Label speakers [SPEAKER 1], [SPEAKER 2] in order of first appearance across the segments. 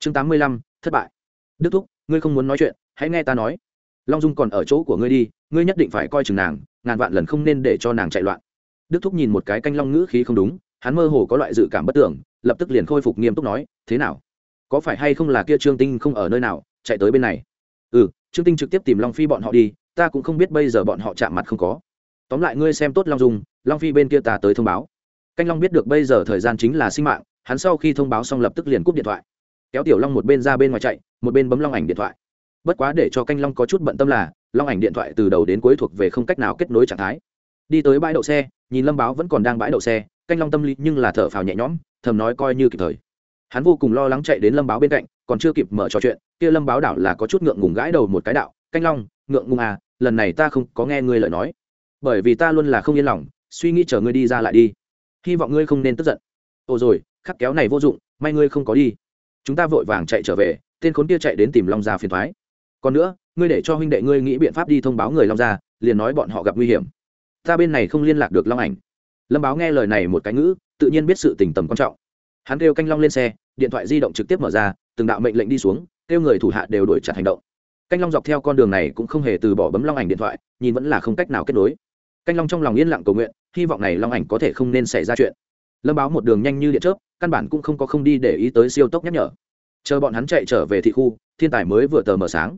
[SPEAKER 1] chương tám mươi lăm, thất bại. Đức thúc, ngươi không muốn nói chuyện, hãy nghe ta nói. Long dung còn ở chỗ của ngươi đi, ngươi nhất định phải coi chừng nàng, ngàn vạn lần không nên để cho nàng chạy loạn. Đức thúc nhìn một cái canh long ngữ khí không đúng, hắn mơ hồ có loại dự cảm bất tưởng, lập tức liền khôi phục nghiêm túc nói, thế nào? Có phải hay không là kia trương tinh không ở nơi nào, chạy tới bên này? Ừ trương tinh trực tiếp tìm long phi bọn họ đi, ta cũng không biết bây giờ bọn họ chạm mặt không có. Tóm lại ngươi xem tốt long dung, long phi bên kia ta tới thông báo. Canh long biết được bây giờ thời gian chính là sinh mạng, hắn sau khi thông báo xong lập tức liền cúp điện thoại kéo tiểu long một bên ra bên ngoài chạy, một bên bấm long ảnh điện thoại. Bất quá để cho canh long có chút bận tâm là, long ảnh điện thoại từ đầu đến cuối thuộc về không cách nào kết nối trạng thái. Đi tới bãi đậu xe, nhìn lâm báo vẫn còn đang bãi đậu xe, canh long tâm lý nhưng là thở phào nhẹ nhõm, thầm nói coi như kịp thời. Hắn vô cùng lo lắng chạy đến lâm báo bên cạnh, còn chưa kịp mở trò chuyện, kia lâm báo đảo là có chút ngượng ngùng gãi đầu một cái đạo, canh long, ngượng ngùng à lần này ta không có nghe ngươi lời nói. Bởi vì ta luôn là không yên lòng, suy nghĩ chờ ngươi đi ra lại đi. Hy vọng ngươi không nên tức giận. Ồ rồi, khắc kéo này vô dụng, may ngươi không có đi chúng ta vội vàng chạy trở về, tên khốn kia chạy đến tìm long gia phiền thoái còn nữa, ngươi để cho huynh đệ ngươi nghĩ biện pháp đi thông báo người long gia, liền nói bọn họ gặp nguy hiểm. Ta bên này không liên lạc được long ảnh. Lâm báo nghe lời này một cái ngữ, tự nhiên biết sự tình tầm quan trọng. Hắn kêu canh long lên xe, điện thoại di động trực tiếp mở ra, từng đạo mệnh lệnh đi xuống, kêu người thủ hạ đều đuổi chặt hành động. Canh long dọc theo con đường này cũng không hề từ bỏ bấm long ảnh điện thoại, nhìn vẫn là không cách nào kết nối. Canh long trong lòng yên lặng cầu nguyện, hy vọng này long ảnh có thể không nên xảy ra chuyện lâm báo một đường nhanh như điện chớp, căn bản cũng không có không đi để ý tới siêu tốc nhắc nhở. Chờ bọn hắn chạy trở về thị khu, thiên tài mới vừa tờ mờ sáng.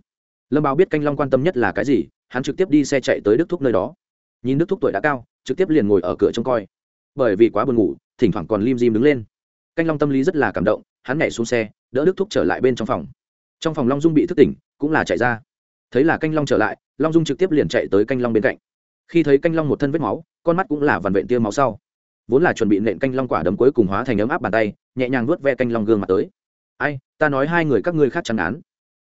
[SPEAKER 1] Lâm báo biết canh long quan tâm nhất là cái gì, hắn trực tiếp đi xe chạy tới đức thúc nơi đó. Nhìn đức thúc tuổi đã cao, trực tiếp liền ngồi ở cửa trông coi. Bởi vì quá buồn ngủ, thỉnh thoảng còn lim dim đứng lên. Canh long tâm lý rất là cảm động, hắn nhảy xuống xe, đỡ đức thúc trở lại bên trong phòng. Trong phòng long dung bị thức tỉnh, cũng là chạy ra. Thấy là canh long trở lại, long dung trực tiếp liền chạy tới canh long bên cạnh. Khi thấy canh long một thân vết máu, con mắt cũng là vằn vện tia máu sau vốn là chuẩn bị nện canh long quả đấm cuối cùng hóa thành ấm áp bàn tay, nhẹ nhàng vuốt ve canh long gương mặt tới. Ai, ta nói hai người các ngươi khác chẳng án.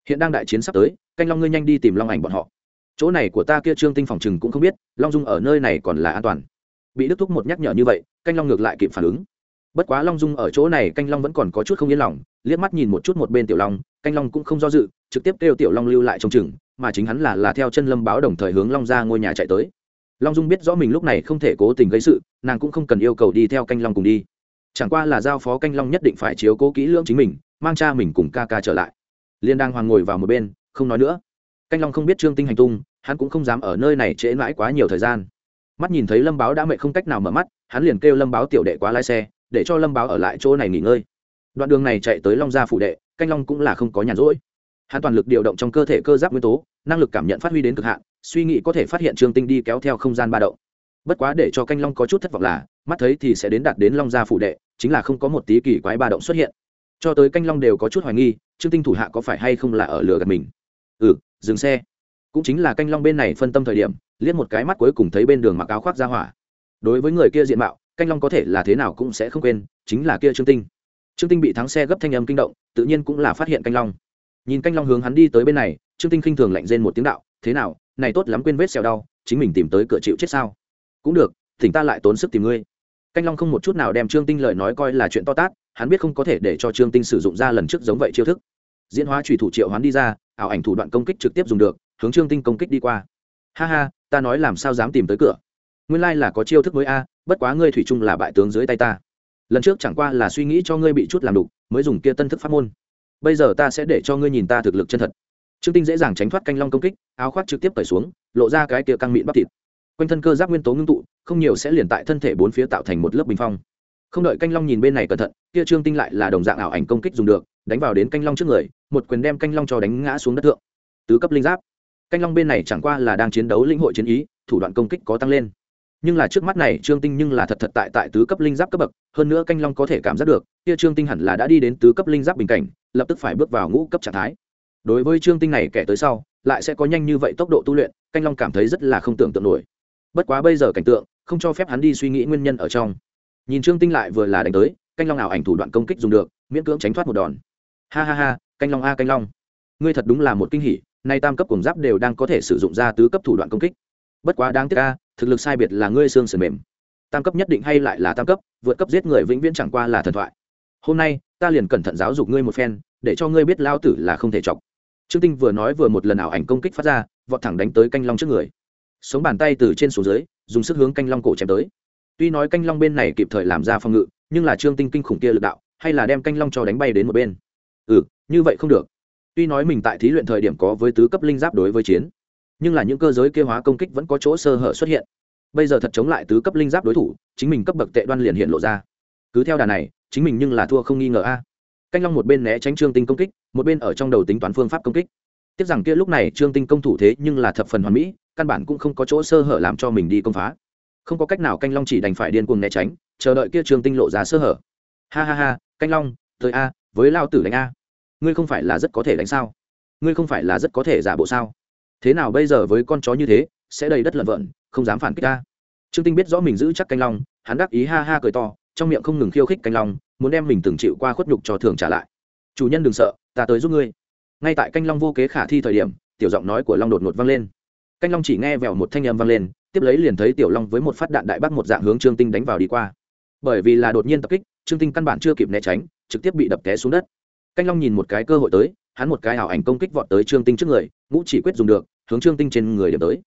[SPEAKER 1] Hiện đang đại chiến sắp tới, canh long ngươi nhanh đi tìm long ảnh bọn họ. Chỗ này của ta kia trương tinh phòng chừng cũng không biết, long dung ở nơi này còn là an toàn. Bị đức thúc một nhắc nhở như vậy, canh long ngược lại kịp phản ứng. Bất quá long dung ở chỗ này, canh long vẫn còn có chút không yên lòng, liếc mắt nhìn một chút một bên tiểu long, canh long cũng không do dự, trực tiếp kêu tiểu long lưu lại trong chừng mà chính hắn là là theo chân lâm báo đồng thời hướng long ra ngôi nhà chạy tới long dung biết rõ mình lúc này không thể cố tình gây sự, nàng cũng không cần yêu cầu đi theo canh long cùng đi. Chẳng qua là giao phó canh long nhất định phải chiếu cố kỹ lưỡng chính mình, mang cha mình cùng ca ca trở lại. Liên đang hoàng ngồi vào một bên, không nói nữa. Canh long không biết trương tinh hành tung, hắn cũng không dám ở nơi này trễ mãi quá nhiều thời gian. Mắt nhìn thấy lâm báo đã mệt không cách nào mở mắt, hắn liền kêu lâm báo tiểu đệ quá lái xe, để cho lâm báo ở lại chỗ này nghỉ ngơi. Đoạn đường này chạy tới long gia phủ đệ, canh long cũng là không có nhàn rỗi. Hắn toàn lực điều động trong cơ thể cơ giáp nguyên tố, năng lực cảm nhận phát huy đến cực hạn suy nghĩ có thể phát hiện trương tinh đi kéo theo không gian ba động. Bất quá để cho canh long có chút thất vọng là, mắt thấy thì sẽ đến đạt đến long gia phủ đệ, chính là không có một tí kỳ quái ba động xuất hiện. Cho tới canh long đều có chút hoài nghi, trương tinh thủ hạ có phải hay không là ở lửa gạt mình. Ừ dừng xe. Cũng chính là canh long bên này phân tâm thời điểm, liếc một cái mắt cuối cùng thấy bên đường mặc áo khoác ra hỏa. Đối với người kia diện mạo, canh long có thể là thế nào cũng sẽ không quên, chính là kia trương tinh. Trương tinh bị thắng xe gấp thanh âm kinh động, tự nhiên cũng là phát hiện canh long. Nhìn canh long hướng hắn đi tới bên này, trương tinh khinh thường lạnh rên một tiếng đạo, thế nào này tốt lắm quên vết xẹo đau, chính mình tìm tới cửa chịu chết sao? Cũng được, thỉnh ta lại tốn sức tìm ngươi. Canh long không một chút nào đem trương tinh lời nói coi là chuyện to tát, hắn biết không có thể để cho trương tinh sử dụng ra lần trước giống vậy chiêu thức. Diễn hóa trùy thủ triệu hoán đi ra, ảo ảnh thủ đoạn công kích trực tiếp dùng được, hướng trương tinh công kích đi qua. Ha ha, ta nói làm sao dám tìm tới cửa? Nguyên lai là có chiêu thức mới a, bất quá ngươi thủy chung là bại tướng dưới tay ta. Lần trước chẳng qua là suy nghĩ cho ngươi bị chút làm đục, mới dùng kia tân thức pháp môn. Bây giờ ta sẽ để cho ngươi nhìn ta thực lực chân thật trương tinh dễ dàng tránh thoát canh long công kích, áo khoác trực tiếp cởi xuống, lộ ra cái kia căng mịn bắp thịt. Quanh thân cơ giáp nguyên tố ngưng tụ, không nhiều sẽ liền tại thân thể bốn phía tạo thành một lớp bình phong. Không đợi canh long nhìn bên này cẩn thận, kia trương tinh lại là đồng dạng ảo ảnh công kích dùng được, đánh vào đến canh long trước người, một quyền đem canh long cho đánh ngã xuống đất thượng. Tứ cấp linh giáp. Canh long bên này chẳng qua là đang chiến đấu lĩnh hội chiến ý, thủ đoạn công kích có tăng lên. Nhưng là trước mắt này, trương tinh nhưng là thật thật tại tại tứ cấp linh giáp cấp bậc, hơn nữa canh long có thể cảm giác được, kia trương tinh hẳn là đã đi đến tứ cấp linh giáp bình cảnh, lập tức phải bước vào ngũ cấp trạng thái đối với trương tinh này kẻ tới sau, lại sẽ có nhanh như vậy tốc độ tu luyện, canh long cảm thấy rất là không tưởng tượng nổi. Bất quá bây giờ cảnh tượng, không cho phép hắn đi suy nghĩ nguyên nhân ở trong. Nhìn trương tinh lại vừa là đánh tới, canh long ảo ảnh thủ đoạn công kích dùng được, miễn cưỡng tránh thoát một đòn. Ha ha ha, canh long a, canh long. Ngươi thật đúng là một kinh hỉ, nay tam cấp cùng giáp đều đang có thể sử dụng ra tứ cấp thủ đoạn công kích. Bất quá đáng tiếc a, thực lực sai biệt là ngươi xương sườn mềm. Tam cấp nhất định hay lại là tam cấp, vượt cấp giết người vĩnh viễn chẳng qua là thần thoại. Hôm nay, ta liền cẩn thận giáo dục ngươi một phen, để cho ngươi biết lao tử là không thể chọc trương tinh vừa nói vừa một lần ảo ảnh công kích phát ra, vọt thẳng đánh tới canh long trước người. Sống bàn tay từ trên xuống dưới, dùng sức hướng canh long cổ chém tới. Tuy nói canh long bên này kịp thời làm ra phòng ngự, nhưng là trương tinh kinh khủng kia lực đạo, hay là đem canh long cho đánh bay đến một bên. Ừ như vậy không được. Tuy nói mình tại thí luyện thời điểm có với tứ cấp linh giáp đối với chiến, nhưng là những cơ giới kia hóa công kích vẫn có chỗ sơ hở xuất hiện. Bây giờ thật chống lại tứ cấp linh giáp đối thủ, chính mình cấp bậc tệ đoan liền hiện lộ ra. Cứ theo đà này, chính mình nhưng là thua không nghi ngờ a. Canh long một bên né tránh trương tinh công kích một bên ở trong đầu tính toán phương pháp công kích. Tiếc rằng kia lúc này trương tinh công thủ thế nhưng là thập phần hoàn mỹ, căn bản cũng không có chỗ sơ hở làm cho mình đi công phá. Không có cách nào canh long chỉ đành phải điên cuồng né tránh, chờ đợi kia trương tinh lộ ra sơ hở. Ha ha ha, canh long, tới a, với lao tử đánh a. Ngươi không phải là rất có thể đánh sao? Ngươi không phải là rất có thể giả bộ sao? Thế nào bây giờ với con chó như thế, sẽ đầy đất lợn vợn, không dám phản kích ta. Trương tinh biết rõ mình giữ chắc canh long, hắn đắc ý ha ha cười to, trong miệng không ngừng khiêu khích canh long, muốn đem mình từng chịu qua khuất nhục cho thường trả lại chủ nhân đừng sợ, ta tới giúp ngươi. Ngay tại canh long vô kế khả thi thời điểm, tiểu giọng nói của long đột ngột vang lên. Canh long chỉ nghe vẹo một thanh âm vang lên, tiếp lấy liền thấy tiểu long với một phát đạn đại bác một dạng hướng trương tinh đánh vào đi qua. Bởi vì là đột nhiên tập kích, trương tinh căn bản chưa kịp né tránh, trực tiếp bị đập té xuống đất. Canh long nhìn một cái cơ hội tới, hắn một cái ảo ảnh công kích vọt tới trương tinh trước người, ngũ chỉ quyết dùng được, hướng trương tinh trên người điểm tới.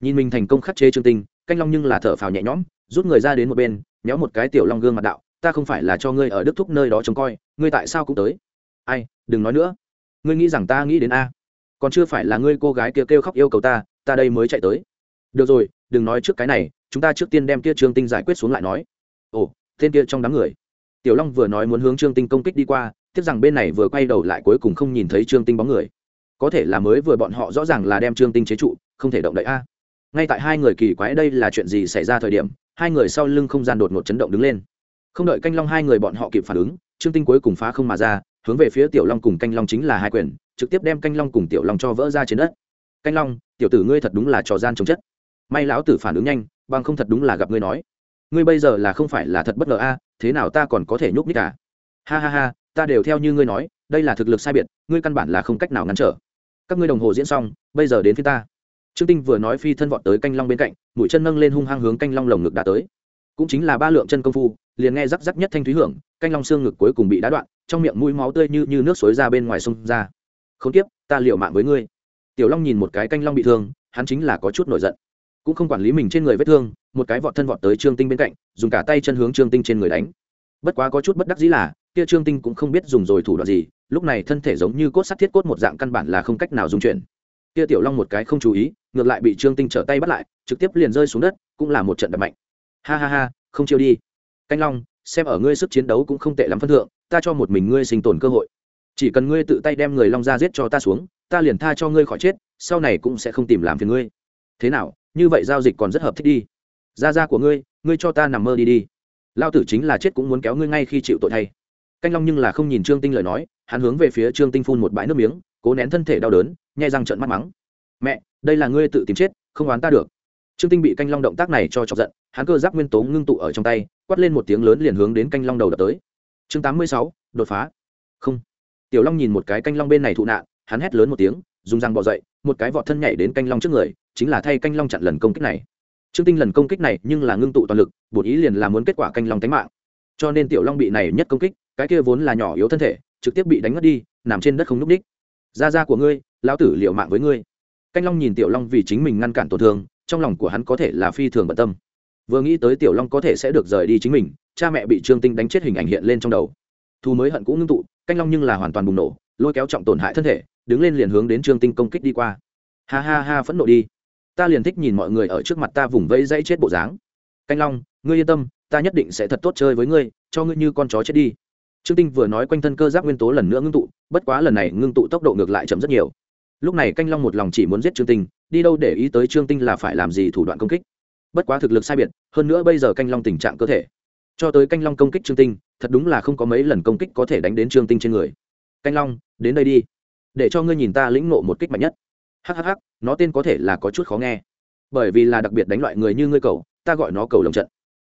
[SPEAKER 1] Nhìn mình thành công khắc chế trương tinh, canh long nhưng là thở phào nhẹ nhõm, rút người ra đến một bên nhéo một cái tiểu long gương mặt đạo, ta không phải là cho ngươi ở đức thúc nơi đó trông coi, ngươi tại sao cũng tới? Ai, đừng nói nữa. Ngươi nghĩ rằng ta nghĩ đến a. Còn chưa phải là ngươi cô gái kia kêu khóc yêu cầu ta ta đây mới chạy tới. Được rồi, đừng nói trước cái này, chúng ta trước tiên đem kia trương tinh giải quyết xuống lại nói. Ồ, tên kia trong đám người. Tiểu long vừa nói muốn hướng trương tinh công kích đi qua, tiếc rằng bên này vừa quay đầu lại cuối cùng không nhìn thấy trương tinh bóng người. Có thể là mới vừa bọn họ rõ ràng là đem trương tinh chế trụ, không thể động đậy a. Ngay tại hai người kỳ quái đây là chuyện gì xảy ra thời điểm, hai người sau lưng không gian đột ngột chấn động đứng lên. Không đợi canh long hai người bọn họ kịp phản ứng, trương tinh cuối cùng phá không mà ra hướng về phía tiểu long cùng canh long chính là hai quyền, trực tiếp đem canh long cùng tiểu long cho vỡ ra trên đất. Canh long, tiểu tử ngươi thật đúng là trò gian chống chất. May lão tử phản ứng nhanh, bằng không thật đúng là gặp ngươi nói. Ngươi bây giờ là không phải là thật bất ngờ a, thế nào ta còn có thể nhúc nhích cả ha ha ha, ta đều theo như ngươi nói, đây là thực lực sai biệt, ngươi căn bản là không cách nào ngăn trở. Các ngươi đồng hồ diễn xong, bây giờ đến phía ta. Trương tinh vừa nói phi thân vọt tới canh long bên cạnh, mũi chân nâng lên hung hăng hướng canh long lồng ngực đã tới cũng chính là ba lượng chân công phu, liền nghe rắc rắc nhất thanh thúy hưởng, canh long xương ngực cuối cùng bị đá đoạn, trong miệng mũi máu tươi như như nước suối ra bên ngoài sông ra. Không tiếp ta liệu mạng với ngươi. Tiểu long nhìn một cái canh long bị thương, hắn chính là có chút nổi giận. Cũng không quản lý mình trên người vết thương, một cái vọt thân vọt tới trương tinh bên cạnh, dùng cả tay chân hướng trương tinh trên người đánh. Bất quá có chút bất đắc dĩ là, kia trương tinh cũng không biết dùng rồi thủ đoạn gì, lúc này thân thể giống như cốt sắt thiết cốt một dạng căn bản là không cách nào dung chuyển. Kia tiểu long một cái không chú ý, ngược lại bị trương tinh trở tay bắt lại, trực tiếp liền rơi xuống đất, cũng là một trận đập mạnh ha ha ha, không chiêu đi. Canh long, xem ở ngươi sức chiến đấu cũng không tệ lắm phân thượng, ta cho một mình ngươi sinh tồn cơ hội. Chỉ cần ngươi tự tay đem người long ra giết cho ta xuống, ta liền tha cho ngươi khỏi chết, sau này cũng sẽ không tìm làm phiền ngươi. Thế nào, như vậy giao dịch còn rất hợp thích đi. Gia gia của ngươi ngươi cho ta nằm mơ đi đi. Lao tử chính là chết cũng muốn kéo ngươi ngay khi chịu tội thay. Canh long nhưng là không nhìn trương tinh lời nói, hắn hướng về phía trương tinh phun một bãi nước miếng, cố nén thân thể đau đớn, nhai răng trợn mắt mắng. Mẹ, đây là ngươi tự tìm chết, không oán ta được trương tinh bị canh long động tác này cho chọc giận, hắn cơ giáp nguyên tố ngưng tụ ở trong tay, quát lên một tiếng lớn liền hướng đến canh long đầu đập tới. Chương tám mươi sáu, đột phá. Không. Tiểu long nhìn một cái canh long bên này thụ nạn, hắn hét lớn một tiếng, dùng răng bò dậy, một cái vọt thân nhảy đến canh long trước người, chính là thay canh long chặn lần công kích này. Trương tinh lần công kích này nhưng là ngưng tụ toàn lực bột ý liền là muốn kết quả canh long tánh mạng. Cho nên tiểu long bị này nhất công kích, cái kia vốn là nhỏ yếu thân thể, trực tiếp bị đánh ngất đi, nằm trên đất không núp đích. Ra ra của ngươi, lão tử liệu mạng với ngươi. Canh long nhìn tiểu long vì chính mình ngăn cản tổn thương trong lòng của hắn có thể là phi thường bận tâm. Vừa nghĩ tới tiểu long có thể sẽ được rời đi chính mình, cha mẹ bị trương tinh đánh chết hình ảnh hiện lên trong đầu. Thu mới hận cũng ngưng tụ, canh long nhưng là hoàn toàn bùng nổ, lôi kéo trọng tổn hại thân thể, đứng lên liền hướng đến trương tinh công kích đi qua. Ha ha ha, phẫn nộ đi. Ta liền thích nhìn mọi người ở trước mặt ta vùng vẫy dãy chết bộ dáng. Canh long, ngươi yên tâm, ta nhất định sẽ thật tốt chơi với ngươi, cho ngươi như con chó chết đi. Trương tinh vừa nói quanh thân cơ giác nguyên tố lần nữa ngưng tụ, bất quá lần này ngưng tụ tốc độ ngược lại chậm rất nhiều. Lúc này canh long một lòng chỉ muốn giết trương tinh đi đâu để ý tới trương tinh là phải làm gì thủ đoạn công kích. Bất quá thực lực sai biệt, hơn nữa bây giờ canh long tình trạng cơ thể. Cho tới canh long công kích trương tinh, thật đúng là không có mấy lần công kích có thể đánh đến trương tinh trên người. Canh long, đến đây đi, để cho ngươi nhìn ta lĩnh nộ một kích mạnh nhất. Hhh nó tên có thể là có chút khó nghe. Bởi vì là đặc biệt đánh loại người như ngươi cầu ta gọi nó cầu lồng trận.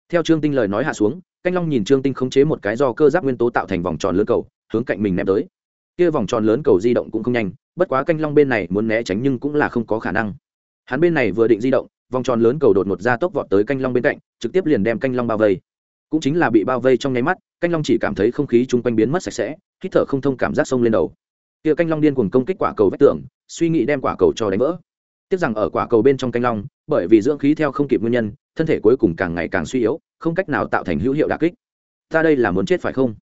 [SPEAKER 1] Theo trương tinh lời nói hạ xuống, canh long nhìn trương tinh khống chế một cái do cơ giáp nguyên tố tạo thành vòng tròn lớn cầu, hướng cạnh mình ném tới kia vòng tròn lớn cầu di động cũng không nhanh, bất quá canh long bên này muốn né tránh nhưng cũng là không có khả năng. Hắn bên này vừa định di động, vòng tròn lớn cầu đột một ra tốc vọt tới canh long bên cạnh, trực tiếp liền đem canh long bao vây. Cũng chính là bị bao vây trong nháy mắt, canh long chỉ cảm thấy không khí chung quanh biến mất sạch sẽ, hít thở không thông cảm giác sông lên đầu. Kia canh long điên cuồng công kích quả cầu vách tường, suy nghĩ đem quả cầu cho đánh vỡ. Tiếc rằng ở quả cầu bên trong canh long, bởi vì dưỡng khí theo không kịp nguyên nhân, thân thể cuối cùng càng ngày càng suy yếu, không cách nào tạo thành hữu hiệu đà kích. Ta đây là muốn chết phải không?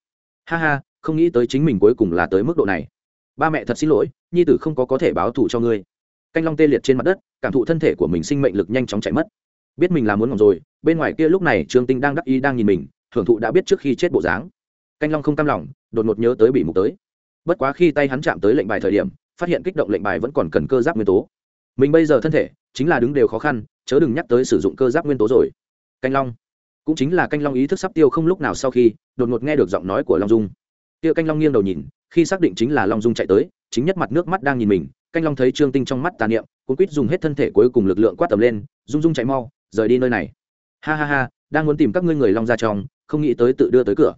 [SPEAKER 1] Ha ha không nghĩ tới chính mình cuối cùng là tới mức độ này. Ba mẹ thật xin lỗi, nhi tử không có có thể báo thù cho ngươi. Canh long tê liệt trên mặt đất, cảm thụ thân thể của mình sinh mệnh lực nhanh chóng chạy mất. Biết mình là muốn ngỏng rồi, bên ngoài kia lúc này trương tinh đang đắc ý đang nhìn mình, hưởng thụ đã biết trước khi chết bộ dáng. Canh long không cam lòng, đột ngột nhớ tới bị mục tới. Bất quá khi tay hắn chạm tới lệnh bài thời điểm, phát hiện kích động lệnh bài vẫn còn cần cơ giáp nguyên tố. Mình bây giờ thân thể, chính là đứng đều khó khăn, chớ đừng nhắc tới sử dụng cơ giáp nguyên tố rồi. Canh long. Cũng chính là canh long ý thức sắp tiêu không lúc nào sau khi, đột ngột nghe được giọng nói của long dung tiêu canh long nghiêng đầu nhìn, khi xác định chính là long dung chạy tới, chính nhất mặt nước mắt đang nhìn mình, canh long thấy trương tinh trong mắt tàn niệm, cuốn quýt dùng hết thân thể cuối cùng lực lượng quát tầm lên, dung dung chạy mau, rời đi nơi này. Ha ha ha, đang muốn tìm các ngươi người long ra trong không nghĩ tới tự đưa tới cửa.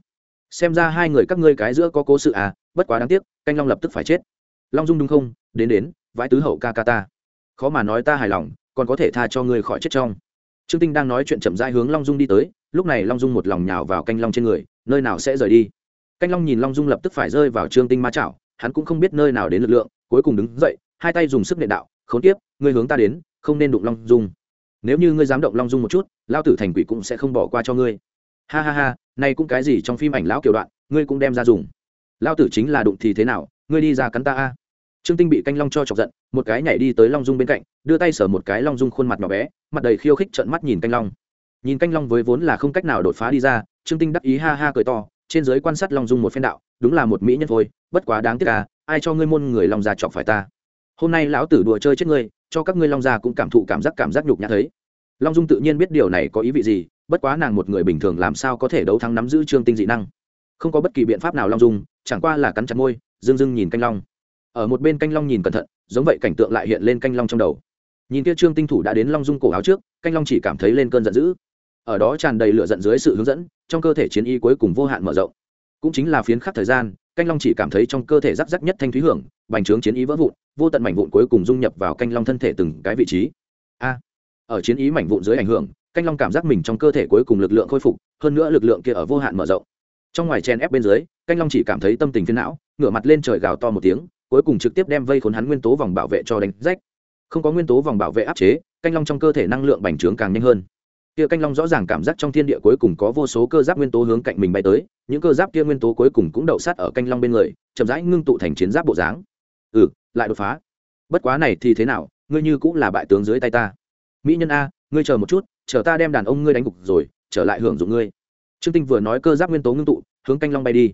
[SPEAKER 1] Xem ra hai người các ngươi cái giữa có cố sự à bất quá đáng tiếc, canh long lập tức phải chết. Long dung đúng không? Đến đến, vãi tứ hậu ca ca ta. Khó mà nói ta hài lòng, còn có thể tha cho ngươi khỏi chết trong trương tinh đang nói chuyện chậm rãi hướng long dung đi tới, lúc này long dung một lòng nhào vào canh long trên người, nơi nào sẽ rời đi? Canh long nhìn long dung lập tức phải rơi vào trương tinh ma chảo, hắn cũng không biết nơi nào đến lực lượng, cuối cùng đứng dậy, hai tay dùng sức nệ đạo, khốn tiếp ngươi hướng ta đến, không nên đụng long dung. Nếu như ngươi dám động long dung một chút lao tử thành quỷ cũng sẽ không bỏ qua cho ngươi. Ha ha ha, này cũng cái gì trong phim ảnh lão kiểu đoạn, ngươi cũng đem ra dùng. Lao tử chính là đụng thì thế nào, ngươi đi ra cắn ta a. Trương tinh bị canh long cho chọc giận, một cái nhảy đi tới long dung bên cạnh, đưa tay sờ một cái long dung khuôn mặt nhỏ bé, mặt đầy khiêu khích trợn mắt nhìn canh long. Nhìn canh long với vốn là không cách nào đột phá đi ra, trương tinh đắc ý ha ha cười to trên giới quan sát long dung một phen đạo, đúng là một mỹ nhân thôi, bất quá đáng tiếc à ai cho ngươi môn người long già chọc phải ta? Hôm nay lão tử đùa chơi chết ngươi, cho các ngươi long già cũng cảm thụ cảm giác cảm giác nhục nhã thấy. Long dung tự nhiên biết điều này có ý vị gì, bất quá nàng một người bình thường làm sao có thể đấu thắng nắm giữ trương tinh dị năng? Không có bất kỳ biện pháp nào long dung, chẳng qua là cắn chặt môi dưng dưng nhìn canh long. Ở một bên canh long nhìn cẩn thận, giống vậy cảnh tượng lại hiện lên canh long trong đầu. Nhìn kia trương tinh thủ đã đến long dung cổ áo trước, canh long chỉ cảm thấy lên cơn giận dữ. Ở đó tràn đầy lửa giận dưới sự hướng dẫn trong cơ thể chiến y cuối cùng vô hạn mở rộng. Cũng chính là phiến khắc thời gian, canh long chỉ cảm thấy trong cơ thể rắc rắc nhất thanh thúy hưởng, bành trướng chiến ý vỡ vụn, vô tận mảnh vụn cuối cùng dung nhập vào canh long thân thể từng cái vị trí. A! Ở chiến ý mảnh vụn dưới ảnh hưởng, canh long cảm giác mình trong cơ thể cuối cùng lực lượng khôi phục, hơn nữa lực lượng kia ở vô hạn mở rộng. Trong ngoài chen ép bên dưới, canh long chỉ cảm thấy tâm tình phiến não, ngửa mặt lên trời gào to một tiếng, cuối cùng trực tiếp đem vây khốn hắn nguyên tố vòng bảo vệ cho đánh rách. Không có nguyên tố vòng bảo vệ áp chế, canh long trong cơ thể năng lượng bành trướng càng nhanh hơn kia canh long rõ ràng cảm giác trong thiên địa cuối cùng có vô số cơ giáp nguyên tố hướng cạnh mình bay tới, những cơ giáp kia nguyên tố cuối cùng cũng đậu sát ở canh long bên người, chậm rãi ngưng tụ thành chiến giáp bộ dáng. Ừ lại đột phá. Bất quá này thì thế nào, ngươi như cũng là bại tướng dưới tay ta. Mỹ nhân a, ngươi chờ một chút, chờ ta đem đàn ông ngươi đánh gục rồi, trở lại hưởng dụng ngươi. Trương tinh vừa nói cơ giáp nguyên tố ngưng tụ, hướng canh long bay đi.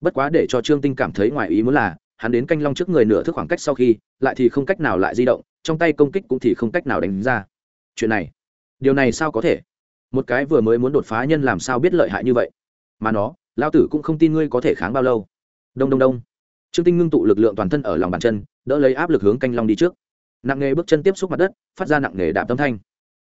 [SPEAKER 1] Bất quá để cho trương tinh cảm thấy ngoài ý muốn là, hắn đến canh long trước người nửa thước khoảng cách sau khi, lại thì không cách nào lại di động, trong tay công kích cũng thì không cách nào đánh ra. Chuyện này điều này sao có thể? Một cái vừa mới muốn đột phá nhân làm sao biết lợi hại như vậy? Mà nó lao tử cũng không tin ngươi có thể kháng bao lâu. Đông đông đông. Trương tinh ngưng tụ lực lượng toàn thân ở lòng bàn chân, đỡ lấy áp lực hướng canh long đi trước. Nặng nghề bước chân tiếp xúc mặt đất, phát ra nặng nghề đạp tâm thanh.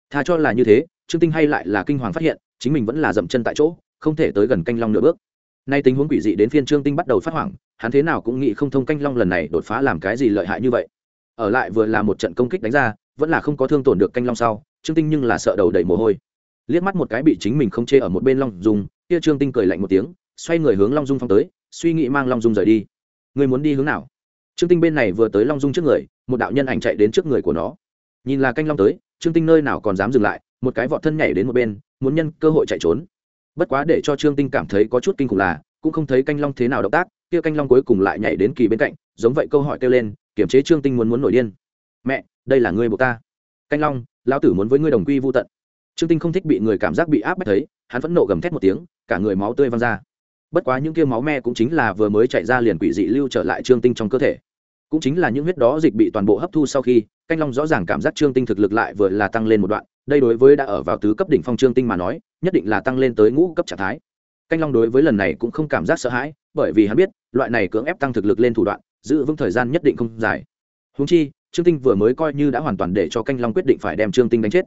[SPEAKER 1] Thà cho là như thế, trương tinh hay lại là kinh hoàng phát hiện, chính mình vẫn là dậm chân tại chỗ, không thể tới gần canh long nửa bước. Nay tình huống quỷ dị đến phiên trương tinh bắt đầu phát hoảng, hắn thế nào cũng nghĩ không thông canh long lần này đột phá làm cái gì lợi hại như vậy ở lại vừa là một trận công kích đánh ra, vẫn là không có thương tổn được canh long sau, trương tinh nhưng là sợ đầu đầy mồ hôi. Liếc mắt một cái bị chính mình không chê ở một bên long dung, kia trương tinh cười lạnh một tiếng, xoay người hướng long dung phong tới, suy nghĩ mang long dung rời đi. Người muốn đi hướng nào? Trương tinh bên này vừa tới long dung trước người, một đạo nhân ảnh chạy đến trước người của nó. Nhìn là canh long tới, trương tinh nơi nào còn dám dừng lại, một cái vọt thân nhảy đến một bên, muốn nhân cơ hội chạy trốn. Bất quá để cho trương tinh cảm thấy có chút kinh khủng là, cũng không thấy canh long thế nào động tác, kia canh long cuối cùng lại nhảy đến kỳ bên cạnh, giống vậy câu hỏi kêu lên kiểm chế trương tinh muốn muốn nổi điên. Mẹ, đây là ngươi buộc ta. Canh long, lão tử muốn với ngươi đồng quy vô tận. Trương tinh không thích bị người cảm giác bị áp bách thấy, hắn phẫn nộ gầm thét một tiếng, cả người máu tươi văng ra. Bất quá những kia máu me cũng chính là vừa mới chạy ra liền quỷ dị lưu trở lại trương tinh trong cơ thể. Cũng chính là những huyết đó dịch bị toàn bộ hấp thu sau khi, canh long rõ ràng cảm giác trương tinh thực lực lại vừa là tăng lên một đoạn, đây đối với đã ở vào tứ cấp đỉnh phong trương tinh mà nói, nhất định là tăng lên tới ngũ cấp trạng thái. Canh long đối với lần này cũng không cảm giác sợ hãi, bởi vì hắn biết, loại này cưỡng ép tăng thực lực lên thủ đoạn giữ vững thời gian nhất định không dài. Húng chi, trương tinh vừa mới coi như đã hoàn toàn để cho canh long quyết định phải đem trương tinh đánh chết.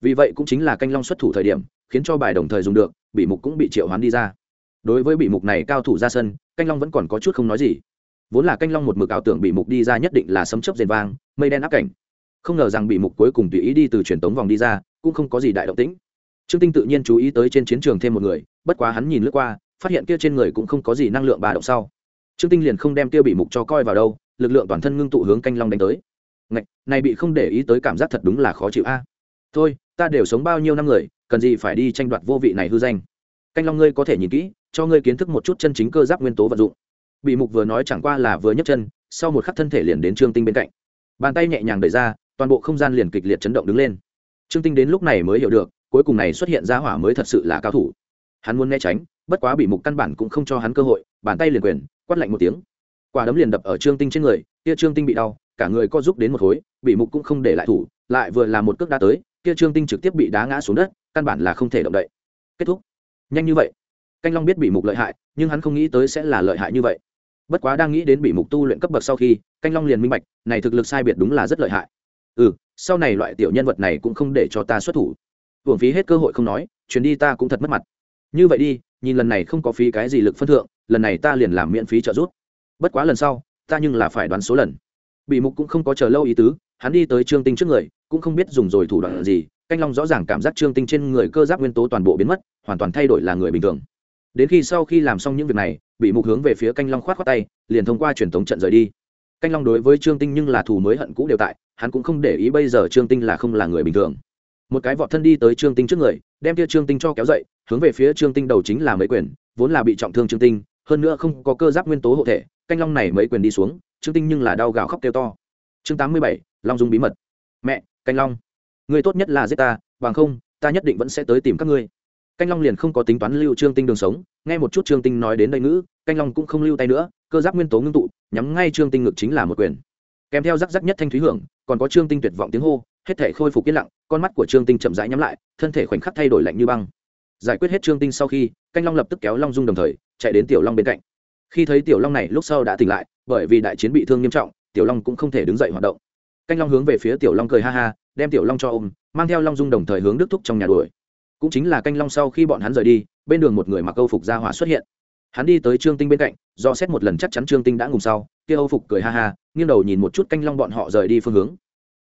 [SPEAKER 1] Vì vậy cũng chính là canh long xuất thủ thời điểm, khiến cho bài đồng thời dùng được, bị mục cũng bị triệu hoán đi ra. Đối với bị mục này cao thủ ra sân, canh long vẫn còn có chút không nói gì. Vốn là canh long một mực ảo tưởng bị mục đi ra nhất định là sấm chấp rền vang, mây đen áp cảnh. Không ngờ rằng bị mục cuối cùng tùy ý đi từ truyền tống vòng đi ra, cũng không có gì đại động tĩnh. Trương tinh tự nhiên chú ý tới trên chiến trường thêm một người, bất quá hắn nhìn lướt qua, phát hiện kia trên người cũng không có gì năng lượng ba động sau trương tinh liền không đem tiêu bị mục cho coi vào đâu, lực lượng toàn thân ngưng tụ hướng canh long đánh tới. Ngạch, này bị không để ý tới cảm giác thật đúng là khó chịu a. Thôi, ta đều sống bao nhiêu năm người, cần gì phải đi tranh đoạt vô vị này hư danh. Canh long ngươi có thể nhìn kỹ, cho ngươi kiến thức một chút chân chính cơ giáp nguyên tố vận dụng. Bị mục vừa nói chẳng qua là vừa nhấc chân, sau một khắc thân thể liền đến trương tinh bên cạnh. Bàn tay nhẹ nhàng đẩy ra, toàn bộ không gian liền kịch liệt chấn động đứng lên. Trương tinh đến lúc này mới hiểu được, cuối cùng này xuất hiện ra hỏa mới thật sự là cao thủ. Hắn muốn né tránh, bất quá bị mục căn bản cũng không cho hắn cơ hội, bàn tay liền quyền quát lạnh một tiếng. Quả đấm liền đập ở trương tinh trên người, kia trương tinh bị đau, cả người co giúp đến một khối, bị mục cũng không để lại thủ, lại vừa là một cước đá tới, kia trương tinh trực tiếp bị đá ngã xuống đất, căn bản là không thể động đậy. Kết thúc. Nhanh như vậy. Canh long biết bị mục lợi hại, nhưng hắn không nghĩ tới sẽ là lợi hại như vậy. Bất quá đang nghĩ đến bị mục tu luyện cấp bậc sau khi, canh long liền minh bạch, này thực lực sai biệt đúng là rất lợi hại. Ừ sau này loại tiểu nhân vật này cũng không để cho ta xuất thủ. Hưởng phí hết cơ hội không nói, chuyến đi ta cũng thật mất mặt. Như vậy đi, nhìn lần này không có phí cái gì lực phân thượng lần này ta liền làm miễn phí trợ giúp. Bất quá lần sau, ta nhưng là phải đoán số lần. Bị mục cũng không có chờ lâu ý tứ, hắn đi tới trương tinh trước người, cũng không biết dùng rồi thủ đoạn gì, canh long rõ ràng cảm giác trương tinh trên người cơ giáp nguyên tố toàn bộ biến mất, hoàn toàn thay đổi là người bình thường. Đến khi sau khi làm xong những việc này, bị mục hướng về phía canh long khoát khoát tay, liền thông qua truyền thống trận rời đi. Canh long đối với trương tinh nhưng là thù mới hận cũ đều tại, hắn cũng không để ý bây giờ trương tinh là không là người bình thường. Một cái vọt thân đi tới trương tinh trước người, đem kia trương tinh cho kéo dậy, hướng về phía trương tinh đầu chính là mấy quyền, vốn là bị trọng thương trương tinh hơn nữa không có cơ giáp nguyên tố hộ thể, canh long này mấy quyền đi xuống, trương tinh nhưng là đau gào khóc kêu to. Chương tám mươi bảy, long dung bí mật. Mẹ, canh long. Người tốt nhất là giết ta, bằng không, ta nhất định vẫn sẽ tới tìm các ngươi. Canh long liền không có tính toán lưu trương tinh đường sống, nghe một chút trương tinh nói đến đây ngữ, canh long cũng không lưu tay nữa, cơ giáp nguyên tố ngưng tụ, nhắm ngay trương tinh ngực chính là một quyền. Kèm theo rắc rắc nhất thanh thúy hưởng, còn có trương tinh tuyệt vọng tiếng hô, hết thể khôi phục yên lặng, con mắt của trương tinh chậm rãi nhắm lại, thân thể khoảnh khắc thay đổi lạnh như băng. Giải quyết hết trương tinh sau khi canh long lập tức kéo long dung đồng thời, chạy đến tiểu long bên cạnh. Khi thấy tiểu long này, lúc sau đã tỉnh lại, bởi vì đại chiến bị thương nghiêm trọng, tiểu long cũng không thể đứng dậy hoạt động. Canh long hướng về phía tiểu long cười ha ha, đem tiểu long cho ôm, mang theo long dung đồng thời hướng đức thúc trong nhà đuổi. Cũng chính là canh long sau khi bọn hắn rời đi, bên đường một người mặc âu phục gia hỏa xuất hiện. Hắn đi tới trương tinh bên cạnh, do xét một lần chắc chắn trương tinh đã ngủ sau, kia âu phục cười ha ha, nghiêng đầu nhìn một chút canh long bọn họ rời đi phương hướng.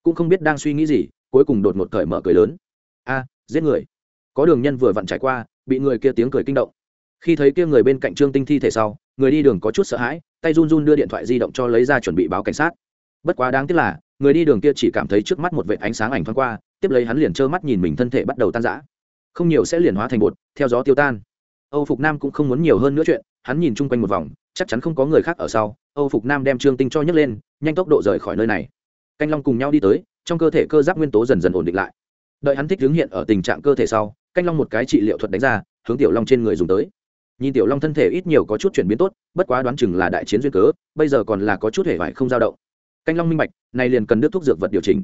[SPEAKER 1] Cũng không biết đang suy nghĩ gì, cuối cùng đột ngột cởi mở cười lớn. A, giết người. Có đường nhân vừa vặn trải qua bị người kia tiếng cười kinh động. Khi thấy kia người bên cạnh trương tinh thi thể sau, người đi đường có chút sợ hãi, tay run run đưa điện thoại di động cho lấy ra chuẩn bị báo cảnh sát. Bất quá đáng tiếc là, người đi đường kia chỉ cảm thấy trước mắt một vệ ánh sáng ảnh thoáng qua, tiếp lấy hắn liền trơ mắt nhìn mình thân thể bắt đầu tan rã. Không nhiều sẽ liền hóa thành bột, theo gió tiêu tan. Âu phục nam cũng không muốn nhiều hơn nữa chuyện, hắn nhìn chung quanh một vòng, chắc chắn không có người khác ở sau. Âu phục nam đem trương tinh cho nhấc lên, nhanh tốc độ rời khỏi nơi này. Canh long cùng nhau đi tới, trong cơ thể cơ giáp nguyên tố dần dần ổn định lại. Đợi hắn thích hướng hiện ở tình trạng cơ thể sau canh long một cái trị liệu thuật đánh ra, hướng tiểu long trên người dùng tới. Nhìn tiểu long thân thể ít nhiều có chút chuyển biến tốt, bất quá đoán chừng là đại chiến duyên cớ, bây giờ còn là có chút hề vải không dao động. Canh long minh bạch, này liền cần đức thuốc dược vật điều chỉnh.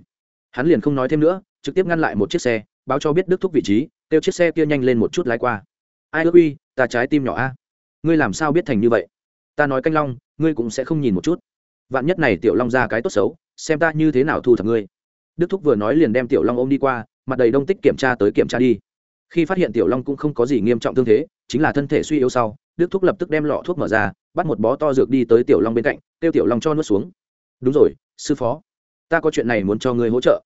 [SPEAKER 1] Hắn liền không nói thêm nữa, trực tiếp ngăn lại một chiếc xe, báo cho biết đức thuốc vị trí, kêu chiếc xe kia nhanh lên một chút lái qua. Ai ước uy, ta trái tim nhỏ a. Ngươi làm sao biết thành như vậy? Ta nói canh long, ngươi cũng sẽ không nhìn một chút. Vạn nhất này tiểu long ra cái tốt xấu, xem ta như thế nào thu thập ngươi. Đức thúc vừa nói liền đem tiểu long ôm đi qua, mặt đầy đông tích kiểm tra tới kiểm tra đi khi phát hiện tiểu long cũng không có gì nghiêm trọng thương thế, chính là thân thể suy yếu sau, đức thúc lập tức đem lọ thuốc mở ra, bắt một bó to dược đi tới tiểu long bên cạnh, kêu tiểu long cho nuốt xuống. Đúng rồi, sư phó, ta có chuyện này muốn cho ngươi hỗ trợ.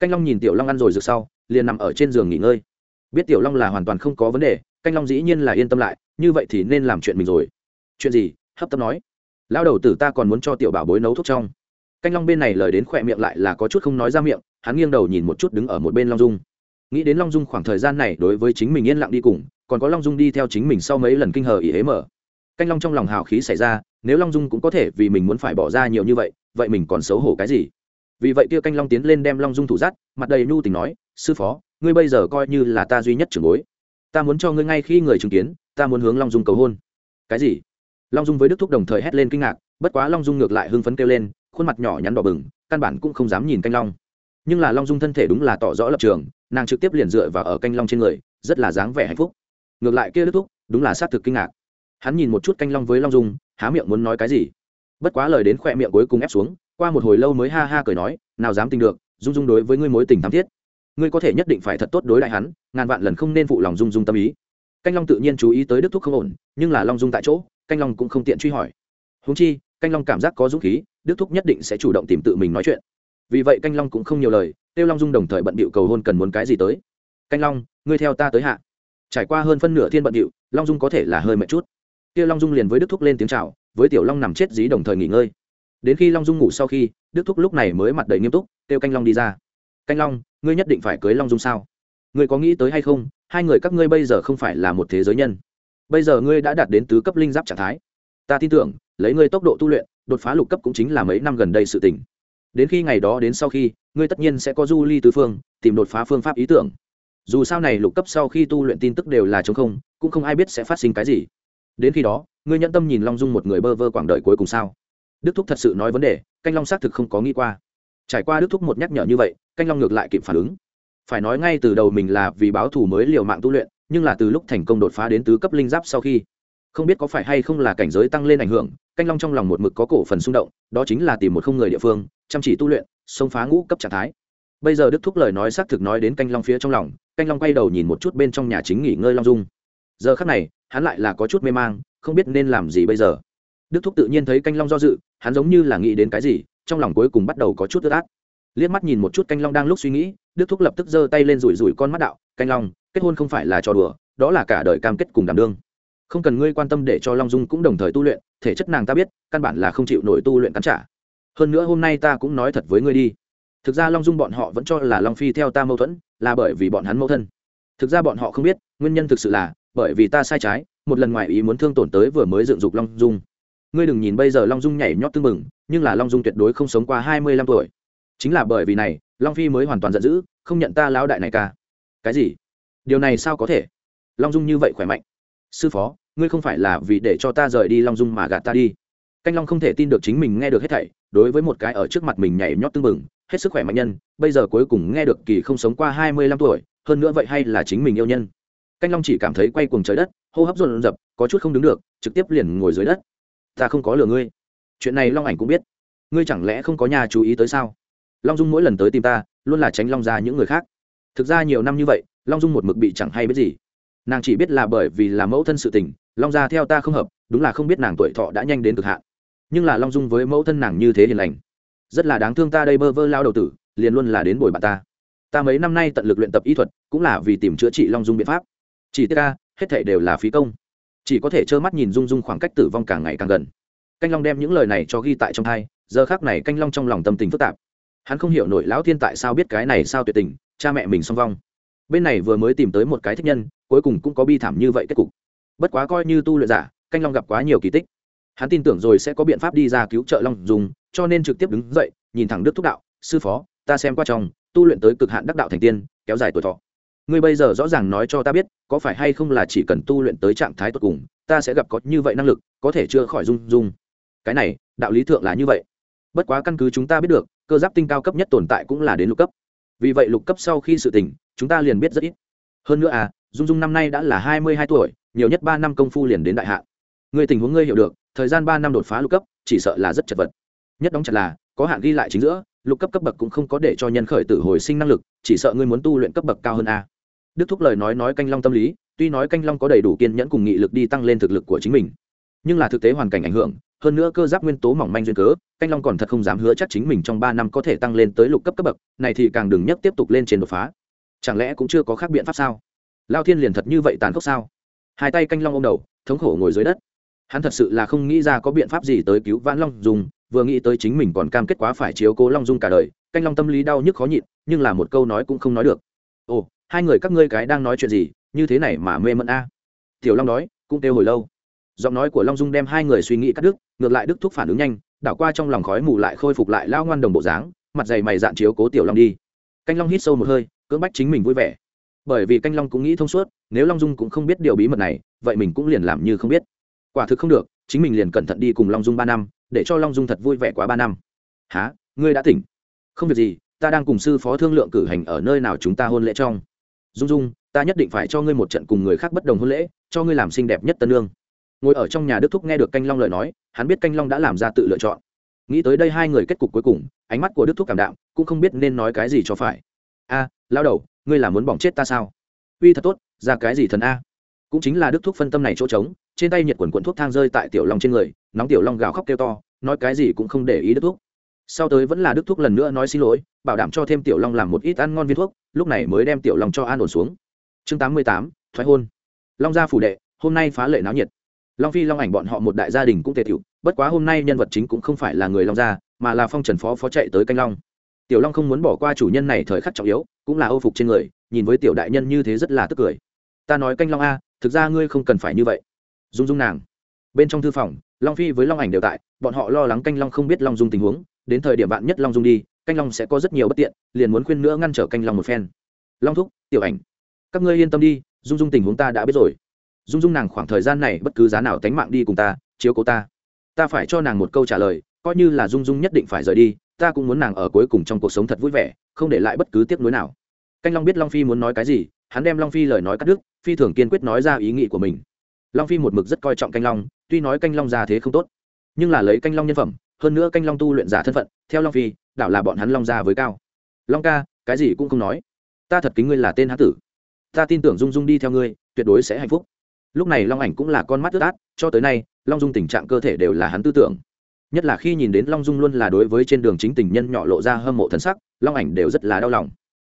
[SPEAKER 1] Canh long nhìn tiểu long ăn rồi dược sau, liền nằm ở trên giường nghỉ ngơi. Biết tiểu long là hoàn toàn không có vấn đề, canh long dĩ nhiên là yên tâm lại, như vậy thì nên làm chuyện mình rồi. Chuyện gì? hấp tấp nói. Lao đầu tử ta còn muốn cho tiểu bảo bối nấu thuốc trong. Canh long bên này lời đến khỏe miệng lại là có chút không nói ra miệng, hắn nghiêng đầu nhìn một chút đứng ở một bên long dung nghĩ đến long dung khoảng thời gian này đối với chính mình yên lặng đi cùng, còn có long dung đi theo chính mình sau mấy lần kinh hờ ý hế mở. Canh long trong lòng hào khí xảy ra, nếu long dung cũng có thể vì mình muốn phải bỏ ra nhiều như vậy vậy mình còn xấu hổ cái gì? Vì vậy kia canh long tiến lên đem long dung thủ dắt, mặt đầy nhu tình nói, sư phó, ngươi bây giờ coi như là ta duy nhất trưởng bối. Ta muốn cho ngươi ngay khi người chứng kiến, ta muốn hướng long dung cầu hôn. Cái gì? Long dung với đức thúc đồng thời hét lên kinh ngạc, bất quá long dung ngược lại hưng phấn kêu lên, khuôn mặt nhỏ nhắn đỏ bừng, căn bản cũng không dám nhìn canh long nhưng là long dung thân thể đúng là tỏ rõ lập trường, nàng trực tiếp liền dựa vào ở canh long trên người, rất là dáng vẻ hạnh phúc. Ngược lại kia đức thúc, đúng là xác thực kinh ngạc. Hắn nhìn một chút canh long với long dung, há miệng muốn nói cái gì. Bất quá lời đến khỏe miệng cuối cùng ép xuống, qua một hồi lâu mới ha ha cười nói, nào dám tình được, dung dung đối với ngươi mối tình thắm thiết. Ngươi có thể nhất định phải thật tốt đối lại hắn, ngàn vạn lần không nên phụ lòng dung dung tâm ý. Canh long tự nhiên chú ý tới đức thúc không ổn, nhưng là long dung tại chỗ, canh long cũng không tiện truy hỏi. Húng chi, canh long cảm giác có dũng khí, đức thúc nhất định sẽ chủ động tìm tự mình nói chuyện vì vậy canh long cũng không nhiều lời, tiêu long dung đồng thời bận bịu cầu hôn cần muốn cái gì tới. Canh long, ngươi theo ta tới hạ. Trải qua hơn phân nửa thiên bận bịu, long dung có thể là hơi mệt chút. Tiêu long dung liền với đức thúc lên tiếng chào, với tiểu long nằm chết dí đồng thời nghỉ ngơi. Đến khi long dung ngủ sau khi, đức thúc lúc này mới mặt đầy nghiêm túc, tiêu canh long đi ra. Canh long, ngươi nhất định phải cưới long dung sao? Ngươi có nghĩ tới hay không, hai người các ngươi bây giờ không phải là một thế giới nhân. Bây giờ ngươi đã đạt đến tứ cấp linh giáp trạng thái. Ta tin tưởng, lấy ngươi tốc độ tu luyện, đột phá lục cấp cũng chính là mấy năm gần đây sự tình đến khi ngày đó đến sau khi, ngươi tất nhiên sẽ có du ly tứ phương, tìm đột phá phương pháp ý tưởng. Dù sao này lục cấp sau khi tu luyện tin tức đều là chống không, cũng không ai biết sẽ phát sinh cái gì. Đến khi đó, ngươi nhẫn tâm nhìn long dung một người bơ vơ quảng đợi cuối cùng sao? Đức thúc thật sự nói vấn đề, canh long xác thực không có nghĩ qua. Trải qua đức thúc một nhắc nhở như vậy, canh long ngược lại kịp phản ứng. Phải nói ngay từ đầu mình là vì báo thù mới liều mạng tu luyện, nhưng là từ lúc thành công đột phá đến tứ cấp linh giáp sau khi không biết có phải hay không là cảnh giới tăng lên ảnh hưởng, canh long trong lòng một mực có cổ phần xung động, đó chính là tìm một không người địa phương, chăm chỉ tu luyện, xông phá ngũ cấp trạng thái. Bây giờ đức thúc lời nói xác thực nói đến canh long phía trong lòng, canh long quay đầu nhìn một chút bên trong nhà chính nghỉ ngơi long dung. Giờ khắc này, hắn lại là có chút mê mang, không biết nên làm gì bây giờ. Đức thúc tự nhiên thấy canh long do dự, hắn giống như là nghĩ đến cái gì, trong lòng cuối cùng bắt đầu có chút ướt át. Liếc mắt nhìn một chút canh long đang lúc suy nghĩ, đức thúc lập tức giơ tay lên rủi rủi con mắt đạo, canh long, kết hôn không phải là trò đùa, đó là cả đời cam kết cùng đảm đương không cần ngươi quan tâm để cho long dung cũng đồng thời tu luyện, thể chất nàng ta biết, căn bản là không chịu nổi tu luyện cắn trả. Hơn nữa hôm nay ta cũng nói thật với ngươi đi. Thực ra long dung bọn họ vẫn cho là long phi theo ta mâu thuẫn, là bởi vì bọn hắn mâu thân. Thực ra bọn họ không biết, nguyên nhân thực sự là, bởi vì ta sai trái, một lần ngoài ý muốn thương tổn tới vừa mới dựng dục long dung. Ngươi đừng nhìn bây giờ long dung nhảy nhót tưng mừng nhưng là long dung tuyệt đối không sống qua hai mươi lăm tuổi. Chính là bởi vì này, long phi mới hoàn toàn giận dữ, không nhận ta lão đại này ca cái gì? Điều này sao có thể? Long dung như vậy khỏe mạnh. Sư phó ngươi không phải là vì để cho ta rời đi long dung mà gạt ta đi. Canh long không thể tin được chính mình nghe được hết thảy, đối với một cái ở trước mặt mình nhảy nhót tưng bừng, hết sức khỏe mạnh nhân, bây giờ cuối cùng nghe được kỳ không sống qua hai mươi lăm tuổi, hơn nữa vậy hay là chính mình yêu nhân. Canh long chỉ cảm thấy quay cuồng trời đất, hô hấp rộn rập, có chút không đứng được, trực tiếp liền ngồi dưới đất. Ta không có lừa ngươi. Chuyện này long ảnh cũng biết. Ngươi chẳng lẽ không có nhà chú ý tới sao? Long dung mỗi lần tới tìm ta, luôn là tránh long ra những người khác. Thực ra nhiều năm như vậy, long dung một mực bị chẳng hay biết gì. Nàng chỉ biết là bởi vì là mẫu thân sự tình long gia theo ta không hợp đúng là không biết nàng tuổi thọ đã nhanh đến cực hạn. Nhưng là long dung với mẫu thân nàng như thế hiền lành. Rất là đáng thương ta đây bơ vơ lao đầu tử liền luôn là đến bồi bạn ta. Ta mấy năm nay tận lực luyện tập y thuật cũng là vì tìm chữa trị long dung biện pháp. Chỉ tiết ra, hết thể đều là phí công. Chỉ có thể trơ mắt nhìn dung dung khoảng cách tử vong càng ngày càng gần. Canh long đem những lời này cho ghi tại trong thai giờ khác này canh long trong lòng tâm tình phức tạp. Hắn không hiểu nổi lão thiên tại sao biết cái này sao tuyệt tình cha mẹ mình song vong. Bên này vừa mới tìm tới một cái thích nhân cuối cùng cũng có bi thảm như vậy kết cục bất quá coi như tu luyện giả, canh long gặp quá nhiều kỳ tích. Hắn tin tưởng rồi sẽ có biện pháp đi ra cứu trợ long dùng, cho nên trực tiếp đứng dậy, nhìn thẳng đức thúc đạo, sư phó, ta xem qua trong, tu luyện tới cực hạn đắc đạo thành tiên, kéo dài tuổi thọ. Ngươi bây giờ rõ ràng nói cho ta biết, có phải hay không là chỉ cần tu luyện tới trạng thái tốt cùng, ta sẽ gặp có như vậy năng lực, có thể chữa khỏi dung dung cái này, đạo lý thượng là như vậy. Bất quá căn cứ chúng ta biết được, cơ giáp tinh cao cấp nhất tồn tại cũng là đến lục cấp. Vì vậy lục cấp sau khi sự tình, chúng ta liền biết rất ít. Hơn nữa à dung dung năm nay đã là hai mươi hai tuổi, nhiều nhất ba năm công phu liền đến đại hạ. Người tình huống ngươi hiểu được, thời gian ba năm đột phá lục cấp, chỉ sợ là rất chật vật. Nhất đóng chặt là, có hạn ghi lại chính giữa, lục cấp cấp bậc cũng không có để cho nhân khởi tử hồi sinh năng lực, chỉ sợ ngươi muốn tu luyện cấp bậc cao hơn a. Đức thúc lời nói nói canh long tâm lý, tuy nói canh long có đầy đủ kiên nhẫn cùng nghị lực đi tăng lên thực lực của chính mình, nhưng là thực tế hoàn cảnh ảnh hưởng, hơn nữa cơ giáp nguyên tố mỏng manh duyên cớ, canh long còn thật không dám hứa chắc chính mình trong ba năm có thể tăng lên tới lục cấp cấp bậc, này thì càng đừng nhất tiếp tục lên trên đột phá. Chẳng lẽ cũng chưa có khác biện pháp sao? Lao thiên liền thật như vậy tàn khốc sao? Hai tay canh long ô m đầu thống khổ ngồi dưới đất. Hắn thật sự là không nghĩ ra có biện pháp gì tới cứu vãn long dùng vừa nghĩ tới chính mình còn cam kết quá phải chiếu cố long dung cả đời canh long tâm lý đau nhức khó nhịn nhưng là một câu nói cũng không nói được. Ồ hai người các ngươi cái đang nói chuyện gì như thế này mà mê mẫn a. Tiểu long nói, cũng kêu hồi lâu. Giọng nói của long dung đem hai người suy nghĩ cắt đứt ngược lại đức thúc phản ứng nhanh đảo qua trong lòng khói mù lại khôi phục lại lao ngoan đồng bộ dáng mặt dày mày dạn chiếu cố tiểu long đi. Canh long hít sâu một hơi cưỡng bách chính mình vui vẻ bởi vì canh long cũng nghĩ thông suốt, nếu long dung cũng không biết điều bí mật này, vậy mình cũng liền làm như không biết. Quả thực không được, chính mình liền cẩn thận đi cùng long dung ba năm, để cho long dung thật vui vẻ quá ba năm. Há ngươi đã tỉnh? Không việc gì, ta đang cùng sư phó thương lượng cử hành ở nơi nào chúng ta hôn lễ trong. Dung dung, ta nhất định phải cho ngươi một trận cùng người khác bất đồng hôn lễ, cho ngươi làm xinh đẹp nhất tân lương. Ngồi ở trong nhà đức thúc nghe được canh long lời nói, hắn biết canh long đã làm ra tự lựa chọn. Nghĩ tới đây hai người kết cục cuối cùng, ánh mắt của đức thúc cảm đạm, cũng không biết nên nói cái gì cho phải. A, lao đầu ngươi là muốn bỏng chết ta sao? Uy thật tốt, ra cái gì thần a? Cũng chính là đức thuốc phân tâm này chỗ trống, trên tay nhiệt quần quần thuốc thang rơi tại tiểu long trên người, nóng tiểu long gào khóc kêu to, nói cái gì cũng không để ý đức thuốc sau tới vẫn là đức thuốc lần nữa nói xin lỗi, bảo đảm cho thêm tiểu long làm một ít ăn ngon viên thuốc, lúc này mới đem tiểu long cho an ổn xuống. Chương tám mươi tám, thoái hôn. Long gia phủ đệ, hôm nay phá lệ náo nhiệt. Long phi, long ảnh bọn họ một đại gia đình cũng tề thiệu bất quá hôm nay nhân vật chính cũng không phải là người long gia, mà là phong trần phó phó chạy tới canh long tiểu long không muốn bỏ qua chủ nhân này thời khắc trọng yếu, cũng là âu phục trên người, nhìn với tiểu đại nhân như thế rất là tức cười. Ta nói canh long a, thực ra ngươi không cần phải như vậy. Dung dung nàng. Bên trong thư phòng, long phi với long ảnh đều tại, bọn họ lo lắng canh long không biết long dung tình huống, đến thời điểm bạn nhất long dung đi, canh long sẽ có rất nhiều bất tiện, liền muốn khuyên nữa ngăn trở canh long một phen. Long thúc, tiểu ảnh, các ngươi yên tâm đi, dung dung tình huống ta đã biết rồi. Dung dung nàng khoảng thời gian này bất cứ giá nào tánh mạng đi cùng ta, chiếu cố ta. Ta phải cho nàng một câu trả lời, coi như là dung dung nhất định phải rời đi ta cũng muốn nàng ở cuối cùng trong cuộc sống thật vui vẻ, không để lại bất cứ tiếc nuối nào. Canh long biết long phi muốn nói cái gì, hắn đem long phi lời nói cắt đứt, phi thường kiên quyết nói ra ý nghĩ của mình. Long phi một mực rất coi trọng canh long, tuy nói canh long ra thế không tốt, nhưng là lấy canh long nhân phẩm, hơn nữa canh long tu luyện giả thân phận, theo long phi, đảo là bọn hắn long ra với cao. Long ca, cái gì cũng không nói. Ta thật kính ngươi là tên hán tử. Ta tin tưởng dung dung đi theo ngươi, tuyệt đối sẽ hạnh phúc. Lúc này long ảnh cũng là con mắt ướt át, cho tới nay, long dung tình trạng cơ thể đều là hắn tư tưởng nhất là khi nhìn đến long dung luôn là đối với trên đường chính tình nhân nhỏ lộ ra hâm mộ thân sắc, long ảnh đều rất là đau lòng.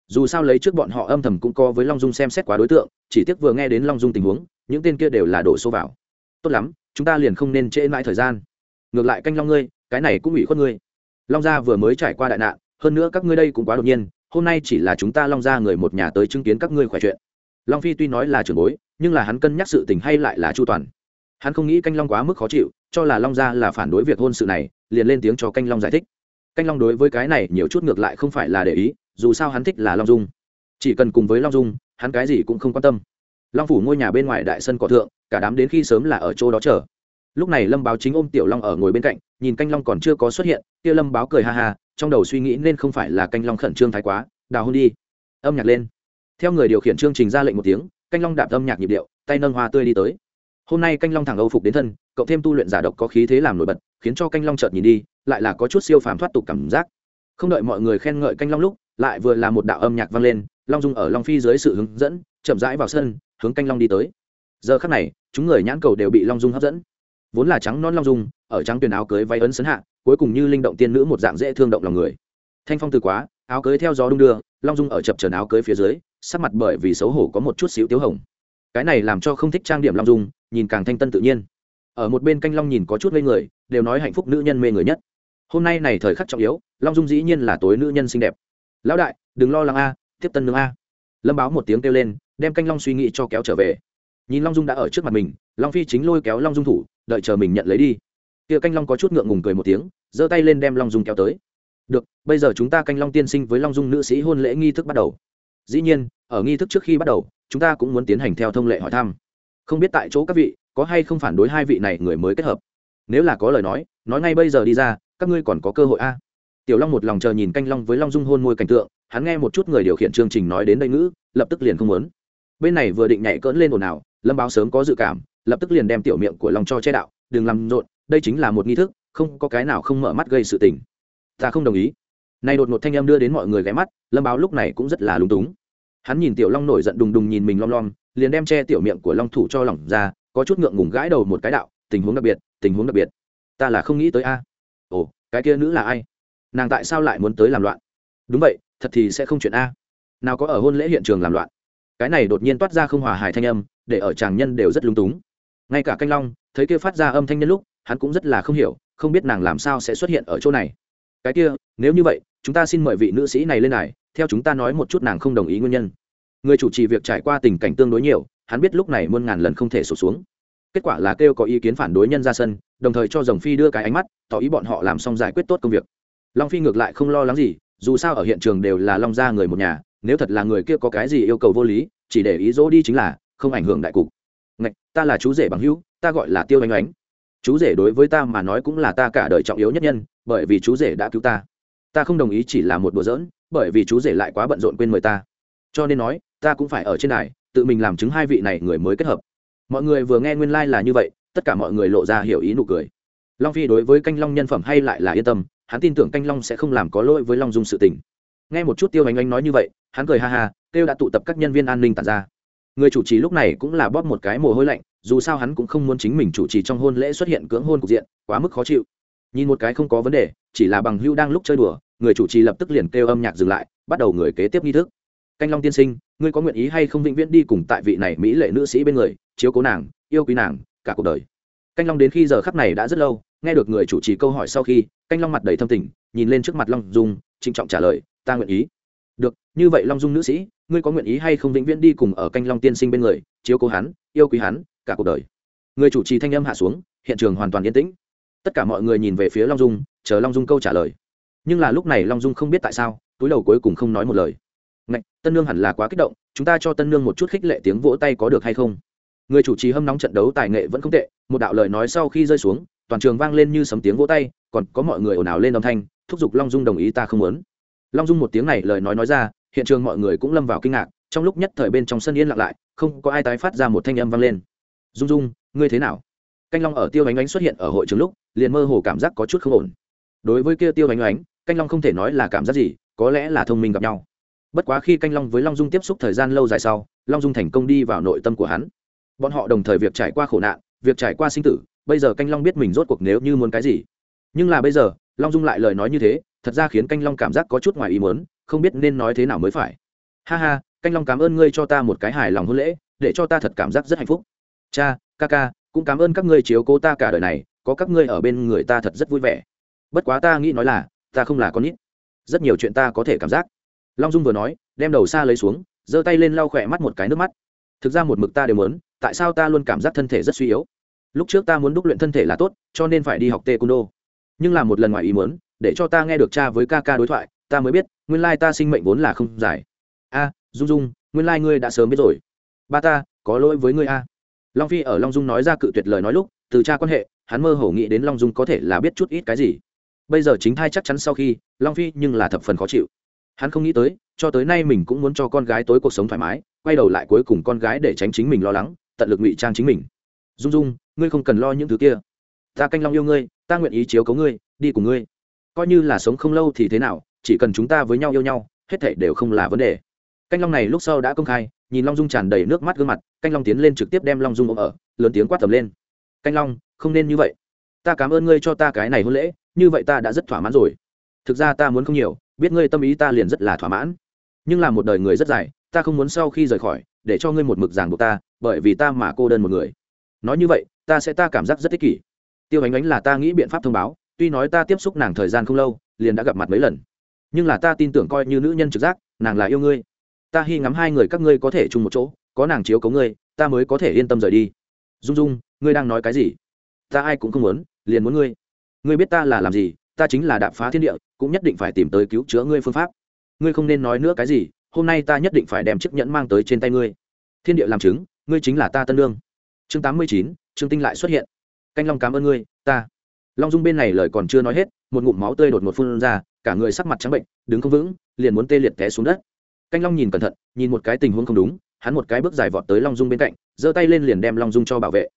[SPEAKER 1] Dù sao lấy trước bọn họ âm thầm cũng có với long dung xem xét quá đối tượng, chỉ tiếc vừa nghe đến long dung tình huống, những tên kia đều là đổ số vào. Tốt lắm, chúng ta liền không nên trễ mãi thời gian. Ngược lại canh long ngươi, cái này cũng ủy khuất ngươi. Long gia vừa mới trải qua đại nạn, hơn nữa các ngươi đây cũng quá đột nhiên, hôm nay chỉ là chúng ta long gia người một nhà tới chứng kiến các ngươi khỏe chuyện. Long phi tuy nói là trưởng bối, nhưng là hắn cân nhắc sự tình hay lại là chu toàn. Hắn không nghĩ canh long quá mức khó chịu cho là long gia là phản đối việc hôn sự này, liền lên tiếng cho canh long giải thích. Canh long đối với cái này nhiều chút ngược lại không phải là để ý, dù sao hắn thích là long dung. Chỉ cần cùng với long dung, hắn cái gì cũng không quan tâm. Long phủ ngôi nhà bên ngoài đại sân cỏ thượng, cả đám đến khi sớm là ở chỗ đó chờ. Lúc này lâm báo chính ôm tiểu long ở ngồi bên cạnh, nhìn canh long còn chưa có xuất hiện, kia lâm báo cười ha ha, trong đầu suy nghĩ nên không phải là canh long khẩn trương thái quá, đào hôn đi. Âm nhạc lên. Theo người điều khiển chương trình ra lệnh một tiếng, canh long đạp âm nhạc nhịp điệu, tay nâng hoa tươi đi tới hôm nay canh long thẳng âu phục đến thân, cộng thêm tu luyện giả độc có khí thế làm nổi bật, khiến cho canh long chợt nhìn đi, lại là có chút siêu phàm thoát tục cảm giác. Không đợi mọi người khen ngợi canh long lúc, lại vừa là một đạo âm nhạc vang lên, long dung ở long phi dưới sự hướng dẫn, chậm rãi vào sân, hướng canh long đi tới. Giờ khắc này, chúng người nhãn cầu đều bị long dung hấp dẫn. Vốn là trắng non long dung, ở trắng tuyển áo cưới váy ấn sấn hạ, cuối cùng như linh động tiên nữ một dạng dễ thương động lòng người. Thanh phong từ quá, áo cưới theo gió đung đưa, long dung ở chập trần áo cưới phía dưới, sắc mặt bởi vì xấu hổ có một chút xíu tiếu hồng. Cái này làm cho không thích trang điểm long dung nhìn càng thanh tân tự nhiên. Ở một bên canh long nhìn có chút ngây người, đều nói hạnh phúc nữ nhân mê người nhất. Hôm nay này thời khắc trọng yếu, long dung dĩ nhiên là tối nữ nhân xinh đẹp. Lão đại, đừng lo lắng a, tiếp tân nương a. Lâm báo một tiếng kêu lên, đem canh long suy nghĩ cho kéo trở về. Nhìn long dung đã ở trước mặt mình, long phi chính lôi kéo long dung thủ, đợi chờ mình nhận lấy đi. Kia canh long có chút ngượng ngùng cười một tiếng, giơ tay lên đem long dung kéo tới. Được, bây giờ chúng ta canh long tiên sinh với long dung nữ sĩ hôn lễ nghi thức bắt đầu. Dĩ nhiên, ở nghi thức trước khi bắt đầu, chúng ta cũng muốn tiến hành theo thông lệ hỏi thăm không biết tại chỗ các vị có hay không phản đối hai vị này người mới kết hợp. Nếu là có lời nói nói ngay bây giờ đi ra, các ngươi còn có cơ hội a. Tiểu long một lòng chờ nhìn canh long với long dung hôn môi cảnh tượng, hắn nghe một chút người điều khiển chương trình nói đến đây ngữ, lập tức liền không muốn. Bên này vừa định nhảy cỡn lên ồn ào, lâm báo sớm có dự cảm, lập tức liền đem tiểu miệng của long cho che đạo, đừng làm rộn, đây chính là một nghi thức, không có cái nào không mở mắt gây sự tình. Ta không đồng ý. Này đột ngột thanh em đưa đến mọi người ghé mắt, lâm báo lúc này cũng rất là lúng túng. Hắn nhìn tiểu long nổi giận đùng đùng nhìn mình lom lom liền đem che tiểu miệng của long thủ cho lỏng ra, có chút ngượng ngùng gãi đầu một cái đạo, tình huống đặc biệt, tình huống đặc biệt. Ta là không nghĩ tới a. Ồ, cái kia nữ là ai? Nàng tại sao lại muốn tới làm loạn? Đúng vậy, thật thì sẽ không chuyện a. Nào có ở hôn lễ hiện trường làm loạn. Cái này đột nhiên toát ra không hòa hài thanh âm, để ở chàng nhân đều rất lúng túng. Ngay cả canh long, thấy kia phát ra âm thanh nhân lúc, hắn cũng rất là không hiểu, không biết nàng làm sao sẽ xuất hiện ở chỗ này. Cái kia, nếu như vậy, chúng ta xin mời vị nữ sĩ này lên này theo chúng ta nói một chút nàng không đồng ý nguyên nhân người chủ trì việc trải qua tình cảnh tương đối nhiều hắn biết lúc này muôn ngàn lần không thể sụt xuống. Kết quả là kêu có ý kiến phản đối nhân ra sân đồng thời cho dòng phi đưa cái ánh mắt tỏ ý bọn họ làm xong giải quyết tốt công việc. Long phi ngược lại không lo lắng gì dù sao ở hiện trường đều là long gia người một nhà nếu thật là người kia có cái gì yêu cầu vô lý chỉ để ý dỗ đi chính là không ảnh hưởng đại cục. Ngạch, ta là chú rể bằng hữu ta gọi là tiêu anh ánh chú rể đối với ta mà nói cũng là ta cả đời trọng yếu nhất nhân bởi vì chú rể đã cứu ta. Ta không đồng ý chỉ là một đùa giỡn bởi vì chú rể lại quá bận rộn quên mời ta cho nên nói, ta cũng phải ở trên này tự mình làm chứng hai vị này người mới kết hợp. Mọi người vừa nghe nguyên lai、like、là như vậy, tất cả mọi người lộ ra hiểu ý nụ cười. Long phi đối với canh long nhân phẩm hay lại là yên tâm, hắn tin tưởng canh long sẽ không làm có lỗi với long dung sự tình. Nghe một chút tiêu anh anh nói như vậy, hắn cười ha ha kêu đã tụ tập các nhân viên an ninh tàn ra. Người chủ trì lúc này cũng là bóp một cái mồ hôi lạnh, dù sao hắn cũng không muốn chính mình chủ trì trong hôn lễ xuất hiện cưỡng hôn cục diện, quá mức khó chịu. Nhìn một cái không có vấn đề, chỉ là bằng hưu đang lúc chơi đùa, người chủ trì lập tức liền kêu âm nhạc dừng lại, bắt đầu người kế tiếp nghi thức canh long tiên sinh, ngươi có nguyện ý hay không vĩnh viễn đi cùng tại vị này mỹ lệ nữ sĩ bên người, chiếu cố nàng, yêu quý nàng, cả cuộc đời? Canh long đến khi giờ khắc này đã rất lâu, nghe được người chủ trì câu hỏi sau khi, canh long mặt đầy thâm tình, nhìn lên trước mặt long dung, trịnh trọng trả lời, ta nguyện ý. Được, như vậy long dung nữ sĩ, ngươi có nguyện ý hay không vĩnh viễn đi cùng ở canh long tiên sinh bên người, chiếu cố hắn, yêu quý hắn, cả cuộc đời? Người chủ trì thanh âm hạ xuống, hiện trường hoàn toàn yên tĩnh. Tất cả mọi người nhìn về phía long dung, chờ long dung câu trả lời. Nhưng là lúc này long dung không biết tại sao, túi đầu cuối cùng không nói một lời. Ngạch, tân nương hẳn là quá kích động chúng ta cho tân nương một chút khích lệ tiếng vỗ tay có được hay không? Người chủ trì hâm nóng trận đấu tài nghệ vẫn không tệ một đạo lời nói sau khi rơi xuống toàn trường vang lên như sấm tiếng vỗ tay còn có mọi người ồn ào lên âm thanh thúc giục long dung đồng ý ta không muốn. Long dung một tiếng này lời nói nói ra hiện trường mọi người cũng lâm vào kinh ngạc trong lúc nhất thời bên trong sân yên lặng lại không có ai tái phát ra một thanh âm vang lên. Dung dung ngươi thế nào? Canh long ở tiêu bánh ánh xuất hiện ở hội trường lúc liền mơ hồ cảm giác có chút không ổn. Đối với kia tiêu bánh ánh canh long không thể nói là cảm giác gì có lẽ là thông minh gặp nhau bất quá khi canh long với long dung tiếp xúc thời gian lâu dài sau, long dung thành công đi vào nội tâm của hắn. Bọn họ đồng thời việc trải qua khổ nạn, việc trải qua sinh tử, bây giờ canh long biết mình rốt cuộc nếu như muốn cái gì. Nhưng là bây giờ, long dung lại lời nói như thế, thật ra khiến canh long cảm giác có chút ngoài ý muốn, không biết nên nói thế nào mới phải. Ha ha, canh long cảm ơn ngươi cho ta một cái hài lòng hôn lễ, để cho ta thật cảm giác rất hạnh phúc. Cha, ca ca, cũng cảm ơn các ngươi chiếu cố ta cả đời này, có các ngươi ở bên người ta thật rất vui vẻ. Bất quá ta nghĩ nói là, ta không là con nít. Rất nhiều chuyện ta có thể cảm giác long dung vừa nói, đem đầu xa lấy xuống, giơ tay lên lau khỏe mắt một cái nước mắt. Thực ra một mực ta đều muốn, tại sao ta luôn cảm giác thân thể rất suy yếu? Lúc trước ta muốn đúc luyện thân thể là tốt, cho nên phải đi học tê cung đô nhưng là một lần ngoài ý muốn, để cho ta nghe được cha với ca ca đối thoại, ta mới biết, nguyên lai ta sinh mệnh vốn là không dài. A, dung dung, nguyên lai ngươi đã sớm biết rồi. Ba ta, có lỗi với ngươi a. Long phi ở long dung nói ra cự tuyệt lời nói lúc, từ cha quan hệ, hắn mơ hồ nghĩ đến long dung có thể là biết chút ít cái gì. Bây giờ chính thai chắc chắn sau khi, long phi nhưng là thập phần khó chịu hắn không nghĩ tới, cho tới nay mình cũng muốn cho con gái tối cuộc sống thoải mái, quay đầu lại cuối cùng con gái để tránh chính mình lo lắng, tận lực ngụy trang chính mình. Dung dung, ngươi không cần lo những thứ kia. Ta canh long yêu ngươi, ta nguyện ý chiếu cấu ngươi, đi cùng ngươi. Coi như là sống không lâu thì thế nào, chỉ cần chúng ta với nhau yêu nhau, hết thảy đều không là vấn đề. Canh long này lúc sau đã công khai, nhìn long dung tràn đầy nước mắt gương mặt, canh long tiến lên trực tiếp đem long dung ôm ở, lớn tiếng quát tầm lên. Canh long, không nên như vậy. Ta cảm ơn ngươi cho ta cái này hôn lễ, như vậy ta đã rất thỏa mãn rồi. Thực ra ta muốn không nhiều biết ngươi tâm ý ta liền rất là thỏa mãn. Nhưng là một đời người rất dài, ta không muốn sau khi rời khỏi, để cho ngươi một mực ràng buộc ta, bởi vì ta mà cô đơn một người. Nói như vậy, ta sẽ ta cảm giác rất ích kỷ. Tiêu ánh ánh là ta nghĩ biện pháp thông báo, tuy nói ta tiếp xúc nàng thời gian không lâu, liền đã gặp mặt mấy lần. Nhưng là ta tin tưởng coi như nữ nhân trực giác, nàng là yêu ngươi. Ta hy ngắm hai người các ngươi có thể chung một chỗ, có nàng chiếu cấu ngươi, ta mới có thể yên tâm rời đi. Dung dung, ngươi đang nói cái gì? Ta ai cũng không muốn, liền muốn ngươi. Ngươi biết ta là làm gì ta chính là đạp phá thiên địa, cũng nhất định phải tìm tới cứu chữa ngươi phương pháp. Ngươi không nên nói nữa cái gì, hôm nay ta nhất định phải đem chiếc nhẫn mang tới trên tay ngươi. Thiên địa làm chứng, ngươi chính là ta tân lương. Chương tám mươi chín, trương tinh lại xuất hiện. Canh long cảm ơn ngươi, ta. Long dung bên này lời còn chưa nói hết, một ngụm máu tươi đột một phun ra, cả người sắc mặt trắng bệnh, đứng không vững, liền muốn tê liệt té xuống đất. Canh long nhìn cẩn thận, nhìn một cái tình huống không đúng, hắn một cái bước dài vọt tới long dung bên cạnh, giơ tay lên liền đem long dung cho bảo vệ.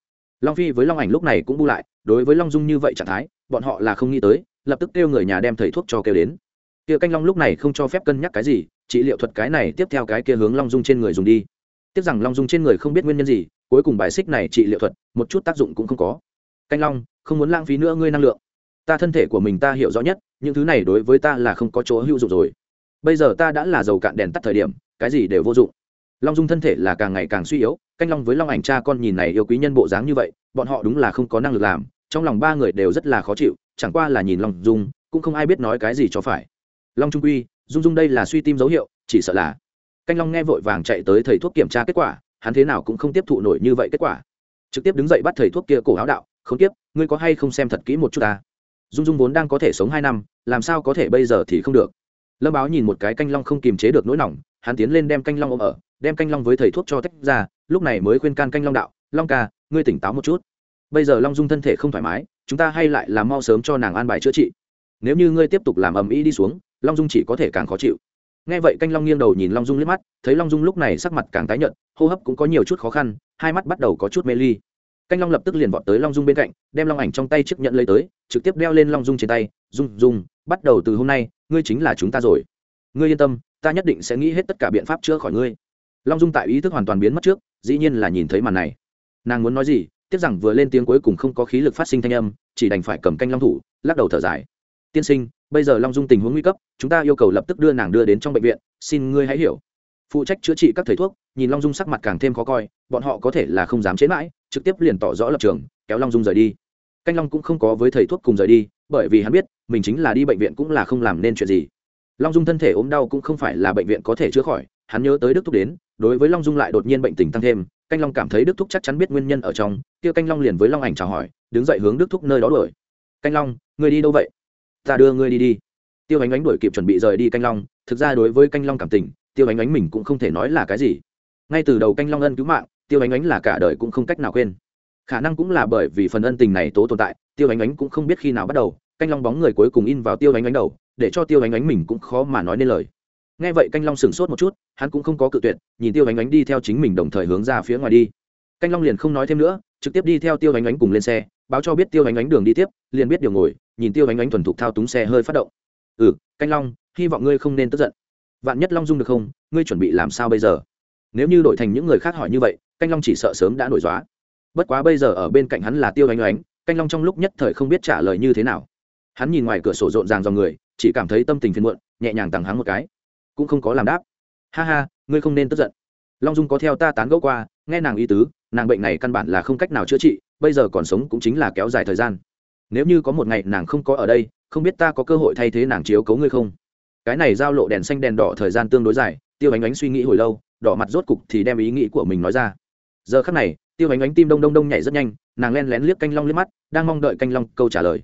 [SPEAKER 1] Long phi với long ảnh lúc này cũng bu lại, đối với long dung như vậy trạng thái, bọn họ là không nghĩ tới lập tức kêu người nhà đem thầy thuốc cho kêu đến. Kia canh long lúc này không cho phép cân nhắc cái gì trị liệu thuật cái này tiếp theo cái kia hướng long dung trên người dùng đi. Tiếc rằng long dung trên người không biết nguyên nhân gì, cuối cùng bài xích này trị liệu thuật, một chút tác dụng cũng không có. Canh long, không muốn lãng phí nữa ngươi năng lượng. Ta thân thể của mình ta hiểu rõ nhất, những thứ này đối với ta là không có chỗ hữu dụng rồi. Bây giờ ta đã là dầu cạn đèn tắt thời điểm, cái gì đều vô dụng. Long dung thân thể là càng ngày càng suy yếu, canh long với long ảnh cha con nhìn này yêu quý nhân bộ dáng như vậy, bọn họ đúng là không có năng lực làm trong lòng ba người đều rất là khó chịu, chẳng qua là nhìn long dung, cũng không ai biết nói cái gì cho phải. Long trung quy, dung dung đây là suy tim dấu hiệu, chỉ sợ là. Canh long nghe vội vàng chạy tới thầy thuốc kiểm tra kết quả, hắn thế nào cũng không tiếp thụ nổi như vậy kết quả. Trực tiếp đứng dậy bắt thầy thuốc kia cổ áo đạo không tiếp ngươi có hay không xem thật kỹ một chút ta? Dung dung vốn đang có thể sống hai năm, làm sao có thể bây giờ thì không được. Lâm báo nhìn một cái canh long không kiềm chế được nỗi nỏng hắn tiến lên đem canh long ôm ở, đem canh long với thầy thuốc cho tách ra, lúc này mới khuyên can canh long đạo, long ca, ngươi tỉnh táo một chút bây giờ long dung thân thể không thoải mái, chúng ta hay lại làm mau sớm cho nàng an bài chữa trị. Nếu như ngươi tiếp tục làm ầm ĩ đi xuống, long dung chỉ có thể càng khó chịu. Nghe vậy canh long nghiêng đầu nhìn long dung liếc mắt, thấy long dung lúc này sắc mặt càng tái nhợt, hô hấp cũng có nhiều chút khó khăn, hai mắt bắt đầu có chút mê ly. Canh long lập tức liền vọt tới long dung bên cạnh, đem long ảnh trong tay chiếc nhận lấy tới, trực tiếp đeo lên long dung trên tay, dung dung, bắt đầu từ hôm nay, ngươi chính là chúng ta rồi. Ngươi yên tâm, ta nhất định sẽ nghĩ hết tất cả biện pháp chữa khỏi ngươi. Long dung tại ý thức hoàn toàn biến mất trước, dĩ nhiên là nhìn thấy màn này. Nàng muốn nói gì tiếc rằng vừa lên tiếng cuối cùng không có khí lực phát sinh thanh âm, chỉ đành phải cầm canh long thủ, lắc đầu thở dài. Tiên sinh, bây giờ long dung tình huống nguy cấp, chúng ta yêu cầu lập tức đưa nàng đưa đến trong bệnh viện, xin ngươi hãy hiểu. Phụ trách chữa trị các thầy thuốc, nhìn long dung sắc mặt càng thêm khó coi, bọn họ có thể là không dám chế mãi, trực tiếp liền tỏ rõ lập trường, kéo long dung rời đi. Canh long cũng không có với thầy thuốc cùng rời đi, bởi vì hắn biết, mình chính là đi bệnh viện cũng là không làm nên chuyện gì. Long dung thân thể ốm đau cũng không phải là bệnh viện có thể chữa khỏi, hắn nhớ tới đức thúc đến, đối với long dung lại đột nhiên bệnh tình tăng thêm canh long cảm thấy đức thúc chắc chắn biết nguyên nhân ở trong, kia canh long liền với long ảnh chào hỏi, đứng dậy hướng đức thúc nơi đó đuổi. Canh long, người đi đâu vậy? Ta đưa ngươi đi đi. Tiêu ánh ánh đuổi kịp chuẩn bị rời đi canh long, thực ra đối với canh long cảm tình, tiêu ánh ánh mình cũng không thể nói là cái gì. Ngay từ đầu canh long ân cứu mạng, tiêu ánh ánh là cả đời cũng không cách nào quên. Khả năng cũng là bởi vì phần ân tình này tố tồn tại, tiêu ánh ánh cũng không biết khi nào bắt đầu, canh long bóng người cuối cùng in vào tiêu ánh ánh đầu, để cho tiêu ánh ánh mình cũng khó mà nói nên lời nghe vậy canh long sửng sốt một chút, hắn cũng không có cự tuyệt, nhìn tiêu ánh ánh đi theo chính mình đồng thời hướng ra phía ngoài đi. Canh long liền không nói thêm nữa, trực tiếp đi theo tiêu ánh ánh cùng lên xe, báo cho biết tiêu ánh ánh đường đi tiếp, liền biết điều ngồi, nhìn tiêu ánh ánh thuần thục thao túng xe hơi phát động. Ừ canh long, hy vọng ngươi không nên tức giận. Vạn nhất long dung được không? Ngươi chuẩn bị làm sao bây giờ? Nếu như đổi thành những người khác hỏi như vậy, canh long chỉ sợ sớm đã nổi dóa bất quá bây giờ ở bên cạnh hắn là tiêu ánh ánh, canh long trong lúc nhất thời không biết trả lời như thế nào. Hắn nhìn ngoài cửa sổ rộn ràng dòng người, chỉ cảm thấy tâm tình phiền muộn, nhẹ nhàng tằng hắng một cái cũng không có làm đáp. Ha ha, ngươi không nên tức giận. Long dung có theo ta tán gẫu qua, nghe nàng y tứ, nàng bệnh này căn bản là không cách nào chữa trị, bây giờ còn sống cũng chính là kéo dài thời gian. Nếu như có một ngày nàng không có ở đây, không biết ta có cơ hội thay thế nàng chiếu cấu ngươi không? Cái này giao lộ đèn xanh đèn đỏ thời gian tương đối dài, tiêu ánh ánh suy nghĩ hồi lâu, đỏ mặt rốt cục thì đem ý nghĩ của mình nói ra. Giờ khắc này, tiêu ánh ánh tim đông đông đông nhảy rất nhanh, nàng len lén liếc canh long liếc mắt, đang mong đợi canh long câu trả lời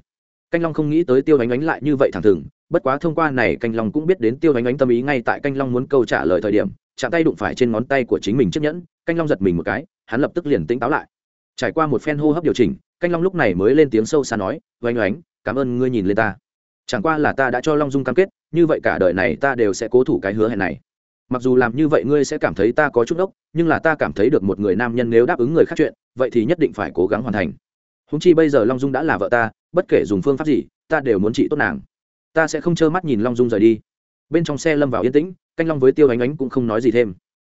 [SPEAKER 1] canh long không nghĩ tới tiêu ánh ánh lại như vậy thẳng thừng, bất quá thông qua này canh long cũng biết đến tiêu ánh ánh tâm ý ngay tại canh long muốn câu trả lời thời điểm, chạm tay đụng phải trên ngón tay của chính mình chiếc nhẫn, canh long giật mình một cái, hắn lập tức liền tỉnh táo lại. Trải qua một phen hô hấp điều chỉnh, canh long lúc này mới lên tiếng sâu xa nói, oanh oánh, cảm ơn ngươi nhìn lên ta. Chẳng qua là ta đã cho long dung cam kết, như vậy cả đời này ta đều sẽ cố thủ cái hứa hẹn này. Mặc dù làm như vậy ngươi sẽ cảm thấy ta có chút ốc nhưng là ta cảm thấy được một người nam nhân nếu đáp ứng người khác chuyện, vậy thì nhất định phải cố gắng hoàn thành. Húng chi bây giờ long dung đã là vợ ta bất kể dùng phương pháp gì, ta đều muốn trị tốt nàng. Ta sẽ không trơ mắt nhìn long dung rời đi. Bên trong xe lâm vào yên tĩnh, canh long với tiêu ánh ánh cũng không nói gì thêm.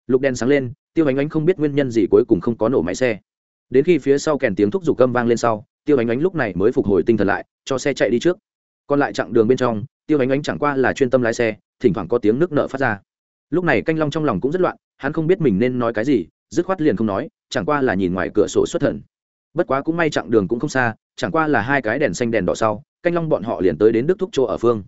[SPEAKER 1] Lục đèn sáng lên, tiêu ánh ánh không biết nguyên nhân gì cuối cùng không có nổ máy xe. Đến khi phía sau kèn tiếng thúc giục cơm vang lên sau, tiêu ánh ánh lúc này mới phục hồi tinh thần lại, cho xe chạy đi trước. Còn lại chặng đường bên trong, tiêu ánh ánh chẳng qua là chuyên tâm lái xe, thỉnh thoảng có tiếng nước nợ phát ra. Lúc này canh long trong lòng cũng rất loạn, hắn không biết mình nên nói cái gì, dứt khoát liền không nói, chẳng qua là nhìn ngoài cửa sổ xuất thần. Bất quá cũng may chặng đường cũng không xa chẳng qua là hai cái đèn xanh đèn đỏ sau, canh long bọn họ liền tới đến đức thúc chỗ ở phương.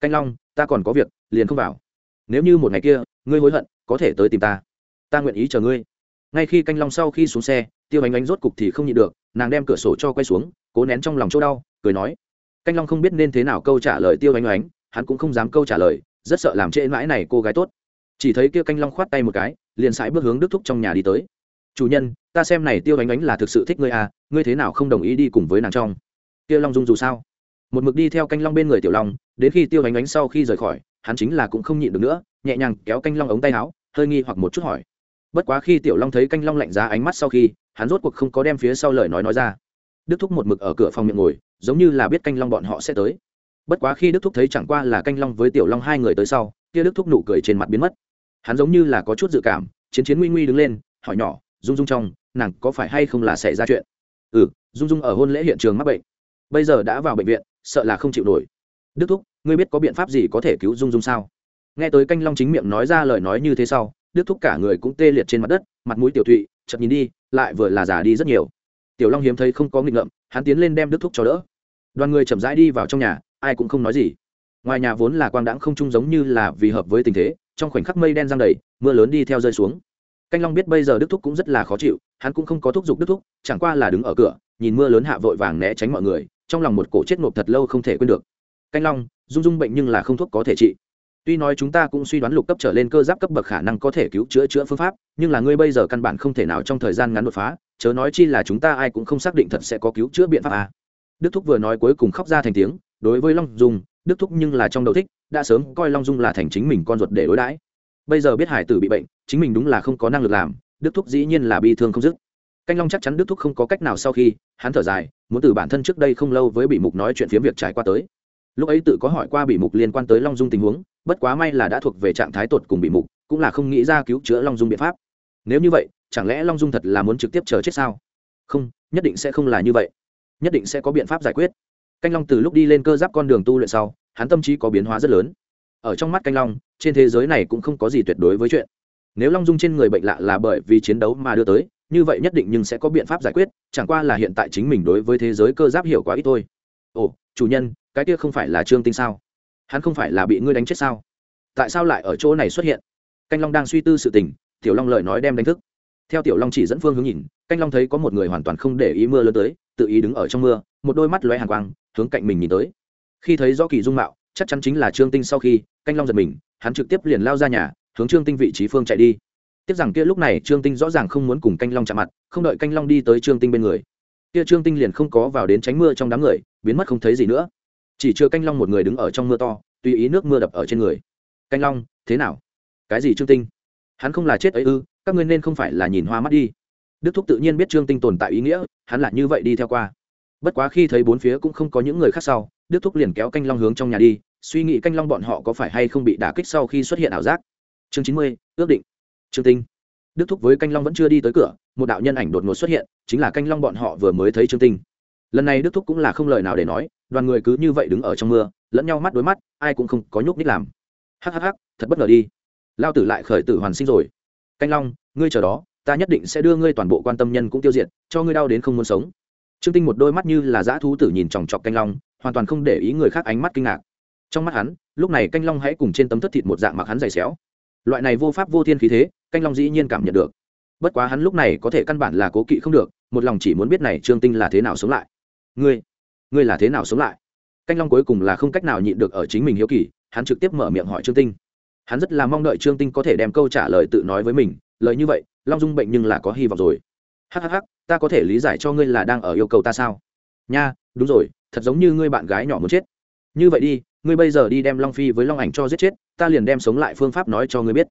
[SPEAKER 1] Canh long, ta còn có việc, liền không vào. Nếu như một ngày kia, ngươi hối hận, có thể tới tìm ta. Ta nguyện ý chờ ngươi. Ngay khi canh long sau khi xuống xe, tiêu ánh ánh rốt cục thì không nhịn được, nàng đem cửa sổ cho quay xuống, cố nén trong lòng chỗ đau, cười nói, canh long không biết nên thế nào câu trả lời tiêu ánh ánh, hắn cũng không dám câu trả lời, rất sợ làm trễ mãi này cô gái tốt. Chỉ thấy kia canh long khoát tay một cái, liền sải bước hướng đức thúc trong nhà đi tới chủ nhân, ta xem này tiêu ánh ánh là thực sự thích ngươi à ngươi thế nào không đồng ý đi cùng với nàng trong? Tiêu long dung dù sao, một mực đi theo canh long bên người tiểu long, đến khi tiêu ánh ánh sau khi rời khỏi, hắn chính là cũng không nhịn được nữa, nhẹ nhàng kéo canh long ống tay áo, hơi nghi hoặc một chút hỏi. Bất quá khi tiểu long thấy canh long lạnh giá ánh mắt sau khi, hắn rốt cuộc không có đem phía sau lời nói nói ra. Đức thúc một mực ở cửa phòng miệng ngồi, giống như là biết canh long bọn họ sẽ tới. Bất quá khi đức thúc thấy chẳng qua là canh long với tiểu long hai người tới sau, kia đức thúc nụ cười trên mặt biến mất. Hắn giống như là có chút dự cảm, chiến chiến nguy nguy đứng lên, hỏi nhỏ dung dung trong, nàng có phải hay không là xảy ra chuyện? Ừ dung dung ở hôn lễ hiện trường mắc bệnh. Bây giờ đã vào bệnh viện, sợ là không chịu nổi. Đức thúc, ngươi biết có biện pháp gì có thể cứu dung dung sao? Nghe tới canh long chính miệng nói ra lời nói như thế sau, đức thúc cả người cũng tê liệt trên mặt đất, mặt mũi tiểu thụy chậm nhìn đi, lại vừa là già đi rất nhiều. Tiểu long hiếm thấy không có nghịch ngợm, hắn tiến lên đem đức thúc cho đỡ. Đoàn người chậm rãi đi vào trong nhà, ai cũng không nói gì. Ngoài nhà vốn là quang đãng không chung giống như là vì hợp với tình thế, trong khoảnh khắc mây đen giăng đầy, mưa lớn đi theo rơi xuống canh long biết bây giờ đức thúc cũng rất là khó chịu, hắn cũng không có thúc giục đức thúc, chẳng qua là đứng ở cửa, nhìn mưa lớn hạ vội vàng né tránh mọi người, trong lòng một cổ chết ngộp thật lâu không thể quên được. Canh long, dung dung bệnh nhưng là không thuốc có thể trị. Tuy nói chúng ta cũng suy đoán lục cấp trở lên cơ giáp cấp bậc khả năng có thể cứu chữa chữa phương pháp, nhưng là ngươi bây giờ căn bản không thể nào trong thời gian ngắn đột phá, chớ nói chi là chúng ta ai cũng không xác định thật sẽ có cứu chữa biện pháp à. đức thúc vừa nói cuối cùng khóc ra thành tiếng, đối với long dung, đức thúc nhưng là trong đầu thích, đã sớm coi long dung là thành chính mình con ruột để đối đãi. Bây giờ biết hải tử bị bệnh chính mình đúng là không có năng lực làm, đức thúc dĩ nhiên là bi thương không dứt. Canh long chắc chắn đức thúc không có cách nào sau khi, hắn thở dài, muốn từ bản thân trước đây không lâu với bị mục nói chuyện phiếm việc trải qua tới. Lúc ấy tự có hỏi qua bị mục liên quan tới long dung tình huống, bất quá may là đã thuộc về trạng thái tột cùng bị mục, cũng là không nghĩ ra cứu chữa long dung biện pháp. Nếu như vậy, chẳng lẽ long dung thật là muốn trực tiếp chờ chết sao? Không, nhất định sẽ không là như vậy. Nhất định sẽ có biện pháp giải quyết. Canh long từ lúc đi lên cơ giáp con đường tu luyện sau, hắn tâm trí có biến hóa rất lớn. Ở trong mắt canh long, trên thế giới này cũng không có gì tuyệt đối với chuyện nếu long dung trên người bệnh lạ là bởi vì chiến đấu mà đưa tới, như vậy nhất định nhưng sẽ có biện pháp giải quyết, chẳng qua là hiện tại chính mình đối với thế giới cơ giáp hiểu quá ít thôi. Ồ, chủ nhân, cái kia không phải là trương tinh sao? Hắn không phải là bị ngươi đánh chết sao? Tại sao lại ở chỗ này xuất hiện? Canh long đang suy tư sự tình, tiểu long lời nói đem đánh thức. Theo tiểu long chỉ dẫn phương hướng nhìn, canh long thấy có một người hoàn toàn không để ý mưa lớn tới, tự ý đứng ở trong mưa, một đôi mắt lóe hàn quang, hướng cạnh mình nhìn tới. Khi thấy do kỳ dung mạo, chắc chắn chính là trương tinh sau khi, canh long giật mình, hắn trực tiếp liền lao ra nhà hướng trương tinh vị trí phương chạy đi. Tiếc rằng kia lúc này trương tinh rõ ràng không muốn cùng canh long chạm mặt, không đợi canh long đi tới trương tinh bên người. Kia trương tinh liền không có vào đến tránh mưa trong đám người, biến mất không thấy gì nữa. Chỉ chưa canh long một người đứng ở trong mưa to, tùy ý nước mưa đập ở trên người. Canh long, thế nào? Cái gì trương tinh? Hắn không là chết ấy ư, các ngươi nên không phải là nhìn hoa mắt đi. Đức thúc tự nhiên biết trương tinh tồn tại ý nghĩa, hắn là như vậy đi theo qua. Bất quá khi thấy bốn phía cũng không có những người khác sau, đức thúc liền kéo canh long hướng trong nhà đi, suy nghĩ canh long bọn họ có phải hay không bị đả kích sau khi xuất hiện ảo giác chương chín mươi, ước định. Trương tinh. Đức thúc với canh long vẫn chưa đi tới cửa, một đạo nhân ảnh đột ngột xuất hiện, chính là canh long bọn họ vừa mới thấy trương tinh. Lần này đức thúc cũng là không lời nào để nói, đoàn người cứ như vậy đứng ở trong mưa, lẫn nhau mắt đối mắt, ai cũng không có nhúc nhích làm. Hhh thật bất ngờ đi. Lao tử lại khởi tử hoàn sinh rồi. Canh long, ngươi chờ đó, ta nhất định sẽ đưa ngươi toàn bộ quan tâm nhân cũng tiêu diệt, cho ngươi đau đến không muốn sống. Trương tinh một đôi mắt như là dã thú tử nhìn chòng chọc canh long, hoàn toàn không để ý người khác ánh mắt kinh ngạc. Trong mắt hắn, lúc này canh long hãy cùng trên tấm thất thịt một dạng mặc hắn dày xéo loại này vô pháp vô thiên khí thế, canh long dĩ nhiên cảm nhận được. Bất quá hắn lúc này có thể căn bản là cố kỵ không được, một lòng chỉ muốn biết này trương tinh là thế nào sống lại. Ngươi ngươi là thế nào sống lại? Canh long cuối cùng là không cách nào nhịn được ở chính mình hiếu kỳ, hắn trực tiếp mở miệng hỏi trương tinh. Hắn rất là mong đợi trương tinh có thể đem câu trả lời tự nói với mình, lời như vậy, long dung bệnh nhưng là có hy vọng rồi. Hhh ta có thể lý giải cho ngươi là đang ở yêu cầu ta sao? Nha, đúng rồi, thật giống như ngươi bạn gái nhỏ muốn chết. Như vậy đi ngươi bây giờ đi đem long phi với long ảnh cho giết chết, ta liền đem sống lại phương pháp nói cho ngươi biết.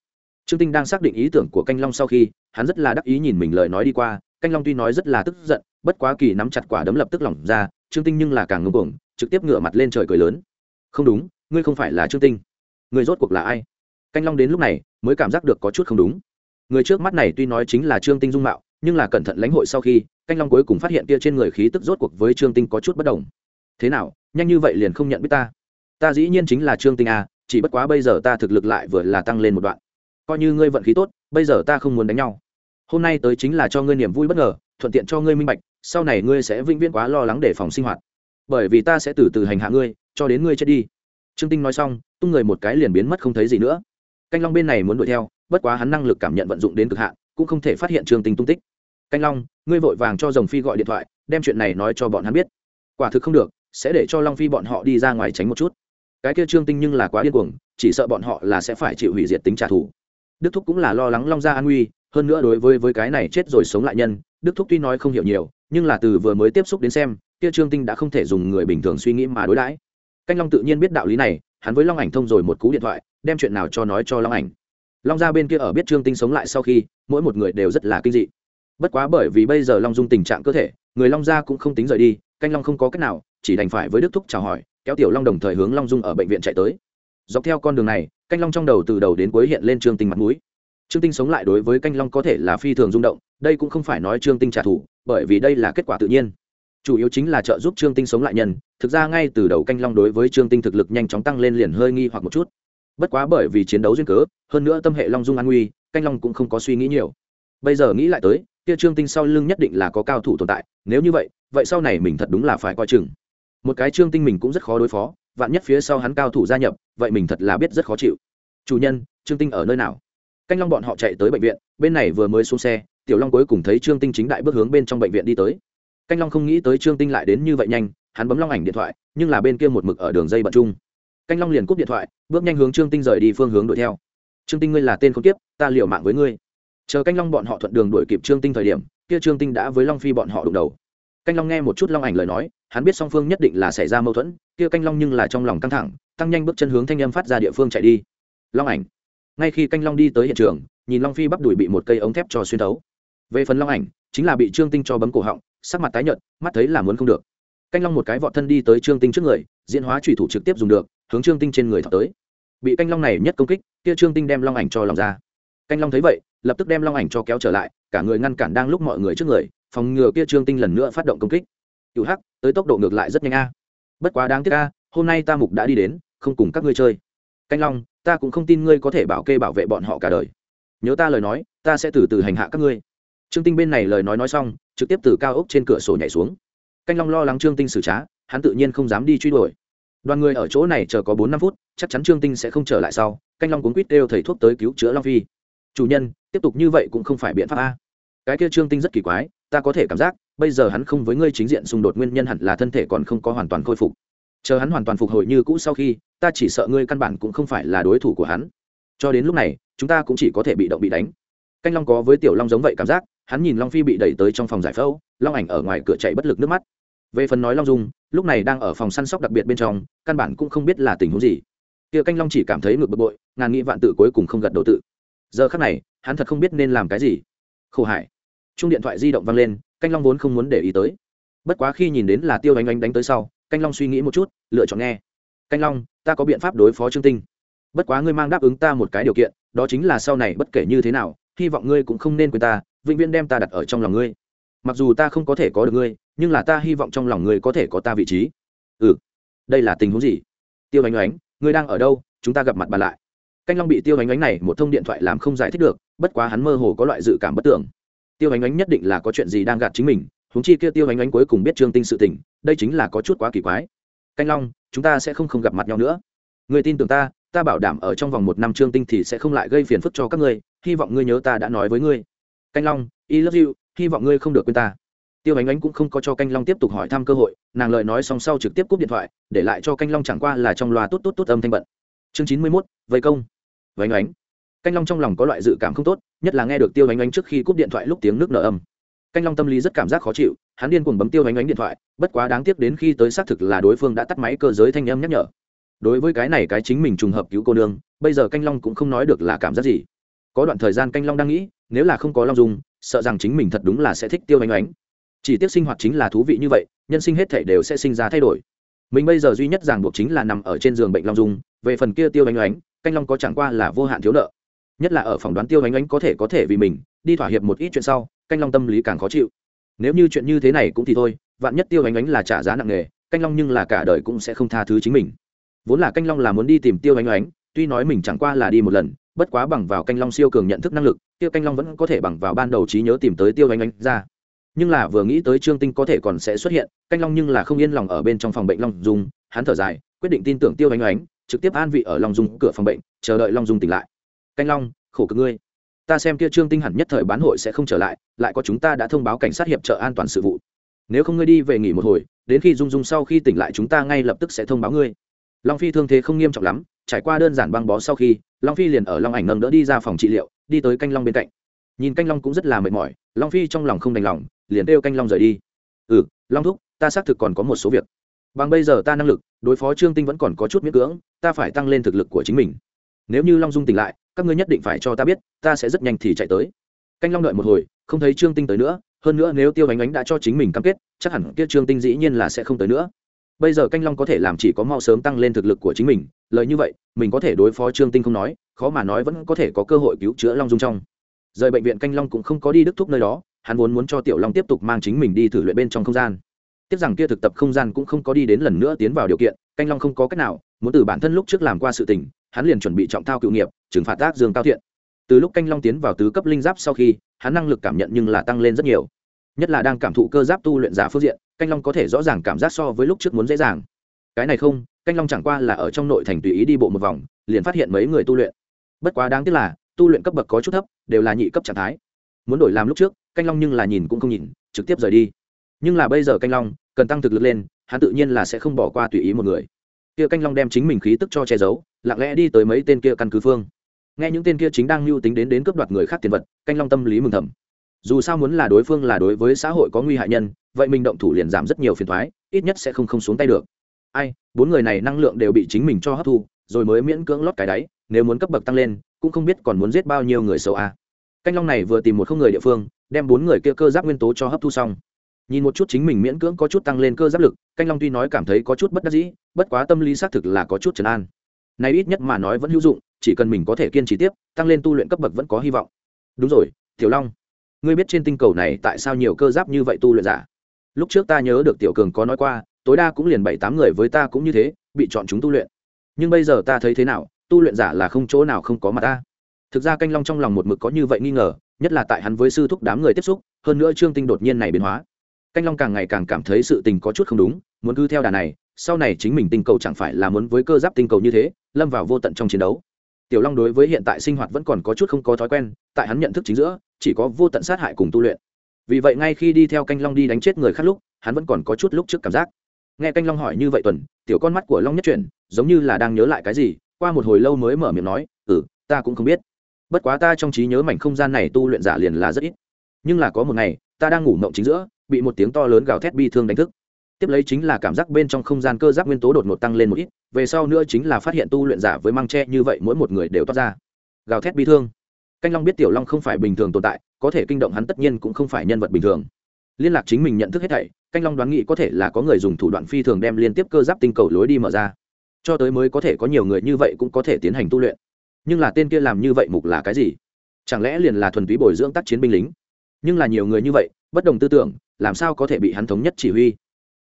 [SPEAKER 1] Trương tinh đang xác định ý tưởng của canh long sau khi, hắn rất là đắc ý nhìn mình lời nói đi qua. Canh long tuy nói rất là tức giận, bất quá kỳ nắm chặt quả đấm lập tức lỏng ra, trương tinh nhưng là càng ngưng cuồng, trực tiếp ngửa mặt lên trời cười lớn. Không đúng, ngươi không phải là trương tinh. Người rốt cuộc là ai? Canh long đến lúc này mới cảm giác được có chút không đúng. Người trước mắt này tuy nói chính là trương tinh dung mạo, nhưng là cẩn thận lãnh hội sau khi, canh long cuối cùng phát hiện kia trên người khí tức rốt cuộc với trương tinh có chút bất đồng. Thế nào, nhanh như vậy liền không nhận biết ta? Ta dĩ nhiên chính là trương tinh a, chỉ bất quá bây giờ ta thực lực lại vừa là tăng lên một đoạn. Coi như ngươi vận khí tốt, bây giờ ta không muốn đánh nhau. Hôm nay tới chính là cho ngươi niềm vui bất ngờ, thuận tiện cho ngươi minh bạch, sau này ngươi sẽ vĩnh viễn quá lo lắng để phòng sinh hoạt. Bởi vì ta sẽ từ từ hành hạ ngươi, cho đến ngươi chết đi. Trương tinh nói xong, tung người một cái liền biến mất không thấy gì nữa. Canh long bên này muốn đuổi theo, bất quá hắn năng lực cảm nhận vận dụng đến cực hạn, cũng không thể phát hiện trương tinh tung tích. Canh long, ngươi vội vàng cho dòng phi gọi điện thoại, đem chuyện này nói cho bọn hắn biết. Quả thực không được, sẽ để cho long phi bọn họ đi ra ngoài tránh một chút cái kia trương tinh nhưng là quá điên cuồng, chỉ sợ bọn họ là sẽ phải chịu hủy diệt tính trả thù. Đức thúc cũng là lo lắng long gia an nguy hơn nữa đối với với cái này chết rồi sống lại nhân, đức thúc tuy nói không hiểu nhiều, nhưng là từ vừa mới tiếp xúc đến xem, kia trương tinh đã không thể dùng người bình thường suy nghĩ mà đối đãi. Canh long tự nhiên biết đạo lý này, hắn với long ảnh thông rồi một cú điện thoại, đem chuyện nào cho nói cho long ảnh. Long gia bên kia ở biết trương tinh sống lại sau khi, mỗi một người đều rất là kinh dị. Bất quá bởi vì bây giờ long dung tình trạng cơ thể, người long gia cũng không tính rời đi, canh long không có cách nào, chỉ đành phải với đức thúc chào hỏi kéo tiểu long đồng thời hướng long dung ở bệnh viện chạy tới dọc theo con đường này canh long trong đầu từ đầu đến cuối hiện lên trương tinh mặt mũi trương tinh sống lại đối với canh long có thể là phi thường rung động đây cũng không phải nói trương tinh trả thù bởi vì đây là kết quả tự nhiên chủ yếu chính là trợ giúp trương tinh sống lại nhân thực ra ngay từ đầu canh long đối với trương tinh thực lực nhanh chóng tăng lên liền hơi nghi hoặc một chút bất quá bởi vì chiến đấu duyên cớ hơn nữa tâm hệ long dung an nguy canh long cũng không có suy nghĩ nhiều bây giờ nghĩ lại tới kia trương tinh sau lưng nhất định là có cao thủ tồn tại nếu như vậy vậy sau này mình thật đúng là phải coi chừng một cái trương tinh mình cũng rất khó đối phó, vạn nhất phía sau hắn cao thủ gia nhập, vậy mình thật là biết rất khó chịu. Chủ nhân, trương tinh ở nơi nào? Canh long bọn họ chạy tới bệnh viện, bên này vừa mới xuống xe, tiểu long cuối cùng thấy trương tinh chính đại bước hướng bên trong bệnh viện đi tới. Canh long không nghĩ tới trương tinh lại đến như vậy nhanh, hắn bấm long ảnh điện thoại, nhưng là bên kia một mực ở đường dây bận chung. Canh long liền cúp điện thoại, bước nhanh hướng trương tinh rời đi phương hướng đuổi theo. Trương tinh ngươi là tên không tiếp ta liệu mạng với ngươi. Chờ canh long bọn họ thuận đường đuổi kịp trương tinh thời điểm, kia trương tinh đã với long phi bọn họ đụng đầu canh long nghe một chút long ảnh lời nói, hắn biết song phương nhất định là xảy ra mâu thuẫn, kia canh long nhưng là trong lòng căng thẳng, tăng nhanh bước chân hướng thanh âm phát ra địa phương chạy đi. Long ảnh. Ngay khi canh long đi tới hiện trường, nhìn long phi bắp đùi bị một cây ống thép cho xuyên thấu. Về phần long ảnh, chính là bị trương tinh cho bấm cổ họng, sắc mặt tái nhợt, mắt thấy là muốn không được. Canh long một cái vọt thân đi tới trương tinh trước người, diễn hóa trùy thủ trực tiếp dùng được, hướng trương tinh trên người thọc tới. Bị canh long này nhất công kích, kia trương tinh đem long ảnh cho lòng ra. Canh long thấy vậy, lập tức đem long ảnh cho kéo trở lại, cả người ngăn cản đang lúc mọi người trước người phòng ngừa kia trương tinh lần nữa phát động công kích. Cựu hắc, tới tốc độ ngược lại rất nhanh a. Bất quá đáng tiếc a, hôm nay ta mục đã đi đến, không cùng các ngươi chơi. Canh long, ta cũng không tin ngươi có thể bảo kê bảo vệ bọn họ cả đời. Nhớ ta lời nói, ta sẽ từ từ hành hạ các ngươi. Trương tinh bên này lời nói nói xong, trực tiếp từ cao ốc trên cửa sổ nhảy xuống. Canh long lo lắng trương tinh xử trá, hắn tự nhiên không dám đi truy đuổi. Đoàn người ở chỗ này chờ có bốn năm phút, chắc chắn trương tinh sẽ không trở lại sau. Canh long cuốn quýt đều thầy thuốc tới cứu chữa long phi. Chủ nhân, tiếp tục như vậy cũng không phải biện pháp a cái kia trương tinh rất kỳ quái, ta có thể cảm giác, bây giờ hắn không với ngươi chính diện xung đột nguyên nhân hẳn là thân thể còn không có hoàn toàn khôi phục. Chờ hắn hoàn toàn phục hồi như cũ sau khi, ta chỉ sợ ngươi căn bản cũng không phải là đối thủ của hắn. Cho đến lúc này, chúng ta cũng chỉ có thể bị động bị đánh. Canh long có với tiểu long giống vậy cảm giác, hắn nhìn long phi bị đẩy tới trong phòng giải phẫu, long ảnh ở ngoài cửa chạy bất lực nước mắt. Về phần nói long dung, lúc này đang ở phòng săn sóc đặc biệt bên trong, căn bản cũng không biết là tình huống gì. Kia canh long chỉ cảm thấy ngược bực bội, ngàn nghĩ vạn tự cuối cùng không gật đầu tự. Giờ khắc này, hắn thật không biết nên làm cái gì khổ hải. Chung điện thoại di động vang lên, canh long vốn không muốn để ý tới. Bất quá khi nhìn đến là tiêu ánh ánh đánh tới sau, canh long suy nghĩ một chút, lựa chọn nghe. Canh long, ta có biện pháp đối phó trương tinh. Bất quá ngươi mang đáp ứng ta một cái điều kiện, đó chính là sau này bất kể như thế nào, hy vọng ngươi cũng không nên quên ta, vĩnh viễn đem ta đặt ở trong lòng ngươi. Mặc dù ta không có thể có được ngươi, nhưng là ta hy vọng trong lòng ngươi có thể có ta vị trí. Ừ. Đây là tình huống gì? Tiêu ánh ánh, ngươi đang ở đâu? Chúng ta gặp mặt bàn lại. Canh long bị tiêu ánh ánh này một thông điện thoại làm không giải thích được bất quá hắn mơ hồ có loại dự cảm bất tưởng. Tiêu ánh ánh nhất định là có chuyện gì đang gạt chính mình, huống chi kia tiêu ánh ánh cuối cùng biết trương tinh sự tình, đây chính là có chút quá kỳ quái. Canh long, chúng ta sẽ không không gặp mặt nhau nữa. Người tin tưởng ta ta bảo đảm ở trong vòng một năm trương tinh thì sẽ không lại gây phiền phức cho các ngươi, hy vọng ngươi nhớ ta đã nói với ngươi. Canh long, i love you, hy vọng ngươi không được quên ta. Tiêu ánh ánh cũng không có cho canh long tiếp tục hỏi thăm cơ hội, nàng lợi nói xong sau trực tiếp cúp điện thoại, để lại cho canh long chẳng qua là trong loa tốt tốt tốt âm thanh bận. Chương chín mươi mốt, vây công. Vánh ánh canh long trong lòng có loại dự cảm không tốt, nhất là nghe được tiêu ánh ánh trước khi cúp điện thoại lúc tiếng nước nở âm. Canh long tâm lý rất cảm giác khó chịu, hắn điên cuồng bấm tiêu ánh ánh điện thoại, bất quá đáng tiếc đến khi tới xác thực là đối phương đã tắt máy cơ giới thanh âm nhắc nhở. Đối với cái này cái chính mình trùng hợp cứu cô nương, bây giờ canh long cũng không nói được là cảm giác gì. Có đoạn thời gian canh long đang nghĩ, nếu là không có long dung, sợ rằng chính mình thật đúng là sẽ thích tiêu ánh ánh. Chỉ tiếc sinh hoạt chính là thú vị như vậy, nhân sinh hết thể đều sẽ sinh ra thay đổi. Mình bây giờ duy nhất ràng buộc chính là nằm ở trên giường bệnh long dung, về phần kia tiêu ánh ánh, canh long có chẳng qua là vô hạn thiếu nợ nhất là ở phòng đoán tiêu ánh ánh có thể có thể vì mình, đi thỏa hiệp một ít chuyện sau, canh long tâm lý càng khó chịu. Nếu như chuyện như thế này cũng thì thôi, vạn nhất tiêu ánh ánh là trả giá nặng nề, canh long nhưng là cả đời cũng sẽ không tha thứ chính mình. Vốn là canh long là muốn đi tìm tiêu ánh ánh, tuy nói mình chẳng qua là đi một lần, bất quá bằng vào canh long siêu cường nhận thức năng lực, tiêu canh long vẫn có thể bằng vào ban đầu trí nhớ tìm tới tiêu ánh ánh ra. Nhưng là vừa nghĩ tới trương tinh có thể còn sẽ xuất hiện, canh long nhưng là không yên lòng ở bên trong phòng bệnh long dung, hắn thở dài, quyết định tin tưởng tiêu ánh ánh, trực tiếp an vị ở long dung cửa phòng bệnh, chờ đợi long dung tỉnh lại canh long, khổ cực ngươi. Ta xem kia trương tinh hẳn nhất thời bán hội sẽ không trở lại lại có chúng ta đã thông báo cảnh sát hiệp trợ an toàn sự vụ. Nếu không ngươi đi về nghỉ một hồi, đến khi dung dung sau khi tỉnh lại chúng ta ngay lập tức sẽ thông báo ngươi. Long phi thương thế không nghiêm trọng lắm, trải qua đơn giản băng bó sau khi, long phi liền ở long ảnh nâng đỡ đi ra phòng trị liệu, đi tới canh long bên cạnh. Nhìn canh long cũng rất là mệt mỏi, long phi trong lòng không đành lòng, liền kêu canh long rời đi. Ừ long thúc, ta xác thực còn có một số việc. Bằng bây giờ ta năng lực, đối phó trương tinh vẫn còn có chút miễn cưỡng, ta phải tăng lên thực lực của chính mình. Nếu như long dung tỉnh lại các ngươi nhất định phải cho ta biết, ta sẽ rất nhanh thì chạy tới. Canh long đợi một hồi, không thấy trương tinh tới nữa, hơn nữa nếu tiêu ánh ánh đã cho chính mình cam kết, chắc hẳn kia trương tinh dĩ nhiên là sẽ không tới nữa. Bây giờ canh long có thể làm chỉ có mau sớm tăng lên thực lực của chính mình, lời như vậy, mình có thể đối phó trương tinh không nói, khó mà nói vẫn có thể có cơ hội cứu chữa long dung trong. Rời bệnh viện canh long cũng không có đi đức thúc nơi đó, hắn vốn muốn cho tiểu long tiếp tục mang chính mình đi thử luyện bên trong không gian. Tiếc rằng kia thực tập không gian cũng không có đi đến lần nữa tiến vào điều kiện, canh long không có cách nào, muốn từ bản thân lúc trước làm qua sự tình, hắn liền chuẩn bị trọng thao cựu nghiệp trừng phạt tác dương cao thiện. Từ lúc canh long tiến vào tứ cấp linh giáp sau khi, hắn năng lực cảm nhận nhưng là tăng lên rất nhiều. Nhất là đang cảm thụ cơ giáp tu luyện giả phương diện, canh long có thể rõ ràng cảm giác so với lúc trước muốn dễ dàng. Cái này không, canh long chẳng qua là ở trong nội thành tùy ý đi bộ một vòng, liền phát hiện mấy người tu luyện. Bất quá đáng tiếc là, tu luyện cấp bậc có chút thấp, đều là nhị cấp trạng thái. Muốn đổi làm lúc trước, canh long nhưng là nhìn cũng không nhìn, trực tiếp rời đi. Nhưng là bây giờ canh long, cần tăng thực lực lên, hắn tự nhiên là sẽ không bỏ qua tùy ý một người. Kia canh long đem chính mình khí tức cho che giấu, lặng lẽ đi tới mấy tên kia căn cứ phương nghe những tên kia chính đang mưu tính đến đến cướp đoạt người khác tiền vật, canh long tâm lý mừng thầm. Dù sao muốn là đối phương là đối với xã hội có nguy hại nhân, vậy mình động thủ liền giảm rất nhiều phiền thoái ít nhất sẽ không không xuống tay được. Ai, bốn người này năng lượng đều bị chính mình cho hấp thu, rồi mới miễn cưỡng lót cái đáy, nếu muốn cấp bậc tăng lên, cũng không biết còn muốn giết bao nhiêu người xấu à. canh long này vừa tìm một không người địa phương, đem bốn người kia cơ giáp nguyên tố cho hấp thu xong. Nhìn một chút chính mình miễn cưỡng có chút tăng lên cơ giáp lực, canh long tuy nói cảm thấy có chút bất đắc dĩ, bất quá tâm lý xác thực là có chút trấn an. Nay ít nhất mà nói vẫn hữu dụng chỉ cần mình có thể kiên trì tiếp, tăng lên tu luyện cấp bậc vẫn có hy vọng. Đúng rồi, tiểu long, ngươi biết trên tinh cầu này tại sao nhiều cơ giáp như vậy tu luyện giả? Lúc trước ta nhớ được tiểu cường có nói qua, tối đa cũng liền bảy tám người với ta cũng như thế, bị chọn chúng tu luyện. Nhưng bây giờ ta thấy thế nào, tu luyện giả là không chỗ nào không có mặt ta. Thực ra canh long trong lòng một mực có như vậy nghi ngờ, nhất là tại hắn với sư thúc đám người tiếp xúc, hơn nữa trương tinh đột nhiên này biến hóa. Canh long càng ngày càng cảm thấy sự tình có chút không đúng, muốn cứ theo đà này, sau này chính mình tinh cầu chẳng phải là muốn với cơ giáp tinh cầu như thế, lâm vào vô tận trong chiến đấu tiểu long đối với hiện tại sinh hoạt vẫn còn có chút không có thói quen, tại hắn nhận thức chính giữa, chỉ có vô tận sát hại cùng tu luyện. Vì vậy ngay khi đi theo canh long đi đánh chết người khác lúc, hắn vẫn còn có chút lúc trước cảm giác. Nghe canh long hỏi như vậy tuần, tiểu con mắt của long nhất chuyển, giống như là đang nhớ lại cái gì, qua một hồi lâu mới mở miệng nói ừ ta cũng không biết. Bất quá ta trong trí nhớ mảnh không gian này tu luyện giả liền là rất ít. Nhưng là có một ngày, ta đang ngủ mộng chính giữa, bị một tiếng to lớn gào thét bi thương đánh thức tiếp lấy chính là cảm giác bên trong không gian cơ giác nguyên tố đột ngột tăng lên một ít, về sau nữa chính là phát hiện tu luyện giả với mang tre như vậy mỗi một người đều toát ra. Gào thét bi thương. Canh long biết tiểu long không phải bình thường tồn tại, có thể kinh động hắn tất nhiên cũng không phải nhân vật bình thường. Liên lạc chính mình nhận thức hết thảy, canh long đoán nghĩ có thể là có người dùng thủ đoạn phi thường đem liên tiếp cơ giáp tinh cầu lối đi mở ra. Cho tới mới có thể có nhiều người như vậy cũng có thể tiến hành tu luyện. Nhưng là tên kia làm như vậy mục là cái gì? Chẳng lẽ liền là thuần túy bồi dưỡng tác chiến binh lính? Nhưng là nhiều người như vậy, bất đồng tư tưởng, làm sao có thể bị hắn thống nhất chỉ huy?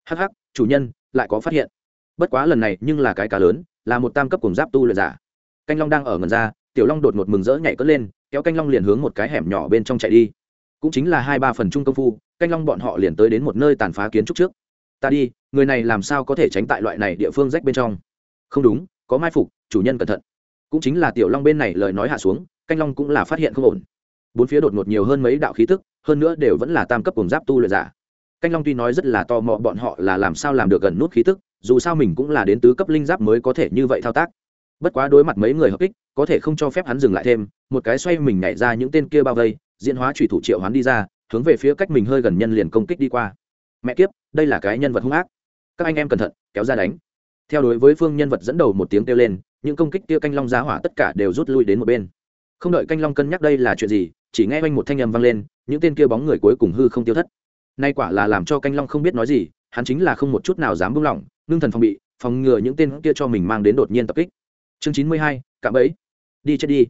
[SPEAKER 1] Hh chủ nhân, lại có phát hiện. Bất quá lần này nhưng là cái cá lớn, là một tam cấp cùng giáp tu luyện giả. Canh long đang ở ngần ra, tiểu long đột một mừng rỡ nhảy cất lên, kéo canh long liền hướng một cái hẻm nhỏ bên trong chạy đi. Cũng chính là hai ba phần chung công phu, canh long bọn họ liền tới đến một nơi tàn phá kiến trúc trước. Ta đi, người này làm sao có thể tránh tại loại này địa phương rách bên trong? Không đúng, có mai phục, chủ nhân cẩn thận. Cũng chính là tiểu long bên này lời nói hạ xuống, canh long cũng là phát hiện không ổn. Bốn phía đột ngột nhiều hơn mấy đạo khí tức, hơn nữa đều vẫn là tam cấp cùng giáp tu luyện giả canh long tuy nói rất là tò mò bọn họ là làm sao làm được gần nút khí tức dù sao mình cũng là đến tứ cấp linh giáp mới có thể như vậy thao tác. Bất quá đối mặt mấy người hợp kích, có thể không cho phép hắn dừng lại thêm một cái xoay mình nhảy ra những tên kia bao vây diễn hóa thủy thủ triệu hắn đi ra hướng về phía cách mình hơi gần nhân liền công kích đi qua. Mẹ kiếp đây là cái nhân vật hung ác. Các anh em cẩn thận kéo ra đánh. Theo đối với phương nhân vật dẫn đầu một tiếng kêu lên những công kích kia canh long giá hỏa tất cả đều rút lui đến một bên. Không đợi canh long cân nhắc đây là chuyện gì chỉ nghe oanh một thanh âm vang lên những tên kia bóng người cuối cùng hư không tiêu thất nay quả là làm cho canh long không biết nói gì, hắn chính là không một chút nào dám buông lỏng, ngưng thần phòng bị, phòng ngừa những tên kia cho mình mang đến đột nhiên tập kích. Chương chín mươi hai, cạm ấy đi chết đi.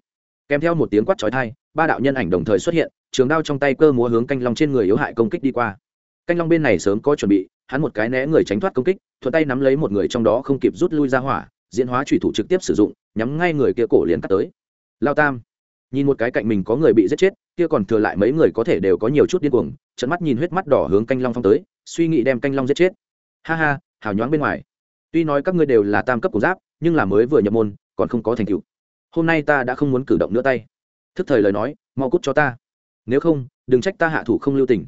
[SPEAKER 1] Kèm theo một tiếng quát trói thai ba đạo nhân ảnh đồng thời xuất hiện, trường đao trong tay cơ múa hướng canh long trên người yếu hại công kích đi qua. Canh long bên này sớm có chuẩn bị, hắn một cái né người tránh thoát công kích, thuận tay nắm lấy một người trong đó không kịp rút lui ra hỏa, diễn hóa thủy thủ trực tiếp sử dụng, nhắm ngay người kia cổ liền cắt tới. Lao tam, nhìn một cái cạnh mình có người bị giết chết, kia còn thừa lại mấy người có thể đều có nhiều chút điên cuồng trận mắt nhìn huyết mắt đỏ hướng canh long phong tới, suy nghĩ đem canh long giết chết. Ha ha, hào nhoáng bên ngoài. Tuy nói các ngươi đều là tam cấp của giáp, nhưng là mới vừa nhập môn, còn không có thành tựu. Hôm nay ta đã không muốn cử động nữa tay. Thức thời lời nói, mau cút cho ta. Nếu không, đừng trách ta hạ thủ không lưu tình.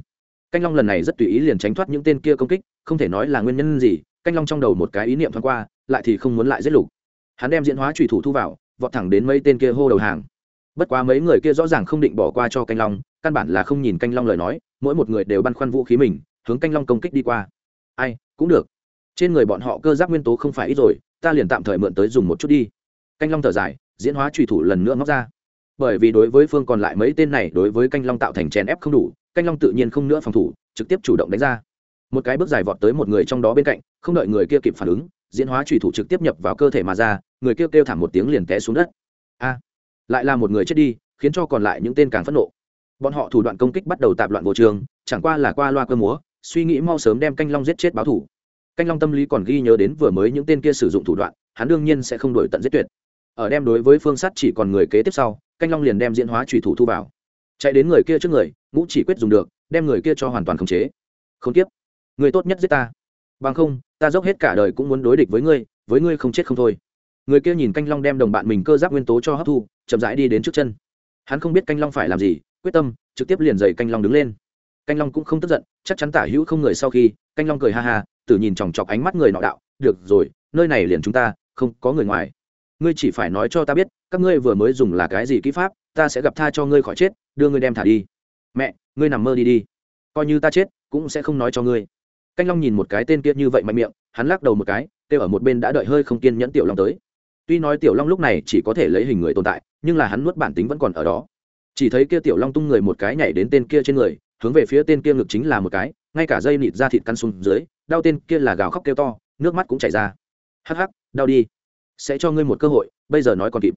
[SPEAKER 1] Canh long lần này rất tùy ý liền tránh thoát những tên kia công kích, không thể nói là nguyên nhân gì, canh long trong đầu một cái ý niệm thoáng qua, lại thì không muốn lại giết lục. Hắn đem diễn hóa trùy thủ thu vào, vọt thẳng đến mấy tên kia hô đầu hàng. Bất quá mấy người kia rõ ràng không định bỏ qua cho canh long, căn bản là không nhìn canh long lời nói mỗi một người đều băn khoăn vũ khí mình, hướng canh long công kích đi qua. Ai, cũng được. Trên người bọn họ cơ giác nguyên tố không phải ít rồi, ta liền tạm thời mượn tới dùng một chút đi. Canh long thở dài, diễn hóa trùy thủ lần nữa ngóc ra. Bởi vì đối với phương còn lại mấy tên này, đối với canh long tạo thành chèn ép không đủ, canh long tự nhiên không nữa phòng thủ, trực tiếp chủ động đánh ra. Một cái bước dài vọt tới một người trong đó bên cạnh, không đợi người kia kịp phản ứng, diễn hóa trùy thủ trực tiếp nhập vào cơ thể mà ra, người kia kêu thảm một tiếng liền té xuống đất. A, lại là một người chết đi, khiến cho còn lại những tên càng phẫn nộ bọn họ thủ đoạn công kích bắt đầu tạp loạn vô trường, chẳng qua là qua loa cơ múa, suy nghĩ mau sớm đem canh long giết chết báo thủ. Canh long tâm lý còn ghi nhớ đến vừa mới những tên kia sử dụng thủ đoạn, hắn đương nhiên sẽ không đổi tận giết tuyệt. Ở đem đối với phương sắt chỉ còn người kế tiếp sau, canh long liền đem diễn hóa trùy thủ thu vào. Chạy đến người kia trước người, ngũ chỉ quyết dùng được, đem người kia cho hoàn toàn khống chế. Không tiếp. Người tốt nhất giết ta. Bằng không, ta dốc hết cả đời cũng muốn đối địch với ngươi với ngươi không chết không thôi. Người kia nhìn canh long đem đồng bạn mình cơ giáp nguyên tố cho hấp thu, chậm rãi đi đến trước chân. Hắn không biết canh long phải làm gì quyết tâm, trực tiếp liền dày canh long đứng lên. Canh long cũng không tức giận, chắc chắn tả hữu không người sau khi, canh long cười ha ha tự nhìn chòng chọc ánh mắt người nọ đạo, được rồi, nơi này liền chúng ta, không có người ngoài. Ngươi chỉ phải nói cho ta biết, các ngươi vừa mới dùng là cái gì kỹ pháp, ta sẽ gặp tha cho ngươi khỏi chết, đưa ngươi đem thả đi. Mẹ, ngươi nằm mơ đi đi. Coi như ta chết, cũng sẽ không nói cho ngươi. Canh long nhìn một cái tên kia như vậy mạnh miệng, hắn lắc đầu một cái, kêu ở một bên đã đợi hơi không kiên nhẫn tiểu long tới. Tuy nói tiểu long lúc này chỉ có thể lấy hình người tồn tại, nhưng là hắn nuốt bản tính vẫn còn ở đó chỉ thấy kia tiểu long tung người một cái nhảy đến tên kia trên người, hướng về phía tên kia ngực chính là một cái, ngay cả dây nịt ra thịt căn xuống dưới, đau tên kia là gào khóc kêu to, nước mắt cũng chảy ra. Hắc hắc, đau đi. Sẽ cho ngươi một cơ hội, bây giờ nói còn kịp.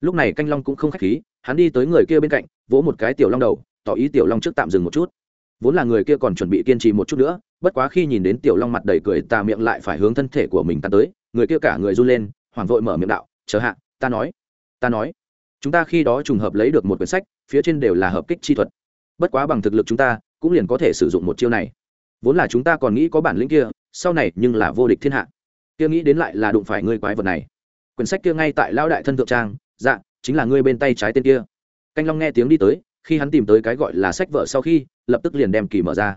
[SPEAKER 1] Lúc này canh long cũng không khách khí, hắn đi tới người kia bên cạnh, vỗ một cái tiểu long đầu, tỏ ý tiểu long trước tạm dừng một chút. Vốn là người kia còn chuẩn bị kiên trì một chút nữa, bất quá khi nhìn đến tiểu long mặt đầy cười, tà miệng lại phải hướng thân thể của mình tàn tới, người kia cả người run lên, hoảng vội mở miệng đạo, chờ hạ, ta nói ta nói. Chúng ta khi đó trùng hợp lấy được một quyển sách phía trên đều là hợp kích chi thuật. Bất quá bằng thực lực chúng ta, cũng liền có thể sử dụng một chiêu này. Vốn là chúng ta còn nghĩ có bản lĩnh kia, sau này nhưng là vô địch thiên hạ. Kia nghĩ đến lại là đụng phải ngươi quái vật này. Quyển sách kia ngay tại lao đại thân thượng trang dạ chính là ngươi bên tay trái tên kia. Canh long nghe tiếng đi tới, khi hắn tìm tới cái gọi là sách vở sau khi, lập tức liền đem kỳ mở ra.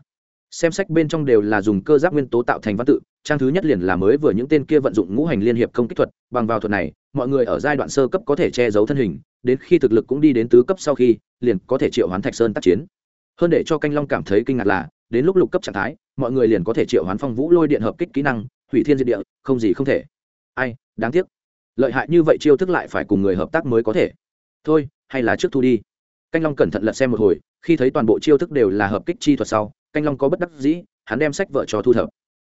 [SPEAKER 1] Xem sách bên trong đều là dùng cơ giác nguyên tố tạo thành văn tự, trang thứ nhất liền là mới vừa những tên kia vận dụng ngũ hành liên hiệp công kích thuật, bằng vào thuật này mọi người ở giai đoạn sơ cấp có thể che giấu thân hình, đến khi thực lực cũng đi đến tứ cấp sau khi, liền có thể triệu hoán thạch sơn tác chiến. Hơn để cho canh long cảm thấy kinh ngạc là, đến lúc lục cấp trạng thái, mọi người liền có thể triệu hoán phong vũ lôi điện hợp kích kỹ năng, hủy thiên diệt địa, không gì không thể. Ai, đáng tiếc. Lợi hại như vậy chiêu thức lại phải cùng người hợp tác mới có thể. Thôi, hay là trước thu đi. Canh long cẩn thận lật xem một hồi, khi thấy toàn bộ chiêu thức đều là hợp kích chi thuật sau, canh long có bất đắc dĩ, hắn đem sách vợ cho thu thập.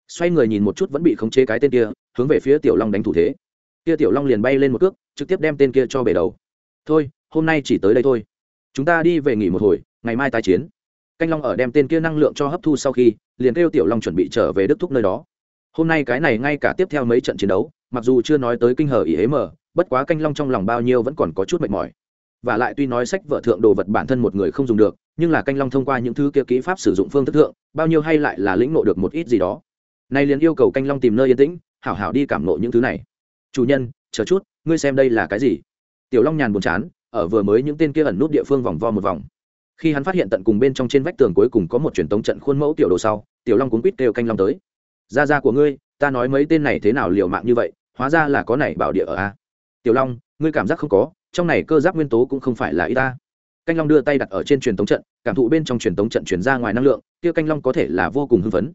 [SPEAKER 1] Xoay người nhìn một chút vẫn bị khống chế cái tên kia, hướng về phía tiểu long đánh thủ thế kia tiểu long liền bay lên một cước, trực tiếp đem tên kia cho bể đầu. Thôi, hôm nay chỉ tới đây thôi. Chúng ta đi về nghỉ một hồi, ngày mai tái chiến. Canh long ở đem tên kia năng lượng cho hấp thu sau khi, liền kêu tiểu long chuẩn bị trở về đức thúc nơi đó. Hôm nay cái này ngay cả tiếp theo mấy trận chiến đấu, mặc dù chưa nói tới kinh hờ ý hế mờ bất quá canh long trong lòng bao nhiêu vẫn còn có chút mệt mỏi. Và lại tuy nói sách vợ thượng đồ vật bản thân một người không dùng được, nhưng là canh long thông qua những thứ kia kỹ pháp sử dụng phương thức thượng, bao nhiêu hay lại là lĩnh nộ được một ít gì đó. Nay liền yêu cầu canh long tìm nơi yên tĩnh, hảo hảo đi cảm nộ những thứ này chủ nhân, chờ chút, ngươi xem đây là cái gì? Tiểu long nhàn buồn chán, ở vừa mới những tên kia ẩn nút địa phương vòng vo một vòng. Khi hắn phát hiện tận cùng bên trong trên vách tường cuối cùng có một truyền tống trận khuôn mẫu tiểu đồ sau, tiểu long cuốn quýt kêu canh long tới. Ra ra của ngươi, ta nói mấy tên này thế nào liều mạng như vậy, hóa ra là có này bảo địa ở a. Tiểu long, ngươi cảm giác không có, trong này cơ giáp nguyên tố cũng không phải là y ta. Canh long đưa tay đặt ở trên truyền tống trận, cảm thụ bên trong truyền tống trận chuyển ra ngoài năng lượng, kia canh long có thể là vô cùng hưng phấn.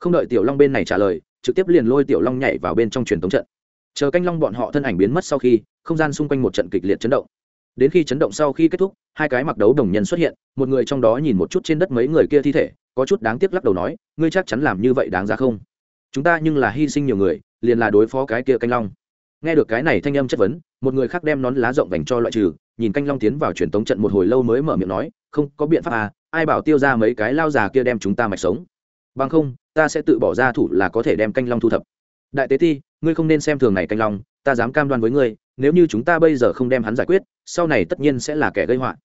[SPEAKER 1] Không đợi tiểu long bên này trả lời, trực tiếp liền lôi tiểu long nhảy vào bên trong truyền tống trận chờ canh long bọn họ thân ảnh biến mất sau khi, không gian xung quanh một trận kịch liệt chấn động. Đến khi chấn động sau khi kết thúc, hai cái mặc đấu đồng nhân xuất hiện, một người trong đó nhìn một chút trên đất mấy người kia thi thể, có chút đáng tiếc lắc đầu nói, ngươi chắc chắn làm như vậy đáng giá không? Chúng ta nhưng là hy sinh nhiều người, liền là đối phó cái kia canh long. Nghe được cái này thanh âm chất vấn, một người khác đem nón lá rộng vành cho loại trừ, nhìn canh long tiến vào truyền tống trận một hồi lâu mới mở miệng nói, không, có biện pháp à ai bảo tiêu ra mấy cái lao già kia đem chúng ta mạch sống? Bằng không, ta sẽ tự bỏ ra thủ là có thể đem canh long thu thập. Đại tế ti ngươi không nên xem thường này canh long, ta dám cam đoan với ngươi, nếu như chúng ta bây giờ không đem hắn giải quyết, sau này tất nhiên sẽ là kẻ gây họa.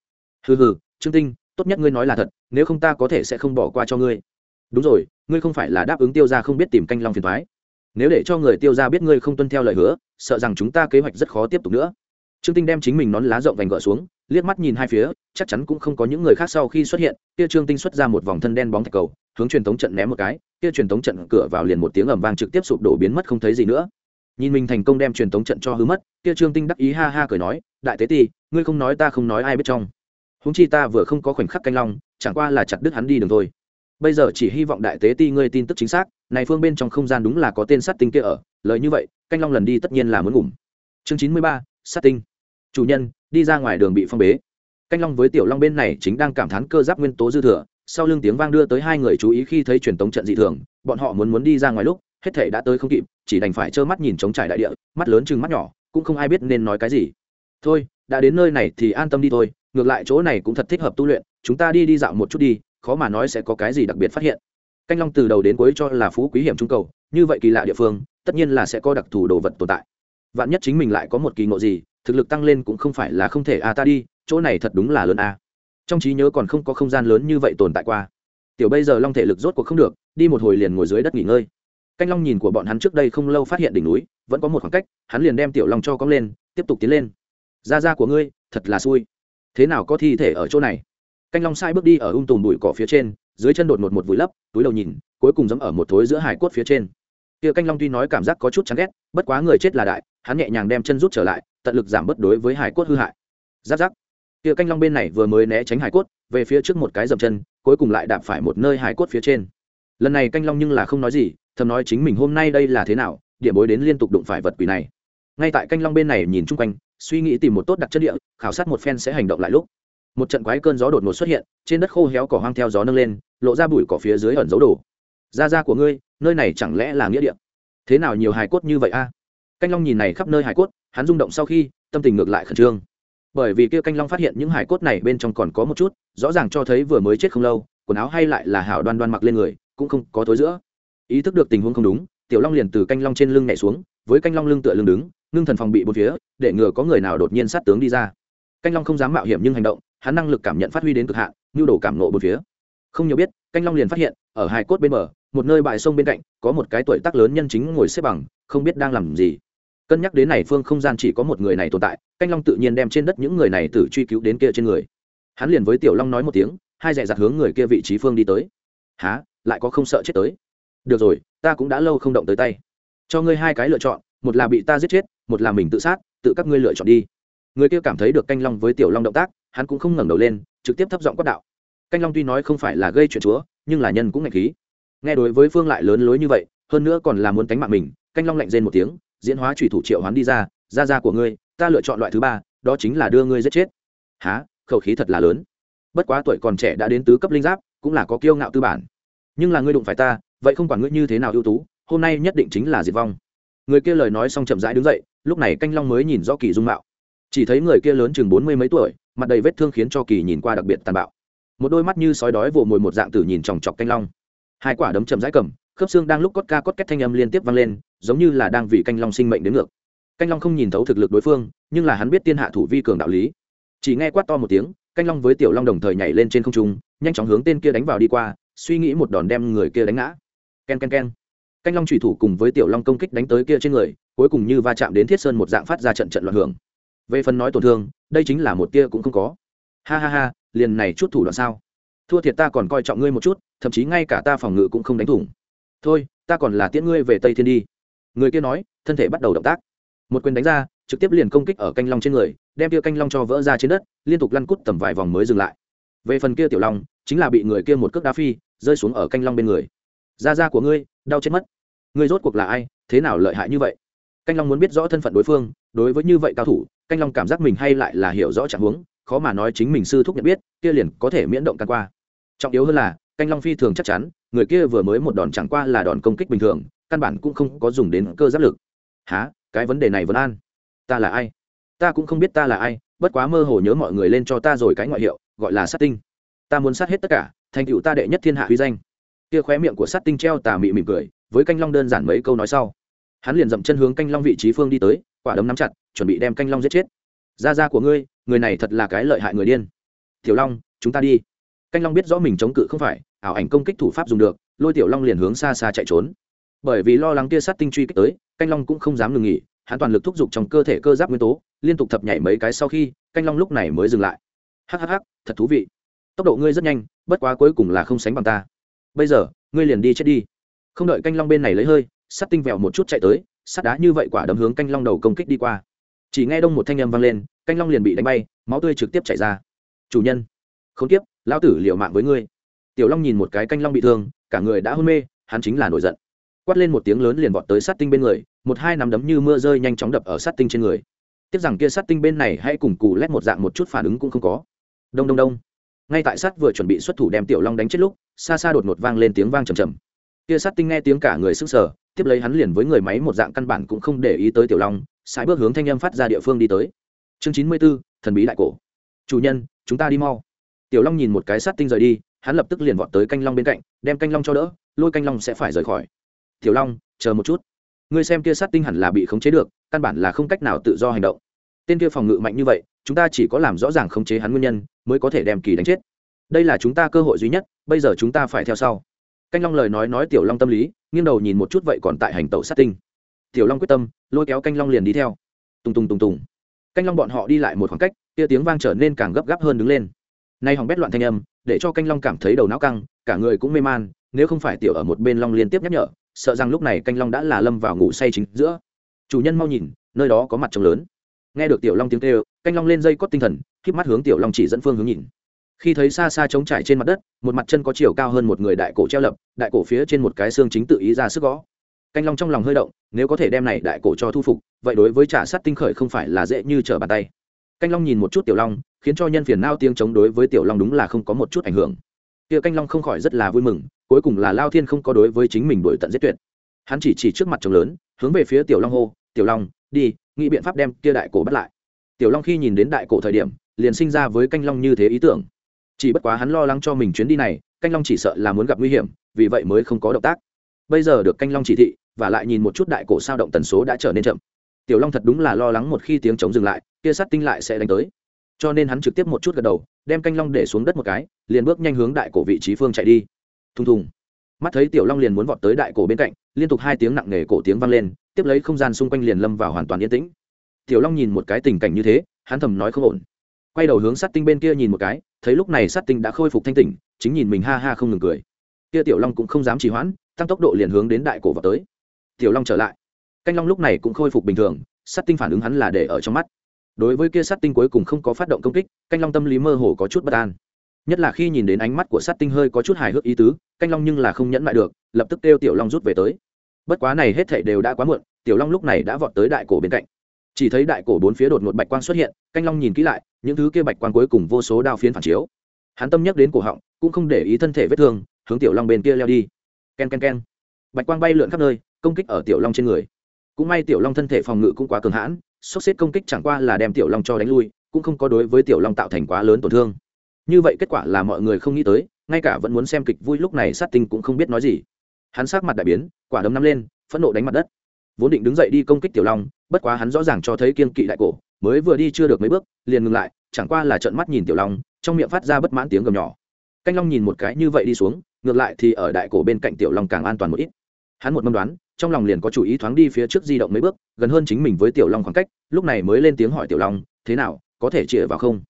[SPEAKER 1] Hừ hừ, trương tinh, tốt nhất ngươi nói là thật, nếu không ta có thể sẽ không bỏ qua cho ngươi. Đúng rồi, ngươi không phải là đáp ứng tiêu ra không biết tìm canh long phiền thoái nếu để cho người tiêu ra biết ngươi không tuân theo lời hứa, sợ rằng chúng ta kế hoạch rất khó tiếp tục nữa. Trương tinh đem chính mình nón lá rộng vành gỡ xuống, liếc mắt nhìn hai phía, chắc chắn cũng không có những người khác sau khi xuất hiện, kia trương tinh xuất ra một vòng thân đen bóng thạch cầu hướng truyền tống trận ném một cái, kia truyền tống trận cửa vào liền một tiếng ầm vang trực tiếp sụp đổ biến mất không thấy gì nữa. Nhìn mình thành công đem truyền tống trận cho hư mất, kia trương tinh đắc ý ha ha cười nói, đại tế ti, ngươi không nói ta không nói ai biết trong. Húng chi ta vừa không có khoảnh khắc canh long, chẳng qua là chặt đứt hắn đi đường thôi. Bây giờ chỉ hy vọng đại tế ti ngươi tin tức chính xác, này phương bên trong không gian đúng là có tên sát tinh kia ở, lời như vậy, canh long lần đi tất nhiên là muốn ngủm. Chương chín mươi ba, sát tinh. Chủ nhân, đi ra ngoài đường bị phong bế. Canh long với tiểu long bên này chính đang cảm thán cơ giáp nguyên tố dư thừa sau lưng tiếng vang đưa tới hai người chú ý khi thấy truyền tống trận dị thường, bọn họ muốn muốn đi ra ngoài lúc, hết thể đã tới không kịp, chỉ đành phải trơ mắt nhìn trống trải đại địa, mắt lớn chừng mắt nhỏ, cũng không ai biết nên nói cái gì. Thôi, đã đến nơi này thì an tâm đi thôi, ngược lại chỗ này cũng thật thích hợp tu luyện, chúng ta đi đi dạo một chút đi, khó mà nói sẽ có cái gì đặc biệt phát hiện. Canh long từ đầu đến cuối cho là phú quý hiểm trung cầu, như vậy kỳ lạ địa phương, tất nhiên là sẽ có đặc thù đồ vật tồn tại. Vạn nhất chính mình lại có một kỳ ngộ gì, thực lực tăng lên cũng không phải là không thể a ta đi, chỗ này thật đúng là lớn a trong trí nhớ còn không có không gian lớn như vậy tồn tại qua. Tiểu bây giờ long thể lực rốt cuộc không được, đi một hồi liền ngồi dưới đất nghỉ ngơi. Canh long nhìn của bọn hắn trước đây không lâu phát hiện đỉnh núi, vẫn có một khoảng cách, hắn liền đem tiểu long cho cong lên, tiếp tục tiến lên. Ra ra của ngươi, thật là xui. Thế nào có thi thể ở chỗ này? Canh long sai bước đi ở ung tùm bụi cỏ phía trên, dưới chân đột ngột một vùi lấp, túi đầu nhìn, cuối cùng dẫm ở một thối giữa hải cốt phía trên. Kia canh long tuy nói cảm giác có chút chán ghét, bất quá người chết là đại, hắn nhẹ nhàng đem chân rút trở lại, tận lực giảm bớt đối với hải cốt hư hại. Giáp giáp kia canh long bên này vừa mới né tránh hải cốt, về phía trước một cái dậm chân, cuối cùng lại đạp phải một nơi hải cốt phía trên. Lần này canh long nhưng là không nói gì, thầm nói chính mình hôm nay đây là thế nào, điểm bối đến liên tục đụng phải vật quỷ này. Ngay tại canh long bên này nhìn chung quanh, suy nghĩ tìm một tốt đặc chất địa, khảo sát một phen sẽ hành động lại lúc. Một trận quái cơn gió đột ngột xuất hiện, trên đất khô héo cỏ hoang theo gió nâng lên, lộ ra bụi cỏ phía dưới ẩn dấu đồ. Ra ra của ngươi, nơi này chẳng lẽ là nghĩa địa? Thế nào nhiều hài cốt như vậy a? Canh long nhìn này khắp nơi hài cốt, hắn rung động sau khi, tâm tình ngược lại khẩn trương bởi vì kia canh long phát hiện những hài cốt này bên trong còn có một chút, rõ ràng cho thấy vừa mới chết không lâu, quần áo hay lại là hảo đoan đoan mặc lên người, cũng không có thối giữa. Ý thức được tình huống không đúng, tiểu long liền từ canh long trên lưng nhảy xuống, với canh long lưng tựa lưng đứng, ngưng thần phòng bị bốn phía, để ngừa có người nào đột nhiên sát tướng đi ra. Canh long không dám mạo hiểm nhưng hành động, hắn năng lực cảm nhận phát huy đến cực hạn, nhu đồ cảm nộ bốn phía. Không nhiều biết, canh long liền phát hiện, ở hải cốt bên bờ, một nơi bãi sông bên cạnh, có một cái tuổi tác lớn nhân chính ngồi xếp bằng, không biết đang làm gì cân nhắc đến này phương không gian chỉ có một người này tồn tại, canh long tự nhiên đem trên đất những người này tự truy cứu đến kia trên người. Hắn liền với tiểu long nói một tiếng, hai dẹ dặt hướng người kia vị trí phương đi tới. Há lại có không sợ chết tới? Được rồi, ta cũng đã lâu không động tới tay. Cho ngươi hai cái lựa chọn, một là bị ta giết chết, một là mình tự sát, tự các ngươi lựa chọn đi. Người kia cảm thấy được canh long với tiểu long động tác, hắn cũng không ngẩng đầu lên, trực tiếp thấp giọng quát đạo. Canh long tuy nói không phải là gây chuyện chúa, nhưng là nhân cũng ngạch khí. Nghe đối với phương lại lớn lối như vậy, hơn nữa còn là muốn tánh mạng mình, canh long lạnh rên một tiếng diễn hóa chủy thủ triệu hoán đi ra ra ra của ngươi, ta lựa chọn loại thứ ba, đó chính là đưa ngươi giết chết. Há khẩu khí thật là lớn. Bất quá tuổi còn trẻ đã đến tứ cấp linh giáp, cũng là có kiêu ngạo tư bản. Nhưng là ngươi đụng phải ta, vậy không quản ngươi như thế nào ưu tú, hôm nay nhất định chính là diệt vong. Người kia lời nói xong chậm rãi đứng dậy, lúc này canh long mới nhìn rõ kỳ dung mạo. Chỉ thấy người kia lớn chừng bốn mươi mấy tuổi, mặt đầy vết thương khiến cho kỳ nhìn qua đặc biệt tàn bạo. Một đôi mắt như sói đói vồ mồi một dạng tử nhìn chòng chọc canh long. Hai quả đấm chậm rãi cầm khớp xương đang lúc cốt ca cốt két thanh âm liên tiếp vang lên, giống như là đang vì canh long sinh mệnh đến ngược. Canh long không nhìn thấu thực lực đối phương, nhưng là hắn biết tiên hạ thủ vi cường đạo lý. Chỉ nghe quát to một tiếng, canh long với tiểu long đồng thời nhảy lên trên không trung, nhanh chóng hướng tên kia đánh vào đi qua, suy nghĩ một đòn đem người kia đánh ngã. Ken ken ken. Canh long trùy thủ cùng với tiểu long công kích đánh tới kia trên người, cuối cùng như va chạm đến thiết sơn một dạng phát ra trận trận loạn hưởng. Về phần nói tổn thương, đây chính là một tia cũng không có. Ha ha ha, liền này chút thủ đoạn sao? Thua thiệt ta còn coi trọng ngươi một chút, thậm chí ngay cả ta phòng ngự cũng không đánh thủng thôi, ta còn là tiễn ngươi về tây thiên đi. Người kia nói, thân thể bắt đầu động tác. Một quyền đánh ra, trực tiếp liền công kích ở canh long trên người, đem kia canh long cho vỡ ra trên đất, liên tục lăn cút tầm vài vòng mới dừng lại. Về phần kia tiểu long, chính là bị người kia một cước đá phi, rơi xuống ở canh long bên người. Da da của ngươi, đau chết mất. Ngươi rốt cuộc là ai, thế nào lợi hại như vậy? Canh long muốn biết rõ thân phận đối phương, đối với như vậy cao thủ, canh long cảm giác mình hay lại là hiểu rõ trạng huống, khó mà nói chính mình sư thúc nhận biết, kia liền có thể miễn động căn qua. Trọng yếu hơn là, canh long phi thường chắc chắn người kia vừa mới một đòn chẳng qua là đòn công kích bình thường, căn bản cũng không có dùng đến cơ giáp lực. Há cái vấn đề này vẫn an, ta là ai? Ta cũng không biết ta là ai, bất quá mơ hồ nhớ mọi người lên cho ta rồi cái ngoại hiệu, gọi là sát tinh. Ta muốn sát hết tất cả, thành tựu ta đệ nhất thiên hạ huy danh. Kia khóe miệng của sát tinh treo tà mị mỉm cười, với canh long đơn giản mấy câu nói sau. Hắn liền dậm chân hướng canh long vị trí phương đi tới, quả đấm nắm chặt, chuẩn bị đem canh long giết chết. Da da của ngươi, người này thật là cái lợi hại người điên. Tiểu long, chúng ta đi. Canh long biết rõ mình chống cự không phải ảo ảnh công kích thủ pháp dùng được, lôi tiểu long liền hướng xa xa chạy trốn. Bởi vì lo lắng kia sát tinh truy kích tới, canh long cũng không dám ngừng nghỉ, hắn toàn lực thúc giục trong cơ thể cơ giáp nguyên tố, liên tục thập nhảy mấy cái sau khi, canh long lúc này mới dừng lại. Hhh thật thú vị. Tốc độ ngươi rất nhanh, bất quá cuối cùng là không sánh bằng ta. Bây giờ, ngươi liền đi chết đi. Không đợi canh long bên này lấy hơi sắt tinh vẹo một chút chạy tới, sắt đá như vậy quả đấm hướng canh long đầu công kích đi qua. Chỉ nghe đông một thanh âm vang lên, canh long liền bị đánh bay, máu tươi trực tiếp chảy ra. Chủ nhân, không tiếp, lão tử liều mạng với ngươi tiểu long nhìn một cái canh long bị thương, cả người đã hôn mê, hắn chính là nổi giận. Quát lên một tiếng lớn liền vọt tới sát tinh bên người, một hai nắm đấm như mưa rơi nhanh chóng đập ở sát tinh trên người. Tiếc rằng kia sát tinh bên này hay cùng cù lét một dạng một chút phản ứng cũng không có. Đông đông đông. Ngay tại sát vừa chuẩn bị xuất thủ đem tiểu long đánh chết lúc, xa xa đột ngột vang lên tiếng vang trầm trầm. Kia sát tinh nghe tiếng cả người sức sở tiếp lấy hắn liền với người máy một dạng căn bản cũng không để ý tới tiểu long sai bước hướng thanh âm phát ra địa phương đi tới. Chương chín mươi b ố thần bí đại cổ. Chủ nhân, chúng ta đi mau. Tiểu long nhìn một cái sát tinh rời đi hắn lập tức liền vọt tới canh long bên cạnh, đem canh long cho đỡ, lôi canh long sẽ phải rời khỏi. Tiểu long, chờ một chút. Ngươi xem kia sát tinh hẳn là bị khống chế được, căn bản là không cách nào tự do hành động. Tên kia phòng ngự mạnh như vậy, chúng ta chỉ có làm rõ ràng khống chế hắn nguyên nhân, mới có thể đem kỳ đánh chết. Đây là chúng ta cơ hội duy nhất, bây giờ chúng ta phải theo sau. Canh long lời nói nói tiểu long tâm lý, nghiêng đầu nhìn một chút vậy còn tại hành tẩu sát tinh. Tiểu long quyết tâm, lôi kéo canh long liền đi theo. Tùng tùng tùng tùng. Canh long bọn họ đi lại một khoảng cách, kia tiếng vang trở nên càng gấp gáp hơn đứng lên. Nay hỏng bét loạn thanh âm để cho canh long cảm thấy đầu não căng, cả người cũng mê man, nếu không phải tiểu ở một bên long liên tiếp nhắc nhở, sợ rằng lúc này canh long đã là lâm vào ngủ say chính giữa. Chủ nhân mau nhìn, nơi đó có mặt trống lớn. Nghe được tiểu long tiếng kêu, canh long lên dây cót tinh thần k mắt hướng tiểu long chỉ dẫn phương hướng nhìn. Khi thấy xa xa trống trải trên mặt đất, một mặt chân có chiều cao hơn một người đại cổ treo lập, đại cổ phía trên một cái xương chính tự ý ra sức gõ. Canh long trong lòng hơi động, nếu có thể đem này đại cổ cho thu phục, vậy đối với trả sát tinh khởi không phải là dễ như trở bàn tay canh long nhìn một chút tiểu long, khiến cho nhân phiền nao tiếng chống đối với tiểu long đúng là không có một chút ảnh hưởng. Kia canh long không khỏi rất là vui mừng, cuối cùng là lao thiên không có đối với chính mình đổi tận giết tuyệt. Hắn chỉ chỉ trước mặt trống lớn, hướng về phía tiểu long hô, tiểu long, đi, nghĩ biện pháp đem kia đại cổ bắt lại. Tiểu long khi nhìn đến đại cổ thời điểm, liền sinh ra với canh long như thế ý tưởng. Chỉ bất quá hắn lo lắng cho mình chuyến đi này, canh long chỉ sợ là muốn gặp nguy hiểm, vì vậy mới không có động tác. Bây giờ được canh long chỉ thị, và lại nhìn một chút đại cổ sao động tần số đã trở nên chậm. Tiểu long thật đúng là lo lắng một khi tiếng chống dừng lại kia sát tinh lại sẽ đánh tới. Cho nên hắn trực tiếp một chút gật đầu, đem canh long để xuống đất một cái, liền bước nhanh hướng đại cổ vị trí phương chạy đi. Thùng thùng. Mắt thấy tiểu long liền muốn vọt tới đại cổ bên cạnh, liên tục hai tiếng nặng nề cổ tiếng vang lên, tiếp lấy không gian xung quanh liền lâm vào hoàn toàn yên tĩnh. Tiểu long nhìn một cái tình cảnh như thế, hắn thầm nói không ổn. Quay đầu hướng sát tinh bên kia nhìn một cái, thấy lúc này sát tinh đã khôi phục thanh tỉnh, chính nhìn mình ha ha không ngừng cười. Kia tiểu long cũng không dám trì hoãn, tăng tốc độ liền hướng đến đại cổ vào tới. Tiểu long trở lại. Canh long lúc này cũng khôi phục bình thường, sát tinh phản ứng hắn là để ở trong mắt đối với kia sát tinh cuối cùng không có phát động công kích, canh long tâm lý mơ hồ có chút bất an. Nhất là khi nhìn đến ánh mắt của sát tinh hơi có chút hài hước ý tứ, canh long nhưng là không nhẫn lại được, lập tức kêu tiểu long rút về tới. Bất quá này hết thảy đều đã quá muộn, tiểu long lúc này đã vọt tới đại cổ bên cạnh. Chỉ thấy đại cổ bốn phía đột ngột bạch quang xuất hiện, canh long nhìn kỹ lại, những thứ kia bạch quang cuối cùng vô số đao phiến phản chiếu. Hắn tâm nhắc đến cổ họng, cũng không để ý thân thể vết thương, hướng tiểu long bên kia leo đi. K e n k e n k e n bạch quang bay lượn khắp nơi, công kích ở tiểu long trên người. Cũng may tiểu long thân thể phòng ngự cũng quá cường hãn sốc xếp công kích chẳng qua là đem tiểu long cho đánh lui, cũng không có đối với tiểu long tạo thành quá lớn tổn thương. Như vậy kết quả là mọi người không nghĩ tới, ngay cả vẫn muốn xem kịch vui lúc này sát tinh cũng không biết nói gì. Hắn sát mặt đại biến, quả đấm nắm lên, phẫn nộ đánh mặt đất. Vốn định đứng dậy đi công kích tiểu long, bất quá hắn rõ ràng cho thấy kiên kỵ đại cổ, mới vừa đi chưa được mấy bước, liền ngừng lại, chẳng qua là trợn mắt nhìn tiểu long, trong miệng phát ra bất mãn tiếng gầm nhỏ. Canh long nhìn một cái như vậy đi xuống, ngược lại thì ở đại cổ bên cạnh tiểu long càng an toàn một ít hắn một mâm đoán, trong lòng liền có chủ ý thoáng đi phía trước di động mấy bước, gần hơn chính mình với tiểu long khoảng cách, lúc này mới lên tiếng hỏi tiểu long, thế nào, có thể chĩa vào không?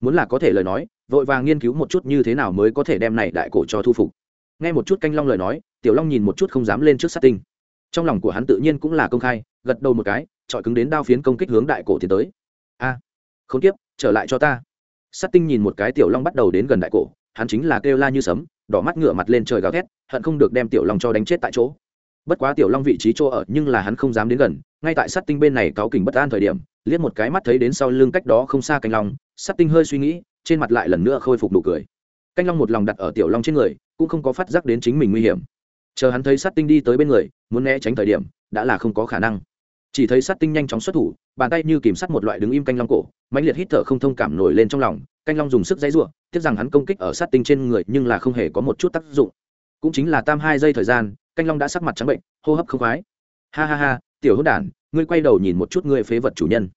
[SPEAKER 1] Muốn là có thể lời nói, vội vàng nghiên cứu một chút như thế nào mới có thể đem này đại cổ cho thu phục. Nghe một chút canh long lời nói, tiểu long nhìn một chút không dám lên trước sát tinh. Trong lòng của hắn tự nhiên cũng là công khai, gật đầu một cái trọi cứng đến đao phiến công kích hướng đại cổ tiến tới. A, không tiếp, trở lại cho ta. Sát tinh nhìn một cái tiểu long bắt đầu đến gần đại cổ, hắn chính là kêu la như sấm, đỏ mắt ngửa mặt lên trời gào thét, hận không được đem tiểu long cho đánh chết tại chỗ bất quá tiểu long vị trí chỗ ở nhưng là hắn không dám đến gần, ngay tại sát tinh bên này cáu kỉnh bất an thời điểm, liếc một cái mắt thấy đến sau lưng cách đó không xa canh long, sát tinh hơi suy nghĩ, trên mặt lại lần nữa khôi phục nụ cười. Canh long một lòng đặt ở tiểu long trên người, cũng không có phát giác đến chính mình nguy hiểm. Chờ hắn thấy sát tinh đi tới bên người, muốn né tránh thời điểm, đã là không có khả năng. Chỉ thấy sát tinh nhanh chóng xuất thủ, bàn tay như kìm sắt một loại đứng im canh long cổ, mãnh liệt hít thở không thông cảm nổi lên trong lòng canh long dùng sức dãy ruộng tiếc rằng hắn công kích ở sát tinh trên người nhưng là không hề có một chút tác dụng. Cũng chính là tam hai giây thời gian canh long đã sắc mặt trắng bệnh, hô hấp không khoái. Ha ha ha, tiểu hốt đản, ngươi quay đầu nhìn một chút ngươi phế vật chủ nhân.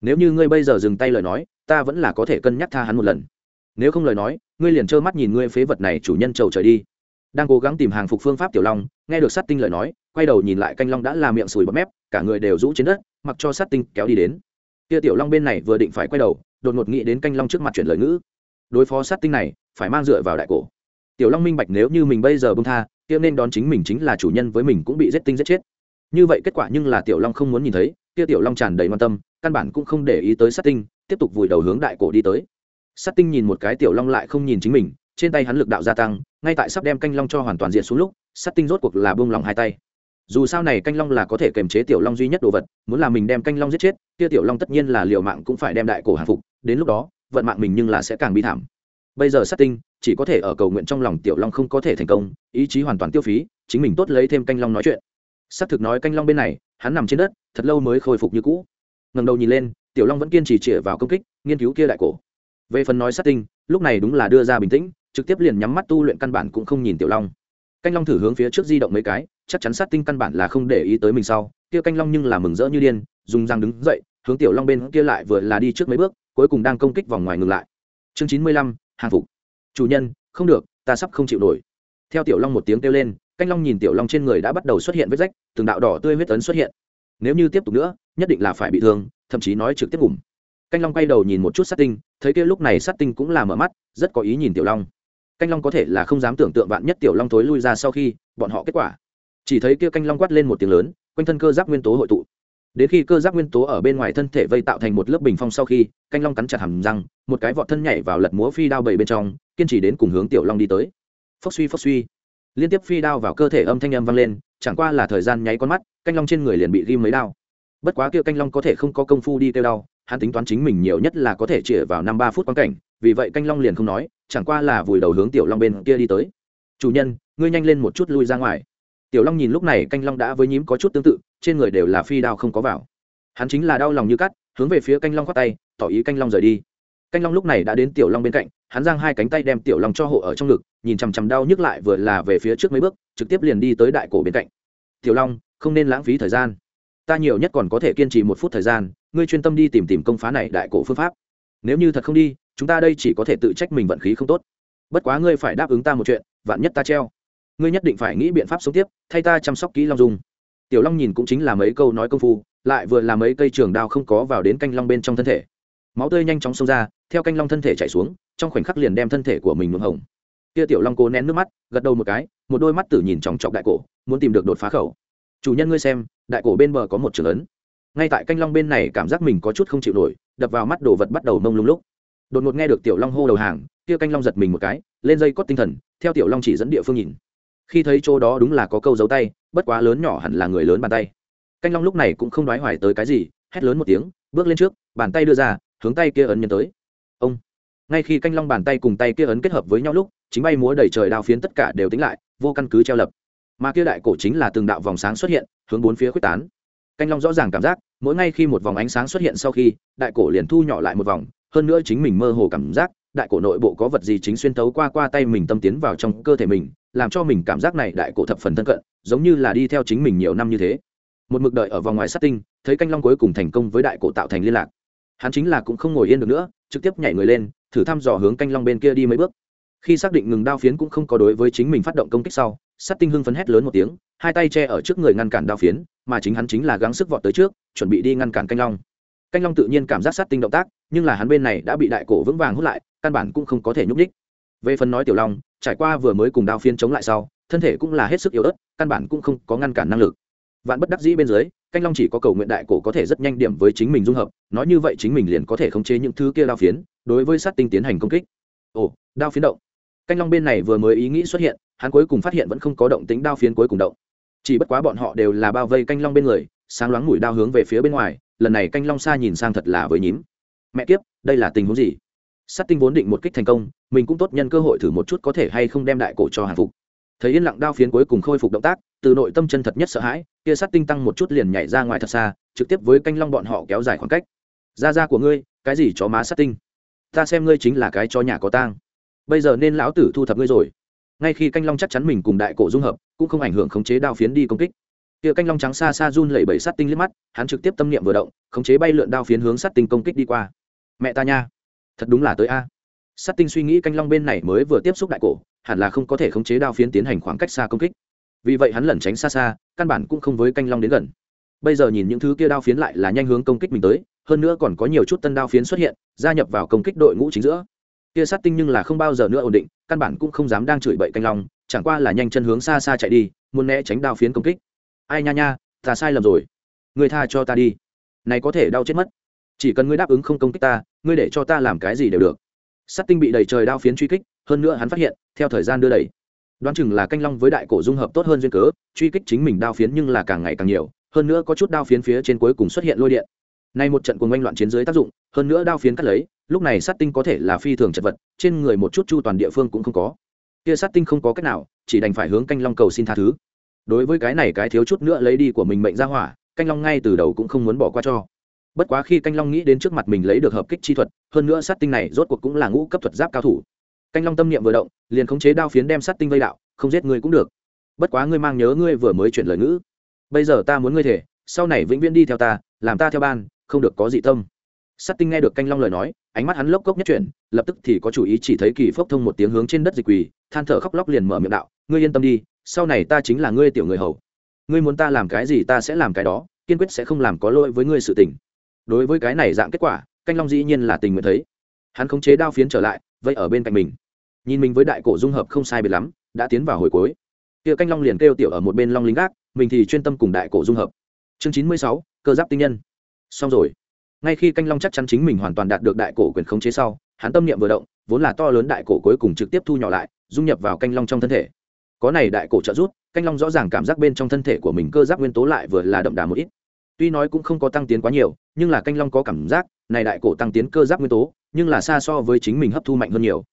[SPEAKER 1] Nếu như ngươi bây giờ dừng tay lời nói, ta vẫn là có thể cân nhắc tha hắn một lần. Nếu không lời nói, ngươi liền trơ mắt nhìn ngươi phế vật này chủ nhân trầu trời đi. Đang cố gắng tìm hàng phục phương pháp tiểu long, nghe được sát tinh lời nói, quay đầu nhìn lại canh long đã làm miệng sùi bọt mép, cả người đều rũ trên đất, mặc cho sát tinh kéo đi đến. Kia tiểu long bên này vừa định phải quay đầu, đột ngột nghĩ đến canh long trước mặt chuyển lời ngữ. Đối phó sát tinh này, phải mang dựa vào đại cổ. Tiểu long minh bạch nếu như mình bây giờ bông tha kia nên đón chính mình chính là chủ nhân với mình cũng bị giết tinh giết chết. Như vậy kết quả nhưng là tiểu long không muốn nhìn thấy, kia tiểu long tràn đầy quan tâm, căn bản cũng không để ý tới sát tinh, tiếp tục vùi đầu hướng đại cổ đi tới. Sát tinh nhìn một cái tiểu long lại không nhìn chính mình, trên tay hắn lực đạo gia tăng, ngay tại sắp đem canh long cho hoàn toàn diện xuống lúc, sát tinh rốt cuộc là buông lòng hai tay. Dù sao này canh long là có thể kềm chế tiểu long duy nhất đồ vật, muốn là mình đem canh long giết chết, kia tiểu long tất nhiên là liều mạng cũng phải đem đại cổ hạ phục, đến lúc đó, vận mạng mình nhưng là sẽ càng bi thảm bây giờ sát tinh chỉ có thể ở cầu nguyện trong lòng tiểu long không có thể thành công, ý chí hoàn toàn tiêu phí, chính mình tốt lấy thêm canh long nói chuyện. Xác thực nói canh long bên này, hắn nằm trên đất, thật lâu mới khôi phục như cũ. Ngần đầu nhìn lên, tiểu long vẫn kiên trì chĩa vào công kích, nghiên cứu kia đại cổ. Về phần nói sát tinh, lúc này đúng là đưa ra bình tĩnh, trực tiếp liền nhắm mắt tu luyện căn bản cũng không nhìn tiểu long. Canh long thử hướng phía trước di động mấy cái, chắc chắn sát tinh căn bản là không để ý tới mình sau, kia canh long nhưng là mừng rỡ như điên, dùng răng đứng dậy, hướng tiểu long bên kia lại vừa là đi trước mấy bước, cuối cùng đang công kích vòng ngoài ngừng lại. Chương chín mươi lăm hàng phục. Chủ nhân, không được, ta sắp không chịu nổi. Theo tiểu long một tiếng kêu lên, canh long nhìn tiểu long trên người đã bắt đầu xuất hiện vết rách, từng đạo đỏ tươi huyết ấn xuất hiện. Nếu như tiếp tục nữa, nhất định là phải bị thương, thậm chí nói trực tiếp ngủm. Canh long quay đầu nhìn một chút sát tinh, thấy kia lúc này sát tinh cũng là mở mắt, rất có ý nhìn tiểu long. Canh long có thể là không dám tưởng tượng vạn nhất tiểu long thối lui ra sau khi, bọn họ kết quả. Chỉ thấy kia canh long quát lên một tiếng lớn, quanh thân cơ giác nguyên tố hội tụ đến khi cơ giác nguyên tố ở bên ngoài thân thể vây tạo thành một lớp bình phong sau khi, canh long cắn chặt hầm răng, một cái vọt thân nhảy vào lật múa phi đao bảy bên trong, kiên trì đến cùng hướng tiểu long đi tới. Phốc suy phốc suy. Liên tiếp phi đao vào cơ thể âm thanh âm vang lên, chẳng qua là thời gian nháy con mắt, canh long trên người liền bị ghim mấy đao. Bất quá kia canh long có thể không có công phu đi kêu đau, hắn tính toán chính mình nhiều nhất là có thể chĩa vào năm ba phút quan cảnh, vì vậy canh long liền không nói, chẳng qua là vùi đầu hướng tiểu long bên kia đi tới. Chủ nhân, ngươi nhanh lên một chút lui ra ngoài tiểu long nhìn lúc này canh long đã với nhím có chút tương tự, trên người đều là phi đao không có vào. Hắn chính là đau lòng như cắt, hướng về phía canh long khoác tay, tỏ ý canh long rời đi. Canh long lúc này đã đến tiểu long bên cạnh, hắn giang hai cánh tay đem tiểu long cho hộ ở trong ngực, nhìn chằm chằm đau nhức lại vừa là về phía trước mấy bước, trực tiếp liền đi tới đại cổ bên cạnh. Tiểu long, không nên lãng phí thời gian. Ta nhiều nhất còn có thể kiên trì một phút thời gian, ngươi chuyên tâm đi tìm tìm công phá này đại cổ phương pháp. Nếu như thật không đi, chúng ta đây chỉ có thể tự trách mình vận khí không tốt. Bất quá ngươi phải đáp ứng ta một chuyện, vạn nhất ta treo ngươi nhất định phải nghĩ biện pháp sống tiếp, thay ta chăm sóc kỹ long dung. Tiểu long nhìn cũng chính là mấy câu nói công phu, lại vừa là mấy cây trường đao không có vào đến canh long bên trong thân thể. Máu tươi nhanh chóng xông ra, theo canh long thân thể chảy xuống, trong khoảnh khắc liền đem thân thể của mình nhuộm hồng. Kia tiểu long cố nén nước mắt, gật đầu một cái, một đôi mắt tử nhìn chòng chọc đại cổ, muốn tìm được đột phá khẩu. Chủ nhân ngươi xem, đại cổ bên bờ có một trường lớn. ngay tại canh long bên này cảm giác mình có chút không chịu nổi, đập vào mắt đồ vật bắt đầu mông lung lúc. Đột ngột nghe được tiểu long hô đầu hàng, kia canh long giật mình một cái, lên dây cót tinh thần, theo tiểu long chỉ dẫn địa phương nhìn khi thấy chỗ đó đúng là có câu dấu tay, bất quá lớn nhỏ hẳn là người lớn bàn tay. Canh long lúc này cũng không đoái hoài tới cái gì, hét lớn một tiếng, bước lên trước, bàn tay đưa ra, hướng tay kia ấn nhân tới. Ông. Ngay khi canh long bàn tay cùng tay kia ấn kết hợp với nhau lúc, chính bay múa đầy trời đao phiến tất cả đều tính lại, vô căn cứ treo lập. Mà kia đại cổ chính là từng đạo vòng sáng xuất hiện, hướng bốn phía quyết tán. Canh long rõ ràng cảm giác, mỗi ngay khi một vòng ánh sáng xuất hiện sau khi, đại cổ liền thu nhỏ lại một vòng, hơn nữa chính mình mơ hồ cảm giác đại cổ nội bộ có vật gì chính xuyên tấu qua qua tay mình tâm tiến vào trong cơ thể mình, làm cho mình cảm giác này đại cổ thập phần thân cận, giống như là đi theo chính mình nhiều năm như thế. Một mực đợi ở vòng ngoài sát tinh, thấy canh long cuối cùng thành công với đại cổ tạo thành liên lạc. Hắn chính là cũng không ngồi yên được nữa, trực tiếp nhảy người lên, thử thăm dò hướng canh long bên kia đi mấy bước. Khi xác định ngừng đao phiến cũng không có đối với chính mình phát động công kích sau, sát tinh hưng phấn hét lớn một tiếng, hai tay che ở trước người ngăn cản đao phiến, mà chính hắn chính là gắng sức vọt tới trước, chuẩn bị đi ngăn cản canh long. Canh long tự nhiên cảm giác sát tinh động tác, nhưng là hắn bên này đã bị đại cổ vững vàng hút lại căn bản cũng không có thể nhúc nhích. về phần nói tiểu long, trải qua vừa mới cùng đao phiến chống lại sau, thân thể cũng là hết sức yếu ớt, căn bản cũng không có ngăn cản năng lực. Vạn bất đắc dĩ bên dưới, canh long chỉ có cầu nguyện đại cổ có thể rất nhanh điểm với chính mình dung hợp, nói như vậy chính mình liền có thể khống chế những thứ kia đao phiến, đối với sát tinh tiến hành công kích. Ồ, đao phiến động. Canh long bên này vừa mới ý nghĩ xuất hiện, hắn cuối cùng phát hiện vẫn không có động tính đao phiến cuối cùng động. Chỉ bất quá bọn họ đều là bao vây canh long bên người, sáng loáng mũi đao hướng về phía bên ngoài, lần này canh long xa nhìn sang thật là với nhím. Mẹ kiếp, đây là tình huống gì? Sát tinh vốn định một kích thành công, mình cũng tốt nhân cơ hội thử một chút có thể hay không đem đại cổ cho hàng phục. Thấy yên lặng đao phiến cuối cùng khôi phục động tác, từ nội tâm chân thật nhất sợ hãi, kia sát tinh tăng một chút liền nhảy ra ngoài thật xa, trực tiếp với canh long bọn họ kéo dài khoảng cách. Ra ra của ngươi, cái gì chó má sát tinh? Ta xem ngươi chính là cái cho nhà có tang. Bây giờ nên lão tử thu thập ngươi rồi. Ngay khi canh long chắc chắn mình cùng đại cổ dung hợp, cũng không ảnh hưởng khống chế đao phiến đi công kích. Kia canh long trắng xa xa run lẩy bẩy sát tinh liếc mắt, hắn trực tiếp tâm niệm vừa động, khống chế bay lượn đao phiến hướng sát tinh công kích đi qua. Mẹ ta nha thật đúng là tới a. Sát tinh suy nghĩ canh long bên này mới vừa tiếp xúc đại cổ, hẳn là không có thể khống chế đao phiến tiến hành khoảng cách xa công kích. Vì vậy hắn lẩn tránh xa xa, căn bản cũng không với canh long đến gần. Bây giờ nhìn những thứ kia đao phiến lại là nhanh hướng công kích mình tới, hơn nữa còn có nhiều chút tân đao phiến xuất hiện, gia nhập vào công kích đội ngũ chính giữa. Kia sát tinh nhưng là không bao giờ nữa ổn định, căn bản cũng không dám đang chửi bậy canh long, chẳng qua là nhanh chân hướng xa xa chạy đi, muốn né tránh đao phiến công kích. Ai nha nha, ta sai lầm rồi. Người tha cho ta đi. Này có thể đau chết mất chỉ cần ngươi đáp ứng không công kích ta, ngươi để cho ta làm cái gì đều được. Sắt tinh bị đầy trời đao phiến truy kích, hơn nữa hắn phát hiện, theo thời gian đưa đẩy, đoán chừng là canh long với đại cổ dung hợp tốt hơn duyên cớ, truy kích chính mình đao phiến nhưng là càng ngày càng nhiều, hơn nữa có chút đao phiến phía trên cuối cùng xuất hiện lôi điện. Nay một trận cuồng oanh loạn chiến dưới tác dụng, hơn nữa đao phiến cắt lấy, lúc này sát tinh có thể là phi thường chật vật, trên người một chút chu toàn địa phương cũng không có. Kia sát tinh không có cách nào, chỉ đành phải hướng canh long cầu xin tha thứ. Đối với cái này cái thiếu chút nữa lấy đi của mình mệnh ra hỏa, canh long ngay từ đầu cũng không muốn bỏ qua cho bất quá khi canh long nghĩ đến trước mặt mình lấy được hợp kích chi thuật, hơn nữa sát tinh này rốt cuộc cũng là ngũ cấp thuật giáp cao thủ. Canh long tâm niệm vừa động, liền khống chế đao phiến đem sát tinh vây đạo, không giết ngươi cũng được. Bất quá ngươi mang nhớ ngươi vừa mới chuyển lời ngữ. Bây giờ ta muốn ngươi thể, sau này vĩnh viễn đi theo ta, làm ta theo ban, không được có dị tâm. Sát tinh nghe được canh long lời nói, ánh mắt hắn lốc cốc nhất chuyển, lập tức thì có chủ ý chỉ thấy kỳ phốc thông một tiếng hướng trên đất dịch quỳ, than thở khóc lóc liền mở miệng đạo, ngươi yên tâm đi, sau này ta chính là ngươi tiểu người hầu. Ngươi muốn ta làm cái gì ta sẽ làm cái đó, kiên quyết sẽ không làm có lỗi với ngươi sự tình đối với cái này dạng kết quả, canh long dĩ nhiên là tình nguyện thấy. Hắn khống chế đao phiến trở lại, vây ở bên cạnh mình. Nhìn mình với đại cổ dung hợp không sai biệt lắm, đã tiến vào hồi cuối. Kia canh long liền kêu tiểu ở một bên long lính gác, mình thì chuyên tâm cùng đại cổ dung hợp. Chương chín mươi sáu, cơ giáp tinh nhân. Xong rồi. Ngay khi canh long chắc chắn chính mình hoàn toàn đạt được đại cổ quyền khống chế sau, hắn tâm niệm vừa động, vốn là to lớn đại cổ cuối cùng trực tiếp thu nhỏ lại, dung nhập vào canh long trong thân thể. Có này đại cổ trợ rút canh long rõ ràng cảm giác bên trong thân thể của mình cơ giáp nguyên tố lại vừa là đậm đà một ít tuy nói cũng không có tăng tiến quá nhiều, nhưng là canh long có cảm giác, này đại cổ tăng tiến cơ giáp nguyên tố, nhưng là xa so với chính mình hấp thu mạnh hơn nhiều.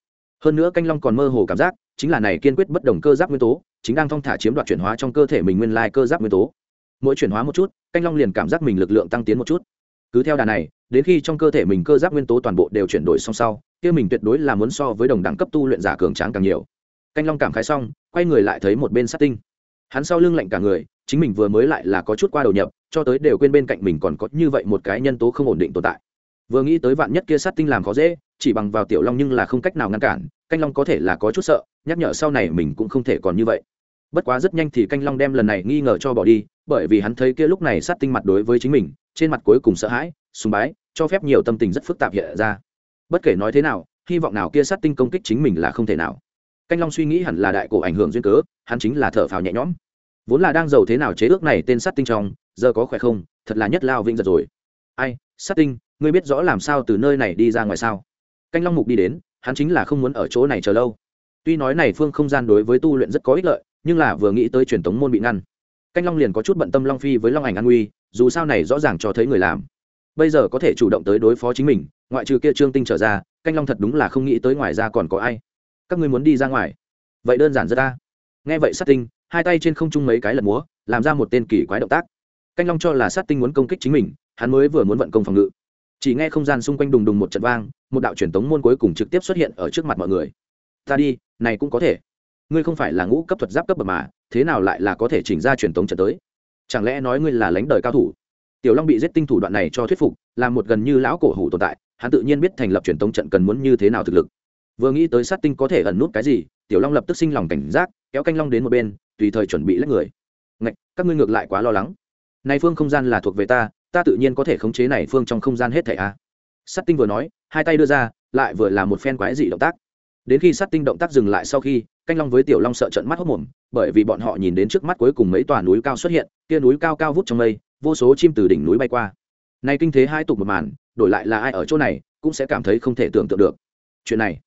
[SPEAKER 1] Hơn nữa canh long còn mơ hồ cảm giác, chính là này kiên quyết bất đồng cơ giáp nguyên tố, chính đang thong thả chiếm đoạt chuyển hóa trong cơ thể mình nguyên lai cơ giáp nguyên tố. Mỗi chuyển hóa một chút, canh long liền cảm giác mình lực lượng tăng tiến một chút. Cứ theo đà này, đến khi trong cơ thể mình cơ giáp nguyên tố toàn bộ đều chuyển đổi song sau, kia mình tuyệt đối là muốn so với đồng đẳng cấp tu luyện giả cường tráng càng nhiều. Canh long cảm khái xong, quay người lại thấy một bên sát tinh. Hắn sau lưng lạnh cả người chính mình vừa mới lại là có chút qua đầu nhập, cho tới đều quên bên cạnh mình còn có như vậy một cái nhân tố không ổn định tồn tại. Vừa nghĩ tới vạn nhất kia sát tinh làm khó dễ, chỉ bằng vào tiểu long nhưng là không cách nào ngăn cản, canh long có thể là có chút sợ, nhắc nhở sau này mình cũng không thể còn như vậy. Bất quá rất nhanh thì canh long đem lần này nghi ngờ cho bỏ đi, bởi vì hắn thấy kia lúc này sát tinh mặt đối với chính mình, trên mặt cuối cùng sợ hãi, sùng bái, cho phép nhiều tâm tình rất phức tạp hiện ra. Bất kể nói thế nào, hy vọng nào kia sát tinh công kích chính mình là không thể nào. Canh long suy nghĩ hẳn là đại cổ ảnh hưởng duyên cớ, hắn chính là thở phào nhẹ nhõm vốn là đang giàu thế nào chế ước này tên sát tinh trong, giờ có khỏe không? Thật là nhất lao vĩnh giật rồi. Ai, sát tinh, ngươi biết rõ làm sao từ nơi này đi ra ngoài sao? Canh long mục đi đến, hắn chính là không muốn ở chỗ này chờ lâu. Tuy nói này phương không gian đối với tu luyện rất có ích lợi, nhưng là vừa nghĩ tới truyền thống môn bị ngăn. Canh long liền có chút bận tâm long phi với long ảnh an nguy dù sao này rõ ràng cho thấy người làm. Bây giờ có thể chủ động tới đối phó chính mình, ngoại trừ kia trương tinh trở ra, canh long thật đúng là không nghĩ tới ngoài ra còn có ai. Các ngươi muốn đi ra ngoài. Vậy đơn giản rất ta nghe vậy sát tinh hai tay trên không trung mấy cái lần múa, làm ra một tên kỳ quái động tác. Canh long cho là sát tinh muốn công kích chính mình, hắn mới vừa muốn vận công phòng ngự. Chỉ nghe không gian xung quanh đùng đùng một trận vang, một đạo truyền tống môn cuối cùng trực tiếp xuất hiện ở trước mặt mọi người. Ta đi, này cũng có thể. Ngươi không phải là ngũ cấp thuật giáp cấp bậc mà, thế nào lại là có thể chỉnh ra truyền tống trận tới? Chẳng lẽ nói ngươi là lãnh đời cao thủ? Tiểu long bị giết tinh thủ đoạn này cho thuyết phục, là một gần như lão cổ hủ tồn tại, hắn tự nhiên biết thành lập truyền tống trận cần muốn như thế nào thực lực. Vừa nghĩ tới sát tinh có thể ẩn nút cái gì, tiểu long lập tức sinh lòng cảnh giác, kéo canh long đến một bên tùy thời chuẩn bị lấy người. Ngạch, các ngươi ngược lại quá lo lắng. Này phương không gian là thuộc về ta ta tự nhiên có thể khống chế này phương trong không gian hết thảy a. Sắt tinh vừa nói, hai tay đưa ra, lại vừa là một phen quái dị động tác. Đến khi sắt tinh động tác dừng lại sau khi, canh long với tiểu long sợ trận mắt hốc mồm, bởi vì bọn họ nhìn đến trước mắt cuối cùng mấy tòa núi cao xuất hiện, kia núi cao cao vút trong mây, vô số chim từ đỉnh núi bay qua. Nay kinh thế hai tục một màn, đổi lại là ai ở chỗ này, cũng sẽ cảm thấy không thể tưởng tượng được. Chuyện này,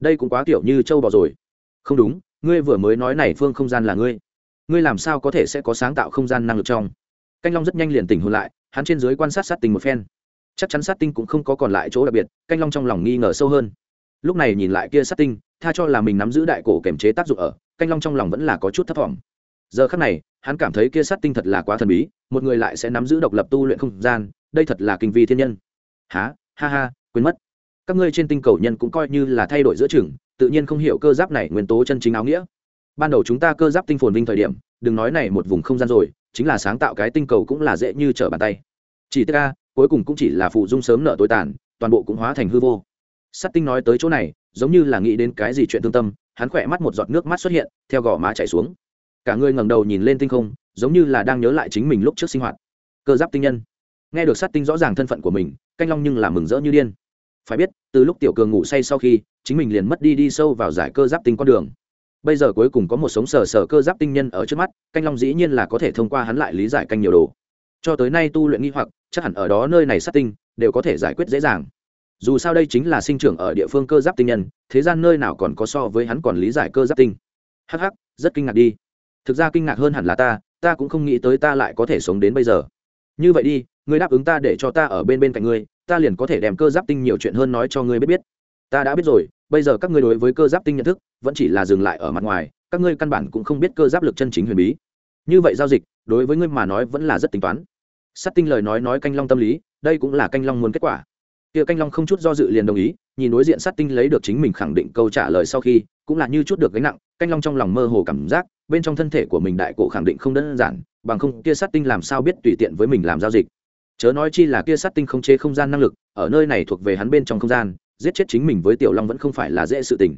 [SPEAKER 1] đây cũng quá kiểu như châu bò rồi. Không đúng ngươi vừa mới nói này phương không gian là ngươi. Ngươi làm sao có thể sẽ có sáng tạo không gian năng lực trong? Canh long rất nhanh liền tỉnh hồn lại, hắn trên dưới quan sát sát tinh một phen. Chắc chắn sát tinh cũng không có còn lại chỗ đặc biệt, canh long trong lòng nghi ngờ sâu hơn. Lúc này nhìn lại kia sát tinh, tha cho là mình nắm giữ đại cổ kềm chế tác dụng ở, canh long trong lòng vẫn là có chút thấp t giờ khắc này, hắn cảm thấy kia sát tinh thật là quá thần bí, một người lại sẽ nắm giữ độc lập tu luyện không gian, đây thật là kinh vi thiên nhân. Há ha ha, quên mất các ngươi trên tinh cầu nhân cũng coi như là thay đổi giữa chừng, tự nhiên không hiểu cơ giáp này nguyên tố chân chính áo nghĩa. Ban đầu chúng ta cơ giáp tinh phồn vinh thời điểm, đừng nói này một vùng không gian rồi, chính là sáng tạo cái tinh cầu cũng là dễ như trở bàn tay. Chỉ tức ca cuối cùng cũng chỉ là phụ dung sớm nợ tối tàn, toàn bộ cũng hóa thành hư vô. Sắt tinh nói tới chỗ này, giống như là nghĩ đến cái gì chuyện tương tâm, hắn khỏe mắt một giọt nước mắt xuất hiện, theo gò má chảy xuống. Cả người ngẩng đầu nhìn lên tinh không, giống như là đang nhớ lại chính mình lúc trước sinh hoạt. Cơ giáp tinh nhân. Nghe được sát tinh rõ ràng thân phận của mình, canh long nhưng là mừng rỡ như điên phải biết từ lúc tiểu cường ngủ say sau khi chính mình liền mất đi đi sâu vào giải cơ giáp tinh con đường. Bây giờ cuối cùng có một sống sờ sờ cơ giáp tinh nhân ở trước mắt canh long dĩ nhiên là có thể thông qua hắn lại lý giải canh nhiều đồ. Cho tới nay tu luyện nghi hoặc chắc hẳn ở đó nơi này sát tinh đều có thể giải quyết dễ dàng. Dù sao đây chính là sinh trưởng ở địa phương cơ giáp tinh nhân thế gian nơi nào còn có so với hắn còn lý giải cơ giáp tinh. Hắc hắc, rất kinh ngạc đi. Thực ra kinh ngạc hơn hẳn là ta ta cũng không nghĩ tới ta lại có thể sống đến bây giờ. Như vậy đi ngươi đáp ứng ta để cho ta ở bên bên cạnh ngươi ta liền có thể đem cơ giáp tinh nhiều chuyện hơn nói cho ngươi biết biết. Ta đã biết rồi, bây giờ các ngươi đối với cơ giáp tinh nhận thức, vẫn chỉ là dừng lại ở mặt ngoài, các ngươi căn bản cũng không biết cơ giáp lực chân chính huyền bí. Như vậy giao dịch, đối với ngươi mà nói vẫn là rất tính toán. Sắt tinh lời nói nói canh long tâm lý, đây cũng là canh long muốn kết quả. Kia canh long không chút do dự liền đồng ý, nhìn đối diện sắt tinh lấy được chính mình khẳng định câu trả lời sau khi, cũng là như chút được gánh nặng, canh long trong lòng mơ hồ cảm giác, bên trong thân thể của mình đại cổ khẳng định không đơn giản, bằng không kia sắt tinh làm sao biết tùy tiện với mình làm giao dịch chớ nói chi là kia sát tinh không chế không gian năng lực, ở nơi này thuộc về hắn bên trong không gian, giết chết chính mình với tiểu long vẫn không phải là dễ sự tình.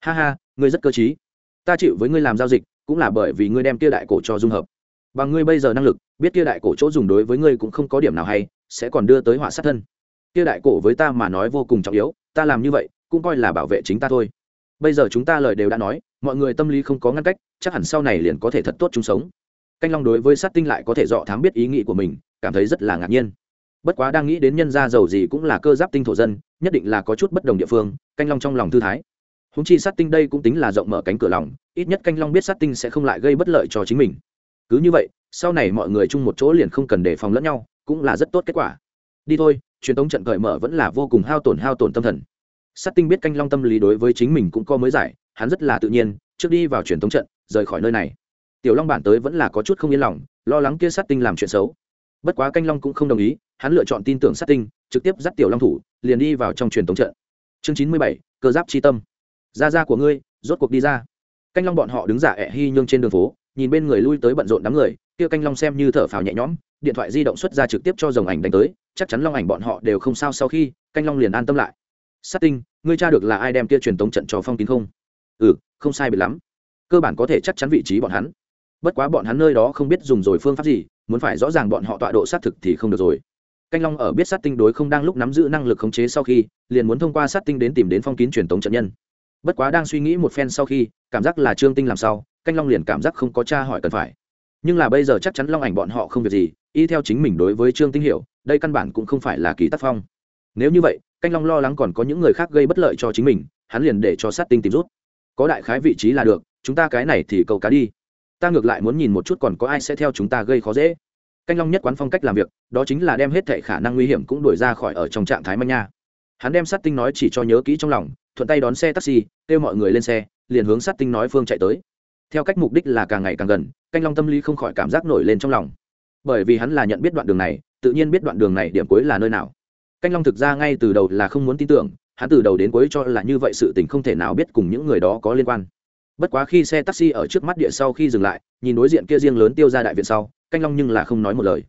[SPEAKER 1] Ha ha, ngươi rất cơ t ta chịu với ngươi làm giao dịch, cũng là bởi vì ngươi đem kia đại cổ cho dung hợp. Bằng ngươi bây giờ năng lực, biết kia đại cổ chỗ dùng đối với ngươi cũng không có điểm nào hay, sẽ còn đưa tới họa sát thân. Kia đại cổ với ta mà nói vô cùng trọng yếu, ta làm như vậy, cũng coi là bảo vệ chính ta thôi. Bây giờ chúng ta lời đều đã nói, mọi người tâm lý không có ngăn cách, chắc hẳn sau này liền có thể thật tốt chung sống canh long đối với sát tinh lại có thể dọ thám biết ý nghĩ của mình, cảm thấy rất là ngạc nhiên. Bất quá đang nghĩ đến nhân gia giàu gì cũng là cơ giáp tinh thổ dân, nhất định là có chút bất đồng địa phương, canh long trong lòng thư thái. Húng chi sát tinh đây cũng tính là rộng mở cánh cửa lòng, ít nhất canh long biết sát tinh sẽ không lại gây bất lợi cho chính mình. Cứ như vậy, sau này mọi người chung một chỗ liền không cần đề phòng lẫn nhau, cũng là rất tốt kết quả. Đi thôi, truyền thống trận cởi mở vẫn là vô cùng hao tổn hao tổn tâm thần. Sát tinh biết canh long tâm lý đối với chính mình cũng có mới giải, hắn rất là tự nhiên, trước đi vào truyền thống trận, rời khỏi nơi này tiểu long bản tới vẫn là có chút không yên lòng, lo lắng kia sát tinh làm chuyện xấu. Bất quá canh long cũng không đồng ý, hắn lựa chọn tin tưởng sát tinh, trực tiếp dắt tiểu long thủ, liền đi vào trong truyền thống trận. Chương chín mươi bảy, cơ giáp chi tâm. Ra ra của ngươi, rốt cuộc đi ra. Canh long bọn họ đứng giả ẹ hy nhương trên đường phố, nhìn bên người lui tới bận rộn đám người, kia canh long xem như thở phào nhẹ nhõm, điện thoại di động xuất ra trực tiếp cho dòng ảnh đánh tới, chắc chắn long ảnh bọn họ đều không sao sau khi, canh long liền an tâm lại. Sát tinh, ngươi tra được là ai đem kia truyền tống trận cho phong kín không? Ừ không sai biệt lắm. Cơ bản có thể chắc chắn vị trí bọn hắn bất quá bọn hắn nơi đó không biết dùng rồi phương pháp gì, muốn phải rõ ràng bọn họ tọa độ xác thực thì không được rồi. Canh long ở biết sát tinh đối không đang lúc nắm giữ năng lực khống chế sau khi, liền muốn thông qua sát tinh đến tìm đến phong kín truyền tống trận nhân. Bất quá đang suy nghĩ một phen sau khi, cảm giác là trương tinh làm sao, canh long liền cảm giác không có cha hỏi cần phải. Nhưng là bây giờ chắc chắn long ảnh bọn họ không việc gì, y theo chính mình đối với trương tinh hiểu, đây căn bản cũng không phải là kỳ tác phong. Nếu như vậy, canh long lo lắng còn có những người khác gây bất lợi cho chính mình, hắn liền để cho sát tinh tìm rút. Có đại khái vị trí là được, chúng ta cái này thì câu cá đi ta ngược lại muốn nhìn một chút còn có ai sẽ theo chúng ta gây khó dễ. Canh long nhất quán phong cách làm việc, đó chính là đem hết thệ khả năng nguy hiểm cũng đuổi ra khỏi ở trong trạng thái manh nha. Hắn đem sát tinh nói chỉ cho nhớ kỹ trong lòng, thuận tay đón xe taxi, kêu mọi người lên xe, liền hướng sát tinh nói phương chạy tới. Theo cách mục đích là càng ngày càng gần, canh long tâm lý không khỏi cảm giác nổi lên trong lòng. Bởi vì hắn là nhận biết đoạn đường này, tự nhiên biết đoạn đường này điểm cuối là nơi nào. Canh long thực ra ngay từ đầu là không muốn tin tưởng, hắn từ đầu đến cuối cho là như vậy sự tình không thể nào biết cùng những người đó có liên quan bất quá khi xe taxi ở trước mắt địa sau khi dừng lại, nhìn đối diện kia riêng lớn tiêu ra đại viện sau, canh long nhưng là không nói một lời.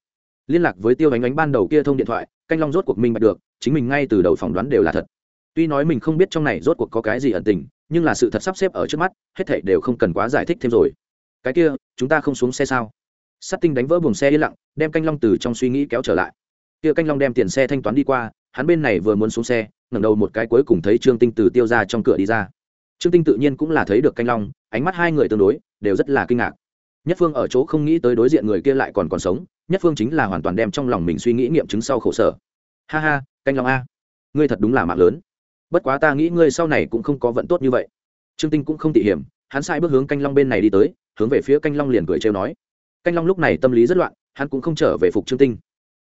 [SPEAKER 1] Liên lạc với tiêu ánh ánh ban đầu kia thông điện thoại, canh long rốt cuộc minh bạch được, chính mình ngay từ đầu phỏng đoán đều là thật. Tuy nói mình không biết trong này rốt cuộc có cái gì ẩn tình, nhưng là sự thật sắp xếp ở trước mắt, hết thảy đều không cần quá giải thích thêm rồi. Cái kia, chúng ta không xuống xe sao? Sắt tinh đánh vỡ buồng xe yên lặng, đem canh long từ trong suy nghĩ kéo trở lại. Kia canh long đem tiền xe thanh toán đi qua, hắn bên này vừa muốn xuống xe, ngẩng đầu một cái cuối cùng thấy trương tinh từ tiêu ra trong cửa đi ra trương tinh tự nhiên cũng là thấy được canh long, ánh mắt hai người tương đối, đều rất là kinh ngạc. Nhất phương ở chỗ không nghĩ tới đối diện người kia lại còn còn sống, nhất phương chính là hoàn toàn đem trong lòng mình suy nghĩ nghiệm chứng sau khổ sở. Ha ha, canh long a, ngươi thật đúng là mạng lớn. Bất quá ta nghĩ ngươi sau này cũng không có vận tốt như vậy. Trương tinh cũng không tỉ hiểm, hắn sai bước hướng canh long bên này đi tới, hướng về phía canh long liền cười trêu nói. Canh long lúc này tâm lý rất loạn, hắn cũng không trở về phục trương tinh.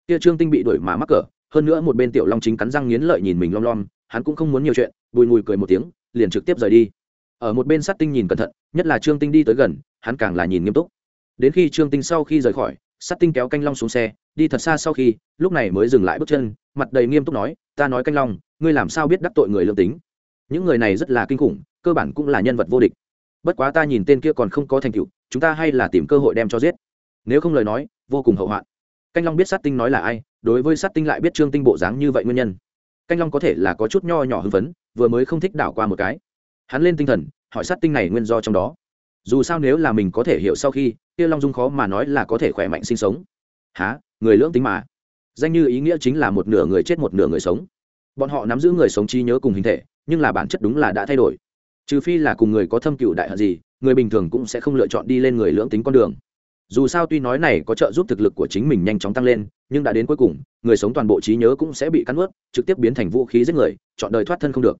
[SPEAKER 1] Kia trương tinh bị đuổi mà mắc cỡ, hơn nữa một bên tiểu long chính cắn răng nghiến lợi nhìn mình lom lom, hắn cũng không muốn nhiều chuyện, bùi ngùi cười một tiếng liền trực tiếp rời đi. Ở một bên sát tinh nhìn cẩn thận, nhất là trương tinh đi tới gần, hắn càng là nhìn nghiêm túc. Đến khi trương tinh sau khi rời khỏi, sát tinh kéo canh long xuống xe, đi thật xa sau khi, lúc này mới dừng lại bước chân, mặt đầy nghiêm túc nói, ta nói canh long, ngươi làm sao biết đắc tội người lương tính? Những người này rất là kinh khủng, cơ bản cũng là nhân vật vô địch. Bất quá ta nhìn tên kia còn không có thành tựu, chúng ta hay là tìm cơ hội đem cho giết. Nếu không lời nói, vô cùng hậu hoạn. Canh long biết sát tinh nói là ai, đối với sát tinh lại biết trương tinh bộ dáng như vậy nguyên nhân. Canh long có thể là có chút nho nhỏ hưng phấn vừa mới không thích đảo qua một cái. Hắn lên tinh thần, hỏi sát tinh này nguyên do trong đó. Dù sao nếu là mình có thể hiểu sau khi, kia long dung khó mà nói là có thể khỏe mạnh sinh sống. Há người lưỡng tính mà. Danh như ý nghĩa chính là một nửa người chết một nửa người sống. Bọn họ nắm giữ người sống trí nhớ cùng hình thể, nhưng là bản chất đúng là đã thay đổi. Trừ phi là cùng người có thâm cựu đại hận gì, người bình thường cũng sẽ không lựa chọn đi lên người lưỡng tính con đường dù sao tuy nói này có trợ giúp thực lực của chính mình nhanh chóng tăng lên, nhưng đã đến cuối cùng, người sống toàn bộ trí nhớ cũng sẽ bị cắn ướt trực tiếp biến thành vũ khí giết người, chọn đời thoát thân không được.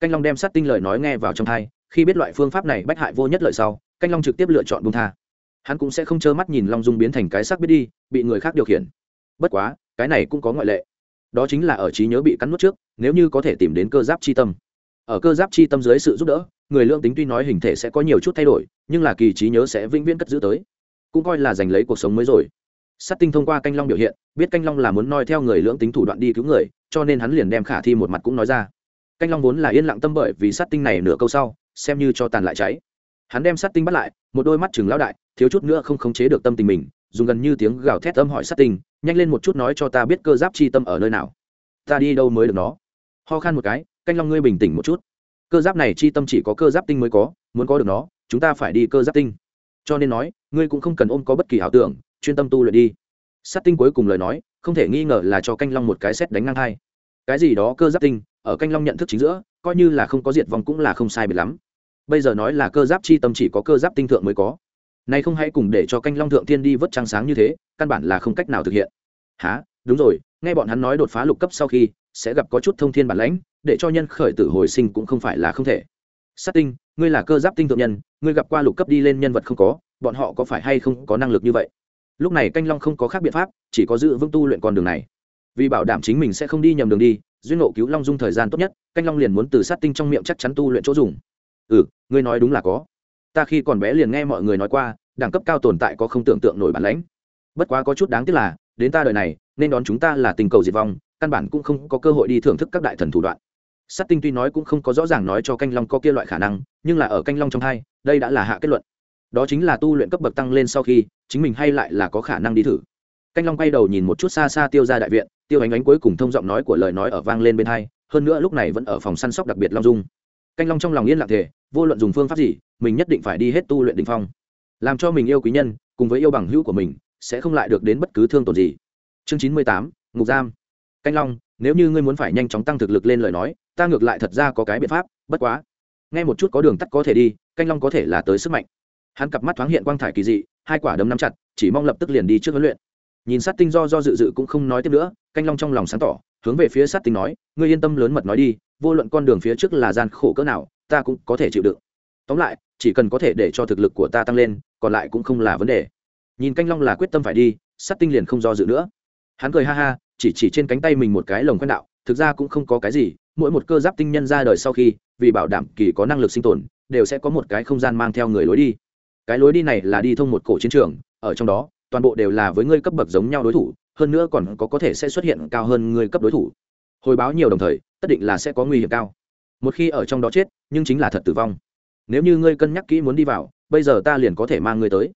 [SPEAKER 1] Canh long đem sát tinh lời nói nghe vào trong thai khi biết loại phương pháp này bách hại vô nhất lợi sau, canh long trực tiếp lựa chọn bung tha. Hắn cũng sẽ không trơ mắt nhìn long dung biến thành cái xác biết đi, bị người khác điều khiển. Bất quá, cái này cũng có ngoại lệ. Đó chính là ở trí nhớ bị cắn nuốt trước, nếu như có thể tìm đến cơ giáp chi tâm. Ở cơ giáp chi tâm dưới sự giúp đỡ, người lương tính tuy nói hình thể sẽ có nhiều chút thay đổi, nhưng là kỳ trí nhớ sẽ vĩnh viễn cất giữ tới cũng coi là giành lấy cuộc sống mới rồi. Sát tinh thông qua canh long biểu hiện, biết canh long là muốn noi theo người lưỡng tính thủ đoạn đi cứu người, cho nên hắn liền đem khả thi một mặt cũng nói ra. Canh long vốn là yên lặng tâm bởi vì sát tinh này nửa câu sau, xem như cho tàn lại cháy. Hắn đem sát tinh bắt lại, một đôi mắt chừng lão đại, thiếu chút nữa không khống chế được tâm tình mình, dùng gần như tiếng gào thét âm hỏi sát tinh, nhanh lên một chút nói cho ta biết cơ giáp chi tâm ở nơi nào. Ta đi đâu mới được nó? Ho khan một cái, canh long ngươi bình tĩnh một chút. Cơ giáp này chi tâm chỉ có cơ giáp tinh mới có, muốn có được nó, chúng ta phải đi cơ giáp tinh cho nên nói, ngươi cũng không cần ôm có bất kỳ ảo tưởng, chuyên tâm tu luyện đi. Sát tinh cuối cùng lời nói, không thể nghi ngờ là cho canh long một cái xét đánh ngang hai cái gì đó cơ giáp tinh, ở canh long nhận thức chính giữa, coi như là không có diệt vong cũng là không sai biệt lắm. Bây giờ nói là cơ giáp chi tâm chỉ có cơ giáp tinh thượng mới có. Nay không hãy cùng để cho canh long thượng thiên đi vớt trăng sáng như thế, căn bản là không cách nào thực hiện. Há đúng rồi, nghe bọn hắn nói đột phá lục cấp sau khi, sẽ gặp có chút thông thiên bản lãnh, để cho nhân khởi tử hồi sinh cũng không phải là không thể. Sát tinh ngươi là cơ giáp tinh thượng nhân, ngươi gặp qua lục cấp đi lên nhân vật không có, bọn họ có phải hay không có năng lực như vậy? Lúc này canh long không có khác biện pháp, chỉ có giữ vững tu luyện con đường này. Vì bảo đảm chính mình sẽ không đi nhầm đường đi, duyên ngộ cứu long dung thời gian tốt nhất, canh long liền muốn từ sát tinh trong miệng chắc chắn tu luyện chỗ dùng. Ừ ngươi nói đúng là có. Ta khi còn bé liền nghe mọi người nói qua, đẳng cấp cao tồn tại có không tưởng tượng nổi bản lãnh. Bất quá có chút đáng tiếc là, đến ta đời này, nên đón chúng ta là tình cầu diệt vong, căn bản cũng không có cơ hội đi thưởng thức các đại thần thủ đoạn sát tinh tuy nói cũng không có rõ ràng nói cho canh long có kia loại khả năng, nhưng là ở canh long trong hai, đây đã là hạ kết luận. Đó chính là tu luyện cấp bậc tăng lên sau khi, chính mình hay lại là có khả năng đi thử. Canh long quay đầu nhìn một chút xa xa tiêu ra đại viện, tiêu ánh ánh cuối cùng thông giọng nói của lời nói ở vang lên bên hai, hơn nữa lúc này vẫn ở phòng săn sóc đặc biệt long dung. Canh long trong lòng yên lặng thể vô luận dùng phương pháp gì, mình nhất định phải đi hết tu luyện đỉnh phong. Làm cho mình yêu quý nhân, cùng với yêu bằng hữu của mình, sẽ không lại được đến bất cứ thương tổn gì. Chương chín mươi tám, ngục giam. Canh long, nếu như ngươi muốn phải nhanh chóng tăng thực lực lên lời nói ta ngược lại thật ra có cái biện pháp, bất quá. Nghe một chút có đường tắt có thể đi, canh long có thể là tới sức mạnh. Hắn cặp mắt thoáng hiện quang thải kỳ dị, hai quả đấm nắm chặt, chỉ mong lập tức liền đi trước huấn luyện. Nhìn sát tinh do do dự dự cũng không nói tiếp nữa, canh long trong lòng sáng tỏ, hướng về phía sát tinh nói, ngươi yên tâm lớn mật nói đi, vô luận con đường phía trước là gian khổ cỡ nào, ta cũng có thể chịu đựng. Tóm lại, chỉ cần có thể để cho thực lực của ta tăng lên, còn lại cũng không là vấn đề. Nhìn canh long là quyết tâm phải đi, sát tinh liền không do dự nữa. Hắn cười ha ha, chỉ chỉ trên cánh tay mình một cái lồng quen đạo, thực ra cũng không có cái gì mỗi một cơ giáp tinh nhân ra đời sau khi, vì bảo đảm kỳ có năng lực sinh tồn, đều sẽ có một cái không gian mang theo người lối đi. Cái lối đi này là đi thông một cổ chiến trường, ở trong đó, toàn bộ đều là với ngươi cấp bậc giống nhau đối thủ, hơn nữa còn có có thể sẽ xuất hiện cao hơn ngươi cấp đối thủ. Hồi báo nhiều đồng thời, tất định là sẽ có nguy hiểm cao. Một khi ở trong đó chết, nhưng chính là thật tử vong. Nếu như ngươi cân nhắc kỹ muốn đi vào, bây giờ ta liền có thể mang ngươi tới.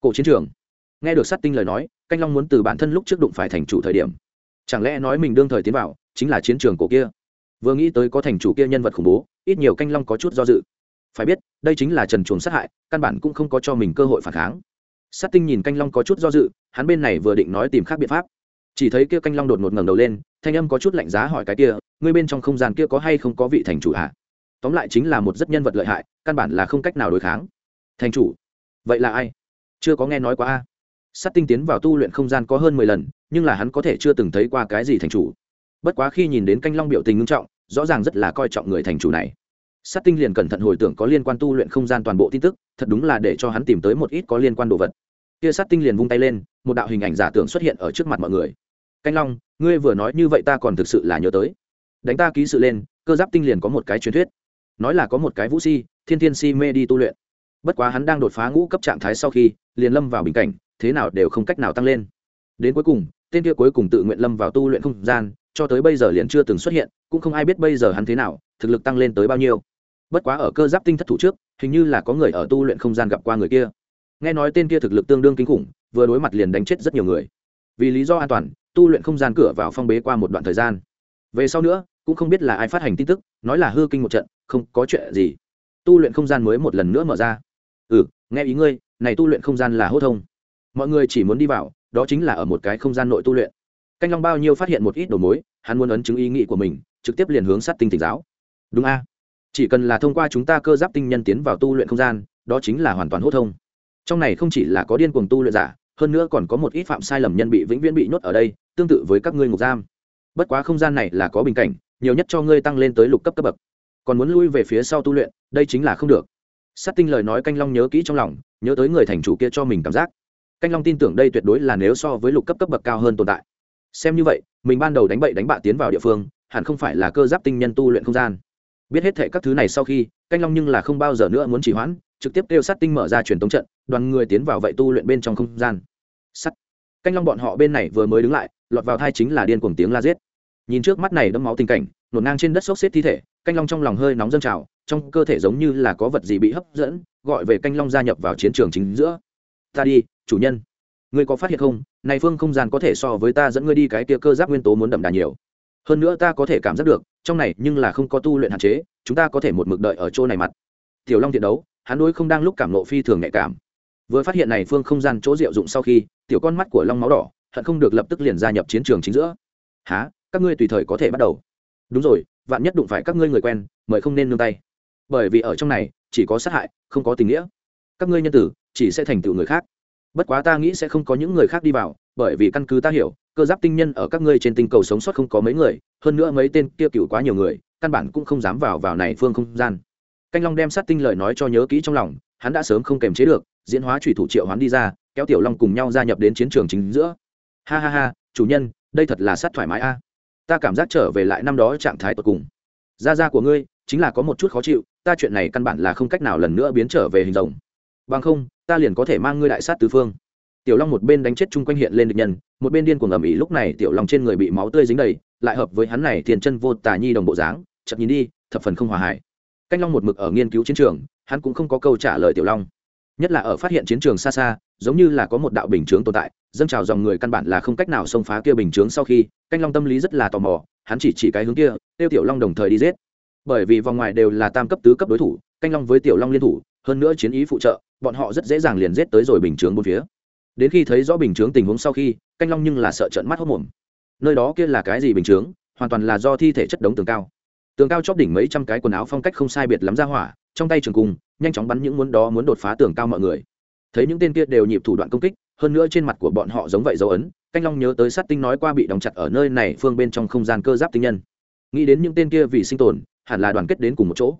[SPEAKER 1] Cổ chiến trường. Nghe được sát tinh lời nói, canh long muốn từ bản thân lúc trước đụng phải thành chủ thời điểm. Chẳng lẽ nói mình đương thời tiến vào, chính là chiến trường cổ kia? Vừa nghĩ tới có thành chủ kia nhân vật khủng bố, ít nhiều canh long có chút do dự. Phải biết, đây chính là trần chuồng sát hại, căn bản cũng không có cho mình cơ hội phản kháng. Sát tinh nhìn canh long có chút do dự, hắn bên này vừa định nói tìm khác biện pháp. Chỉ thấy kia canh long đột ngột ngẩng đầu lên, thanh âm có chút lạnh giá hỏi cái kia, ngươi bên trong không gian kia có hay không có vị thành chủ hả? Tóm lại chính là một rất nhân vật lợi hại, căn bản là không cách nào đối kháng. Thành chủ? Vậy là ai? Chưa có nghe nói qua a. Sát tinh tiến vào tu luyện không gian có hơn mười lần, nhưng là hắn có thể chưa từng thấy qua cái gì thành chủ bất quá khi nhìn đến canh long biểu tình nghiêm trọng, rõ ràng rất là coi trọng người thành chủ này. Sát tinh liền cẩn thận hồi tưởng có liên quan tu luyện không gian toàn bộ tin tức, thật đúng là để cho hắn tìm tới một ít có liên quan đồ vật. Kia sát tinh liền vung tay lên, một đạo hình ảnh giả tưởng xuất hiện ở trước mặt mọi người. Canh long, ngươi vừa nói như vậy ta còn thực sự là nhớ tới. Đánh ta ký sự lên, cơ giáp tinh liền có một cái truyền thuyết. Nói là có một cái vũ si, thiên thiên si mê đi tu luyện. Bất quá hắn đang đột phá ngũ cấp trạng thái sau khi, liền lâm vào bình cảnh, thế nào đều không cách nào tăng lên. Đến cuối cùng, tên kia cuối cùng tự nguyện lâm vào tu luyện không gian cho tới bây giờ liền chưa từng xuất hiện, cũng không ai biết bây giờ hắn thế nào, thực lực tăng lên tới bao nhiêu. Bất quá ở cơ giáp tinh thất thủ trước, hình như là có người ở tu luyện không gian gặp qua người kia. Nghe nói tên kia thực lực tương đương kinh khủng, vừa đối mặt liền đánh chết rất nhiều người. Vì lý do an toàn, tu luyện không gian cửa vào phong bế qua một đoạn thời gian. Về sau nữa, cũng không biết là ai phát hành tin tức, nói là hư kinh một trận, không có chuyện gì. Tu luyện không gian mới một lần nữa mở ra. Ừ nghe ý ngươi, này tu luyện không gian là hô thông. Mọi người chỉ muốn đi vào, đó chính là ở một cái không gian nội tu luyện canh long bao nhiêu phát hiện một ít đầu mối, hắn muốn ấn chứng ý nghĩ của mình, trực tiếp liền hướng sát tinh tỉnh giáo. Đúng a. Chỉ cần là thông qua chúng ta cơ giáp tinh nhân tiến vào tu luyện không gian, đó chính là hoàn toàn hô thông. Trong này không chỉ là có điên cuồng tu luyện giả, hơn nữa còn có một ít phạm sai lầm nhân bị vĩnh viễn bị nhốt ở đây, tương tự với các ngươi ngục giam. Bất quá không gian này là có bình cảnh, nhiều nhất cho ngươi tăng lên tới lục cấp cấp bậc. Còn muốn lui về phía sau tu luyện, đây chính là không được. Sát tinh lời nói canh long nhớ kỹ trong lòng, nhớ tới người thành chủ kia cho mình cảm giác. Canh long tin tưởng đây tuyệt đối là nếu so với lục cấp cấp bậc cao hơn tồn tại xem như vậy, mình ban đầu đánh bậy đánh bạ tiến vào địa phương, hẳn không phải là cơ giáp tinh nhân tu luyện không gian. Biết hết thệ các thứ này sau khi, canh long nhưng là không bao giờ nữa muốn chỉ hoãn, trực tiếp kêu sát tinh mở ra truyền tống trận, đoàn người tiến vào vậy tu luyện bên trong không gian. Sắt. Canh long bọn họ bên này vừa mới đứng lại, lọt vào thai chính là điên cuồng tiếng la giết. Nhìn trước mắt này đẫm máu tình cảnh, nổ ngang trên đất xốc xếp thi thể, canh long trong lòng hơi nóng dâng trào, trong cơ thể giống như là có vật gì bị hấp dẫn, gọi về canh long gia nhập vào chiến trường chính giữa. Ta đi, chủ nhân ngươi có phát hiện không? Này phương không gian có thể so với ta dẫn ngươi đi cái kia cơ giáp nguyên tố muốn đậm đà nhiều. Hơn nữa ta có thể cảm giác được, trong này nhưng là không có tu luyện hạn chế, chúng ta có thể một mực đợi ở chỗ này mặt. Tiểu long thiện đấu, hắn đối không đang lúc cảm nộ phi thường nhạy cảm. Vừa phát hiện này phương không gian chỗ diệu dụng sau khi, tiểu con mắt của long máu đỏ, hận không được lập tức liền gia nhập chiến trường chính giữa. Há các ngươi tùy thời có thể bắt đầu. Đúng rồi, vạn nhất đụng phải các ngươi người quen, mời không nên nương tay. Bởi vì ở trong này, chỉ có sát hại, không có tình nghĩa. Các ngươi nhân tử, chỉ sẽ thành tựu người khác bất quá ta nghĩ sẽ không có những người khác đi vào, bởi vì căn cứ ta hiểu, cơ giáp tinh nhân ở các ngươi trên tinh cầu sống sót không có mấy người, hơn nữa mấy tên kia cựu quá nhiều người, căn bản cũng không dám vào vào này phương không gian. Canh long đem sát tinh lời nói cho nhớ kỹ trong lòng, hắn đã sớm không kềm chế được, diễn hóa thủy thủ triệu hoán đi ra, kéo tiểu long cùng nhau gia nhập đến chiến trường chính giữa. Ha ha ha, chủ nhân, đây thật là sát thoải mái a. Ta cảm giác trở về lại năm đó trạng thái tột cùng. Gia gia của ngươi, chính là có một chút khó chịu, ta chuyện này căn bản là không cách nào lần nữa biến trở về hình rồng. Bằng không ta liền có thể mang ngươi đại sát tứ phương. Tiểu long một bên đánh chết chung quanh hiện lên địch nhân, một bên điên cuồng ầm ĩ lúc này tiểu long trên người bị máu tươi dính đầy, lại hợp với hắn này tiền chân vô tà nhi đồng bộ dáng chậm nhìn đi, thập phần không hòa hài. Canh long một mực ở nghiên cứu chiến trường, hắn cũng không có câu trả lời tiểu long. Nhất là ở phát hiện chiến trường xa xa, giống như là có một đạo bình chướng tồn tại, dâng trào dòng người căn bản là không cách nào xông phá kia bình chướng sau khi, canh long tâm lý rất là tò mò, hắn chỉ chỉ cái hướng kia tiêu tiểu long đồng thời đi giết. Bởi vì vòng ngoài đều là tam cấp tứ cấp đối thủ, canh long với tiểu long liên thủ, hơn nữa chiến ý phụ trợ bọn họ rất dễ dàng liền giết tới rồi bình chướng bốn phía. Đến khi thấy rõ bình chướng tình huống sau khi, canh long nhưng là sợ trận mắt hốc mồm. Nơi đó kia là cái gì bình chướng? Hoàn toàn là do thi thể chất đống tường cao. Tường cao chóp đỉnh mấy trăm cái quần áo phong cách không sai biệt lắm ra hỏa, trong tay trường cung, nhanh chóng bắn những muốn đó muốn đột phá tường cao mọi người. Thấy những tên kia đều nhịp thủ đoạn công kích, hơn nữa trên mặt của bọn họ giống vậy dấu ấn, canh long nhớ tới sát tinh nói qua bị đóng chặt ở nơi này phương bên trong không gian cơ giáp tinh nhân. Nghĩ đến những tên kia vì sinh tồn, hẳn là đoàn kết đến cùng một chỗ.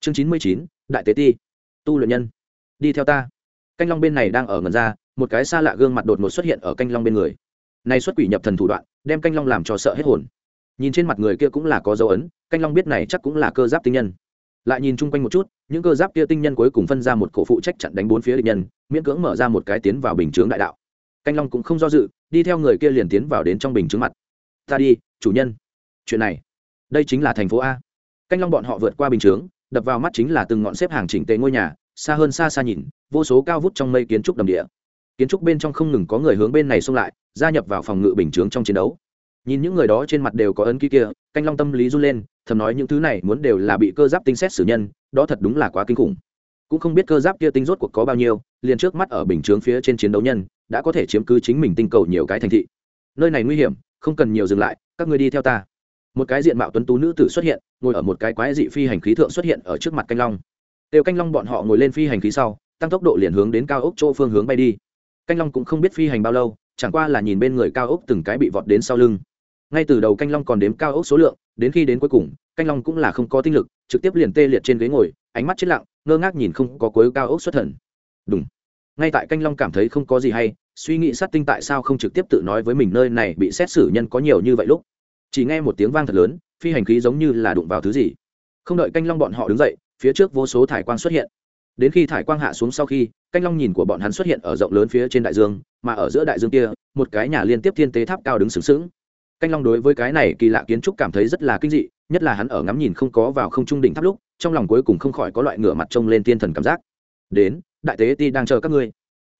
[SPEAKER 1] Chương chín mươi chín, đại tế ti. Tu luyện nhân đi theo ta. Canh long bên này đang ở ngần ra, một cái xa lạ gương mặt đột ngột xuất hiện ở canh long bên người. Nay xuất quỷ nhập thần thủ đoạn, đem canh long làm cho sợ hết hồn. Nhìn trên mặt người kia cũng là có dấu ấn, canh long biết này chắc cũng là cơ giáp tinh nhân. Lại nhìn chung quanh một chút, những cơ giáp kia tinh nhân cuối cùng phân ra một cổ phụ trách chặn đánh bốn phía địch nhân, miễn cưỡng mở ra một cái tiến vào bình chướng đại đạo. Canh long cũng không do dự, đi theo người kia liền tiến vào đến trong bình chướng mặt. Ta đi, chủ nhân. Chuyện này, đây chính là thành phố a. Canh long bọn họ vượt qua bình chướng, đập vào mắt chính là từng ngọn xếp hàng chỉnh tề ngôi nhà xa hơn xa xa nhìn, vô số cao vút trong mây kiến trúc đầm địa. Kiến trúc bên trong không ngừng có người hướng bên này xông lại, gia nhập vào phòng ngự bình chướng trong chiến đấu. Nhìn những người đó trên mặt đều có ấn ký kia, canh long tâm lý run lên, thầm nói những thứ này muốn đều là bị cơ giáp tinh xét xử nhân, đó thật đúng là quá kinh khủng. Cũng không biết cơ giáp kia tinh rốt cuộc có bao nhiêu, liền trước mắt ở bình chướng phía trên chiến đấu nhân, đã có thể chiếm cứ chính mình tinh cầu nhiều cái thành thị. Nơi này nguy hiểm, không cần nhiều dừng lại, các người đi theo ta. Một cái diện mạo tuấn tú nữ tử xuất hiện, ngồi ở một cái quái dị phi hành khí thượng xuất hiện ở trước mặt canh long. Tiêu canh long bọn họ ngồi lên phi hành khí sau, tăng tốc độ liền hướng đến cao ốc chỗ phương hướng bay đi. Canh long cũng không biết phi hành bao lâu, chẳng qua là nhìn bên người cao ốc từng cái bị vọt đến sau lưng. Ngay từ đầu canh long còn đếm cao ốc số lượng, đến khi đến cuối cùng, canh long cũng là không có tinh lực, trực tiếp liền tê liệt trên ghế ngồi, ánh mắt chết lặng, ngơ ngác nhìn không có cuối cao ốc xuất thần. Đúng ngay tại canh long cảm thấy không có gì hay, suy nghĩ sát tinh tại sao không trực tiếp tự nói với mình nơi này bị xét xử nhân có nhiều như vậy lúc. Chỉ nghe một tiếng vang thật lớn, phi hành khí giống như là đụng vào thứ gì. Không đợi canh long bọn họ đứng dậy phía trước vô số thải quang xuất hiện. Đến khi thải quang hạ xuống sau khi, canh long nhìn của bọn hắn xuất hiện ở rộng lớn phía trên đại dương, mà ở giữa đại dương kia, một cái nhà liên tiếp thiên tế tháp cao đứng sừng sững. Canh long đối với cái này kỳ lạ kiến trúc cảm thấy rất là kinh dị, nhất là hắn ở ngắm nhìn không có vào không trung đỉnh tháp lúc, trong lòng cuối cùng không khỏi có loại ngửa mặt trông lên tiên thần cảm giác. Đến, đại tế ti đang chờ các ngươi.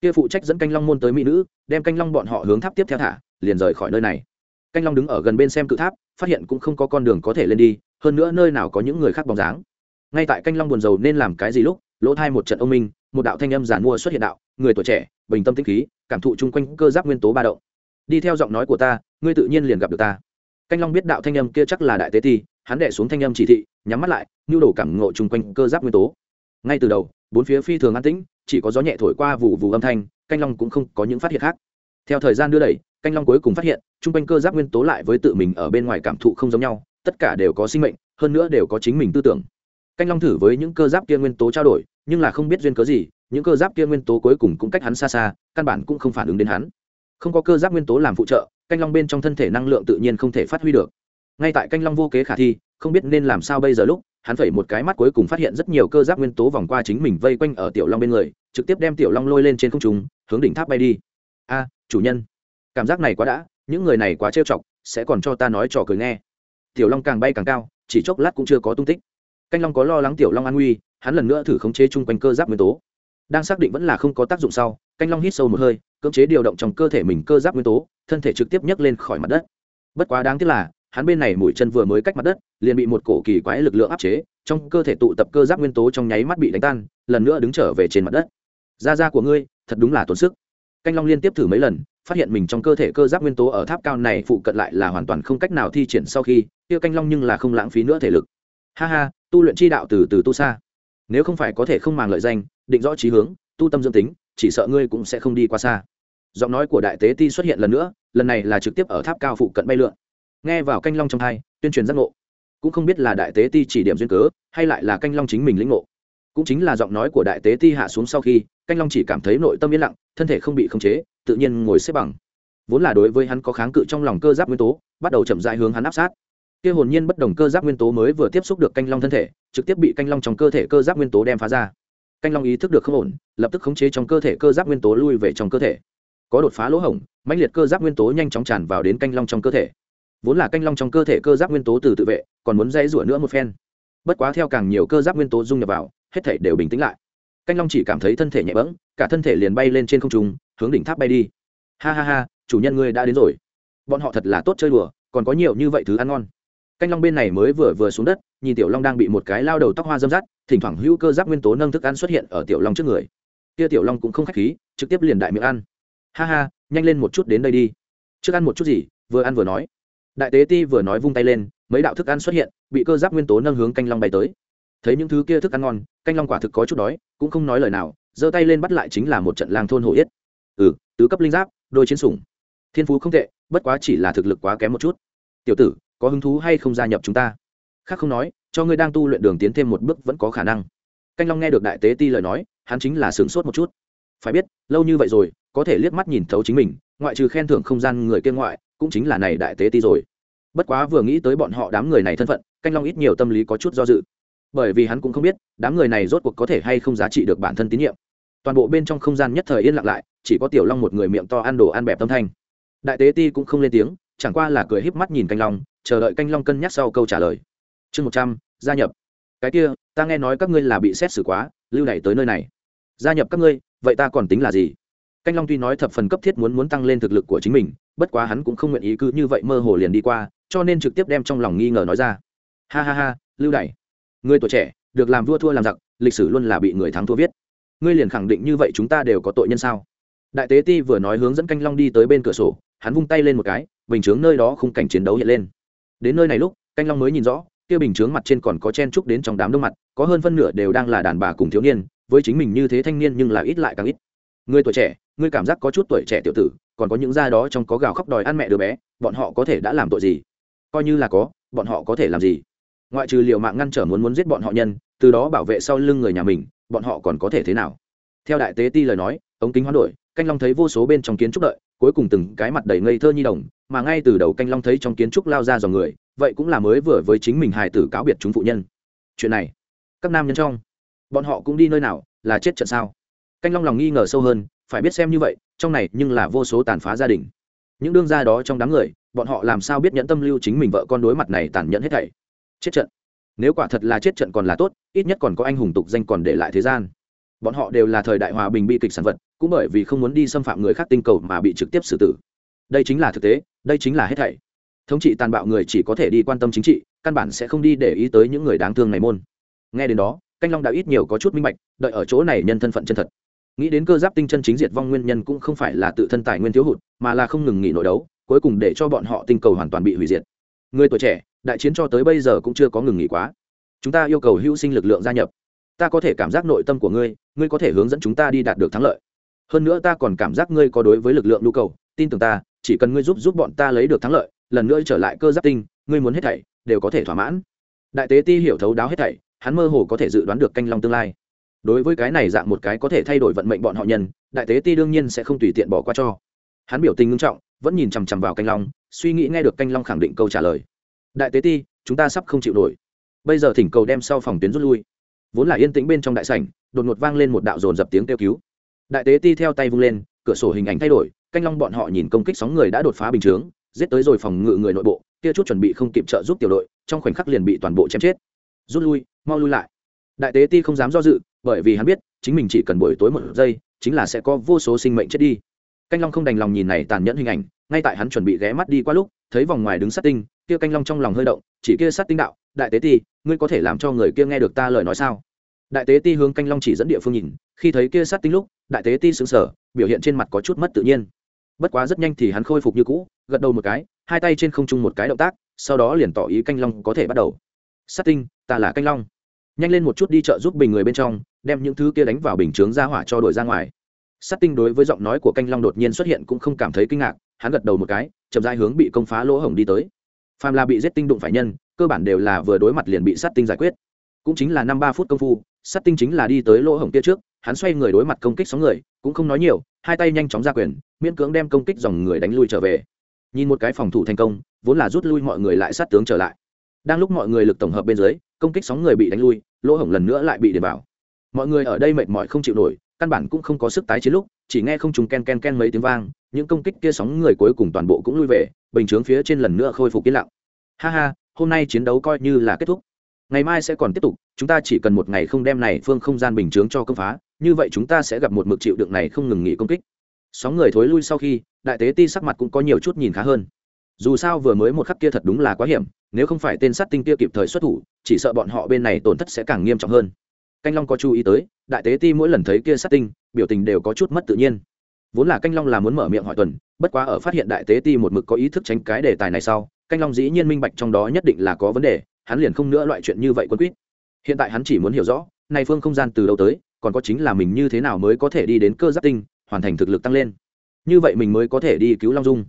[SPEAKER 1] Kia phụ trách dẫn canh long môn tới mỹ nữ, đem canh long bọn họ hướng tháp tiếp theo thả, liền rời khỏi nơi này. Canh long đứng ở gần bên xem cự tháp, phát hiện cũng không có con đường có thể lên đi, hơn nữa nơi nào có những người khác bóng dáng ngay tại canh long buồn rầu nên làm cái gì lúc, lỗ thai một trận ông minh, một đạo thanh âm giản mua xuất hiện đạo, người tuổi trẻ, bình tâm tĩnh khí, cảm thụ chung quanh cơ giáp nguyên tố ba động. Đi theo giọng nói của ta, ngươi tự nhiên liền gặp được ta. Canh long biết đạo thanh âm kia chắc là đại tế ti, hắn đệ xuống thanh âm chỉ thị, nhắm mắt lại, nhu đổ cảm ngộ chung quanh cơ giáp nguyên tố. Ngay từ đầu, bốn phía phi thường an tĩnh, chỉ có gió nhẹ thổi qua vụ vụ âm thanh, canh long cũng không có những phát hiện khác. Theo thời gian đưa đẩy, canh long cuối cùng phát hiện, chung quanh cơ giáp nguyên tố lại với tự mình ở bên ngoài cảm thụ không giống nhau, tất cả đều có sinh mệnh, hơn nữa đều có chính mình tư tưởng canh long thử với những cơ giáp kia nguyên tố trao đổi, nhưng là không biết duyên cớ gì, những cơ giáp kia nguyên tố cuối cùng cũng cách hắn xa xa, căn bản cũng không phản ứng đến hắn. Không có cơ giáp nguyên tố làm phụ trợ, canh long bên trong thân thể năng lượng tự nhiên không thể phát huy được. Ngay tại canh long vô kế khả thi, không biết nên làm sao bây giờ lúc, hắn phẩy một cái mắt cuối cùng phát hiện rất nhiều cơ giáp nguyên tố vòng qua chính mình vây quanh ở tiểu long bên người, trực tiếp đem tiểu long lôi lên trên không trung, hướng đỉnh tháp bay đi. A, chủ nhân, cảm giác này quá đã, những người này quá trêu chọc, sẽ còn cho ta nói trò cười nghe. Tiểu long càng bay càng cao, chỉ chốc lát cũng chưa có tung tích canh long có lo lắng tiểu long an nguy, hắn lần nữa thử khống chế chung quanh cơ giáp nguyên tố. Đang xác định vẫn là không có tác dụng sau, canh long hít sâu một hơi, cưỡng chế điều động trong cơ thể mình cơ giáp nguyên tố, thân thể trực tiếp nhấc lên khỏi mặt đất. Bất quá đáng tiếc là, hắn bên này mũi chân vừa mới cách mặt đất, liền bị một cổ kỳ quái lực lượng áp chế, trong cơ thể tụ tập cơ giáp nguyên tố trong nháy mắt bị đánh tan, lần nữa đứng trở về trên mặt đất. Da da của ngươi, thật đúng là tốn sức. Canh long liên tiếp thử mấy lần, phát hiện mình trong cơ thể cơ giáp nguyên tố ở tháp cao này phụ cận lại là hoàn toàn không cách nào thi triển sau khi, kia canh long nhưng là không lãng phí nữa thể lực ha ha, tu luyện chi đạo từ từ tu xa nếu không phải có thể không màng lợi danh, định rõ trí hướng, tu tâm dương tính, chỉ sợ ngươi cũng sẽ không đi qua xa. Giọng nói của đại tế ti xuất hiện lần nữa, lần này là trực tiếp ở tháp cao phụ cận bay lượn. Nghe vào canh long trong hai tuyên truyền giác ngộ. Cũng không biết là đại tế ti chỉ điểm duyên cớ, hay lại là canh long chính mình lĩnh ngộ. Cũng chính là giọng nói của đại tế ti hạ xuống sau khi, canh long chỉ cảm thấy nội tâm yên lặng, thân thể không bị khống chế, tự nhiên ngồi xếp bằng. Vốn là đối với hắn có kháng cự trong lòng cơ giáp nguyên tố, bắt đầu chậm dại hướng hắn áp sát kia hồn nhiên bất đồng cơ giáp nguyên tố mới vừa tiếp xúc được canh long thân thể, trực tiếp bị canh long trong cơ thể cơ giáp nguyên tố đem phá ra. Canh long ý thức được không ổn, lập tức khống chế trong cơ thể cơ giáp nguyên tố lui về trong cơ thể. Có đột phá lỗ hổng, mãnh liệt cơ giáp nguyên tố nhanh chóng tràn vào đến canh long trong cơ thể. Vốn là canh long trong cơ thể cơ giáp nguyên tố từ tự vệ, còn muốn dây rủa nữa một phen. Bất quá theo càng nhiều cơ giáp nguyên tố dung nhập vào, hết thể đều bình tĩnh lại. Canh long chỉ cảm thấy thân thể nhẹ bẫng, cả thân thể liền bay lên trên không trung, hướng đỉnh tháp bay đi. Ha ha ha, chủ nhân ngươi đã đến rồi. Bọn họ thật là tốt chơi đùa, còn có nhiều như vậy thứ ăn ngon canh long bên này mới vừa vừa xuống đất, nhìn tiểu long đang bị một cái lao đầu tóc hoa dâm dắt, thỉnh thoảng hữu cơ giáp nguyên tố nâng thức ăn xuất hiện ở tiểu long trước người. Kia tiểu long cũng không khách khí, trực tiếp liền đại miệng ăn. Ha ha, nhanh lên một chút đến đây đi. Trước ăn một chút gì, vừa ăn vừa nói. Đại tế ti vừa nói vung tay lên, mấy đạo thức ăn xuất hiện, bị cơ giáp nguyên tố nâng hướng canh long bay tới. Thấy những thứ kia thức ăn ngon, canh long quả thực có chút đói, cũng không nói lời nào, giơ tay lên bắt lại chính là một trận lang thôn hổ yết. Ừ tứ cấp linh giáp, đôi chiến sủng. Thiên phú không tệ, bất quá chỉ là thực lực quá kém một chút. Tiểu tử có hứng thú hay không gia nhập chúng ta? Khác không nói, cho ngươi đang tu luyện đường tiến thêm một bước vẫn có khả năng. Canh long nghe được đại tế ti lời nói, hắn chính là sướng sốt một chút. Phải biết, lâu như vậy rồi, có thể liếc mắt nhìn thấu chính mình, ngoại trừ khen thưởng không gian người kia ngoại, cũng chính là này đại tế ti rồi. Bất quá vừa nghĩ tới bọn họ đám người này thân phận, canh long ít nhiều tâm lý có chút do dự. Bởi vì hắn cũng không biết, đám người này rốt cuộc có thể hay không giá trị được bản thân tín nhiệm. Toàn bộ bên trong không gian nhất thời yên lặng lại, chỉ có tiểu long một người miệng to ăn đồ ăn bẹp tâm thanh. Đại tế ti cũng không lên tiếng, chẳng qua là cười híp mắt nhìn canh long chờ đợi canh long cân nhắc sau câu trả lời. Chương một trăm, gia nhập. Cái kia, ta nghe nói các ngươi là bị xét xử quá, lưu đày tới nơi này. Gia nhập các ngươi, vậy ta còn tính là gì? Canh long tuy nói thập phần cấp thiết muốn muốn tăng lên thực lực của chính mình, bất quá hắn cũng không nguyện ý cứ như vậy mơ hồ liền đi qua, cho nên trực tiếp đem trong lòng nghi ngờ nói ra. Ha ha ha, lưu đày. Người tuổi trẻ, được làm vua thua làm giặc, lịch sử luôn là bị người thắng thua viết. Ngươi liền khẳng định như vậy chúng ta đều có tội nhân sao? Đại tế ti vừa nói hướng dẫn canh long đi tới bên cửa sổ, hắn vung tay lên một cái, bình chướng nơi đó khung cảnh chiến đấu hiện lên đến nơi này lúc, canh long mới nhìn rõ, kia bình chướng mặt trên còn có chen trúc đến trong đám đông mặt, có hơn phân nửa đều đang là đàn bà cùng thiếu niên, với chính mình như thế thanh niên nhưng là ít lại càng ít. Người tuổi trẻ, người cảm giác có chút tuổi trẻ tiểu tử, còn có những gia đó trong có gào khóc đòi ăn mẹ đứa bé, bọn họ có thể đã làm tội gì? Coi như là có, bọn họ có thể làm gì? Ngoại trừ liều mạng ngăn trở muốn muốn giết bọn họ nhân, từ đó bảo vệ sau lưng người nhà mình, bọn họ còn có thể thế nào? Theo đại tế ti lời nói, ống kính hoán đổi canh long thấy vô số bên trong kiến trúc đợi, cuối cùng từng cái mặt đầy ngây thơ nhi đồng, mà ngay từ đầu canh long thấy trong kiến trúc lao ra dòng người, vậy cũng là mới vừa với chính mình hài tử cáo biệt chúng phụ nhân. Chuyện này, các nam nhân trong, bọn họ cũng đi nơi nào, là chết trận sao? Canh long lòng nghi ngờ sâu hơn, phải biết xem như vậy, trong này nhưng là vô số tàn phá gia đình. Những đương gia đó trong đám người, bọn họ làm sao biết nhẫn tâm lưu chính mình vợ con đối mặt này tàn nhẫn hết thảy? Chết trận. Nếu quả thật là chết trận còn là tốt, ít nhất còn có anh hùng tục danh còn để lại thế gian bọn họ đều là thời đại hòa bình bi kịch sản vật, cũng bởi vì không muốn đi xâm phạm người khác tinh cầu mà bị trực tiếp xử tử. Đây chính là thực tế, đây chính là hết thảy. Thống trị tàn bạo người chỉ có thể đi quan tâm chính trị, căn bản sẽ không đi để ý tới những người đáng thương này môn. Nghe đến đó, canh long đã ít nhiều có chút minh bạch, đợi ở chỗ này nhân thân phận chân thật. Nghĩ đến cơ giáp tinh chân chính diệt vong nguyên nhân cũng không phải là tự thân tài nguyên thiếu hụt, mà là không ngừng nghỉ nội đấu, cuối cùng để cho bọn họ tinh cầu hoàn toàn bị hủy diệt. Người tuổi trẻ, đại chiến cho tới bây giờ cũng chưa có ngừng nghỉ quá. Chúng ta yêu cầu hữu sinh lực lượng gia nhập. Ta có thể cảm giác nội tâm của ngươi ngươi có thể hướng dẫn chúng ta đi đạt được thắng lợi. Hơn nữa ta còn cảm giác ngươi có đối với lực lượng nhu cầu, tin tưởng ta, chỉ cần ngươi giúp giúp bọn ta lấy được thắng lợi, lần nữa trở lại cơ giáp tinh, ngươi muốn hết thảy đều có thể thỏa mãn. Đại tế ti hiểu thấu đáo hết thảy, hắn mơ hồ có thể dự đoán được canh long tương lai. Đối với cái này dạng một cái có thể thay đổi vận mệnh bọn họ nhân, đại tế ti đương nhiên sẽ không tùy tiện bỏ qua cho. Hắn biểu tình ngưng trọng, vẫn nhìn chằm chằm vào canh long, suy nghĩ nghe được canh long khẳng định câu trả lời. Đại tế ti, chúng ta sắp không chịu nổi. Bây giờ thỉnh cầu đem sau phòng tuyến rút lui vốn là yên tĩnh bên trong đại sảnh, đột ngột vang lên một đạo dồn dập tiếng kêu cứu. Đại tế ti theo tay vung lên, cửa sổ hình ảnh thay đổi, canh long bọn họ nhìn công kích sóng người đã đột phá bình chướng, giết tới rồi phòng ngự người nội bộ, kia chút chuẩn bị không kịp trợ giúp tiểu đội, trong khoảnh khắc liền bị toàn bộ chém chết. Rút lui, mau lui lại. Đại tế ti không dám do dự, bởi vì hắn biết, chính mình chỉ cần buổi tối một giây, chính là sẽ có vô số sinh mệnh chết đi. Canh long không đành lòng nhìn này tàn nhẫn hình ảnh, ngay tại hắn chuẩn bị ghé mắt đi qua lúc, thấy vòng ngoài đứng sát tinh, kia canh long trong lòng hơi động, chỉ kia sát tinh đạo, đại tế ti ngươi có thể làm cho người kia nghe được ta lời nói sao? Đại tế ti hướng canh long chỉ dẫn địa phương nhìn, khi thấy kia sát tinh lúc, đại tế ti sững sờ, biểu hiện trên mặt có chút mất tự nhiên. Bất quá rất nhanh thì hắn khôi phục như cũ, gật đầu một cái, hai tay trên không trung một cái động tác, sau đó liền tỏ ý canh long có thể bắt đầu. Sát tinh, ta là canh long. Nhanh lên một chút đi chợ giúp bình người bên trong, đem những thứ kia đánh vào bình chướng ra hỏa cho đổi ra ngoài. Sát tinh đối với giọng nói của canh long đột nhiên xuất hiện cũng không cảm thấy kinh ngạc, hắn gật đầu một cái, chậm dai hướng bị công phá lỗ hổng đi tới. Phàm là bị giết tinh đụng phải nhân cơ bản đều là vừa đối mặt liền bị sát tinh giải quyết. Cũng chính là năm ba phút công phu, sát tinh chính là đi tới lỗ hổng kia trước, hắn xoay người đối mặt công kích sóng người, cũng không nói nhiều, hai tay nhanh chóng ra quyền, miễn cưỡng đem công kích dòng người đánh lui trở về. Nhìn một cái phòng thủ thành công, vốn là rút lui mọi người lại sát tướng trở lại. Đang lúc mọi người lực tổng hợp bên dưới, công kích sóng người bị đánh lui, lỗ hổng lần nữa lại bị điền vào. Mọi người ở đây mệt mỏi không chịu nổi, căn bản cũng không có sức tái chiến lúc, chỉ nghe không trùng ken ken ken mấy tiếng vang, những công kích kia sóng người cuối cùng toàn bộ cũng lui về, bình chướng phía trên lần nữa khôi phục yên lặng. Ha ha hôm nay chiến đấu coi như là kết thúc. Ngày mai sẽ còn tiếp tục, chúng ta chỉ cần một ngày không đem này phương không gian bình chướng cho công phá, như vậy chúng ta sẽ gặp một mực chịu đựng này không ngừng nghỉ công kích. Sóng người thối lui sau khi, đại tế ti sắc mặt cũng có nhiều chút nhìn khá hơn. Dù sao vừa mới một khắc kia thật đúng là quá hiểm, nếu không phải tên sát tinh kia kịp thời xuất thủ, chỉ sợ bọn họ bên này tổn thất sẽ càng nghiêm trọng hơn. Canh long có chú ý tới, đại tế ti mỗi lần thấy kia sát tinh, biểu tình đều có chút mất tự nhiên. Vốn là canh long là muốn mở miệng hỏi tuần, bất quá ở phát hiện đại tế ti một mực có ý thức tránh cái đề tài này sau canh long dĩ nhiên minh bạch trong đó nhất định là có vấn đề, hắn liền không nữa loại chuyện như vậy quân quýt. Hiện tại hắn chỉ muốn hiểu rõ, nay phương không gian từ đâu tới, còn có chính là mình như thế nào mới có thể đi đến cơ giáp tinh, hoàn thành thực lực tăng lên. Như vậy mình mới có thể đi cứu long dung.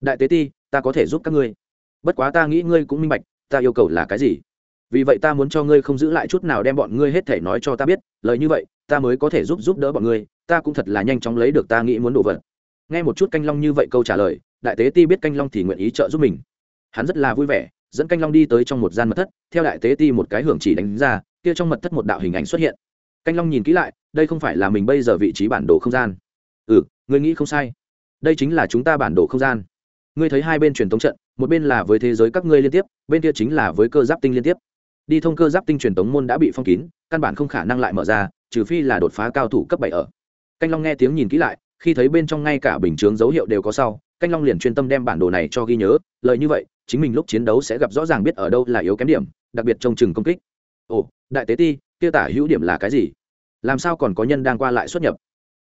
[SPEAKER 1] Đại tế ti, ta có thể giúp các ngươi. Bất quá ta nghĩ ngươi cũng minh bạch, ta yêu cầu là cái gì? Vì vậy ta muốn cho ngươi không giữ lại chút nào đem bọn ngươi hết thể nói cho ta biết, lời như vậy, ta mới có thể giúp giúp đỡ bọn ngươi, ta cũng thật là nhanh chóng lấy được ta nghĩ muốn đồ vật. Nghe một chút canh long như vậy câu trả lời, đại tế ti biết canh long thì nguyện ý trợ giúp mình hắn rất là vui vẻ, dẫn canh long đi tới trong một gian mật thất, theo đại tế ti một cái hưởng chỉ đánh ra, kia trong mật thất một đạo hình ảnh xuất hiện. Canh long nhìn kỹ lại, đây không phải là mình bây giờ vị trí bản đồ không gian. Ừ ngươi nghĩ không sai. Đây chính là chúng ta bản đồ không gian. Ngươi thấy hai bên truyền thống trận, một bên là với thế giới các ngươi liên tiếp, bên kia chính là với cơ giáp tinh liên tiếp. Đi thông cơ giáp tinh truyền tống môn đã bị phong kín, căn bản không khả năng lại mở ra, trừ phi là đột phá cao thủ cấp bảy ở. Canh long nghe tiếng nhìn kỹ lại, khi thấy bên trong ngay cả bình chướng dấu hiệu đều có sau, canh long liền chuyên tâm đem bản đồ này cho ghi nhớ, lời như vậy chính mình lúc chiến đấu sẽ gặp rõ ràng biết ở đâu là yếu kém điểm, đặc biệt trong chừng công kích. Ồ, đại tế ti, kia tả hữu điểm là cái gì? Làm sao còn có nhân đang qua lại xuất nhập?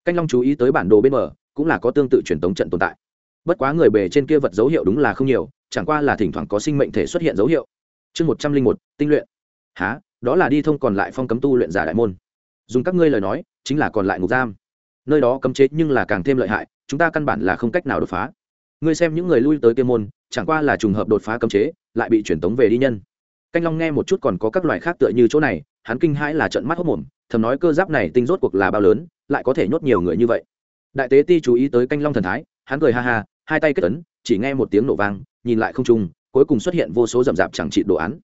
[SPEAKER 1] Canh long chú ý tới bản đồ bên mở cũng là có tương tự truyền tống trận tồn tại. Bất quá người bề trên kia vật dấu hiệu đúng là không nhiều, chẳng qua là thỉnh thoảng có sinh mệnh thể xuất hiện dấu hiệu. Chương một trăm linh một, tinh luyện. Há đó là đi thông còn lại phong cấm tu luyện giả đại môn. Dùng các ngươi lời nói, chính là còn lại ngục giam. Nơi đó cấm chế nhưng là càng thêm lợi hại, chúng ta căn bản là không cách nào đột phá. Ngươi xem những người lui tới kia môn chẳng qua là trùng hợp đột phá cấm chế, lại bị truyền tống về đi nhân. Canh long nghe một chút còn có các loại khác tựa như chỗ này, hắn kinh hãi là trận mắt hốc mồm, thầm nói cơ giáp này tinh rốt cuộc là bao lớn, lại có thể nhốt nhiều người như vậy. Đại tế ti chú ý tới canh long thần thái, hắn cười ha ha, hai tay kết ấn, chỉ nghe một tiếng nổ vang, nhìn lại không trung, cuối cùng xuất hiện vô số rậm rạp chẳng trị đồ án.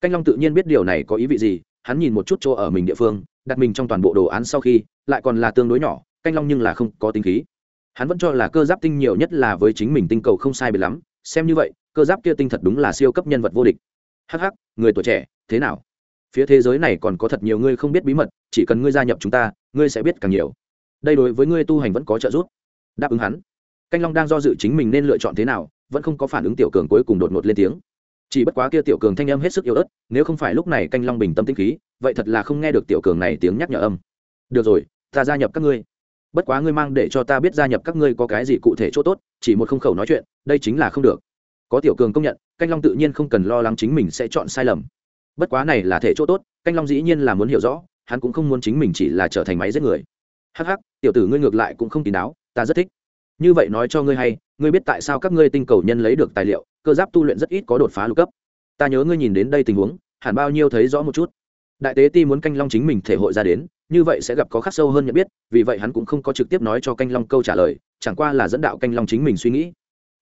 [SPEAKER 1] Canh long tự nhiên biết điều này có ý vị gì, hắn nhìn một chút chỗ ở mình địa phương, đặt mình trong toàn bộ đồ án sau khi, lại còn là tương đối nhỏ, canh long nhưng là không có tính khí. Hắn vẫn cho là cơ giáp tinh nhiều nhất là với chính mình tinh cầu không sai biệt lắm xem như vậy, cơ giáp kia tinh thật đúng là siêu cấp nhân vật vô địch. Hắc hắc, người tuổi trẻ, thế nào? Phía thế giới này còn có thật nhiều ngươi không biết bí mật, chỉ cần ngươi gia nhập chúng ta, ngươi sẽ biết càng nhiều. Đây đối với ngươi tu hành vẫn có trợ giúp. Đáp ứng hắn. Canh long đang do dự chính mình nên lựa chọn thế nào, vẫn không có phản ứng tiểu cường cuối cùng đột ngột lên tiếng. Chỉ bất quá kia tiểu cường thanh âm hết sức yếu ớt, nếu không phải lúc này canh long bình tâm tinh khí, vậy thật là không nghe được tiểu cường này tiếng nhắc nhở âm. Được rồi, ta gia nhập các ngươi bất quá ngươi mang để cho ta biết gia nhập các ngươi có cái gì cụ thể chỗ tốt, chỉ một không khẩu nói chuyện, đây chính là không được. Có tiểu cường công nhận, canh long tự nhiên không cần lo lắng chính mình sẽ chọn sai lầm. Bất quá này là thể chỗ tốt, canh long dĩ nhiên là muốn hiểu rõ, hắn cũng không muốn chính mình chỉ là trở thành máy giết người. Hắc hắc, tiểu tử ngươi ngược lại cũng không kín đáo, ta rất thích. Như vậy nói cho ngươi hay, ngươi biết tại sao các ngươi tinh cầu nhân lấy được tài liệu, cơ giáp tu luyện rất ít có đột phá lục cấp. Ta nhớ ngươi nhìn đến đây tình huống, hẳn bao nhiêu thấy rõ một chút. Đại tế ti muốn canh long chính mình thể hội ra đến như vậy sẽ gặp có khắc sâu hơn nhận biết, vì vậy hắn cũng không có trực tiếp nói cho canh long câu trả lời, chẳng qua là dẫn đạo canh long chính mình suy nghĩ.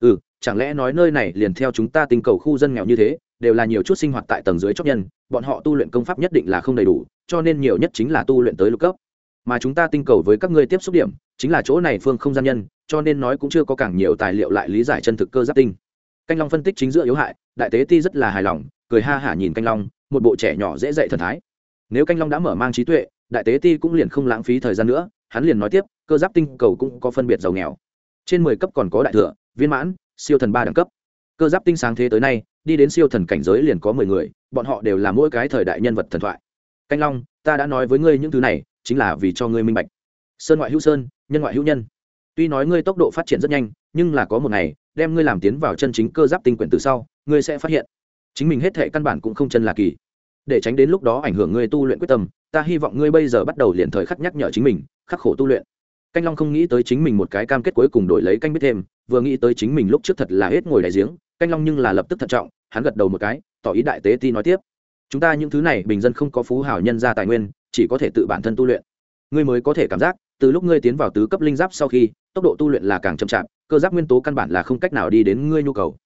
[SPEAKER 1] Ừ chẳng lẽ nói nơi này liền theo chúng ta tinh cầu khu dân nghèo như thế, đều là nhiều chút sinh hoạt tại tầng dưới chót nhân, bọn họ tu luyện công pháp nhất định là không đầy đủ, cho nên nhiều nhất chính là tu luyện tới lục cấp. Mà chúng ta tinh cầu với các ngươi tiếp xúc điểm, chính là chỗ này phương không gian nhân, cho nên nói cũng chưa có càng nhiều tài liệu lại lý giải chân thực cơ giáp tinh. Canh long phân tích chính giữa yếu hại, đại tế ti rất là hài lòng, cười ha hả nhìn canh long, một bộ trẻ nhỏ dễ dạy thần thái. Nếu canh long đã mở mang trí tuệ đại tế ti cũng liền không lãng phí thời gian nữa, hắn liền nói tiếp, cơ giáp tinh cầu cũng có phân biệt giàu nghèo. Trên mười cấp còn có đại thừa, viên mãn, siêu thần ba đẳng cấp. Cơ giáp tinh sáng thế tới nay, đi đến siêu thần cảnh giới liền có mười người, bọn họ đều là mỗi cái thời đại nhân vật thần thoại. Canh long, ta đã nói với ngươi những thứ này, chính là vì cho ngươi minh bạch. Sơn ngoại hữu sơn, nhân ngoại hữu nhân. Tuy nói ngươi tốc độ phát triển rất nhanh, nhưng là có một ngày, đem ngươi làm tiến vào chân chính cơ giáp tinh quyển từ sau, ngươi sẽ phát hiện. Chính mình hết thệ căn bản cũng không chân là kỳ. Để tránh đến lúc đó ảnh hưởng ngươi tu luyện quyết tâm ta hy vọng ngươi bây giờ bắt đầu liền thời khắc nhắc nhở chính mình, khắc khổ tu luyện. Canh long không nghĩ tới chính mình một cái cam kết cuối cùng đổi lấy canh biết thêm, vừa nghĩ tới chính mình lúc trước thật là hết ngồi đại giếng, canh long nhưng là lập tức thận trọng, hắn gật đầu một cái, tỏ ý đại tế ti nói tiếp. Chúng ta những thứ này bình dân không có phú hảo nhân ra tài nguyên, chỉ có thể tự bản thân tu luyện. Ngươi mới có thể cảm giác, từ lúc ngươi tiến vào tứ cấp linh giáp sau khi, tốc độ tu luyện là càng chậm chạp, cơ giáp nguyên tố căn bản là không cách nào đi đến ngươi nhu cầu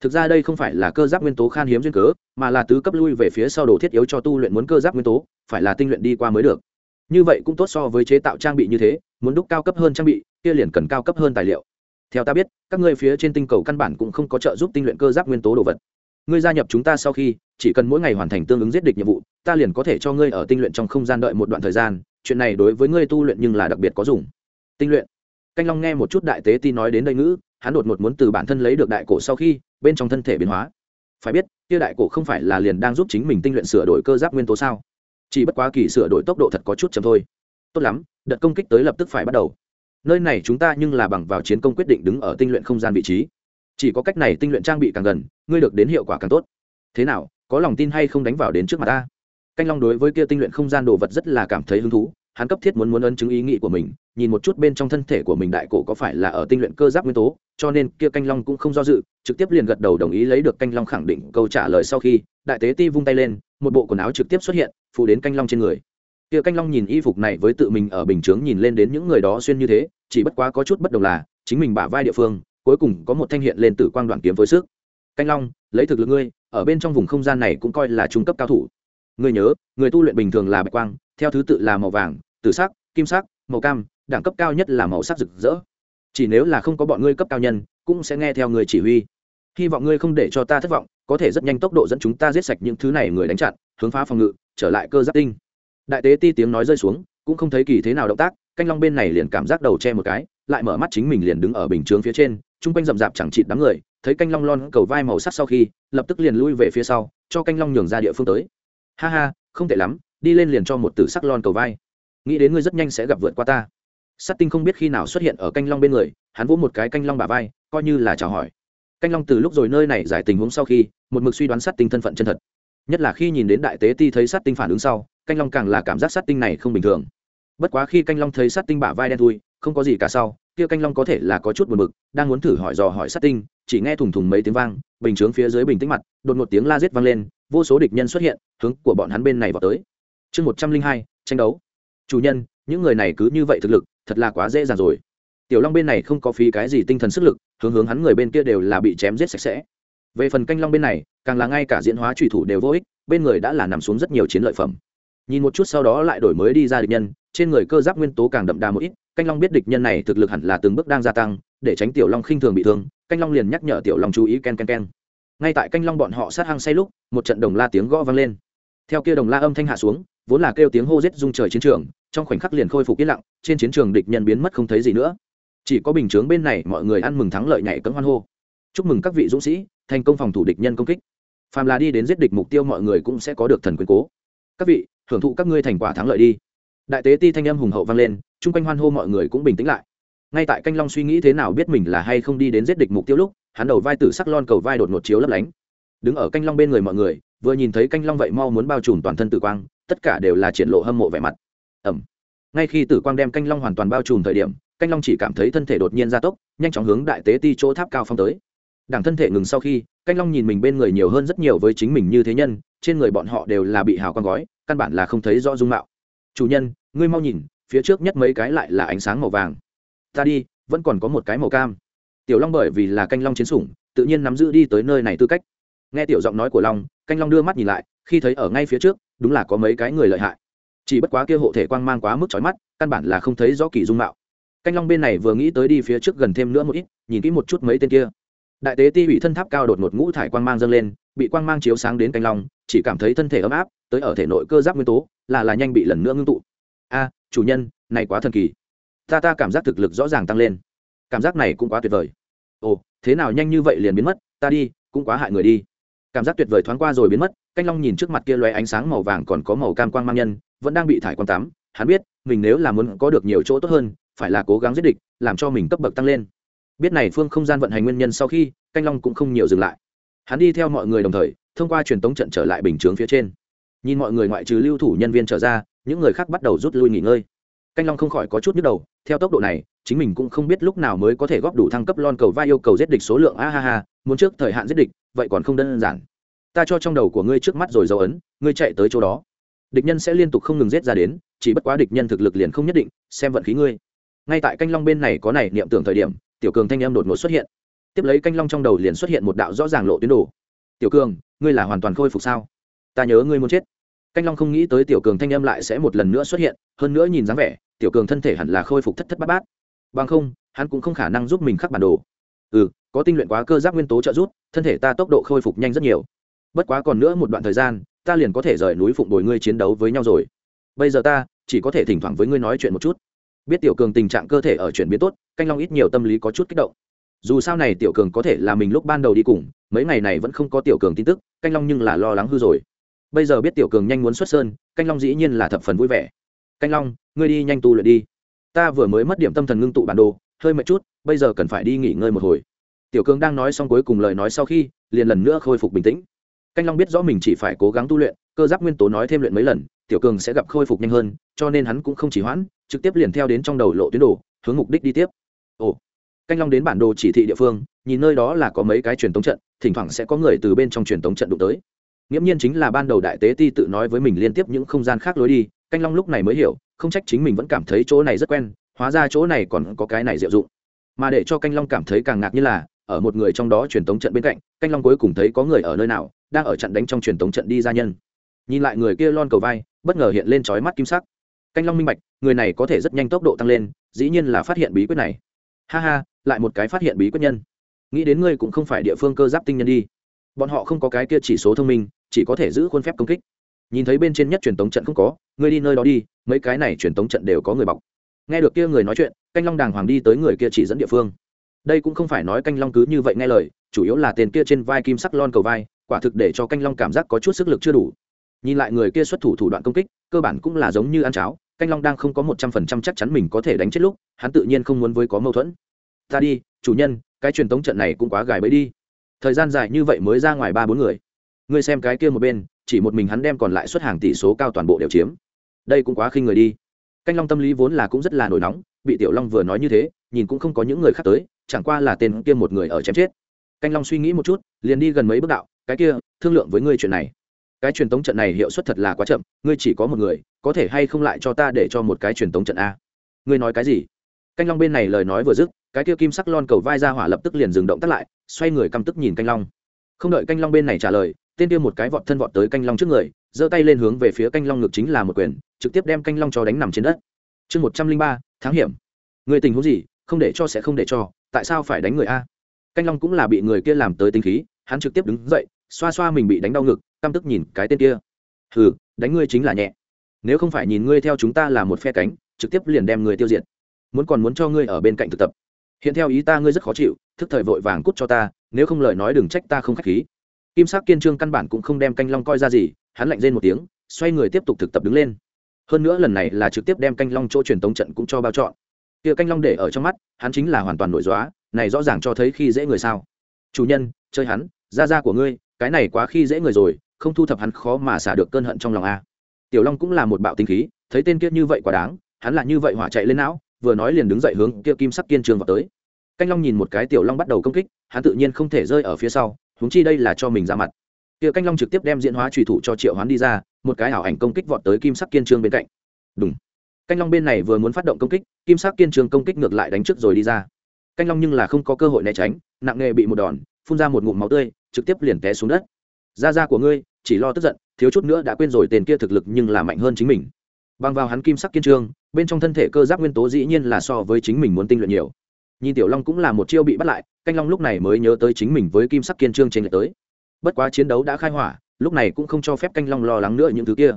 [SPEAKER 1] thực ra đây không phải là cơ giáp nguyên tố khan hiếm duyên cớ, mà là tứ cấp lui về phía sau đồ thiết yếu cho tu luyện muốn cơ giáp nguyên tố, phải là tinh luyện đi qua mới được. Như vậy cũng tốt so với chế tạo trang bị như thế, muốn đúc cao cấp hơn trang bị, kia liền cần cao cấp hơn tài liệu. Theo ta biết, các ngươi phía trên tinh cầu căn bản cũng không có trợ giúp tinh luyện cơ giáp nguyên tố đồ vật. Ngươi gia nhập chúng ta sau khi, chỉ cần mỗi ngày hoàn thành tương ứng giết địch nhiệm vụ, ta liền có thể cho ngươi ở tinh luyện trong không gian đợi một đoạn thời gian, chuyện này đối với ngươi tu luyện nhưng là đặc biệt có dùng. Tinh luyện. Canh long nghe một chút đại tế ti nói đến đây ngữ hắn đột ngột muốn từ bản thân lấy được đại cổ sau khi bên trong thân thể biến hóa. Phải biết, kia đại cổ không phải là liền đang giúp chính mình tinh luyện sửa đổi cơ giáp nguyên tố sao? Chỉ bất quá kỳ sửa đổi tốc độ thật có chút chậm thôi. Tốt lắm, đợt công kích tới lập tức phải bắt đầu. Nơi này chúng ta nhưng là bằng vào chiến công quyết định đứng ở tinh luyện không gian vị trí. Chỉ có cách này tinh luyện trang bị càng gần, ngươi được đến hiệu quả càng tốt. Thế nào, có lòng tin hay không đánh vào đến trước mặt ta? Canh long đối với kia tinh luyện không gian đồ vật rất là cảm thấy hứng thú hắn cấp thiết muốn muốn ấn chứng ý nghĩ của mình, nhìn một chút bên trong thân thể của mình đại cổ có phải là ở tinh luyện cơ giáp nguyên tố, cho nên kia canh long cũng không do dự, trực tiếp liền gật đầu đồng ý lấy được canh long khẳng định, câu trả lời sau khi, đại tế ti vung tay lên, một bộ quần áo trực tiếp xuất hiện phụ đến canh long trên người. Kia canh long nhìn y phục này với tự mình ở bình chướng nhìn lên đến những người đó xuyên như thế, chỉ bất quá có chút bất đồng là, chính mình bả vai địa phương, cuối cùng có một thanh hiện lên tử quang đoạn kiếm với sức. Canh long, lấy thực lực ngươi, ở bên trong vùng không gian này cũng coi là trung cấp cao thủ. Ngươi nhớ, người tu luyện bình thường là bạch quang, theo thứ tự là màu vàng tử sắc, kim sắc, màu cam, đẳng cấp cao nhất là màu sắc rực rỡ. Chỉ nếu là không có bọn ngươi cấp cao nhân, cũng sẽ nghe theo người chỉ huy. Hy vọng ngươi không để cho ta thất vọng, có thể rất nhanh tốc độ dẫn chúng ta giết sạch những thứ này người đánh chặn, hướng phá phòng ngự, trở lại cơ giáp tinh. Đại tế ti tiếng nói rơi xuống, cũng không thấy kỳ thế nào động tác, canh long bên này liền cảm giác đầu che một cái, lại mở mắt chính mình liền đứng ở bình chướng phía trên, chung quanh rậm rạp chẳng chịt đám người, thấy canh long lon cầu vai màu sắc sau khi, lập tức liền lui về phía sau, cho canh long nhường ra địa phương tới. Ha ha, không tệ lắm, đi lên liền cho một tử sắc lon cầu vai nghĩ đến ngươi rất nhanh sẽ gặp vượt qua ta. Sắt tinh không biết khi nào xuất hiện ở canh long bên người, hắn vỗ một cái canh long bà vai, coi như là chào hỏi. Canh long từ lúc rồi nơi này giải tình huống sau khi, một mực suy đoán sắt tinh thân phận chân thật. Nhất là khi nhìn đến đại tế ti thấy sắt tinh phản ứng sau, canh long càng là cảm giác sắt tinh này không bình thường. Bất quá khi canh long thấy sắt tinh bả vai đen thui, không có gì cả sau, kia canh long có thể là có chút buồn bực, đang muốn thử hỏi dò hỏi sắt tinh, chỉ nghe thùng thùng mấy tiếng vang, bình chướng phía dưới bình tĩnh mặt, đột một tiếng la rết vang lên, vô số địch nhân xuất hiện, hướng của bọn hắn bên này vào tới. Chương một trăm linh hai, tranh đấu chủ nhân, những người này cứ như vậy thực lực, thật là quá dễ dàng rồi. Tiểu long bên này không có phí cái gì tinh thần sức lực, hướng hướng hắn người bên kia đều là bị chém giết sạch sẽ. Về phần canh long bên này, càng là ngay cả diễn hóa trùy thủ đều vô ích, bên người đã là nằm xuống rất nhiều chiến lợi phẩm. Nhìn một chút sau đó lại đổi mới đi ra địch nhân, trên người cơ giáp nguyên tố càng đậm đà một ít, canh long biết địch nhân này thực lực hẳn là từng bước đang gia tăng, để tránh tiểu long khinh thường bị thương, canh long liền nhắc nhở tiểu long chú ý ken ken ken. Ngay tại canh long bọn họ sát hăng say lúc, một trận đồng la tiếng gõ vang lên theo kia đồng la âm thanh hạ xuống, vốn là kêu tiếng hô rết rung trời chiến trường, trong khoảnh khắc liền khôi phục yên lặng, trên chiến trường địch nhân biến mất không thấy gì nữa. Chỉ có bình chướng bên này mọi người ăn mừng thắng lợi nhảy cấm hoan hô. Chúc mừng các vị dũng sĩ, thành công phòng thủ địch nhân công kích. Phàm là đi đến giết địch mục tiêu mọi người cũng sẽ có được thần quyền cố. Các vị hưởng thụ các ngươi thành quả thắng lợi đi. Đại tế ti thanh âm hùng hậu vang lên, chung quanh hoan hô mọi người cũng bình tĩnh lại. Ngay tại canh long suy nghĩ thế nào biết mình là hay không đi đến giết địch mục tiêu lúc, hắn đầu vai tử sắc lon cầu vai đột ngột chiếu lấp lánh. Đứng ở canh long bên người mọi người vừa nhìn thấy canh long vậy mau muốn bao trùm toàn thân tử quang, tất cả đều là triển lộ hâm mộ vẻ mặt. Ẩm. Ngay khi tử quang đem canh long hoàn toàn bao trùm thời điểm, canh long chỉ cảm thấy thân thể đột nhiên gia tốc, nhanh chóng hướng đại tế ti chỗ tháp cao phong tới. Đảng thân thể ngừng sau khi, canh long nhìn mình bên người nhiều hơn rất nhiều với chính mình như thế nhân, trên người bọn họ đều là bị hào con gói, căn bản là không thấy rõ dung mạo. Chủ nhân, ngươi mau nhìn, phía trước nhất mấy cái lại là ánh sáng màu vàng. Ta đi, vẫn còn có một cái màu cam. Tiểu long bởi vì là canh long chiến sủng, tự nhiên nắm giữ đi tới nơi này tư cách. Nghe tiểu giọng nói của long canh long đưa mắt nhìn lại, khi thấy ở ngay phía trước, đúng là có mấy cái người lợi hại. Chỉ bất quá kia hộ thể quang mang quá mức trói mắt, căn bản là không thấy rõ kỳ dung mạo. Canh long bên này vừa nghĩ tới đi phía trước gần thêm nữa một ít, nhìn kỹ một chút mấy tên kia. Đại tế ti bị thân tháp cao đột một ngũ thải quang mang dâng lên, bị quang mang chiếu sáng đến canh long, chỉ cảm thấy thân thể ấm áp, tới ở thể nội cơ giáp nguyên tố, là là nhanh bị lần nữa ngưng tụ. A, chủ nhân, này quá thần kỳ. Ta ta cảm giác thực lực rõ ràng tăng lên. Cảm giác này cũng quá tuyệt vời. Ồ, thế nào nhanh như vậy liền biến mất, ta đi, cũng quá hại người đi cảm giác tuyệt vời thoáng qua rồi biến mất, canh long nhìn trước mặt kia loé ánh sáng màu vàng còn có màu cam quang mang nhân, vẫn đang bị thải quang tắm. Hắn biết, mình nếu là muốn có được nhiều chỗ tốt hơn, phải là cố gắng giết địch, làm cho mình cấp bậc tăng lên. Biết này phương không gian vận hành nguyên nhân sau khi, canh long cũng không nhiều dừng lại. Hắn đi theo mọi người đồng thời, thông qua truyền tống trận trở lại bình chướng phía trên. Nhìn mọi người ngoại trừ lưu thủ nhân viên trở ra, những người khác bắt đầu rút lui nghỉ ngơi canh long không khỏi có chút nhức đầu, theo tốc độ này, chính mình cũng không biết lúc nào mới có thể góp đủ thăng cấp lon cầu vai yêu cầu giết địch số lượng, a ha ha, muốn trước thời hạn giết địch, vậy còn không đơn giản. Ta cho trong đầu của ngươi trước mắt rồi dấu ấn, ngươi chạy tới chỗ đó. Địch nhân sẽ liên tục không ngừng giết ra đến, chỉ bất quá địch nhân thực lực liền không nhất định, xem vận khí ngươi. Ngay tại canh long bên này có này niệm tưởng thời điểm, tiểu cường thanh em đột ngột xuất hiện. Tiếp lấy canh long trong đầu liền xuất hiện một đạo rõ ràng lộ tuyến đồ. Tiểu cường, ngươi là hoàn toàn khôi phục sao? Ta nhớ ngươi muốn chết. Canh long không nghĩ tới tiểu cường thanh em lại sẽ một lần nữa xuất hiện, hơn nữa nhìn dáng vẻ tiểu cường thân thể hẳn là khôi phục thất thất bát bát. Bằng không, hắn cũng không khả năng giúp mình khắc bản đồ. Ừ có tinh luyện quá cơ giác nguyên tố trợ giúp, thân thể ta tốc độ khôi phục nhanh rất nhiều. Bất quá còn nữa một đoạn thời gian, ta liền có thể rời núi phụng bồi ngươi chiến đấu với nhau rồi. Bây giờ ta chỉ có thể thỉnh thoảng với ngươi nói chuyện một chút. Biết tiểu cường tình trạng cơ thể ở chuyển biến tốt, canh long ít nhiều tâm lý có chút kích động. Dù sao này tiểu cường có thể là mình lúc ban đầu đi cùng, mấy ngày này vẫn không có tiểu cường tin tức, canh long nhưng là lo lắng hư rồi. Bây giờ biết tiểu cường nhanh muốn xuất sơn, canh long dĩ nhiên là thập phần vui vẻ canh long, ngươi đi nhanh tu luyện đi. Ta vừa mới mất điểm tâm thần ngưng tụ bản đồ, hơi mệt chút, bây giờ cần phải đi nghỉ ngơi một hồi. Tiểu Cương đang nói xong cuối cùng lời nói sau khi, liền lần nữa khôi phục bình tĩnh. Canh long biết rõ mình chỉ phải cố gắng tu luyện, cơ giáp nguyên tố nói thêm luyện mấy lần, tiểu cường sẽ gặp khôi phục nhanh hơn, cho nên hắn cũng không chỉ hoãn, trực tiếp liền theo đến trong đầu lộ tuyến đồ, hướng mục đích đi tiếp. Ồ, canh long đến bản đồ chỉ thị địa phương, nhìn nơi đó là có mấy cái truyền tống trận, thỉnh thoảng sẽ có người từ bên trong truyền tống trận đụng tới. Nghiễm nhiên chính là ban đầu đại tế ti tự nói với mình liên tiếp những không gian khác lối đi canh long lúc này mới hiểu, không trách chính mình vẫn cảm thấy chỗ này rất quen, hóa ra chỗ này còn có cái này diệu dụng. Mà để cho canh long cảm thấy càng ngạc như là, ở một người trong đó truyền tống trận bên cạnh, canh long cuối cùng thấy có người ở nơi nào, đang ở trận đánh trong truyền tống trận đi ra nhân. Nhìn lại người kia lon cầu vai, bất ngờ hiện lên trói mắt kim sắc. Canh long minh bạch, người này có thể rất nhanh tốc độ tăng lên, dĩ nhiên là phát hiện bí quyết này. Ha ha, lại một cái phát hiện bí quyết nhân. Nghĩ đến ngươi cũng không phải địa phương cơ giáp tinh nhân đi. Bọn họ không có cái kia chỉ số thông minh, chỉ có thể giữ khuôn phép công kích nhìn thấy bên trên nhất truyền tống trận không có, ngươi đi nơi đó đi, mấy cái này truyền tống trận đều có người bọc. Nghe được kia người nói chuyện, canh long đàng hoàng đi tới người kia chỉ dẫn địa phương. Đây cũng không phải nói canh long cứ như vậy nghe lời, chủ yếu là tiền kia trên vai kim sắc lon cầu vai, quả thực để cho canh long cảm giác có chút sức lực chưa đủ. Nhìn lại người kia xuất thủ thủ đoạn công kích, cơ bản cũng là giống như ăn cháo, canh long đang không có một trăm phần trăm chắc chắn mình có thể đánh chết lúc, hắn tự nhiên không muốn với có mâu thuẫn. Ta đi, chủ nhân, cái truyền tống trận này cũng quá gài bẫy đi. Thời gian dài như vậy mới ra ngoài ba bốn người. Ngươi xem cái kia một bên chỉ một mình hắn đem còn lại xuất hàng tỷ số cao toàn bộ đều chiếm. Đây cũng quá khinh người đi. Canh long tâm lý vốn là cũng rất là nổi nóng, bị tiểu long vừa nói như thế, nhìn cũng không có những người khác tới, chẳng qua là tên kia một người ở chém chết. Canh long suy nghĩ một chút, liền đi gần mấy bước đạo, cái kia, thương lượng với ngươi chuyện này. Cái truyền tống trận này hiệu suất thật là quá chậm, ngươi chỉ có một người, có thể hay không lại cho ta để cho một cái truyền tống trận a? Ngươi nói cái gì? Canh long bên này lời nói vừa dứt, cái kia kim sắc lon cầu vai ra hỏa lập tức liền dừng động tắt lại, xoay người căm tức nhìn canh long. Không đợi canh long bên này trả lời tên kia một cái vọt thân vọt tới canh long trước người, giơ tay lên hướng về phía canh long ngực chính là một quyền, trực tiếp đem canh long cho đánh nằm trên đất. Chương một trăm linh ba tháng hiểm. Người tình huống gì, không để cho sẽ không để cho, tại sao phải đánh người a? Canh long cũng là bị người kia làm tới tinh khí, hắn trực tiếp đứng dậy, xoa xoa mình bị đánh đau ngực, căm tức nhìn cái tên kia. Hừ, đánh ngươi chính là nhẹ. Nếu không phải nhìn ngươi theo chúng ta là một phe cánh, trực tiếp liền đem ngươi tiêu diệt. Muốn còn muốn cho ngươi ở bên cạnh thực tập. Hiện theo ý ta ngươi rất khó chịu, thức thời vội vàng cút cho ta, nếu không lời nói đừng trách ta không k h á c h khí kim sắc kiên trương căn bản cũng không đem canh long coi ra gì, hắn lạnh rên một tiếng, xoay người tiếp tục thực tập đứng lên. Hơn nữa lần này là trực tiếp đem canh long chỗ truyền tống trận cũng cho bao chọn kia canh long để ở trong mắt, hắn chính là hoàn toàn nổi dóa này rõ ràng cho thấy khi dễ người sao. Chủ nhân, chơi hắn ra ra của ngươi, cái này quá khi dễ người rồi, không thu thập hắn khó mà xả được cơn hận trong lòng a. Tiểu long cũng là một bạo tinh khí, thấy tên kia như vậy quá đáng, hắn là như vậy hỏa chạy lên não, vừa nói liền đứng dậy hướng kia kim sắc kiên trường vào tới. Canh long nhìn một cái tiểu long bắt đầu công kích, hắn tự nhiên không thể rơi ở phía sau huống chi đây là cho mình ra mặt. Kia canh long trực tiếp đem diễn hóa trùy thủ cho triệu hoán đi ra, một cái ảo ảnh công kích vọt tới kim sắc kiên trương bên cạnh. Đúng canh long bên này vừa muốn phát động công kích, kim sắc kiên trương công kích ngược lại đánh trước rồi đi ra. Canh long nhưng là không có cơ hội né tránh, nặng nề bị một đòn, phun ra một ngụm máu tươi, trực tiếp liền té xuống đất. Da da của ngươi, chỉ lo tức giận, thiếu chút nữa đã quên rồi tên kia thực lực nhưng là mạnh hơn chính mình. Bằng vào hắn kim sắc kiên trương, bên trong thân thể cơ giáp nguyên tố dĩ nhiên là so với chính mình muốn tinh luyện nhiều nhìn tiểu long cũng là một chiêu bị bắt lại, canh long lúc này mới nhớ tới chính mình với kim sắc kiên trương trên lệ tới. Bất quá chiến đấu đã khai hỏa, lúc này cũng không cho phép canh long lo lắng nữa những thứ kia.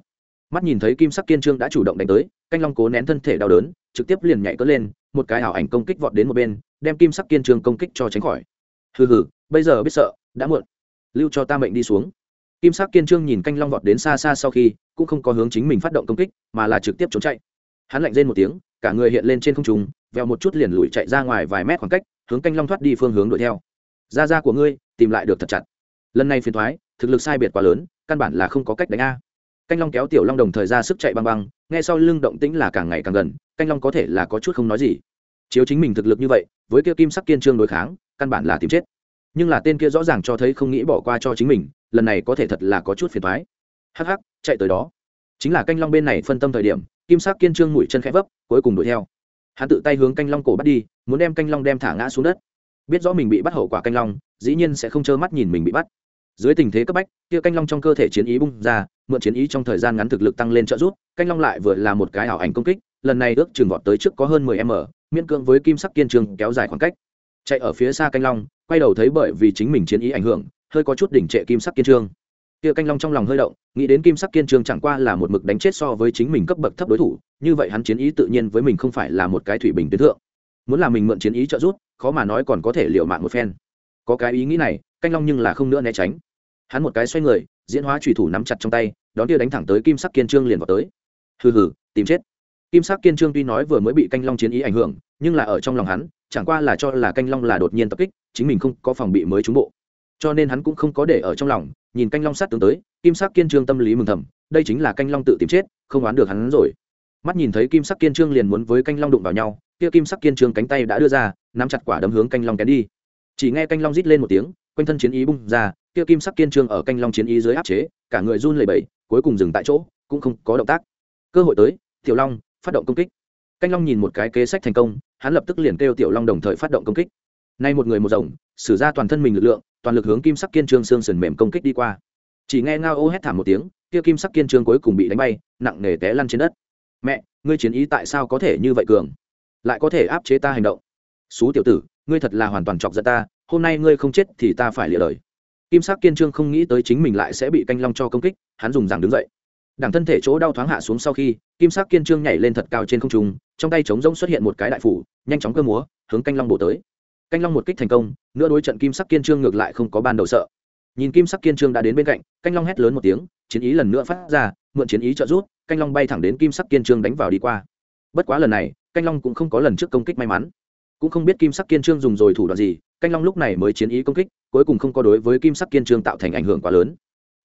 [SPEAKER 1] Mắt nhìn thấy kim sắc kiên trương đã chủ động đánh tới, canh long cố nén thân thể đau đớn, trực tiếp liền nhảy cỡ lên, một cái ảo ảnh công kích vọt đến một bên, đem kim sắc kiên trương công kích cho tránh khỏi. Hừ hừ, bây giờ biết sợ, đã muộn. Lưu cho ta mệnh đi xuống. Kim sắc kiên trương nhìn canh long vọt đến xa xa sau khi, cũng không có hướng chính mình phát động công kích, mà là trực tiếp trốn chạy. Hắn lạnh rên một tiếng, cả người hiện lên trên không trung vèo một chút liền lùi chạy ra ngoài vài mét khoảng cách, hướng canh long thoát đi phương hướng đuổi theo. Ra ra của ngươi, tìm lại được thật chặt. Lần này phiền thoái thực lực sai biệt quá lớn, căn bản là không có cách đánh a. Canh long kéo tiểu long đồng thời ra sức chạy băng băng, nghe sau lưng động tĩnh là càng ngày càng gần, canh long có thể là có chút không nói gì. Chiếu chính mình thực lực như vậy, với kia kim sắc kiên trương đối kháng, căn bản là tìm chết. Nhưng là tên kia rõ ràng cho thấy không nghĩ bỏ qua cho chính mình, lần này có thể thật là có chút phiền thoái hắc hắc, chạy tới đó. Chính là canh long bên này phân tâm thời điểm, kim sắc kiên trương mũi chân khẽ vấp, cuối cùng đuổi theo hắn tự tay hướng canh long cổ bắt đi, muốn đem canh long đem thả ngã xuống đất. Biết rõ mình bị bắt hậu quả canh long, dĩ nhiên sẽ không trơ mắt nhìn mình bị bắt. Dưới tình thế cấp bách, kia canh long trong cơ thể chiến ý bung ra, mượn chiến ý trong thời gian ngắn thực lực tăng lên trợ giúp, canh long lại vừa là một cái ảo ảnh công kích, lần này ước chừng vọt tới trước có hơn mười m, miễn cưỡng với kim sắc kiên trường kéo dài khoảng cách. Chạy ở phía xa canh long, quay đầu thấy bởi vì chính mình chiến ý ảnh hưởng, hơi có chút đỉnh trệ kim sắc kiên trương. Kia canh long trong lòng hơi động, nghĩ đến kim sắc kiên trương chẳng qua là một mực đánh chết so với chính mình cấp bậc thấp đối thủ như vậy hắn chiến ý tự nhiên với mình không phải là một cái thủy bình tuyến thượng. Muốn làm mình mượn chiến ý trợ giúp, khó mà nói còn có thể liệu mạng một phen. Có cái ý nghĩ này, canh long nhưng là không nữa né tránh. Hắn một cái xoay người, diễn hóa trùy thủ nắm chặt trong tay, đón kia đánh thẳng tới kim sắc kiên trương liền vào tới. Hừ hừ, tìm chết. Kim sắc kiên trương tuy nói vừa mới bị canh long chiến ý ảnh hưởng, nhưng là ở trong lòng hắn, chẳng qua là cho là canh long là đột nhiên tập kích, chính mình không có phòng bị mới trúng bộ. Cho nên hắn cũng không có để ở trong lòng, nhìn canh long sát tướng tới, kim sắc kiên trương tâm lý mừng thầm, đây chính là canh long tự tìm chết, không oán được hắn rồi mắt nhìn thấy kim sắc kiên trương liền muốn với canh long đụng vào nhau, kia kim sắc kiên trương cánh tay đã đưa ra, nắm chặt quả đấm hướng canh long kén đi. Chỉ nghe canh long rít lên một tiếng, quanh thân chiến ý bung ra, kia kim sắc kiên trương ở canh long chiến ý dưới áp chế, cả người run lẩy bẩy, cuối cùng dừng tại chỗ, cũng không có động tác. Cơ hội tới, tiểu long, phát động công kích. Canh long nhìn một cái kế sách thành công, hắn lập tức liền kêu tiểu long đồng thời phát động công kích. Nay một người một rồng, sử ra toàn thân mình lực lượng, toàn lực hướng kim sắc kiên trương xương sườn mềm công kích đi qua. Chỉ nghe ngao ô hét thảm một tiếng, kia kim sắc kiên trương cuối cùng bị đánh bay, nặng nề té lăn trên đất mẹ, ngươi chiến ý tại sao có thể như vậy cường? Lại có thể áp chế ta hành động. Xú tiểu tử, ngươi thật là hoàn toàn chọc giận ta, hôm nay ngươi không chết thì ta phải lịa lời kim sắc kiên trương không nghĩ tới chính mình lại sẽ bị canh long cho công kích, hắn dùng rằng đứng dậy. Đằng thân thể chỗ đau thoáng hạ xuống sau khi, kim sắc kiên trương nhảy lên thật cao trên không trung, trong tay trống rỗng xuất hiện một cái đại phủ, nhanh chóng cơ múa, hướng canh long bổ tới. Canh long một kích thành công nữa đối trận kim sắc kiên trương ngược lại không có ban đầu sợ. Nhìn kim sắc kiên trương đã đến bên cạnh, canh long hét lớn một tiếng, chiến ý lần nữa phát ra mượn chiến ý trợ rút canh long bay thẳng đến kim sắc kiên trương đánh vào đi qua. Bất quá lần này, canh long cũng không có lần trước công kích may mắn. Cũng không biết kim sắc kiên trương dùng rồi thủ đoạn gì, canh long lúc này mới chiến ý công kích, cuối cùng không có đối với kim sắc kiên trương tạo thành ảnh hưởng quá lớn.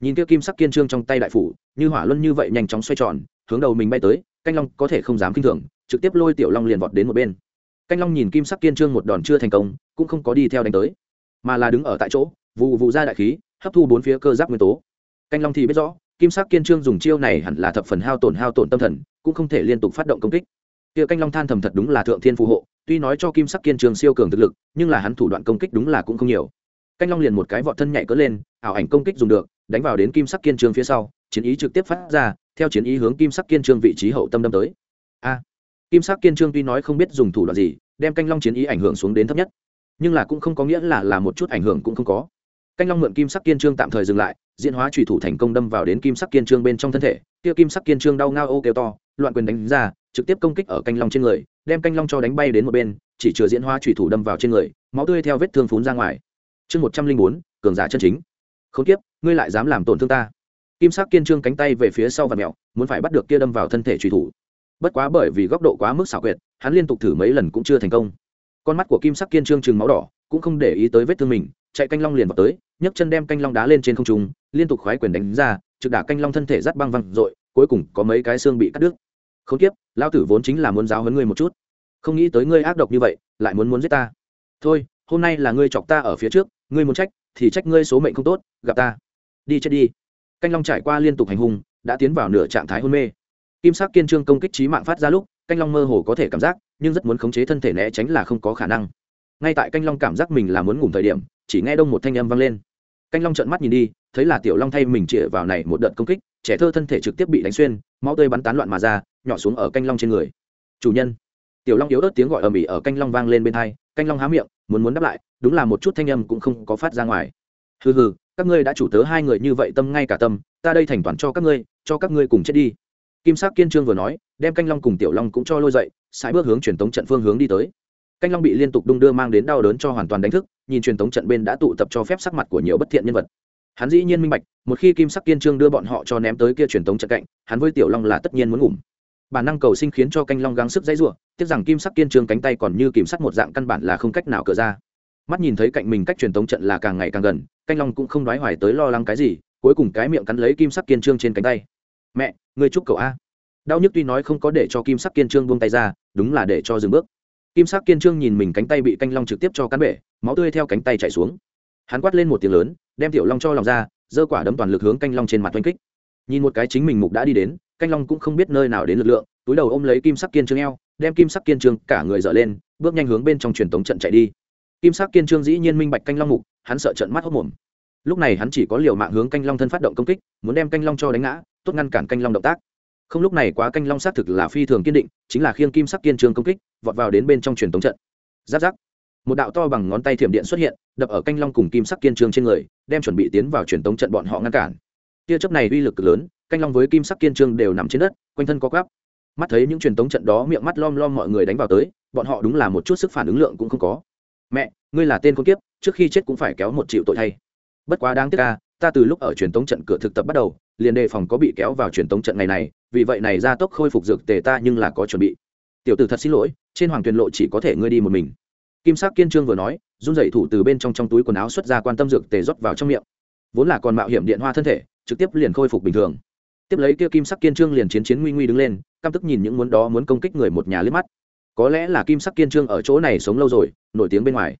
[SPEAKER 1] Nhìn kia kim sắc kiên trương trong tay đại phủ, như hỏa luân như vậy nhanh chóng xoay tròn, hướng đầu mình bay tới, canh long có thể không dám kinh thường, trực tiếp lôi tiểu long liền vọt đến một bên. Canh long nhìn kim sắc kiên trương một đòn chưa thành công, cũng không có đi theo đánh tới, mà là đứng ở tại chỗ vụ vụ ra đại khí, hấp thu bốn phía cơ giáp nguyên tố. Canh long thì biết rõ kim sắc kiên trương dùng chiêu này hẳn là thập phần hao tổn hao tổn tâm thần, cũng không thể liên tục phát động công kích. Kia canh long than thầm thật đúng là thượng thiên phù hộ, tuy nói cho kim sắc kiên trương siêu cường thực lực, nhưng là hắn thủ đoạn công kích đúng là cũng không nhiều. Canh long liền một cái vọt thân nhảy cỡ lên, ảo ảnh công kích dùng được, đánh vào đến kim sắc kiên trương phía sau, chiến ý trực tiếp phát ra, theo chiến ý hướng kim sắc kiên trương vị trí hậu tâm đâm tới. A! Kim sắc kiên trương tuy nói không biết dùng thủ đoạn gì, đem canh long chiến ý ảnh hưởng xuống đến thấp nhất, nhưng là cũng không có nghĩa là là một chút ảnh hưởng cũng không có canh long mượn kim sắc kiên trương tạm thời dừng lại, diễn hóa trùy thủ thành công đâm vào đến kim sắc kiên trương bên trong thân thể, kia kim sắc kiên trương đau ngao ô kêu to, loạn quyền đánh ra, trực tiếp công kích ở canh long trên người, đem canh long cho đánh bay đến một bên, chỉ chừa diễn hóa trùy thủ đâm vào trên người, máu tươi theo vết thương phún ra ngoài. Chương một trăm linh bốn, cường giả chân chính. Không tiếp ngươi lại dám làm tổn thương ta. Kim sắc kiên trương cánh tay về phía sau và mẹo, muốn phải bắt được kia đâm vào thân thể trùy thủ. Bất quá bởi vì góc độ quá mức xảo quyệt, hắn liên tục thử mấy lần cũng chưa thành công. Con mắt của kim sắc kiên trương chừng máu đỏ, cũng không để ý tới vết thương mình chạy canh long liền vào tới, nhấc chân đem canh long đá lên trên không trung, liên tục khoái quyền đánh ra, trực đả canh long thân thể rắt băng văng r cuối cùng có mấy cái xương bị cắt đứt. Không tiếp lao tử vốn chính là muốn giáo hấn ngươi một chút. Không nghĩ tới ngươi ác độc như vậy, lại muốn muốn giết ta. Thôi, hôm nay là ngươi chọc ta ở phía trước, ngươi muốn trách, thì trách ngươi số mệnh không tốt, gặp ta. Đi chết đi. Canh long trải qua liên tục hành hung, đã tiến vào nửa trạng thái hôn mê. Kim sắc kiên trương công kích trí mạng phát ra lúc, canh long mơ hồ có thể cảm giác, nhưng rất muốn khống chế thân thể né tránh là không có khả năng ngay tại canh long cảm giác mình là muốn ngủ thời điểm, chỉ nghe đông một thanh âm vang lên. Canh long trợn mắt nhìn đi, thấy là tiểu long thay mình chĩa vào này một đợt công kích, trẻ thơ thân thể trực tiếp bị đánh xuyên, máu tươi bắn tán loạn mà ra, nhỏ xuống ở canh long trên người. Chủ nhân. Tiểu long yếu ớt tiếng gọi ở mỹ ở canh long vang lên bên tai, canh long há miệng, muốn muốn đáp lại, đúng là một chút thanh âm cũng không có phát ra ngoài. Hừ hừ, các ngươi đã chủ tớ hai người như vậy tâm ngay cả tâm, ta đây thành toàn cho các ngươi, cho các ngươi cùng chết đi. Kim sắc kiên trương vừa nói, đem canh long cùng tiểu long cũng cho lôi dậy, sải bước hướng truyền tống trận phương hướng đi tới canh long bị liên tục đung đưa mang đến đau đớn cho hoàn toàn đánh thức, nhìn truyền thống trận bên đã tụ tập cho phép sắc mặt của nhiều bất thiện nhân vật. Hắn dĩ nhiên minh bạch, một khi kim sắc kiên trương đưa bọn họ cho ném tới kia truyền thống trận cạnh, hắn với tiểu long là tất nhiên muốn ngủm. Bản năng cầu sinh khiến cho canh long gắng sức dãy rủa, tiếc rằng kim sắc kiên trương cánh tay còn như kìm sắt một dạng căn bản là không cách nào cỡ ra. Mắt nhìn thấy cạnh mình cách truyền thống trận là càng ngày càng gần, canh long cũng không đoái hoài tới lo lắng cái gì, cuối cùng cái miệng cắn lấy kim sắc kiên trương trên cánh tay. Mẹ người chúc cậu a. Đau nhức tuy nói không có để cho kim sắc kiên trương buông tay ra, đúng là để cho dừng bước kim sắc kiên trương nhìn mình cánh tay bị canh long trực tiếp cho cắn bể, máu tươi theo cánh tay chảy xuống. Hắn quát lên một tiếng lớn, đem tiểu long cho lòng ra, giơ quả đấm toàn lực hướng canh long trên mặt oanh kích. Nhìn một cái chính mình mục đã đi đến, canh long cũng không biết nơi nào đến lực lượng, túi đầu ôm lấy kim sắc kiên trương eo, đem kim sắc kiên trương cả người dở lên, bước nhanh hướng bên trong truyền tống trận chạy đi. Kim sắc kiên trương dĩ nhiên minh bạch canh long mục, hắn sợ trận mắt hốc mồm. Lúc này hắn chỉ có liều mạng hướng canh long thân phát động công kích, muốn đem canh long cho đánh ngã, tốt ngăn cản canh long động tác không lúc này quá canh long xác thực là phi thường kiên định, chính là khiêng kim sắc kiên trường công kích, vọt vào đến bên trong truyền tống trận. Giáp giáp. Một đạo to bằng ngón tay thiểm điện xuất hiện, đập ở canh long cùng kim sắc kiên trường trên người, đem chuẩn bị tiến vào truyền tống trận bọn họ ngăn cản. Tia chớp này uy lực lớn, canh long với kim sắc kiên trương đều nằm trên đất, quanh thân có gắp mắt thấy những truyền tống trận đó miệng mắt lom lom mọi người đánh vào tới, bọn họ đúng là một chút sức phản ứng lượng cũng không có. Mẹ, ngươi là tên con kiếp, trước khi chết cũng phải kéo một triệu tội thay. Bất quá đáng tiếc ca ta từ lúc ở truyền tống trận cửa thực tập bắt đầu, liền đề phòng có bị kéo vào truyền tống trận ngày này vì vậy này gia tốc khôi phục dược tề ta nhưng là có chuẩn bị. Tiểu tử thật xin lỗi, trên hoàng tuyền lộ chỉ có thể ngươi đi một mình. Kim sắc kiên trương vừa nói, run dậy thủ từ bên trong trong túi quần áo xuất ra quan tâm dược tề rót vào trong miệng. Vốn là còn mạo hiểm điện hoa thân thể, trực tiếp liền khôi phục bình thường. Tiếp lấy kia kim sắc kiên trương liền chiến chiến nguy nguy đứng lên, căm tức nhìn những muốn đó muốn công kích người một nhà liếc mắt. Có lẽ là kim sắc kiên trương ở chỗ này sống lâu rồi, nổi tiếng bên ngoài.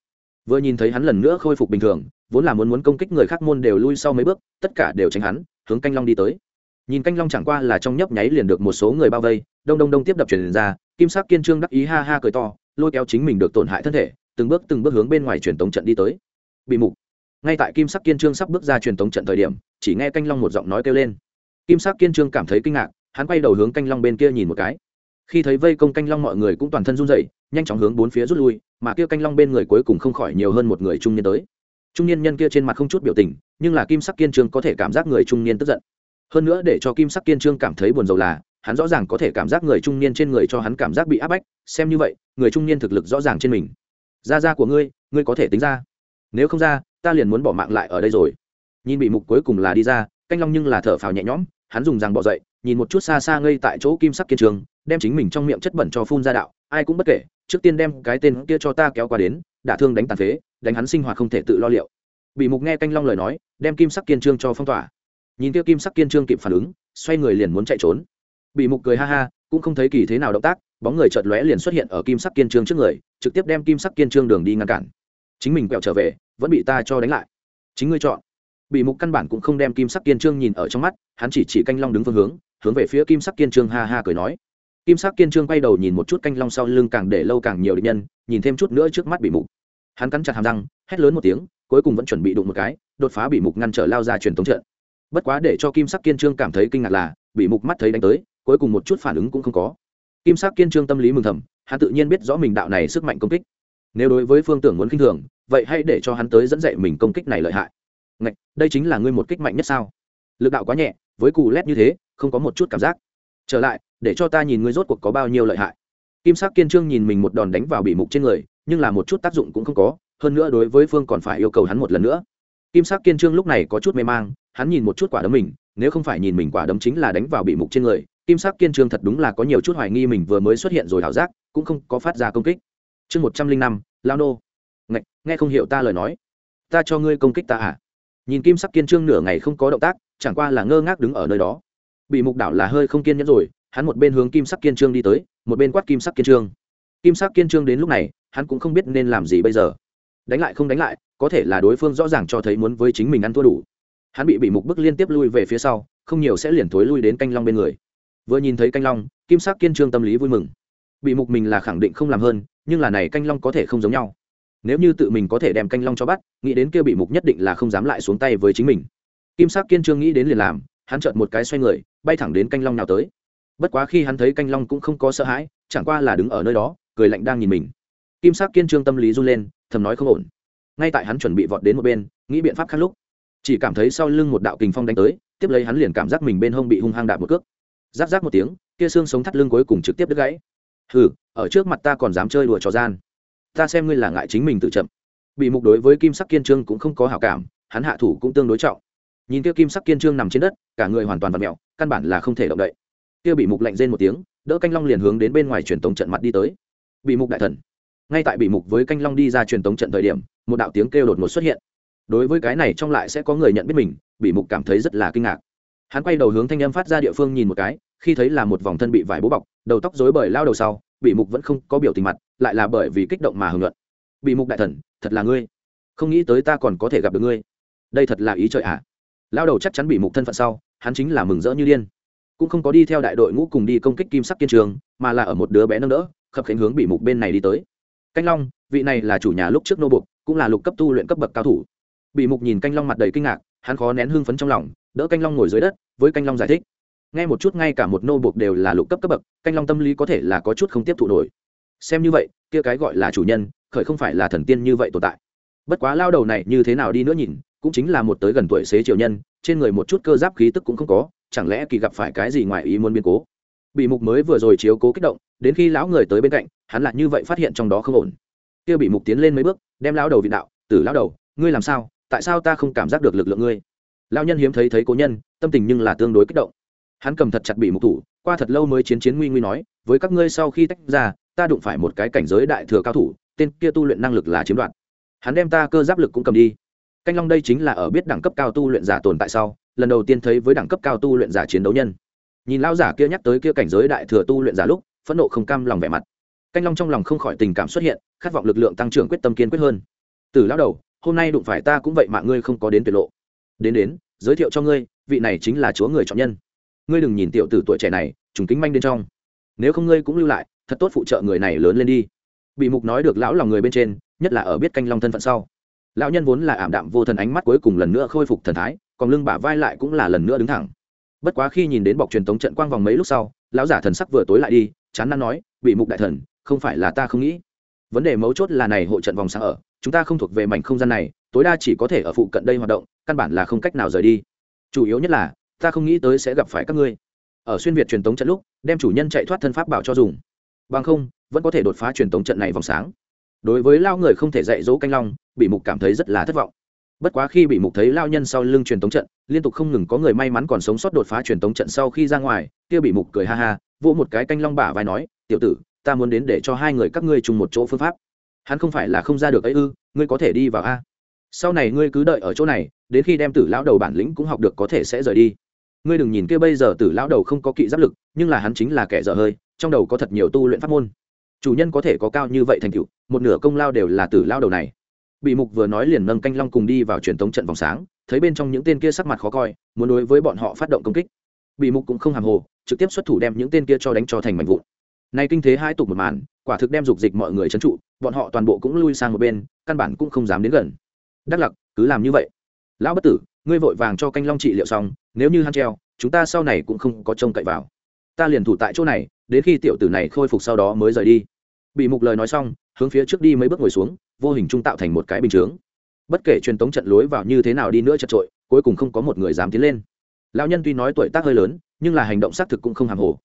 [SPEAKER 1] Vừa nhìn thấy hắn lần nữa khôi phục bình thường, vốn là muốn muốn công kích người khác môn đều lui sau mấy bước, tất cả đều tránh hắn, hướng canh long đi tới nhìn canh long chẳng qua là trong nhấp nháy liền được một số người bao vây, đông đông đông tiếp đập truyền ra, kim sắc kiên trương đắc ý ha ha cười to, lôi kéo chính mình được tổn hại thân thể, từng bước từng bước hướng bên ngoài truyền tống trận đi tới. Bị mục. Ngay tại kim sắc kiên trương sắp bước ra truyền tống trận thời điểm, chỉ nghe canh long một giọng nói kêu lên. Kim sắc kiên trương cảm thấy kinh ngạc, hắn quay đầu hướng canh long bên kia nhìn một cái. Khi thấy vây công canh long mọi người cũng toàn thân run rẩy, nhanh chóng hướng bốn phía rút lui, mà kia canh long bên người cuối cùng không khỏi nhiều hơn một người trung niên tới. Trung niên nhân kia trên mặt không chút biểu tình, nhưng là kim sắc kiên trương có thể cảm giác người trung niên tức giận hơn nữa để cho kim sắc kiên trương cảm thấy buồn rầu là, hắn rõ ràng có thể cảm giác người trung niên trên người cho hắn cảm giác bị áp bách, xem như vậy, người trung niên thực lực rõ ràng trên mình. Ra ra của ngươi ngươi có thể tính ra. Nếu không ra, ta liền muốn bỏ mạng lại ở đây rồi. Nhìn bị mục cuối cùng là đi ra, canh long nhưng là thở phào nhẹ nhõm, hắn dùng rằng bỏ dậy, nhìn một chút xa xa ngây tại chỗ kim sắc kiên trường đem chính mình trong miệng chất bẩn cho phun ra đạo, ai cũng bất kể, trước tiên đem cái tên kia cho ta kéo qua đến, đả thương đánh tàn phế, đánh hắn sinh hoạt không thể tự lo liệu. Bị mục nghe canh long lời nói, đem kim sắc kiên trương cho phong tỏa nhìn kia kim sắc kiên trương kịp phản ứng, xoay người liền muốn chạy trốn. Bị mục cười ha ha, cũng không thấy kỳ thế nào động tác, bóng người chợt lóe liền xuất hiện ở kim sắc kiên trương trước người, trực tiếp đem kim sắc kiên trương đường đi ngăn cản. Chính mình quẹo trở về, vẫn bị ta cho đánh lại. Chính ngươi chọn. Bị mục căn bản cũng không đem kim sắc kiên trương nhìn ở trong mắt, hắn chỉ chỉ canh long đứng phương hướng hướng về phía kim sắc kiên trương ha ha cười nói. Kim sắc kiên trương quay đầu nhìn một chút canh long sau lưng càng để lâu càng nhiều định nhân, nhìn thêm chút nữa trước mắt bị mục. Hắn cắn chặt hàm răng, hét lớn một tiếng, cuối cùng vẫn chuẩn bị đụng một cái, đột phá bị mục ngăn trở lao ra truyền tống trận bất quá để cho kim sắc kiên trương cảm thấy kinh ngạc là bị mục mắt thấy đánh tới cuối cùng một chút phản ứng cũng không có. Kim sắc kiên trương tâm lý mừng thầm hắn tự nhiên biết rõ mình đạo này sức mạnh công kích. Nếu đối với phương tưởng muốn khinh thường vậy hãy để cho hắn tới dẫn dạy mình công kích này lợi hại. Ngạch, đây chính là ngươi một kích mạnh nhất sao? Lực đạo quá nhẹ với cù lét như thế không có một chút cảm giác. Trở lại để cho ta nhìn ngươi rốt cuộc có bao nhiêu lợi hại. Kim sắc kiên trương nhìn mình một đòn đánh vào bị mục trên người nhưng là một chút tác dụng cũng không có hơn nữa đối với phương còn phải yêu cầu hắn một lần nữa. Kim sắc kiên trương lúc này có chút mê mang hắn nhìn một chút quả đấm mình nếu không phải nhìn mình quả đấm chính là đánh vào bị mục trên người kim sắc kiên trương thật đúng là có nhiều chút hoài nghi mình vừa mới xuất hiện rồi hảo giác cũng không có phát ra công kích. Chương một trăm linh năm lao nô. Ngạch, nghe không hiểu ta lời nói. Ta cho ngươi công kích ta à? Nhìn kim sắc kiên trương nửa ngày không có động tác chẳng qua là ngơ ngác đứng ở nơi đó. Bị mục đảo là hơi không kiên nhẫn rồi hắn một bên hướng kim sắc kiên trương đi tới một bên quát kim sắc kiên trương. Kim sắc kiên trương đến lúc này hắn cũng không biết nên làm gì bây giờ. Đánh lại không đánh lại có thể là đối phương rõ ràng cho thấy muốn với chính mình ăn thua đủ hắn bị bị mục bức liên tiếp lui về phía sau, không nhiều sẽ liền thối lui đến canh long bên người. Vừa nhìn thấy canh long, kim sắc kiên trương tâm lý vui mừng. Bị mục mình là khẳng định không làm hơn, nhưng là này canh long có thể không giống nhau. Nếu như tự mình có thể đem canh long cho bắt, nghĩ đến kia bị mục nhất định là không dám lại xuống tay với chính mình. Kim sắc kiên trương nghĩ đến liền làm, hắn chợt một cái xoay người, bay thẳng đến canh long nào tới. Bất quá khi hắn thấy canh long cũng không có sợ hãi, chẳng qua là đứng ở nơi đó, cười lạnh đang nhìn mình. Kim sắc kiên trương tâm lý run lên, thầm nói không ổn. Ngay tại hắn chuẩn bị vọt đến một bên, nghĩ biện pháp khác lúc chỉ cảm thấy sau lưng một đạo kình phong đánh tới, tiếp lấy hắn liền cảm giác mình bên hông bị hung hăng đạp một cước. Giáp giáp một tiếng, kia xương sống thắt lưng cuối cùng trực tiếp đứt gãy. Hừ, ở trước mặt ta còn dám chơi đùa trò gian. Ta xem ngươi là ngại chính mình tự chậm. Bị mục đối với kim sắc kiên trương cũng không có hảo cảm, hắn hạ thủ cũng tương đối trọng. Nhìn kia kim sắc kiên trương nằm trên đất, cả người hoàn toàn vặt mẹo căn bản là không thể động đậy. Kia bị mục lạnh rên một tiếng, đỡ canh long liền hướng đến bên ngoài truyền tống trận mặt đi tới. Bị mục đại thần. Ngay tại bị mục với canh long đi ra truyền tống trận thời điểm, một đạo tiếng kêu đột ngột xuất hiện đối với cái này trong lại sẽ có người nhận biết mình, bị mục cảm thấy rất là kinh ngạc. Hắn quay đầu hướng thanh âm phát ra địa phương nhìn một cái, khi thấy là một vòng thân bị vải bố bọc, đầu tóc rối bời lao đầu sau, bị mục vẫn không có biểu tình mặt, lại là bởi vì kích động mà hưởng luận. Bị mục đại thần, thật là ngươi. Không nghĩ tới ta còn có thể gặp được ngươi. Đây thật là ý trời ạ. À. lao đầu chắc chắn bị mục thân phận sau, hắn chính là mừng rỡ như điên. Cũng không có đi theo đại đội ngũ cùng đi công kích kim sắc kiên trường, mà là ở một đứa bé nâng đỡ, khập khánh hướng bị mục bên này đi tới. Canh long, vị này là chủ nhà lúc trước nô bục cũng là lục cấp tu luyện cấp bậc cao thủ bị mục nhìn canh long mặt đầy kinh ngạc, hắn khó nén hưng phấn trong lòng, đỡ canh long ngồi dưới đất, với canh long giải thích. Nghe một chút, ngay cả một nô buộc đều là lục cấp cấp bậc, canh long tâm lý có thể là có chút không tiếp thụ nổi. Xem như vậy, kia cái gọi là chủ nhân, khởi không phải là thần tiên như vậy tồn tại. Bất quá lao đầu này như thế nào đi nữa nhìn, cũng chính là một tới gần tuổi xế triều nhân, trên người một chút cơ giáp khí tức cũng không có, chẳng lẽ kỳ gặp phải cái gì ngoài ý muốn biến cố? Bị mục mới vừa rồi chiếu cố kích động, đến khi lão người tới bên cạnh, hắn lại như vậy phát hiện trong đó không ổn. Kia bị mục tiến lên mấy bước, đem lão đầu vị đạo, tử lão đầu, ngươi làm sao? Tại sao ta không cảm giác được lực lượng ngươi? Lão nhân hiếm thấy thấy cố nhân, tâm tình nhưng là tương đối kích động. Hắn cầm thật chặt bị mục thủ, qua thật lâu mới chiến chiến nguy nguy nói, với các ngươi sau khi tách ra, ta đụng phải một cái cảnh giới đại thừa cao thủ, tên kia tu luyện năng lực là chiếm đoạt. Hắn đem ta cơ giáp lực cũng cầm đi. Canh long đây chính là ở biết đẳng cấp cao tu luyện giả tồn tại sau, lần đầu tiên thấy với đẳng cấp cao tu luyện giả chiến đấu nhân. Nhìn lao giả kia nhắc tới kia cảnh giới đại thừa tu luyện giả lúc, phẫn nộ không cam lòng vẻ mặt. Canh long trong lòng không khỏi tình cảm xuất hiện, khát vọng lực lượng tăng trưởng quyết tâm kiên quyết hơn. Từ lao đầu hôm nay đụng phải ta cũng vậy mà ngươi không có đến tuyệt lộ. Đến đến, giới thiệu cho ngươi, vị này chính là chúa người trọng nhân. Ngươi đừng nhìn tiểu tử tuổi trẻ này, trùng kính manh bên trong. Nếu không ngươi cũng lưu lại, thật tốt phụ trợ người này lớn lên đi. Bị mục nói được lão lòng người bên trên, nhất là ở biết canh long thân phận sau. Lão nhân vốn là ảm đạm vô thần ánh mắt cuối cùng lần nữa khôi phục thần thái, còn lưng bả vai lại cũng là lần nữa đứng thẳng. Bất quá khi nhìn đến bọc truyền tống trận quang vòng mấy lúc sau, lão giả thần sắc vừa tối lại đi, chán năn nói, bị mục đại thần, không phải là ta không nghĩ. Vấn đề mấu chốt là này hộ trận vòng sáng ở chúng ta không thuộc về mảnh không gian này, tối đa chỉ có thể ở phụ cận đây hoạt động, căn bản là không cách nào rời đi. Chủ yếu nhất là, ta không nghĩ tới sẽ gặp phải các ngươi. Ở xuyên việt truyền tống trận lúc, đem chủ nhân chạy thoát thân pháp bảo cho dùng. Bằng không, vẫn có thể đột phá truyền tống trận này vòng sáng. Đối với lao người không thể dạy dỗ canh long bị mục cảm thấy rất là thất vọng. Bất quá khi bị mục thấy lao nhân sau lưng truyền tống trận, liên tục không ngừng có người may mắn còn sống sót đột phá truyền tống trận sau khi ra ngoài, kia bị mục cười ha ha, vỗ một cái canh long bả vai nói, tiểu tử, ta muốn đến để cho hai người các ngươi chung một chỗ phương pháp hắn không phải là không ra được ấy ư, ngươi có thể đi vào a. Sau này ngươi cứ đợi ở chỗ này, đến khi đem tử lão đầu bản lĩnh cũng học được có thể sẽ rời đi. Ngươi đừng nhìn kia bây giờ tử lão đầu không có kỵ giáp lực, nhưng là hắn chính là kẻ dở hơi, trong đầu có thật nhiều tu luyện pháp môn. Chủ nhân có thể có cao như vậy thành tựu, một nửa công lao đều là tử lao đầu này. Bị mục vừa nói liền nâng canh long cùng đi vào truyền thống trận vòng sáng, thấy bên trong những tên kia sắc mặt khó coi, muốn đối với bọn họ phát động công kích. Bị mục cũng không hàm hồ, trực tiếp xuất thủ đem những tên kia cho đánh cho thành mảnh vụn nay kinh thế hai tục một màn, quả thực đem dục dịch mọi người trấn trụ, bọn họ toàn bộ cũng lui sang một bên, căn bản cũng không dám đến gần. Đắc lặc, cứ làm như vậy. Lão bất tử, ngươi vội vàng cho canh long trị liệu xong, nếu như hắn treo, chúng ta sau này cũng không có trông cậy vào. Ta liền thủ tại chỗ này, đến khi tiểu tử này khôi phục sau đó mới rời đi. Bị mục lời nói xong, hướng phía trước đi mấy bước ngồi xuống, vô hình trung tạo thành một cái bình chướng. Bất kể truyền tống trận lối vào như thế nào đi nữa chật trội, cuối cùng không có một người dám tiến lên. Lão nhân tuy nói tuổi tác hơi lớn, nhưng là hành động xác thực cũng không hàng hồ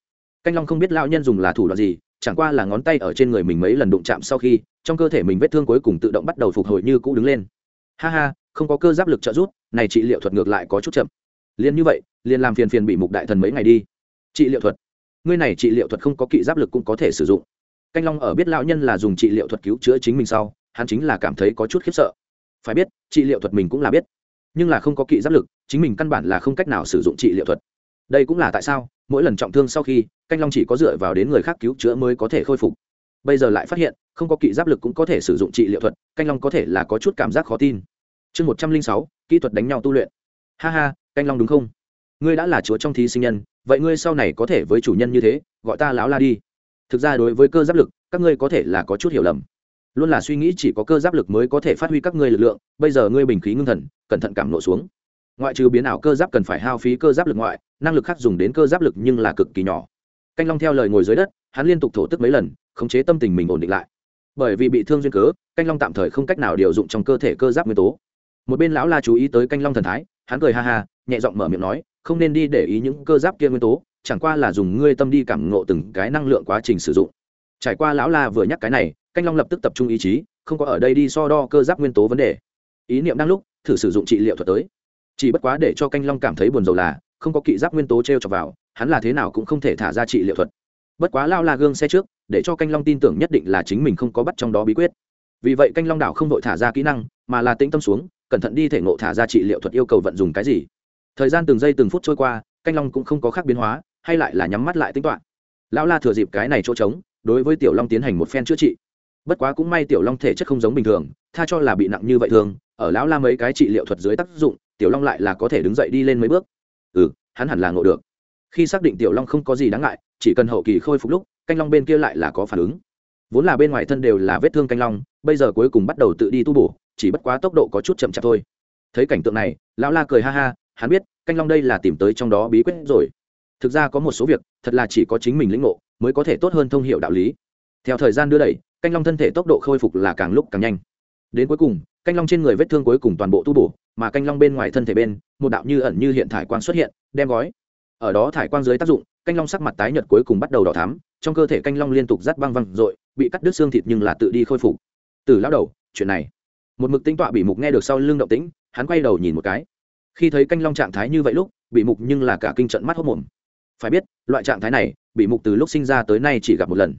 [SPEAKER 1] canh long không biết lão nhân dùng là thủ đoạn gì, chẳng qua là ngón tay ở trên người mình mấy lần đụng chạm sau khi, trong cơ thể mình vết thương cuối cùng tự động bắt đầu phục hồi như cũ đứng lên. Ha ha, không có cơ giáp lực trợ giúp, này trị liệu thuật ngược lại có chút chậm. Liền như vậy, liền làm phiền phiền bị mục đại thần mấy ngày đi. Trị liệu thuật? Ngươi này trị liệu thuật không có kỵ giáp lực cũng có thể sử dụng. Canh long ở biết lão nhân là dùng trị liệu thuật cứu chữa chính mình sau, hắn chính là cảm thấy có chút khiếp sợ. Phải biết, trị liệu thuật mình cũng là biết, nhưng là không có kỵ giáp lực, chính mình căn bản là không cách nào sử dụng trị liệu thuật đây cũng là tại sao, mỗi lần trọng thương sau khi, canh long chỉ có dựa vào đến người khác cứu chữa mới có thể khôi phục. Bây giờ lại phát hiện, không có kỵ giáp lực cũng có thể sử dụng trị liệu thuật, canh long có thể là có chút cảm giác khó tin. Chương một trăm linh sáu, kỹ thuật đánh nhau tu luyện. Ha ha, canh long đúng không? Ngươi đã là chúa trong thí sinh nhân, vậy ngươi sau này có thể với chủ nhân như thế, gọi ta láo la đi. Thực ra đối với cơ giáp lực, các ngươi có thể là có chút hiểu lầm. Luôn là suy nghĩ chỉ có cơ giáp lực mới có thể phát huy các ngươi lực lượng, bây giờ ngươi bình khí ngưng thần, cẩn thận cảm nộ xuống. Ngoại trừ biến ảo cơ giáp cần phải hao phí cơ giáp lực ngoại năng lực khác dùng đến cơ giáp lực nhưng là cực kỳ nhỏ. Canh long theo lời ngồi dưới đất, hắn liên tục thổ tức mấy lần, khống chế tâm tình mình ổn định lại. Bởi vì bị thương duyên cớ, canh long tạm thời không cách nào điều dụng trong cơ thể cơ giáp nguyên tố. Một bên lão la chú ý tới canh long thần thái, hắn cười ha ha, nhẹ giọng mở miệng nói, không nên đi để ý những cơ giáp kia nguyên tố, chẳng qua là dùng ngươi tâm đi cảm ngộ từng cái năng lượng quá trình sử dụng. Trải qua lão la vừa nhắc cái này, canh long lập tức tập trung ý chí, không có ở đây đi so đo cơ giáp nguyên tố vấn đề. Ý niệm đang lúc, thử sử dụng trị liệu thuật tới. Chỉ bất quá để cho canh long cảm thấy buồn rầu là không có kỵ giáp nguyên tố t r e o chọc vào, hắn là thế nào cũng không thể thả ra trị liệu thuật. Bất quá lao la gương xe trước, để cho canh long tin tưởng nhất định là chính mình không có bắt trong đó bí quyết. Vì vậy canh long đảo không đội thả ra kỹ năng, mà là tĩnh tâm xuống, cẩn thận đi thể ngộ thả ra trị liệu thuật yêu cầu vận dùng cái gì. Thời gian từng giây từng phút trôi qua, canh long cũng không có khác biến hóa, hay lại là nhắm mắt lại tính toán. Lão la thừa dịp cái này chỗ trống, đối với tiểu long tiến hành một phen chữa trị. Bất quá cũng may tiểu long thể chất không giống bình thường, tha cho là bị nặng như vậy thường, ở lão la mấy cái trị liệu thuật dưới tác dụng, tiểu long lại là có thể đứng dậy đi lên mấy bước ừ hắn hẳn là ngộ được. Khi xác định tiểu long không có gì đáng ngại, chỉ cần hậu kỳ khôi phục lúc, canh long bên kia lại là có phản ứng. Vốn là bên ngoài thân đều là vết thương canh long, bây giờ cuối cùng bắt đầu tự đi tu bổ, chỉ bất quá tốc độ có chút chậm chạp thôi. Thấy cảnh tượng này, lão la cười ha ha, hắn biết, canh long đây là tìm tới trong đó bí quyết rồi. Thực ra có một số việc, thật là chỉ có chính mình lĩnh ngộ, mới có thể tốt hơn thông hiệu đạo lý. Theo thời gian đưa đẩy, canh long thân thể tốc độ khôi phục là càng lúc càng nhanh đến cuối cùng, canh long trên người vết thương cuối cùng toàn bộ tu bổ, mà canh long bên ngoài thân thể bên, một đạo như ẩn như hiện thải quang xuất hiện, đem gói. Ở đó thải quang dưới tác dụng, canh long sắc mặt tái nhợt cuối cùng bắt đầu đỏ thắm, trong cơ thể canh long liên tục rắt băng văng r bị cắt đứt xương thịt nhưng là tự đi khôi phục. Từ lao đầu, chuyện này. Một mực tính tọa bị mục nghe được sau lưng động tĩnh, hắn quay đầu nhìn một cái. Khi thấy canh long trạng thái như vậy lúc, bị mục nhưng là cả kinh trận mắt hốc mồm. Phải biết, loại trạng thái này, bị mục từ lúc sinh ra tới nay chỉ gặp một lần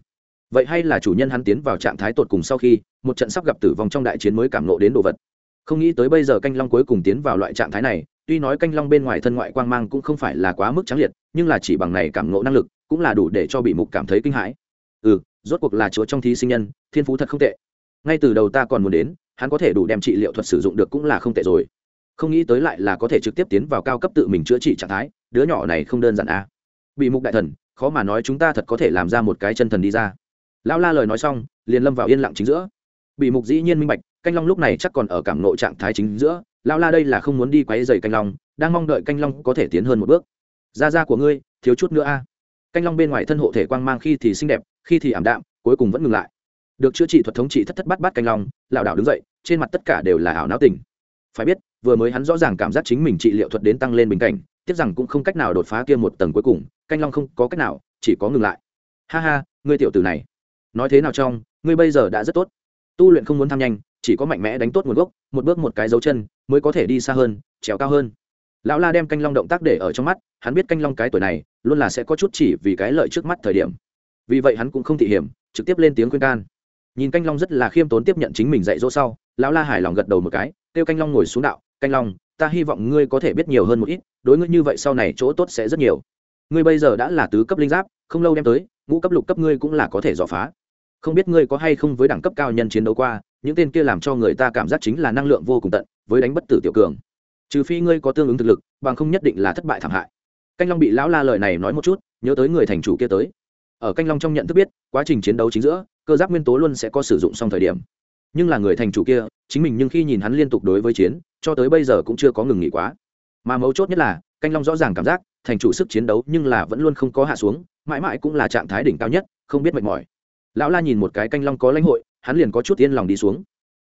[SPEAKER 1] vậy hay là chủ nhân hắn tiến vào trạng thái tột cùng sau khi, một trận sắp gặp tử vong trong đại chiến mới cảm nộ đến đồ vật? Không nghĩ tới bây giờ canh long cuối cùng tiến vào loại trạng thái này, tuy nói canh long bên ngoài thân ngoại quang mang cũng không phải là quá mức trắng liệt, nhưng là chỉ bằng này cảm nộ năng lực, cũng là đủ để cho bị mục cảm thấy kinh hãi. Ừ rốt cuộc là chúa trong thí sinh nhân, thiên phú thật không tệ. Ngay từ đầu ta còn muốn đến, hắn có thể đủ đem trị liệu thuật sử dụng được cũng là không tệ rồi. Không nghĩ tới lại là có thể trực tiếp tiến vào cao cấp tự mình chữa trị trạng thái, đứa nhỏ này không đơn giản à. bị mục đại thần, khó mà nói chúng ta thật có thể làm ra một cái chân thần đi ra lão la lời nói xong, liền lâm vào yên lặng chính giữa. Bị mục dĩ nhiên minh bạch, canh long lúc này chắc còn ở cảm nộ trạng thái chính giữa. Lão la đây là không muốn đi quấy dày canh long, đang mong đợi canh long có thể tiến hơn một bước. Da da của ngươi, thiếu chút nữa a. Canh long bên ngoài thân hộ thể quang mang khi thì xinh đẹp, khi thì ảm đạm, cuối cùng vẫn ngừng lại. Được chữa trị thuật thống trị thất thất bát bát canh long lảo đảo đứng dậy, trên mặt tất cả đều là ảo não tình. Phải biết, vừa mới hắn rõ ràng cảm giác chính mình trị liệu thuật đến tăng lên bình cảnh, tiếc rằng cũng không cách nào đột phá kia một tầng cuối cùng, canh long không có cách nào, chỉ có ngừng lại. Ha ha, ngươi tiểu tử này nói thế nào trong, ngươi bây giờ đã rất tốt. Tu luyện không muốn tham nhanh, chỉ có mạnh mẽ đánh tốt nguồn gốc, một bước một cái dấu chân, mới có thể đi xa hơn, trèo cao hơn. Lão la đem canh long động tác để ở trong mắt, hắn biết canh long cái tuổi này, luôn là sẽ có chút chỉ vì cái lợi trước mắt thời điểm. Vì vậy hắn cũng không thị hiểm, trực tiếp lên tiếng khuyên can. Nhìn canh long rất là khiêm tốn tiếp nhận chính mình dạy dỗ sau, lão la hài lòng gật đầu một cái, kêu canh long ngồi xuống đạo, canh long, ta hy vọng ngươi có thể biết nhiều hơn một ít, đối ngươi như vậy sau này chỗ tốt sẽ rất nhiều. Ngươi bây giờ đã là tứ cấp linh giáp, không lâu đem tới, ngũ cấp lục cấp ngươi cũng là có thể dò phá không biết ngươi có hay không với đẳng cấp cao nhân chiến đấu qua, những tên kia làm cho người ta cảm giác chính là năng lượng vô cùng tận, với đánh bất tử tiểu cường. Trừ phi ngươi có tương ứng thực lực, bằng không nhất định là thất bại thảm hại. Canh long bị lão la lời này nói một chút, nhớ tới người thành chủ kia tới. Ở canh long trong nhận thức biết, quá trình chiến đấu chính giữa, cơ giác nguyên tố luôn sẽ có sử dụng xong thời điểm. Nhưng là người thành chủ kia, chính mình nhưng khi nhìn hắn liên tục đối với chiến, cho tới bây giờ cũng chưa có ngừng nghỉ quá. Mà mấu chốt nhất là, canh long rõ ràng cảm giác, thành chủ sức chiến đấu nhưng là vẫn luôn không có hạ xuống, mãi mãi cũng là trạng thái đỉnh cao nhất, không biết mệt mỏi lão la nhìn một cái canh long có lãnh hội, hắn liền có chút yên lòng đi xuống.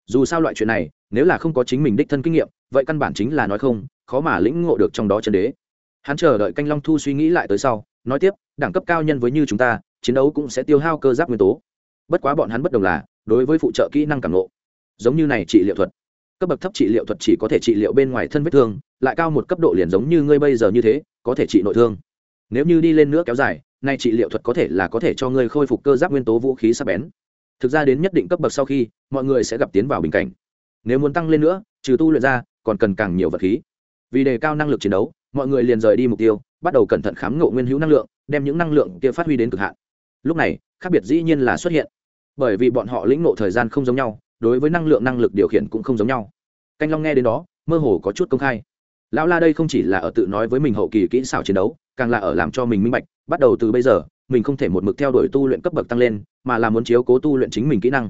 [SPEAKER 1] Dù sao loại chuyện này, nếu là không có chính mình đích thân kinh nghiệm, vậy căn bản chính là nói không, khó mà lĩnh ngộ được trong đó chân đế. Hắn chờ đợi canh long thu suy nghĩ lại tới sau, nói tiếp, đẳng cấp cao nhân với như chúng ta, chiến đấu cũng sẽ tiêu hao cơ giáp nguyên tố. Bất quá bọn hắn bất đồng là, đối với phụ trợ kỹ năng cảm nộ giống như này trị liệu thuật. Cấp bậc thấp trị liệu thuật chỉ có thể trị liệu bên ngoài thân vết thương, lại cao một cấp độ liền giống như ngươi bây giờ như thế, có thể trị nội thương. Nếu như đi lên nữa kéo dài nay trị liệu thuật có thể là có thể cho ngươi khôi phục cơ giáp nguyên tố vũ khí sắc bén. Thực ra đến nhất định cấp bậc sau khi, mọi người sẽ gặp tiến vào bình cảnh. Nếu muốn tăng lên nữa, trừ tu luyện ra, còn cần càng nhiều vật khí. Vì đề cao năng lực chiến đấu, mọi người liền rời đi mục tiêu, bắt đầu cẩn thận khám ngộ nguyên hữu năng lượng, đem những năng lượng kia phát huy đến cực hạn. Lúc này, khác biệt dĩ nhiên là xuất hiện. Bởi vì bọn họ lĩnh ngộ thời gian không giống nhau, đối với năng lượng năng lực điều khiển cũng không giống nhau. Canh long nghe đến đó, mơ hồ có chút công khai. Lão la đây không chỉ là ở tự nói với mình hậu kỳ kỹ xảo chiến đấu, càng là ở làm cho mình minh bạch bắt đầu từ bây giờ, mình không thể một mực theo đuổi tu luyện cấp bậc tăng lên, mà là muốn chiếu cố tu luyện chính mình kỹ năng.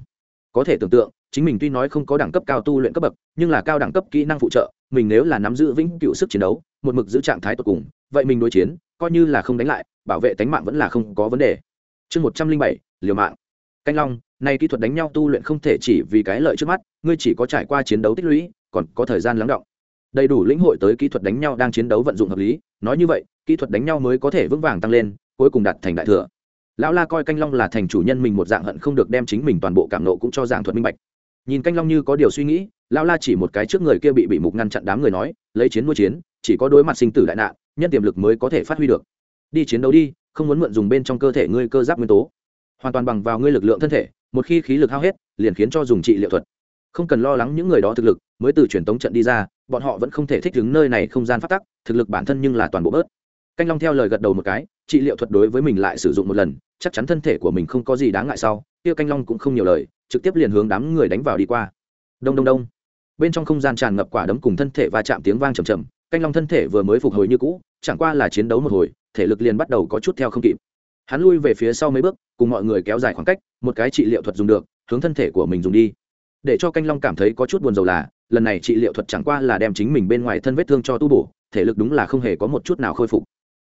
[SPEAKER 1] Có thể tưởng tượng, chính mình tuy nói không có đẳng cấp cao tu luyện cấp bậc, nhưng là cao đẳng cấp kỹ năng phụ trợ, mình nếu là nắm giữ vĩnh cựu sức chiến đấu, một mực giữ trạng thái tột cùng, vậy mình đối chiến, coi như là không đánh lại, bảo vệ tánh mạng vẫn là không có vấn đề. Chương một trăm linh bảy, liều mạng. Canh long, nay kỹ thuật đánh nhau tu luyện không thể chỉ vì cái lợi trước mắt, ngươi chỉ có trải qua chiến đấu tích lũy, còn có thời gian lắng động. Đầy đủ lĩnh hội tới kỹ thuật đánh nhau đang chiến đấu vận dụng hợp lý, nói như vậy kỹ thuật đánh nhau mới có thể vững vàng tăng lên, cuối cùng đạt thành đại thừa. Lão la coi canh long là thành chủ nhân mình một dạng hận không được đem chính mình toàn bộ cảm nộ cũng cho dạng thuật minh bạch. Nhìn canh long như có điều suy nghĩ, lão la chỉ một cái trước người kia bị bị mục ngăn chặn đám người nói, lấy chiến nuôi chiến, chỉ có đối mặt sinh tử đại nạn, nhân tiềm lực mới có thể phát huy được. Đi chiến đấu đi, không muốn mượn dùng bên trong cơ thể ngươi cơ giáp nguyên tố. Hoàn toàn bằng vào ngươi lực lượng thân thể, một khi khí lực hao hết, liền khiến cho dùng trị liệu thuật. Không cần lo lắng những người đó thực lực, mới từ truyền tống trận đi ra, bọn họ vẫn không thể thích ứng nơi này không gian phát tắc, thực lực bản thân nhưng là toàn bộ bớt canh long theo lời gật đầu một cái, trị liệu thuật đối với mình lại sử dụng một lần, chắc chắn thân thể của mình không có gì đáng ngại sau, kia canh long cũng không nhiều lời, trực tiếp liền hướng đám người đánh vào đi qua. Đông đông đông. Bên trong không gian tràn ngập quả đấm cùng thân thể và chạm tiếng vang trầm trầm canh long thân thể vừa mới phục hồi như cũ, chẳng qua là chiến đấu một hồi, thể lực liền bắt đầu có chút theo không kịp. Hắn lui về phía sau mấy bước, cùng mọi người kéo dài khoảng cách, một cái trị liệu thuật dùng được, hướng thân thể của mình dùng đi. Để cho canh long cảm thấy có chút buồn rầu là, lần này trị liệu thuật chẳng qua là đem chính mình bên ngoài thân vết thương cho tu bổ, thể lực đúng là không hề có một chút nào khôi phục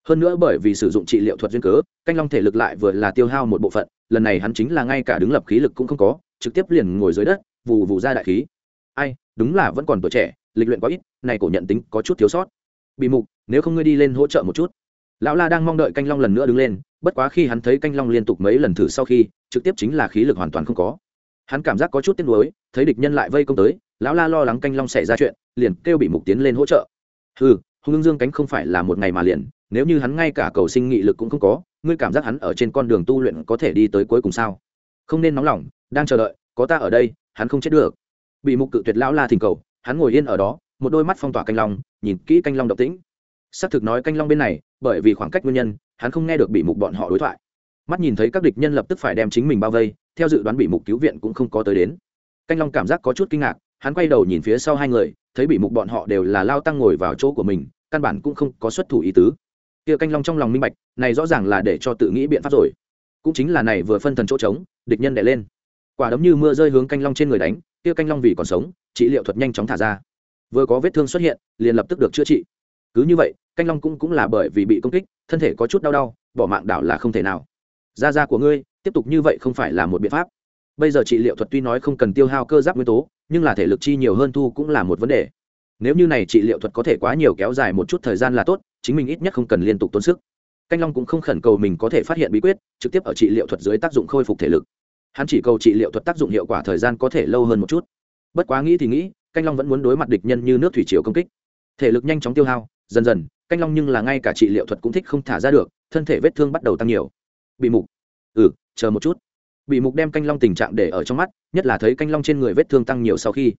[SPEAKER 1] hơn nữa bởi vì sử dụng trị liệu thuật duyên cớ, canh long thể lực lại vừa là tiêu hao một bộ phận, lần này hắn chính là ngay cả đứng lập khí lực cũng không có, trực tiếp liền ngồi dưới đất, vù vù ra đại khí. Ai, đúng là vẫn còn tuổi trẻ, lịch luyện quá ít, này cổ nhận tính có chút thiếu sót. Bị mục, nếu không ngươi đi lên hỗ trợ một chút. Lão la đang mong đợi canh long lần nữa đứng lên, bất quá khi hắn thấy canh long liên tục mấy lần thử sau khi, trực tiếp chính là khí lực hoàn toàn không có. Hắn cảm giác có chút tiếc nuối, thấy địch nhân lại vây công tới, lão la lo lắng canh long xảy ra chuyện, liền kêu bị mục tiến lên hỗ trợ. Ừ hùng dương cánh không phải là một ngày mà liền, nếu như hắn ngay cả cầu sinh nghị lực cũng không có, ngươi cảm giác hắn ở trên con đường tu luyện có thể đi tới cuối cùng sao? Không nên nóng lòng, đang chờ đợi, có ta ở đây, hắn không chết được. Bị mục cự tuyệt lão la thỉnh cầu, hắn ngồi yên ở đó, một đôi mắt phong tỏa canh long, nhìn kỹ canh long độc tĩnh. Xác thực nói canh long bên này, bởi vì khoảng cách nguyên nhân, hắn không nghe được bị mục bọn họ đối thoại. Mắt nhìn thấy các địch nhân lập tức phải đem chính mình bao vây, theo dự đoán bị mục cứu viện cũng không có tới đến. Canh long cảm giác có chút kinh ngạc, hắn quay đầu nhìn phía sau hai người thấy bị mục bọn họ đều là lao tăng ngồi vào chỗ của mình, căn bản cũng không có xuất thủ ý tứ. Kia canh long trong lòng minh bạch, này rõ ràng là để cho tự nghĩ biện pháp rồi. Cũng chính là này vừa phân thần chỗ trống, địch nhân đè lên. Quả đấm như mưa rơi hướng canh long trên người đánh, kia canh long vì còn sống, trị liệu thuật nhanh chóng thả ra. Vừa có vết thương xuất hiện, liền lập tức được chữa trị. Cứ như vậy, canh long cũng cũng là bởi vì bị công kích, thân thể có chút đau đau, bỏ mạng đảo là không thể nào. Da da của ngươi, tiếp tục như vậy không phải là một biện pháp bây giờ trị liệu thuật tuy nói không cần tiêu hao cơ giáp nguyên tố, nhưng là thể lực chi nhiều hơn thu cũng là một vấn đề. Nếu như này trị liệu thuật có thể quá nhiều kéo dài một chút thời gian là tốt, chính mình ít nhất không cần liên tục tốn sức. Canh long cũng không khẩn cầu mình có thể phát hiện bí quyết, trực tiếp ở trị liệu thuật dưới tác dụng khôi phục thể lực. Hắn chỉ cầu trị liệu thuật tác dụng hiệu quả thời gian có thể lâu hơn một chút. Bất quá nghĩ thì nghĩ, canh long vẫn muốn đối mặt địch nhân như nước thủy chiều công kích. Thể lực nhanh chóng tiêu hao, dần dần, canh long nhưng là ngay cả trị liệu thuật cũng thích không thả ra được, thân thể vết thương bắt đầu tăng nhiều. Bị mục. Ừ chờ một chút bị mục đem canh long tình trạng để ở trong mắt, nhất là thấy canh long trên người vết thương tăng nhiều sau khi.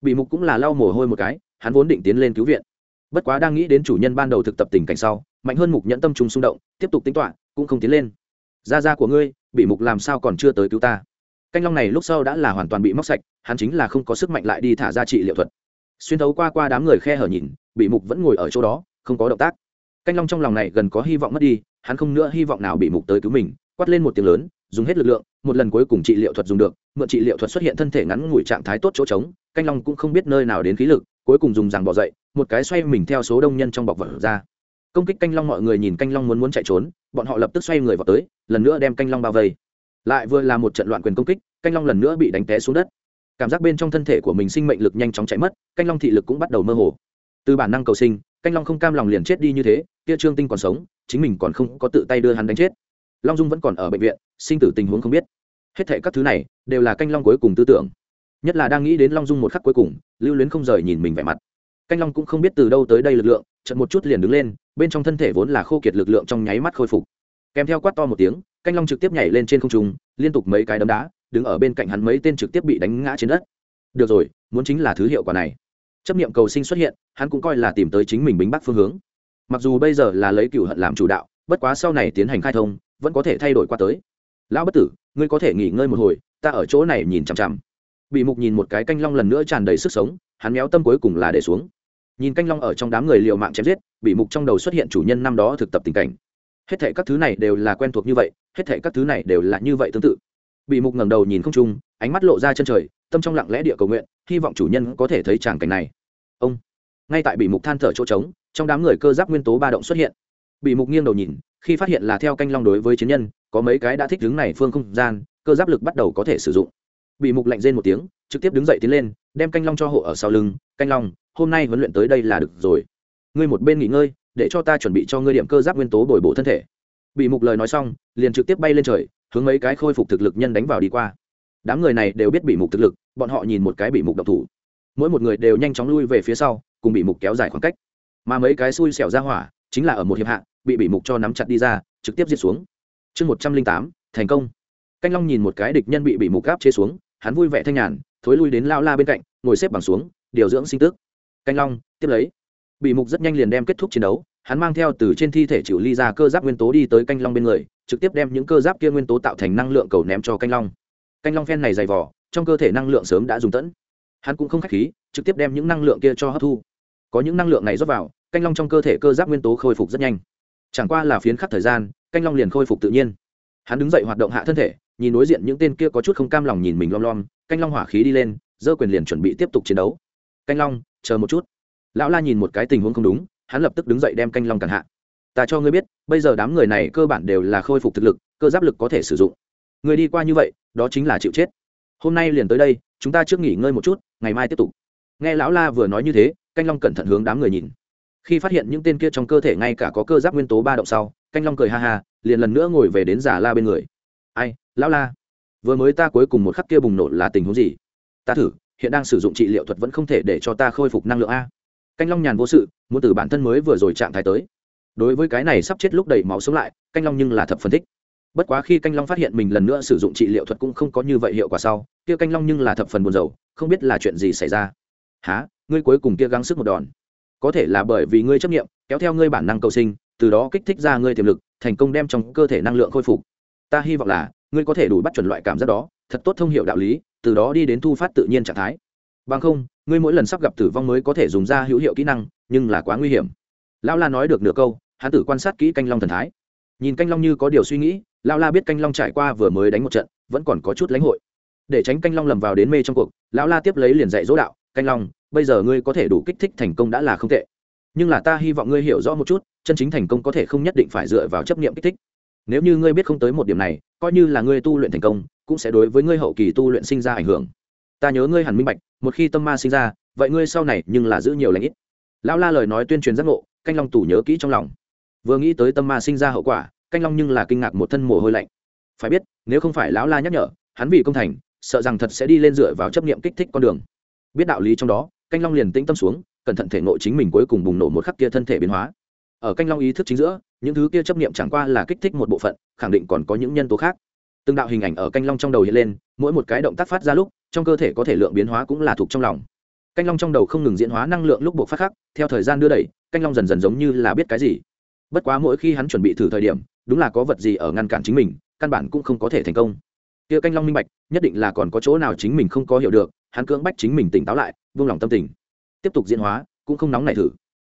[SPEAKER 1] Bị mục cũng là lau mồ hôi một cái, hắn vốn định tiến lên cứu viện. Bất quá đang nghĩ đến chủ nhân ban đầu thực tập tình cảnh sau, mạnh hơn mục nhẫn tâm trùng xung động, tiếp tục tính toạ cũng không tiến lên. Da da của ngươi, bị mục làm sao còn chưa tới cứu ta? Canh long này lúc sau đã là hoàn toàn bị móc sạch, hắn chính là không có sức mạnh lại đi thả ra trị liệu thuật. Xuyên thấu qua qua đám người khe hở nhìn, bị mục vẫn ngồi ở chỗ đó, không có động tác. Canh long trong lòng này gần có hy vọng mất đi, hắn không nữa hy vọng nào bị mục tới cứu mình, quát lên một tiếng lớn dùng hết lực lượng, một lần cuối cùng trị liệu thuật dùng được, mượn trị liệu thuật xuất hiện thân thể ngắn ngủi trạng thái tốt chỗ trống, canh long cũng không biết nơi nào đến khí lực, cuối cùng dùng rằng bỏ dậy, một cái xoay mình theo số đông nhân trong bọc vật ra. Công kích canh long mọi người nhìn canh long muốn muốn chạy trốn, bọn họ lập tức xoay người vào tới, lần nữa đem canh long bao vây. Lại vừa là một trận loạn quyền công kích, canh long lần nữa bị đánh té xuống đất. Cảm giác bên trong thân thể của mình sinh mệnh lực nhanh chóng chạy mất, canh long thị lực cũng bắt đầu mơ hồ. Từ bản năng cầu sinh, canh long không cam lòng liền chết đi như thế, kia trương tinh còn sống, chính mình còn không có tự tay đưa hắn đánh chết long dung vẫn còn ở bệnh viện, sinh tử tình huống không biết. Hết thệ các thứ này đều là canh long cuối cùng tư tưởng. Nhất là đang nghĩ đến long dung một khắc cuối cùng, lưu luyến không rời nhìn mình vẻ mặt. Canh long cũng không biết từ đâu tới đây lực lượng chật một chút liền đứng lên, bên trong thân thể vốn là khô kiệt lực lượng trong nháy mắt khôi phục. Kèm theo quát to một tiếng, canh long trực tiếp nhảy lên trên không trung, liên tục mấy cái đấm đá, đứng ở bên cạnh hắn mấy tên trực tiếp bị đánh ngã trên đất. Được rồi, muốn chính là thứ hiệu quả này. Chấp niệm cầu sinh xuất hiện, hắn cũng coi là tìm tới chính mình bính bắc phương hướng. Mặc dù bây giờ là lấy cựu hận làm chủ đạo, bất quá sau này tiến hành khai thông vẫn có thể thay đổi qua tới. Lão bất tử, ngươi có thể nghỉ ngơi một hồi, ta ở chỗ này nhìn chằm chằm. Bị mục nhìn một cái canh long lần nữa tràn đầy sức sống, hắn méo tâm cuối cùng là để xuống. Nhìn canh long ở trong đám người liều mạng chém giết, bị mục trong đầu xuất hiện chủ nhân năm đó thực tập tình cảnh. Hết thệ các thứ này đều là quen thuộc như vậy, hết thệ các thứ này đều là như vậy tương tự. Bị mục ngẩng đầu nhìn không trung, ánh mắt lộ ra chân trời, tâm trong lặng lẽ địa cầu nguyện, hy vọng chủ nhân có thể thấy tràng cảnh này. Ông. Ngay tại bị mục than thở chỗ trống, trong đám người cơ giáp nguyên tố ba động xuất hiện. Bị mục nghiêng đầu nhìn khi phát hiện là theo canh long đối với chiến nhân, có mấy cái đã thích đứng này phương không gian, cơ giáp lực bắt đầu có thể sử dụng. Bị mục lạnh rên một tiếng, trực tiếp đứng dậy tiến lên, đem canh long cho hộ ở sau lưng, canh long, hôm nay huấn luyện tới đây là được rồi. Ngươi một bên nghỉ ngơi, để cho ta chuẩn bị cho ngươi điểm cơ giáp nguyên tố bồi bổ thân thể. Bị mục lời nói xong, liền trực tiếp bay lên trời, hướng mấy cái khôi phục thực lực nhân đánh vào đi qua. Đám người này đều biết bị mục thực lực, bọn họ nhìn một cái bị mục độc thủ. Mỗi một người đều nhanh chóng lui về phía sau, cùng bị mục kéo dài khoảng cách. Mà mấy cái xui xẻo ra hỏa, chính là ở một hiệp hạ bị bị mục cho nắm chặt đi ra, trực tiếp giết xuống. Chương một trăm linh tám, thành công. Canh long nhìn một cái địch nhân bị bị mục gáp chế xuống, hắn vui vẻ thanh nhàn, thối lui đến lao la bên cạnh, ngồi xếp bằng xuống, điều dưỡng sinh tức. Canh long, tiếp lấy. Bị mục rất nhanh liền đem kết thúc chiến đấu, hắn mang theo từ trên thi thể chịu ly ra cơ giáp nguyên tố đi tới canh long bên người, trực tiếp đem những cơ giáp kia nguyên tố tạo thành năng lượng cầu ném cho canh long. Canh long phen này dày vỏ trong cơ thể năng lượng sớm đã dùng tẫn. Hắn cũng không k h á c h khí, trực tiếp đem những năng lượng kia cho hấp thu. Có những năng lượng này rót vào, canh long trong cơ thể cơ giáp nguyên tố khôi phục rất nhanh chẳng qua là phiến khắc thời gian, canh long liền khôi phục tự nhiên. Hắn đứng dậy hoạt động hạ thân thể, nhìn đối diện những tên kia có chút không cam lòng nhìn mình lom lom, canh long hỏa khí đi lên dơ quyền liền chuẩn bị tiếp tục chiến đấu. Canh long, chờ một chút. Lão la nhìn một cái tình huống không đúng, hắn lập tức đứng dậy đem canh long cản hạ. Ta cho ngươi biết, bây giờ đám người này cơ bản đều là khôi phục thực lực, cơ giáp lực có thể sử dụng. Người đi qua như vậy, đó chính là chịu chết. Hôm nay liền tới đây, chúng ta trước nghỉ ngơi một chút, ngày mai tiếp tục. Nghe lão la vừa nói như thế, canh long cẩn thận hướng đám người nhìn khi phát hiện những tên kia trong cơ thể ngay cả có cơ giáp nguyên tố ba động sau, canh long cười ha ha, liền lần nữa ngồi về đến giả la bên người. Ai, lão la, vừa mới ta cuối cùng một khắc kia bùng nổ là tình huống gì? Ta thử, hiện đang sử dụng trị liệu thuật vẫn không thể để cho ta khôi phục năng lượng a. Canh long nhàn vô sự, muốn từ bản thân mới vừa rồi trạng thái tới. Đối với cái này sắp chết lúc đầy máu sống lại, canh long nhưng là thập phân tích. bất quá khi canh long phát hiện mình lần nữa sử dụng trị liệu thuật cũng không có như vậy hiệu quả sau, kia canh long nhưng là thập phần buồn rầu, không biết là chuyện gì xảy ra. Há ngươi cuối cùng kia gắng sức một đòn có thể là bởi vì ngươi chấp nghiệm, kéo theo ngươi bản năng cầu sinh, từ đó kích thích ra ngươi tiềm lực, thành công đem trong cơ thể năng lượng khôi phục. Ta hy vọng là, ngươi có thể đủ bắt chuẩn loại cảm giác đó, thật tốt thông hiệu đạo lý, từ đó đi đến thu phát tự nhiên trạng thái. Bằng không, ngươi mỗi lần sắp gặp tử vong mới có thể dùng ra hữu hiệu kỹ năng, nhưng là quá nguy hiểm. Lão la nói được nửa câu, hắn tử quan sát kỹ canh long thần thái. Nhìn canh long như có điều suy nghĩ, lão la biết canh long trải qua vừa mới đánh một trận, vẫn còn có chút lãnh hội. Để tránh canh long lầm vào đến mê trong cuộc, lão la tiếp lấy liền dạy dỗ đạo, canh long bây giờ ngươi có thể đủ kích thích thành công đã là không tệ. Nhưng là ta hy vọng ngươi hiểu rõ một chút, chân chính thành công có thể không nhất định phải dựa vào chấp nghiệm kích thích. Nếu như ngươi biết không tới một điểm này, coi như là ngươi tu luyện thành công, cũng sẽ đối với ngươi hậu kỳ tu luyện sinh ra ảnh hưởng. Ta nhớ ngươi hẳn minh bạch, một khi tâm ma sinh ra, vậy ngươi sau này nhưng là giữ nhiều lãnh ít. Lão la lời nói tuyên truyền giác ngộ, canh long tủ nhớ kỹ trong lòng. Vừa nghĩ tới tâm ma sinh ra hậu quả, canh long nhưng là kinh ngạc một thân mồ hôi lạnh. Phải biết, nếu không phải lão la nhắc nhở, hắn vì công thành, sợ rằng thật sẽ đi lên dựa vào chấp nghiệm kích thích con đường. Biết đạo lý trong đó canh long liền tĩnh tâm xuống, cẩn thận thể nội chính mình cuối cùng bùng nổ một khắc kia thân thể biến hóa. Ở canh long ý thức chính giữa, những thứ kia chấp nghiệm chẳng qua là kích thích một bộ phận, khẳng định còn có những nhân tố khác. Từng đạo hình ảnh ở canh long trong đầu hiện lên, mỗi một cái động tác phát ra lúc, trong cơ thể có thể lượng biến hóa cũng là thuộc trong lòng. Canh long trong đầu không ngừng diễn hóa năng lượng lúc buộc phát khắc, theo thời gian đưa đẩy, canh long dần dần giống như là biết cái gì. Bất quá mỗi khi hắn chuẩn bị thử thời điểm, đúng là có vật gì ở ngăn cản chính mình, căn bản cũng không có thể thành công kia canh long minh bạch, nhất định là còn có chỗ nào chính mình không có hiểu được, hắn cưỡng bách chính mình tỉnh táo lại, vung lòng tâm tình. Tiếp tục diễn hóa, cũng không nóng này thử.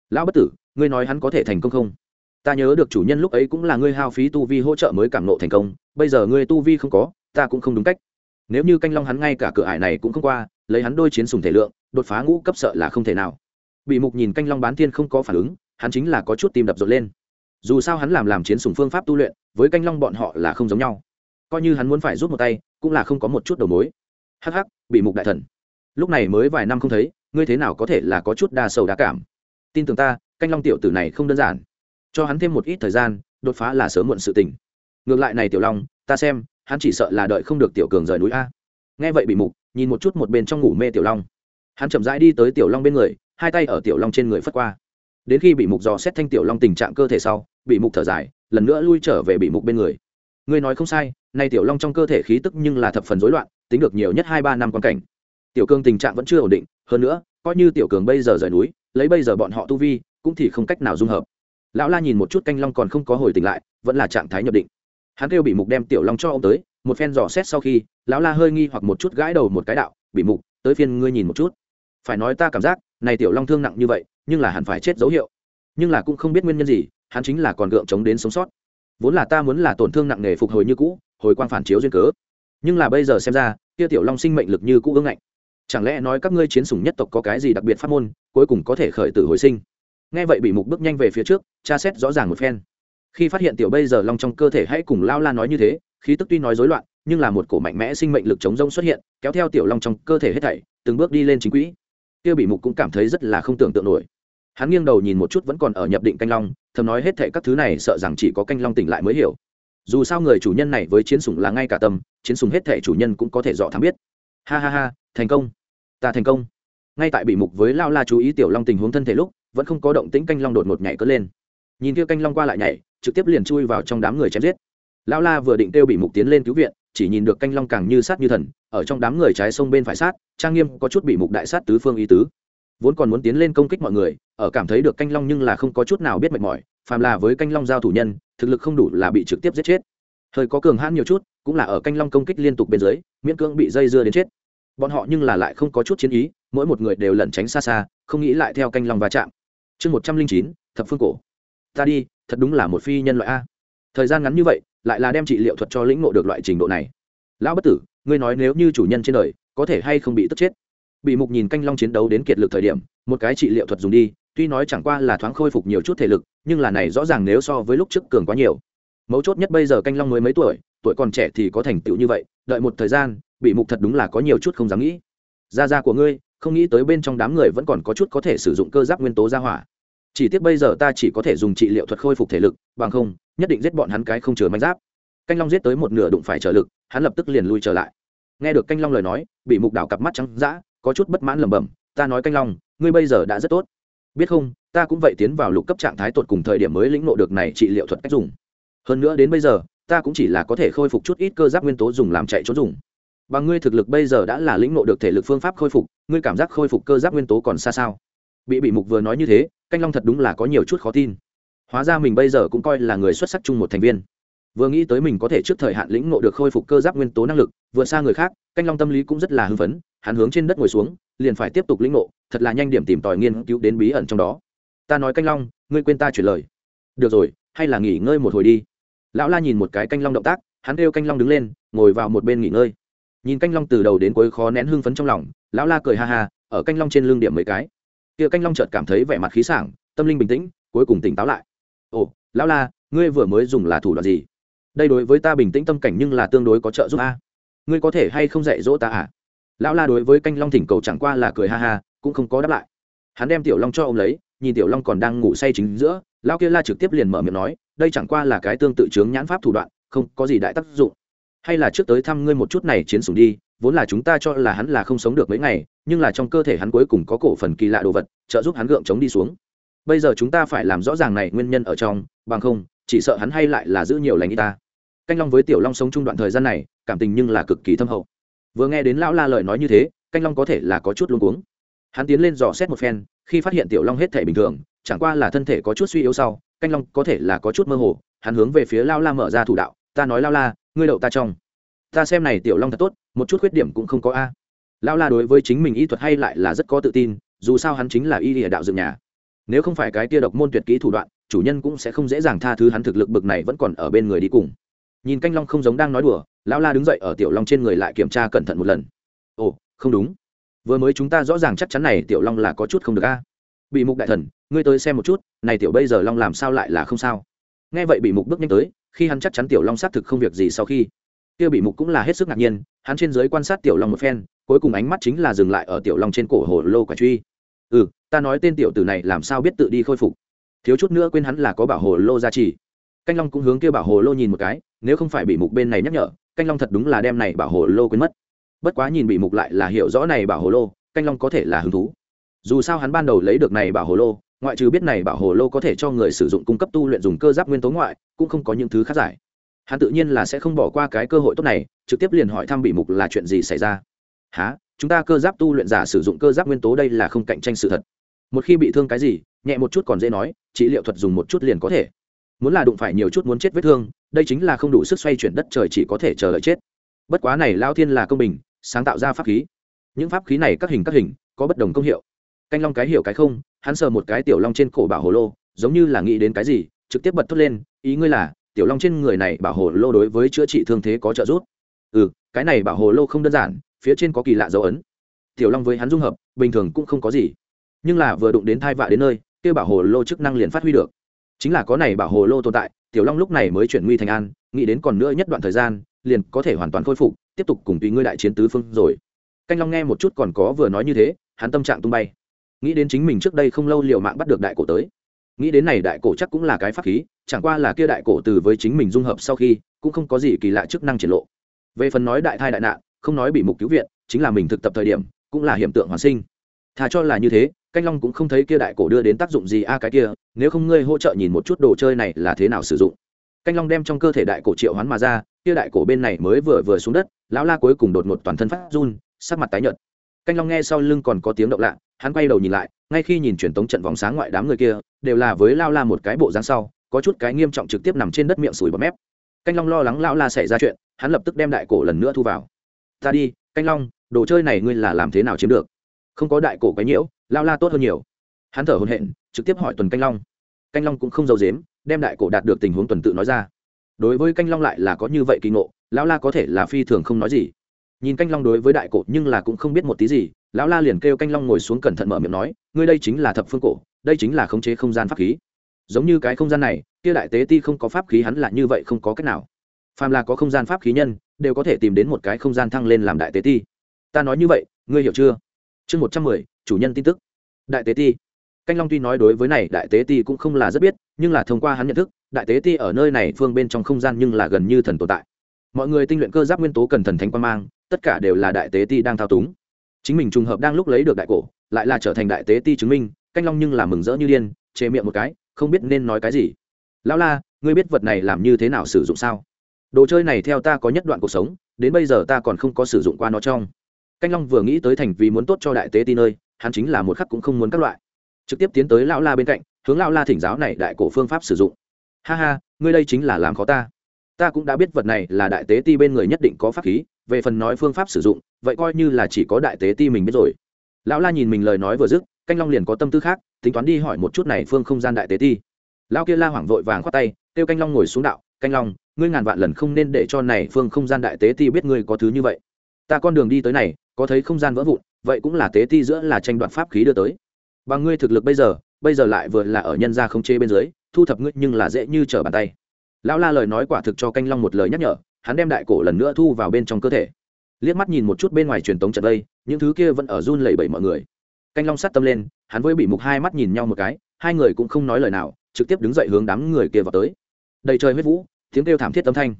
[SPEAKER 1] Lão bất tử, ngươi nói hắn có thể thành công không? Ta nhớ được chủ nhân lúc ấy cũng là ngươi hao phí tu vi hỗ trợ mới cảm nộ thành công, bây giờ ngươi tu vi không có, ta cũng không đúng cách. Nếu như canh long hắn ngay cả cửa ải này cũng không qua, lấy hắn đôi chiến sùng thể lượng, đột phá ngũ cấp sợ là không thể nào. Bị mục nhìn canh long bán thiên không có phản ứng, hắn chính là có chút tim đập rộn lên. Dù sao hắn làm làm chiến sùng phương pháp tu luyện, với canh long bọn họ là không giống nhau coi như hắn muốn phải rút một tay, cũng là không có một chút đầu mối. Hắc hắc, bị mục đại thần. Lúc này mới vài năm không thấy, ngươi thế nào có thể là có chút đa sầu đa cảm? Tin tưởng ta, canh long tiểu tử này không đơn giản. Cho hắn thêm một ít thời gian, đột phá là sớm muộn sự tình. Ngược lại này tiểu long, ta xem, hắn chỉ sợ là đợi không được tiểu cường rời núi a. Nghe vậy bị mục, nhìn một chút một bên trong ngủ mê tiểu long. Hắn chậm rãi đi tới tiểu long bên người, hai tay ở tiểu long trên người phất qua. Đến khi bị mục dò xét thanh tiểu long tình trạng cơ thể sau, bị mục thở dài, lần nữa lui trở về bị mục bên người ngươi nói không sai, nay tiểu long trong cơ thể khí tức nhưng là thập phần rối loạn, tính được nhiều nhất hai ba năm quan cảnh. Tiểu cương tình trạng vẫn chưa ổn định, hơn nữa, coi như tiểu cường bây giờ rời núi, lấy bây giờ bọn họ tu vi, cũng thì không cách nào dung hợp. Lão la nhìn một chút canh long còn không có hồi tỉnh lại, vẫn là trạng thái nhập định. Hắn kêu bị mục đem tiểu long cho ông tới, một phen dò xét sau khi, lão la hơi nghi hoặc một chút gãi đầu một cái đạo, bị mục, tới phiên ngươi nhìn một chút. Phải nói ta cảm giác, này tiểu long thương nặng như vậy, nhưng là hẳn phải chết dấu hiệu. Nhưng là cũng không biết nguyên nhân gì, hắn chính là còn gượng chống đến sống sót vốn là ta muốn là tổn thương nặng nề phục hồi như cũ, hồi quang phản chiếu duyên cớ. Nhưng là bây giờ xem ra, kia tiểu long sinh mệnh lực như cũ ương ngạnh. Chẳng lẽ nói các ngươi chiến sủng nhất tộc có cái gì đặc biệt pháp môn, cuối cùng có thể khởi tử hồi sinh? Nghe vậy bị mục bước nhanh về phía trước, tra xét rõ ràng một phen. Khi phát hiện tiểu bây giờ long trong cơ thể hãy cùng lao la nói như thế, khí tức tuy nói rối loạn, nhưng là một cổ mạnh mẽ sinh mệnh lực chống rông xuất hiện, kéo theo tiểu long trong cơ thể hết thảy, từng bước đi lên chính quỹ. Kia bị mục cũng cảm thấy rất là không tưởng tượng nổi hắn nghiêng đầu nhìn một chút vẫn còn ở nhập định canh long, thầm nói hết thảy các thứ này sợ rằng chỉ có canh long tỉnh lại mới hiểu. Dù sao người chủ nhân này với chiến sủng là ngay cả tâm, chiến sủng hết thảy chủ nhân cũng có thể dọ thám biết. Ha ha ha, thành công. Ta thành công. Ngay tại bị mục với lao la chú ý tiểu long tình huống thân thể lúc, vẫn không có động tĩnh canh long đột ngột nhảy cất lên. Nhìn kia canh long qua lại nhảy, trực tiếp liền chui vào trong đám người chém giết. Lao la vừa định kêu bị mục tiến lên cứu viện, chỉ nhìn được canh long càng như sát như thần, ở trong đám người trái sông bên phải sát, trang nghiêm có chút bị mục đại sát tứ phương ý tứ vốn còn muốn tiến lên công kích mọi người, ở cảm thấy được canh long nhưng là không có chút nào biết mệt mỏi, phàm là với canh long giao thủ nhân, thực lực không đủ là bị trực tiếp giết chết. Hơi có cường hãn nhiều chút, cũng là ở canh long công kích liên tục bên dưới, miễn cưỡng bị dây dưa đến chết. Bọn họ nhưng là lại không có chút chiến ý, mỗi một người đều lẩn tránh xa xa, không nghĩ lại theo canh long va chạm. Chương một trăm linh chín, thập phương cổ. Ta đi, thật đúng là một phi nhân loại a. Thời gian ngắn như vậy, lại là đem trị liệu thuật cho lĩnh ngộ được loại trình độ này. Lão bất tử, ngươi nói nếu như chủ nhân trên đời, có thể hay không bị tức chết? Bị mục nhìn canh long chiến đấu đến kiệt lực thời điểm, một cái trị liệu thuật dùng đi, tuy nói chẳng qua là thoáng khôi phục nhiều chút thể lực, nhưng là này rõ ràng nếu so với lúc trước cường quá nhiều. Mấu chốt nhất bây giờ canh long mới mấy tuổi tuổi còn trẻ thì có thành tựu như vậy, đợi một thời gian, bị mục thật đúng là có nhiều chút không dám nghĩ. Ra ra của ngươi, không nghĩ tới bên trong đám người vẫn còn có chút có thể sử dụng cơ giáp nguyên tố ra hỏa. Chỉ tiếc bây giờ ta chỉ có thể dùng trị liệu thuật khôi phục thể lực, bằng không, nhất định giết bọn hắn cái không chừa manh giáp. Canh long giết tới một nửa đụng phải trở lực, hắn lập tức liền lui trở lại. Nghe được canh long lời nói, bị mục đảo cặp mắt trắng dã có chút bất mãn lẩm bẩm, ta nói canh long, ngươi bây giờ đã rất tốt. Biết không, ta cũng vậy tiến vào lục cấp trạng thái tột cùng thời điểm mới lĩnh nộ được này trị liệu thuật cách dùng. Hơn nữa đến bây giờ, ta cũng chỉ là có thể khôi phục chút ít cơ giáp nguyên tố dùng làm chạy trốn dùng. Và ngươi thực lực bây giờ đã là lĩnh ngộ được thể lực phương pháp khôi phục, ngươi cảm giác khôi phục cơ giáp nguyên tố còn xa sao? Bị bị mục vừa nói như thế, canh long thật đúng là có nhiều chút khó tin. Hóa ra mình bây giờ cũng coi là người xuất sắc chung một thành viên. Vừa nghĩ tới mình có thể trước thời hạn lĩnh ngộ được khôi phục cơ giáp nguyên tố năng lực vượt xa người khác, canh long tâm lý cũng rất là hưng phấn hắn hướng trên đất ngồi xuống, liền phải tiếp tục lĩnh ngộ, thật là nhanh điểm tìm tòi nghiên cứu đến bí ẩn trong đó. Ta nói canh long, ngươi quên ta chuyển lời. Được rồi, hay là nghỉ ngơi một hồi đi. Lão la nhìn một cái canh long động tác, hắn kêu canh long đứng lên, ngồi vào một bên nghỉ ngơi. Nhìn canh long từ đầu đến cuối khó nén hưng phấn trong lòng, lão la cười ha ha, ở canh long trên lưng điểm mấy cái. Kia canh long chợt cảm thấy vẻ mặt khí sảng, tâm linh bình tĩnh, cuối cùng tỉnh táo lại. Ồ, lão la, ngươi vừa mới dùng là thủ đoạn gì? Đây đối với ta bình tĩnh tâm cảnh nhưng là tương đối có trợ giúp a. Ngươi có thể hay không dạy dỗ ta à? Lão la đối với canh long thỉnh cầu chẳng qua là cười ha ha, cũng không có đáp lại. Hắn đem tiểu long cho ông lấy, nhìn tiểu long còn đang ngủ say chính giữa, lão kia la trực tiếp liền mở miệng nói, đây chẳng qua là cái tương tự chướng nhãn pháp thủ đoạn, không có gì đại tác dụng. Hay là trước tới thăm ngươi một chút này chiến sủng đi, vốn là chúng ta cho là hắn là không sống được mấy ngày, nhưng là trong cơ thể hắn cuối cùng có cổ phần kỳ lạ đồ vật, trợ giúp hắn gượng chống đi xuống. Bây giờ chúng ta phải làm rõ ràng này nguyên nhân ở trong, bằng không, chỉ sợ hắn hay lại là giữ nhiều lành y ta. Canh long với tiểu long sống chung đoạn thời gian này, cảm tình nhưng là cực kỳ thâm hậu vừa nghe đến lão la lời nói như thế, canh long có thể là có chút luống cuống. Hắn tiến lên dò xét một phen, khi phát hiện tiểu long hết thể bình thường, chẳng qua là thân thể có chút suy yếu sau, canh long có thể là có chút mơ hồ, hắn hướng về phía lao la mở ra thủ đạo, ta nói lao la, ngươi đậu ta trong. Ta xem này tiểu long thật tốt, một chút khuyết điểm cũng không có a. Lao la đối với chính mình y thuật hay lại là rất có tự tin, dù sao hắn chính là y địa đạo dựng nhà. Nếu không phải cái tia độc môn tuyệt kỹ thủ đoạn, chủ nhân cũng sẽ không dễ dàng tha thứ hắn thực lực bực này vẫn còn ở bên người đi cùng. Nhìn canh long không giống đang nói đùa lão la đứng dậy ở tiểu long trên người lại kiểm tra cẩn thận một lần. Ồ, không đúng. Vừa mới chúng ta rõ ràng chắc chắn này tiểu long là có chút không được a. Bị mục đại thần, ngươi tới xem một chút, này tiểu bây giờ long làm sao lại là không sao? Nghe vậy bị mục bước nhanh tới, khi hắn chắc chắn tiểu long xác thực không việc gì sau khi, kia bị mục cũng là hết sức ngạc nhiên, hắn trên dưới quan sát tiểu long một phen, cuối cùng ánh mắt chính là dừng lại ở tiểu long trên cổ hồ lô quả truy. Ừ ta nói tên tiểu tử này làm sao biết tự đi khôi phục? Thiếu chút nữa quên hắn là có bảo hồ lô gia trì. Canh long cũng hướng kia bảo hồ lô nhìn một cái, nếu không phải bị mục bên này nhắc nhở canh long thật đúng là đem này bảo hồ lô quên mất. Bất quá nhìn bị mục lại là hiểu rõ này bảo hồ lô, canh long có thể là hứng thú. Dù sao hắn ban đầu lấy được này bảo hồ lô, ngoại trừ biết này bảo hồ lô có thể cho người sử dụng cung cấp tu luyện dùng cơ giáp nguyên tố ngoại, cũng không có những thứ khác giải. Hắn tự nhiên là sẽ không bỏ qua cái cơ hội tốt này, trực tiếp liền hỏi thăm bị mục là chuyện gì xảy ra. Há chúng ta cơ giáp tu luyện giả sử dụng cơ giáp nguyên tố đây là không cạnh tranh sự thật. Một khi bị thương cái gì, nhẹ một chút còn dễ nói, trị liệu thuật dùng một chút liền có thể. Muốn là đụng phải nhiều chút muốn chết vết thương đây chính là không đủ sức xoay chuyển đất trời chỉ có thể chờ đợi chết. Bất quá này lao thiên là công bình, sáng tạo ra pháp khí. Những pháp khí này các hình các hình, có bất đồng công hiệu. Canh long cái hiểu cái không, hắn sờ một cái tiểu long trên cổ bảo hồ lô, giống như là nghĩ đến cái gì, trực tiếp bật thốt lên, ý ngươi là, tiểu long trên người này bảo hồ lô đối với chữa trị thương thế có trợ giúp? Ừ cái này bảo hồ lô không đơn giản, phía trên có kỳ lạ dấu ấn. Tiểu long với hắn dung hợp, bình thường cũng không có gì. Nhưng là vừa đụng đến thai vạ đến nơi, kia bảo hồ lô chức năng liền phát huy được chính là có này bảo hồ lô tồn tại, tiểu long lúc này mới chuyển nguy thành an, nghĩ đến còn nữa nhất đoạn thời gian, liền có thể hoàn toàn khôi phục, tiếp tục cùng tùy ngươi đại chiến tứ phương rồi. Canh long nghe một chút còn có vừa nói như thế, hắn tâm trạng tung bay. Nghĩ đến chính mình trước đây không lâu liều mạng bắt được đại cổ tới. Nghĩ đến này đại cổ chắc cũng là cái pháp khí, chẳng qua là kia đại cổ từ với chính mình dung hợp sau khi, cũng không có gì kỳ lạ chức năng triển lộ. Về phần nói đại thai đại nạn, không nói bị mục cứu viện, chính là mình thực tập thời điểm, cũng là hiện tượng hoàn sinh thà cho là như thế, canh long cũng không thấy kia đại cổ đưa đến tác dụng gì a, cái kia, nếu không ngươi hỗ trợ nhìn một chút đồ chơi này là thế nào sử dụng. Canh long đem trong cơ thể đại cổ triệu hoán mà ra, kia đại cổ bên này mới vừa vừa xuống đất, lão la cuối cùng đột ngột toàn thân phát run, sắc mặt tái nhợt. Canh long nghe sau lưng còn có tiếng động lạ, hắn quay đầu nhìn lại, ngay khi nhìn truyền tống trận vòng sáng ngoại đám người kia, đều là với lao la một cái bộ dáng sau, có chút cái nghiêm trọng trực tiếp nằm trên đất miệng sùi bọt mép. Canh long lo lắng lao la xảy ra chuyện, hắn lập tức đem đại cổ lần nữa thu vào. Ta đi, canh long, đồ chơi này ngươi là làm thế nào chiếm được? Không có đại cổ cái nhiễu, lao la tốt hơn nhiều. Hắn thở hồn hện trực tiếp hỏi tuần canh long. Canh long cũng không giấu dếm đem đại cổ đạt được tình huống tuần tự nói ra. Đối với canh long lại là có như vậy kỳ ngộ lão la có thể là phi thường không nói gì. Nhìn canh long đối với đại cổ nhưng là cũng không biết một tí gì lão la liền kêu canh long ngồi xuống cẩn thận mở miệng nói, ngươi đây chính là thập phương cổ, đây chính là khống chế không gian pháp khí. Giống như cái không gian này, kia đại tế ti không có pháp khí hắn là như vậy không có cách nào. Phàm là có không gian pháp khí nhân, đều có thể tìm đến một cái không gian thăng lên làm đại tế ti. Ta nói như vậy, ngươi hiểu chưa? Chương một trăm mười, chủ nhân tin tức. Đại tế ti. Canh long tuy nói đối với này, đại tế ti cũng không là rất biết, nhưng là thông qua hắn nhận thức, đại tế ti ở nơi này phương bên trong không gian nhưng là gần như thần tồn tại. Mọi người tinh luyện cơ giáp nguyên tố cần thần thánh quan mang, tất cả đều là đại tế ti đang thao túng. Chính mình trùng hợp đang lúc lấy được đại cổ, lại là trở thành đại tế ti chứng minh, canh long nhưng là mừng rỡ như điên, chê miệng một cái, không biết nên nói cái gì. Lão la, ngươi biết vật này làm như thế nào sử dụng sao? Đồ chơi này theo ta có nhất đoạn cuộc sống, đến bây giờ ta còn không có sử dụng qua nó trong canh long vừa nghĩ tới thành vì muốn tốt cho đại tế ti nơi hắn chính là một khắc cũng không muốn các loại. Trực tiếp tiến tới lão la bên cạnh, hướng lão la thỉnh giáo này đại cổ phương pháp sử dụng. Ha ha, ngươi đây chính là làm khó ta. Ta cũng đã biết vật này là đại tế ti bên người nhất định có pháp khí, về phần nói phương pháp sử dụng, vậy coi như là chỉ có đại tế ti mình biết rồi. Lão la nhìn mình lời nói vừa dứt, canh long liền có tâm tư khác, tính toán đi hỏi một chút này phương không gian đại tế ti. Lão kia la hoảng vội vàng khoát tay, kêu canh long ngồi xuống đạo, canh long, ngươi ngàn vạn lần không nên để cho này phương không gian đại tế ti biết ngươi có thứ như vậy. Ta con đường đi tới này có thấy không gian vỡ vụn, vậy cũng là tế ti giữa là tranh đoạt pháp khí đưa tới. Bằng ngươi thực lực bây giờ bây giờ lại vừa là ở nhân gia không chê bên dưới, thu thập ngươi nhưng là dễ như trở bàn tay. Lão la lời nói quả thực cho canh long một lời nhắc nhở, hắn đem đại cổ lần nữa thu vào bên trong cơ thể. Liếc mắt nhìn một chút bên ngoài truyền tống trận đây, những thứ kia vẫn ở run lẩy bẩy mọi người. Canh long sát tâm lên, hắn với bị mục hai mắt nhìn nhau một cái, hai người cũng không nói lời nào, trực tiếp đứng dậy hướng đám người kia vào tới. Đầy trời huyết vũ, tiếng kêu thảm thiết âm thanh.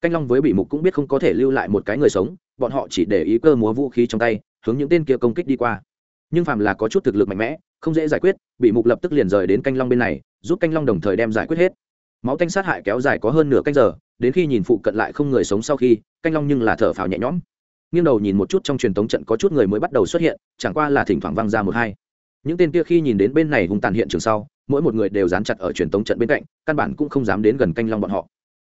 [SPEAKER 1] Canh long với bị mục cũng biết không có thể lưu lại một cái người sống bọn họ chỉ để ý cơ múa vũ khí trong tay, hướng những tên kia công kích đi qua. Nhưng phàm là có chút thực lực mạnh mẽ, không dễ giải quyết, bị mục lập tức liền rời đến canh long bên này, giúp canh long đồng thời đem giải quyết hết. Máu tanh sát hại kéo dài có hơn nửa canh giờ, đến khi nhìn phụ cận lại không người sống sau khi, canh long nhưng là thở phào nhẹ nhõm. Nghiêng đầu nhìn một chút trong truyền thống trận có chút người mới bắt đầu xuất hiện, chẳng qua là thỉnh thoảng văng ra một hai. Những tên kia khi nhìn đến bên này hung tàn hiện trường sau, mỗi một người đều dán chặt ở truyền thống trận bên cạnh, căn bản cũng không dám đến gần canh long bọn họ.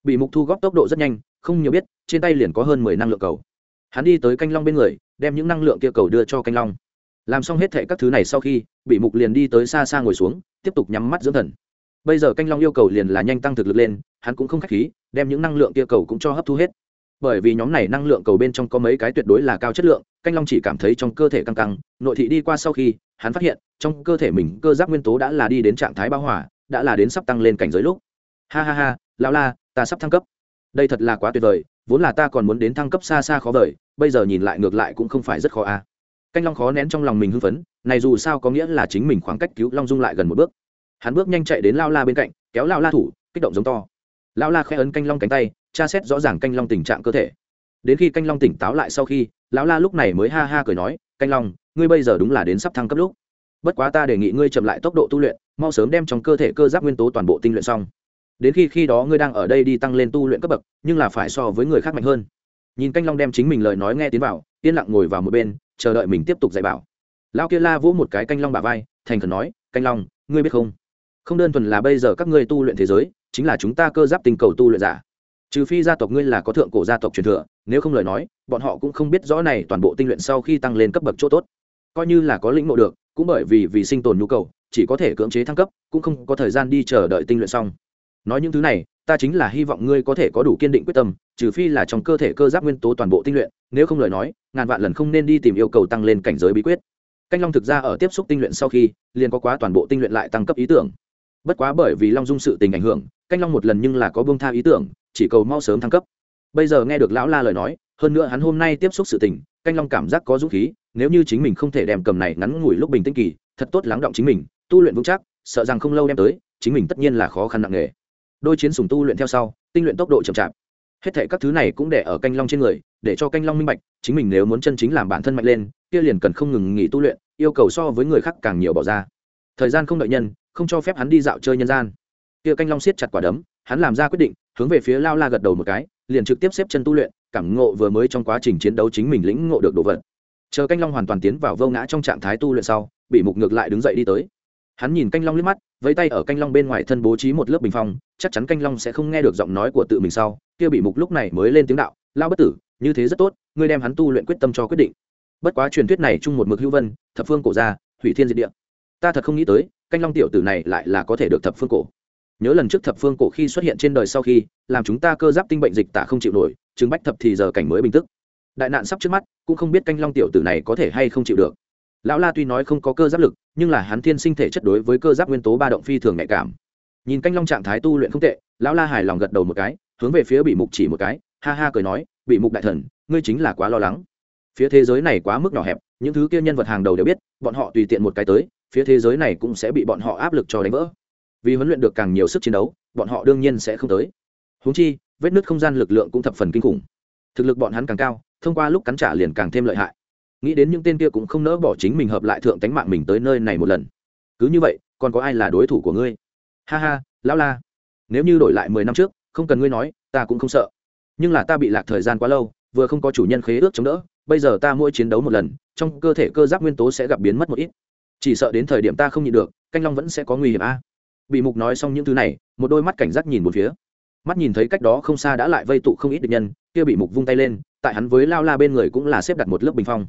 [SPEAKER 1] Bị mục thu góp tốc độ rất nhanh, không nhiều biết, trên tay liền có hơn mười năng lượng cầu hắn đi tới canh long bên người, đem những năng lượng kia cầu đưa cho canh long. Làm xong hết thệ các thứ này sau khi, bị mục liền đi tới xa xa ngồi xuống, tiếp tục nhắm mắt dưỡng thần. Bây giờ canh long yêu cầu liền là nhanh tăng thực lực lên, hắn cũng không k h á c h khí, đem những năng lượng kia cầu cũng cho hấp thu hết. Bởi vì nhóm này năng lượng cầu bên trong có mấy cái tuyệt đối là cao chất lượng, canh long chỉ cảm thấy trong cơ thể căng căng, nội thị đi qua sau khi, hắn phát hiện, trong cơ thể mình cơ giác nguyên tố đã là đi đến trạng thái bao hỏa đã là đến sắp tăng lên cảnh giới lúc. Ha ha ha, lão la, ta sắp thăng cấp. Đây thật là quá tuyệt vời vốn là ta còn muốn đến thăng cấp xa xa khó vời, bây giờ nhìn lại ngược lại cũng không phải rất khó a. À. canh long khó nén trong lòng mình hưng phấn, này dù sao có nghĩa là chính mình khoảng cách cứu long dung lại gần một bước. Hắn bước nhanh chạy đến lao la bên cạnh, kéo lao la thủ, kích động giống to. Lao la khẽ ấn canh long cánh tay, tra xét rõ ràng canh long tình trạng cơ thể. Đến khi canh long tỉnh táo lại sau khi lão la lúc này mới ha ha cười nói, canh long, ngươi bây giờ đúng là đến sắp thăng cấp lúc. Bất quá ta đề nghị ngươi chậm lại tốc độ tu luyện, mau sớm đem trong cơ thể cơ giáp nguyên tố toàn bộ tinh luyện xong đến khi khi đó ngươi đang ở đây đi tăng lên tu luyện cấp bậc, nhưng là phải so với người khác mạnh hơn. Nhìn canh long đem chính mình lời nói nghe tiến vào, yên lặng ngồi vào một bên, chờ đợi mình tiếp tục dạy bảo. Lao kia la vỗ một cái canh long bà vai, thành khẩn nói, canh long, ngươi biết không? Không đơn thuần là bây giờ các ngươi tu luyện thế giới, chính là chúng ta cơ giáp tình cầu tu luyện giả. Trừ phi gia tộc ngươi là có thượng cổ gia tộc truyền thừa, nếu không lời nói, bọn họ cũng không biết rõ này toàn bộ tinh luyện sau khi tăng lên cấp bậc chỗ tốt. Coi như là có lĩnh ngộ được, cũng bởi vì vì sinh tồn nhu cầu, chỉ có thể cưỡng chế thăng cấp, cũng không có thời gian đi chờ đợi tinh luyện xong nói những thứ này, ta chính là hy vọng ngươi có thể có đủ kiên định quyết tâm, trừ phi là trong cơ thể cơ giáp nguyên tố toàn bộ tinh luyện, nếu không lời nói, ngàn vạn lần không nên đi tìm yêu cầu tăng lên cảnh giới bí quyết. Canh long thực ra ở tiếp xúc tinh luyện sau khi, liền có quá toàn bộ tinh luyện lại tăng cấp ý tưởng. Bất quá bởi vì long dung sự tình ảnh hưởng, canh long một lần nhưng là có bông tha ý tưởng, chỉ cầu mau sớm thăng cấp. Bây giờ nghe được lão la lời nói, hơn nữa hắn hôm nay tiếp xúc sự tình, canh long cảm giác có dũng khí, nếu như chính mình không thể đem cầm này ngắn ngủi lúc bình tĩnh kỳ, thật tốt lắng động chính mình, tu luyện vững chắc, sợ rằng không lâu đem tới, chính mình tất nhiên là khó khăn nặng nề đôi chiến sùng tu luyện theo sau, tinh luyện tốc độ chậm chạp. Hết thệ các thứ này cũng để ở canh long trên người, để cho canh long minh bạch, chính mình nếu muốn chân chính làm bản thân mạnh lên, kia liền cần không ngừng nghỉ tu luyện, yêu cầu so với người khác càng nhiều bỏ ra. Thời gian không đợi nhân, không cho phép hắn đi dạo chơi nhân gian. Kia canh long siết chặt quả đấm, hắn làm ra quyết định, hướng về phía lao la gật đầu một cái, liền trực tiếp xếp chân tu luyện, cảm ngộ vừa mới trong quá trình chiến đấu chính mình lĩnh ngộ được đồ vật. Chờ canh long hoàn toàn tiến vào vô ngã trong trạng thái tu luyện sau, bị mục ngược lại đứng dậy đi tới hắn nhìn canh long liếc mắt, vẫy tay ở canh long bên ngoài thân bố trí một lớp bình phong, chắc chắn canh long sẽ không nghe được giọng nói của tự mình sau, kia bị mục lúc này mới lên tiếng đạo lao bất tử, như thế rất tốt, ngươi đem hắn tu luyện quyết tâm cho quyết định. Bất quá truyền thuyết này chung một mực hữu vân, thập phương cổ ra hủy thiên diệt địa. Ta thật không nghĩ tới, canh long tiểu tử này lại là có thể được thập phương cổ. Nhớ lần trước thập phương cổ khi xuất hiện trên đời sau khi, làm chúng ta cơ giáp tinh bệnh dịch tả không chịu nổi, chứng bách thập thì giờ cảnh mới bình tức. Đại nạn sắp trước mắt, cũng không biết canh long tiểu tử này có thể hay không chịu được lão la tuy nói không có cơ giáp lực, nhưng là hắn thiên sinh thể chất đối với cơ giáp nguyên tố ba động phi thường nhạy cảm. Nhìn canh long trạng thái tu luyện không tệ, lão la hài lòng gật đầu một cái, hướng về phía bị mục chỉ một cái, ha ha cười nói, bị mục đại thần, ngươi chính là quá lo lắng. Phía thế giới này quá mức nhỏ hẹp, những thứ kia nhân vật hàng đầu đều biết, bọn họ tùy tiện một cái tới, phía thế giới này cũng sẽ bị bọn họ áp lực cho đánh vỡ. Vì huấn luyện được càng nhiều sức chiến đấu, bọn họ đương nhiên sẽ không tới. Húng chi, vết nứt không gian lực lượng cũng thập phần kinh khủng. Thực lực bọn hắn càng cao, thông qua lúc cắn trả liền càng thêm lợi hại nghĩ đến những tên kia cũng không nỡ bỏ chính mình hợp lại thượng tánh mạng mình tới nơi này một lần. Cứ như vậy, còn có ai là đối thủ của ngươi? Ha ha, lão la. Nếu như đổi lại mười năm trước, không cần ngươi nói, ta cũng không sợ. Nhưng là ta bị lạc thời gian quá lâu, vừa không có chủ nhân khế ước chống đỡ, bây giờ ta mỗi chiến đấu một lần, trong cơ thể cơ giáp nguyên tố sẽ gặp biến mất một ít. Chỉ sợ đến thời điểm ta không nhịn được, canh long vẫn sẽ có nguy hiểm a. Bị mục nói xong những thứ này, một đôi mắt cảnh giác nhìn một phía. Mắt nhìn thấy cách đó không xa đã lại vây tụ không ít địch nhân, kia bị mục vung tay lên, tại hắn với lao la bên người cũng là xếp đặt một lớp bình phong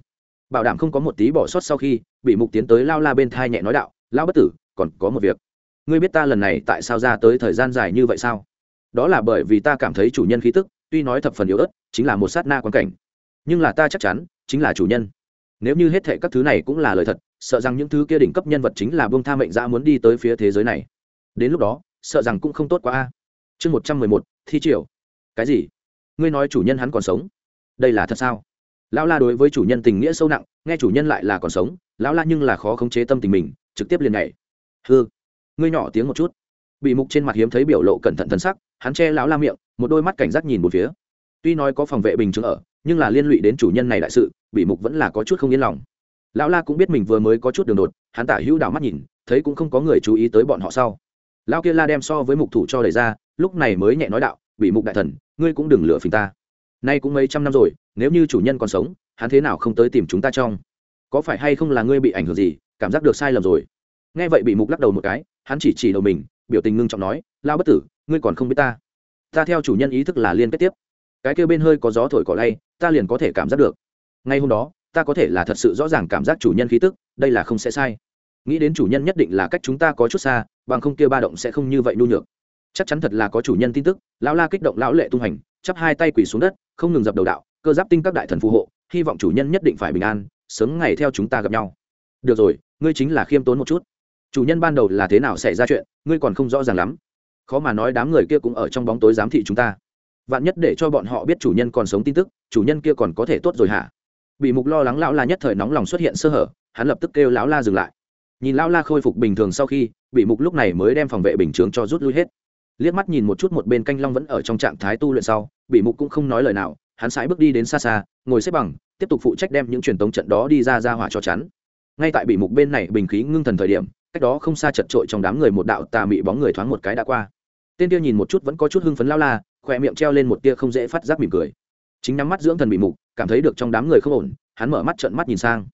[SPEAKER 1] bảo đảm không có một tí bỏ sót sau khi bị mục tiến tới lao la bên thai nhẹ nói đạo lao bất tử, còn có một việc. Ngươi biết ta lần này tại sao ra tới thời gian dài như vậy sao? Đó là bởi vì ta cảm thấy chủ nhân khí tức, tuy nói thập phần yếu ớt, chính là một sát na quan cảnh. Nhưng là ta chắc chắn, chính là chủ nhân. Nếu như hết thệ các thứ này cũng là lời thật, sợ rằng những thứ kia đỉnh cấp nhân vật chính là bông tha mệnh ra muốn đi tới phía thế giới này. Đến lúc đó, sợ rằng cũng không tốt quá a. Chương một trăm mười một, thi triều. Cái gì? Ngươi nói chủ nhân hắn còn sống? Đây là thật sao? Lão la đối với chủ nhân tình nghĩa sâu nặng, nghe chủ nhân lại là còn sống, lão la nhưng là khó khống chế tâm tình mình, trực tiếp liền nhảy. Hư ngươi nhỏ tiếng một chút. Bị mục trên mặt hiếm thấy biểu lộ cẩn thận thân sắc, hắn che lão la miệng, một đôi mắt cảnh giác nhìn một phía. Tuy nói có phòng vệ bình chứng ở, nhưng là liên lụy đến chủ nhân này đại sự, bị mục vẫn là có chút không yên lòng. Lão la cũng biết mình vừa mới có chút đường đột, hắn tả hữu đảo mắt nhìn, thấy cũng không có người chú ý tới bọn họ sau. Lão kia la đem so với mục thủ cho đẩy ra, lúc này mới nhẹ nói đạo, bị mục đại thần, ngươi cũng đừng lừa phình ta nay cũng mấy trăm năm rồi, nếu như chủ nhân còn sống, hắn thế nào không tới tìm chúng ta trong? Có phải hay không là ngươi bị ảnh hưởng gì, cảm giác được sai lầm rồi? Nghe vậy bị mục lắc đầu một cái, hắn chỉ chỉ đầu mình, biểu tình ngưng trọng nói, lao bất tử, ngươi còn không biết ta. Ta theo chủ nhân ý thức là liên kết tiếp. Cái kêu bên hơi có gió thổi cỏ lay, ta liền có thể cảm giác được. Ngay hôm đó, ta có thể là thật sự rõ ràng cảm giác chủ nhân khí tức, đây là không sẽ sai. Nghĩ đến chủ nhân nhất định là cách chúng ta có chút xa, bằng không kia ba động sẽ không như vậy nhu nhược chắc chắn thật là có chủ nhân tin tức, lão la kích động lão lệ tung hành, chắp hai tay quỳ xuống đất, không ngừng dập đầu đạo, cơ giáp tinh các đại thần phù hộ, hy vọng chủ nhân nhất định phải bình an, sớm ngày theo chúng ta gặp nhau. Được rồi, ngươi chính là khiêm tốn một chút. Chủ nhân ban đầu là thế nào xảy ra chuyện, ngươi còn không rõ ràng lắm. Khó mà nói đám người kia cũng ở trong bóng tối giám thị chúng ta. Vạn nhất để cho bọn họ biết chủ nhân còn sống tin tức, chủ nhân kia còn có thể tốt rồi hả? Bị mục lo lắng lão la nhất thời nóng lòng xuất hiện sơ hở, hắn lập tức kêu lão la dừng lại. Nhìn lão la khôi phục bình thường sau khi, bị mục lúc này mới đem phòng vệ bình chướng cho rút lui hết liếc mắt nhìn một chút một bên canh long vẫn ở trong trạng thái tu luyện sau bị mục cũng không nói lời nào, hắn sải bước đi đến xa xa, ngồi xếp bằng, tiếp tục phụ trách đem những truyền tống trận đó đi ra ra hỏa cho chắn. Ngay tại bị mục bên này bình khí ngưng thần thời điểm, cách đó không xa chật trội trong đám người một đạo tà mị bóng người thoáng một cái đã qua. Tên tiêu nhìn một chút vẫn có chút hưng phấn lao la, khỏe miệng treo lên một tia không dễ phát giác mỉm cười. Chính nắm mắt dưỡng thần bị mục, cảm thấy được trong đám người không ổn, hắn mở mắt trợn mắt nhìn sang.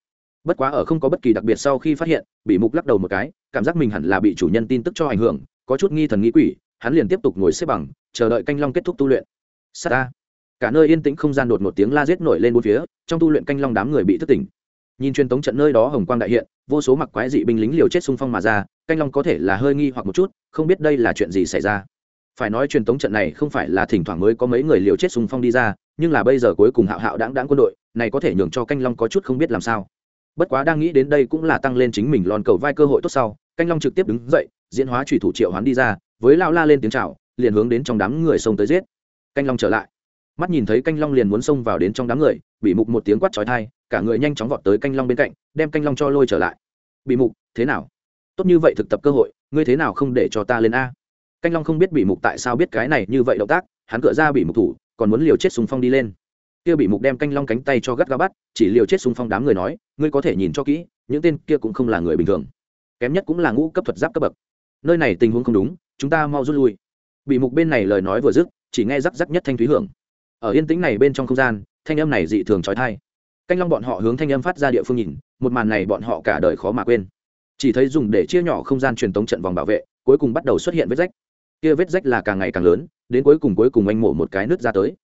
[SPEAKER 1] Bất quá ở không có bất kỳ đặc biệt sau khi phát hiện bị mục lắc đầu một cái, cảm giác mình hẳn là bị chủ nhân tin tức cho ảnh hưởng, có chút nghi thần nghi quỷ hắn liền tiếp tục ngồi xếp bằng, chờ đợi canh long kết thúc tu luyện. Sa ta. Cả nơi yên tĩnh không gian đột một tiếng la giết nổi lên bốn phía, trong tu luyện canh long đám người bị thất tỉnh. Nhìn truyền tống trận nơi đó hồng quang đại hiện, vô số mặc quái dị binh lính liều chết xung phong mà ra, canh long có thể là hơi nghi hoặc một chút, không biết đây là chuyện gì xảy ra. Phải nói truyền tống trận này không phải là thỉnh thoảng mới có mấy người liều chết xung phong đi ra, nhưng là bây giờ cuối cùng hạo hạo đáng đáng quân đội, này có thể nhường cho canh long có chút không biết làm sao. Bất quá đang nghĩ đến đây cũng là tăng lên chính mình lòn cầu vai cơ hội tốt sau, canh long trực tiếp đứng dậy, diễn hóa trùy thủ triệu hoán đi ra với lao la lên tiếng chào, liền hướng đến trong đám người xông tới giết. Canh long trở lại. Mắt nhìn thấy canh long liền muốn xông vào đến trong đám người bị mục một tiếng quát trói thai cả người nhanh chóng vọt tới canh long bên cạnh, đem canh long cho lôi trở lại. Bị mục, thế nào? Tốt như vậy thực tập cơ hội, ngươi thế nào không để cho ta lên a? Canh long không biết bị mục tại sao biết cái này như vậy động tác, hắn cựa ra bị mục thủ, còn muốn liều chết súng phong đi lên. Kia bị mục đem canh long cánh tay cho gắt ga bắt, chỉ liều chết súng phong đám người nói, ngươi có thể nhìn cho kỹ, những tên kia cũng không là người bình thường. Kém nhất cũng là ngũ cấp thuật giáp cấp bậc. Nơi này tình huống không đúng chúng ta mau rút lui. Bị mục bên này lời nói vừa dứt, chỉ nghe rắc rắc nhất thanh thúy hưởng. Ở yên tĩnh này bên trong không gian, thanh âm này dị thường trói thai canh long bọn họ hướng thanh âm phát ra địa phương nhìn, một màn này bọn họ cả đời khó mà quên. Chỉ thấy dùng để chia nhỏ không gian truyền tống trận vòng bảo vệ, cuối cùng bắt đầu xuất hiện vết rách. Kia vết rách là càng ngày càng lớn, đến cuối cùng cuối cùng anh mổ một cái nước ra tới.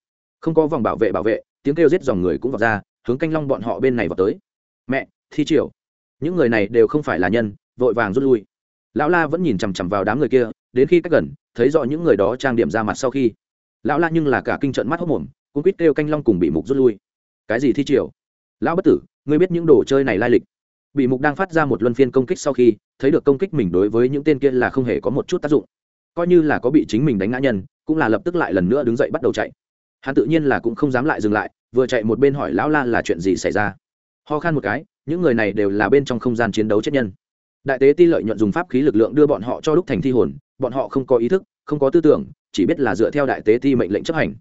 [SPEAKER 1] Không có vòng bảo vệ bảo vệ, tiếng kêu giết dòng người cũng vào ra, hướng canh long bọn họ bên này vào tới. Mẹ, thi triều. Những người này đều không phải là nhân, vội vàng rút lui lão la vẫn nhìn chằm chằm vào đám người kia, đến khi cách gần, thấy rõ những người đó trang điểm ra mặt sau khi, lão la nhưng là cả kinh trận mắt hốc mồm cũng quýt kêu canh long cùng bị mục rút lui. Cái gì thi triều? Lão bất tử, ngươi biết những đồ chơi này lai lịch? Bị mục đang phát ra một luân phiên công kích sau khi, thấy được công kích mình đối với những tên kia là không hề có một chút tác dụng. Coi như là có bị chính mình đánh ngã nhân, cũng là lập tức lại lần nữa đứng dậy bắt đầu chạy. Hắn tự nhiên là cũng không dám lại dừng lại, vừa chạy một bên hỏi lão la là chuyện gì xảy ra. Ho khan một cái, những người này đều là bên trong không gian chiến đấu chết nhân đại tế ti lợi nhuận dùng pháp khí lực lượng đưa bọn họ cho lúc thành thi hồn, bọn họ không có ý thức, không có tư tưởng, chỉ biết là dựa theo đại tế ti mệnh lệnh chấp hành.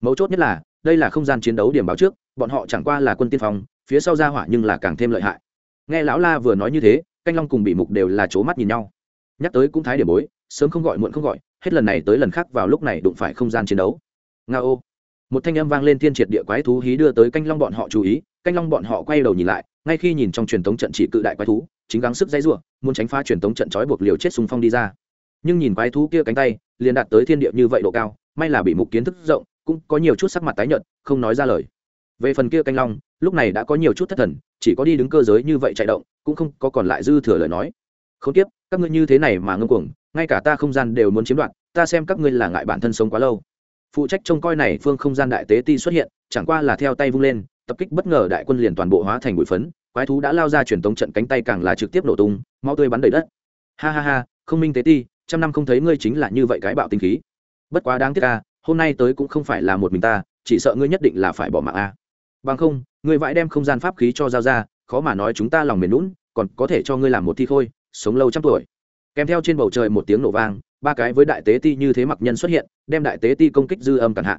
[SPEAKER 1] Mấu chốt nhất là, đây là không gian chiến đấu điểm báo trước, bọn họ chẳng qua là quân tiên phong, phía sau ra hỏa nhưng là càng thêm lợi hại. Nghe lão la vừa nói như thế, canh long cùng bị mục đều là c mắt nhìn nhau. Nhắc tới cũng thái điểm bối, sớm không gọi muộn không gọi, hết lần này tới lần khác vào lúc này đụng phải không gian chiến đấu. Nga ô. Một thanh âm vang lên thiên triệt địa quái thú hí đưa tới canh long bọn họ chú ý, canh long bọn họ quay đầu nhìn lại, ngay khi nhìn trong truyền thống trận chỉ cự đại quái thú chính gắng sức dây rủa muốn tránh phá truyền tống trận trói buộc liều chết xung phong đi ra. Nhưng nhìn quái thú kia cánh tay, liền đạt tới thiên địa như vậy độ cao, may là bị mục kiến thức rộng, cũng có nhiều chút sắc mặt tái nhợt, không nói ra lời. Về phần kia canh long, lúc này đã có nhiều chút thất thần, chỉ có đi đứng cơ giới như vậy chạy động, cũng không có còn lại dư thừa lời nói. Không tiếp các ngươi như thế này mà ngông cuồng, ngay cả ta không gian đều muốn chiếm đoạt, ta xem các ngươi là ngại bản thân sống quá lâu. Phụ trách trông coi này phương không gian đại tế ti xuất hiện, chẳng qua là theo tay vung lên, tập kích bất ngờ đại quân liền toàn bộ hóa thành bụi phấn quái thú đã lao ra truyền tống trận cánh tay càng là trực tiếp nổ tung mau tươi bắn đầy đất. Ha ha ha, không minh tế ti, trăm năm không thấy ngươi chính là như vậy cái bạo tinh khí. Bất quá đáng tiếc ca hôm nay tới cũng không phải là một mình ta, chỉ sợ ngươi nhất định là phải bỏ mạng a bằng không, ngươi vãi đem không gian pháp khí cho giao ra, khó mà nói chúng ta lòng mềm lún còn có thể cho ngươi làm một thi khôi, sống lâu trăm tuổi. Kèm theo trên bầu trời một tiếng nổ vang, ba cái với đại tế ti như thế mặc nhân xuất hiện, đem đại tế ti công kích dư âm cản hạ.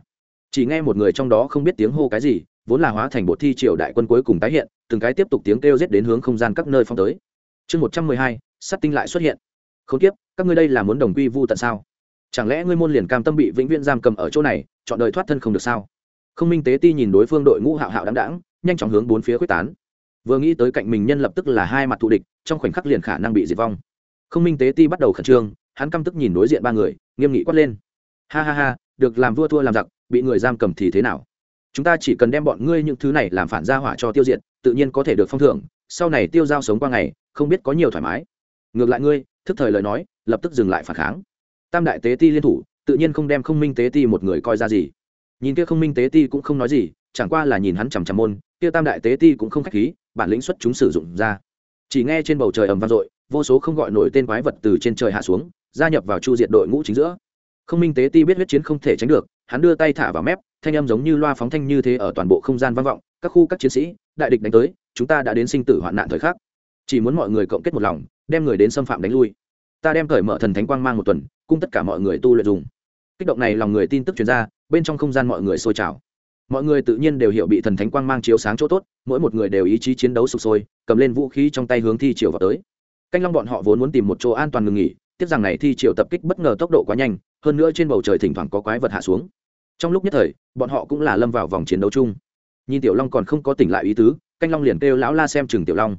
[SPEAKER 1] Chỉ nghe một người trong đó không biết tiếng hô cái gì vốn là hóa thành bộ thi triều đại quân cuối cùng tái hiện, từng cái tiếp tục tiếng kêu giết đến hướng không gian các nơi phong tới. Chương một trăm mười hai sắt tinh lại xuất hiện. Không tiếp các ngươi đây là muốn đồng quy vu tận sao? Chẳng lẽ ngươi môn liền cam tâm bị vĩnh viễn giam cầm ở chỗ này, chọn đời thoát thân không được sao? Không minh tế ti nhìn đối phương đội ngũ hạo hạo đáng đáng nhanh chóng hướng bốn phía quyết tán. Vừa nghĩ tới cạnh mình nhân lập tức là hai mặt thù địch, trong khoảnh khắc liền khả năng bị diệt vong. Không minh tế ti bắt đầu khẩn trương, hắn căm tức nhìn đối diện ba người, nghiêm nghị quát lên. Ha ha ha, được làm vua thua làm giặc, bị người giam cầm thì thế nào? Chúng ta chỉ cần đem bọn ngươi những thứ này làm phản gia hỏa cho tiêu diệt, tự nhiên có thể được phong thưởng, sau này tiêu giao sống qua ngày, không biết có nhiều thoải mái. Ngược lại ngươi, thức thời lời nói, lập tức dừng lại phản kháng. Tam đại tế ti liên thủ, tự nhiên không đem không minh tế ti một người coi ra gì. Nhìn kia không minh tế ti cũng không nói gì, chẳng qua là nhìn hắn chằm chằm môn, kia tam đại tế ti cũng không khách khí, bản lĩnh xuất chúng sử dụng ra. Chỉ nghe trên bầu trời ầm vang dội, vô số không gọi nổi tên quái vật từ trên trời hạ xuống, gia nhập vào chu diệt đội ngũ chính giữa. Không minh tế ti biết huyết chiến không thể tránh được, hắn đưa tay thả vào mép thanh âm giống như loa phóng thanh như thế ở toàn bộ không gian vang vọng, các khu các chiến sĩ, đại địch đánh tới, chúng ta đã đến sinh tử hoạn nạn thời khắc. Chỉ muốn mọi người cộng kết một lòng, đem người đến xâm phạm đánh lui. Ta đem cởi mở thần thánh quang mang một tuần, cung tất cả mọi người tu luyện dùng. Kích động này lòng người tin tức truyền ra, bên trong không gian mọi người sôi trào. Mọi người tự nhiên đều hiểu bị thần thánh quang mang chiếu sáng chỗ tốt, mỗi một người đều ý chí chiến đấu sụp sôi, cầm lên vũ khí trong tay hướng thi triều vào tới. Canh long bọn họ vốn muốn tìm một chỗ an toàn ngừng nghỉ, tiếc rằng này thi triều tập kích bất ngờ tốc độ quá nhanh, hơn nữa trên bầu trời thỉnh thoảng có quái vật hạ xuống trong lúc nhất thời, bọn họ cũng là lâm vào vòng chiến đấu chung. Nhìn tiểu long còn không có tỉnh lại ý tứ, canh long liền kêu lão la xem chừng tiểu long.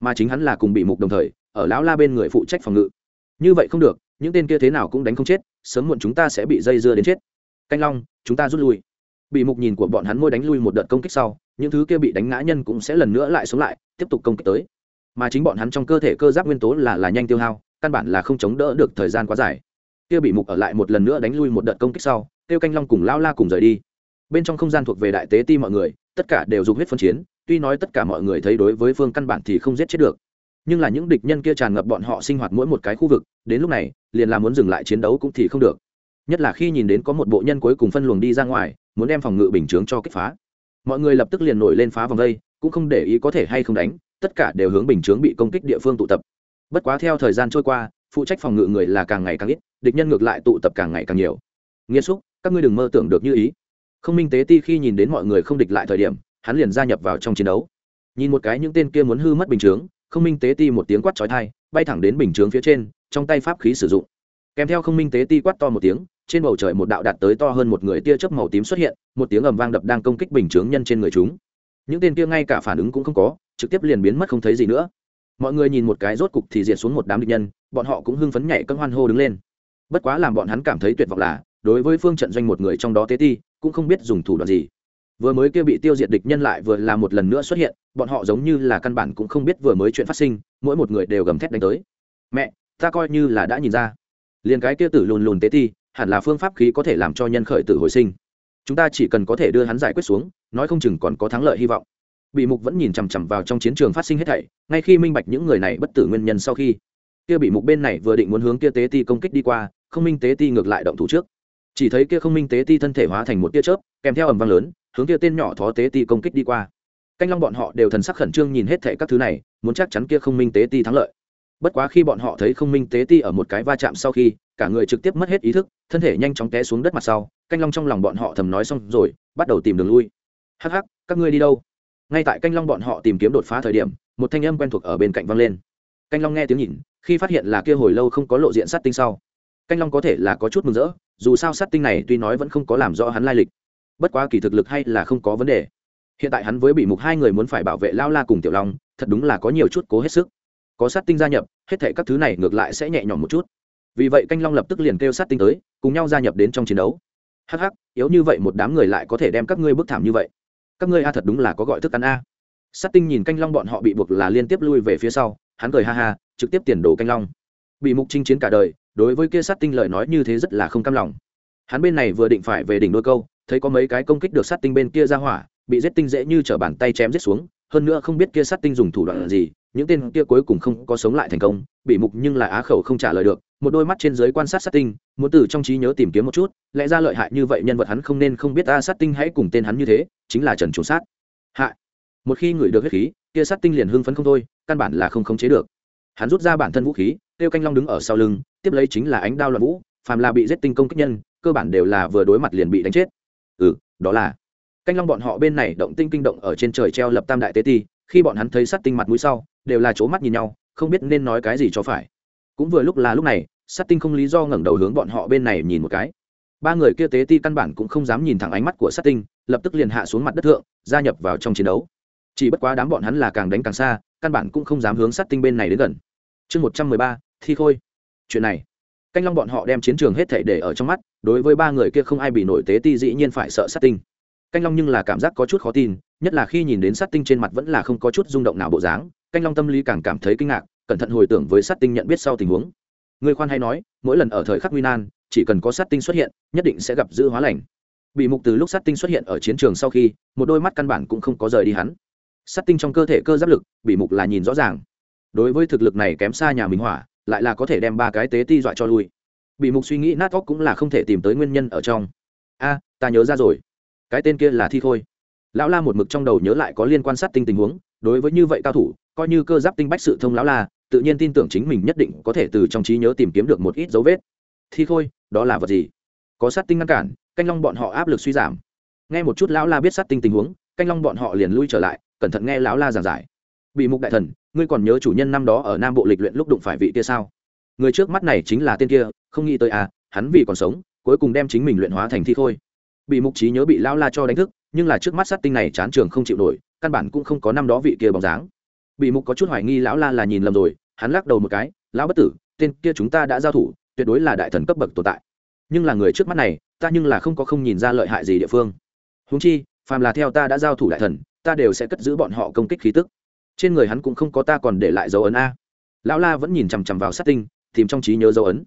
[SPEAKER 1] Mà chính hắn là cùng bị mục đồng thời, ở lão la bên người phụ trách phòng ngự. Như vậy không được, những tên kia thế nào cũng đánh không chết, sớm muộn chúng ta sẽ bị dây dưa đến chết. Canh long, chúng ta rút lui. Bị mục nhìn của bọn hắn môi đánh lui một đợt công kích sau, những thứ kia bị đánh ngã nhân cũng sẽ lần nữa lại sống lại, tiếp tục công kích tới. Mà chính bọn hắn trong cơ thể cơ giáp nguyên tố là là nhanh tiêu hao, căn bản là không chống đỡ được thời gian quá dài kia bị mục ở lại một lần nữa đánh lui một đợt công kích sau, tiêu canh long cùng lao la cùng rời đi. Bên trong không gian thuộc về đại tế ti mọi người, tất cả đều dùng huyết phân chiến, tuy nói tất cả mọi người thấy đối với phương căn bản thì không giết chết được. Nhưng là những địch nhân kia tràn ngập bọn họ sinh hoạt mỗi một cái khu vực, đến lúc này, liền là muốn dừng lại chiến đấu cũng thì không được. Nhất là khi nhìn đến có một bộ nhân cuối cùng phân luồng đi ra ngoài, muốn đem phòng ngự bình chướng cho kích phá. Mọi người lập tức liền nổi lên phá vòng vây cũng không để ý có thể hay không đánh, tất cả đều hướng bình chướng bị công kích địa phương tụ tập. Bất quá theo thời gian trôi qua phụ trách phòng ngự người là càng ngày càng ít, địch nhân ngược lại tụ tập càng ngày càng nhiều. Nghiêm xúc, các ngươi đừng mơ tưởng được như ý. Không minh tế ti khi nhìn đến mọi người không địch lại thời điểm, hắn liền gia nhập vào trong chiến đấu. Nhìn một cái những tên kia muốn hư mất bình chướng, không minh tế ti một tiếng quát trói thai bay thẳng đến bình chướng phía trên, trong tay pháp khí sử dụng. Kèm theo không minh tế ti quát to một tiếng, trên bầu trời một đạo đạt tới to hơn một người tia chớp màu tím xuất hiện, một tiếng ầm vang đập đang công kích bình chướng nhân trên người chúng. Những tên kia ngay cả phản ứng cũng không có, trực tiếp liền biến mất không thấy gì nữa mọi người nhìn một cái rốt cục thì diệt xuống một đám địch nhân, bọn họ cũng hưng phấn nhảy cân hoan hô đứng lên. Bất quá làm bọn hắn cảm thấy tuyệt vọng là, đối với phương trận doanh một người trong đó tế ti, cũng không biết dùng thủ đoạn gì. Vừa mới kia bị tiêu diệt địch nhân lại vừa là một lần nữa xuất hiện, bọn họ giống như là căn bản cũng không biết vừa mới chuyện phát sinh, mỗi một người đều gầm thét đánh tới. Mẹ, ta coi như là đã nhìn ra. Liền cái kia tử lùn lùn tế ti, hẳn là phương pháp khí có thể làm cho nhân khởi tử hồi sinh. Chúng ta chỉ cần có thể đưa hắn giải quyết xuống, nói không chừng còn có thắng lợi hy vọng bị mục vẫn nhìn chằm chằm vào trong chiến trường phát sinh hết thảy, ngay khi minh bạch những người này bất tử nguyên nhân sau khi, kia bị mục bên này vừa định muốn hướng kia tế ti công kích đi qua, không minh tế ti ngược lại động thủ trước. Chỉ thấy kia không minh tế ti thân thể hóa thành một tia chớp, kèm theo ầm vang lớn, hướng kia tên nhỏ thó tế ti công kích đi qua. Canh long bọn họ đều thần sắc khẩn trương nhìn hết thảy các thứ này, muốn chắc chắn kia không minh tế ti thắng lợi. Bất quá khi bọn họ thấy không minh tế ti ở một cái va chạm sau khi, cả người trực tiếp mất hết ý thức, thân thể nhanh chóng té xuống đất mặt sau, canh long trong lòng bọn họ thầm nói xong rồi, bắt đầu tìm đường lui. Hắc hắc, các ngươi đi đâu? Ngay tại canh long bọn họ tìm kiếm đột phá thời điểm, một thanh âm quen thuộc ở bên cạnh vang lên. Canh long nghe tiếng nhìn, khi phát hiện là kia hồi lâu không có lộ diện sát tinh sau, canh long có thể là có chút mừng rỡ, dù sao sát tinh này tuy nói vẫn không có làm rõ hắn lai lịch, bất quá kỳ thực lực hay là không có vấn đề. Hiện tại hắn với bị mục hai người muốn phải bảo vệ lao la cùng tiểu long, thật đúng là có nhiều chút cố hết sức. Có sát tinh gia nhập, hết thể các thứ này ngược lại sẽ nhẹ nhõm một chút. Vì vậy canh long lập tức liền kêu sát tinh tới, cùng nhau gia nhập đến trong chiến đấu. Hắc hắc, yếu như vậy một đám người lại có thể đem các ngươi bức thảm như vậy các ngươi a thật đúng là có gọi thức ăn a. Sắt tinh nhìn canh long bọn họ bị buộc là liên tiếp lui về phía sau, hắn cười ha ha, trực tiếp tiền đồ canh long. Bị mục chinh chiến cả đời, đối với kia sắt tinh lời nói như thế rất là không cam lòng. Hắn bên này vừa định phải về đỉnh đôi câu, thấy có mấy cái công kích được sắt tinh bên kia ra hỏa, bị giết tinh dễ như t bàn tay chém giết xuống hơn nữa không biết kia sát tinh dùng thủ đoạn gì những tên kia cuối cùng không có sống lại thành công bị mục nhưng là á khẩu không trả lời được một đôi mắt trên giới quan sát sát tinh muốn từ trong trí nhớ tìm kiếm một chút lẽ ra lợi hại như vậy nhân vật hắn không nên không biết ta sát tinh hãy cùng tên hắn như thế chính là trần trốn sát. Hạ, một khi ngửi được huyết khí kia sát tinh liền hưng phấn không thôi căn bản là không khống chế được. Hắn rút ra bản thân vũ khí tiêu canh long đứng ở sau lưng tiếp lấy chính là ánh đao loạn vũ phàm là bị giết tinh công kích nhân cơ bản đều là vừa đối mặt liền bị đánh chết. Ừ đó là canh long bọn họ bên này động tinh kinh động ở trên trời treo lập tam đại tế ti, khi bọn hắn thấy sát tinh mặt mũi sau, đều là c mắt nhìn nhau, không biết nên nói cái gì cho phải. Cũng vừa lúc là lúc này sát tinh không lý do ngẩng đầu hướng bọn họ bên này nhìn một cái. Ba người kia tế ti căn bản cũng không dám nhìn thẳng ánh mắt của sát tinh, lập tức liền hạ xuống mặt đất thượng, gia nhập vào trong chiến đấu. Chỉ bất quá đám bọn hắn là càng đánh càng xa, căn bản cũng không dám hướng sát tinh bên này đến gần. Chương một trăm mười ba, thi khôi. Chuyện này, canh long bọn họ đem chiến trường hết thể để ở trong mắt, đối với ba người kia không ai bị nổi tế ti dĩ nhiên phải sợ sát tinh canh long nhưng là cảm giác có chút khó tin, nhất là khi nhìn đến sát tinh trên mặt vẫn là không có chút rung động nào bộ dáng, canh long tâm lý càng cảm thấy kinh ngạc, cẩn thận hồi tưởng với sát tinh nhận biết sau tình huống. Người khoan hay nói, mỗi lần ở thời khắc nguy nan, chỉ cần có sát tinh xuất hiện, nhất định sẽ gặp dữ hóa lành. Bị mục từ lúc sát tinh xuất hiện ở chiến trường sau khi, một đôi mắt căn bản cũng không có rời đi hắn. Sát tinh trong cơ thể cơ giáp lực, bị mục là nhìn rõ ràng. Đối với thực lực này kém xa nhà minh hỏa, lại là có thể đem ba cái tế ti dọa cho lui. Bị mục suy nghĩ nát óc cũng là không thể tìm tới nguyên nhân ở trong. A, ta nhớ ra rồi cái tên kia là thi khôi. Lão la một mực trong đầu nhớ lại có liên quan sát tinh tình huống, đối với như vậy cao thủ, coi như cơ giáp tinh bách sự thông lão la, tự nhiên tin tưởng chính mình nhất định có thể từ trong trí nhớ tìm kiếm được một ít dấu vết. Thi khôi, đó là vật gì? Có sát tinh ngăn cản, canh long bọn họ áp lực suy giảm. Nghe một chút lão la biết sát tinh tình huống, canh long bọn họ liền lui trở lại, cẩn thận nghe lão la giảng giải. Bị mục đại thần, ngươi còn nhớ chủ nhân năm đó ở nam bộ lịch luyện lúc đụng phải vị kia sao? Người trước mắt này chính là tên kia, không nghĩ tới à hắn vì còn sống, cuối cùng đem chính mình luyện hóa thành thi khôi bị mục trí nhớ bị lão la cho đánh thức, nhưng là trước mắt sát tinh này chán trường không chịu nổi, căn bản cũng không có năm đó vị kia bóng dáng. Bị mục có chút hoài nghi lão la là nhìn lầm rồi, hắn lắc đầu một cái, lão bất tử, tên kia chúng ta đã giao thủ, tuyệt đối là đại thần cấp bậc tồn tại. Nhưng là người trước mắt này, ta nhưng là không có không nhìn ra lợi hại gì địa phương. Húng chi, phàm là theo ta đã giao thủ đại thần, ta đều sẽ cất giữ bọn họ công kích khí tức. Trên người hắn cũng không có ta còn để lại dấu ấn a. Lão la vẫn nhìn chằm chằm vào sát tinh, tìm trong trí nhớ dấu ấn.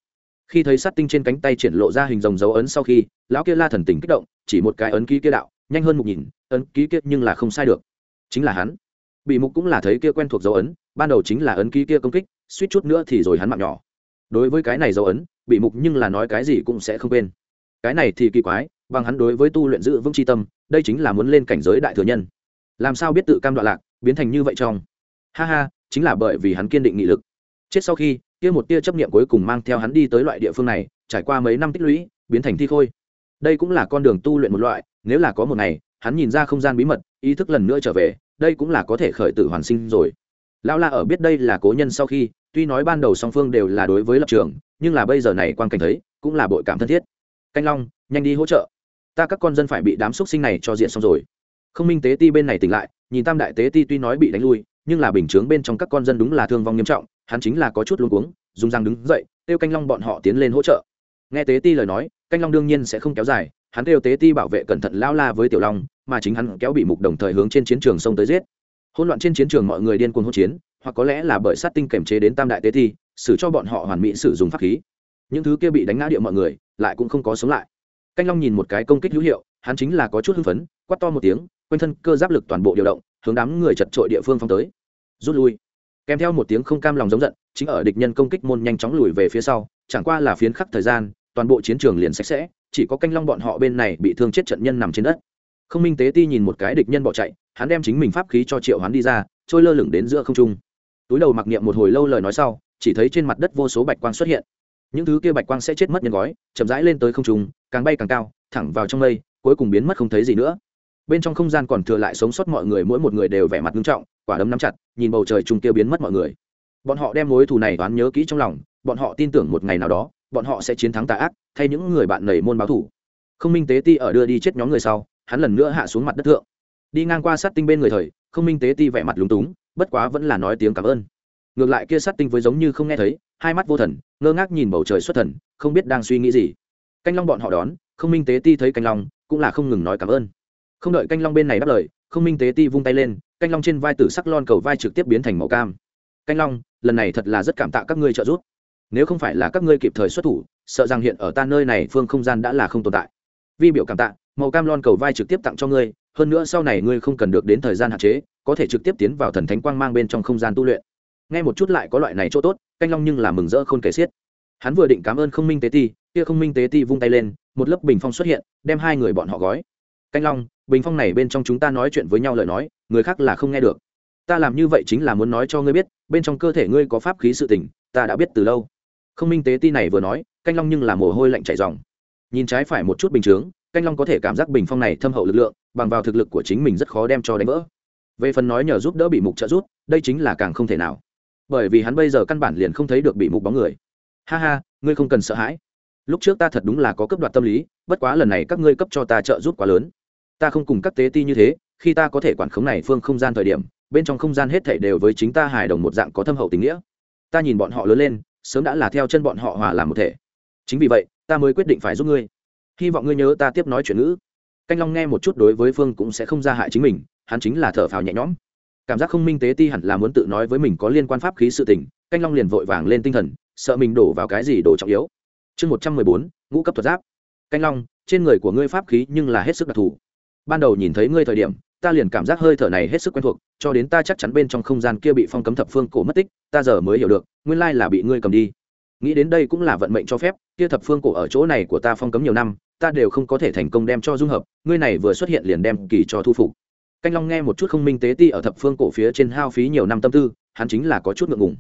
[SPEAKER 1] Khi thấy sát tinh trên cánh tay triển lộ ra hình dòng dấu ấn sau khi lão kia la thần tình kích động, chỉ một cái ấn ký kia đạo, nhanh hơn mục nhìn ấn ký kia nhưng là không sai được. Chính là hắn. Bị mục cũng là thấy kia quen thuộc dấu ấn, ban đầu chính là ấn ký kia công kích, suýt chút nữa thì rồi hắn mạng nhỏ. Đối với cái này dấu ấn, bị mục nhưng là nói cái gì cũng sẽ không quên. Cái này thì kỳ quái, bằng hắn đối với tu luyện giữ vững c tâm, đây chính là muốn lên cảnh giới đại thừa nhân. Làm sao biết tự cam đoạn lạc, biến thành như vậy trong? Ha ha, chính là bởi vì hắn kiên định nghị lực. Chết sau khi, kia một tia chấp niệm cuối cùng mang theo hắn đi tới loại địa phương này, trải qua mấy năm tích lũy, biến thành thi khôi đây cũng là con đường tu luyện một loại, nếu là có một ngày, hắn nhìn ra không gian bí mật, ý thức lần nữa trở về, đây cũng là có thể khởi tử hoàn sinh rồi. Lão la ở biết đây là cố nhân sau khi, tuy nói ban đầu song phương đều là đối với lập trường, nhưng là bây giờ này quan cảnh thấy, cũng là bội cảm thân thiết. Canh long, nhanh đi hỗ trợ. Ta các con dân phải bị đám xúc sinh này cho diện xong rồi. Không minh tế ti bên này tỉnh lại, nhìn tam đại tế ti tuy nói bị đánh lui, nhưng là bình chướng bên trong các con dân đúng là thương vong nghiêm trọng, hắn chính là có chút luống cuống, dùng răng đứng dậy, kêu canh long bọn họ tiến lên hỗ trợ nghe tế ti lời nói, canh long đương nhiên sẽ không kéo dài, hắn kêu tế ti bảo vệ cẩn thận lao la với tiểu long, mà chính hắn kéo bị mục đồng thời hướng trên chiến trường sông tới giết. Hỗn loạn trên chiến trường mọi người điên cuồng hỗn chiến, hoặc có lẽ là bởi sát tinh kềm chế đến tam đại tế thi xử cho bọn họ hoàn mỹ sử dụng pháp khí. Những thứ kia bị đánh ngã địa mọi người, lại cũng không có sống lại. Canh long nhìn một cái công kích hữu hiệu, hắn chính là có chút hưng phấn, quát to một tiếng, quanh thân cơ giáp lực toàn bộ điều động, hướng đám người chật trội địa phương phong tới. Rút lui. Kèm theo một tiếng không cam lòng giống giận, chính ở địch nhân công kích môn nhanh chóng lùi về phía sau chẳng qua là phiến khắc thời gian, toàn bộ chiến trường liền sạch sẽ, chỉ có canh long bọn họ bên này bị thương chết trận nhân nằm trên đất. Không minh tế ti nhìn một cái địch nhân bỏ chạy, hắn đem chính mình pháp khí cho triệu hắn đi ra, trôi lơ lửng đến giữa không trung. Túi đầu mặc niệm một hồi lâu lời nói sau, chỉ thấy trên mặt đất vô số bạch quang xuất hiện. Những thứ kia bạch quang sẽ chết mất nhân gói, chậm rãi lên tới không trung, càng bay càng cao, thẳng vào trong mây, cuối cùng biến mất không thấy gì nữa. Bên trong không gian còn thừa lại sống sót mọi người, mỗi một người đều vẻ mặt nghiêm trọng, quả đấm nắm chặt, nhìn bầu trời trung kia biến mất mọi người. Bọn họ đem mối thù này đoán nhớ kỹ trong lòng bọn họ tin tưởng một ngày nào đó, bọn họ sẽ chiến thắng tà ác, thay những người bạn nảy môn báo thủ. Không minh tế ti ở đưa đi chết nhóm người sau, hắn lần nữa hạ xuống mặt đất thượng. Đi ngang qua sát tinh bên người thời, không minh tế ti vẻ mặt lúng túng, bất quá vẫn là nói tiếng cảm ơn. Ngược lại kia sát tinh với giống như không nghe thấy, hai mắt vô thần, ngơ ngác nhìn bầu trời xuất thần, không biết đang suy nghĩ gì. Canh long bọn họ đón, không minh tế ti thấy canh long, cũng là không ngừng nói cảm ơn. Không đợi canh long bên này đáp lời, không minh tế ti vung tay lên, canh long trên vai tử sắc lon cầu vai trực tiếp biến thành màu cam. Canh long, lần này thật là rất cảm tạ các ngươi trợ giúp nếu không phải là các ngươi kịp thời xuất thủ, sợ rằng hiện ở ta nơi này phương không gian đã là không tồn tại. Vi biểu cảm tạ, màu cam lon cầu vai trực tiếp tặng cho ngươi, hơn nữa sau này ngươi không cần được đến thời gian hạn chế, có thể trực tiếp tiến vào thần thánh quang mang bên trong không gian tu luyện. Nghe một chút lại có loại này chỗ tốt, canh long nhưng là mừng rỡ không kể xiết. Hắn vừa định cảm ơn không minh tế ti, kia không minh tế ti vung tay lên, một lớp bình phong xuất hiện, đem hai người bọn họ gói. Canh long, bình phong này bên trong chúng ta nói chuyện với nhau lời nói, người khác là không nghe được. Ta làm như vậy chính là muốn nói cho ngươi biết, bên trong cơ thể ngươi có pháp khí sự tình, ta đã biết từ lâu không minh tế ti này vừa nói, canh long nhưng là mồ hôi lạnh chảy dòng. Nhìn trái phải một chút bình chướng, canh long có thể cảm giác bình phong này thâm hậu lực lượng, bằng vào thực lực của chính mình rất khó đem cho đánh vỡ. Về phần nói nhờ giúp đỡ bị mục trợ giúp, đây chính là càng không thể nào. Bởi vì hắn bây giờ căn bản liền không thấy được bị mục bóng người. Ha ha, ngươi không cần sợ hãi. Lúc trước ta thật đúng là có cấp đoạt tâm lý, bất quá lần này các ngươi cấp cho ta trợ giúp quá lớn. Ta không cùng các tế ti như thế, khi ta có thể quản khống này phương không gian thời điểm, bên trong không gian hết thảy đều với chính ta hài đồng một dạng có thâm hậu tình nghĩa. Ta nhìn bọn họ lớn lên sớm đã là theo chân bọn họ hòa làm một thể. Chính vì vậy, ta mới quyết định phải giúp ngươi. Hy vọng ngươi nhớ ta tiếp nói chuyện ngữ. Canh long nghe một chút đối với phương cũng sẽ không ra hại chính mình, hắn chính là thở phào nhẹ nhõm. Cảm giác không minh tế ti hẳn là muốn tự nói với mình có liên quan pháp khí sự tình, canh long liền vội vàng lên tinh thần, sợ mình đổ vào cái gì đổ trọng yếu. Chương một trăm mười bốn, ngũ cấp thuật giáp. Canh long, trên người của ngươi pháp khí nhưng là hết sức đặc thù. Ban đầu nhìn thấy ngươi thời điểm ta liền cảm giác hơi thở này hết sức quen thuộc, cho đến ta chắc chắn bên trong không gian kia bị phong cấm thập phương cổ mất tích, ta giờ mới hiểu được, nguyên lai là bị ngươi cầm đi. Nghĩ đến đây cũng là vận mệnh cho phép, kia thập phương cổ ở chỗ này của ta phong cấm nhiều năm, ta đều không có thể thành công đem cho dung hợp, ngươi này vừa xuất hiện liền đem kỳ cho thu phục. Canh long nghe một chút không minh tế ti ở thập phương cổ phía trên hao phí nhiều năm tâm tư, hắn chính là có chút ngượng ngùng.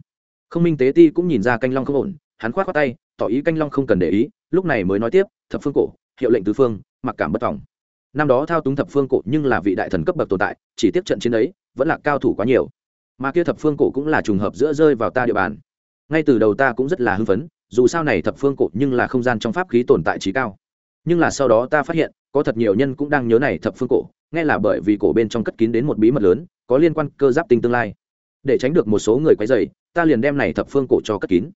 [SPEAKER 1] Không minh tế ti cũng nhìn ra canh long không ổn, hắn khoát khoát tay, tỏ ý canh long không cần để ý, lúc này mới nói tiếp, thập phương cổ, hiệu lệnh tứ phương, mặc cảm bất vọng năm đó thao túng thập phương cổ nhưng là vị đại thần cấp bậc tồn tại, chỉ tiếp trận chiến ấy vẫn là cao thủ quá nhiều. Mà kia thập phương cổ cũng là trùng hợp giữa rơi vào ta địa bàn. Ngay từ đầu ta cũng rất là hưng phấn, dù sao này thập phương cổ nhưng là không gian trong pháp khí tồn tại trí cao. Nhưng là sau đó ta phát hiện, có thật nhiều nhân cũng đang nhớ này thập phương cổ, nghe là bởi vì cổ bên trong cất kín đến một bí mật lớn, có liên quan cơ giáp tinh tương lai. Để tránh được một số người quấy dày ta liền đem này thập phương cổ cho cất kín.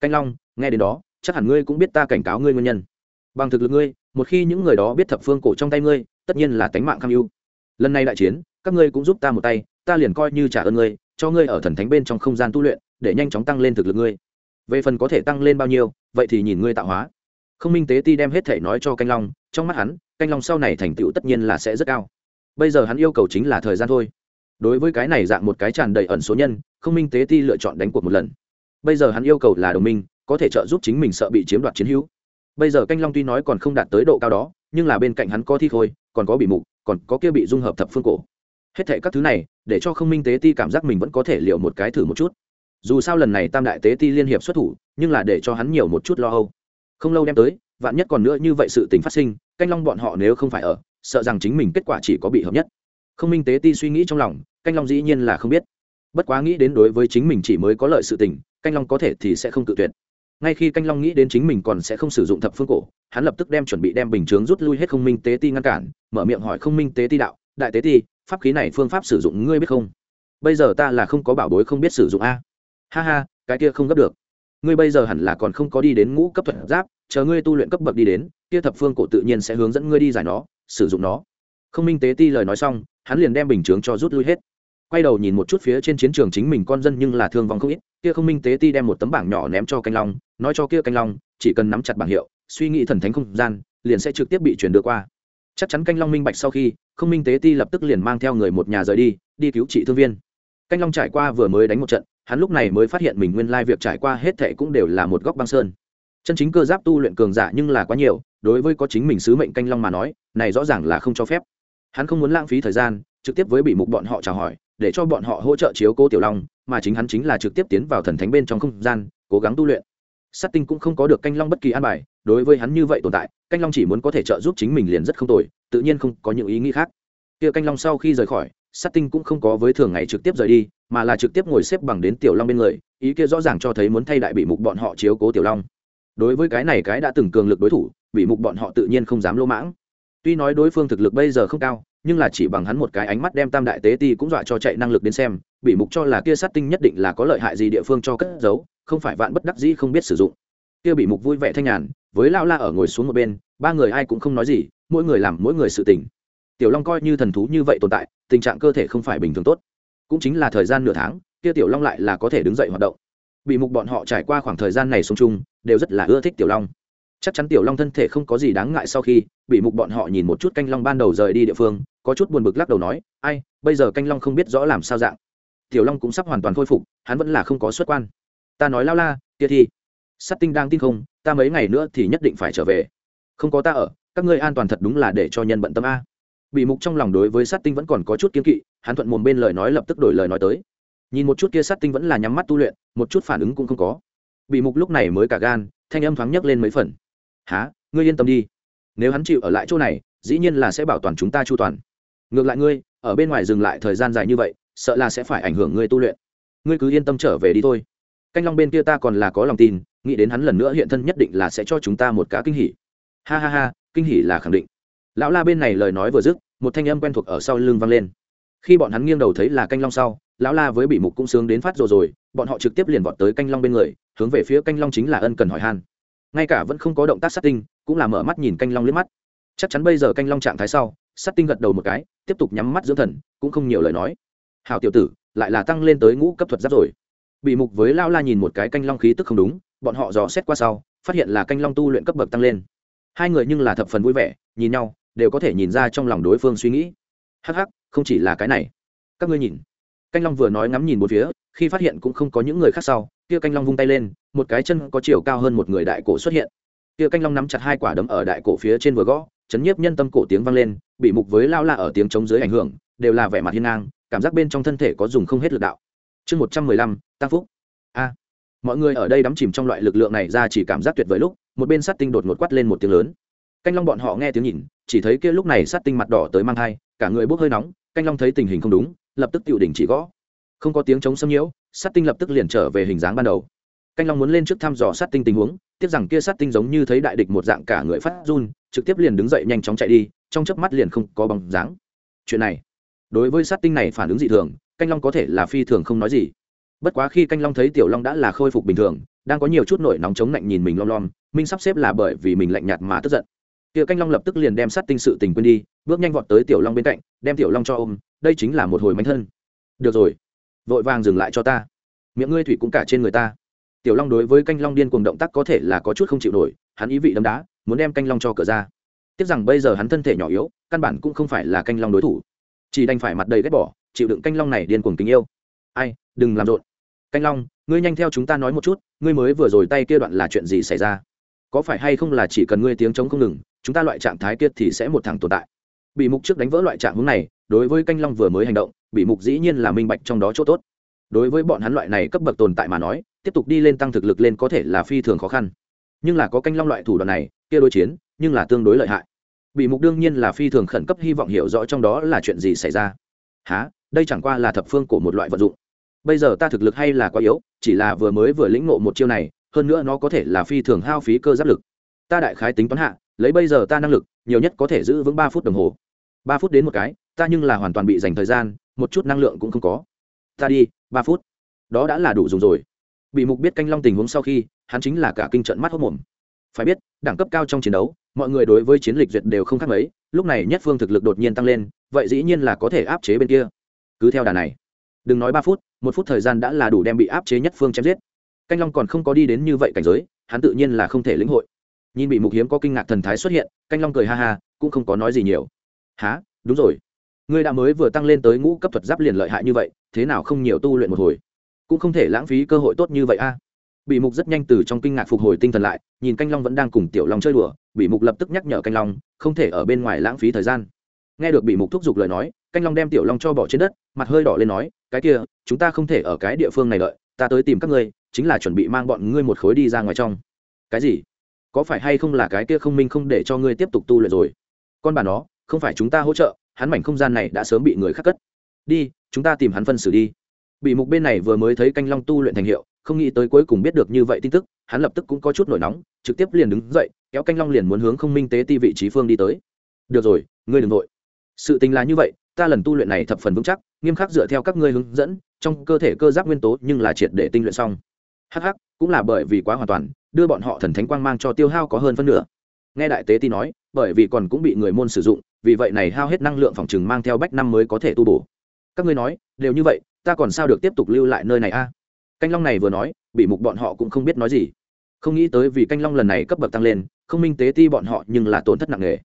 [SPEAKER 1] Canh long, nghe đến đó, chắc hẳn ngươi cũng biết ta cảnh cáo ngươi nguyên nhân bằng thực lực ngươi, một khi những người đó biết thập phương cổ trong tay ngươi, tất nhiên là tánh mạng kham ưu lần này đại chiến, các ngươi cũng giúp ta một tay, ta liền coi như trả ơn ngươi, cho ngươi ở thần thánh bên trong không gian tu luyện, để nhanh chóng tăng lên thực lực ngươi. Về phần có thể tăng lên bao nhiêu, vậy thì nhìn ngươi tạo hóa. Không minh tế ti đem hết thể nói cho canh long, trong mắt hắn, canh long sau này thành tựu tất nhiên là sẽ rất cao. Bây giờ hắn yêu cầu chính là thời gian thôi. Đối với cái này dạng một cái tràn đầy ẩn số nhân, không minh tế ti lựa chọn đánh cuộc một lần. Bây giờ hắn yêu cầu là đồng minh, có thể trợ giúp chính mình sợ bị chiếm đoạt chiến hữu bây giờ canh long tuy nói còn không đạt tới độ cao đó, nhưng là bên cạnh hắn có thi khôi, còn có bị mục, còn có kia bị dung hợp thập phương cổ. Hết thệ các thứ này, để cho không minh tế ti cảm giác mình vẫn có thể liệu một cái thử một chút. Dù sao lần này tam đại tế ti liên hiệp xuất thủ, nhưng là để cho hắn nhiều một chút lo âu. Không lâu đem tới, vạn nhất còn nữa như vậy sự tình phát sinh, canh long bọn họ nếu không phải ở, sợ rằng chính mình kết quả chỉ có bị hợp nhất. Không minh tế ti suy nghĩ trong lòng, canh long dĩ nhiên là không biết. Bất quá nghĩ đến đối với chính mình chỉ mới có lợi sự tình, canh long có thể thì sẽ không tự tuyệt ngay khi canh long nghĩ đến chính mình còn sẽ không sử dụng thập phương cổ, hắn lập tức đem chuẩn bị đem bình chướng rút lui hết không minh tế ti ngăn cản, mở miệng hỏi không minh tế ti đạo, đại tế ti, pháp khí này phương pháp sử dụng ngươi biết không? Bây giờ ta là không có bảo bối không biết sử dụng a. Ha ha, cái kia không gấp được. Ngươi bây giờ hẳn là còn không có đi đến ngũ cấp thuật giáp, chờ ngươi tu luyện cấp bậc đi đến, kia thập phương cổ tự nhiên sẽ hướng dẫn ngươi đi giải nó, sử dụng nó. Không minh tế ti lời nói xong, hắn liền đem bình chướng cho rút lui hết quay đầu nhìn một chút phía trên chiến trường chính mình con dân nhưng là thương vong không ít, kia không minh tế ti đem một tấm bảng nhỏ ném cho canh long, nói cho kia canh long, chỉ cần nắm chặt bảng hiệu, suy nghĩ thần thánh không gian, liền sẽ trực tiếp bị chuyển đưa qua. Chắc chắn canh long minh bạch sau khi, không minh tế ti lập tức liền mang theo người một nhà rời đi đi cứu trị thương viên. Canh long trải qua vừa mới đánh một trận, hắn lúc này mới phát hiện mình nguyên lai việc trải qua hết thệ cũng đều là một góc băng sơn. Chân chính cơ giáp tu luyện cường giả nhưng là quá nhiều, đối với có chính mình sứ mệnh canh long mà nói, này rõ ràng là không cho phép. Hắn không muốn lãng phí thời gian, trực tiếp với bị mục bọn họ chào hỏi để cho bọn họ hỗ trợ chiếu cố tiểu long, mà chính hắn chính là trực tiếp tiến vào thần thánh bên trong không gian, cố gắng tu luyện. Sát tinh cũng không có được canh long bất kỳ an bài, đối với hắn như vậy tồn tại, canh long chỉ muốn có thể trợ giúp chính mình liền rất không tồi, tự nhiên không có những ý nghĩ khác. Kia canh long sau khi rời khỏi, sát tinh cũng không có với thường ngày trực tiếp rời đi, mà là trực tiếp ngồi xếp bằng đến tiểu long bên người, ý kia rõ ràng cho thấy muốn thay đại bị mục bọn họ chiếu cố tiểu long. Đối với cái này cái đã từng cường lực đối thủ, bị mục bọn họ tự nhiên không dám lỗ mãng. Tuy nói đối phương thực lực bây giờ không cao nhưng là chỉ bằng hắn một cái ánh mắt đem tam đại tế ti cũng dọa cho chạy năng lực đến xem, bị mục cho là kia sát tinh nhất định là có lợi hại gì địa phương cho cất giấu, không phải vạn bất đắc dĩ không biết sử dụng. Kia bị mục vui vẻ thanh nhàn, với lao la ở ngồi xuống một bên, ba người ai cũng không nói gì, mỗi người làm mỗi người sự tình. Tiểu long coi như thần thú như vậy tồn tại, tình trạng cơ thể không phải bình thường tốt. Cũng chính là thời gian nửa tháng, kia tiểu long lại là có thể đứng dậy hoạt động. Bị mục bọn họ trải qua khoảng thời gian này sống chung, đều rất là ưa thích tiểu long. Chắc chắn tiểu long thân thể không có gì đáng ngại sau khi, bị mục bọn họ nhìn một chút canh long ban đầu rời đi địa phương có chút buồn bực lắc đầu nói, ai, bây giờ canh long không biết rõ làm sao dạng. Tiểu long cũng sắp hoàn toàn khôi phục, hắn vẫn là không có xuất quan. Ta nói lao la tia thi sắt tinh đang tin không, ta mấy ngày nữa thì nhất định phải trở về. Không có ta ở, các ngươi an toàn thật đúng là để cho nhân bận tâm a. Bị mục trong lòng đối với sát tinh vẫn còn có chút kiên kỵ, hắn thuận mồm bên lời nói lập tức đổi lời nói tới. Nhìn một chút kia sát tinh vẫn là nhắm mắt tu luyện, một chút phản ứng cũng không có. Bị mục lúc này mới cả gan, thanh âm thoáng nhấc lên mấy phần. Há ngươi yên tâm đi. Nếu hắn chịu ở lại chỗ này, dĩ nhiên là sẽ bảo toàn chúng ta chu toàn ngược lại ngươi, ở bên ngoài dừng lại thời gian dài như vậy, sợ là sẽ phải ảnh hưởng ngươi tu luyện. Ngươi cứ yên tâm trở về đi thôi. Canh long bên kia ta còn là có lòng tin, nghĩ đến hắn lần nữa hiện thân nhất định là sẽ cho chúng ta một cá kinh hỉ. Ha ha ha, kinh hỉ là khẳng định. Lão la bên này lời nói vừa dứt, một thanh âm quen thuộc ở sau lưng vang lên. Khi bọn hắn nghiêng đầu thấy là canh long sau, lão la với bị mục cũng sướng đến phát rồi rồi, bọn họ trực tiếp liền vọt tới canh long bên người, hướng về phía canh long chính là ân cần hỏi han. Ngay cả vẫn không có động tác sát tinh, cũng là mở mắt nhìn canh long liếc mắt. Chắc chắn bây giờ canh long trạng thái sau Sắt tinh gật đầu một cái, tiếp tục nhắm mắt dưỡng thần, cũng không nhiều lời nói. Hào tiểu tử, lại là tăng lên tới ngũ cấp thuật giáp rồi. Bị mục với lao la nhìn một cái canh long khí tức không đúng, bọn họ dò xét qua sau, phát hiện là canh long tu luyện cấp bậc tăng lên. Hai người nhưng là thập phần vui vẻ, nhìn nhau, đều có thể nhìn ra trong lòng đối phương suy nghĩ. Hắc hắc, không chỉ là cái này. Các ngươi nhìn. Canh long vừa nói ngắm nhìn một phía, khi phát hiện cũng không có những người khác sau, kia canh long vung tay lên, một cái chân có chiều cao hơn một người đại cổ xuất hiện. Kia canh long nắm chặt hai quả đấm ở đại cổ phía trên vừa gõ chấn nhiếp nhân tâm cổ tiếng vang lên, bị mục với lao la ở tiếng chống dưới ảnh hưởng, đều là vẻ mặt hiên ngang, cảm giác bên trong thân thể có dùng không hết lực đạo. Chương một trăm mười lăm, tăng phúc. A. Mọi người ở đây đắm chìm trong loại lực lượng này ra chỉ cảm giác tuyệt vời lúc, một bên sát tinh đột ngột quát lên một tiếng lớn. Canh long bọn họ nghe tiếng nhìn, chỉ thấy kia lúc này sát tinh mặt đỏ tới mang thai, cả người bốc hơi nóng, canh long thấy tình hình không đúng, lập tức tiểu đỉnh chỉ gõ. Không có tiếng chống xâm nhiễu, sát tinh lập tức liền trở về hình dáng ban đầu. Canh long muốn lên trước thăm dò sát tinh tình huống, tiếc rằng kia sát tinh giống như thấy đại địch một dạng cả người phát run trực tiếp liền đứng dậy nhanh chóng chạy đi, trong chớp mắt liền không có bóng dáng. Chuyện này, đối với sát tinh này phản ứng dị thường, canh long có thể là phi thường không nói gì. Bất quá khi canh long thấy tiểu long đã là khôi phục bình thường, đang có nhiều chút nổi nóng chống lạnh nhìn mình lom lom, minh sắp xếp là bởi vì mình lạnh nhạt mà tức giận. Kia canh long lập tức liền đem sát tinh sự tình quên đi, bước nhanh vọt tới tiểu long bên cạnh, đem tiểu long cho ôm, đây chính là một hồi mánh thân. Được rồi, vội vàng dừng lại cho ta. Miệng ngươi thủy cũng cả trên người ta. Tiểu long đối với canh long điên cuồng động tác có thể là có chút không chịu nổi, hắn ý vị đấm đá muốn đem canh long cho cửa ra. Tiếc rằng bây giờ hắn thân thể nhỏ yếu, căn bản cũng không phải là canh long đối thủ. Chỉ đành phải mặt đầy ghét bỏ, chịu đựng canh long này điên cuồng tình yêu. Ai, đừng làm rộn. Canh long, ngươi nhanh theo chúng ta nói một chút, ngươi mới vừa rồi tay kia đoạn là chuyện gì xảy ra? Có phải hay không là chỉ cần ngươi tiếng chống không ngừng, chúng ta loại trạng thái kia thì sẽ một thằng tồn tại? Bị mục trước đánh vỡ loại trạng hướng này, đối với canh long vừa mới hành động, bị mục dĩ nhiên là minh bạch trong đó chỗ tốt. Đối với bọn hắn loại này cấp bậc tồn tại mà nói, tiếp tục đi lên tăng thực lực lên có thể là phi thường khó khăn nhưng là có canh long loại thủ đoạn này, kia đối chiến, nhưng là tương đối lợi hại. Bị mục đương nhiên là phi thường khẩn cấp, hy vọng hiểu rõ trong đó là chuyện gì xảy ra. Há đây chẳng qua là thập phương của một loại vật dụng. Bây giờ ta thực lực hay là quá yếu, chỉ là vừa mới vừa lĩnh ngộ một chiêu này, hơn nữa nó có thể là phi thường hao phí cơ giáp lực. Ta đại khái tính toán hạ, lấy bây giờ ta năng lực, nhiều nhất có thể giữ vững ba phút đồng hồ. Ba phút đến một cái, ta nhưng là hoàn toàn bị dành thời gian, một chút năng lượng cũng không có. Ta đi, ba phút. Đó đã là đủ dùng rồi. Bị mục biết canh long tình huống sau khi hắn chính là cả kinh trận mắt hốc mồm. Phải biết, đẳng cấp cao trong chiến đấu, mọi người đối với chiến lịch duyệt đều không khác mấy, lúc này nhất phương thực lực đột nhiên tăng lên, vậy dĩ nhiên là có thể áp chế bên kia. Cứ theo đà này, đừng nói ba phút, một phút thời gian đã là đủ đem bị áp chế nhất phương chém giết. Canh long còn không có đi đến như vậy cảnh giới, hắn tự nhiên là không thể lĩnh hội. Nhìn bị mục hiếm có kinh ngạc thần thái xuất hiện, canh long cười ha ha, cũng không có nói gì nhiều. Há đúng rồi. Ngươi đã mới vừa tăng lên tới ngũ cấp thuật giáp liền lợi hại như vậy, thế nào không nhiều tu luyện một hồi? Cũng không thể lãng phí cơ hội tốt như vậy a bị mục rất nhanh từ trong kinh ngạc phục hồi tinh thần lại, nhìn canh long vẫn đang cùng tiểu long chơi đùa bị mục lập tức nhắc nhở canh long, không thể ở bên ngoài lãng phí thời gian. Nghe được bị mục thúc giục lời nói, canh long đem tiểu long cho bỏ trên đất, mặt hơi đỏ lên nói, cái kia, chúng ta không thể ở cái địa phương này đợi, ta tới tìm các ngươi, chính là chuẩn bị mang bọn ngươi một khối đi ra ngoài trong. Cái gì? Có phải hay không là cái kia không minh không để cho ngươi tiếp tục tu luyện rồi? Con bà nó, không phải chúng ta hỗ trợ, hắn mảnh không gian này đã sớm bị người khắc cất. Đi, chúng ta tìm hắn phân xử đi bị mục bên này vừa mới thấy canh long tu luyện thành hiệu, không nghĩ tới cuối cùng biết được như vậy tin tức, hắn lập tức cũng có chút nổi nóng, trực tiếp liền đứng dậy, kéo canh long liền muốn hướng không minh tế ti vị trí phương đi tới. Được rồi, ngươi đừng vội. Sự tình là như vậy, ta lần tu luyện này thập phần vững chắc, nghiêm khắc dựa theo các ngươi hướng dẫn, trong cơ thể cơ giác nguyên tố nhưng là triệt để tinh luyện xong. Hh cũng là bởi vì quá hoàn toàn, đưa bọn họ thần thánh quang mang cho tiêu hao có hơn phân nửa. Nghe đại tế ti nói, bởi vì còn cũng bị người môn sử dụng, vì vậy này hao hết năng lượng phòng chừng mang theo bách năm mới có thể tu bổ các ngươi nói, đều như vậy, ta còn sao được tiếp tục lưu lại nơi này a? Canh long này vừa nói, bị mục bọn họ cũng không biết nói gì. Không nghĩ tới vì canh long lần này cấp bậc tăng lên, không minh tế ti bọn họ nhưng là tổn thất nặng nề.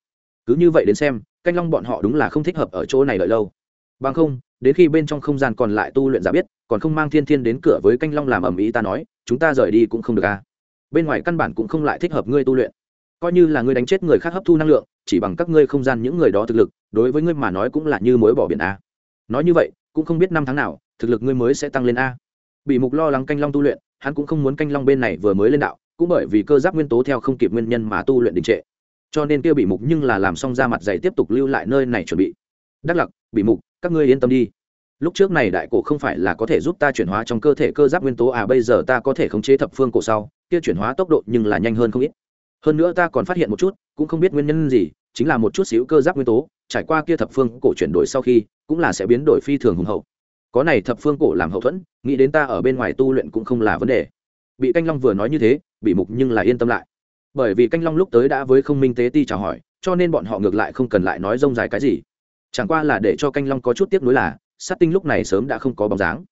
[SPEAKER 1] Cứ như vậy đến xem, canh long bọn họ đúng là không thích hợp ở chỗ này đợi lâu. Bằng không, đến khi bên trong không gian còn lại tu luyện giả biết, còn không mang thiên thiên đến cửa với canh long làm ầm ĩ ta nói, chúng ta rời đi cũng không được a. Bên ngoài căn bản cũng không lại thích hợp ngươi tu luyện. Coi như là ngươi đánh chết người khác hấp thu năng lượng, chỉ bằng các ngươi không gian những người đó thực lực, đối với ngươi mà nói cũng là như mối bỏ biển a nói như vậy, cũng không biết năm tháng nào, thực lực ngươi mới sẽ tăng lên a. Bị mục lo lắng canh long tu luyện, hắn cũng không muốn canh long bên này vừa mới lên đạo, cũng bởi vì cơ giáp nguyên tố theo không kịp nguyên nhân mà tu luyện đình trệ. Cho nên kia bị mục nhưng là làm xong ra mặt dày tiếp tục lưu lại nơi này chuẩn bị. Đắc lặc, bị mục, các ngươi yên tâm đi. Lúc trước này đại cổ không phải là có thể giúp ta chuyển hóa trong cơ thể cơ giáp nguyên tố à bây giờ ta có thể khống chế thập phương cổ sau, kia chuyển hóa tốc độ nhưng là nhanh hơn không ít. Hơn nữa ta còn phát hiện một chút, cũng không biết nguyên nhân gì, chính là một chút xíu cơ giáp nguyên tố, trải qua kia thập phương cổ chuyển đổi sau khi cũng là sẽ biến đổi phi thường hùng hậu. Có này thập phương cổ làm hậu thuẫn, nghĩ đến ta ở bên ngoài tu luyện cũng không là vấn đề. Bị canh long vừa nói như thế, bị mục nhưng là yên tâm lại. Bởi vì canh long lúc tới đã với không minh tế ti chào hỏi, cho nên bọn họ ngược lại không cần lại nói rông dài cái gì. Chẳng qua là để cho canh long có chút tiếc nuối là, sát tinh lúc này sớm đã không có bóng dáng.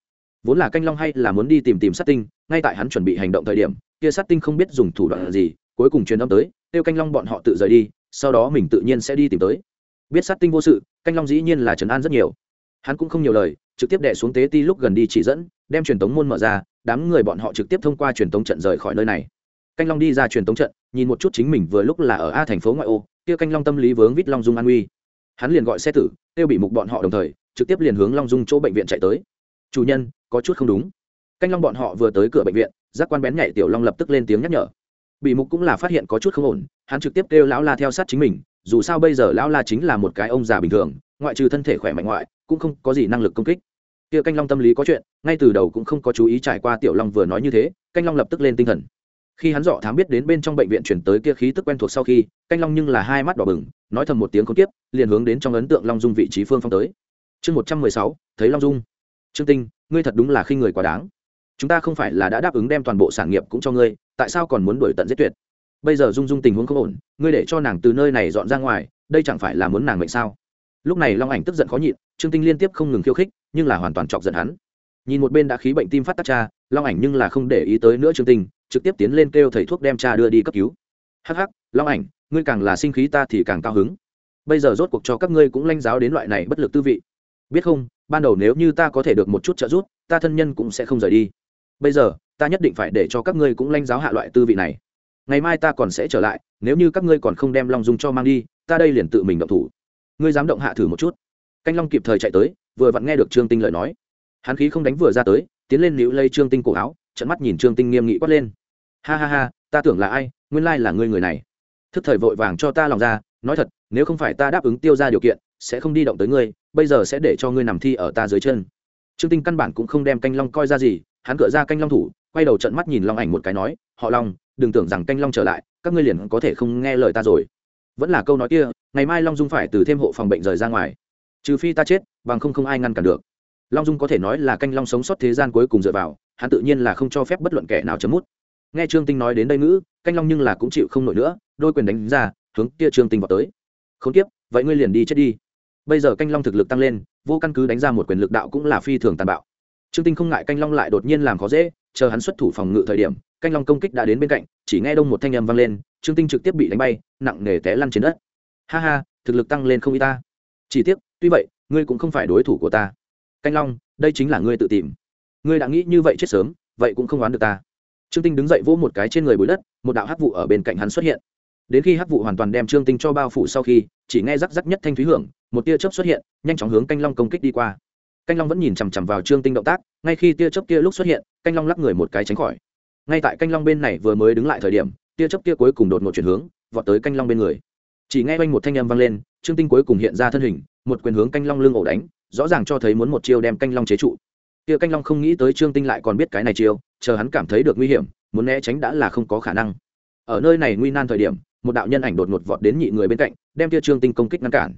[SPEAKER 1] Vốn là canh long hay là muốn đi tìm tìm sát tinh, ngay tại hắn chuẩn bị hành động thời điểm, kia sát tinh không biết dùng thủ đoạn gì, cuối cùng truyền âm tới, kêu canh long bọn họ tự rời đi, sau đó mình tự nhiên sẽ đi tìm tới biết sát tinh vô sự, canh long dĩ nhiên là trấn an rất nhiều. Hắn cũng không nhiều lời, trực tiếp đẻ xuống tế ti lúc gần đi chỉ dẫn, đem truyền tống môn mở ra, đám người bọn họ trực tiếp thông qua truyền tống trận rời khỏi nơi này. Canh long đi ra truyền tống trận, nhìn một chút chính mình vừa lúc là ở a thành phố ngoại ô, kia canh long tâm lý vướng vít long dung an uy. Hắn liền gọi xe tử tiêu bị mục bọn họ đồng thời, trực tiếp liền hướng long dung chỗ bệnh viện chạy tới. Chủ nhân, có chút không đúng. Canh long bọn họ vừa tới cửa bệnh viện, giác quan bén nhạy tiểu long lập tức lên tiếng nhắc nhở. Bị mục cũng là phát hiện có chút không ổn, hắn trực tiếp kêu lão la theo sát chính mình dù sao bây giờ lão la chính là một cái ông già bình thường, ngoại trừ thân thể khỏe mạnh ngoại, cũng không có gì năng lực công kích. Kia canh long tâm lý có chuyện, ngay từ đầu cũng không có chú ý trải qua tiểu long vừa nói như thế, canh long lập tức lên tinh thần. Khi hắn dọ thám biết đến bên trong bệnh viện chuyển tới kia khí tức quen thuộc sau khi, canh long nhưng là hai mắt đỏ bừng, nói thầm một tiếng không tiếp, liền hướng đến trong ấn tượng long dung vị trí phương phong tới. Chương một trăm mười sáu, thấy long dung. Trương tinh, ngươi thật đúng là khi người quá đáng. Chúng ta không phải là đã đáp ứng đem toàn bộ sản nghiệp cũng cho ngươi, tại sao còn muốn đuổi tận giết tuyệt? Bây giờ dung dung tình huống không ổn, ngươi để cho nàng từ nơi này dọn ra ngoài, đây chẳng phải là muốn nàng mệnh sao? Lúc này long ảnh tức giận khó nhịn, trương tinh liên tiếp không ngừng khiêu khích, nhưng là hoàn toàn chọc giận hắn. Nhìn một bên đã khí bệnh tim phát tác cha, long ảnh nhưng là không để ý tới nữa trương tinh, trực tiếp tiến lên kêu thầy thuốc đem cha đưa đi cấp cứu. Hắc hắc, long ảnh, ngươi càng là sinh khí ta thì càng cao hứng. Bây giờ rốt cuộc cho các ngươi cũng lanh giáo đến loại này bất lực tư vị. Biết không, ban đầu nếu như ta có thể được một chút trợ giúp, ta thân nhân cũng sẽ không rời đi. Bây giờ, ta nhất định phải để cho các ngươi cũng lanh giáo hạ loại tư vị này ngày mai ta còn sẽ trở lại, nếu như các ngươi còn không đem long dung cho mang đi, ta đây liền tự mình động thủ. Ngươi dám động hạ thử một chút. Canh long kịp thời chạy tới, vừa vặn nghe được trương tinh lời nói. Hắn khí không đánh vừa ra tới, tiến lên liễu lây trương tinh cổ áo trận mắt nhìn trương tinh nghiêm nghị quát lên. Ha ha ha, ta tưởng là ai, nguyên lai là ngươi người này. Thức thời vội vàng cho ta lòng ra, nói thật, nếu không phải ta đáp ứng tiêu ra điều kiện, sẽ không đi động tới ngươi, bây giờ sẽ để cho ngươi nằm thi ở ta dưới chân. Trương tinh căn bản cũng không đem canh long coi ra gì, hắn cựa ra canh long thủ, quay đầu trận mắt nhìn long ảnh một cái nói, họ long đừng tưởng rằng canh long trở lại, các ngươi liền có thể không nghe lời ta rồi. Vẫn là câu nói kia, ngày mai long dung phải từ thêm hộ phòng bệnh rời ra ngoài. Trừ phi ta chết, bằng không không ai ngăn cản được. Long dung có thể nói là canh long sống sót thế gian cuối cùng dựa vào, hắn tự nhiên là không cho phép bất luận kẻ nào chấm mút. Nghe trương tinh nói đến đây ngữ, canh long nhưng là cũng chịu không nổi nữa, đôi quyền đánh ra, hướng kia trương tinh vào tới. Không tiếp vậy ngươi liền đi chết đi. Bây giờ canh long thực lực tăng lên, vô căn cứ đánh ra một quyền lực đạo cũng là phi thường tàn bạo trương tinh không ngại canh long lại đột nhiên làm khó dễ, chờ hắn xuất thủ phòng ngự thời điểm, canh long công kích đã đến bên cạnh, chỉ nghe đông một thanh âm vang lên, trương tinh trực tiếp bị đánh bay, nặng nề té lăn trên đất. Ha ha, thực lực tăng lên không y ta. Chỉ tiếc, tuy vậy, ngươi cũng không phải đối thủ của ta. Canh long, đây chính là ngươi tự tìm. Ngươi đã nghĩ như vậy chết sớm, vậy cũng không oán được ta. Trương tinh đứng dậy vỗ một cái trên người bụi đất, một đạo hắc vụ ở bên cạnh hắn xuất hiện. Đến khi hắc vụ hoàn toàn đem trương tinh cho bao phủ sau khi, chỉ nghe rắc rắc nhất thanh thúy hưởng, một tia chớp xuất hiện, nhanh chóng hướng canh long công kích đi qua canh long vẫn nhìn chằm chằm vào trương tinh động tác ngay khi tia chớp kia lúc xuất hiện canh long lắc người một cái tránh khỏi ngay tại canh long bên này vừa mới đứng lại thời điểm tia chớp kia cuối cùng đột ngột chuyển hướng vọt tới canh long bên người chỉ nghe quanh một thanh âm vang lên trương tinh cuối cùng hiện ra thân hình một quyền hướng canh long lưng ổ đánh rõ ràng cho thấy muốn một chiêu đem canh long chế trụ Tia canh long không nghĩ tới trương tinh lại còn biết cái này chiêu chờ hắn cảm thấy được nguy hiểm muốn né tránh đã là không có khả năng ở nơi này nguy nan thời điểm một đạo nhân ảnh đột ngột vọt đến nhị người bên cạnh đem tia trương tinh công kích ngăn cản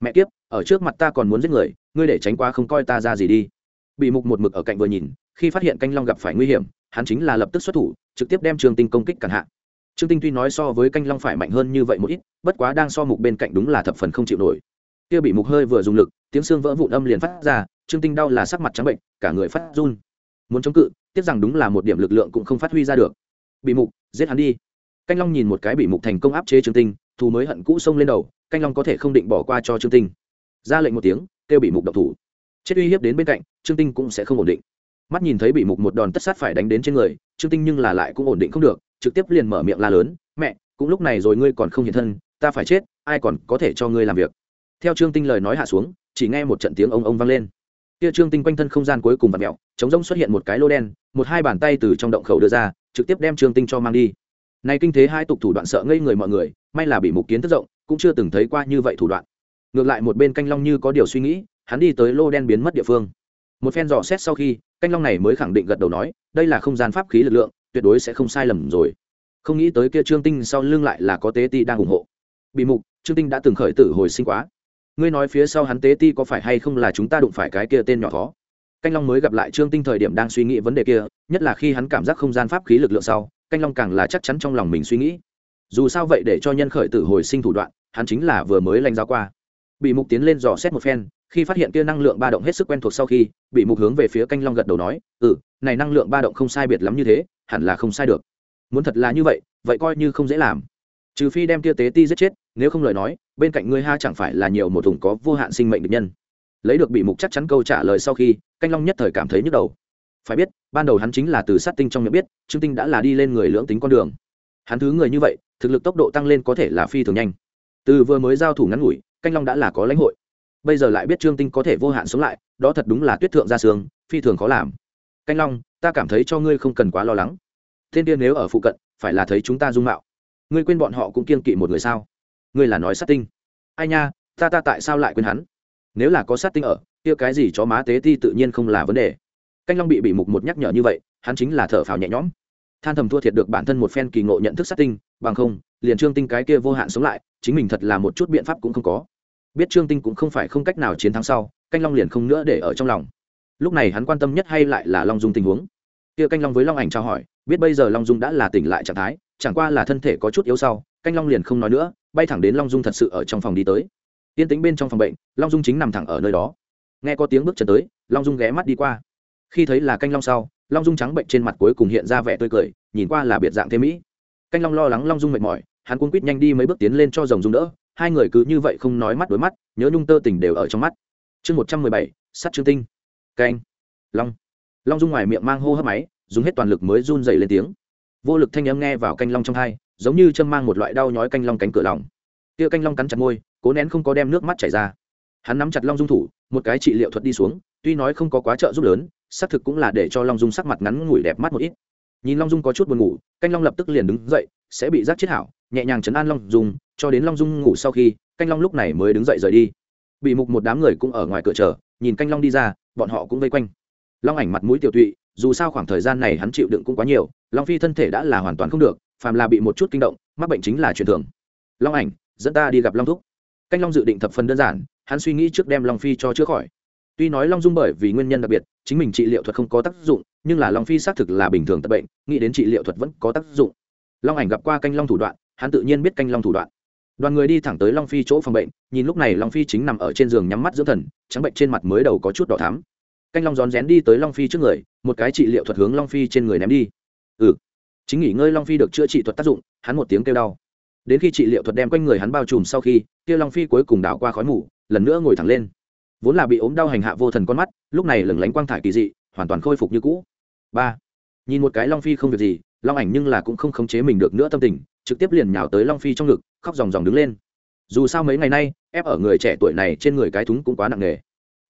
[SPEAKER 1] mẹ kiếp, ở trước mặt ta còn muốn giết người ngươi để tránh qua không coi ta ra gì đi. Bị mục một mực ở cạnh vừa nhìn, khi phát hiện canh long gặp phải nguy hiểm, hắn chính là lập tức xuất thủ, trực tiếp đem trương tinh công kích cản hạ. Trương tinh tuy nói so với canh long phải mạnh hơn như vậy một ít, bất quá đang so mục bên cạnh đúng là thập phần không chịu nổi. Kia bị mục hơi vừa dùng lực, tiếng xương vỡ vụn âm liền phát ra, trương tinh đau là sắc mặt trắng bệnh, cả người phát run. Muốn chống cự, tiếc rằng đúng là một điểm lực lượng cũng không phát huy ra được. Bị mục, giết hắn đi. Canh long nhìn một cái bị mục thành công áp chế trương tinh, thù mới hận cũ xông lên đầu, canh long có thể không định bỏ qua cho trương tinh. Ra lệnh một tiếng kêu bị mục độc thủ. Chết uy hiếp đến bên cạnh, trương tinh cũng sẽ không ổn định. Mắt nhìn thấy bị mục một đòn tất sát phải đánh đến trên người, trương tinh nhưng là lại cũng ổn định không được, trực tiếp liền mở miệng la lớn, mẹ, cũng lúc này rồi ngươi còn không hiện thân, ta phải chết, ai còn có thể cho ngươi làm việc? Theo trương tinh lời nói hạ xuống, chỉ nghe một trận tiếng ông ông vang lên. Kia trương tinh quanh thân không gian cuối cùng vặt mẹo chống rông xuất hiện một cái lô đen, một hai bàn tay từ trong động khẩu đưa ra, trực tiếp đem trương tinh cho mang đi. Này kinh thế hai tục thủ đoạn sợ ngây người mọi người, may là bị mục kiến thức rộng, cũng chưa từng thấy qua như vậy thủ đoạn ngược lại một bên canh long như có điều suy nghĩ, hắn đi tới lô đen biến mất địa phương. Một phen dò xét sau khi, canh long này mới khẳng định gật đầu nói, đây là không gian pháp khí lực lượng, tuyệt đối sẽ không sai lầm rồi. Không nghĩ tới kia trương tinh sau lưng lại là có tế ti đang ủng hộ. Bị mục, trương tinh đã từng khởi tử hồi sinh quá. Ngươi nói phía sau hắn tế ti có phải hay không là chúng ta đụng phải cái kia tên nhỏ khó? canh long mới gặp lại trương tinh thời điểm đang suy nghĩ vấn đề kia, nhất là khi hắn cảm giác không gian pháp khí lực lượng sau, canh long càng là chắc chắn trong lòng mình suy nghĩ. Dù sao vậy để cho nhân khởi tử hồi sinh thủ đoạn, hắn chính là vừa mới lanh giáo qua bị mục tiến lên dò xét một phen, khi phát hiện kia năng lượng ba động hết sức quen thuộc sau khi, bị mục hướng về phía canh long gật đầu nói ừ này năng lượng ba động không sai biệt lắm như thế, hẳn là không sai được. Muốn thật là như vậy vậy coi như không dễ làm. Trừ phi đem kia tế ti giết chết, nếu không lời nói, bên cạnh ngươi ha chẳng phải là nhiều một thùng có vô hạn sinh mệnh được nhân. Lấy được bị mục chắc chắn câu trả lời sau khi, canh long nhất thời cảm thấy nhức đầu. Phải biết, ban đầu hắn chính là từ sát tinh trong miệng biết, trương tinh đã là đi lên người lưỡng tính con đường. Hắn thứ người như vậy, thực lực tốc độ tăng lên có thể là phi thường nhanh. Từ vừa mới giao thủ ngắn ngủi canh long đã là có lãnh hội. Bây giờ lại biết trương tinh có thể vô hạn sống lại, đó thật đúng là tuyết thượng ra sương, phi thường khó làm. Canh long, ta cảm thấy cho ngươi không cần quá lo lắng. Thiên tiên nếu ở phụ cận, phải là thấy chúng ta dung mạo. Ngươi quên bọn họ cũng kiên kỵ một người sao? Ngươi là nói sát tinh. Ai nha, ta ta tại sao lại quên hắn? Nếu là có sát tinh ở, kia cái gì cho má tế ti tự nhiên không là vấn đề. Canh long bị bị mục một nhắc nhở như vậy, hắn chính là thở phào nhẹ nhõm. Than thầm thua thiệt được bản thân một phen kỳ ngộ nhận thức sát tinh, bằng không, liền trương tinh cái kia vô hạn sống lại, chính mình thật là một chút biện pháp cũng không có biết trương tinh cũng không phải không cách nào chiến thắng sau, canh long liền không nữa để ở trong lòng. Lúc này hắn quan tâm nhất hay lại là long dung tình huống. Kia canh long với long ảnh trao hỏi, biết bây giờ long dung đã là tỉnh lại trạng thái, chẳng qua là thân thể có chút yếu sau, canh long liền không nói nữa, bay thẳng đến long dung thật sự ở trong phòng đi tới. Tiên tính bên trong phòng bệnh, long dung chính nằm thẳng ở nơi đó. Nghe có tiếng bước chân tới, long dung ghé mắt đi qua. Khi thấy là canh long sau, long dung trắng bệnh trên mặt cuối cùng hiện ra vẻ tươi cười, nhìn qua là biệt dạng thế mỹ. Canh long lo lắng long dung mệt mỏi, hắn cuốn quýt nhanh đi mấy bước tiến lên cho rồng dung đỡ hai người cứ như vậy không nói mắt đối mắt, nhớ nhung tơ tình đều ở trong mắt. Chương một trăm mười bảy sắt trương tinh. Canh long. Long dung ngoài miệng mang hô hấp máy, dùng hết toàn lực mới run dày lên tiếng. Vô lực thanh âm nghe vào canh long trong hai, giống như châm mang một loại đau nhói canh long cánh cửa lòng. Tia canh long cắn chặt môi, cố nén không có đem nước mắt chảy ra. Hắn nắm chặt long dung thủ, một cái trị liệu thuật đi xuống, tuy nói không có quá trợ giúp lớn, xác thực cũng là để cho long dung sắc mặt ngắn ngủi đẹp mắt một ít nhìn long dung có chút buồn ngủ, canh long lập tức liền đứng dậy, sẽ bị giác chết hảo, nhẹ nhàng chấn an long dung, cho đến long dung ngủ sau khi, canh long lúc này mới đứng dậy rời đi. Bị mục một đám người cũng ở ngoài cửa chờ, nhìn canh long đi ra, bọn họ cũng vây quanh. Long ảnh mặt mũi tiểu tụy, dù sao khoảng thời gian này hắn chịu đựng cũng quá nhiều, long phi thân thể đã là hoàn toàn không được, phàm là bị một chút kinh động, mắc bệnh chính là truyền thường. Long ảnh, dẫn ta đi gặp long thúc. Canh long dự định thập phần đơn giản, hắn suy nghĩ trước đem long phi cho chữa khỏi. Tuy nói long dung bởi vì nguyên nhân đặc biệt chính mình trị liệu thuật không có tác dụng, nhưng là long phi xác thực là bình thường tập bệnh, nghĩ đến trị liệu thuật vẫn có tác dụng. Long ảnh gặp qua canh long thủ đoạn, hắn tự nhiên biết canh long thủ đoạn. Đoàn người đi thẳng tới long phi chỗ phòng bệnh, nhìn lúc này long phi chính nằm ở trên giường nhắm mắt dưỡng thần, trắng bệnh trên mặt mới đầu có chút đỏ thám canh long rón rén đi tới long phi trước người, một cái trị liệu thuật hướng long phi trên người ném đi. Ừ. Chính nghỉ ngơi long phi được chữa trị thuật tác dụng, hắn một tiếng kêu đau. Đến khi trị liệu thuật đem quanh người hắn bao trùm sau khi, kia long phi cuối cùng đảo qua khói mù, lần nữa ngồi thẳng lên vốn là bị ốm đau hành hạ vô thần con mắt, lúc này lửng lánh quang thải kỳ dị, hoàn toàn khôi phục như cũ. Ba, nhìn một cái long phi không việc gì, long ảnh nhưng là cũng không khống chế mình được nữa tâm tình, trực tiếp liền nhào tới long phi trong ngực, khóc ròng ròng đứng lên. Dù sao mấy ngày nay, ép ở người trẻ tuổi này trên người cái thúng cũng quá nặng nề.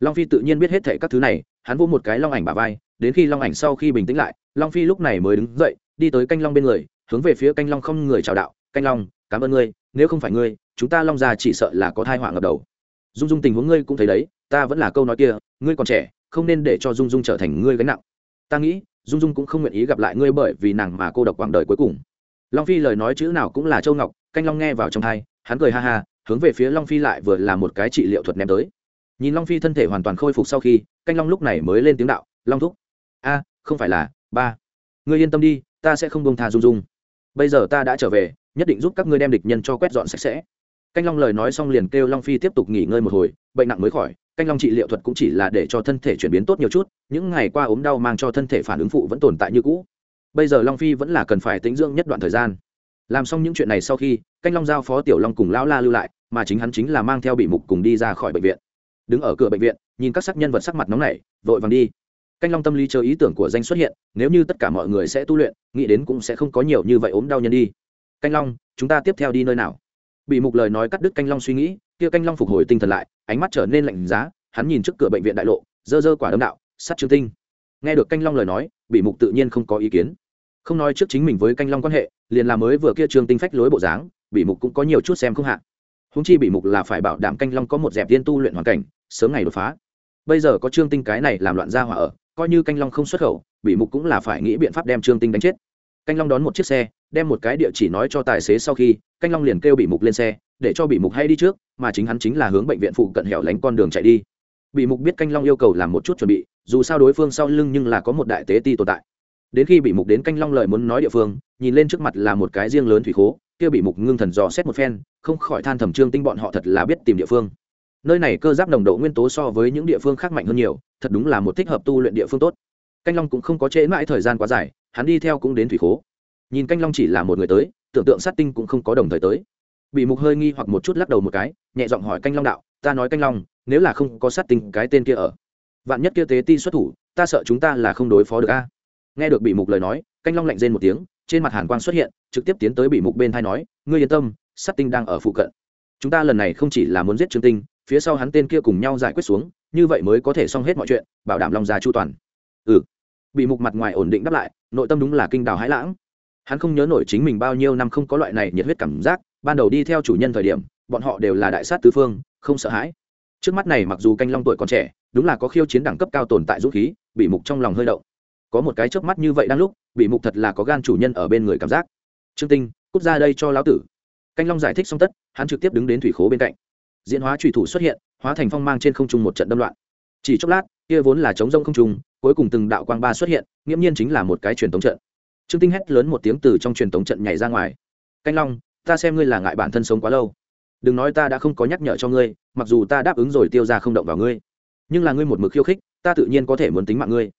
[SPEAKER 1] Long phi tự nhiên biết hết thệ các thứ này, hắn vô một cái long ảnh bà vai, đến khi long ảnh sau khi bình tĩnh lại, long phi lúc này mới đứng dậy, đi tới canh long bên người, hướng về phía canh long không người chào đạo, canh long, cảm ơn ngươi, nếu không phải ngươi, chúng ta long già chỉ sợ là có thai họa ngập đầu. Dung dung tình huống ngươi cũng thấy đấy ta vẫn là câu nói kia, ngươi còn trẻ, không nên để cho dung dung trở thành ngươi gánh nặng. Ta nghĩ, dung dung cũng không nguyện ý gặp lại ngươi bởi vì nàng mà cô độc quãng đời cuối cùng. Long phi lời nói chữ nào cũng là châu ngọc, canh long nghe vào trong thai, hắn cười ha ha, hướng về phía long phi lại vừa là một cái trị liệu thuật ném tới. Nhìn long phi thân thể hoàn toàn khôi phục sau khi, canh long lúc này mới lên tiếng đạo, long thúc. A, không phải là, ba. Ngươi yên tâm đi, ta sẽ không bông tha dung dung. Bây giờ ta đã trở về, nhất định giúp các ngươi đem địch nhân cho quét dọn sạch sẽ. Canh long lời nói xong liền kêu long phi tiếp tục nghỉ ngơi một hồi, bệnh nặng mới khỏi canh long trị liệu thuật cũng chỉ là để cho thân thể chuyển biến tốt nhiều chút, những ngày qua ốm đau mang cho thân thể phản ứng phụ vẫn tồn tại như cũ. Bây giờ long phi vẫn là cần phải tính dưỡng nhất đoạn thời gian. Làm xong những chuyện này sau khi, canh long giao phó tiểu long cùng lão la lưu lại, mà chính hắn chính là mang theo bị mục cùng đi ra khỏi bệnh viện. Đứng ở cửa bệnh viện, nhìn các sắc nhân vật sắc mặt nóng nảy, vội vàng đi. Canh long tâm lý chờ ý tưởng của danh xuất hiện, nếu như tất cả mọi người sẽ tu luyện, nghĩ đến cũng sẽ không có nhiều như vậy ốm đau nhân đi. Canh long, chúng ta tiếp theo đi nơi nào? Bị mục lời nói cắt đứt canh long suy nghĩ, kia canh long phục hồi tinh thần lại, ánh mắt trở nên lạnh giá, hắn nhìn trước cửa bệnh viện đại lộ, dơ dơ quả đấm đạo sắt trương tinh. Nghe được canh long lời nói, bị mục tự nhiên không có ý kiến. Không nói trước chính mình với canh long quan hệ, liền là mới vừa kia trương tinh phách lối bộ dáng, bị mục cũng có nhiều chút xem không hạ. Húng chi bị mục là phải bảo đảm canh long có một dẹp tiên tu luyện hoàn cảnh, sớm ngày đột phá. Bây giờ có trương tinh cái này làm loạn ra hỏa ở, coi như canh long không xuất khẩu, bị mục cũng là phải nghĩ biện pháp đem trương tinh đánh chết canh long đón một chiếc xe, đem một cái địa chỉ nói cho tài xế sau khi, canh long liền kêu bị mục lên xe, để cho bị mục hay đi trước, mà chính hắn chính là hướng bệnh viện phụ cận hẻo lánh con đường chạy đi. Bị mục biết canh long yêu cầu làm một chút chuẩn bị, dù sao đối phương sau lưng nhưng là có một đại tế ti tồn tại. Đến khi bị mục đến canh long lợi muốn nói địa phương, nhìn lên trước mặt là một cái riêng lớn thủy khố, kia bị mục ngưng thần dò xét một phen, không khỏi than thầm trương tinh bọn họ thật là biết tìm địa phương. Nơi này cơ giáp nồng độ nguyên tố so với những địa phương khác mạnh hơn nhiều, thật đúng là một thích hợp tu luyện địa phương tốt. Canh long cũng không có trễ mãi thời gian quá dài hắn đi theo cũng đến thủy khố. Nhìn canh long chỉ là một người tới, tưởng tượng sát tinh cũng không có đồng thời tới. Bị mục hơi nghi hoặc một chút lắc đầu một cái, nhẹ giọng hỏi canh long đạo, ta nói canh long, nếu là không có sát tinh, cái tên kia ở, vạn nhất kia tế ti xuất thủ, ta sợ chúng ta là không đối phó được a? Nghe được bị mục lời nói, canh long lạnh rên một tiếng, trên mặt hàn quang xuất hiện, trực tiếp tiến tới bị mục bên thai nói, ngươi yên tâm, sát tinh đang ở phụ cận. Chúng ta lần này không chỉ là muốn giết trương tinh, phía sau hắn tên kia cùng nhau giải quyết xuống, như vậy mới có thể xong hết mọi chuyện, bảo đảm long gia chu toàn. Ừ bị mục mặt ngoài ổn định đáp lại, nội tâm đúng là kinh đào hãi lãng. Hắn không nhớ nổi chính mình bao nhiêu năm không có loại này nhiệt huyết cảm giác, ban đầu đi theo chủ nhân thời điểm, bọn họ đều là đại sát tứ phương, không sợ hãi. Trước mắt này mặc dù canh long tuổi còn trẻ, đúng là có khiêu chiến đẳng cấp cao tồn tại dũng khí, bị mục trong lòng hơi động. Có một cái chớp mắt như vậy đang lúc, bị mục thật là có gan chủ nhân ở bên người cảm giác. Trương tinh, cút ra đây cho lão tử. Canh long giải thích xong tất, hắn trực tiếp đứng đến thủy khố bên cạnh. Diễn hóa trùy thủ xuất hiện, hóa thành phong mang trên không trung một trận đâm loạn. Chỉ chốc lát, kia vốn là chống rông không trung cuối cùng từng đạo quang ba xuất hiện, nghiễm nhiên chính là một cái truyền thống trận. Trương tinh hét lớn một tiếng từ trong truyền thống trận nhảy ra ngoài. Canh long, ta xem ngươi là ngại bản thân sống quá lâu. Đừng nói ta đã không có nhắc nhở cho ngươi, mặc dù ta đáp ứng rồi tiêu ra không động vào ngươi, nhưng là ngươi một mực khiêu khích, ta tự nhiên có thể muốn tính mạng ngươi.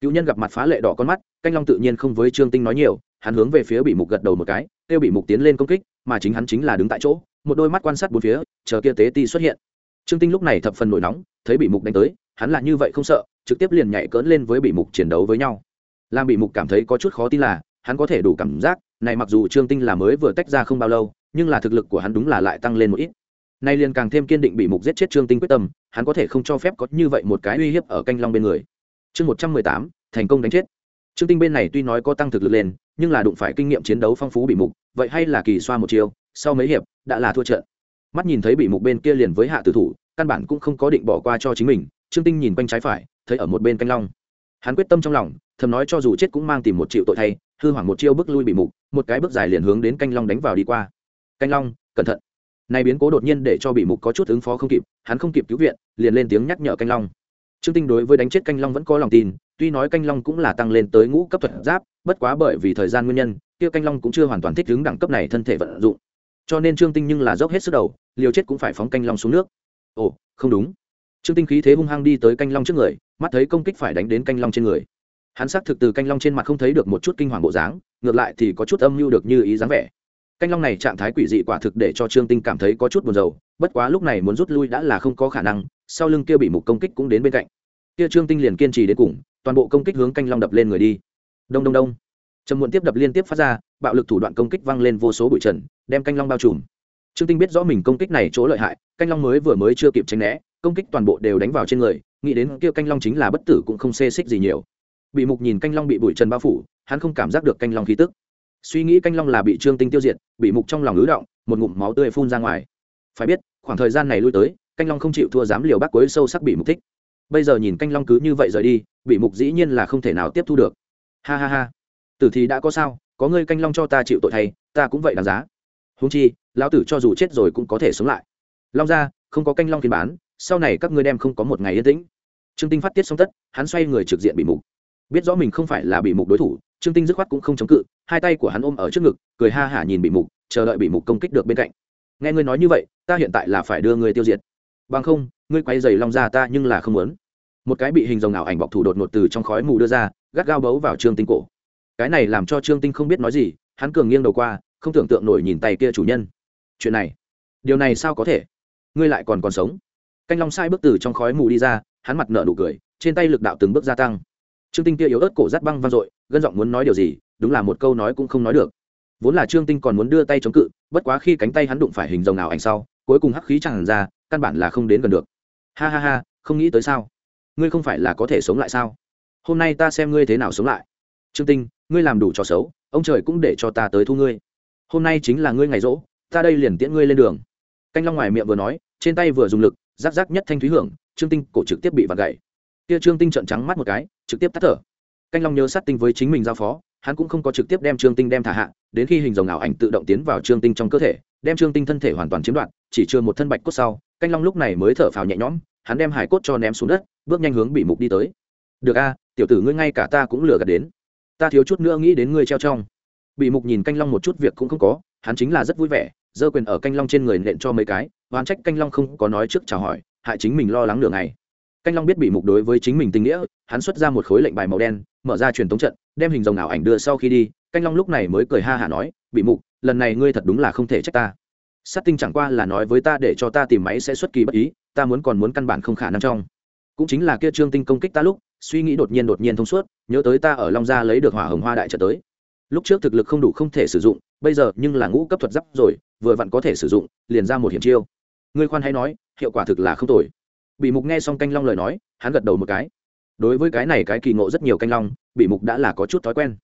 [SPEAKER 1] Cựu nhân gặp mặt phá lệ đỏ con mắt, canh long tự nhiên không với trương tinh nói nhiều, hắn hướng về phía bị mục gật đầu một cái, kêu bị mục tiến lên công kích, mà chính hắn chính là đứng tại chỗ, một đôi mắt quan sát bốn phía, chờ kia tế ti xuất hiện trương tinh lúc này thập phần nổi nóng, thấy bị mục đánh tới, hắn là như vậy không sợ, trực tiếp liền nhảy cỡn lên với bị mục chiến đấu với nhau. Làm bị mục cảm thấy có chút khó tin là, hắn có thể đủ cảm giác, này mặc dù trương tinh là mới vừa tách ra không bao lâu, nhưng là thực lực của hắn đúng là lại tăng lên một ít. Nay liền càng thêm kiên định bị mục giết chết trương tinh quyết tâm, hắn có thể không cho phép có như vậy một cái uy hiếp ở canh long bên người. Chương một trăm mười tám, thành công đánh chết. Trương tinh bên này tuy nói có tăng thực lực lên, nhưng là đụng phải kinh nghiệm chiến đấu phong phú bị mục, vậy hay là kỳ xoa một chiều sau mấy hiệp, đã là thua trận mắt nhìn thấy bị mục bên kia liền với hạ tử thủ, căn bản cũng không có định bỏ qua cho chính mình, trương tinh nhìn quanh trái phải, thấy ở một bên canh long. Hắn quyết tâm trong lòng, thầm nói cho dù chết cũng mang tìm một triệu tội thay, hư hoảng một chiêu bước lui bị mục, một cái bước dài liền hướng đến canh long đánh vào đi qua. Canh long, cẩn thận. Nay biến cố đột nhiên để cho bị mục có chút ứng phó không kịp, hắn không kịp cứu viện, liền lên tiếng nhắc nhở canh long. Trương tinh đối với đánh chết canh long vẫn có lòng tin, tuy nói canh long cũng là tăng lên tới ngũ cấp thuật giáp, bất quá bởi vì thời gian nguyên nhân, kia canh long cũng chưa hoàn toàn thích ứng đẳng cấp này thân thể vận dụng. Cho nên trương tinh nhưng là dốc hết sức đầu liều chết cũng phải phóng canh long xuống nước. Ồ, không đúng. Trương tinh khí thế hung hăng đi tới canh long trước người, mắt thấy công kích phải đánh đến canh long trên người. Hắn xác thực từ canh long trên mặt không thấy được một chút kinh hoàng bộ dáng, ngược lại thì có chút âm mưu được như ý dáng vẻ. Canh long này trạng thái quỷ dị quả thực để cho trương tinh cảm thấy có chút buồn rầu, bất quá lúc này muốn rút lui đã là không có khả năng, sau lưng kia bị mục công kích cũng đến bên cạnh. Kia trương tinh liền kiên trì đến cùng, toàn bộ công kích hướng canh long đập lên người đi. Đông đông đông. Trầm muộn tiếp đập liên tiếp phát ra, bạo lực thủ đoạn công kích văng lên vô số bụi trần, đem canh long bao trùm trương tinh biết rõ mình công kích này chỗ lợi hại, canh long mới vừa mới chưa kịp tránh né, công kích toàn bộ đều đánh vào trên người, nghĩ đến kia canh long chính là bất tử cũng không xê xích gì nhiều. Bị mục nhìn canh long bị bụi trần bao phủ, hắn không cảm giác được canh long khí tức. Suy nghĩ canh long là bị trương tinh tiêu diệt, bị mục trong lòng ứ động, một ngụm máu tươi phun ra ngoài. Phải biết, khoảng thời gian này lui tới, canh long không chịu thua dám liều bác quấy sâu sắc bị mục thích. Bây giờ nhìn canh long cứ như vậy rời đi, bị mục dĩ nhiên là không thể nào tiếp thu được. Ha ha ha. Tử thì đã có sao? Có ngươi canh long cho ta chịu tội thay, ta cũng vậy đáng giá. Húng chi lão tử cho dù chết rồi cũng có thể sống lại. Long ra không có canh long phiên bán, sau này các ngươi đem không có một ngày yên tĩnh. Trương tinh phát tiết xong tất, hắn xoay người trực diện bị mục. Biết rõ mình không phải là bị mục đối thủ, trương tinh dứt khoát cũng không chống cự, hai tay của hắn ôm ở trước ngực, cười ha hả nhìn bị mục, chờ đợi bị mục công kích được bên cạnh. Nghe ngươi nói như vậy, ta hiện tại là phải đưa ngươi tiêu diệt. Bằng không, ngươi quay dày long ra ta nhưng là không muốn. Một cái bị hình rồng ảo ảnh bọc thủ đột ngột từ trong khói mù đưa ra, gắt gao bấu vào trương tinh cổ. Cái này làm cho trương tinh không biết nói gì, hắn cường nghiêng đầu qua, không tưởng tượng nổi nhìn tay kia chủ nhân chuyện này. Điều này sao có thể? Ngươi lại còn còn sống. Canh long sai bước từ trong khói mù đi ra, hắn mặt nợ nụ cười, trên tay lực đạo từng bước gia tăng. Trương tinh kia yếu ớt cổ rát băng vang dội, gân giọng muốn nói điều gì, đúng là một câu nói cũng không nói được. Vốn là trương tinh còn muốn đưa tay chống cự, bất quá khi cánh tay hắn đụng phải hình rồng nào ảnh sau, cuối cùng hắc khí chẳng ra, căn bản là không đến gần được. Ha ha ha, không nghĩ tới sao? Ngươi không phải là có thể sống lại sao? Hôm nay ta xem ngươi thế nào sống lại. Trương tinh, ngươi làm đủ trò xấu, ông trời cũng để cho ta tới thu ngươi. Hôm nay chính là ngươi ngày rỗ ta đây liền tiễn ngươi lên đường. Canh long ngoài miệng vừa nói, trên tay vừa dùng lực rác rác nhất thanh thúy hưởng, trương tinh cổ trực tiếp bị vặt gậy kia trương tinh trợn trắng mắt một cái, trực tiếp tắt thở. Canh long nhớ sát tinh với chính mình giao phó, hắn cũng không có trực tiếp đem trương tinh đem thả hạ, đến khi hình dòng ảo ảnh tự động tiến vào trương tinh trong cơ thể, đem trương tinh thân thể hoàn toàn chiếm đoạt, chỉ chưa một thân bạch cốt sau, canh long lúc này mới thở phào nhẹ nhõm, hắn đem hải cốt cho ném xuống đất, bước nhanh hướng bị mục đi tới. Được a, tiểu tử ngươi ngay cả ta cũng lừa gạt đến. Ta thiếu chút nữa nghĩ đến ngươi treo trong. Bị mục nhìn canh long một chút việc cũng không có, hắn chính là rất vui vẻ giơ quyền ở canh long trên người nện cho mấy cái, oán trách canh long không có nói trước chào hỏi, hại chính mình lo lắng nửa ngày. Canh long biết bị mục đối với chính mình tình nghĩa, hắn xuất ra một khối lệnh bài màu đen, mở ra truyền tống trận, đem hình rồng ảo ảnh đưa sau khi đi, canh long lúc này mới cười ha hả nói, bị mục, lần này ngươi thật đúng là không thể trách ta. Sát tinh chẳng qua là nói với ta để cho ta tìm máy sẽ xuất kỳ bất ý, ta muốn còn muốn căn bản không khả năng trong. Cũng chính là kia trương tinh công kích ta lúc, suy nghĩ đột nhiên đột nhiên thông suốt, nhớ tới ta ở long gia lấy được hỏa hồng hoa đại trợ tới. Lúc trước thực lực không đủ không thể sử dụng bây giờ nhưng là ngũ cấp thuật giáp rồi, vừa vặn có thể sử dụng, liền ra một hiểm chiêu. Ngươi khoan hay nói, hiệu quả thực là không tồi. Bị mục nghe xong canh long lời nói, hắn gật đầu một cái. Đối với cái này cái kỳ ngộ rất nhiều canh long bị mục đã là có chút thói quen.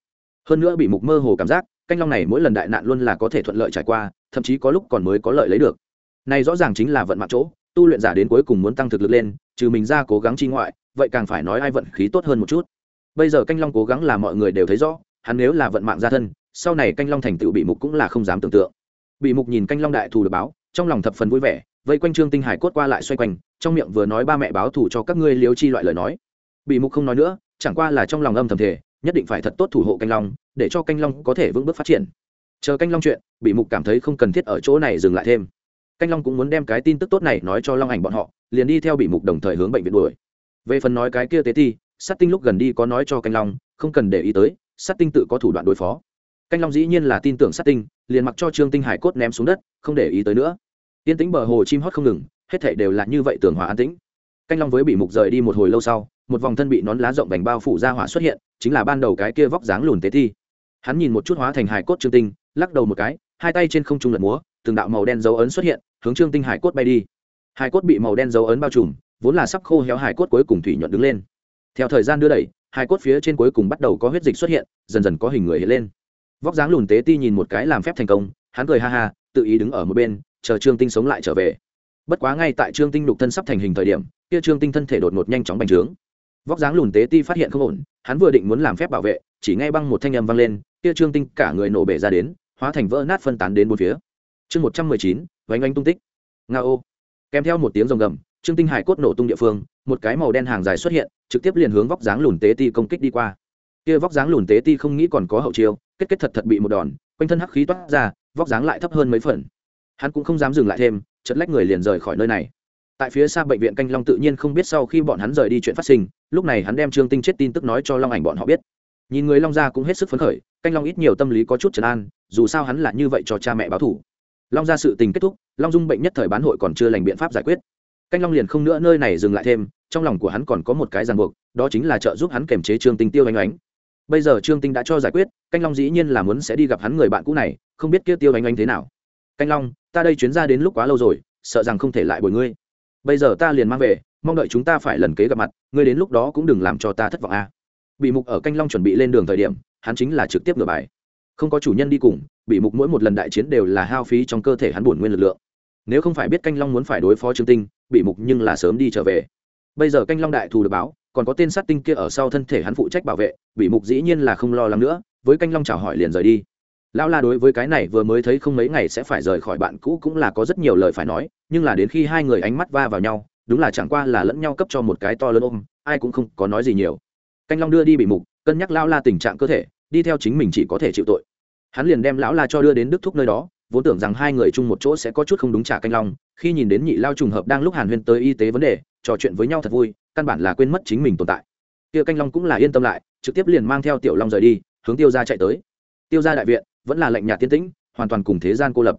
[SPEAKER 1] Hơn nữa bị mục mơ hồ cảm giác, canh long này mỗi lần đại nạn luôn là có thể thuận lợi trải qua, thậm chí có lúc còn mới có lợi lấy được. Này rõ ràng chính là vận mạng chỗ, tu luyện giả đến cuối cùng muốn tăng thực lực lên, trừ mình ra cố gắng chi ngoại, vậy càng phải nói ai vận khí tốt hơn một chút. Bây giờ canh long cố gắng là mọi người đều thấy rõ, hắn nếu là vận mạng gia thân sau này canh long thành tựu bị mục cũng là không dám tưởng tượng. Bị mục nhìn canh long đại thù được báo, trong lòng thập phần vui vẻ, vây quanh trương tinh hải cốt qua lại xoay quanh, trong miệng vừa nói ba mẹ báo thù cho các ngươi liếu chi loại lời nói. Bị mục không nói nữa, chẳng qua là trong lòng âm thầm thể nhất định phải thật tốt thủ hộ canh long, để cho canh long có thể vững bước phát triển. Chờ canh long chuyện, bị mục cảm thấy không cần thiết ở chỗ này dừng lại thêm. Canh long cũng muốn đem cái tin tức tốt này nói cho long ảnh bọn họ, liền đi theo bị mục đồng thời hướng bệnh viện đuổi. Về phần nói cái kia tế ti, sát tinh lúc gần đi có nói cho canh long, không cần để ý tới, sát tinh tự có thủ đoạn đối phó canh long dĩ nhiên là tin tưởng sát tinh, liền mặc cho trương tinh hải cốt ném xuống đất, không để ý tới nữa. Yên tĩnh bờ hồ chim hót không ngừng, hết thảy đều là như vậy tường hòa an tĩnh. Canh long với bị mục rời đi một hồi lâu sau, một vòng thân bị nón lá rộng vành bao phủ ra hỏa xuất hiện, chính là ban đầu cái kia vóc dáng lùn tế thi. Hắn nhìn một chút hóa thành hải cốt trương tinh, lắc đầu một cái, hai tay trên không trung lật múa, từng đạo màu đen dấu ấn xuất hiện, hướng trương tinh hải cốt bay đi. Hải cốt bị màu đen dấu ấn bao trùm, vốn là sắp khô héo hải cốt cuối cùng thủy nhuận đứng lên. Theo thời gian đưa đẩy hải cốt phía trên cuối cùng bắt đầu có huyết dịch xuất hiện, dần dần có hình người hiện lên vóc dáng lùn tế ti nhìn một cái làm phép thành công, hắn cười ha ha, tự ý đứng ở một bên, chờ trương tinh sống lại trở về. Bất quá ngay tại trương tinh lục thân sắp thành hình thời điểm, kia trương tinh thân thể đột ngột nhanh chóng bành trướng. Vóc dáng lùn tế ti phát hiện không ổn, hắn vừa định muốn làm phép bảo vệ, chỉ ngay băng một thanh âm vang lên, kia trương tinh cả người nổ bể ra đến, hóa thành vỡ nát phân tán đến bốn phía. Chương một trăm mười chín vánh oanh tung tích. Nga ô. Kèm theo một tiếng rồng gầm, trương tinh hải cốt nổ tung địa phương, một cái màu đen hàng dài xuất hiện, trực tiếp liền hướng vóc dáng lùn tế ti công kích đi qua. Kia vóc dáng lùn tế ti không nghĩ còn có hậu chiêu kết kết thật thật bị một đòn, quanh thân hắc khí toát ra, vóc dáng lại thấp hơn mấy phần. Hắn cũng không dám dừng lại thêm chật lách người liền rời khỏi nơi này. Tại phía xa bệnh viện canh long tự nhiên không biết sau khi bọn hắn rời đi chuyện phát sinh, lúc này hắn đem trương tinh chết tin tức nói cho long ảnh bọn họ biết. Nhìn người long gia cũng hết sức phấn khởi, canh long ít nhiều tâm lý có chút trấn an, dù sao hắn là như vậy cho cha mẹ báo thủ long gia sự tình kết thúc, long dung bệnh nhất thời bán hội còn chưa lành biện pháp giải quyết. Canh long liền không nữa nơi này dừng lại thêm, trong lòng của hắn còn có một cái ràng buộc, đó chính là trợ giúp hắn kiềm chế trương tinh tiêu oanh oánh bây giờ trương tinh đã cho giải quyết, canh long dĩ nhiên là muốn sẽ đi gặp hắn người bạn cũ này, không biết kia tiêu anh oánh thế nào. Canh long, ta đây chuyến ra đến lúc quá lâu rồi, sợ rằng không thể lại bồi ngươi. Bây giờ ta liền mang về, mong đợi chúng ta phải lần kế gặp mặt, ngươi đến lúc đó cũng đừng làm cho ta thất vọng a. Bị mục ở canh long chuẩn bị lên đường thời điểm, hắn chính là trực tiếp ngửa bài. Không có chủ nhân đi cùng, bị mục mỗi một lần đại chiến đều là hao phí trong cơ thể hắn bổn nguyên lực lượng. Nếu không phải biết canh long muốn phải đối phó trương tinh, bị mục nhưng là sớm đi trở về bây giờ canh long đại thù được báo, còn có tên sát tinh kia ở sau thân thể hắn phụ trách bảo vệ, bị mục dĩ nhiên là không lo lắng nữa, với canh long chào hỏi liền rời đi. Lão la đối với cái này vừa mới thấy không mấy ngày sẽ phải rời khỏi bạn cũ cũng là có rất nhiều lời phải nói, nhưng là đến khi hai người ánh mắt va vào nhau, đúng là chẳng qua là lẫn nhau cấp cho một cái to lớn ôm, ai cũng không có nói gì nhiều. Canh long đưa đi bị mục, cân nhắc lão la tình trạng cơ thể, đi theo chính mình chỉ có thể chịu tội. Hắn liền đem lão la cho đưa đến đức thúc nơi đó, vốn tưởng rằng hai người chung một chỗ sẽ có chút không đúng trả canh long, khi nhìn đến nhị lao trùng hợp đang lúc hàn huyên tới y tế vấn đề trò chuyện với nhau thật vui, căn bản là quên mất chính mình tồn tại. Kia canh long cũng là yên tâm lại, trực tiếp liền mang theo tiểu long rời đi, hướng tiêu ra chạy tới. Tiêu ra đại viện, vẫn là lệnh nhà tiên tĩnh, hoàn toàn cùng thế gian cô lập.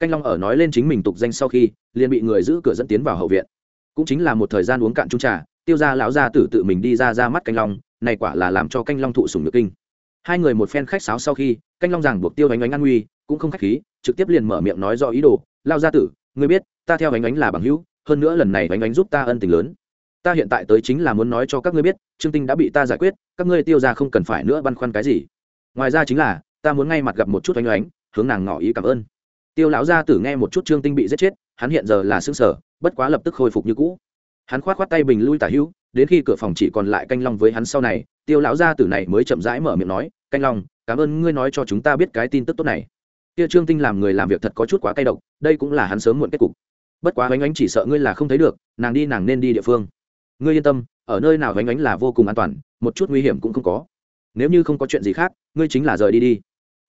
[SPEAKER 1] Canh long ở nói lên chính mình tục danh sau khi, liền bị người giữ cửa dẫn tiến vào hậu viện. Cũng chính là một thời gian uống cạn chung trà, tiêu ra lão gia tử tự mình đi ra ra mắt canh long, này quả là làm cho canh long thụ sùng nhược kinh. Hai người một phen khách sáo sau khi, canh long rằng buộc tiêu ánh ánh an nguy, cũng không khách khí, trực tiếp liền mở miệng nói do ý đồ. Lao gia tử, ngươi biết, ta theo ánh ánh là bằng hữu hơn nữa lần này ánh ánh giúp ta ân tình lớn. Ta hiện tại tới chính là muốn nói cho các ngươi biết, trương tinh đã bị ta giải quyết, các ngươi tiêu ra không cần phải nữa băn khoăn cái gì. Ngoài ra chính là, ta muốn ngay mặt gặp một chút oanh oánh hướng nàng ngỏ ý cảm ơn. Tiêu lão gia tử nghe một chút trương tinh bị giết chết, hắn hiện giờ là xương sở bất quá lập tức khôi phục như cũ. Hắn khoát khoát tay bình lui tả hữu, đến khi cửa phòng chỉ còn lại canh long với hắn sau này, tiêu lão gia tử này mới chậm rãi mở miệng nói, canh long, cảm ơn ngươi nói cho chúng ta biết cái tin tức tốt này. Kia trương tinh làm người làm việc thật có chút quá cay độc, đây cũng là hắn sớm muộn kết cục bất quá oanh ánh chỉ sợ ngươi là không thấy được, nàng đi nàng nên đi địa phương. Ngươi yên tâm, ở nơi nào oanh ánh là vô cùng an toàn, một chút nguy hiểm cũng không có. Nếu như không có chuyện gì khác, ngươi chính là rời đi đi.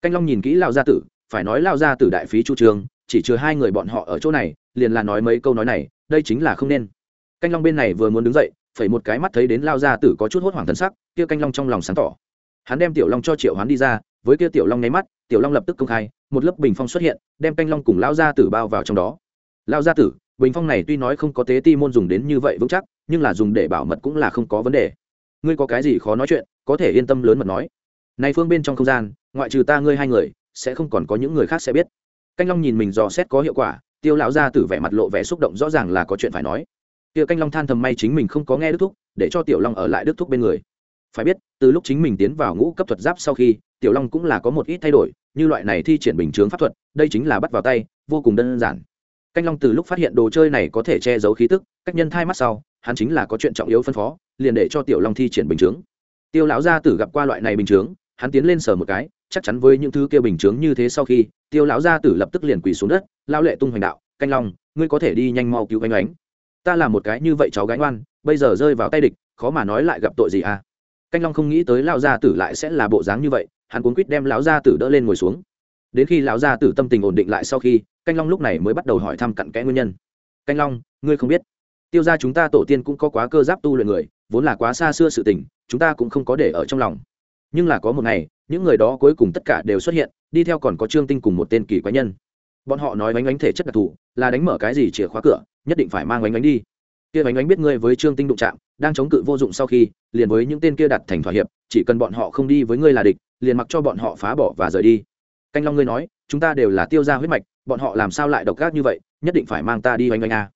[SPEAKER 1] Canh long nhìn kỹ lao gia tử, phải nói lao gia tử đại phí chu trường, chỉ chừa hai người bọn họ ở chỗ này, liền là nói mấy câu nói này, đây chính là không nên. Canh long bên này vừa muốn đứng dậy, phẩy một cái mắt thấy đến lao gia tử có chút hốt hoảng thân sắc, kia canh long trong lòng sáng tỏ. Hắn đem tiểu long cho triệu hoán đi ra, với kia tiểu long nháy mắt, tiểu long lập tức công khai, một lớp bình phong xuất hiện, đem canh long cùng lao gia tử bao vào trong đó lao gia tử, bình phong này tuy nói không có tế ti môn dùng đến như vậy vững chắc, nhưng là dùng để bảo mật cũng là không có vấn đề. Ngươi có cái gì khó nói chuyện, có thể yên tâm lớn mật nói. Này phương bên trong không gian, ngoại trừ ta ngươi hai người, sẽ không còn có những người khác sẽ biết. Canh long nhìn mình dò xét có hiệu quả, tiêu lão gia tử vẻ mặt lộ vẻ xúc động rõ ràng là có chuyện phải nói. Kia canh long than thầm may chính mình không có nghe đức thúc, để cho tiểu long ở lại đức thúc bên người. Phải biết, từ lúc chính mình tiến vào ngũ cấp thuật giáp sau khi, tiểu long cũng là có một ít thay đổi, như loại này thi triển bình chướng pháp thuật, đây chính là bắt vào tay, vô cùng đơn giản canh long từ lúc phát hiện đồ chơi này có thể che giấu khí tức, cách nhân thai mắt sau, hắn chính là có chuyện trọng yếu phân phó, liền để cho tiểu long thi triển bình chướng. Tiêu lão gia tử gặp qua loại này bình chướng, hắn tiến lên sờ một cái, chắc chắn với những thứ kia bình chướng như thế sau khi, tiêu lão gia tử lập tức liền quỳ xuống đất, lao lệ tung hoành đạo, canh long, ngươi có thể đi nhanh mau cứu anh ánh. Ta là một cái như vậy cháu gái ngoan, bây giờ rơi vào tay địch, khó mà nói lại gặp tội gì à? Canh long không nghĩ tới lão gia tử lại sẽ là bộ dáng như vậy, hắn cuốn quýt đem lão gia tử đỡ lên ngồi xuống. Đến khi lão gia tử tâm tình ổn định lại sau khi canh long lúc này mới bắt đầu hỏi thăm cặn kẽ nguyên nhân. Canh long, ngươi không biết. Tiêu ra chúng ta tổ tiên cũng có quá cơ giáp tu luyện người, vốn là quá xa xưa sự tình, chúng ta cũng không có để ở trong lòng. Nhưng là có một ngày, những người đó cuối cùng tất cả đều xuất hiện, đi theo còn có trương tinh cùng một tên kỳ quái nhân. Bọn họ nói bánh bánh thể chất đặc thù, là đánh mở cái gì chìa khóa cửa, nhất định phải mang bánh bánh đi. Kia bánh bánh biết ngươi với trương tinh đụng chạm, đang chống cự vô dụng sau khi, liền với những tên kia đặt thành thỏa hiệp, chỉ cần bọn họ không đi với ngươi là địch, liền mặc cho bọn họ phá bỏ và rời đi canh long ngươi nói, chúng ta đều là tiêu ra huyết mạch, bọn họ làm sao lại độc gác như vậy, nhất định phải mang ta đi oanh oanh a.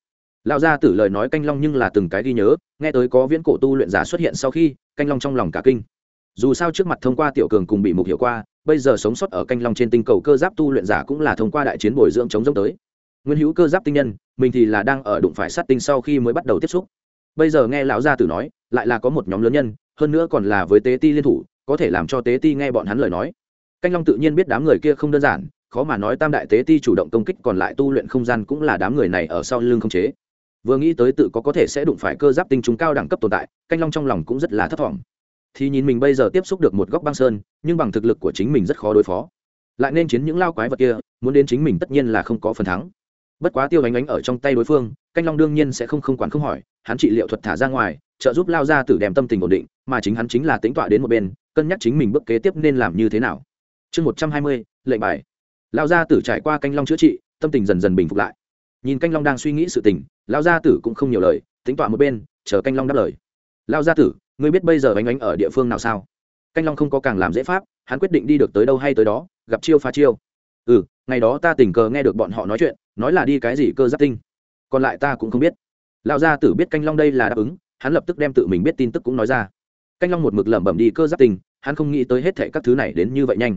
[SPEAKER 1] Lão gia tử lời nói canh long nhưng là từng cái ghi nhớ, nghe tới có viễn cổ tu luyện giả xuất hiện sau khi, canh long trong lòng cả kinh. Dù sao trước mặt thông qua tiểu cường cùng bị mục hiểu qua, bây giờ sống sót ở canh long trên tinh cầu cơ giáp tu luyện giả cũng là thông qua đại chiến bồi dưỡng chống giống tới. Nguyên hữu cơ giáp tinh nhân, mình thì là đang ở đụng phải sát tinh sau khi mới bắt đầu tiếp xúc. Bây giờ nghe lão gia tử nói, lại là có một nhóm lớn nhân, hơn nữa còn là với tế ti liên thủ, có thể làm cho tế ti nghe bọn hắn lời nói canh long tự nhiên biết đám người kia không đơn giản, khó mà nói tam đại tế ti chủ động công kích còn lại tu luyện không gian cũng là đám người này ở sau lưng không chế. Vừa nghĩ tới tự có có thể sẽ đụng phải cơ giáp tinh trùng cao đẳng cấp tồn tại, canh long trong lòng cũng rất là thất vọng. Thì nhìn mình bây giờ tiếp xúc được một góc băng sơn, nhưng bằng thực lực của chính mình rất khó đối phó. Lại nên chiến những lao quái vật kia, muốn đến chính mình tất nhiên là không có phần thắng. Bất quá tiêu ánh ánh ở trong tay đối phương, canh long đương nhiên sẽ không không quản không hỏi, hắn trị liệu thuật thả ra ngoài, trợ giúp lao ra tử đem tâm tình ổn định, mà chính hắn chính là tính tọa đến một bên, cân nhắc chính mình bước kế tiếp nên làm như thế nào chương một trăm hai mươi, lệnh bài. Lao gia tử trải qua canh long chữa trị, tâm tình dần dần bình phục lại. Nhìn canh long đang suy nghĩ sự tình lao gia tử cũng không nhiều lời, tính tọa một bên, chờ canh long đáp lời. Lao gia tử, ngươi biết bây giờ anh ánh ở địa phương nào sao? Canh long không có càng làm dễ pháp, hắn quyết định đi được tới đâu hay tới đó, gặp chiêu pha chiêu. Ừ ngày đó ta tình cờ nghe được bọn họ nói chuyện, nói là đi cái gì cơ giáp tinh. Còn lại ta cũng không biết. Lão gia tử biết canh long đây là đáp ứng, hắn lập tức đem tự mình biết tin tức cũng nói ra. Canh long một mực lẩm bẩm đi cơ giáp tinh, hắn không nghĩ tới hết thệ các thứ này đến như vậy nhanh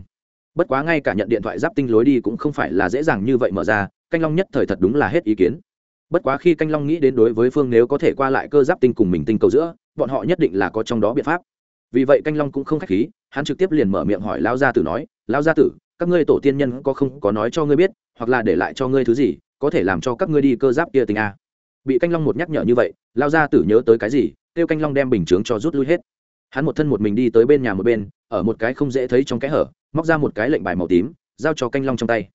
[SPEAKER 1] bất quá ngay cả nhận điện thoại giáp tinh lối đi cũng không phải là dễ dàng như vậy mở ra, canh long nhất thời thật đúng là hết ý kiến. Bất quá khi canh long nghĩ đến đối với phương nếu có thể qua lại cơ giáp tinh cùng mình tinh cầu giữa, bọn họ nhất định là có trong đó biện pháp. Vì vậy canh long cũng không k h á c h khí, hắn trực tiếp liền mở miệng hỏi lão gia tử nói, lão gia tử, các ngươi tổ tiên nhân có không có nói cho ngươi biết, hoặc là để lại cho ngươi thứ gì, có thể làm cho các ngươi đi cơ giáp kia tình a? Bị canh long một nhắc nhở như vậy, lão gia tử nhớ tới cái gì, kêu canh long đem bình chướng cho rút lui hết. Hắn một thân một mình đi tới bên nhà một bên, ở một cái không dễ thấy trong kẽ hở móc ra một cái lệnh bài màu tím, giao cho canh long trong tay.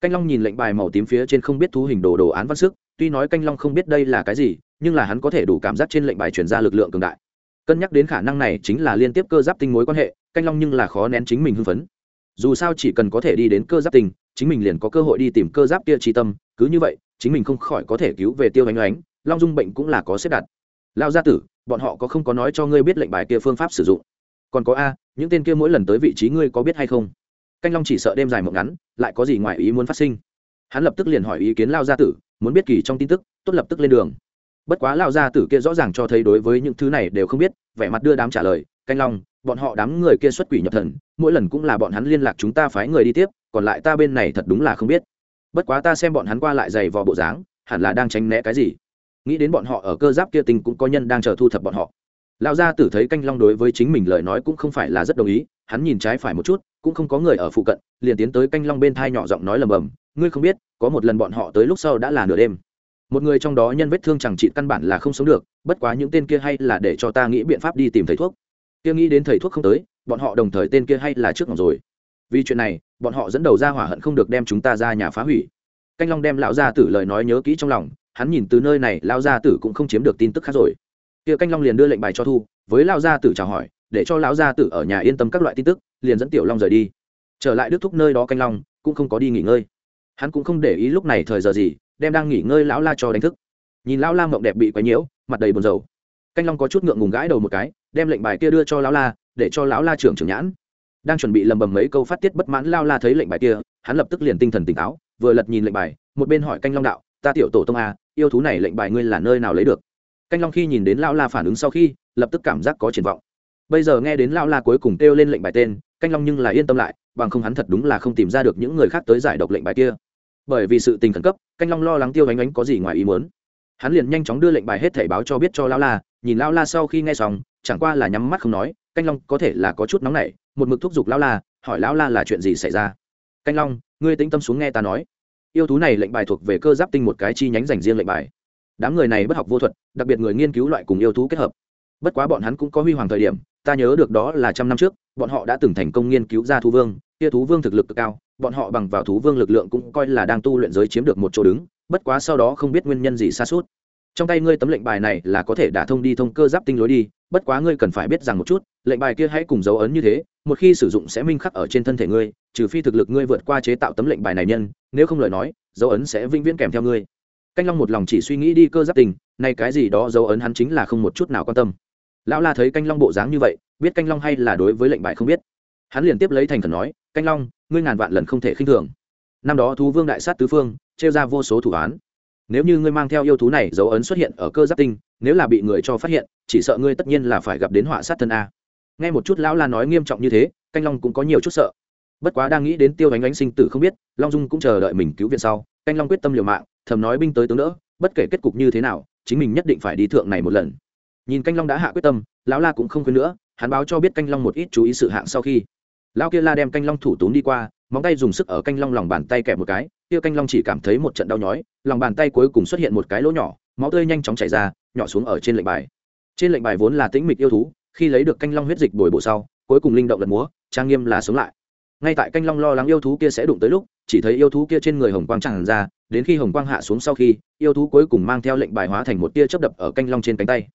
[SPEAKER 1] Canh long nhìn lệnh bài màu tím phía trên không biết thú hình đồ đồ án văn sức, tuy nói canh long không biết đây là cái gì, nhưng là hắn có thể đủ cảm giác trên lệnh bài chuyển ra lực lượng cường đại. Cân nhắc đến khả năng này chính là liên tiếp cơ giáp tinh mối quan hệ, canh long nhưng là khó nén chính mình hưng phấn. Dù sao chỉ cần có thể đi đến cơ giáp tinh, chính mình liền có cơ hội đi tìm cơ giáp kia tri tâm, cứ như vậy, chính mình không khỏi có thể cứu về tiêu ánh ánh, long dung bệnh cũng là có xếp đặt. Lao gia tử, bọn họ có không có nói cho ngươi biết lệnh bài kia phương pháp sử dụng? Còn có a, những tên kia mỗi lần tới vị trí ngươi có biết hay không? Canh long chỉ sợ đêm dài mộng ngắn, lại có gì ngoài ý muốn phát sinh. Hắn lập tức liền hỏi ý kiến lao gia tử, muốn biết kỳ trong tin tức, tốt lập tức lên đường. Bất quá lao gia tử kia rõ ràng cho thấy đối với những thứ này đều không biết, vẻ mặt đưa đám trả lời, canh long, bọn họ đám người kia xuất quỷ nhập thần, mỗi lần cũng là bọn hắn liên lạc chúng ta phái người đi tiếp, còn lại ta bên này thật đúng là không biết. Bất quá ta xem bọn hắn qua lại giày vò bộ dáng, hẳn là đang tránh né cái gì. Nghĩ đến bọn họ ở cơ giáp kia tình cũng có nhân đang chờ thu thập bọn họ lão gia tử thấy canh long đối với chính mình lời nói cũng không phải là rất đồng ý, hắn nhìn trái phải một chút, cũng không có người ở phụ cận, liền tiến tới canh long bên thai nhỏ giọng nói lầm bầm, ngươi không biết, có một lần bọn họ tới lúc sau đã là nửa đêm. Một người trong đó nhân vết thương chẳng trị căn bản là không sống được, bất quá những tên kia hay là để cho ta nghĩ biện pháp đi tìm thầy thuốc. Kia nghĩ đến thầy thuốc không tới, bọn họ đồng thời tên kia hay là trước ngọc rồi. Vì chuyện này, bọn họ dẫn đầu ra hỏa hận không được đem chúng ta ra nhà phá hủy. Canh long đem lão gia tử lời nói nhớ kỹ trong lòng, hắn nhìn từ nơi này, lão gia tử cũng không chiếm được tin tức khác rồi kia canh long liền đưa lệnh bài cho thu, với lão gia tử chào hỏi, để cho lão gia tử ở nhà yên tâm các loại tin tức, liền dẫn tiểu long rời đi. Trở lại đức thúc nơi đó canh long, cũng không có đi nghỉ ngơi. Hắn cũng không để ý lúc này thời giờ gì, đem đang nghỉ ngơi lão la cho đánh thức. Nhìn lão la mộng đẹp bị quấy nhiễu, mặt đầy buồn rầu. Canh long có chút ngượng ngùng gãi đầu một cái, đem lệnh bài kia đưa cho lão la, để cho lão la trưởng trưởng nhãn. Đang chuẩn bị lầm bầm mấy câu phát tiết bất mãn lao la thấy lệnh bài kia, hắn lập tức liền tinh thần tỉnh táo, vừa lật nhìn lệnh bài, một bên hỏi canh long đạo, ta tiểu tổ tông a yêu thú này lệnh bài ngươi là nơi nào lấy được? Canh long khi nhìn đến lão la phản ứng sau khi, lập tức cảm giác có triển vọng. Bây giờ nghe đến lão la cuối cùng kêu lên lệnh bài tên, canh long nhưng là yên tâm lại, bằng không hắn thật đúng là không tìm ra được những người khác tới giải độc lệnh bài kia. Bởi vì sự tình khẩn cấp, canh long lo lắng tiêu ánh ánh có gì ngoài ý muốn. Hắn liền nhanh chóng đưa lệnh bài hết thẻ báo cho biết cho lão la, nhìn lão la sau khi nghe xong, chẳng qua là nhắm mắt không nói, canh long có thể là có chút nóng nảy, một mực thúc giục lão la, hỏi lão la là chuyện gì xảy ra. Canh long, ngươi tĩnh tâm xuống nghe ta nói. Yêu thú này lệnh bài thuộc về cơ giáp tinh một cái chi nhánh dành riêng lệnh bài đám người này bất học vô thuật, đặc biệt người nghiên cứu loại cùng yêu thú kết hợp. Bất quá bọn hắn cũng có huy hoàng thời điểm, ta nhớ được đó là trăm năm trước, bọn họ đã từng thành công nghiên cứu ra thú vương, kia thú vương thực lực cực cao, bọn họ bằng vào thú vương lực lượng cũng coi là đang tu luyện giới chiếm được một chỗ đứng, bất quá sau đó không biết nguyên nhân gì xa suốt. Trong tay ngươi tấm lệnh bài này là có thể đả thông đi thông cơ giáp tinh lối đi, bất quá ngươi cần phải biết rằng một chút, lệnh bài kia hãy cùng dấu ấn như thế, một khi sử dụng sẽ minh khắc ở trên thân thể ngươi, trừ phi thực lực ngươi vượt qua chế tạo tấm lệnh bài này nhân, nếu không lời nói, dấu ấn sẽ vĩnh viễn kèm theo ngươi canh long một lòng chỉ suy nghĩ đi cơ giáp tình, nay cái gì đó dấu ấn hắn chính là không một chút nào quan tâm. Lão la thấy canh long bộ dáng như vậy, biết canh long hay là đối với lệnh bài không biết. Hắn liền tiếp lấy thành thần nói, canh long, ngươi ngàn vạn lần không thể khinh thường. Năm đó thú vương đại sát tứ phương, trêu ra vô số thủ án. Nếu như ngươi mang theo yêu thú này dấu ấn xuất hiện ở cơ giáp tinh nếu là bị người cho phát hiện, chỉ sợ ngươi tất nhiên là phải gặp đến họa sát thân a. Nghe một chút lão la nói nghiêm trọng như thế, canh long cũng có nhiều chút sợ. Bất quá đang nghĩ đến tiêu ánh ánh sinh tử không biết, long dung cũng chờ đợi mình cứu viện sau, canh long quyết tâm liều mạng thầm nói binh tới tướng đỡ, bất kể kết cục như thế nào, chính mình nhất định phải đi thượng này một lần. Nhìn canh long đã hạ quyết tâm, lão la cũng không khuyên nữa, hắn báo cho biết canh long một ít chú ý sự hạng sau khi. Lão kia la đem canh long thủ tốn đi qua, móng tay dùng sức ở canh long lòng bàn tay kẹp một cái, kia canh long chỉ cảm thấy một trận đau nhói, lòng bàn tay cuối cùng xuất hiện một cái lỗ nhỏ, máu tươi nhanh chóng chảy ra, nhỏ xuống ở trên lệnh bài. Trên lệnh bài vốn là tĩnh mịch yêu thú, khi lấy được canh long huyết dịch bồi bổ sau, cuối cùng linh động lật múa, trang nghiêm là sống lại. Ngay tại canh long lo lắng yêu thú kia sẽ đụng tới lúc, chỉ thấy yêu thú kia trên người hồng quang tràn ra đến khi hồng quang hạ xuống sau khi, yêu thú cuối cùng mang theo lệnh bài hóa thành một tia chớp đập ở canh long trên cánh tay.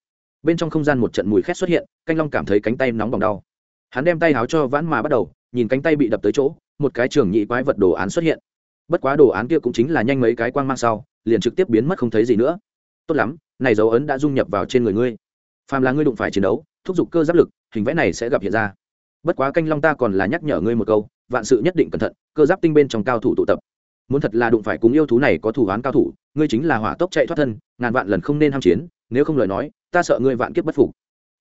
[SPEAKER 1] Bên trong không gian một trận mùi khét xuất hiện, canh long cảm thấy cánh tay nóng bỏng đau. Hắn đem tay háo cho vãn mà bắt đầu, nhìn cánh tay bị đập tới chỗ, một cái trường nhị quái vật đồ án xuất hiện. Bất quá đồ án kia cũng chính là nhanh mấy cái quang mang sau, liền trực tiếp biến mất không thấy gì nữa. Tốt lắm, này dấu ấn đã dung nhập vào trên người ngươi. Phàm là ngươi đụng phải chiến đấu, thúc giục cơ giáp lực, hình vẽ này sẽ gặp hiện ra. Bất quá canh long ta còn là nhắc nhở ngươi một câu, vạn sự nhất định cẩn thận, cơ giáp tinh bên trong cao thủ tụ tập muốn thật là đụng phải cùng yêu thú này có thủ án cao thủ, ngươi chính là hỏa tốc chạy thoát thân, ngàn vạn lần không nên ham chiến, nếu không lời nói, ta sợ ngươi vạn kiếp bất phục.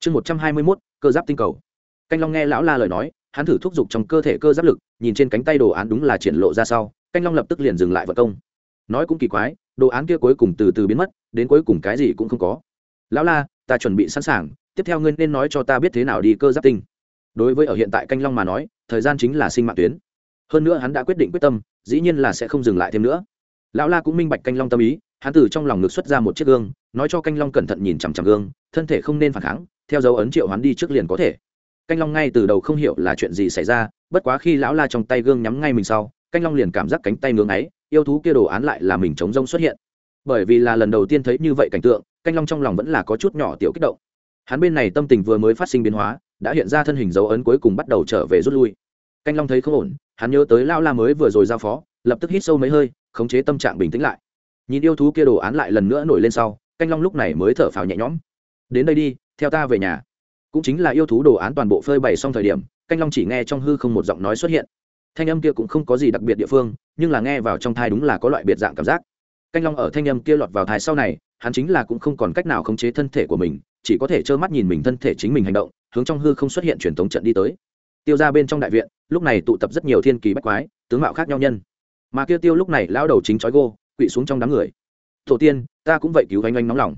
[SPEAKER 1] Chương một trăm hai mươi mốt, cơ giáp tinh cầu. Canh long nghe lão la lời nói, hắn thử thúc giục trong cơ thể cơ giáp lực, nhìn trên cánh tay đồ án đúng là triển lộ ra sau, canh long lập tức liền dừng lại vật công. Nói cũng kỳ quái, đồ án kia cuối cùng từ từ biến mất, đến cuối cùng cái gì cũng không có. Lão la, ta chuẩn bị sẵn sàng, tiếp theo ngươi nên nói cho ta biết thế nào đi cơ giáp tinh. Đối với ở hiện tại canh long mà nói, thời gian chính là sinh mạng tuyến. Hơn nữa hắn đã quyết định quyết tâm dĩ nhiên là sẽ không dừng lại thêm nữa. Lão la cũng minh bạch canh long tâm ý, hắn từ trong lòng ngực xuất ra một chiếc gương, nói cho canh long cẩn thận nhìn chằm chằm gương, thân thể không nên phản kháng, theo dấu ấn triệu hắn đi trước liền có thể. Canh long ngay từ đầu không hiểu là chuyện gì xảy ra, bất quá khi lão la trong tay gương nhắm ngay mình sau, canh long liền cảm giác cánh tay ngưỡng ấy, yêu thú kia đồ án lại là mình chống rông xuất hiện. Bởi vì là lần đầu tiên thấy như vậy cảnh tượng, canh long trong lòng vẫn là có chút nhỏ tiểu kích động. Hắn bên này tâm tình vừa mới phát sinh biến hóa, đã hiện ra thân hình dấu ấn cuối cùng bắt đầu trở về rút lui. Canh long thấy không ổn hắn nhớ tới lao la mới vừa rồi giao phó, lập tức hít sâu mấy hơi, khống chế tâm trạng bình tĩnh lại. Nhìn yêu thú kia đồ án lại lần nữa nổi lên sau, canh long lúc này mới thở phào nhẹ nhõm. Đến đây đi, theo ta về nhà. Cũng chính là yêu thú đồ án toàn bộ phơi bày xong thời điểm, canh long chỉ nghe trong hư không một giọng nói xuất hiện. Thanh âm kia cũng không có gì đặc biệt địa phương, nhưng là nghe vào trong thai đúng là có loại biệt dạng cảm giác. Canh long ở thanh âm kia lọt vào thai sau này, hắn chính là cũng không còn cách nào khống chế thân thể của mình, chỉ có thể trơ mắt nhìn mình thân thể chính mình hành động, hướng trong hư không xuất hiện truyền thống trận đi tới tiêu ra bên trong đại viện, lúc này tụ tập rất nhiều thiên kỳ bách quái, tướng mạo khác nhau nhân. Mà kia tiêu lúc này lao đầu chính trói gô, quỵ xuống trong đám người. Tổ tiên, ta cũng vậy cứu anh anh nóng lòng.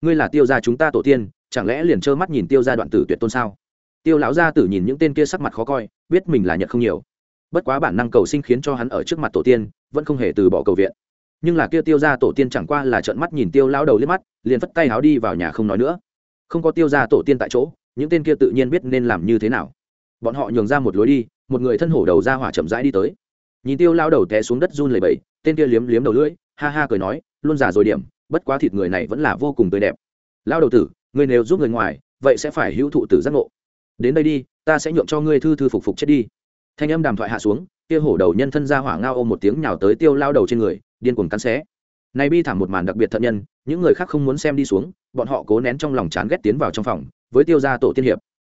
[SPEAKER 1] Ngươi là tiêu gia chúng ta tổ tiên, chẳng lẽ liền trơ mắt nhìn tiêu gia đoạn tử tuyệt tôn sao? Tiêu lão gia tử nhìn những tên kia sắc mặt khó coi, biết mình là nhật không nhiều. Bất quá bản năng cầu sinh khiến cho hắn ở trước mặt tổ tiên, vẫn không hề từ bỏ cầu viện. Nhưng là kia tiêu gia tổ tiên chẳng qua là trợn mắt nhìn tiêu lão đầu liếc mắt, liền vất tay háo đi vào nhà không nói nữa. Không có tiêu gia tổ tiên tại chỗ, những tên kia tự nhiên biết nên làm như thế nào bọn họ nhường ra một lối đi, một người thân hổ đầu ra hỏa chậm rãi đi tới. Nhìn tiêu lao đầu té xuống đất run lầy bẫy tên kia liếm liếm đầu lưỡi, ha ha cười nói, luôn già rồi điểm, bất quá thịt người này vẫn là vô cùng tươi đẹp. Lao đầu tử người nếu giúp người ngoài, vậy sẽ phải hữu thụ tử giác ngộ. Đến đây đi, ta sẽ nhượng cho ngươi thư thư phục phục chết đi. Thanh âm đàm thoại hạ xuống, kia hổ đầu nhân thân ra hỏa ngao ôm một tiếng nhào tới tiêu lao đầu trên người, điên cuồng cắn xé. Này bi thảm một màn đặc biệt thận nhân, những người khác không muốn xem đi xuống, bọn họ cố nén trong lòng chán ghét tiến vào trong phòng, với tiêu gia tổ tiên hiệp.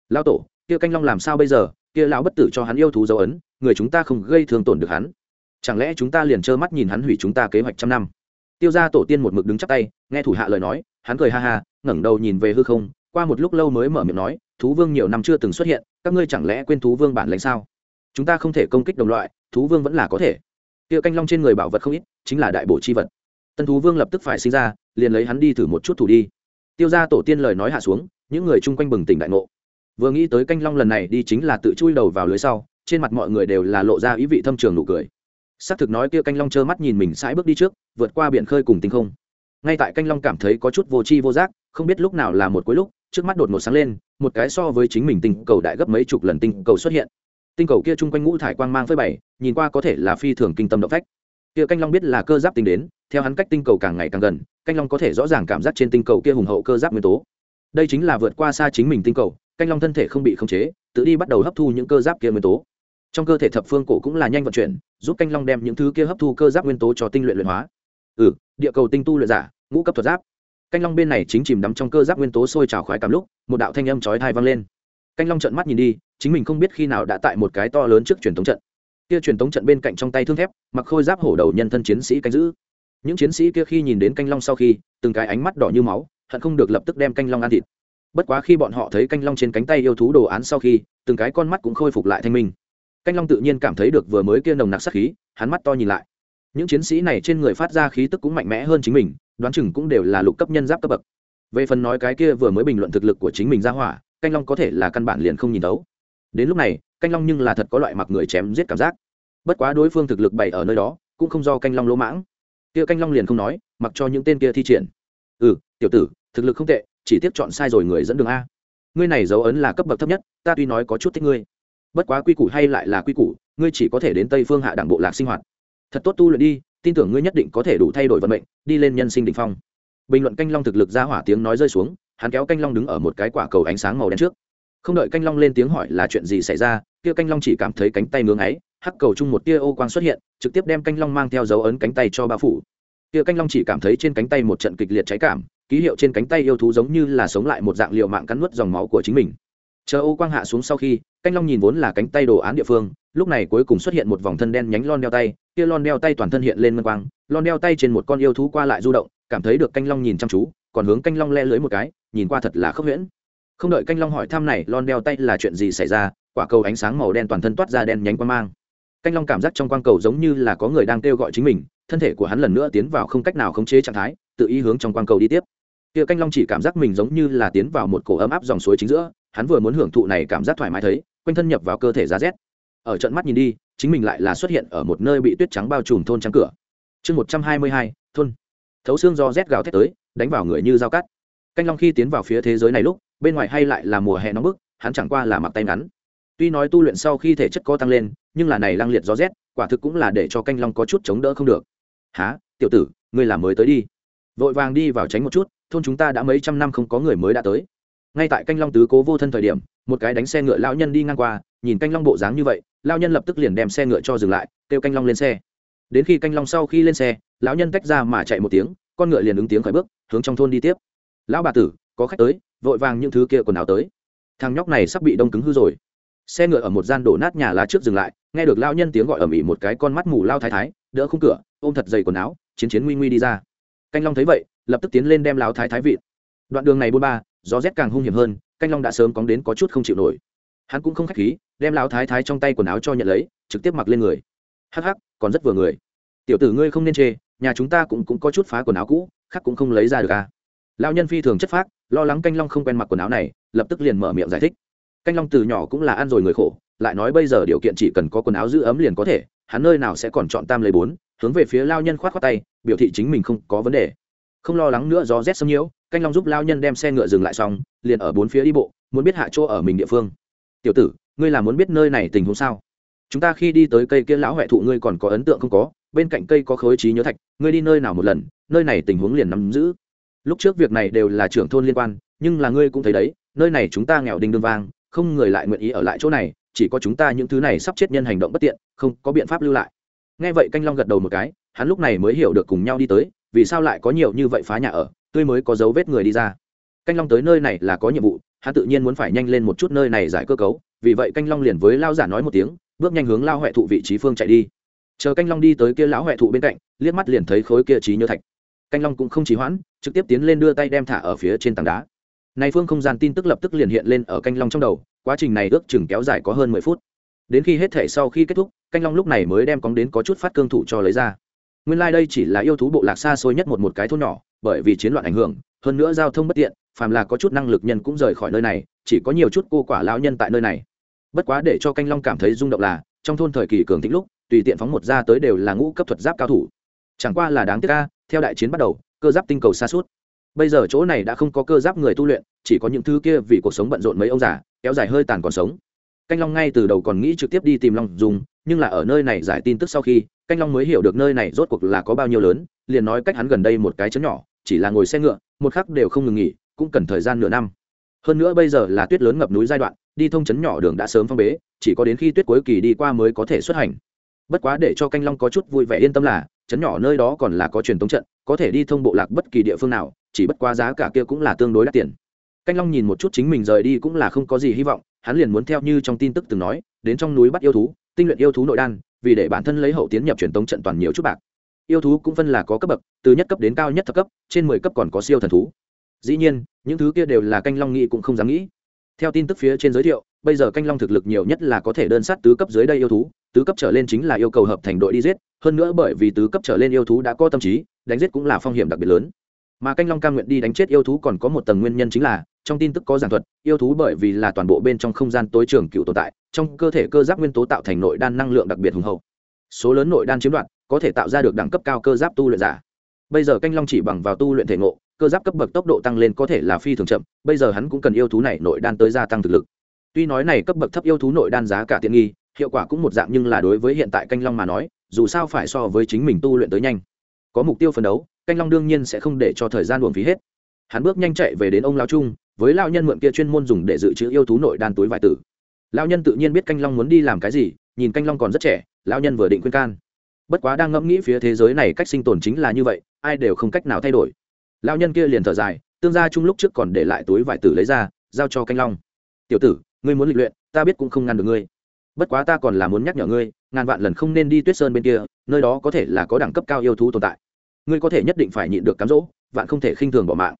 [SPEAKER 1] Lao tổ kia canh long làm sao bây giờ? Kia lão bất tử cho hắn yêu thú dấu ấn, người chúng ta không gây thương tổn được hắn. Chẳng lẽ chúng ta liền trơ mắt nhìn hắn hủy chúng ta kế hoạch trăm năm? Tiêu gia tổ tiên một mực đứng chắp tay, nghe thủ hạ lời nói, hắn cười ha ha, ngẩng đầu nhìn về hư không, qua một lúc lâu mới mở miệng nói, thú vương nhiều năm chưa từng xuất hiện, các ngươi chẳng lẽ quên thú vương bản lãnh sao? Chúng ta không thể công kích đồng loại, thú vương vẫn là có thể. Kia canh long trên người bảo vật không ít, chính là đại bổ chi vật. Tân thú vương lập tức phải sinh ra, liền lấy hắn đi thử một chút thủ đi. Tiêu gia tổ tiên lời nói hạ xuống, những người chung quanh bừng tỉnh đại ngộ vừa nghĩ tới canh long lần này đi chính là tự chui đầu vào lưới sau, trên mặt mọi người đều là lộ ra ý vị thâm trường nụ cười. Xác thực nói kia canh long trơ mắt nhìn mình sãi bước đi trước, vượt qua biển khơi cùng tinh không. Ngay tại canh long cảm thấy có chút vô tri vô giác, không biết lúc nào là một cuối lúc, trước mắt đột ngột sáng lên, một cái so với chính mình tinh cầu đại gấp mấy chục lần tinh cầu xuất hiện. Tinh cầu kia chung quanh ngũ thải quang mang phơi bày, nhìn qua có thể là phi thường kinh tâm động phách. Kia canh long biết là cơ giáp tính đến, theo hắn cách tinh cầu càng ngày càng gần, canh long có thể rõ ràng cảm giác trên tinh cầu kia hùng hậu cơ giáp nguyên tố. Đây chính là vượt qua xa chính mình tinh cầu canh long thân thể không bị khống chế, tự đi bắt đầu hấp thu những cơ giáp kia nguyên tố. Trong cơ thể thập phương cổ cũng là nhanh vận chuyển, giúp canh long đem những thứ kia hấp thu cơ giáp nguyên tố cho tinh luyện luyện hóa. Ừ địa cầu tinh tu luyện giả, ngũ cấp thuật giáp. Canh long bên này chính chìm đắm trong cơ giáp nguyên tố sôi trào khoái cảm lúc, một đạo thanh âm chói thai vang lên. Canh long trợn mắt nhìn đi, chính mình không biết khi nào đã tại một cái to lớn trước truyền thống trận. Kia truyền thống trận bên cạnh trong tay thương thép, mặc khôi giáp hổ đầu nhân thân chiến sĩ canh giữ. Những chiến sĩ kia khi nhìn đến canh long sau khi, từng cái ánh mắt đỏ như máu, hận không được lập tức đem canh long ăn thịt bất quá khi bọn họ thấy canh long trên cánh tay yêu thú đồ án sau khi, từng cái con mắt cũng khôi phục lại thanh minh. Canh long tự nhiên cảm thấy được vừa mới kia nồng nặc sát khí, hắn mắt to nhìn lại. Những chiến sĩ này trên người phát ra khí tức cũng mạnh mẽ hơn chính mình, đoán chừng cũng đều là lục cấp nhân giáp cấp bậc. Về phần nói cái kia vừa mới bình luận thực lực của chính mình ra hỏa, canh long có thể là căn bản liền không nhìn đấu đến lúc này, canh long nhưng là thật có loại mặc người chém giết cảm giác. Bất quá đối phương thực lực bày ở nơi đó, cũng không do canh long lỗ mãng. Kia canh long liền không nói, mặc cho những tên kia thi triển. Ừ tiểu tử, thực lực không tệ chỉ tiếp chọn sai rồi người dẫn đường a. Ngươi này dấu ấn là cấp bậc thấp nhất, ta tuy nói có chút thích ngươi, bất quá quy củ hay lại là quy củ, ngươi chỉ có thể đến tây phương hạ đảng bộ lạc sinh hoạt. Thật tốt tu luyện đi, tin tưởng ngươi nhất định có thể đủ thay đổi vận mệnh, đi lên nhân sinh đ ỉ n h phong. Bình luận canh long thực lực ra hỏa tiếng nói rơi xuống, hắn kéo canh long đứng ở một cái quả cầu ánh sáng màu đen trước. Không đợi canh long lên tiếng hỏi là chuyện gì xảy ra, kia canh long chỉ cảm thấy cánh tay ngưỡng ấy hắc cầu chung một tia ô quang xuất hiện, trực tiếp đem canh long mang theo dấu ấn cánh tay cho bao phủ. Kia canh long chỉ cảm thấy trên cánh tay một trận kịch liệt cháy cảm ký hiệu trên cánh tay yêu thú giống như là sống lại một dạng liệu mạng cắn nuốt dòng máu của chính mình. Chờ ô quang hạ xuống sau khi, canh long nhìn vốn là cánh tay đồ án địa phương, lúc này cuối cùng xuất hiện một vòng thân đen nhánh lon đeo tay, kia lon đeo tay toàn thân hiện lên mân quang, lon đeo tay trên một con yêu thú qua lại du động, cảm thấy được canh long nhìn chăm chú, còn hướng canh long le lưới một cái, nhìn qua thật là khốc huyễn. Không đợi canh long hỏi thăm này, lon đeo tay là chuyện gì xảy ra, quả cầu ánh sáng màu đen toàn thân toát ra đen nhánh quang mang. Canh long cảm giác trong quang cầu giống như là có người đang kêu gọi chính mình, thân thể của hắn lần nữa tiến vào không cách nào khống chế trạng thái, tự ý hướng trong quang cầu đi tiếp kia canh long chỉ cảm giác mình giống như là tiến vào một cổ ấm áp dòng suối chính giữa, hắn vừa muốn hưởng thụ này cảm giác thoải mái thấy, quanh thân nhập vào cơ thể giá rét. Ở trận mắt nhìn đi, chính mình lại là xuất hiện ở một nơi bị tuyết trắng bao trùm thôn trắng cửa. Chương một trăm hai mươi hai, thôn. Thấu xương do rét gào thét tới, đánh vào người như dao cắt. Canh long khi tiến vào phía thế giới này lúc, bên ngoài hay lại là mùa hè nóng bức, hắn chẳng qua là mặc tay ngắn. Tuy nói tu luyện sau khi thể chất có tăng lên, nhưng là này lăng liệt gió rét, quả thực cũng là để cho canh long có chút chống đỡ không được. Há tiểu tử, ngươi là mới tới đi. Vội vàng đi vào tránh một chút thôn chúng ta đã mấy trăm năm không có người mới đã tới. Ngay tại canh long tứ cố vô thân thời điểm, một cái đánh xe ngựa lão nhân đi ngang qua, nhìn canh long bộ dáng như vậy, lão nhân lập tức liền đem xe ngựa cho dừng lại, kêu canh long lên xe. Đến khi canh long sau khi lên xe, lão nhân tách ra mà chạy một tiếng, con ngựa liền ứng tiếng khởi bước, hướng trong thôn đi tiếp. Lão bà tử, có khách tới, vội vàng những thứ kia quần áo tới. Thằng nhóc này sắp bị đông cứng hư rồi. Xe ngựa ở một gian đổ nát nhà lá trước dừng lại, nghe được lão nhân tiếng gọi ầm ĩ một cái con mắt mù lao thái thái, đỡ khung cửa, ôm thật dày quần áo, chiến chiến nguy nguy đi ra. Canh long thấy vậy lập tức tiến lên đem lão thái thái vị đoạn đường này buôn ba, gió rét càng hung hiểm hơn, canh long đã sớm cóng đến có chút không chịu nổi. Hắn cũng không khách khí, đem lão thái thái trong tay quần áo cho nhận lấy, trực tiếp mặc lên người. Hắc hắc, còn rất vừa người. Tiểu tử ngươi không nên chê, nhà chúng ta cũng cũng có chút phá quần áo cũ, khác cũng không lấy ra được à. Lão nhân phi thường chất phác, lo lắng canh long không quen mặc quần áo này, lập tức liền mở miệng giải thích. Canh long từ nhỏ cũng là ăn rồi người khổ, lại nói bây giờ điều kiện chỉ cần có quần áo giữ ấm liền có thể, hắn nơi nào sẽ còn chọn tam lấy bốn, hướng về phía lao nhân khoát khoát tay, biểu thị chính mình không có vấn đề không lo lắng nữa, gió rét xâm nhiễu, canh long giúp lao nhân đem xe ngựa dừng lại xong, liền ở bốn phía đi bộ, muốn biết hạ chỗ ở mình địa phương. Tiểu tử, ngươi là muốn biết nơi này tình huống sao? Chúng ta khi đi tới cây kia lão huệ thụ ngươi còn có ấn tượng không có? Bên cạnh cây có khối trí nhớ thạch, ngươi đi nơi nào một lần, nơi này tình huống liền nắm giữ. Lúc trước việc này đều là trưởng thôn liên quan, nhưng là ngươi cũng thấy đấy, nơi này chúng ta nghèo đinh đương vang, không người lại nguyện ý ở lại chỗ này, chỉ có chúng ta những thứ này sắp chết nhân hành động bất tiện, không có biện pháp lưu lại. Nghe vậy canh long gật đầu một cái, hắn lúc này mới hiểu được cùng nhau đi tới vì sao lại có nhiều như vậy phá nhà ở, tươi mới có dấu vết người đi ra. Canh long tới nơi này là có nhiệm vụ, hắn tự nhiên muốn phải nhanh lên một chút nơi này giải cơ cấu, vì vậy canh long liền với lao giả nói một tiếng, bước nhanh hướng lao huệ thụ vị trí phương chạy đi. Chờ canh long đi tới kia lão huệ thụ bên cạnh, liếc mắt liền thấy khối kia trí nhớ thạch. Canh long cũng không trì hoãn, trực tiếp tiến lên đưa tay đem thả ở phía trên tảng đá. Này phương không gian tin tức lập tức liền hiện lên ở canh long trong đầu, quá trình này ước chừng kéo dài có hơn mười phút. Đến khi hết thể sau khi kết thúc, canh long lúc này mới đem cóng đến có chút phát cương thủ cho lấy ra nguyên lai、like、đây chỉ là yêu thú bộ lạc xa xôi nhất một một cái thôn nhỏ, bởi vì chiến loạn ảnh hưởng, hơn nữa giao thông bất tiện, phàm là có chút năng lực nhân cũng rời khỏi nơi này, chỉ có nhiều chút cô quả lao nhân tại nơi này. Bất quá để cho canh long cảm thấy rung động là, trong thôn thời kỳ cường thịnh lúc, tùy tiện phóng một ra tới đều là ngũ cấp thuật giáp cao thủ. Chẳng qua là đáng tiếc ca theo đại chiến bắt đầu, cơ giáp tinh cầu xa suốt. Bây giờ chỗ này đã không có cơ giáp người tu luyện, chỉ có những thứ kia vì cuộc sống bận rộn mấy ông già, kéo dài hơi tàn còn sống. Canh long ngay từ đầu còn nghĩ trực tiếp đi tìm long dùng nhưng là ở nơi này giải tin tức sau khi canh long mới hiểu được nơi này rốt cuộc là có bao nhiêu lớn, liền nói cách hắn gần đây một cái chấn nhỏ, chỉ là ngồi xe ngựa, một khắc đều không ngừng nghỉ, cũng cần thời gian nửa năm. Hơn nữa bây giờ là tuyết lớn ngập núi giai đoạn, đi thông chấn nhỏ đường đã sớm phong bế, chỉ có đến khi tuyết cuối kỳ đi qua mới có thể xuất hành. Bất quá để cho canh long có chút vui vẻ yên tâm là chấn nhỏ nơi đó còn là có truyền thống trận, có thể đi thông bộ lạc bất kỳ địa phương nào, chỉ bất quá giá cả kia cũng là tương đối đắt tiền. Canh long nhìn một chút chính mình rời đi cũng là không có gì hy vọng, hắn liền muốn theo như trong tin tức từng nói, đến trong núi bắt yêu thú, tinh luyện yêu thú nội đan vì để bản thân lấy hậu tiến nhập truyền tống trận toàn nhiều chút bạc. Yêu thú cũng phân là có cấp bậc, từ nhất cấp đến cao nhất thập cấp, trên mười cấp còn có siêu thần thú. Dĩ nhiên, những thứ kia đều là canh long nghĩ cũng không dám nghĩ. Theo tin tức phía trên giới thiệu, bây giờ canh long thực lực nhiều nhất là có thể đơn sát tứ cấp dưới đây yêu thú, tứ cấp trở lên chính là yêu cầu hợp thành đội đi giết, hơn nữa bởi vì tứ cấp trở lên yêu thú đã có tâm trí, đánh giết cũng là phong hiểm đặc biệt lớn. Mà canh long cam nguyện đi đánh chết yêu thú còn có một tầng nguyên nhân chính là, trong tin tức có giảng thuật, yêu thú bởi vì là toàn bộ bên trong không gian tối trường cựu tồn tại trong cơ thể cơ giáp nguyên tố tạo thành nội đan năng lượng đặc biệt hùng hậu. Số lớn nội đan chiếm đoạt, có thể tạo ra được đẳng cấp cao cơ giáp tu luyện giả. Bây giờ canh long chỉ bằng vào tu luyện thể ngộ, cơ giáp cấp bậc tốc độ tăng lên có thể là phi thường chậm, bây giờ hắn cũng cần yêu thú này nội đan tới gia tăng thực lực. Tuy nói này cấp bậc thấp yêu thú nội đan giá cả tiện nghi, hiệu quả cũng một dạng nhưng là đối với hiện tại canh long mà nói, dù sao phải so với chính mình tu luyện tới nhanh. Có mục tiêu phấn đấu, canh long đương nhiên sẽ không để cho thời gian buồn phí hết. Hắn bước nhanh chạy về đến ông lao trung, với lao nhân mượn kia chuyên môn dùng để dự trữ yêu thú nội đan túi vải tử. Lão nhân tự nhiên biết canh long muốn đi làm cái gì, nhìn canh long còn rất trẻ, lão nhân vừa định khuyên can. Bất quá đang ngẫm nghĩ phía thế giới này cách sinh tồn chính là như vậy, ai đều không cách nào thay đổi. Lão nhân kia liền thở dài, tương gia chung lúc trước còn để lại túi vải tử lấy ra, giao cho canh long. Tiểu tử, ngươi muốn lịch luyện, ta biết cũng không ngăn được ngươi. Bất quá ta còn là muốn nhắc nhở ngươi, ngàn vạn lần không nên đi tuyết sơn bên kia, nơi đó có thể là có đẳng cấp cao yêu thú tồn tại. Ngươi có thể nhất định phải nhịn được cám dỗ, vạn không thể khinh thường bỏ mạng.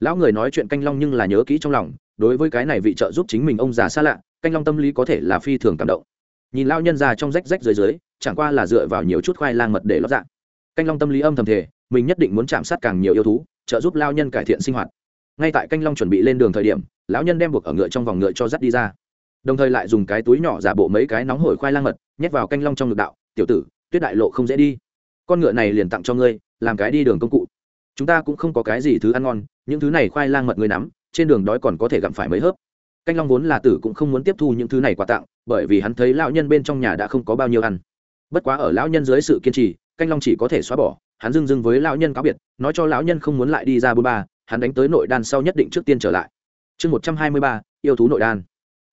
[SPEAKER 1] Lão người nói chuyện canh long nhưng là nhớ kỹ trong lòng, đối với cái này vị trợ giúp chính mình ông già xa lạ canh long tâm lý có thể là phi thường cảm động. Nhìn lão nhân già trong rách rách dưới dưới, chẳng qua là dựa vào nhiều chút khoai lang mật để lót dạng canh long tâm lý âm thầm thể mình nhất định muốn chạm sát càng nhiều yêu thú, trợ giúp lao nhân cải thiện sinh hoạt. Ngay tại canh long chuẩn bị lên đường thời điểm, lão nhân đem buộc ở ngựa trong vòng ngựa cho dắt đi ra. Đồng thời lại dùng cái túi nhỏ giả bộ mấy cái nóng hổi khoai lang mật, nhét vào canh long trong ngực đạo, tiểu tử, tuyết đại lộ không dễ đi. Con ngựa này liền tặng cho ngươi, làm cái đi đường công cụ. Chúng ta cũng không có cái gì thứ ăn ngon, những thứ này khoai lang mật ngươi nắm, trên đường đói còn có thể gặm phải mấy hớp canh long vốn là tử cũng không muốn tiếp thu những thứ này quà tặng, bởi vì hắn thấy lão nhân bên trong nhà đã không có bao nhiêu ăn. Bất quá ở lão nhân dưới sự kiên trì, canh long chỉ có thể xóa bỏ, hắn dưng dưng với lão nhân cáo biệt, nói cho lão nhân không muốn lại đi ra bôn ba, hắn đánh tới nội đan sau nhất định trước tiên trở lại. Chương một trăm hai mươi ba, yêu thú nội đan.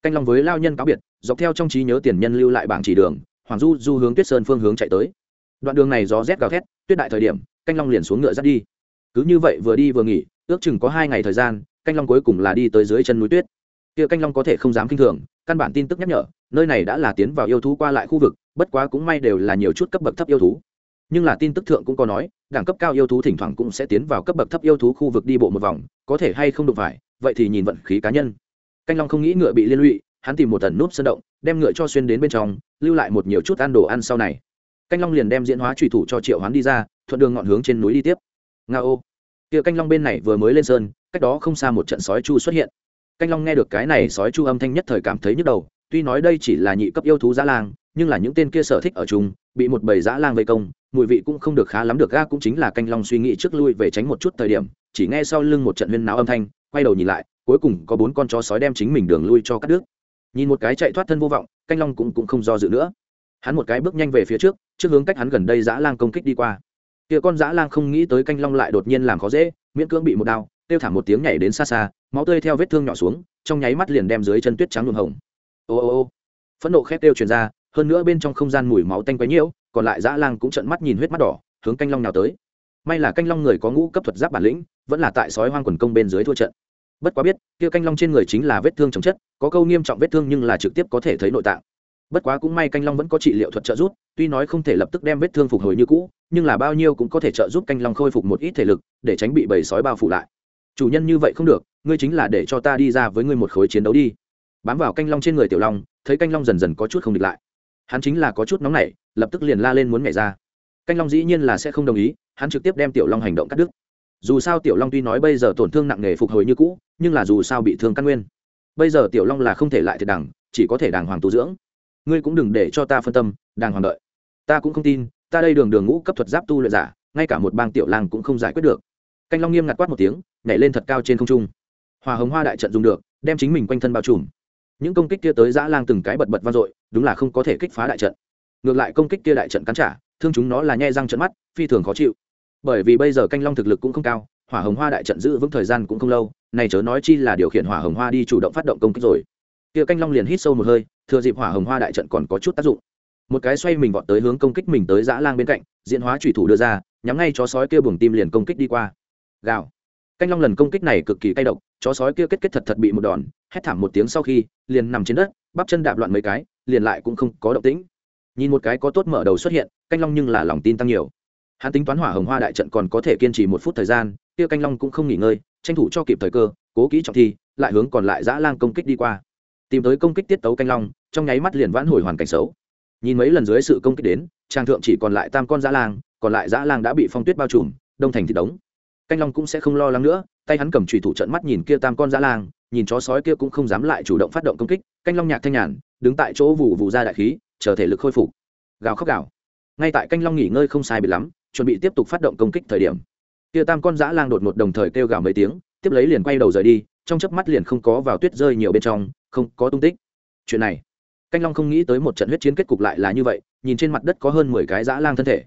[SPEAKER 1] Canh long với lão nhân cáo biệt, dọc theo trong trí nhớ tiền nhân lưu lại bảng chỉ đường, hoàng du du hướng tuyết sơn phương hướng chạy tới. Đoạn đường này gió rét gào thét, tuyết đại thời điểm, canh long liền xuống ngựa dắt đi. Cứ như vậy vừa đi vừa nghỉ, ước chừng có hai ngày thời gian, canh long cuối cùng là đi tới dưới chân núi tuyết kia canh long có thể không dám kinh thường, căn bản tin tức nhắc nhở, nơi này đã là tiến vào yêu thú qua lại khu vực, bất quá cũng may đều là nhiều chút cấp bậc thấp yêu thú. Nhưng là tin tức thượng cũng có nói, đẳng cấp cao yêu thú thỉnh thoảng cũng sẽ tiến vào cấp bậc thấp yêu thú khu vực đi bộ một vòng, có thể hay không đụng phải, vậy thì nhìn vận khí cá nhân. Canh long không nghĩ ngựa bị liên lụy, hắn tìm một tần núp sơn động, đem ngựa cho xuyên đến bên trong, lưu lại một nhiều chút ăn đồ ăn sau này. Canh long liền đem diễn hóa trùy thủ cho triệu hoán đi ra, thuận đường ngọn hướng trên núi đi tiếp. Nga ô kia canh long bên này vừa mới lên sơn, cách đó không xa một trận sói chu xuất hiện canh long nghe được cái này sói chu âm thanh nhất thời cảm thấy nhức đầu tuy nói đây chỉ là nhị cấp yêu thú dã lang nhưng là những tên kia sở thích ở chung bị một bầy dã lang vây công mùi vị cũng không được khá lắm được ga cũng chính là canh long suy nghĩ trước lui về tránh một chút thời điểm chỉ nghe sau lưng một trận huyên náo âm thanh quay đầu nhìn lại cuối cùng có bốn con chó sói đem chính mình đường lui cho cắt đứt. Nhìn một cái chạy thoát thân vô vọng canh long cũng, cũng không do dự nữa. Hắn một cái bước nhanh về phía trước trước hướng cách hắn gần đây dã lang công kích đi qua. Kia con dã lang không nghĩ tới canh long lại đột nhiên làm khó dễ miễn cưỡng bị một đao tiêu thảm một tiếng nhảy đến xa xa, máu tươi theo vết thương nhỏ xuống, trong nháy mắt liền đem dưới chân tuyết trắng nhuộm hồng. Ô ô ô. Phẫn nộ khét kêu truyền ra, hơn nữa bên trong không gian mùi máu tanh quấy nhiễu, còn lại dã lang cũng trợn mắt nhìn huyết mắt đỏ, hướng canh long nào tới. May là canh long người có ngũ cấp thuật giáp bản lĩnh, vẫn là tại sói hoang quần công bên dưới thua trận. Bất quá biết, kia canh long trên người chính là vết thương chồng chất, có câu nghiêm trọng vết thương nhưng là trực tiếp có thể thấy nội tạng. Bất quá cũng may canh long vẫn có trị liệu thuật trợ giúp, tuy nói không thể lập tức đem vết thương phục hồi như cũ, nhưng là bao nhiêu cũng có thể trợ giúp canh long khôi phục một ít thể lực, để tránh bị bầy sói bao phủ lại chủ nhân như vậy không được, ngươi chính là để cho ta đi ra với ngươi một khối chiến đấu đi. Bám vào canh long trên người tiểu long, thấy canh long dần dần có chút không địch lại. Hắn chính là có chút nóng nảy, lập tức liền la lên muốn nhảy ra. Canh long dĩ nhiên là sẽ không đồng ý, hắn trực tiếp đem tiểu long hành động cắt đứt. Dù sao tiểu long tuy nói bây giờ tổn thương nặng nề phục hồi như cũ, nhưng là dù sao bị thương căn nguyên. Bây giờ tiểu long là không thể lại thiệt đẳng, chỉ có thể đàng hoàng tu dưỡng. Ngươi cũng đừng để cho ta phân tâm, đàng hoàng đợi. Ta cũng không tin, ta đây đường đường ngũ cấp thuật giáp tu luyện giả, ngay cả một bang tiểu lang cũng không giải quyết được. Canh long nghiêm ngặt quát một tiếng nhảy lên thật cao trên không trung. Hòa hồng hoa đại trận dùng được, đem chính mình quanh thân bao trùm. Những công kích kia tới dã lang từng cái bật bật vang dội, đúng là không có thể kích phá đại trận. Ngược lại công kích kia đại trận cắn trả, thương chúng nó là nhe răng trận mắt, phi thường khó chịu. Bởi vì bây giờ canh long thực lực cũng không cao, hỏa hồng hoa đại trận giữ vững thời gian cũng không lâu, này chớ nói chi là điều khiển hỏa hồng hoa đi chủ động phát động công kích rồi. Kia canh long liền hít sâu một hơi, thừa dịp hỏa hồng hoa đại trận còn có chút tác dụng. Một cái xoay mình vọt tới hướng công kích mình tới dã lang bên cạnh, diễn hóa thủy thủ đưa ra, nhắm ngay chó sói kia buồng tim liền công kích đi qua. Gào canh long lần công kích này cực kỳ cay độc, chó sói kia kết kết thật thật bị một đòn, hét thảm một tiếng sau khi, liền nằm trên đất, bắp chân đạp loạn mấy cái, liền lại cũng không có động tĩnh. Nhìn một cái có tốt mở đầu xuất hiện, canh long nhưng là lòng tin tăng nhiều. Hắn tính toán hỏa hồng hoa đại trận còn có thể kiên trì một phút thời gian, kia canh long cũng không nghỉ ngơi, tranh thủ cho kịp thời cơ, cố kỹ trọng thi, lại hướng còn lại dã lang công kích đi qua. Tìm tới công kích tiết tấu canh long, trong nháy mắt liền vãn hồi hoàn cảnh xấu. Nhìn mấy lần dưới sự công kích đến trang thượng chỉ còn lại tam con dã lang, còn lại dã lang đã bị phong tuyết bao trùm, đông thành thịt đống canh long cũng sẽ không lo lắng nữa, tay hắn cầm trùy thủ trận mắt nhìn kia tam con dã lang, nhìn chó sói kia cũng không dám lại chủ động phát động công kích. Canh long nhạc thanh nhàn, đứng tại chỗ vụ vụ ra đại khí, chờ thể lực khôi phục. Gào khóc gào. Ngay tại canh long nghỉ ngơi không sai bị lắm, chuẩn bị tiếp tục phát động công kích thời điểm, kia tam con dã lang đột ngột đồng thời kêu gào mấy tiếng, tiếp lấy liền quay đầu rời đi, trong chớp mắt liền không có vào tuyết rơi nhiều bên trong, không có tung tích. Chuyện này, canh long không nghĩ tới một trận huyết chiến kết cục lại là như vậy, nhìn trên mặt đất có hơn mười cái dã lang thân thể.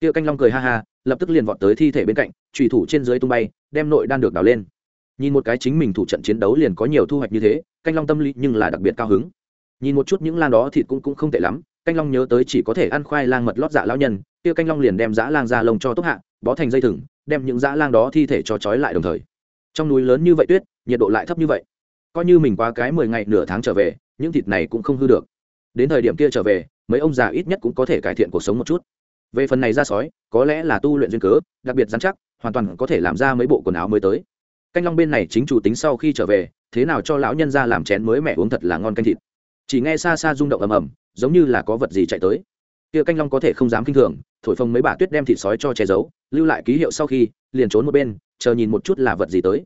[SPEAKER 1] Kia canh long cười ha ha lập tức liền vọt tới thi thể bên cạnh trùy thủ trên dưới tung bay, đem nội đan được đào lên. Nhìn một cái chính mình thủ trận chiến đấu liền có nhiều thu hoạch như thế, canh long tâm lý nhưng là đặc biệt cao hứng. Nhìn một chút những lan đó thịt cũng cũng không tệ lắm, canh long nhớ tới chỉ có thể ăn khoai lang mật lót dạ lão nhân, kia canh long liền đem dã lang ra lông cho tốt hạ, bó thành dây thừng, đem những dã lang đó thi thể cho trói lại đồng thời. Trong núi lớn như vậy tuyết, nhiệt độ lại thấp như vậy. Coi như mình qua cái mười ngày nửa tháng trở về, những thịt này cũng không hư được. Đến thời điểm kia trở về, mấy ông già ít nhất cũng có thể cải thiện cuộc sống một chút về phần này ra sói, có lẽ là tu luyện duyên cớ, đặc biệt dán chắc, hoàn toàn có thể làm ra mấy bộ quần áo mới tới. Canh long bên này chính chủ tính sau khi trở về, thế nào cho lão nhân ra làm chén mới mẹ uống thật là ngon canh thịt. Chỉ nghe xa xa rung động ầm ầm, giống như là có vật gì chạy tới. Kia canh long có thể không dám kinh thường, thổi phồng mấy bà tuyết đem thịt sói cho che giấu, lưu lại ký hiệu sau khi, liền trốn một bên, chờ nhìn một chút là vật gì tới.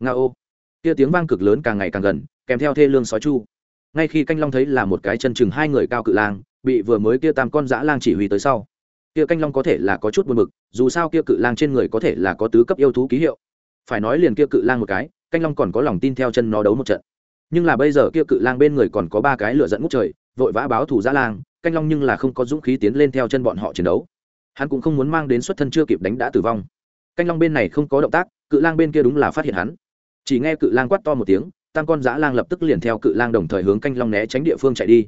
[SPEAKER 1] Nga ô. Kia tiếng vang cực lớn càng ngày càng gần, kèm theo thê lương sói chu. Ngay khi canh long thấy là một cái chân chừng hai người cao cự lang, bị vừa mới kia tam con dã lang chỉ huy tới sau kia canh long có thể là có chút buồn bực, dù sao kia cự lang trên người có thể là có tứ cấp yêu thú ký hiệu. Phải nói liền kia cự lang một cái, canh long còn có lòng tin theo chân nó đấu một trận. Nhưng là bây giờ kia cự lang bên người còn có ba cái lửa dẫn ngút trời, vội vã báo thủ giã lang, canh long nhưng là không có dũng khí tiến lên theo chân bọn họ chiến đấu. Hắn cũng không muốn mang đến xuất thân chưa kịp đánh đã tử vong. Canh long bên này không có động tác, cự lang bên kia đúng là phát hiện hắn. Chỉ nghe cự lang quát to một tiếng, tam con dã lang lập tức liền theo cự lang đồng thời hướng canh long né tránh địa phương chạy đi.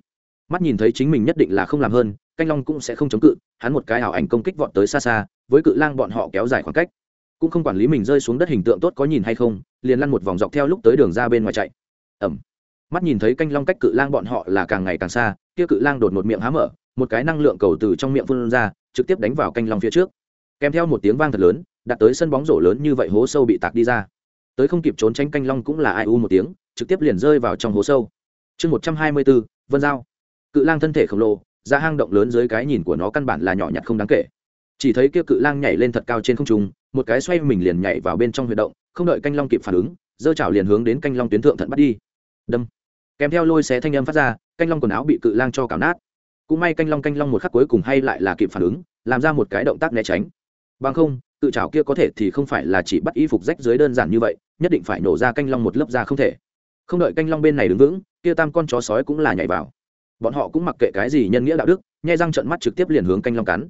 [SPEAKER 1] Mắt nhìn thấy chính mình nhất định là không làm hơn canh long cũng sẽ không chống cự, hắn một cái ảo ảnh công kích vọt tới xa xa, với cự lang bọn họ kéo dài khoảng cách. Cũng không quản lý mình rơi xuống đất hình tượng tốt có nhìn hay không, liền lăn một vòng dọc theo lúc tới đường ra bên ngoài chạy. Ẩm. Mắt nhìn thấy canh long cách cự lang bọn họ là càng ngày càng xa, kia cự lang đột một miệng há mở, một cái năng lượng cầu từ trong miệng phun ra, trực tiếp đánh vào canh long phía trước. Kèm theo một tiếng vang thật lớn, đặt tới sân bóng rổ lớn như vậy hố sâu bị tạc đi ra. Tới không kịp trốn tránh canh long cũng là ai u một tiếng, trực tiếp liền rơi vào trong hố sâu. Chương một trăm hai mươi bốn vân giao. Cự lang thân thể khổng lồ ra hang động lớn dưới cái nhìn của nó căn bản là nhỏ nhặt không đáng kể. Chỉ thấy kia cự lang nhảy lên thật cao trên không trung, một cái xoay mình liền nhảy vào bên trong huyệt động, không đợi canh long kịp phản ứng dơ chảo liền hướng đến canh long tuyến thượng thận bắt đi. Đâm. Kèm theo lôi xé thanh âm phát ra, canh long quần áo bị cự lang cho cảm nát. Cũng may canh long canh long một khắc cuối cùng hay lại là kịp phản ứng, làm ra một cái động tác né tránh. Bằng không tự chảo kia có thể thì không phải là chỉ bắt y phục rách dưới đơn giản như vậy, nhất định phải nổ ra canh long một lớp da không thể. Không đợi canh long bên này đứng vững, kia tam con chó sói cũng là nhảy vào bọn họ cũng mặc kệ cái gì nhân nghĩa đạo đức nhai răng trận mắt trực tiếp liền hướng canh long cắn.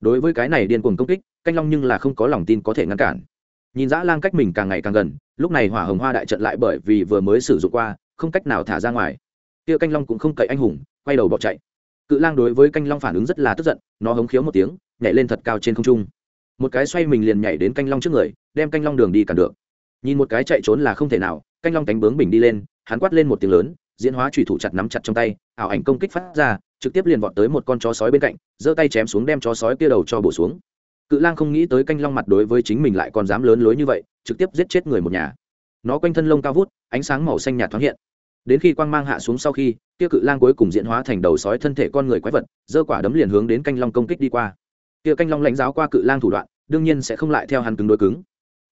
[SPEAKER 1] Đối với cái này điên cuồng công kích, canh long nhưng là không có lòng tin có thể ngăn cản. Nhìn dã lang cách mình càng ngày càng gần, lúc này hỏa hồng hoa đại trận lại bởi vì vừa mới sử dụng qua, không cách nào thả ra ngoài. Kia canh long cũng không cậy anh hùng, quay đầu bỏ chạy. Cự lang đối với canh long phản ứng rất là tức giận, nó hống khiếu một tiếng, nhảy lên thật cao trên không trung. Một cái xoay mình liền nhảy đến canh long trước người, đem canh long đường đi cản được. Nhìn một cái chạy trốn là không thể nào, canh long cánh bướng bình đi lên, hắn quát lên một tiếng lớn, diễn hóa trùy thủ chặt nắm chặt trong tay ảo ảnh công kích phát ra, trực tiếp liền vọt tới một con chó sói bên cạnh, giơ tay chém xuống đem chó sói kia đầu cho bổ xuống. Cự lang không nghĩ tới canh long mặt đối với chính mình lại còn dám lớn lối như vậy, trực tiếp giết chết người một nhà. Nó quanh thân lông cao vút, ánh sáng màu xanh nhạt thoáng hiện. Đến khi quang mang hạ xuống sau khi, kia cự lang cuối cùng diễn hóa thành đầu sói thân thể con người quái vật, giơ quả đấm liền hướng đến canh long công kích đi qua. Kia canh long lãnh giáo qua cự lang thủ đoạn, đương nhiên sẽ không lại theo hắn cứng đối cứng.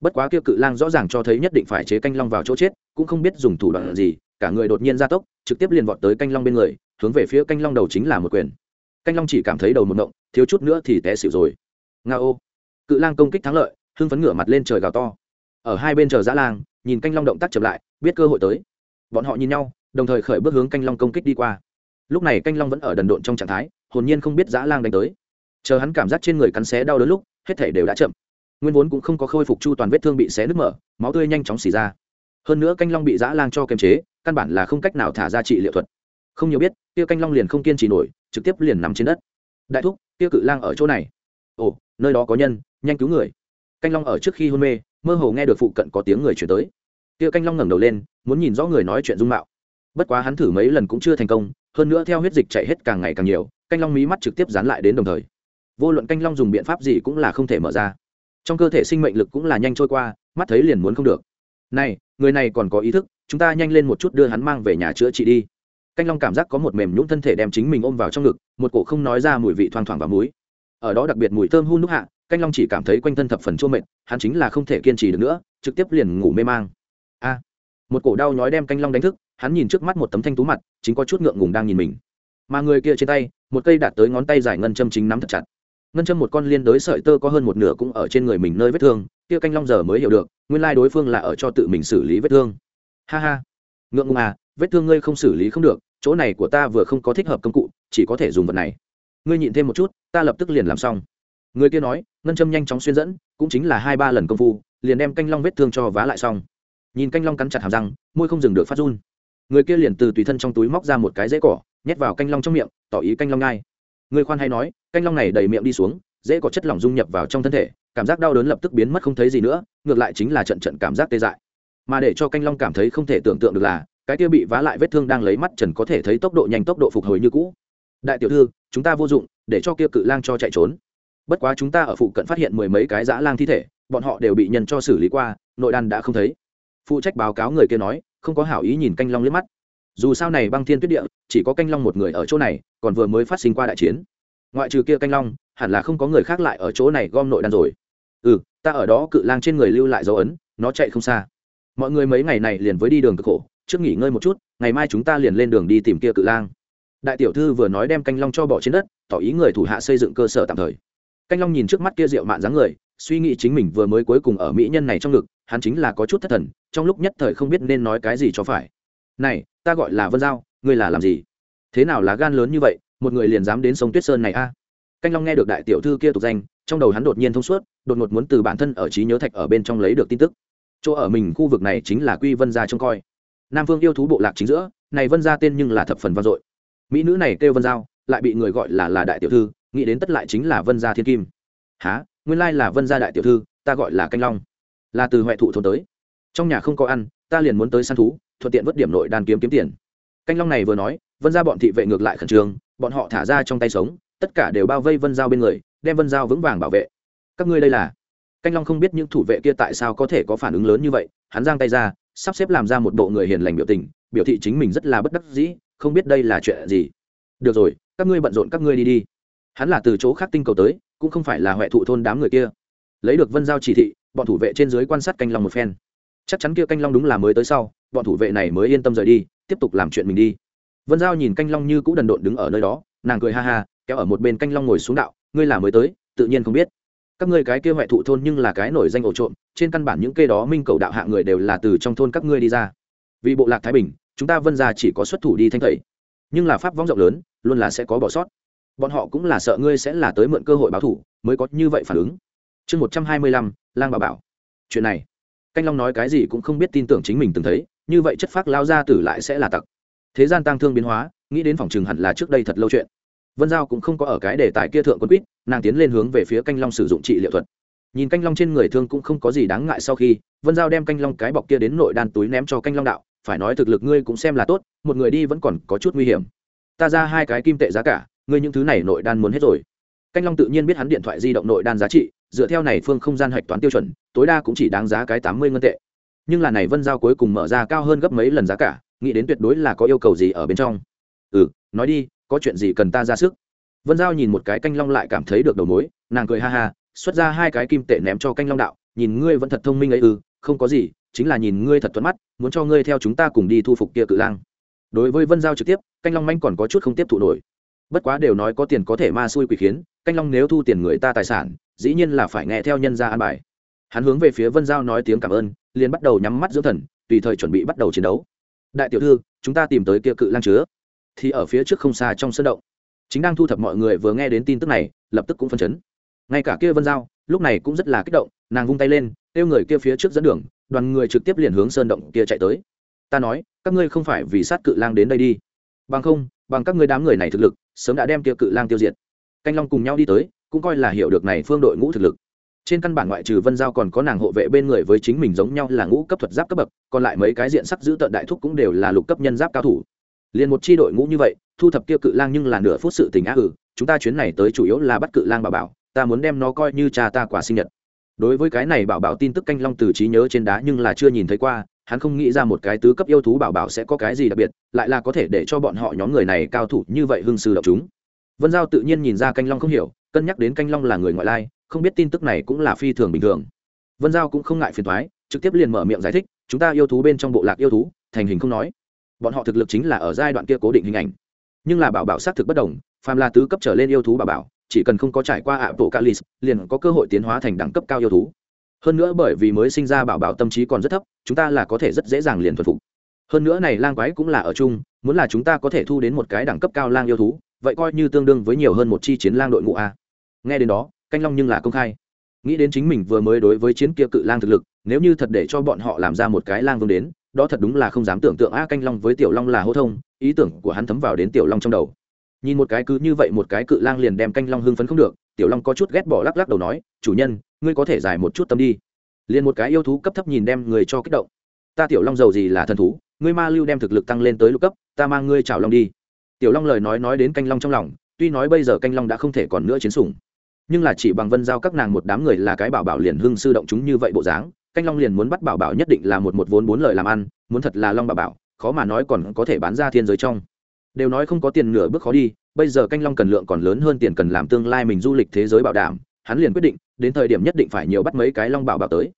[SPEAKER 1] Bất quá kia cự lang rõ ràng cho thấy nhất định phải chế canh long vào chỗ chết, cũng không biết dùng thủ đoạn gì cả người đột nhiên gia tốc, trực tiếp liền vọt tới canh long bên người, hướng về phía canh long đầu chính là một quyền. Canh long chỉ cảm thấy đầu một ngộng, thiếu chút nữa thì té xỉu rồi. Nga ô. Cự lang công kích thắng lợi, hưng phấn ngửa mặt lên trời gào to. Ở hai bên chờ giã lang, nhìn canh long động tác chậm lại, biết cơ hội tới. Bọn họ nhìn nhau, đồng thời khởi bước hướng canh long công kích đi qua. Lúc này canh long vẫn ở đần độn trong trạng thái, hồn nhiên không biết giã lang đánh tới. Chờ hắn cảm giác trên người cắn xé đau đớn lúc, hết thể đều đã chậm. Nguyên vốn cũng không có khôi phục chu toàn vết thương bị xé nứt mở, máu tươi nhanh chóng xì ra hơn nữa canh long bị dã lang cho kiềm chế, căn bản là không cách nào thả ra trị liệu thuật. Không nhiều biết tiêu canh long liền không kiên trì nổi, trực tiếp liền nằm trên đất. Đại thúc tiêu cự lang ở chỗ này. Ồ, nơi đó có nhân, nhanh cứu người. Canh long ở trước khi hôn mê, mơ hồ nghe được phụ cận có tiếng người chuyển tới. Tiêu canh long ngẩng đầu lên, muốn nhìn rõ người nói chuyện dung mạo. Bất quá hắn thử mấy lần cũng chưa thành công, hơn nữa theo huyết dịch chạy hết càng ngày càng nhiều, canh long mí mắt trực tiếp dán lại đến đồng thời. Vô luận canh long dùng biện pháp gì cũng là không thể mở ra. Trong cơ thể sinh mệnh lực cũng là nhanh trôi qua, mắt thấy liền muốn không được này, người này còn có ý thức, chúng ta nhanh lên một chút đưa hắn mang về nhà chữa trị đi. Canh long cảm giác có một mềm nhũng thân thể đem chính mình ôm vào trong ngực, một cổ không nói ra mùi vị thoang thoảng và muối ở đó đặc biệt mùi thơm hun núc hạ, canh long chỉ cảm thấy quanh thân thập phần chua mệt, hắn chính là không thể kiên trì được nữa, trực tiếp liền ngủ mê mang. A! Một cổ đau nhói đem canh long đánh thức, hắn nhìn trước mắt một tấm thanh tú mặt, chính có chút ngượng ngùng đang nhìn mình. Mà người kia trên tay, một cây đạt tới ngón tay dài ngân châm chính nắm thật chặt ngân châm một con liên đối sợi tơ có hơn một nửa cũng ở trên người mình nơi vết thương, kia canh long giờ mới hiểu được, nguyên lai đối phương là ở cho tự mình xử lý vết thương. Ha ha. Ngượng ngùng à vết thương ngươi không xử lý không được, chỗ này của ta vừa không có thích hợp công cụ, chỉ có thể dùng vật này. Ngươi nhịn thêm một chút, ta lập tức liền làm xong. Người kia nói, ngân châm nhanh chóng xuyên dẫn, cũng chính là hai ba lần công phu, liền đem canh long vết thương cho vá lại xong. Nhìn canh long cắn chặt hàm răng, môi không dừng được phát run. Người kia liền từ tùy thân trong túi móc ra một cái rễ cỏ, nhét vào canh long trong miệng, tỏ ý canh long ngai người khoan hay nói, canh long này đầy miệng đi xuống, dễ có chất lỏng dung nhập vào trong thân thể, cảm giác đau đớn lập tức biến mất không thấy gì nữa, ngược lại chính là trận trận cảm giác tê dại. Mà để cho canh long cảm thấy không thể tưởng tượng được là, cái kia bị vá lại vết thương đang lấy mắt trần có thể thấy tốc độ nhanh, tốc độ phục hồi như cũ. Đại tiểu thư, chúng ta vô dụng, để cho kia cự lang cho chạy trốn. Bất quá chúng ta ở phụ cận phát hiện mười mấy cái dã lang thi thể, bọn họ đều bị nhân cho xử lý qua, nội đan đã không thấy. Phụ trách báo cáo người kia nói, không có hảo ý nhìn canh long liếc mắt dù sao này băng thiên tuyết địa, chỉ có canh long một người ở chỗ này, còn vừa mới phát sinh qua đại chiến. Ngoại trừ kia canh long, hẳn là không có người khác lại ở chỗ này gom nội đan rồi. Ừ ta ở đó cự lang trên người lưu lại dấu ấn, nó chạy không xa. Mọi người mấy ngày này liền với đi đường cực khổ, trước nghỉ ngơi một chút, ngày mai chúng ta liền lên đường đi tìm kia cự lang. Đại tiểu thư vừa nói đem canh long cho bỏ trên đất, tỏ ý người thủ hạ xây dựng cơ sở tạm thời. Canh long nhìn trước mắt kia rượu mạn dáng người, suy nghĩ chính mình vừa mới cuối cùng ở mỹ nhân này trong ngực, hắn chính là có chút thất thần, trong lúc nhất thời không biết nên nói cái gì cho phải này, ta gọi là vân giao, ngươi là làm gì? Thế nào là gan lớn như vậy, một người liền dám đến sông tuyết sơn này a? Canh long nghe được đại tiểu thư kia tục danh, trong đầu hắn đột nhiên thông suốt, đột ngột muốn từ bản thân ở trí nhớ thạch ở bên trong lấy được tin tức. Chỗ ở mình khu vực này chính là quy vân gia trông coi. Nam phương yêu thú bộ lạc chính giữa, này vân gia tên nhưng là thập phần vang dội. Mỹ nữ này kêu vân giao, lại bị người gọi là là đại tiểu thư, nghĩ đến tất lại chính là vân gia thiên kim. Há nguyên lai là vân gia đại tiểu thư, ta gọi là canh long. Là từ huệ thụ thôn tới. Trong nhà không có ăn, ta liền muốn tới săn thú thuận tiện vớt điểm nội đàn kiếm kiếm tiền. Canh long này vừa nói, vân gia bọn thị vệ ngược lại khẩn trương, bọn họ thả ra trong tay sống, tất cả đều bao vây vân giao bên người, đem vân giao vững vàng bảo vệ. Các ngươi đây là? Canh long không biết những thủ vệ kia tại sao có thể có phản ứng lớn như vậy, hắn giang tay ra, sắp xếp làm ra một bộ người hiền lành biểu tình, biểu thị chính mình rất là bất đắc dĩ, không biết đây là chuyện gì. Được rồi, các ngươi bận rộn các ngươi đi đi. Hắn là từ chỗ khác tinh cầu tới, cũng không phải là huệ thụ thôn đám người kia. Lấy được vân giao chỉ thị, bọn thủ vệ trên dưới quan sát canh long một phen. Chắc chắn kia canh long đúng là mới tới sau bọn thủ vệ này mới yên tâm rời đi, tiếp tục làm chuyện mình đi. Vân giao nhìn canh long như cũ đần độn đứng ở nơi đó, nàng cười ha ha, kéo ở một bên canh long ngồi xuống đạo, ngươi là mới tới, tự nhiên không biết. Các ngươi cái kia huệ thụ thôn nhưng là cái nổi danh ổ trộm, trên căn bản những kê đó minh cầu đạo hạ người đều là từ trong thôn các ngươi đi ra. Vì bộ lạc thái bình, chúng ta vân ra chỉ có xuất thủ đi thanh tẩy. Nhưng là pháp vong rộng lớn, luôn là sẽ có bỏ sót. Bọn họ cũng là sợ ngươi sẽ là tới mượn cơ hội báo thủ, mới có như vậy phản ứng. Chương một trăm hai mươi lăm, lang bà bảo. Chuyện này, canh long nói cái gì cũng không biết tin tưởng chính mình từng thấy như vậy chất phác lao ra tử lại sẽ là tặc. Thế gian tăng thương biến hóa, nghĩ đến phòng chừng hẳn là trước đây thật lâu chuyện. Vân giao cũng không có ở cái đề tài kia thượng quân quýt nàng tiến lên hướng về phía canh long sử dụng trị liệu thuật. Nhìn canh long trên người thương cũng không có gì đáng ngại sau khi, vân giao đem canh long cái bọc kia đến nội đan túi ném cho canh long đạo, phải nói thực lực ngươi cũng xem là tốt, một người đi vẫn còn có chút nguy hiểm. Ta ra hai cái kim tệ giá cả, ngươi những thứ này nội đan muốn hết rồi. Canh long tự nhiên biết hắn điện thoại di động nội đan giá trị, dựa theo này phương không gian hạch toán tiêu chuẩn, tối đa cũng chỉ đáng giá cái tám mươi ngân tệ nhưng là này vân giao cuối cùng mở ra cao hơn gấp mấy lần giá cả, nghĩ đến tuyệt đối là có yêu cầu gì ở bên trong. Ừ nói đi, có chuyện gì cần ta ra sức? Vân giao nhìn một cái canh long lại cảm thấy được đầu mối, nàng cười ha ha, xuất ra hai cái kim tệ ném cho canh long đạo, nhìn ngươi vẫn thật thông minh ấy ư không có gì, chính là nhìn ngươi thật thuận mắt, muốn cho ngươi theo chúng ta cùng đi thu phục kia cự lang. Đối với vân giao trực tiếp, canh long manh còn có chút không tiếp thụ nổi. Bất quá đều nói có tiền có thể ma xui quỷ khiến, canh long nếu thu tiền người ta tài sản, dĩ nhiên là phải nghe theo nhân gia an bài. Hắn hướng về phía vân giao nói tiếng cảm ơn liền bắt đầu nhắm mắt dưỡng thần, tùy thời chuẩn bị bắt đầu chiến đấu. Đại tiểu thư, chúng ta tìm tới kia cự lang chứa. Thì ở phía trước không xa trong sân động. Chính đang thu thập mọi người vừa nghe đến tin tức này, lập tức cũng phân chấn. Ngay cả kia vân giao, lúc này cũng rất là kích động, nàng vung tay lên, kêu người kia phía trước dẫn đường, đoàn người trực tiếp liền hướng sơn động kia chạy tới. Ta nói, các ngươi không phải vì sát cự lang đến đây đi. Bằng không, bằng các ngươi đám người này thực lực, sớm đã đem kia cự lang tiêu diệt. Canh long cùng nhau đi tới, cũng coi là hiểu được này phương đội ngũ thực lực trên căn bản ngoại trừ vân giao còn có nàng hộ vệ bên người với chính mình giống nhau là ngũ cấp thuật giáp cấp bậc, còn lại mấy cái diện sắc giữ tận đại thúc cũng đều là lục cấp nhân giáp cao thủ. Liền một chi đội ngũ như vậy, thu thập kia cự lang nhưng là nửa phút sự tình á ừ chúng ta chuyến này tới chủ yếu là bắt cự lang bảo bảo, ta muốn đem nó coi như cha ta quả sinh nhật. Đối với cái này bảo bảo tin tức canh long từ trí nhớ trên đá nhưng là chưa nhìn thấy qua, hắn không nghĩ ra một cái tứ cấp yêu thú bảo bảo sẽ có cái gì đặc biệt, lại là có thể để cho bọn họ nhóm người này cao thủ như vậy hưng sư độc chúng. Vân giao tự nhiên nhìn ra canh long không hiểu, cân nhắc đến canh long là người ngoại lai không biết tin tức này cũng là phi thường bình thường. Vân giao cũng không ngại phiền thoái trực tiếp liền mở miệng giải thích, chúng ta yêu thú bên trong bộ lạc yêu thú, thành hình không nói. Bọn họ thực lực chính là ở giai đoạn kia cố định hình ảnh. Nhưng là bảo bảo xác thực bất đồng, phàm là tứ cấp trở lên yêu thú bảo bảo, chỉ cần không có trải qua ạ bộ calis liền có cơ hội tiến hóa thành đẳng cấp cao yêu thú. Hơn nữa bởi vì mới sinh ra bảo bảo tâm trí còn rất thấp, chúng ta là có thể rất dễ dàng liền thuần phục. Hơn nữa này lang quái cũng là ở chung, muốn là chúng ta có thể thu đến một cái đẳng cấp cao lang yêu thú, vậy coi như tương đương với nhiều hơn một chi chiến lang đội ngũ a. Nghe đến đó canh long nhưng là công khai. Nghĩ đến chính mình vừa mới đối với chiến kia cự lang thực lực, nếu như thật để cho bọn họ làm ra một cái lang vương đến, đó thật đúng là không dám tưởng tượng a canh long với tiểu long là hô thông, ý tưởng của hắn thấm vào đến tiểu long trong đầu. Nhìn một cái cứ như vậy một cái cự lang liền đem canh long hưng phấn không được, tiểu long có chút ghét bỏ lắc lắc đầu nói, chủ nhân, ngươi có thể giải một chút tâm đi. Liền một cái yêu thú cấp thấp nhìn đem người cho kích động. Ta tiểu long giàu gì là thần thú, ngươi ma lưu đem thực lực tăng lên tới lục cấp, ta mang ngươi chào long đi. Tiểu long lời nói nói đến canh long trong lòng, tuy nói bây giờ canh long đã không thể còn nữa chiến sủng nhưng là chỉ bằng vân giao các nàng một đám người là cái bảo bảo liền hưng sư động chúng như vậy bộ dáng, canh long liền muốn bắt bảo bảo nhất định là một một vốn bốn lời làm ăn, muốn thật là long bảo bảo, khó mà nói còn có thể bán ra thiên giới trong. Đều nói không có tiền nửa bước khó đi, bây giờ canh long cần lượng còn lớn hơn tiền cần làm tương lai mình du lịch thế giới bảo đảm, hắn liền quyết định, đến thời điểm nhất định phải nhiều bắt mấy cái long bảo bảo tới.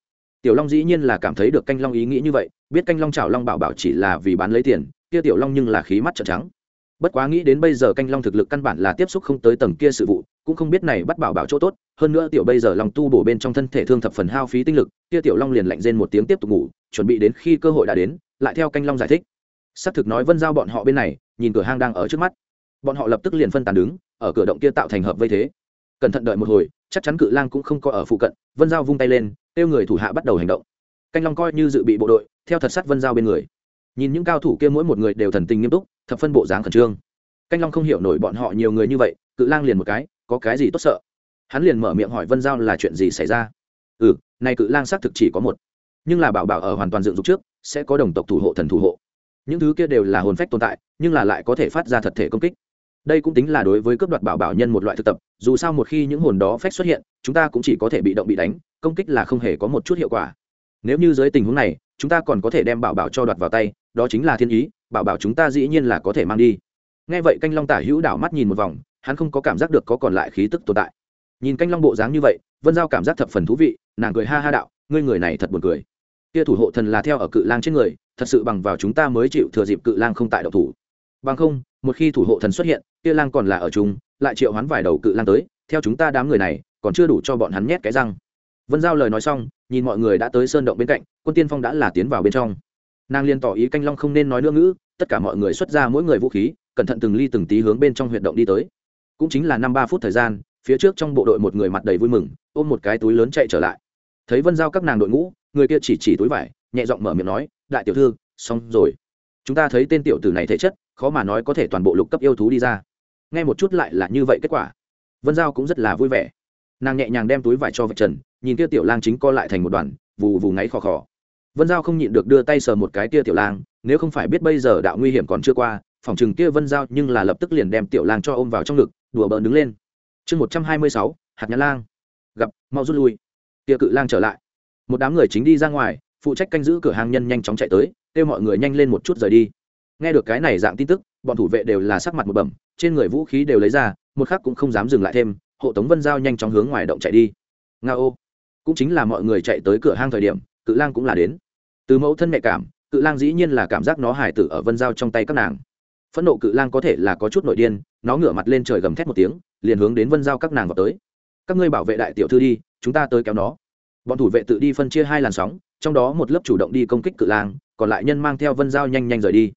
[SPEAKER 1] Tiểu long dĩ nhiên là cảm thấy được canh long ý nghĩ như vậy, biết canh long chảo long bảo bảo chỉ là vì bán lấy tiền, kia tiểu long nhưng là khí mắt trợn trắng. Bất quá nghĩ đến bây giờ canh long thực lực căn bản là tiếp xúc không tới tầng kia sự vụ cũng không biết này bắt bảo bảo chỗ tốt, hơn nữa tiểu bây giờ lòng tu bổ bên trong thân thể thương thập phần hao phí tinh lực, kia tiểu long liền lạnh rên một tiếng tiếp tục ngủ, chuẩn bị đến khi cơ hội đã đến, lại theo canh long giải thích. Xác thực nói vân giao bọn họ bên này, nhìn cửa hang đang ở trước mắt. Bọn họ lập tức liền phân tán đứng, ở cửa động kia tạo thành hợp vây thế. Cẩn thận đợi một hồi, chắc chắn cự lang cũng không có ở phụ cận, vân giao vung tay lên, kêu người thủ hạ bắt đầu hành động. Canh long coi như dự bị bộ đội, theo thật sắt vân giao bên người. Nhìn những cao thủ kia mỗi một người đều thần tình nghiêm túc, thập phân bộ dáng khẩn trương. Canh long không hiểu nổi bọn họ nhiều người như vậy, cự lang liền một cái có cái gì tốt sợ? Hắn liền mở miệng hỏi vân giao là chuyện gì xảy ra? Ừ này cự lang xác thực chỉ có một. Nhưng là bảo bảo ở hoàn toàn dựng dục trước, sẽ có đồng tộc thủ hộ thần thủ hộ. Những thứ kia đều là hồn phách tồn tại, nhưng là lại có thể phát ra thật thể công kích. Đây cũng tính là đối với cướp đoạt bảo bảo nhân một loại thực tập, dù sao một khi những hồn đó phách xuất hiện, chúng ta cũng chỉ có thể bị động bị đánh, công kích là không hề có một chút hiệu quả. Nếu như dưới tình huống này, chúng ta còn có thể đem bảo bảo cho đoạt vào tay, đó chính là thiên ý, bảo bảo chúng ta dĩ nhiên là có thể mang đi. Nghe vậy canh long tả hữu đảo mắt nhìn một vòng hắn không có cảm giác được có còn lại khí tức tồn tại. Nhìn canh long bộ dáng như vậy, vân giao cảm giác thập phần thú vị, nàng cười ha ha đạo, ngươi người này thật buồn cười. Kia thủ hộ thần là theo ở cự lang trên người, thật sự bằng vào chúng ta mới chịu thừa dịp cự lang không tại độc thủ. Bằng không, một khi thủ hộ thần xuất hiện, kia lang còn là ở chúng lại triệu hoán vài đầu cự lang tới, theo chúng ta đám người này, còn chưa đủ cho bọn hắn nhét cái răng. Vân giao lời nói xong, nhìn mọi người đã tới sơn động bên cạnh, quân tiên phong đã là tiến vào bên trong. Nàng liên tỏ ý canh long không nên nói nữa ngữ, tất cả mọi người xuất ra mỗi người vũ khí, cẩn thận từng ly từng tí hướng bên trong huyệt động đi tới cũng chính là năm ba phút thời gian, phía trước trong bộ đội một người mặt đầy vui mừng, ôm một cái túi lớn chạy trở lại. Thấy vân giao các nàng đội ngũ, người kia chỉ chỉ túi vải, nhẹ giọng mở miệng nói, đại tiểu thư, xong rồi. Chúng ta thấy tên tiểu tử này thể chất, khó mà nói có thể toàn bộ lục cấp yêu thú đi ra. Nghe một chút lại là như vậy kết quả. Vân giao cũng rất là vui vẻ. Nàng nhẹ nhàng đem túi vải cho vạch trần, nhìn kia tiểu lang chính co lại thành một đoàn, vù vù ngáy khò khò. Vân giao không nhịn được đưa tay sờ một cái kia tiểu lang, nếu không phải biết bây giờ đạo nguy hiểm còn chưa qua, phòng chừng kia vân giao nhưng là lập tức liền đem tiểu lang cho ôm vào trong ngực đùa bỡn đứng lên. Chương một trăm hai mươi sáu, hạt nhãn lang. Gặp, mau rút lui. Kia cự lang trở lại. Một đám người chính đi ra ngoài, phụ trách canh giữ cửa hàng nhân nhanh chóng chạy tới, kêu mọi người nhanh lên một chút rời đi. Nghe được cái này dạng tin tức, bọn thủ vệ đều là sắc mặt một bẩm, trên người vũ khí đều lấy ra, một khắc cũng không dám dừng lại thêm, hộ tống vân giao nhanh chóng hướng ngoài động chạy đi. Nga ô. Cũng chính là mọi người chạy tới cửa hang thời điểm, cự lang cũng là đến. Từ mẫu thân mẹ cảm, cự lang dĩ nhiên là cảm giác nó hài tử ở vân giao trong tay các nàng phẫn nộ cự lang có thể là có chút nội điên, nó ngửa mặt lên trời gầm thét một tiếng, liền hướng đến vân giao các nàng vào tới. Các ngươi bảo vệ đại tiểu thư đi, chúng ta tới kéo nó. Bọn thủ vệ tự đi phân chia hai làn sóng, trong đó một lớp chủ động đi công kích cự lang, còn lại nhân mang theo vân giao nhanh nhanh rời đi.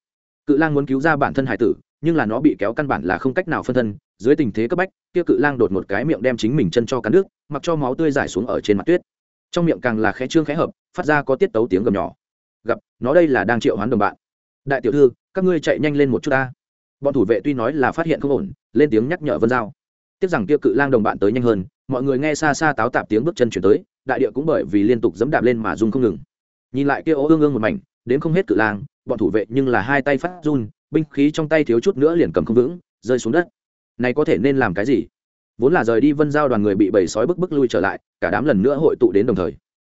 [SPEAKER 1] Cự lang muốn cứu ra bản thân hải tử, nhưng là nó bị kéo căn bản là không cách nào phân thân, dưới tình thế cấp bách, kia cự lang đột một cái miệng đem chính mình chân cho cắn nước mặc cho máu tươi giải xuống ở trên mặt tuyết. Trong miệng càng là khẽ trương khẽ hợp, phát ra có tiết tấu tiếng gầm nhỏ. Gặp, nó đây là đang triệu hoán đồng bạn đại tiểu thư, các ngươi chạy nhanh lên một chút ta bọn thủ vệ tuy nói là phát hiện không ổn, lên tiếng nhắc nhở vân giao. Tiếc rằng kia cự lang đồng bạn tới nhanh hơn, mọi người nghe xa xa táo tạp tiếng bước chân chuyển tới, đại địa cũng bởi vì liên tục dẫm đạp lên mà rung không ngừng. Nhìn lại kia ố ương ương một mảnh, đến không hết cự lang, bọn thủ vệ nhưng là hai tay phát run, binh khí trong tay thiếu chút nữa liền cầm không vững, rơi xuống đất. Này có thể nên làm cái gì? Vốn là rời đi vân giao đoàn người bị bầy sói bức bức lui trở lại, cả đám lần nữa hội tụ đến đồng thời.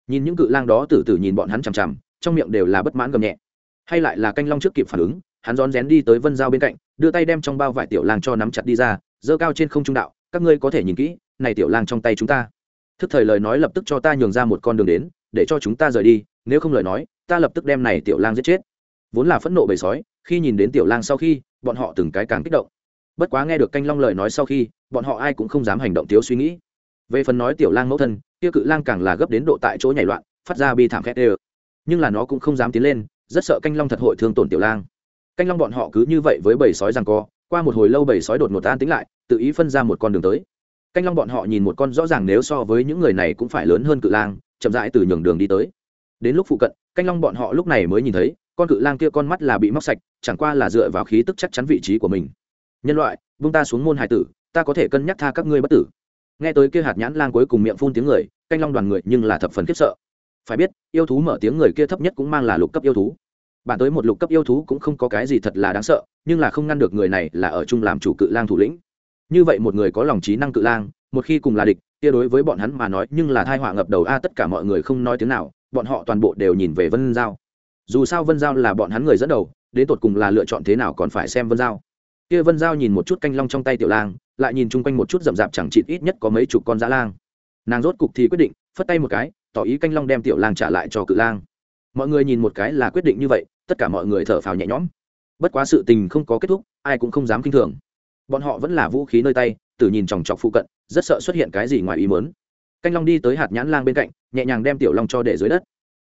[SPEAKER 1] Nhìn những cự lang đó từ từ nhìn bọn hắn chằm chằm, trong miệng đều là bất mãn gầm nhẹ hay lại là canh long trước kịp phản ứng, hắn rón rén đi tới vân giao bên cạnh, đưa tay đem trong bao vải tiểu lang cho nắm chặt đi ra, giơ cao trên không trung đạo, các ngươi có thể nhìn kỹ, này tiểu lang trong tay chúng ta. Thức thời lời nói lập tức cho ta nhường ra một con đường đến, để cho chúng ta rời đi, nếu không lời nói, ta lập tức đem này tiểu lang giết chết. Vốn là phẫn nộ bầy sói, khi nhìn đến tiểu lang sau khi, bọn họ từng cái càng kích động. Bất quá nghe được canh long lời nói sau khi, bọn họ ai cũng không dám hành động thiếu suy nghĩ. Về phần nói tiểu lang mẫu thân tiêu cự lang càng là gấp đến độ tại chỗ nhảy loạn, phát ra bi thảm khét ê nhưng là nó cũng không dám tiến lên rất sợ canh long thật hội thương tổn tiểu lang. Canh long bọn họ cứ như vậy với bầy sói rằng co, qua một hồi lâu bầy sói đột ngột an tính lại, tự ý phân ra một con đường tới. Canh long bọn họ nhìn một con rõ ràng nếu so với những người này cũng phải lớn hơn cự lang, chậm rãi từ nhường đường đi tới. Đến lúc phụ cận, canh long bọn họ lúc này mới nhìn thấy, con cự lang kia con mắt là bị móc sạch, chẳng qua là dựa vào khí tức chắc chắn vị trí của mình. Nhân loại, vung ta xuống môn hải tử, ta có thể cân nhắc tha các ngươi bất tử. Nghe tới kia hạt nhãn lang cuối cùng miệng phun tiếng người, canh long đoàn người nhưng là thập phần khiếp sợ phải biết, yêu thú mở tiếng người kia thấp nhất cũng mang là lục cấp yêu thú. Bản tới một lục cấp yêu thú cũng không có cái gì thật là đáng sợ, nhưng là không ngăn được người này là ở chung làm chủ cự lang thủ lĩnh. Như vậy một người có lòng trí năng cự lang, một khi cùng là địch, kia đối với bọn hắn mà nói nhưng là thai họa ngập đầu a, tất cả mọi người không nói tiếng nào, bọn họ toàn bộ đều nhìn về vân giao. Dù sao vân giao là bọn hắn người dẫn đầu, đến tột cùng là lựa chọn thế nào còn phải xem vân giao. Kia vân giao nhìn một chút canh long trong tay tiểu lang, lại nhìn chung quanh một chút rậm rạp chẳng chịt ít nhất có mấy chục con dã lang. Nàng rốt cục thì quyết định, phất tay một cái tỏ ý canh long đem tiểu lang trả lại cho cự lang. Mọi người nhìn một cái là quyết định như vậy, tất cả mọi người thở phào nhẹ nhõm. Bất quá sự tình không có kết thúc, ai cũng không dám kinh thường. Bọn họ vẫn là vũ khí nơi tay từ nhìn chòng chọc phụ cận, rất sợ xuất hiện cái gì ngoài ý mớn canh long đi tới hạt nhãn lang bên cạnh, nhẹ nhàng đem tiểu long cho để dưới đất.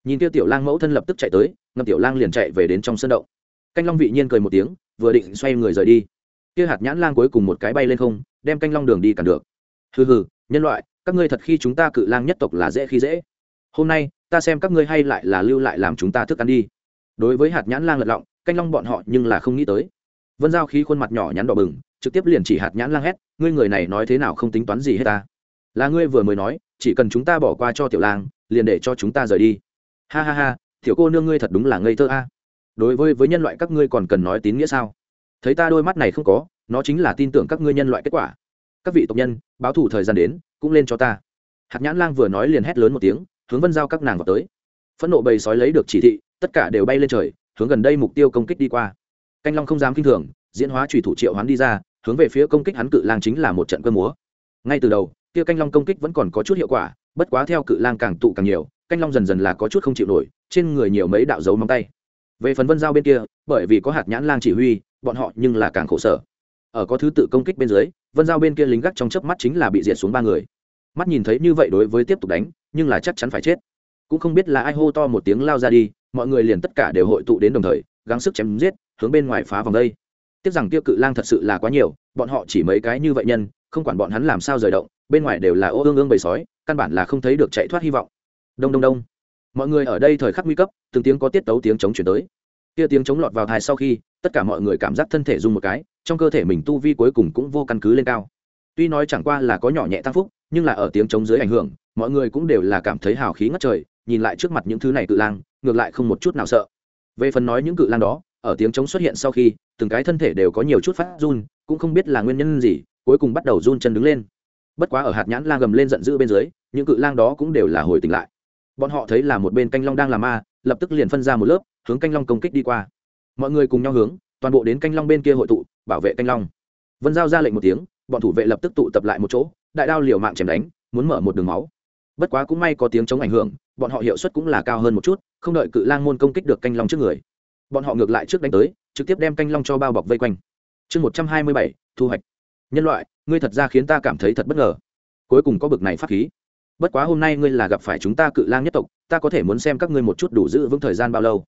[SPEAKER 1] Nhìn kia tiểu lang mẫu thân lập tức chạy tới ngầm tiểu lang liền chạy về đến trong sân đậu canh long vị nhiên cười một tiếng, vừa định xoay người rời đi. Kia hạt nhãn lang cuối cùng một cái bay lên không, đem canh long đường đi cản được. Hừ hừ, nhân loại, các ngươi thật khi chúng ta cự lang nhất tộc là dễ khi dễ hôm nay ta xem các ngươi hay lại là lưu lại làm chúng ta thức ăn đi. Đối với hạt nhãn lang lật lọng, canh long bọn họ nhưng là không nghĩ tới. Vân giao khí khuôn mặt nhỏ nhắn đỏ bừng, trực tiếp liền chỉ hạt nhãn lang hét, ngươi người này nói thế nào không tính toán gì hết ta. Là ngươi vừa mới nói, chỉ cần chúng ta bỏ qua cho tiểu lang, liền để cho chúng ta rời đi. Ha ha ha, tiểu cô nương ngươi thật đúng là ngây thơ a. Đối với với nhân loại các ngươi còn cần nói tín nghĩa sao? Thấy ta đôi mắt này không có, nó chính là tin tưởng các ngươi nhân loại kết quả. Các vị tộc nhân, báo thủ thời gian đến, cũng lên cho ta. Hạt nhãn lang vừa nói liền hét lớn một tiếng hướng vân giao các nàng vào tới. Phẫn nộ bầy sói lấy được chỉ thị, tất cả đều bay lên trời, hướng gần đây mục tiêu công kích đi qua. Canh long không dám kinh thường, diễn hóa trùy thủ triệu hoán đi ra, hướng về phía công kích hắn cự lang chính là một trận cơ múa. Ngay từ đầu, kia canh long công kích vẫn còn có chút hiệu quả, bất quá theo cự lang càng tụ càng nhiều, canh long dần dần là có chút không chịu nổi, trên người nhiều mấy đạo dấu móng tay. Về phần vân giao bên kia, bởi vì có hạt nhãn lang chỉ huy, bọn họ nhưng là càng khổ sở. Ở có thứ tự công kích bên dưới, vân giao bên kia lính gác trong chớp mắt chính là bị diệt xuống ba người. Mắt nhìn thấy như vậy đối với tiếp tục đánh nhưng là chắc chắn phải chết. Cũng không biết là ai hô to một tiếng lao ra đi, mọi người liền tất cả đều hội tụ đến đồng thời, gắng sức chém giết, hướng bên ngoài phá vòng đây. Tiếc rằng tiêu cự lang thật sự là quá nhiều, bọn họ chỉ mấy cái như vậy nhân, không quản bọn hắn làm sao rời động, bên ngoài đều là ô ương ương bầy sói, căn bản là không thấy được chạy thoát hy vọng. Đông đông đông. Mọi người ở đây thời khắc nguy cấp, từng tiếng có tiết tấu tiếng chống chuyển tới. Kia tiếng chống lọt vào thai sau khi, tất cả mọi người cảm giác thân thể rung một cái, trong cơ thể mình tu vi cuối cùng cũng vô căn cứ lên cao. Tuy nói chẳng qua là có nhỏ nhẹ tăng phúc nhưng là ở tiếng chống dưới ảnh hưởng, mọi người cũng đều là cảm thấy hào khí ngất trời, nhìn lại trước mặt những thứ này cự lang, ngược lại không một chút nào sợ. Về phần nói những cự lang đó, ở tiếng chống xuất hiện sau khi, từng cái thân thể đều có nhiều chút phát run, cũng không biết là nguyên nhân gì, cuối cùng bắt đầu run chân đứng lên. Bất quá ở hạt nhãn lang gầm lên giận dữ bên dưới, những cự lang đó cũng đều là hồi tỉnh lại. Bọn họ thấy là một bên canh long đang làm ma, lập tức liền phân ra một lớp, hướng canh long công kích đi qua. Mọi người cùng nhau hướng, toàn bộ đến canh long bên kia hội tụ, bảo vệ canh long. Vân giao ra lệnh một tiếng bọn thủ vệ lập tức tụ tập lại một chỗ, đại đao liều mạng chém đánh, muốn mở một đường máu. Bất quá cũng may có tiếng chống ảnh hưởng, bọn họ hiệu suất cũng là cao hơn một chút, không đợi cự lang môn công kích được canh long trước người. Bọn họ ngược lại trước đánh tới, trực tiếp đem canh long cho bao bọc vây quanh. Chương một trăm hai mươi bảy, thu hoạch. Nhân loại, ngươi thật ra khiến ta cảm thấy thật bất ngờ. Cuối cùng có bực này phát khí. Bất quá hôm nay ngươi là gặp phải chúng ta cự lang nhất tộc, ta có thể muốn xem các ngươi một chút đủ giữ vững thời gian bao lâu.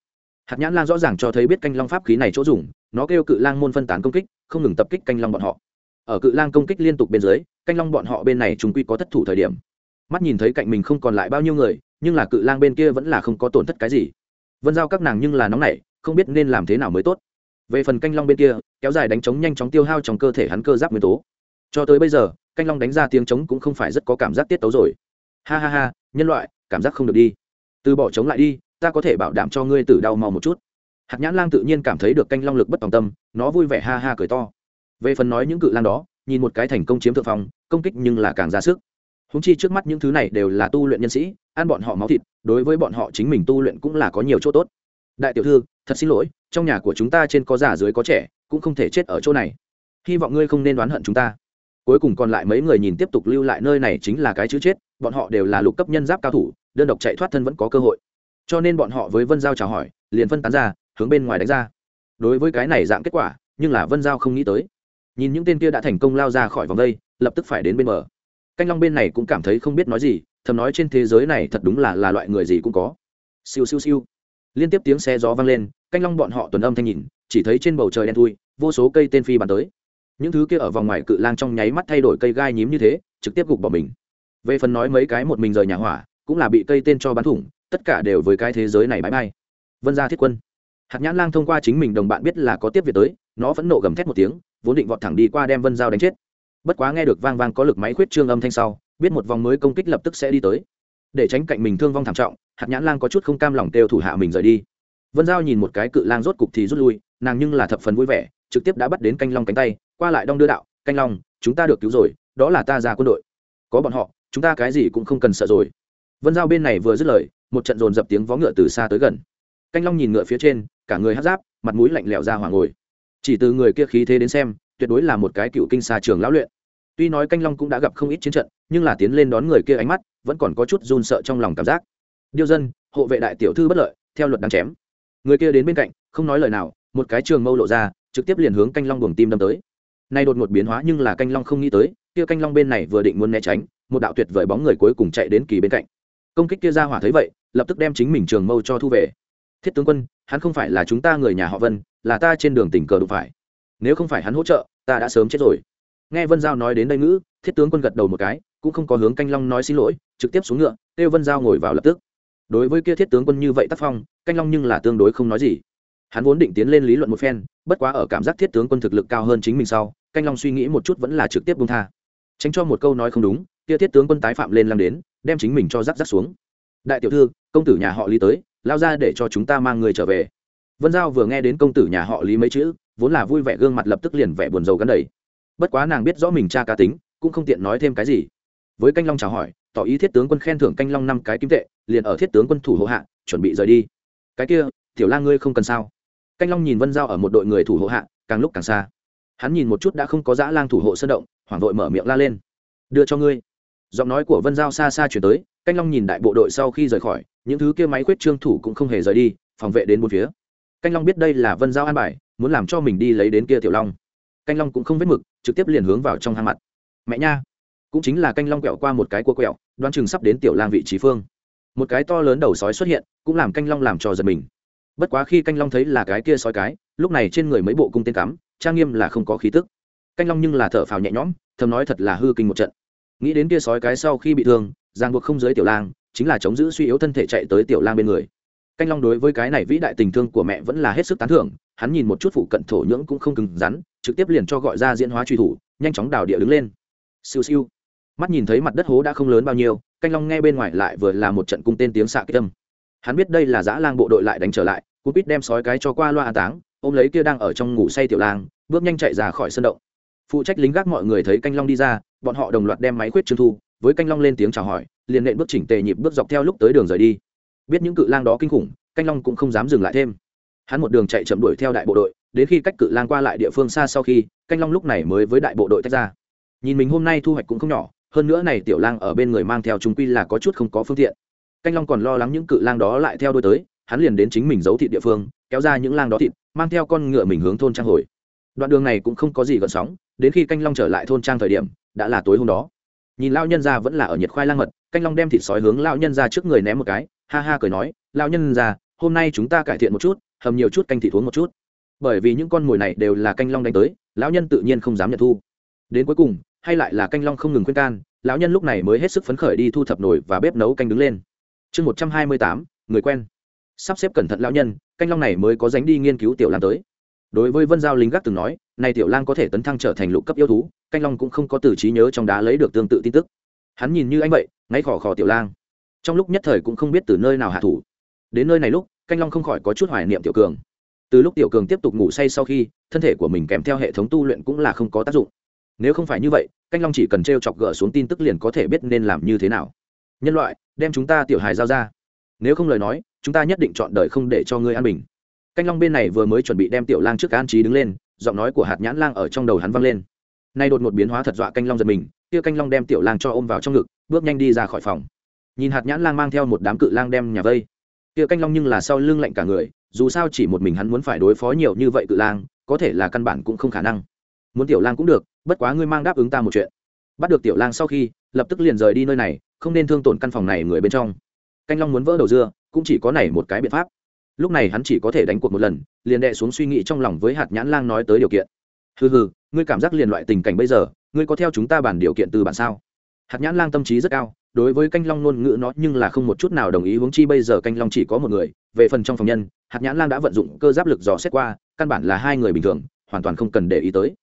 [SPEAKER 1] Hạt nhãn lang rõ ràng cho thấy biết canh long pháp khí này chỗ dùng, nó kêu cự lang môn phân tán công kích, không ngừng tập kích canh long bọn họ ở cự lang công kích liên tục bên dưới, canh long bọn họ bên này chúng quy có thất thủ thời điểm. Mắt nhìn thấy cạnh mình không còn lại bao nhiêu người, nhưng là cự lang bên kia vẫn là không có tổn thất cái gì. Vân giao các nàng nhưng là nóng nảy, không biết nên làm thế nào mới tốt. Về phần canh long bên kia, kéo dài đánh trống nhanh chóng tiêu hao trong cơ thể hắn cơ giáp nguyên tố. Cho tới bây giờ, canh long đánh ra tiếng trống cũng không phải rất có cảm giác tiết tấu rồi. Ha ha ha, nhân loại, cảm giác không được đi. Từ bỏ trống lại đi, ta có thể bảo đảm cho ngươi tử đau mau một chút. Hạt nhãn lang tự nhiên cảm thấy được canh long lực bất tòng tâm, nó vui vẻ ha ha cười to về phần nói những cự lang đó, nhìn một cái thành công chiếm thượng phong, công kích nhưng là càng ra sức. Húng chi trước mắt những thứ này đều là tu luyện nhân sĩ, ăn bọn họ máu thịt, đối với bọn họ chính mình tu luyện cũng là có nhiều chỗ tốt. Đại tiểu thư, thật xin lỗi, trong nhà của chúng ta trên có già dưới có trẻ, cũng không thể chết ở chỗ này. Hy vọng ngươi không nên đoán hận chúng ta. Cuối cùng còn lại mấy người nhìn tiếp tục lưu lại nơi này chính là cái chữ chết, bọn họ đều là lục cấp nhân giáp cao thủ, đơn độc chạy thoát thân vẫn có cơ hội. Cho nên bọn họ với vân giao chào hỏi, liền phân tán ra, hướng bên ngoài đánh ra. Đối với cái này dạng kết quả, nhưng là vân giao không nghĩ tới nhìn những tên kia đã thành công lao ra khỏi vòng đây, lập tức phải đến bên bờ. Canh long bên này cũng cảm thấy không biết nói gì, thầm nói trên thế giới này thật đúng là là loại người gì cũng có. Siêu siêu siêu. Liên tiếp tiếng xe gió vang lên, canh long bọn họ tuần âm thanh nhìn, chỉ thấy trên bầu trời đen thui, vô số cây tên phi bắn tới. Những thứ kia ở vòng ngoài cự lang trong nháy mắt thay đổi cây gai nhím như thế, trực tiếp gục bỏ mình. Về phần nói mấy cái một mình rời nhà hỏa, cũng là bị cây tên cho bắn thủng, tất cả đều với cái thế giới này bãi bay vân gia thiết quân. Hạt nhãn lang thông qua chính mình đồng bạn biết là có tiếp việc tới, nó vẫn nộ gầm thét một tiếng vốn định vọt thẳng đi qua đem vân giao đánh chết. Bất quá nghe được vang vang có lực máy khuyết trương âm thanh sau, biết một vòng mới công kích lập tức sẽ đi tới. Để tránh cạnh mình thương vong thảm trọng, hạt nhãn lang có chút không cam lòng têu thủ hạ mình rời đi. Vân giao nhìn một cái cự lang rốt cục thì rút lui, nàng nhưng là thập phần vui vẻ, trực tiếp đã bắt đến canh long cánh tay, qua lại đong đưa đạo, canh long, chúng ta được cứu rồi, đó là ta ra quân đội. Có bọn họ, chúng ta cái gì cũng không cần sợ rồi. Vân giao bên này vừa dứt lời, một trận dồn dập tiếng vó ngựa từ xa tới gần. Canh long nhìn ngựa phía trên, cả người hát giáp, mặt mũi lạnh lẽo ra hoàng ngồi chỉ từ người kia khí thế đến xem, tuyệt đối là một cái cựu kinh xa trường lão luyện. Tuy nói canh long cũng đã gặp không ít chiến trận, nhưng là tiến lên đón người kia ánh mắt, vẫn còn có chút run sợ trong lòng cảm giác. Điêu dân, hộ vệ đại tiểu thư bất lợi, theo luật đáng chém. Người kia đến bên cạnh, không nói lời nào, một cái trường mâu lộ ra, trực tiếp liền hướng canh long buồng tim đâm tới. Nay đột ngột biến hóa nhưng là canh long không nghĩ tới, kia canh long bên này vừa định muốn né tránh, một đạo tuyệt vời bóng người cuối cùng chạy đến kỳ bên cạnh. Công kích kia ra hỏa thấy vậy, lập tức đem chính mình trường mâu cho thu về. Thiết tướng quân, hắn không phải là chúng ta người nhà họ vân là ta trên đường tình cờ đụng phải. Nếu không phải hắn hỗ trợ, ta đã sớm chết rồi. Nghe vân giao nói đến đây ngữ, thiết tướng quân gật đầu một cái, cũng không có hướng canh long nói xin lỗi, trực tiếp xuống ngựa kêu vân giao ngồi vào lập tức. Đối với kia thiết tướng quân như vậy tác phong, canh long nhưng là tương đối không nói gì. Hắn vốn định tiến lên lý luận một phen, bất quá ở cảm giác thiết tướng quân thực lực cao hơn chính mình sau, canh long suy nghĩ một chút vẫn là trực tiếp bung tha. Tránh cho một câu nói không đúng, kia thiết tướng quân tái phạm lên làm đến, đem chính mình cho rắc rắc xuống. Đại tiểu thư, công tử nhà họ lý tới, lao ra để cho chúng ta mang người trở về vân giao vừa nghe đến công tử nhà họ lý mấy chữ, vốn là vui vẻ gương mặt lập tức liền vẻ buồn rầu gắn đầy. Bất quá nàng biết rõ mình cha cá tính, cũng không tiện nói thêm cái gì. Với canh long chào hỏi, tỏ ý thiết tướng quân khen thưởng canh long năm cái kim tệ, liền ở thiết tướng quân thủ hộ hạ, chuẩn bị rời đi. Cái kia, tiểu la ngươi không cần sao? Canh long nhìn vân giao ở một đội người thủ hộ hạ, càng lúc càng xa. Hắn nhìn một chút đã không có dã lang thủ hộ sơn động, hoảng vội mở miệng la lên. Đưa cho ngươi. Giọng nói của vân giao xa xa chuyển tới, canh long nhìn đại bộ đội sau khi rời khỏi, những thứ kia máy quét trương thủ cũng không hề rời đi, phòng vệ đến bốn phía canh long biết đây là vân giao an bài, muốn làm cho mình đi lấy đến kia tiểu long. Canh long cũng không vết mực, trực tiếp liền hướng vào trong hang mặt. Mẹ nha! Cũng chính là canh long quẹo qua một cái cua quẹo đoan chừng sắp đến tiểu lang vị trí phương. Một cái to lớn đầu sói xuất hiện, cũng làm canh long làm cho giật mình. Bất quá khi canh long thấy là cái kia sói cái, lúc này trên người mấy bộ cung tên cắm, trang nghiêm là không có khí tức. Canh long nhưng là thở phào nhẹ nhõm, thầm nói thật là hư kinh một trận. Nghĩ đến kia sói cái sau khi bị thương giang buộc không giới tiểu lang, chính là chống giữ suy yếu thân thể chạy tới tiểu lang bên người canh long đối với cái này vĩ đại tình thương của mẹ vẫn là hết sức tán thưởng, hắn nhìn một chút phụ cận thổ nhưỡng cũng không cứng rắn, trực tiếp liền cho gọi ra diễn hóa truy thủ, nhanh chóng đào địa đứng lên. Siêu siêu. Mắt nhìn thấy mặt đất hố đã không lớn bao nhiêu, canh long nghe bên ngoài lại vừa là một trận cung tên tiếng xạ kích tâm hắn biết đây là giã lang bộ đội lại đánh trở lại, cú pít đem sói cái cho qua loa an táng, ôm lấy kia đang ở trong ngủ say tiểu lang, bước nhanh chạy ra khỏi sân động. Phụ trách lính gác mọi người thấy canh long đi ra, bọn họ đồng loạt đem máy khuyết trương thu, với canh long lên tiếng chào hỏi, liền nện bước chỉnh tề nhịp bước dọc theo lúc tới đường rời đi biết những cự lang đó kinh khủng, canh long cũng không dám dừng lại thêm. Hắn một đường chạy chậm đuổi theo đại bộ đội, đến khi cách cự lang qua lại địa phương xa sau khi, canh long lúc này mới với đại bộ đội tách ra. Nhìn mình hôm nay thu hoạch cũng không nhỏ, hơn nữa này tiểu lang ở bên người mang theo chúng quy là có chút không có phương tiện. Canh long còn lo lắng những cự lang đó lại theo đôi tới, hắn liền đến chính mình giấu thịt địa phương, kéo ra những lang đó thịt, mang theo con ngựa mình hướng thôn trang hồi. Đoạn đường này cũng không có gì gợn sóng, đến khi canh long trở lại thôn trang thời điểm, đã là tối hôm đó. Nhìn lao nhân ra vẫn là ở nhiệt khoai lang mật, canh long đem thịt sói hướng lao nhân ra trước người ném một cái ha ha cười nói lao nhân già, hôm nay chúng ta cải thiện một chút hầm nhiều chút canh thịt uống một chút. Bởi vì những con mồi này đều là canh long đánh tới lão nhân tự nhiên không dám nhận thu. Đến cuối cùng hay lại là canh long không ngừng khuyên can lão nhân lúc này mới hết sức phấn khởi đi thu thập nồi và bếp nấu canh đứng lên. Chương một trăm hai mươi tám người quen. Sắp xếp cẩn thận lão nhân canh long này mới có dánh đi nghiên cứu tiểu lang tới. Đối với vân giao lính gác từng nói này tiểu lang có thể tấn thăng trở thành lục cấp yêu thú canh long cũng không có từ trí nhớ trong đá lấy được tương tự tin tức. Hắn nhìn như anh vậy ngay khỏ khỏ tiểu lang trong lúc nhất thời cũng không biết từ nơi nào hạ thủ. Đến nơi này lúc, canh long không khỏi có chút hoài niệm tiểu cường. Từ lúc tiểu cường tiếp tục ngủ say sau khi, thân thể của mình kèm theo hệ thống tu luyện cũng là không có tác dụng. Nếu không phải như vậy, canh long chỉ cần t r e o chọc gỡ xuống tin tức liền có thể biết nên làm như thế nào. Nhân loại, đem chúng ta tiểu hài giao ra. Nếu không lời nói, chúng ta nhất định chọn đời không để cho ngươi an bình. Canh long bên này vừa mới chuẩn bị đem tiểu lang trước an trí đứng lên, giọng nói của hạt nhãn lang ở trong đầu hắn vang lên. Nay đột một biến hóa thật dọa canh long giật mình, kia canh long đem tiểu lang cho ôm vào trong ngực, bước nhanh đi ra khỏi phòng nhìn hạt nhãn lang mang theo một đám cự lang đem nhà vây. Kia canh long nhưng là sau lưng lạnh cả người, dù sao chỉ một mình hắn muốn phải đối phó nhiều như vậy cự lang, có thể là căn bản cũng không khả năng. Muốn tiểu lang cũng được, bất quá ngươi mang đáp ứng ta một chuyện. Bắt được tiểu lang sau khi, lập tức liền rời đi nơi này, không nên thương tổn căn phòng này người bên trong. Canh long muốn vỡ đầu dưa, cũng chỉ có này một cái biện pháp. Lúc này hắn chỉ có thể đánh cuộc một lần, liền đệ xuống suy nghĩ trong lòng với hạt nhãn lang nói tới điều kiện. Hừ hừ, ngươi cảm giác liền loại tình cảnh bây giờ, ngươi có theo chúng ta bàn điều kiện từ bản sao? Hạt nhãn lang tâm trí rất cao, đối với canh long ngôn ngữ nó nhưng là không một chút nào đồng ý huống chi bây giờ canh long chỉ có một người, về phần trong phòng nhân, hạt nhãn lang đã vận dụng cơ giáp lực dò xét qua, căn bản là hai người bình thường, hoàn toàn không cần để ý tới.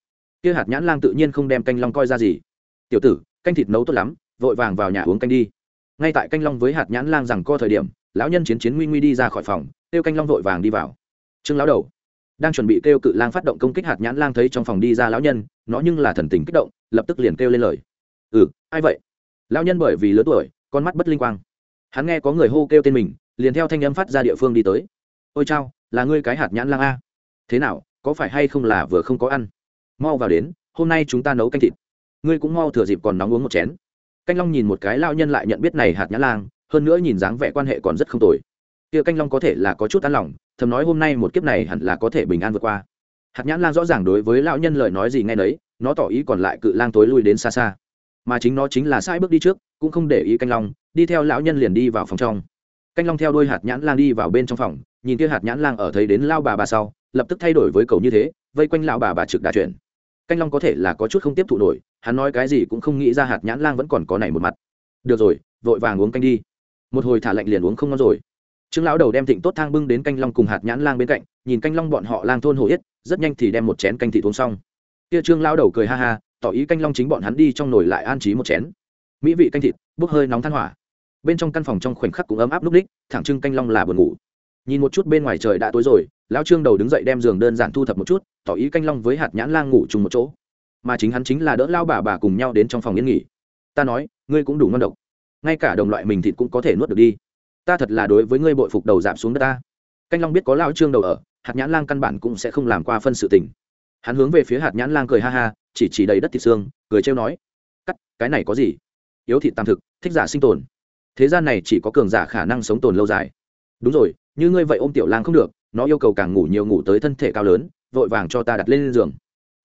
[SPEAKER 1] Kia hạt nhãn lang tự nhiên không đem canh long coi ra gì. Tiểu tử, canh thịt nấu tốt lắm, vội vàng vào nhà uống canh đi. Ngay tại canh long với hạt nhãn lang rằng co thời điểm, lão nhân chiến chiến nguy nguy đi ra khỏi phòng, kêu canh long vội vàng đi vào. Trương lão đầu. Đang chuẩn bị kêu cự lang phát động công kích hạt nhãn lang thấy trong phòng đi ra lão nhân, nó nhưng là thần tình kích động, lập tức liền kêu lên lời. Ừ ai vậy? Lão nhân bởi vì lớn tuổi, con mắt bất linh quang. Hắn nghe có người hô kêu tên mình, liền theo thanh âm phát ra địa phương đi tới. Ôi chao, là ngươi cái hạt nhãn lang a. Thế nào, có phải hay không là vừa không có ăn? Mau vào đến, hôm nay chúng ta nấu canh thịt. Ngươi cũng mau thừa dịp còn nóng uống một chén. Canh long nhìn một cái lao nhân lại nhận biết này hạt nhãn lang, hơn nữa nhìn dáng vẻ quan hệ còn rất không tồi. Kia canh long có thể là có chút an lòng, thầm nói hôm nay một kiếp này hẳn là có thể bình an vượt qua. Hạt nhãn lang rõ ràng đối với lão nhân lời nói gì nghe nấy, nó tỏ ý còn lại cự lang tối lui đến xa xa mà chính nó chính là sai bước đi trước, cũng không để ý canh long, đi theo lão nhân liền đi vào phòng trong. Canh long theo đôi hạt nhãn lang đi vào bên trong phòng, nhìn kia hạt nhãn lang ở thấy đến lao bà bà sau, lập tức thay đổi với cầu như thế, vây quanh lão bà bà trực đà chuyển. Canh long có thể là có chút không tiếp thụ nổi, hắn nói cái gì cũng không nghĩ ra hạt nhãn lang vẫn còn có này một mặt. Được rồi, vội vàng uống canh đi. Một hồi thả lạnh liền uống không ngon rồi. Trương lão đầu đem thịnh tốt thang bưng đến canh long cùng hạt nhãn lang bên cạnh, nhìn canh long bọn họ lang thôn hồ yết, rất nhanh thì đem một chén canh thị uống xong. Kia trương lão đầu cười ha ha tỏ ý canh long chính bọn hắn đi trong nồi lại an trí một chén. Mỹ vị canh thịt, bốc hơi nóng than hỏa. Bên trong căn phòng trong khoảnh khắc cũng ấm áp lúc đích, thẳng trưng canh long là buồn ngủ. Nhìn một chút bên ngoài trời đã tối rồi, lão trương đầu đứng dậy đem giường đơn giản thu thập một chút, tỏ ý canh long với hạt nhãn lang ngủ chung một chỗ. Mà chính hắn chính là đỡ lao bà bà cùng nhau đến trong phòng yên nghỉ. Ta nói, ngươi cũng đủ ngon độc. Ngay cả đồng loại mình thịt cũng có thể nuốt được đi. Ta thật là đối với ngươi bội phục đầu giảm xuống đất ta. Canh long biết có lao trương đầu ở, hạt nhãn lang căn bản cũng sẽ không làm qua phân sự tình hắn hướng về phía hạt nhãn lang cười ha ha, chỉ chỉ đầy đất thịt xương, cười trêu nói, cắt, cái này có gì? Yếu thịt tam thực, thích giả sinh tồn. Thế gian này chỉ có cường giả khả năng sống tồn lâu dài. Đúng rồi, như ngươi vậy ôm tiểu lang không được, nó yêu cầu càng ngủ nhiều ngủ tới thân thể cao lớn, vội vàng cho ta đặt lên giường.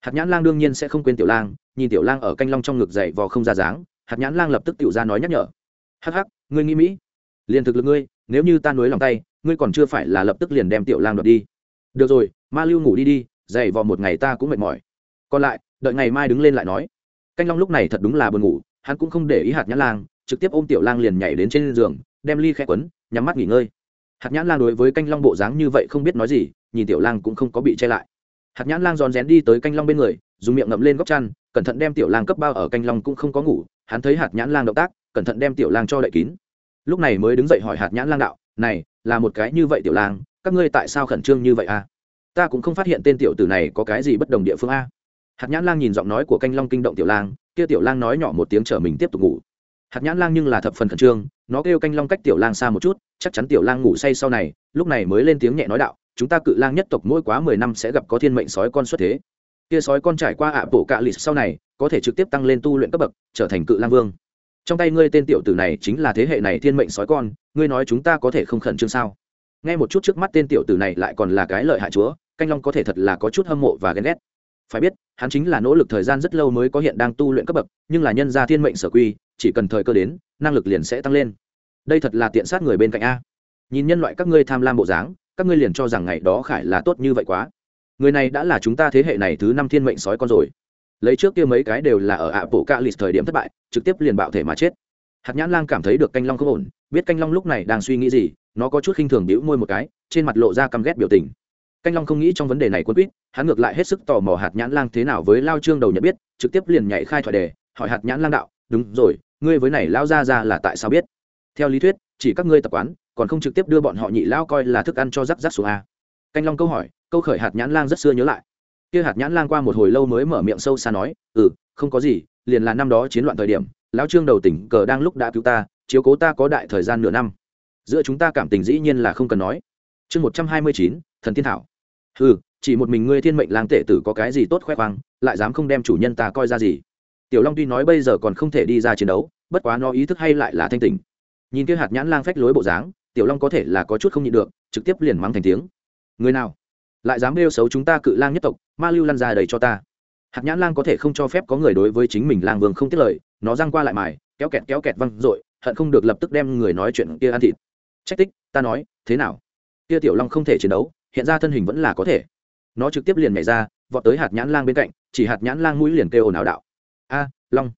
[SPEAKER 1] Hạt nhãn lang đương nhiên sẽ không quên tiểu lang, nhìn tiểu lang ở canh long trong ngực dậy vò không ra dáng, hạt nhãn lang lập tức tiểu ra nói nhắc nhở, hắc hắc, ngươi nghĩ mỹ, liền thực lực ngươi, nếu như ta nối lòng tay, ngươi còn chưa phải là lập tức liền đem tiểu lang đoạt đi. Được rồi, ma lưu ngủ đi đi dậy vò một ngày ta cũng mệt mỏi. Còn lại, đợi ngày mai đứng lên lại nói. Canh long lúc này thật đúng là buồn ngủ, hắn cũng không để ý hạt nhãn lang, trực tiếp ôm tiểu lang liền nhảy đến trên giường, đem ly khẽ quấn, nhắm mắt nghỉ ngơi. Hạt nhãn lang đối với canh long bộ dáng như vậy không biết nói gì, nhìn tiểu lang cũng không có bị che lại. Hạt nhãn lang rón rén đi tới canh long bên người, dùng miệng ngậm lên góc chăn, cẩn thận đem tiểu lang cấp bao ở canh long cũng không có ngủ, hắn thấy hạt nhãn lang động tác, cẩn thận đem tiểu lang cho đậy kín. Lúc này mới đứng dậy hỏi hạt nhãn lang đạo, này, là một cái như vậy tiểu lang, các ngươi tại sao khẩn trương như vậy a ta cũng không phát hiện tên tiểu tử này có cái gì bất đồng địa phương a. Hạt nhãn lang nhìn giọng nói của canh long kinh động tiểu lang, kia tiểu lang nói nhỏ một tiếng chở mình tiếp tục ngủ. Hạt nhãn lang nhưng là thập phần khẩn trương, nó kêu canh long cách tiểu lang xa một chút, chắc chắn tiểu lang ngủ say sau này, lúc này mới lên tiếng nhẹ nói đạo, chúng ta cự lang nhất tộc mỗi quá mười năm sẽ gặp có thiên mệnh sói con xuất thế. Kia sói con trải qua ạ bộ cạ lịt sau này, có thể trực tiếp tăng lên tu luyện cấp bậc, trở thành cự lang vương. Trong tay ngươi tên tiểu tử này chính là thế hệ này thiên mệnh sói con, ngươi nói chúng ta có thể không khẩn trương sao? Nghe một chút trước mắt tên tiểu tử này lại còn là cái lợi hại chúa canh long có thể thật là có chút hâm mộ và ghen ghét. Phải biết, hắn chính là nỗ lực thời gian rất lâu mới có hiện đang tu luyện cấp bậc, nhưng là nhân gia thiên mệnh sở quy, chỉ cần thời cơ đến, năng lực liền sẽ tăng lên. Đây thật là tiện sát người bên cạnh a. Nhìn nhân loại các ngươi tham lam bộ dáng, các ngươi liền cho rằng ngày đó khải là tốt như vậy quá. Người này đã là chúng ta thế hệ này thứ năm thiên mệnh sói con rồi. Lấy trước kia mấy cái đều là ở ạ bộ cạ lịch thời điểm thất bại, trực tiếp liền bạo thể mà chết. Hạt nhãn lang cảm thấy được canh long không ổn, biết canh long lúc này đang suy nghĩ gì, nó có chút khinh thường đĩu môi một cái, trên mặt lộ ra căm ghét biểu tình canh long không nghĩ trong vấn đề này quân quýt, hắn ngược lại hết sức tò mò hạt nhãn lang thế nào với lao trương đầu nhận biết, trực tiếp liền nhảy khai thoại đề, hỏi hạt nhãn lang đạo, đúng rồi, ngươi với này lao ra ra là tại sao biết? Theo lý thuyết, chỉ các ngươi tập quán, còn không trực tiếp đưa bọn họ nhị lao coi là thức ăn cho rắc rắc xuống a. Canh long câu hỏi, câu khởi hạt nhãn lang rất xưa nhớ lại. Kia hạt nhãn lang qua một hồi lâu mới mở miệng sâu xa nói ừ không có gì, liền là năm đó chiến loạn thời điểm, lão trương đầu tỉnh cờ đang lúc đã cứu ta, chiếu cố ta có đại thời gian nửa năm. Giữa chúng ta cảm tình dĩ nhiên là không cần nói. Chương một trăm hai mươi chín thần thiên thảo. Ừ chỉ một mình ngươi thiên mệnh lang tệ tử có cái gì tốt khoe khoang, lại dám không đem chủ nhân ta coi ra gì. Tiểu long tuy nói bây giờ còn không thể đi ra chiến đấu, bất quá nó ý thức hay lại là thanh tình nhìn kia hạt nhãn lang phách lối bộ dáng, tiểu long có thể là có chút không nhịn được, trực tiếp liền mắng thành tiếng. Người nào? Lại dám đeo xấu chúng ta cự lang nhất tộc, ma lưu lan ra đầy cho ta. Hạt nhãn lang có thể không cho phép có người đối với chính mình lang vương không tiết lời, nó răng qua lại mài, kéo kẹt kéo kẹt văng r ộ i hận không được lập tức đem người nói chuyện kia ăn thịt. Trách tích, ta nói, thế nào? Kia tiểu long không thể chiến đấu hiện ra thân hình vẫn là có thể. Nó trực tiếp liền nhảy ra vọt tới hạt nhãn lang bên cạnh chỉ hạt nhãn lang mũi liền kêu ồn ào đạo. A long.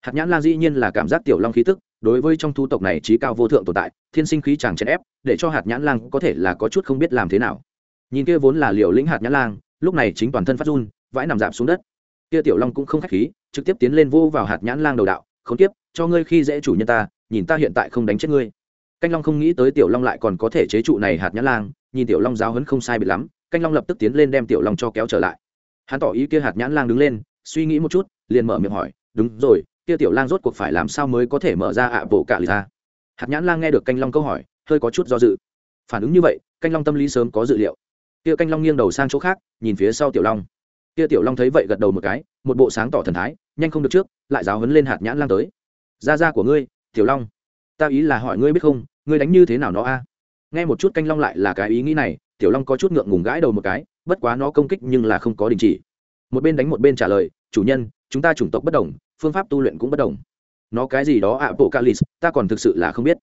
[SPEAKER 1] Hạt nhãn lang dĩ nhiên là cảm giác tiểu long khí tức đối với trong thu tộc này trí cao vô thượng tồn tại thiên sinh khí chàng chèn ép để cho hạt nhãn lang có thể là có chút không biết làm thế nào. Nhìn kia vốn là liều lĩnh hạt nhãn lang lúc này chính toàn thân phát run vãi nằm giảm xuống đất. Kia tiểu long cũng không khách khí trực tiếp tiến lên vô vào hạt nhãn lang đầu đạo khốn kiếp, cho ngươi khi dễ chủ nhân ta nhìn ta hiện tại không đánh chết ngươi. Canh long không nghĩ tới tiểu long lại còn có thể chế trụ này hạt nhãn lang nhìn tiểu long giáo hấn không sai bị lắm, canh long lập tức tiến lên đem tiểu long cho kéo trở lại. Hắn tỏ ý kia hạt nhãn lang đứng lên, suy nghĩ một chút, liền mở miệng hỏi, đúng rồi, kia tiểu lang rốt cuộc phải làm sao mới có thể mở ra ạ bộ cả lì ra? Hạt nhãn lang nghe được canh long câu hỏi, hơi có chút do dự. Phản ứng như vậy, canh long tâm lý sớm có dự liệu. Kia canh long nghiêng đầu sang chỗ khác, nhìn phía sau tiểu long. Kia tiểu long thấy vậy gật đầu một cái, một bộ sáng tỏ thần thái, nhanh không được trước, lại giáo hấn lên hạt nhãn lang tới. Da da của ngươi, tiểu long, ta ý là hỏi ngươi biết không, ngươi đánh như thế nào nó a? Nghe một chút canh long lại là cái ý nghĩ này, tiểu long có chút ngượng ngùng gãi đầu một cái, bất quá nó công kích nhưng là không có đình chỉ. Một bên đánh một bên trả lời, chủ nhân, chúng ta chủng tộc bất đồng, phương pháp tu luyện cũng bất đồng. Nó cái gì đó ạ bộ calis ta còn thực sự là không biết.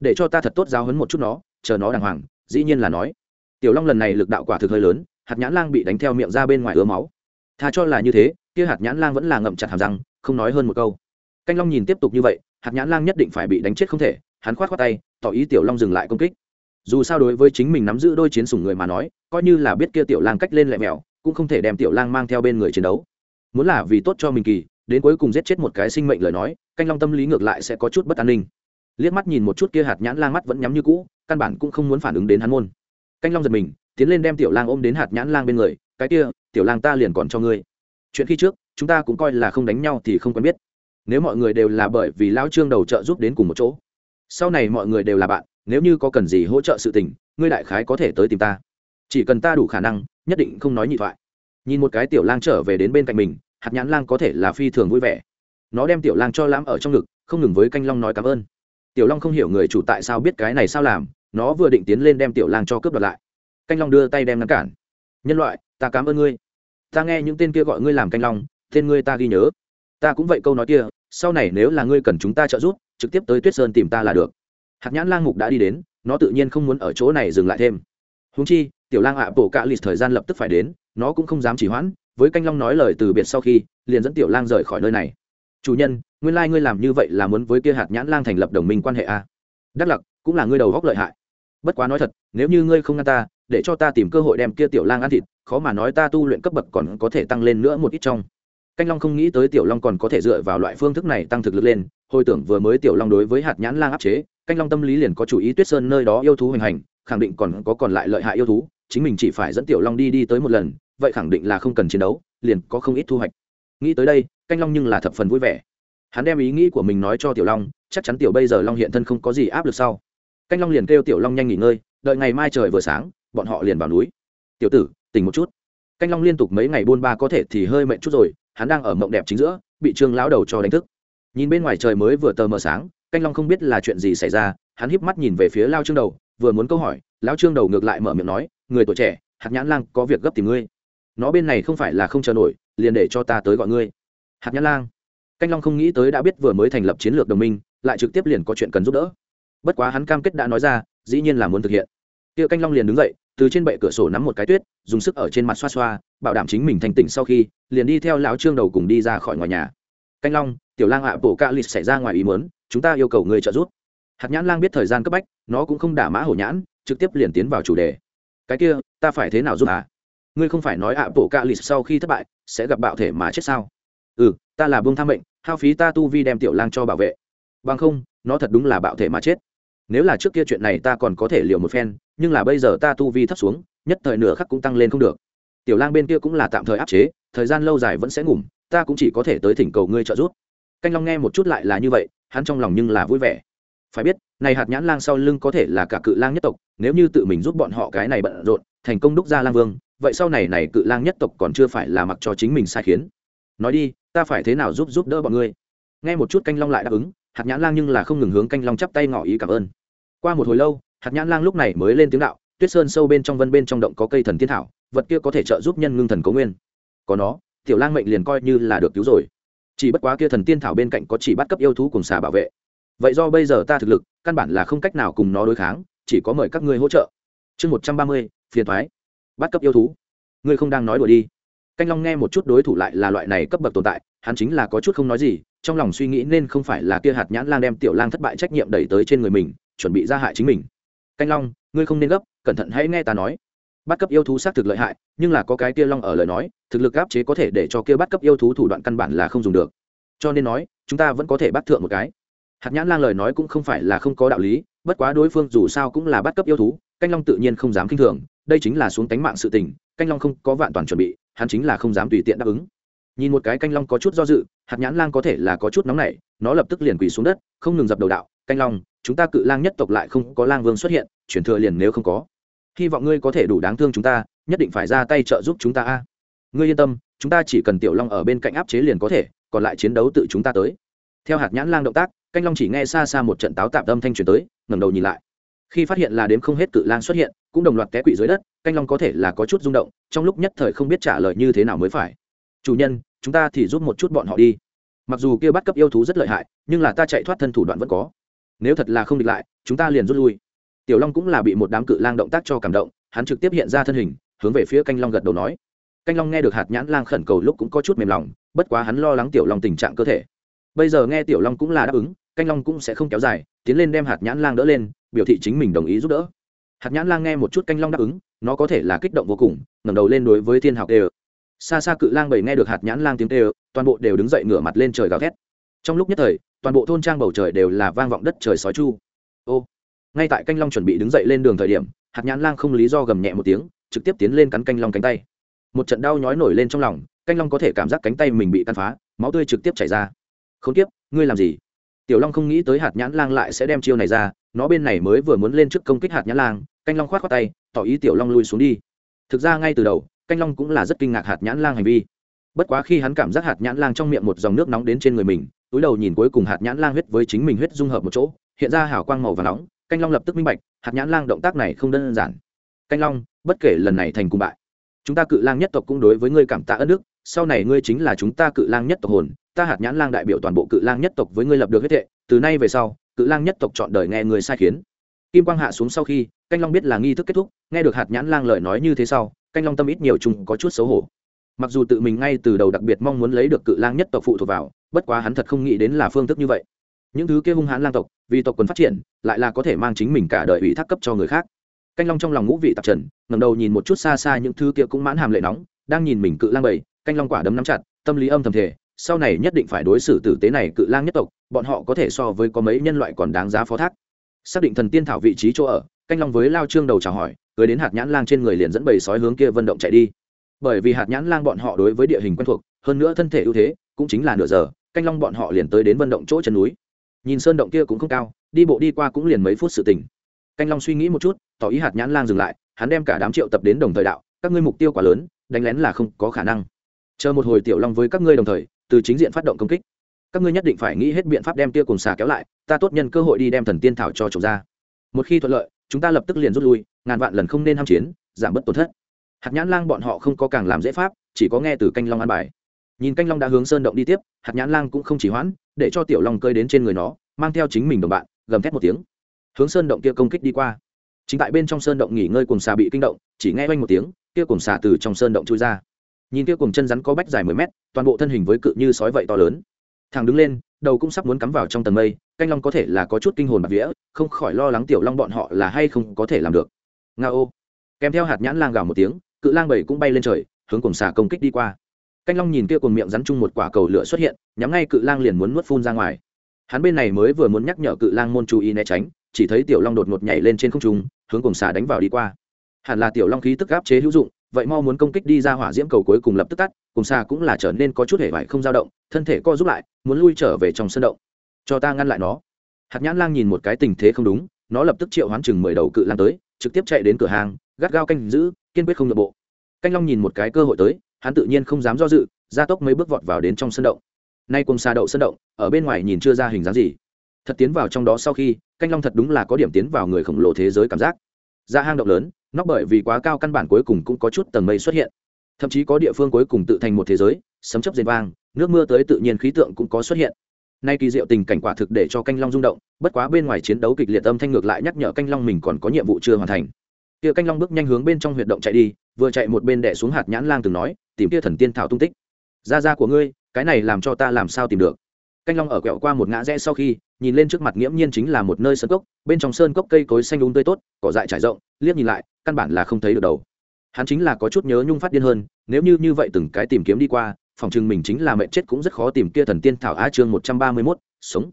[SPEAKER 1] Để cho ta thật tốt giáo hấn một chút nó, chờ nó đàng hoàng. Dĩ nhiên là nói. Tiểu long lần này lực đạo quả thực hơi lớn, hạt nhãn lang bị đánh theo miệng ra bên ngoài ứa máu. Tha cho là như thế, kia hạt nhãn lang vẫn là ngậm chặt hàm răng, không nói hơn một câu. Canh long nhìn tiếp tục như vậy, hạt nhãn lang nhất định phải bị đánh chết không thể, hắn khoát khoát tay, tỏ ý tiểu long dừng lại công kích dù sao đối với chính mình nắm giữ đôi chiến sủng người mà nói, coi như là biết kia tiểu lang cách lên lẹ mèo cũng không thể đem tiểu lang mang theo bên người chiến đấu. Muốn là vì tốt cho mình kỳ, đến cuối cùng giết chết một cái sinh mệnh lời nói, canh long tâm lý ngược lại sẽ có chút bất an ninh. Liếc mắt nhìn một chút kia hạt nhãn lang mắt vẫn nhắm như cũ, căn bản cũng không muốn phản ứng đến hắn môn. Canh long giật mình, tiến lên đem tiểu lang ôm đến hạt nhãn lang bên người, cái kia, tiểu lang ta liền còn cho ngươi. Chuyện khi trước, chúng ta cũng coi là không đánh nhau thì không quen biết. Nếu mọi người đều là bởi vì lão trương đầu trợ giúp đến cùng một chỗ, sau này mọi người đều là bạn nếu như có cần gì hỗ trợ sự tình, ngươi đại khái có thể tới tìm ta. Chỉ cần ta đủ khả năng, nhất định không nói nhị thoại. Nhìn một cái tiểu lang trở về đến bên cạnh mình, hạt nhãn lang có thể là phi thường vui vẻ. Nó đem tiểu lang cho lãm ở trong ngực, không ngừng với canh long nói cảm ơn. Tiểu long không hiểu người chủ tại sao biết cái này sao làm, nó vừa định tiến lên đem tiểu lang cho cướp đoạt lại. Canh long đưa tay đem ngăn cản. Nhân loại, ta cảm ơn ngươi. Ta nghe những tên kia gọi ngươi làm canh long, tên ngươi ta ghi nhớ. Ta cũng vậy câu nói kia, sau này nếu là ngươi cần chúng ta trợ giúp, trực tiếp tới tuyết sơn tìm ta là được hạt nhãn lang mục đã đi đến, nó tự nhiên không muốn ở chỗ này dừng lại thêm. Húng chi, tiểu lang ạ, bổ cạ lịt thời gian lập tức phải đến, nó cũng không dám chỉ hoãn, với canh long nói lời từ biệt sau khi, liền dẫn tiểu lang rời khỏi nơi này. Chủ nhân, nguyên lai ngươi làm như vậy là muốn với kia hạt nhãn lang thành lập đồng minh quan hệ a đắc lặc, cũng là ngươi đầu góc lợi hại. Bất quá nói thật, nếu như ngươi không ngăn ta, để cho ta tìm cơ hội đem kia tiểu lang ăn thịt, khó mà nói ta tu luyện cấp bậc còn có thể tăng lên nữa một ít trong. Canh long không nghĩ tới tiểu long còn có thể dựa vào loại phương thức này tăng thực lực lên, hồi tưởng vừa mới tiểu long đối với hạt nhãn lang áp chế canh long tâm lý liền có chủ ý tuyết sơn nơi đó yêu thú hoành hành, khẳng định còn có còn lại lợi hại yêu thú, chính mình chỉ phải dẫn tiểu long đi đi tới một lần, vậy khẳng định là không cần chiến đấu, liền có không ít thu hoạch. Nghĩ tới đây, canh long nhưng là thập phần vui vẻ. Hắn đem ý nghĩ của mình nói cho tiểu long, chắc chắn tiểu bây giờ long hiện thân không có gì áp lực sau. Canh long liền kêu tiểu long nhanh nghỉ ngơi, đợi ngày mai trời vừa sáng, bọn họ liền vào núi. Tiểu tử, tỉnh một chút. Canh long liên tục mấy ngày buôn ba có thể thì hơi mệt chút rồi, hắn đang ở mộng đẹp chính giữa, bị trương lão đầu cho đánh thức. Nhìn bên ngoài trời mới vừa tờ mờ sáng canh long không biết là chuyện gì xảy ra, hắn híp mắt nhìn về phía lao trương đầu, vừa muốn câu hỏi lão trương đầu ngược lại mở miệng nói, người tuổi trẻ hạt nhãn lang có việc gấp tìm ngươi. Nó bên này không phải là không chờ nổi, liền để cho ta tới gọi ngươi. Hạt nhãn lang. Canh long không nghĩ tới đã biết vừa mới thành lập chiến lược đồng minh, lại trực tiếp liền có chuyện cần giúp đỡ. Bất quá hắn cam kết đã nói ra, dĩ nhiên là muốn thực hiện. Tiệ canh long liền đứng dậy, từ trên bệ cửa sổ nắm một cái tuyết, dùng sức ở trên mặt xoa xoa, bảo đảm chính mình thành tỉnh sau khi, liền đi theo lão trương đầu cùng đi ra khỏi ngoài nhà. Canh long, tiểu lang ạ bộ ca lịch xảy ra ngoài ý mớn chúng ta yêu cầu người trợ giúp. Hạt nhãn lang biết thời gian cấp bách, nó cũng không đả mã hổ nhãn, trực tiếp liền tiến vào chủ đề. Cái kia, ta phải thế nào giúp à ngươi không phải nói ạ, bộ cạ lịch sau khi thất bại, sẽ gặp bạo thể mà chết sao? Ừ ta là buông tham mệnh, hao phí ta tu vi đem tiểu lang cho bảo vệ. Bằng không, nó thật đúng là bạo thể mà chết. Nếu là trước kia chuyện này ta còn có thể liều một phen, nhưng là bây giờ ta tu vi thấp xuống, nhất thời nửa khắc cũng tăng lên không được. Tiểu lang bên kia cũng là tạm thời áp chế, thời gian lâu dài vẫn sẽ ngủm, ta cũng chỉ có thể tới thỉnh cầu ngươi trợ giúp. Canh long nghe một chút lại là như vậy hắn trong lòng nhưng là vui vẻ. Phải biết, này hạt nhãn lang sau lưng có thể là cả cự lang nhất tộc, nếu như tự mình giúp bọn họ cái này bận rộn, thành công đúc ra lang vương, vậy sau này này cự lang nhất tộc còn chưa phải là mặc cho chính mình sai khiến. Nói đi, ta phải thế nào giúp giúp đỡ bọn ngươi? Nghe một chút canh long lại đáp ứng, hạt nhãn lang nhưng là không ngừng hướng canh long chắp tay ngỏ ý cảm ơn. Qua một hồi lâu, hạt nhãn lang lúc này mới lên tiếng đạo, tuyết sơn sâu bên trong vân bên trong động có cây thần thiên thảo, vật kia có thể trợ giúp nhân ngưng thần cố nguyên. Có nó, tiểu lang mệnh liền coi như là được cứu rồi chỉ bất quá kia thần tiên thảo bên cạnh có chỉ bắt cấp yêu thú cùng xà bảo vệ. Vậy do bây giờ ta thực lực, căn bản là không cách nào cùng nó đối kháng, chỉ có mời các ngươi hỗ trợ. Chương một trăm ba mươi, phiền thoái bắt cấp yêu thú. Ngươi không đang nói đùa đi. Canh long nghe một chút đối thủ lại là loại này cấp bậc tồn tại, hắn chính là có chút không nói gì, trong lòng suy nghĩ nên không phải là kia hạt nhãn lang đem tiểu lang thất bại trách nhiệm đẩy tới trên người mình, chuẩn bị ra hại chính mình. Canh long, ngươi không nên gấp, cẩn thận hãy nghe ta nói bắt cấp yêu thú xác thực lợi hại, nhưng là có cái kia long ở lời nói, thực lực áp chế có thể để cho kia bắt cấp yêu thú thủ đoạn căn bản là không dùng được. Cho nên nói, chúng ta vẫn có thể bắt thượng một cái. Hạt nhãn lang lời nói cũng không phải là không có đạo lý, bất quá đối phương dù sao cũng là bắt cấp yêu thú, canh long tự nhiên không dám k i n h thường, đây chính là xuống tánh mạng sự tình, canh long không có vạn toàn chuẩn bị, hắn chính là không dám tùy tiện đáp ứng. Nhìn một cái canh long có chút do dự, hạt nhãn lang có thể là có chút nóng nảy, nó lập tức liền quỳ xuống đất, không ngừng dập đầu đạo, canh long, chúng ta cự lang nhất tộc lại không có lang vương xuất hiện chuyển thừa liền nếu không có hy vọng ngươi có thể đủ đáng thương chúng ta, nhất định phải ra tay trợ giúp chúng ta a. Ngươi yên tâm, chúng ta chỉ cần tiểu long ở bên cạnh áp chế liền có thể, còn lại chiến đấu tự chúng ta tới. Theo hạt nhãn lang động tác, canh long chỉ nghe xa xa một trận táo tạm âm thanh truyền tới, ngẩng đầu nhìn lại. Khi phát hiện là đếm không hết cự lang xuất hiện, cũng đồng loạt té quỵ dưới đất, canh long có thể là có chút rung động, trong lúc nhất thời không biết trả lời như thế nào mới phải. Chủ nhân, chúng ta thì giúp một chút bọn họ đi. Mặc dù kia bắt cấp yêu thú rất lợi hại, nhưng là ta chạy thoát thân thủ đoạn vẫn có. Nếu thật là không địch lại, chúng ta liền rút lui tiểu long cũng là bị một đám cự lang động tác cho cảm động, hắn trực tiếp hiện ra thân hình, hướng về phía canh long gật đầu nói. Canh long nghe được hạt nhãn lang khẩn cầu lúc cũng có chút mềm lòng, bất quá hắn lo lắng tiểu long tình trạng cơ thể. Bây giờ nghe tiểu long cũng là đáp ứng, canh long cũng sẽ không kéo dài, tiến lên đem hạt nhãn lang đỡ lên, biểu thị chính mình đồng ý giúp đỡ. Hạt nhãn lang nghe một chút canh long đáp ứng, nó có thể là kích động vô cùng, ngẩng đầu lên đối với thiên học đều. Xa xa cự lang bầy nghe được hạt nhãn lang tiếng đều, toàn bộ đều đứng dậy ngửa mặt lên trời gào thét. Trong lúc nhất thời, toàn bộ thôn trang bầu trời đều là vang vọng đất trời sói chu. Ô ngay tại canh long chuẩn bị đứng dậy lên đường thời điểm, hạt nhãn lang không lý do gầm nhẹ một tiếng, trực tiếp tiến lên cắn canh long cánh tay. Một trận đau nhói nổi lên trong lòng, canh long có thể cảm giác cánh tay mình bị căn phá, máu tươi trực tiếp chảy ra. Không tiếp ngươi làm gì? Tiểu long không nghĩ tới hạt nhãn lang lại sẽ đem chiêu này ra, nó bên này mới vừa muốn lên trước công kích hạt nhãn lang, canh long khoát khoát tay, tỏ ý tiểu long lui xuống đi. Thực ra ngay từ đầu, canh long cũng là rất kinh ngạc hạt nhãn lang hành vi. Bất quá khi hắn cảm giác hạt nhãn lang trong miệng một dòng nước nóng đến trên người mình, túi đầu nhìn cuối cùng hạt nhãn lang huyết với chính mình huyết dung hợp một chỗ, hiện ra hảo quang màu và nóng canh long lập tức minh bạch, hạt nhãn lang động tác này không đơn giản. Canh long, bất kể lần này thành cùng bại, chúng ta cự lang nhất tộc cũng đối với ngươi cảm tạ ơn đức, sau này ngươi chính là chúng ta cự lang nhất tộc hồn, ta hạt nhãn lang đại biểu toàn bộ cự lang nhất tộc với ngươi lập được huyết hệ từ nay về sau, cự lang nhất tộc chọn đời nghe người sai khiến. Kim quang hạ xuống sau khi, canh long biết là nghi thức kết thúc, nghe được hạt nhãn lang lời nói như thế sau, canh long tâm ít nhiều chung có chút xấu hổ. Mặc dù tự mình ngay từ đầu đặc biệt mong muốn lấy được cự lang nhất tộc phụ thuộc vào, bất quá hắn thật không nghĩ đến là phương thức như vậy những thứ kia hung hãn lang tộc, vì tộc quần phát triển, lại là có thể mang chính mình cả đời ủy thác cấp cho người khác. Canh long trong lòng ngũ vị tạp trần, ngẩng đầu nhìn một chút xa xa những thứ kia cũng mãn hàm lệ nóng, đang nhìn mình cự lang bầy, canh long quả đấm nắm chặt, tâm lý âm thầm thể sau này nhất định phải đối xử tử tế này cự lang nhất tộc, bọn họ có thể so với có mấy nhân loại còn đáng giá phó thác. Xác định thần tiên thảo vị trí chỗ ở, canh long với lao trương đầu chào hỏi, cưới đến hạt nhãn lang trên người liền dẫn bầy sói hướng kia vận động chạy đi. Bởi vì hạt nhãn lang bọn họ đối với địa hình quen thuộc, hơn nữa thân thể ưu thế, cũng chính là nửa giờ, canh long bọn họ liền tới đến vận động chỗ chân núi nhìn sơn động kia cũng không cao, đi bộ đi qua cũng liền mấy phút sự tình canh long suy nghĩ một chút, tỏ ý hạt nhãn lang dừng lại, hắn đem cả đám triệu tập đến đồng thời đạo, các ngươi mục tiêu quá lớn, đánh lén là không có khả năng. Chờ một hồi tiểu long với các ngươi đồng thời, từ chính diện phát động công kích. Các ngươi nhất định phải nghĩ hết biện pháp đem tia cùng xà kéo lại, ta tốt nhân cơ hội đi đem thần tiên thảo cho trộm ra một khi thuận lợi, chúng ta lập tức liền rút lui, ngàn vạn lần không nên ham chiến, giảm bớt tổn thất. Hạt nhãn lang bọn họ không có càng làm dễ pháp, chỉ có nghe từ canh long an bài nhìn canh long đã hướng sơn động đi tiếp hạt nhãn lang cũng không chỉ hoãn, để cho tiểu long cơi đến trên người nó, mang theo chính mình đồng bạn, gầm thét một tiếng. Hướng sơn động kia công kích đi qua. Chính tại bên trong sơn động nghỉ ngơi cùng xà bị kinh động, chỉ nghe oanh một tiếng, kia cùng xà từ trong sơn động chui ra. Nhìn kia cùng chân rắn có bách dài mười mét, toàn bộ thân hình với cự như sói vậy to lớn. Thằng đứng lên, đầu cũng sắp muốn cắm vào trong tầng mây, canh long có thể là có chút kinh hồn bạc vía, không khỏi lo lắng tiểu long bọn họ là hay không có thể làm được. Nga ô. Kèm theo hạt nhãn lang gào một tiếng, cự lang bảy cũng bay lên trời, hướng cùng xà công kích đi qua canh long nhìn kia cùng miệng rắn chung một quả cầu lửa xuất hiện, nhắm ngay cự lang liền muốn nuốt phun ra ngoài. Hắn bên này mới vừa muốn nhắc nhở cự lang môn chú ý né tránh, chỉ thấy tiểu long đột ngột nhảy lên trên không trung, hướng cùng xà đánh vào đi qua. Hẳn là tiểu long khí tức áp chế hữu dụng, vậy mau muốn công kích đi ra hỏa diễm cầu cuối cùng lập tức tắt cùng xà cũng là trở nên có chút hệ vải không dao động, thân thể co giúp lại, muốn lui trở về trong sân động. Cho ta ngăn lại nó. Hạt nhãn lang nhìn một cái tình thế không đúng, nó lập tức triệu hoán chừng mười đầu cự lang tới, trực tiếp chạy đến cửa hàng, gắt gao canh giữ, kiên quyết không nội bộ. Canh long nhìn một cái cơ hội tới hắn tự nhiên không dám do dự, gia tốc mấy bước vọt vào đến trong sân động. Nay cùng xa đậu sân động, ở bên ngoài nhìn chưa ra hình dáng gì. Thật tiến vào trong đó sau khi, canh long thật đúng là có điểm tiến vào người khổng lồ thế giới cảm giác. Ra hang động lớn nóc bởi vì quá cao căn bản cuối cùng cũng có chút tầng mây xuất hiện. Thậm chí có địa phương cuối cùng tự thành một thế giới, sấm chấp dền vang, nước mưa tới tự nhiên khí tượng cũng có xuất hiện. Nay kỳ diệu tình cảnh quả thực để cho canh long rung động, bất quá bên ngoài chiến đấu kịch liệt âm thanh ngược lại nhắc nhở canh long mình còn có nhiệm vụ chưa hoàn thành. Kia canh long bước nhanh hướng bên trong huyệt động chạy đi, vừa chạy một bên đẻ xuống hạt nhãn lang từng nói tìm kia thần tiên thảo tung tích. Ra ra của ngươi, cái này làm cho ta làm sao tìm được? Canh long ở quẹo qua một ngã rẽ sau khi, nhìn lên trước mặt nghiễm nhiên chính là một nơi sơn cốc, bên trong sơn cốc cây cối xanh đúng tươi tốt, cỏ dại trải rộng, liếc nhìn lại, căn bản là không thấy được đầu. Hắn chính là có chút nhớ nhung phát điên hơn, nếu như như vậy từng cái tìm kiếm đi qua, phòng chừng mình chính là mệnh chết cũng rất khó tìm kia thần tiên thảo á chương một trăm ba mươi mốt, sống.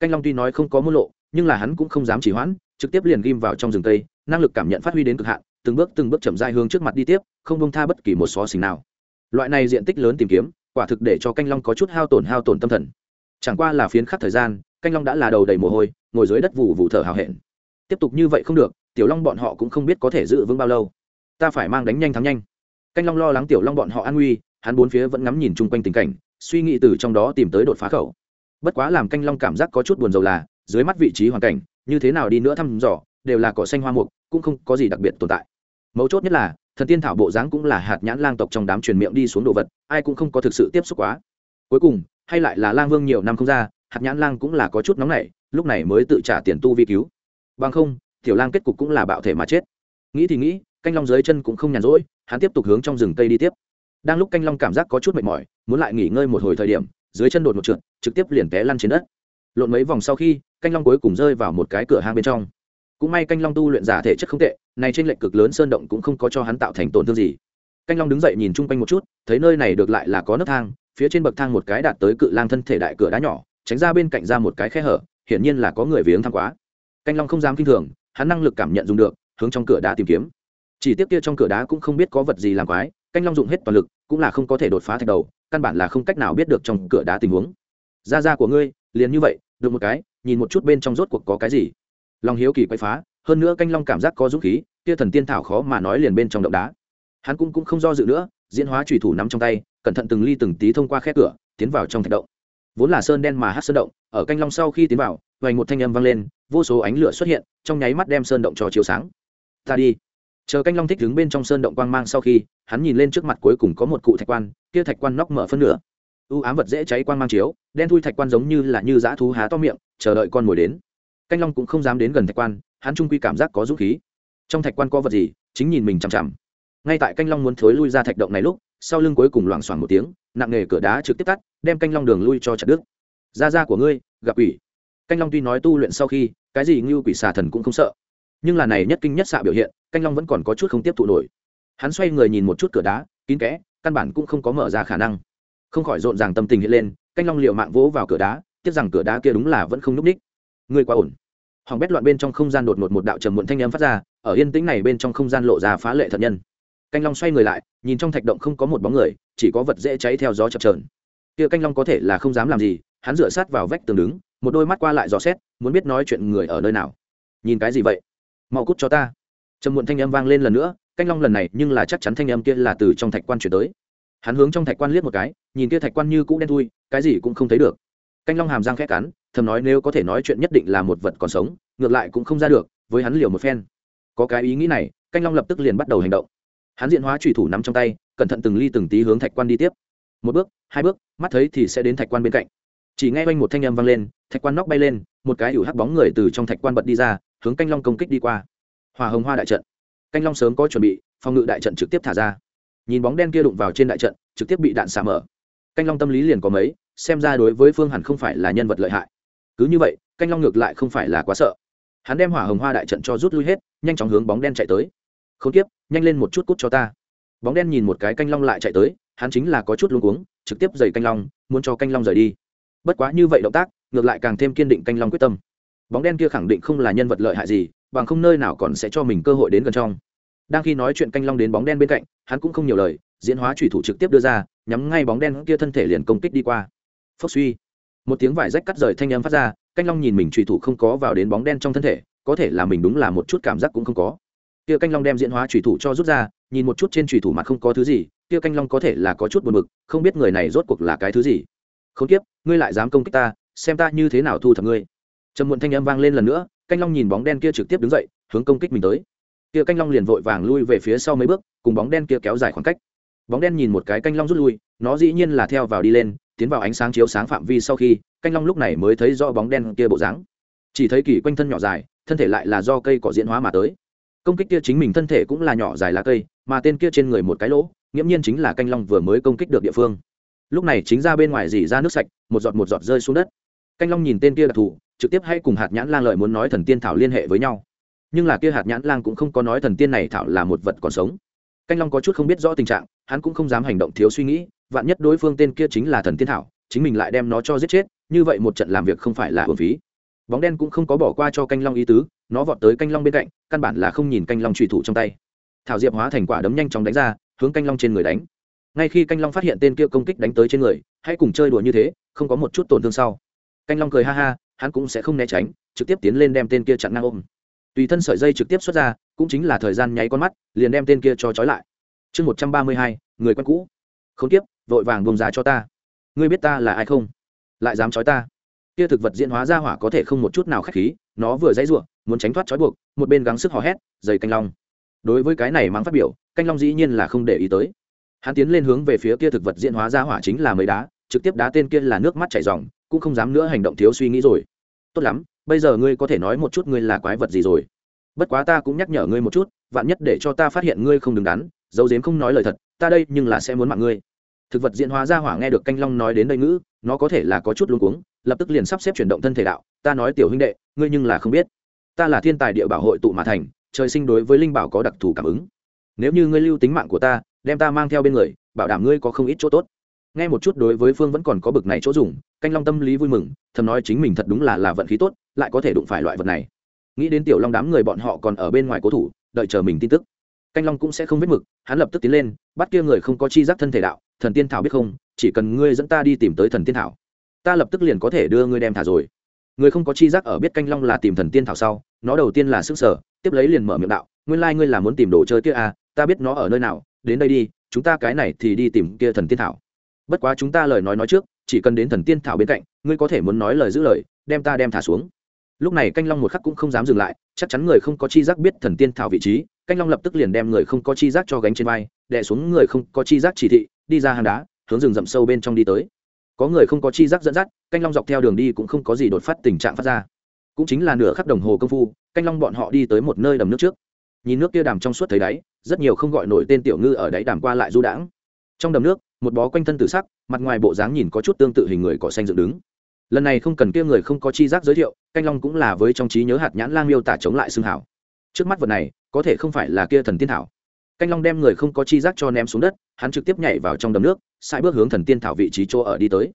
[SPEAKER 1] Canh long tuy nói không có môn lộ, nhưng là hắn cũng không dám chỉ hoãn, trực tiếp liền ghim vào trong rừng cây, năng lực cảm nhận phát huy đến cực hạn, từng bước từng bước chậm dai hướng trước mặt đi tiếp, không bông tha bất kỳ một xó xỉnh nào loại này diện tích lớn tìm kiếm, quả thực để cho canh long có chút hao tổn hao tổn tâm thần. Chẳng qua là phiến khắc thời gian, canh long đã là đầu đầy mồ hôi, ngồi dưới đất vụ vụ thở hào hẹn. Tiếp tục như vậy không được, tiểu long bọn họ cũng không biết có thể giữ vững bao lâu. Ta phải mang đánh nhanh thắng nhanh. Canh long lo lắng tiểu long bọn họ an nguy, hắn bốn phía vẫn ngắm nhìn chung quanh tình cảnh, suy nghĩ từ trong đó tìm tới đột phá khẩu. Bất quá làm canh long cảm giác có chút buồn rầu là, dưới mắt vị trí hoàn cảnh, như thế nào đi nữa thăm dò, đều là cỏ xanh hoa mục, cũng không có gì đặc biệt tồn tại. Mấu chốt nhất là thần tiên thảo bộ dáng cũng là hạt nhãn lang tộc trong đám truyền miệng đi xuống đồ vật, ai cũng không có thực sự tiếp xúc quá. Cuối cùng, hay lại là lang vương nhiều năm không ra, hạt nhãn lang cũng là có chút nóng nảy, lúc này mới tự trả tiền tu vi cứu. Bằng không, tiểu lang kết cục cũng là bạo thể mà chết. Nghĩ thì nghĩ, canh long dưới chân cũng không nhàn rỗi, hắn tiếp tục hướng trong rừng cây đi tiếp. Đang lúc canh long cảm giác có chút mệt mỏi, muốn lại nghỉ ngơi một hồi thời điểm, dưới chân đột một trượt, trực tiếp liền té lăn trên đất. Lộn mấy vòng sau khi, canh long cuối cùng rơi vào một cái cửa hang bên trong cũng may canh long tu luyện giả thể chất không tệ, này trên lệnh cực lớn sơn động cũng không có cho hắn tạo thành tổn thương gì. Canh long đứng dậy nhìn chung quanh một chút, thấy nơi này được lại là có nấc thang, phía trên bậc thang một cái đạt tới cự lang thân thể đại cửa đá nhỏ, tránh ra bên cạnh ra một cái khe hở, hiển nhiên là có người viếng thang quá. Canh long không dám kinh thường, hắn năng lực cảm nhận dùng được, hướng trong cửa đá tìm kiếm. Chỉ tiếp kia trong cửa đá cũng không biết có vật gì làm quái, canh long dùng hết toàn lực, cũng là không có thể đột phá thạch đầu, căn bản là không cách nào biết được trong cửa đá tình huống. Da da của ngươi, liền như vậy được một cái, nhìn một chút bên trong rốt cuộc có cái gì long hiếu kỳ quay phá, hơn nữa canh long cảm giác có dũng khí, kia thần tiên thảo khó mà nói liền bên trong động đá. Hắn cũng cũng không do dự nữa, diễn hóa trùy thủ nắm trong tay, cẩn thận từng ly từng tí thông qua khe cửa, tiến vào trong thạch động. Vốn là sơn đen mà hát sơn động, ở canh long sau khi tiến vào, vành một thanh âm vang lên, vô số ánh lửa xuất hiện, trong nháy mắt đem sơn động cho chiếu sáng. Ta đi. Chờ canh long thích đứng bên trong sơn động quang mang sau khi, hắn nhìn lên trước mặt cuối cùng có một cụ thạch quan, kia thạch quan nóc mở phân nửa. U ám vật dễ cháy quang mang chiếu, đen thui thạch quan giống như là như dã thú há to miệng, chờ đợi con mồi đến canh long cũng không dám đến gần thạch quan, hắn trung quy cảm giác có dũng khí. Trong thạch quan có vật gì, chính nhìn mình chằm chằm. Ngay tại canh long muốn thối lui ra thạch động này lúc, sau lưng cuối cùng loảng xoảng một tiếng, nặng nề cửa đá trực tiếp tắt, đem canh long đường lui cho chặt đứt. Ra ra của ngươi, gặp quỷ. Canh long tuy nói tu luyện sau khi, cái gì ngưu quỷ xà thần cũng không sợ. Nhưng là này nhất kinh nhất xạ biểu hiện, canh long vẫn còn có chút không tiếp thụ nổi. Hắn xoay người nhìn một chút cửa đá, kín kẽ, căn bản cũng không có mở ra khả năng. Không khỏi rộn ràng tâm tình hiện lên, canh long liệu mạng vỗ vào cửa đá, tiếc rằng cửa đá kia đúng là vẫn không n ú c ních Ngươi quá ổn. Hoàng bét loạn bên trong không gian đột ngột một đạo trầm muộn thanh âm phát ra, ở yên tĩnh này bên trong không gian lộ ra phá lệ thật nhân. Canh long xoay người lại, nhìn trong thạch động không có một bóng người, chỉ có vật dễ cháy theo gió chập trờn kia canh long có thể là không dám làm gì, hắn dựa sát vào vách tường đứng, một đôi mắt qua lại dò xét, muốn biết nói chuyện người ở nơi nào. Nhìn cái gì vậy? Mau cút cho ta. Trầm muộn thanh âm vang lên lần nữa, canh long lần này nhưng là chắc chắn thanh âm kia là từ trong thạch quan chuyển tới. Hắn hướng trong thạch quan liếc một cái, nhìn kia thạch quan như cũ đen thui, cái gì cũng không thấy được canh long hàm răng khẽ cắn, thầm nói nếu có thể nói chuyện nhất định là một vật còn sống, ngược lại cũng không ra được, với hắn liều một phen. Có cái ý nghĩ này, canh long lập tức liền bắt đầu hành động. Hắn diện hóa trùy thủ nắm trong tay, cẩn thận từng ly từng tí hướng thạch quan đi tiếp. Một bước, hai bước, mắt thấy thì sẽ đến thạch quan bên cạnh. Chỉ nghe quanh một thanh âm vang lên, thạch quan nóc bay lên, một cái ủ hắc bóng người từ trong thạch quan bật đi ra, hướng canh long công kích đi qua. Hòa hồng hoa đại trận. Canh long sớm có chuẩn bị, phòng ngự đại trận trực tiếp thả ra. Nhìn bóng đen kia đụng vào trên đại trận, trực tiếp bị đạn xả mở. Canh long tâm lý liền có mấy xem ra đối với phương hẳn không phải là nhân vật lợi hại. Cứ như vậy, canh long ngược lại không phải là quá sợ. Hắn đem hỏa hồng hoa đại trận cho rút lui hết, nhanh chóng hướng bóng đen chạy tới. Không tiếp nhanh lên một chút cút cho ta. Bóng đen nhìn một cái canh long lại chạy tới, hắn chính là có chút luống cuống, trực tiếp giày canh long, muốn cho canh long rời đi. Bất quá như vậy động tác, ngược lại càng thêm kiên định canh long quyết tâm. Bóng đen kia khẳng định không là nhân vật lợi hại gì, bằng không nơi nào còn sẽ cho mình cơ hội đến gần trong. Đang khi nói chuyện canh long đến bóng đen bên cạnh, hắn cũng không nhiều lời, diễn hóa thủy thủ trực tiếp đưa ra, nhắm ngay bóng đen kia thân thể liền công kích đi qua phốc suy. Một tiếng vải rách cắt rời thanh âm phát ra, canh long nhìn mình trùy thủ không có vào đến bóng đen trong thân thể, có thể là mình đúng là một chút cảm giác cũng không có. Kia canh long đem diễn hóa trùy thủ cho rút ra, nhìn một chút trên trùy thủ mà không có thứ gì, kia canh long có thể là có chút buồn bực, không biết người này rốt cuộc là cái thứ gì. Không tiếp ngươi lại dám công kích ta, xem ta như thế nào thu thập ngươi. Trầm muộn thanh âm vang lên lần nữa, canh long nhìn bóng đen kia trực tiếp đứng dậy, hướng công kích mình tới. Kia canh long liền vội vàng lui về phía sau mấy bước, cùng bóng đen kia kéo dài khoảng cách bóng đen nhìn một cái canh long rút lui, nó dĩ nhiên là theo vào đi lên, tiến vào ánh sáng chiếu sáng phạm vi sau khi, canh long lúc này mới thấy rõ bóng đen kia bộ dáng. Chỉ thấy kỳ quanh thân nhỏ dài, thân thể lại là do cây cỏ diễn hóa mà tới. Công kích kia chính mình thân thể cũng là nhỏ dài lá cây, mà tên kia trên người một cái lỗ, nghiễm nhiên chính là canh long vừa mới công kích được địa phương. Lúc này chính ra bên ngoài dỉ ra nước sạch, một giọt một giọt rơi xuống đất. Canh long nhìn tên kia đặc thù trực tiếp hay cùng hạt nhãn lang lợi muốn nói thần tiên thảo liên hệ với nhau. Nhưng là kia hạt nhãn lang cũng không có nói thần tiên này thảo là một vật còn sống canh long có chút không biết rõ tình trạng, hắn cũng không dám hành động thiếu suy nghĩ, vạn nhất đối phương tên kia chính là thần tiên thảo, chính mình lại đem nó cho giết chết, như vậy một trận làm việc không phải là hồn phí. Bóng đen cũng không có bỏ qua cho canh long ý tứ, nó vọt tới canh long bên cạnh, căn bản là không nhìn canh long trùy thủ trong tay. Thảo diệp hóa thành quả đấm nhanh chóng đánh ra, hướng canh long trên người đánh. Ngay khi canh long phát hiện tên kia công kích đánh tới trên người, hãy cùng chơi đùa như thế, không có một chút tổn thương sau. Canh long cười ha ha, hắn cũng sẽ không né tránh, trực tiếp tiến lên đem tên kia chặn ngang ôm tùy thân sợi dây trực tiếp xuất ra, cũng chính là thời gian nháy con mắt, liền đem tên kia cho trói lại. Chương một trăm ba mươi hai, người quen cũ. Không tiếp vội vàng bông giá cho ta. Ngươi biết ta là ai không? Lại dám trói ta. Kia thực vật diễn hóa ra hỏa có thể không một chút nào khách khí, nó vừa dãy ruộng, muốn tránh thoát trói buộc, một bên gắng sức hò hét dày canh long. Đối với cái này mang phát biểu, canh long dĩ nhiên là không để ý tới. Hắn tiến lên hướng về phía kia thực vật diễn hóa ra hỏa chính là mấy đá, trực tiếp đá tên kia là nước mắt chảy dòng cũng không dám nữa hành động thiếu suy nghĩ rồi. Tốt lắm bây giờ ngươi có thể nói một chút ngươi là quái vật gì rồi? Bất quá ta cũng nhắc nhở ngươi một chút, vạn nhất để cho ta phát hiện ngươi không đứng đắn dấu dếm không nói lời thật, ta đây nhưng là sẽ muốn mạng ngươi. Thực vật diễn hóa ra hỏa nghe được canh long nói đến đây ngữ, nó có thể là có chút luống cuống, lập tức liền sắp xếp chuyển động thân thể đạo, ta nói tiểu huynh đệ, ngươi nhưng là không biết. Ta là thiên tài địa bảo hội tụ mà thành, trời sinh đối với linh bảo có đặc thù cảm ứng. Nếu như ngươi lưu tính mạng của ta, đem ta mang theo bên người, bảo đảm ngươi có không ít chỗ tốt. Nghe một chút đối với phương vẫn còn có bực này chỗ dùng, canh long tâm lý vui mừng, thầm nói chính mình thật đúng là là vận khí tốt lại có thể đụng phải loại vật này. Nghĩ đến tiểu long đám người bọn họ còn ở bên ngoài cố thủ, đợi chờ mình tin tức. Canh long cũng sẽ không vết mực, hắn lập tức tiến lên, bắt kia người không có chi giác thân thể đạo, thần tiên thảo biết không, chỉ cần ngươi dẫn ta đi tìm tới thần tiên thảo, ta lập tức liền có thể đưa ngươi đem thả rồi. Người không có chi giác ở biết canh long là tìm thần tiên thảo sau, nó đầu tiên là sức sở tiếp lấy liền mở miệng đạo, nguyên lai、like、ngươi là muốn tìm đồ chơi kia à ta biết nó ở nơi nào, đến đây đi, chúng ta cái này thì đi tìm kia thần tiên thảo. Bất quá chúng ta lời nói nói trước, chỉ cần đến thần tiên thảo bên cạnh, ngươi có thể muốn nói lời giữ lời, đem ta đem thả xuống lúc này canh long một khắc cũng không dám dừng lại, chắc chắn người không có chi giác biết thần tiên thảo vị trí, canh long lập tức liền đem người không có chi giác cho gánh trên vai, đè xuống người không có chi giác chỉ thị, đi ra hang đá, hướng rừng rậm sâu bên trong đi tới. Có người không có chi giác dẫn dắt, canh long dọc theo đường đi cũng không có gì đột phát tình trạng phát ra. Cũng chính là nửa khắc đồng hồ công phu, canh long bọn họ đi tới một nơi đầm nước trước. Nhìn nước kia đàm trong suốt thấy đáy, rất nhiều không gọi nổi tên tiểu ngư ở đáy đàm qua lại du đãng. Trong đầm nước, một bó quanh thân tự sắc, mặt ngoài bộ dáng nhìn có chút tương tự hình người cỏ xanh dựng đứng lần này không cần kia người không có chi giác giới thiệu, canh long cũng là với trong trí nhớ hạt nhãn lang miêu tả chống lại xương hảo. Trước mắt vật này, có thể không phải là kia thần tiên thảo. Canh long đem người không có chi giác cho ném xuống đất, hắn trực tiếp nhảy vào trong đầm nước sai bước hướng thần tiên thảo vị trí chỗ ở đi tới.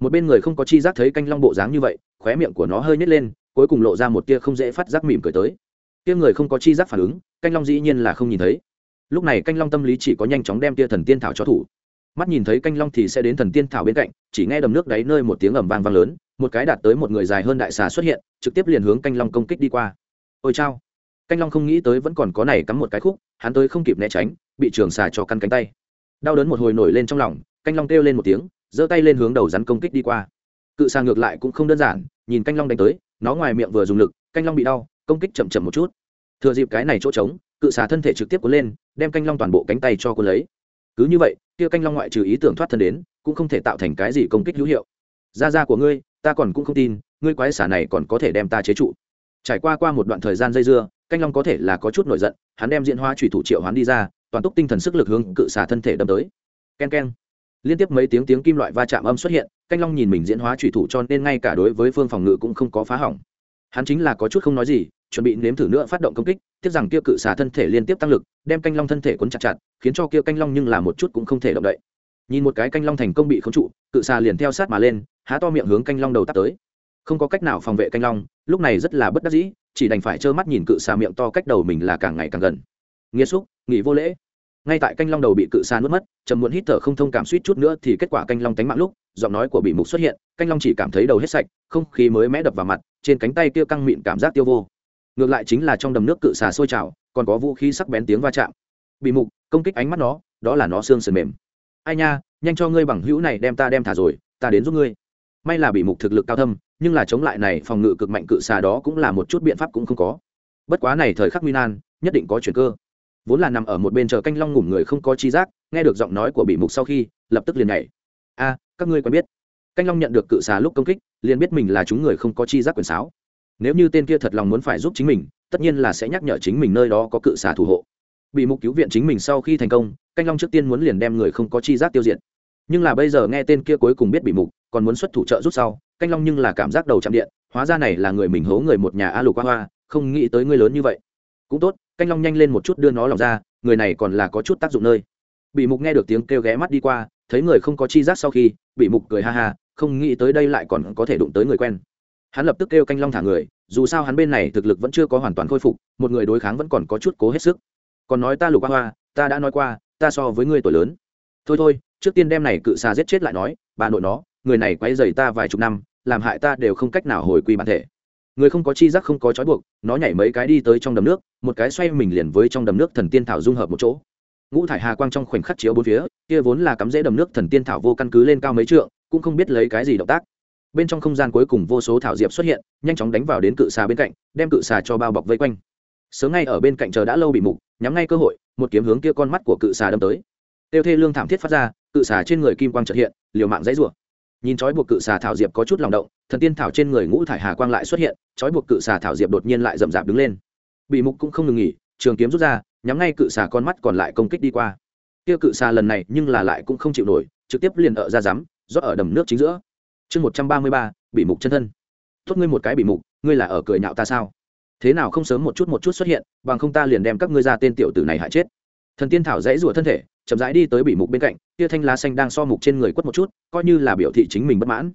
[SPEAKER 1] Một bên người không có chi giác thấy canh long bộ dáng như vậy, khóe miệng của nó hơi nhét lên, cuối cùng lộ ra một tia không dễ phát giác mỉm cười tới. Tia người không có chi giác phản ứng, canh long dĩ nhiên là không nhìn thấy. Lúc này canh long tâm lý chỉ có nhanh chóng đem tia thần tiên thảo cho thủ mắt nhìn thấy canh long thì sẽ đến thần tiên thảo bên cạnh, chỉ nghe đầm nước đáy nơi một tiếng ầm vang vang lớn, một cái đạt tới một người dài hơn đại xà xuất hiện, trực tiếp liền hướng canh long công kích đi qua. Ôi chao! Canh long không nghĩ tới vẫn còn có này cắm một cái khúc, hắn tới không kịp né tránh, bị trường xà cho căn cánh tay. Đau đớn một hồi nổi lên trong lòng, canh long kêu lên một tiếng, giơ tay lên hướng đầu rắn công kích đi qua. Cự xà ngược lại cũng không đơn giản, nhìn canh long đánh tới, nó ngoài miệng vừa dùng lực, canh long bị đau, công kích chậm chậm một chút. Thừa dịp cái này chỗ trống, cự xà thân thể trực tiếp cuốn lên, đem canh long toàn bộ cánh tay cho cuốn lấy cứ như vậy, kia canh long ngoại trừ ý tưởng thoát thân đến, cũng không thể tạo thành cái gì công kích hữu hiệu. Da da của ngươi, ta còn cũng không tin, ngươi quái xả này còn có thể đem ta chế trụ. Trải qua qua một đoạn thời gian dây dưa, canh long có thể là có chút nổi giận, hắn đem diễn hóa trùy thủ triệu hắn đi ra, toàn túc tinh thần sức lực hướng cự xả thân thể đâm tới. K e n k e n liên tiếp mấy tiếng tiếng kim loại va chạm âm xuất hiện, canh long nhìn mình diễn hóa trùy thủ cho nên ngay cả đối với phương phòng ngự cũng không có phá hỏng. Hắn chính là có chút không nói gì chuẩn bị nếm thử nữa phát động công kích, tiếc rằng kia cự xà thân thể liên tiếp tăng lực, đem canh long thân thể quấn chặt chặt, khiến cho kia canh long nhưng là một chút cũng không thể động đậy. Nhìn một cái canh long thành công bị khống trụ, cự xà liền theo sát mà lên, há to miệng hướng canh long đầu tắt tới. Không có cách nào phòng vệ canh long, lúc này rất là bất đắc dĩ, chỉ đành phải trơ mắt nhìn cự xà miệng to cách đầu mình là càng ngày càng gần. Nghĩa xúc, nghỉ vô lễ. Ngay tại canh long đầu bị cự xà nuốt mất chầm muộn hít thở không thông cảm suýt chút nữa thì kết quả canh long tánh mạng lúc, giọng nói của bị mục xuất hiện, canh long chỉ cảm thấy đầu hết sạch, không khí mới mẽ đập vào mặt, trên cánh tay kia căng mịn cảm giác tiêu vô ngược lại chính là trong đầm nước cự xà sôi trào, còn có vũ khí sắc bén tiếng va chạm. Bị mục, công kích ánh mắt nó, đó là nó xương sườn mềm. Ai nha, nhanh cho ngươi bằng hữu này đem ta đem thả rồi, ta đến giúp ngươi. May là bị mục thực lực cao thâm, nhưng là chống lại này phòng ngự cực mạnh cự xà đó cũng là một chút biện pháp cũng không có. Bất quá này thời khắc nguy nan, nhất định có chuyện cơ. Vốn là nằm ở một bên chờ canh long ngủm người không có chi giác, nghe được giọng nói của bị mục sau khi, lập tức liền nhảy. A, các ngươi quen biết. Canh long nhận được cự xà lúc công kích, liền biết mình là chúng người không có chi giác quyền sáo nếu như tên kia thật lòng muốn phải giúp chính mình, tất nhiên là sẽ nhắc nhở chính mình nơi đó có cự xả thủ hộ. Bị mục cứu viện chính mình sau khi thành công, canh long trước tiên muốn liền đem người không có chi giác tiêu diệt. Nhưng là bây giờ nghe tên kia cuối cùng biết bị mục, còn muốn xuất thủ trợ rút sau, canh long nhưng là cảm giác đầu chạm điện, hóa ra này là người mình hố người một nhà a lục qua hoa, không nghĩ tới ngươi lớn như vậy. Cũng tốt, canh long nhanh lên một chút đưa nó lòng ra, người này còn là có chút tác dụng nơi. Bị mục nghe được tiếng kêu ghé mắt đi qua, thấy người không có chi giác sau khi, bị mục cười ha ha, không nghĩ tới đây lại còn có thể đụng tới người quen hắn lập tức kêu canh long thả người, dù sao hắn bên này thực lực vẫn chưa có hoàn toàn khôi phục, một người đối kháng vẫn còn có chút cố hết sức. Còn nói ta lục qua hoa, ta đã nói qua, ta so với ngươi tuổi lớn. Thôi thôi, trước tiên đem này cự xà giết chết lại nói, bà nội nó, người này quay dày ta vài chục năm, làm hại ta đều không cách nào hồi quy bản thể. Người không có chi giác không có trói buộc, nó nhảy mấy cái đi tới trong đầm nước, một cái xoay mình liền với trong đầm nước thần tiên thảo dung hợp một chỗ. Ngũ thải hà quang trong khoảnh khắc chiếu bốn phía, kia vốn là cắm rễ đầm nước thần tiên thảo vô căn cứ lên cao mấy trượng, cũng không biết lấy cái gì động tác bên trong không gian cuối cùng vô số thảo diệp xuất hiện, nhanh chóng đánh vào đến cự xà bên cạnh, đem cự xà cho bao bọc vây quanh. Sớm ngay ở bên cạnh chờ đã lâu bị mục, nhắm ngay cơ hội, một kiếm hướng kia con mắt của cự xà đâm tới. Tiêu thê lương thảm thiết phát ra, cự xà trên người kim quang trật hiện, liều mạng dãy rủa. Nhìn trói buộc cự xà thảo diệp có chút lòng động, thần tiên thảo trên người ngũ thải hà quang lại xuất hiện trói buộc cự xà thảo diệp đột nhiên lại rậm rạp đứng lên. Bị mục cũng không ngừng nghỉ, trường kiếm rút ra, nhắm ngay cự xà con mắt còn lại công kích đi qua. Kia cự xà lần này nhưng là lại cũng không chịu nổi, trực tiếp liền ở ra rắm, rót ở đầm nước chính giữa chương một trăm ba mươi ba, bị mục chân thân. Tốt ngươi một cái bị mục, ngươi là ở cười nhạo ta sao? Thế nào không sớm một chút một chút xuất hiện, bằng không ta liền đem các ngươi ra tên tiểu tử này hại chết. Thần tiên thảo dãy rủa thân thể, chậm rãi đi tới bị mục bên cạnh tia thanh lá xanh đang so mục trên người quất một chút, coi như là biểu thị chính mình bất mãn.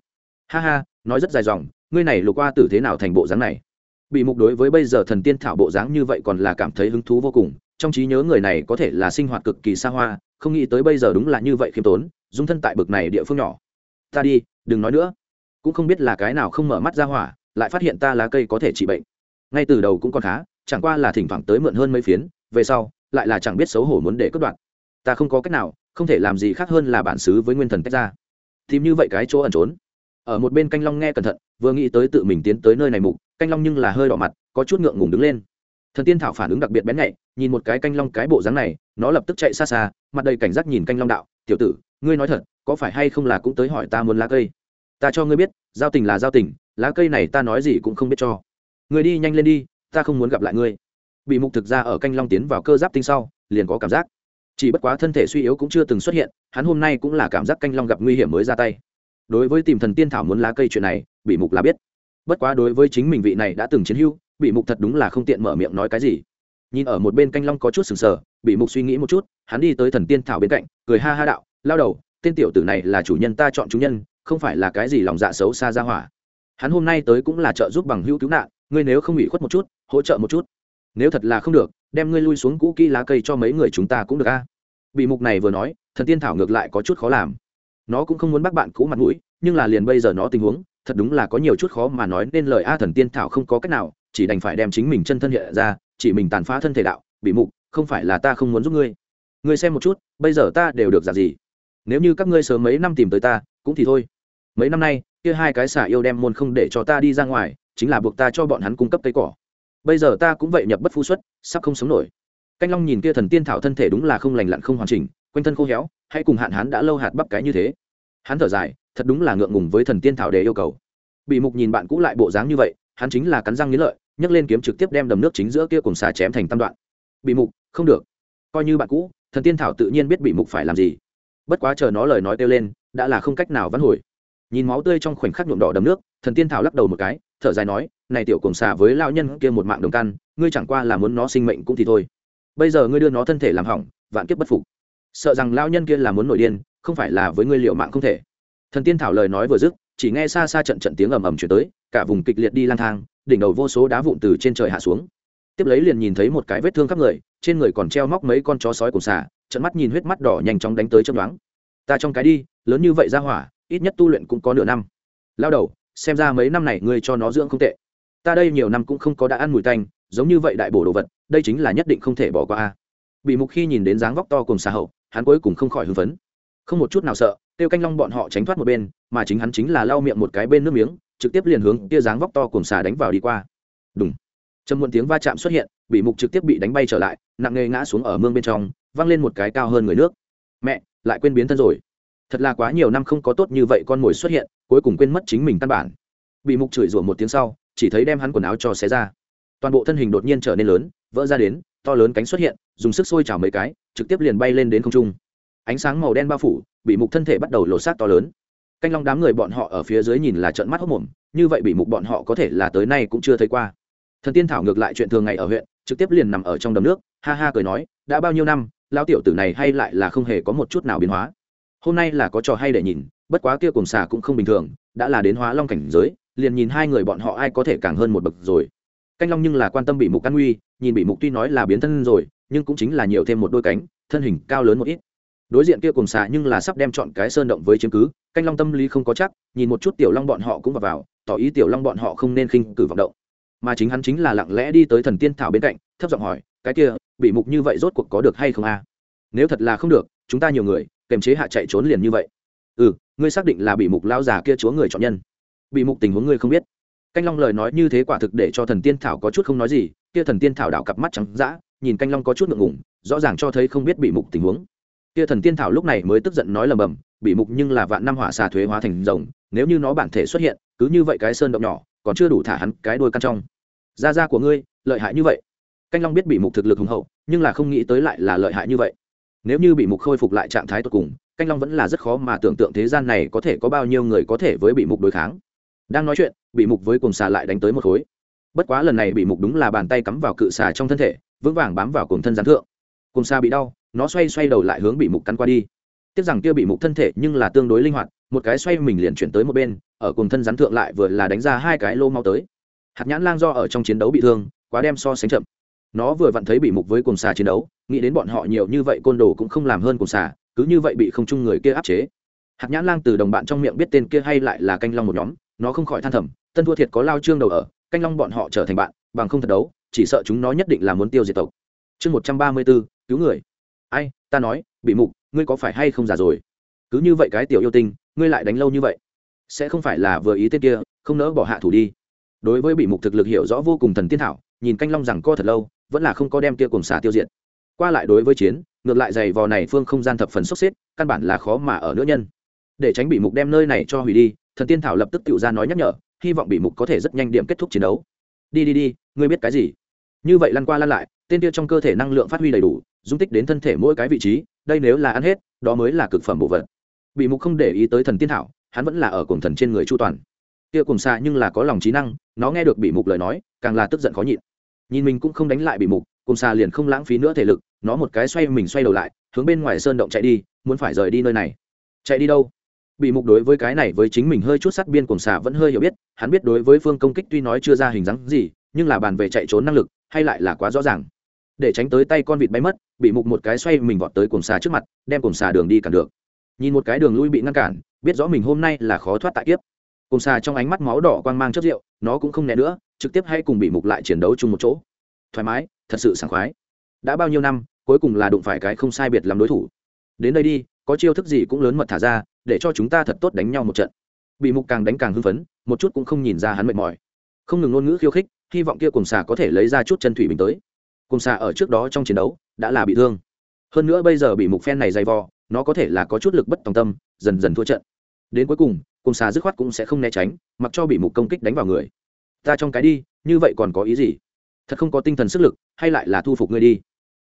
[SPEAKER 1] Ha ha, nói rất dài dòng, ngươi này lục qua tử thế nào thành bộ dáng này? Bị mục đối với bây giờ thần tiên thảo bộ dáng như vậy còn là cảm thấy hứng thú vô cùng, trong trí nhớ người này có thể là sinh hoạt cực kỳ xa hoa, không nghĩ tới bây giờ đúng là như vậy khiêm tốn, dung thân tại bực này địa phương nhỏ. Ta đi đừng nói nữa. Cũng không biết là cái nào không mở mắt ra hỏa, lại phát hiện ta lá cây có thể trị bệnh. Ngay từ đầu cũng còn khá, chẳng qua là thỉnh thoảng tới mượn hơn mấy phiến, về sau, lại là chẳng biết xấu hổ muốn để cất đoạn. Ta không có cách nào, không thể làm gì khác hơn là bản xứ với nguyên thần tách ra. Tìm như vậy cái chỗ ẩn trốn. Ở một bên canh long nghe cẩn thận, vừa nghĩ tới tự mình tiến tới nơi này mục, canh long nhưng là hơi đỏ mặt, có chút ngượng ngùng đứng lên. Thần tiên thảo phản ứng đặc biệt bén nhạy, nhìn một cái canh long cái bộ dáng này, nó lập tức chạy xa xa, mặt đầy cảnh giác nhìn canh long đạo, tiểu tử, ngươi nói thật có phải hay không là cũng tới hỏi ta muốn lá cây? Ta cho ngươi biết, giao tình là giao tình, lá cây này ta nói gì cũng không biết cho. Người đi nhanh lên đi, ta không muốn gặp lại ngươi. Bị mục thực ra ở canh long tiến vào cơ giáp tinh sau, liền có cảm giác. Chỉ bất quá thân thể suy yếu cũng chưa từng xuất hiện, hắn hôm nay cũng là cảm giác canh long gặp nguy hiểm mới ra tay. Đối với tìm thần tiên thảo muốn lá cây chuyện này, bị mục là biết. Bất quá đối với chính mình vị này đã từng chiến hưu bị mục thật đúng là không tiện mở miệng nói cái gì. Nhìn ở một bên canh long có chút sừng sờ, bị mục suy nghĩ một chút, hắn đi tới thần tiên thảo bên cạnh, cười ha ha đạo, lao đầu tên tiểu tử này là chủ nhân ta chọn chủ nhân, không phải là cái gì lòng dạ xấu xa ra hỏa. Hắn hôm nay tới cũng là trợ giúp bằng hữu cứu nạn, ngươi nếu không ủy khuất một chút, hỗ trợ một chút. Nếu thật là không được, đem ngươi lui xuống cũ kỹ lá cây cho mấy người chúng ta cũng được a. Bị mục này vừa nói, thần tiên thảo ngược lại có chút khó làm. Nó cũng không muốn bắt bạn cũ mặt mũi, nhưng là liền bây giờ nó tình huống, thật đúng là có nhiều chút khó mà nói nên lời a thần tiên thảo không có cách nào, chỉ đành phải đem chính mình chân thân hiện ra, chỉ mình tàn phá thân thể đạo. Bị mục, không phải là ta không muốn giúp ngươi. Ngươi xem một chút, bây giờ ta đều được giả gì? Nếu như các ngươi sớm mấy năm tìm tới ta, cũng thì thôi. Mấy năm nay, kia hai cái xả yêu đem môn không để cho ta đi ra ngoài, chính là buộc ta cho bọn hắn cung cấp cây cỏ. Bây giờ ta cũng vậy nhập bất phu xuất, sắp không sống nổi. Canh long nhìn kia thần tiên thảo thân thể đúng là không lành lặn không hoàn chỉnh, quanh thân khô héo, hay cùng hạn hắn đã lâu hạt bắp cái như thế. Hắn thở dài, thật đúng là ngượng ngùng với thần tiên thảo để yêu cầu. Bị mục nhìn bạn cũ lại bộ dáng như vậy, hắn chính là cắn răng nghĩ lợi, nhấc lên kiếm trực tiếp đem đầm nước chính giữa kia cùng xà chém thành tam đoạn. Bị mục, không được. Coi như bạn cũ, thần tiên thảo tự nhiên biết bị mục phải làm gì bất quá chờ nó lời nói kêu lên, đã là không cách nào vãn hồi. Nhìn máu tươi trong khoảnh khắc nhuộm đỏ đầm nước, thần tiên thảo lắc đầu một cái, thở dài nói, này tiểu cùng xà với lao nhân kia một mạng đồng căn, ngươi chẳng qua là muốn nó sinh mệnh cũng thì thôi. Bây giờ ngươi đưa nó thân thể làm hỏng, vạn kiếp bất phục. Sợ rằng lao nhân kia là muốn nổi điên, không phải là với ngươi liệu mạng không thể. Thần tiên thảo lời nói vừa dứt, chỉ nghe xa xa trận trận tiếng ầm ầm chuyển tới, cả vùng kịch liệt đi lang thang, đỉnh đầu vô số đá vụn từ trên trời hạ xuống. Tiếp lấy liền nhìn thấy một cái vết thương khắp người, trên người còn treo móc mấy con chó sói cùng xà trận mắt nhìn huyết mắt đỏ nhanh chóng đánh tới chấm đoán ta trong cái đi, lớn như vậy ra hỏa, ít nhất tu luyện cũng có nửa năm. Lao đầu, xem ra mấy năm này ngươi cho nó dưỡng không tệ. Ta đây nhiều năm cũng không có đã ăn mùi tanh, giống như vậy đại bổ đồ vật, đây chính là nhất định không thể bỏ qua a. Bị mục khi nhìn đến dáng vóc to cùng xà hậu, hắn cuối cùng không khỏi hưng phấn. Không một chút nào sợ, tiêu canh long bọn họ tránh thoát một bên, mà chính hắn chính là lau miệng một cái bên nước miếng, trực tiếp liền hướng tia dáng vóc to cùng xà đánh vào đi qua. Đúng trầm muộn tiếng va chạm xuất hiện, bị mục trực tiếp bị đánh bay trở lại, nặng nề ngã xuống ở mương bên trong văng lên một cái cao hơn người nước. Mẹ, lại quên biến thân rồi. Thật là quá nhiều năm không có tốt như vậy con mồi xuất hiện, cuối cùng quên mất chính mình căn bản. Bị mục chửi rủa một tiếng sau, chỉ thấy đem hắn quần áo cho xé ra. Toàn bộ thân hình đột nhiên trở nên lớn, vỡ ra đến, to lớn cánh xuất hiện, dùng sức sôi trào mấy cái, trực tiếp liền bay lên đến không trung. Ánh sáng màu đen bao phủ, bị mục thân thể bắt đầu lột xác to lớn. Canh long đám người bọn họ ở phía dưới nhìn là trận mắt hốc mồm, như vậy bị mục bọn họ có thể là tới nay cũng chưa thấy qua thần tiên thảo ngược lại chuyện thường ngày ở huyện trực tiếp liền nằm ở trong đầm nước ha ha cười nói đã bao nhiêu năm lao tiểu tử này hay lại là không hề có một chút nào biến hóa. Hôm nay là có trò hay để nhìn bất quá kia cùng xà cũng không bình thường đã là đến hóa long cảnh giới liền nhìn hai người bọn họ ai có thể càng hơn một bậc rồi. Canh long nhưng là quan tâm bị mục căn nguy nhìn bị mục tuy nói là biến thân rồi nhưng cũng chính là nhiều thêm một đôi cánh thân hình cao lớn một ít. Đối diện kia cùng xà nhưng là sắp đem chọn cái sơn động với chứng cứ canh long tâm lý không có chắc nhìn một chút tiểu long bọn họ cũng vào, vào tỏ ý tiểu long bọn họ không nên khinh cử vọng động mà chính hắn chính là lặng lẽ đi tới thần tiên thảo bên cạnh, thấp giọng hỏi, cái kia, bị mục như vậy rốt cuộc có được hay không a? Nếu thật là không được, chúng ta nhiều người, kềm chế hạ chạy trốn liền như vậy. Ừ ngươi xác định là bị mục lao già kia chúa người chọn nhân? Bị mục tình huống ngươi không biết. Canh long lời nói như thế quả thực để cho thần tiên thảo có chút không nói gì, kia thần tiên thảo đảo cặp mắt trắng d nhìn canh long có chút ngượng ngủng rõ ràng cho thấy không biết bị mục tình huống. Kia thần tiên thảo lúc này mới tức giận nói lầm bầm, bị mục nhưng là vạn năm hỏa xà thuế hóa thành rồng, nếu như nó bản thể xuất hiện, cứ như vậy cái sơn động nhỏ còn chưa đủ thả hắn cái đôi căn trong. Da da của ngươi, lợi hại như vậy. Canh long biết bị mục thực lực hùng hậu, nhưng là không nghĩ tới lại là lợi hại như vậy. Nếu như bị mục khôi phục lại trạng thái tột cùng, canh long vẫn là rất khó mà tưởng tượng thế gian này có thể có bao nhiêu người có thể với bị mục đối kháng. Đang nói chuyện, bị mục với cùng xà lại đánh tới một khối. Bất quá lần này bị mục đúng là bàn tay cắm vào cự xà trong thân thể, vững vàng bám vào cùng thân gián thượng. Cùng xà bị đau, nó xoay xoay đầu lại hướng bị mục cắn qua đi. Tiếc rằng kia bị mục thân thể nhưng là tương đối linh hoạt, một cái xoay mình liền chuyển tới một bên ở cùng thân rắn thượng lại vừa là đánh ra hai cái lô mau tới. Hạt nhãn lang do ở trong chiến đấu bị thương, quá đem so sánh chậm. Nó vừa vặn thấy bị mục với cùng xà chiến đấu, nghĩ đến bọn họ nhiều như vậy côn đồ cũng không làm hơn cùng xà, cứ như vậy bị không chung người kia áp chế. Hạt nhãn lang từ đồng bạn trong miệng biết tên kia hay lại là canh long một nhóm, nó không khỏi than thầm, tân thua thiệt có lao trương đầu ở, canh long bọn họ trở thành bạn, bằng không thật đấu, chỉ sợ chúng nó nhất định là muốn tiêu diệt tộc. Chương một trăm ba mươi b ố cứu người. Ai, ta nói, bị mục, ngươi có phải hay không già rồi? Cứ như vậy cái tiểu yêu tinh, ngươi lại đánh lâu như vậy sẽ không phải là vừa ý tên kia, không nỡ bỏ hạ thủ đi. Đối với bị mục thực lực hiểu rõ vô cùng thần tiên thảo, nhìn canh long rằng co thật lâu, vẫn là không có đem kia cùng xả tiêu diệt. Qua lại đối với chiến, ngược lại giày vò này phương không gian thập phần sốc xếp, căn bản là khó mà ở nữa nhân. Để tránh bị mục đem nơi này cho hủy đi, thần tiên thảo lập tức tự ra nói nhắc nhở, hy vọng bị mục có thể rất nhanh điểm kết thúc chiến đấu. Đi đi đi, ngươi biết cái gì? Như vậy lăn qua lăn lại, tên kia trong cơ thể năng lượng phát huy đầy đủ, dung tích đến thân thể mỗi cái vị trí, đây nếu là ăn hết, đó mới là cực phẩm bộ vật. Bị mục không để ý tới thần tiên thảo hắn vẫn là ở cùng thần trên người chu toàn. Kia cùng xa nhưng là có lòng trí năng, nó nghe được bị mục lời nói, càng là tức giận khó nhịn. Nhìn mình cũng không đánh lại bị mục cùng xa liền không lãng phí nữa thể lực, nó một cái xoay mình xoay đầu lại, hướng bên ngoài sơn động chạy đi, muốn phải rời đi nơi này. Chạy đi đâu? Bị mục đối với cái này với chính mình hơi chút sát biên cùng xà vẫn hơi hiểu biết, hắn biết đối với phương công kích tuy nói chưa ra hình dáng gì, nhưng là bàn về chạy trốn năng lực, hay lại là quá rõ ràng. Để tránh tới tay con vịt bay mất, bị mục một cái xoay mình vọt tới cùng xà trước mặt, đem cùng xà đường đi cản được. Nhìn một cái đường lui bị ngăn cản biết rõ mình hôm nay là khó thoát tại kiếp. Cùng xà trong ánh mắt máu đỏ quang mang chất rượu, nó cũng không né nữa, trực tiếp hay cùng bị mục lại chiến đấu chung một chỗ. Thoải mái, thật sự sảng khoái. Đã bao nhiêu năm, cuối cùng là đụng phải cái không sai biệt làm đối thủ. Đến đây đi, có chiêu thức gì cũng lớn mật thả ra, để cho chúng ta thật tốt đánh nhau một trận. Bị mục càng đánh càng hưng phấn, một chút cũng không nhìn ra hắn mệt mỏi. Không ngừng ngôn ngữ khiêu khích, hy vọng kia cùng xà có thể lấy ra chút chân thủy bình tới. Cùng xà ở trước đó trong chiến đấu, đã là bị thương. Hơn nữa bây giờ bị mục phen này dày vò nó có thể là có chút lực bất tòng tâm, dần dần thua trận. Đến cuối cùng cùng xà dứt khoát cũng sẽ không né tránh, mặc cho bị mục công kích đánh vào người. Ta trong cái đi, như vậy còn có ý gì? Thật không có tinh thần sức lực, hay lại là thu phục ngươi đi?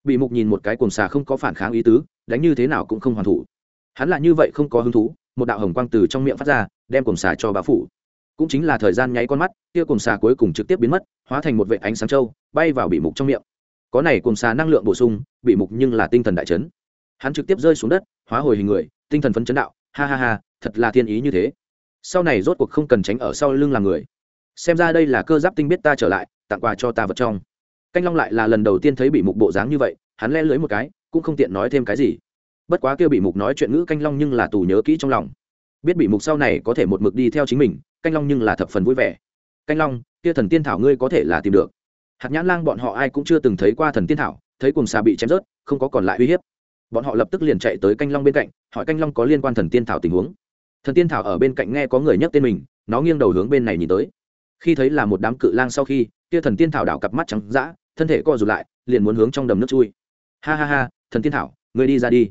[SPEAKER 1] Bị mục nhìn một cái cùng xà không có phản kháng ý tứ, đánh như thế nào cũng không hoàn thủ. Hắn là như vậy không có hứng thú, một đạo hồng quang từ trong miệng phát ra, đem cùng xà cho bá phủ. Cũng chính là thời gian nháy con mắt, kia cùng xà cuối cùng trực tiếp biến mất, hóa thành một vệ ánh sáng trâu bay vào bị mục trong miệng. Có này cùng xà năng lượng bổ sung, bị mục nhưng là tinh thần đại chấn. Hắn trực tiếp rơi xuống đất hóa hồi hình người, tinh thần phấn chấn đạo, ha ha ha, thật là thiên ý như thế. Sau này rốt cuộc không cần tránh ở sau lưng làm người. Xem ra đây là cơ giáp tinh biết ta trở lại, tặng quà cho ta vật trong. Canh long lại là lần đầu tiên thấy bị mục bộ dáng như vậy, hắn le lưới một cái, cũng không tiện nói thêm cái gì. Bất quá kêu bị mục nói chuyện ngữ canh long nhưng là tù nhớ kỹ trong lòng. Biết bị mục sau này có thể một mực đi theo chính mình, canh long nhưng là thập phần vui vẻ. Canh long, kia thần tiên thảo ngươi có thể là tìm được. Hạt nhãn lang bọn họ ai cũng chưa từng thấy qua thần tiên thảo, thấy cùng xà bị chém rớt, không có còn lại uy hiếp bọn họ lập tức liền chạy tới canh long bên cạnh, hỏi canh long có liên quan thần tiên thảo tình huống. Thần tiên thảo ở bên cạnh nghe có người nhắc tên mình, nó nghiêng đầu hướng bên này nhìn tới. Khi thấy là một đám cự lang sau khi, kia thần tiên thảo đảo cặp mắt trắng d thân thể co rụt lại, liền muốn hướng trong đầm nước chui. Ha ha ha, thần tiên thảo, ngươi đi ra đi.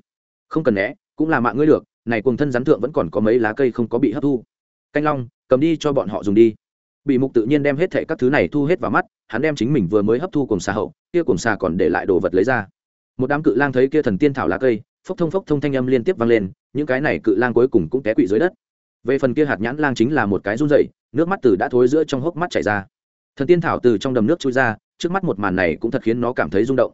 [SPEAKER 1] Không cần né, cũng là mạng ngươi được, này cùng thân rắn thượng vẫn còn có mấy lá cây không có bị hấp thu. Canh long, cầm đi cho bọn họ dùng đi. Bị mục tự nhiên đem hết thệ các thứ này thu hết vào mắt, hắn đem chính mình vừa mới hấp thu cùng xà hậu, kia cùng xà còn để lại đồ vật lấy ra một đám cự lang thấy kia thần tiên thảo lá cây, phốc thông phốc thông thanh âm liên tiếp vang lên, những cái này cự lang cuối cùng cũng té quỵ dưới đất. Về phần kia hạt nhãn lang chính là một cái run dậy nước mắt từ đã thối giữa trong hốc mắt chảy ra. Thần tiên thảo từ trong đầm nước trôi ra, trước mắt một màn này cũng thật khiến nó cảm thấy rung động.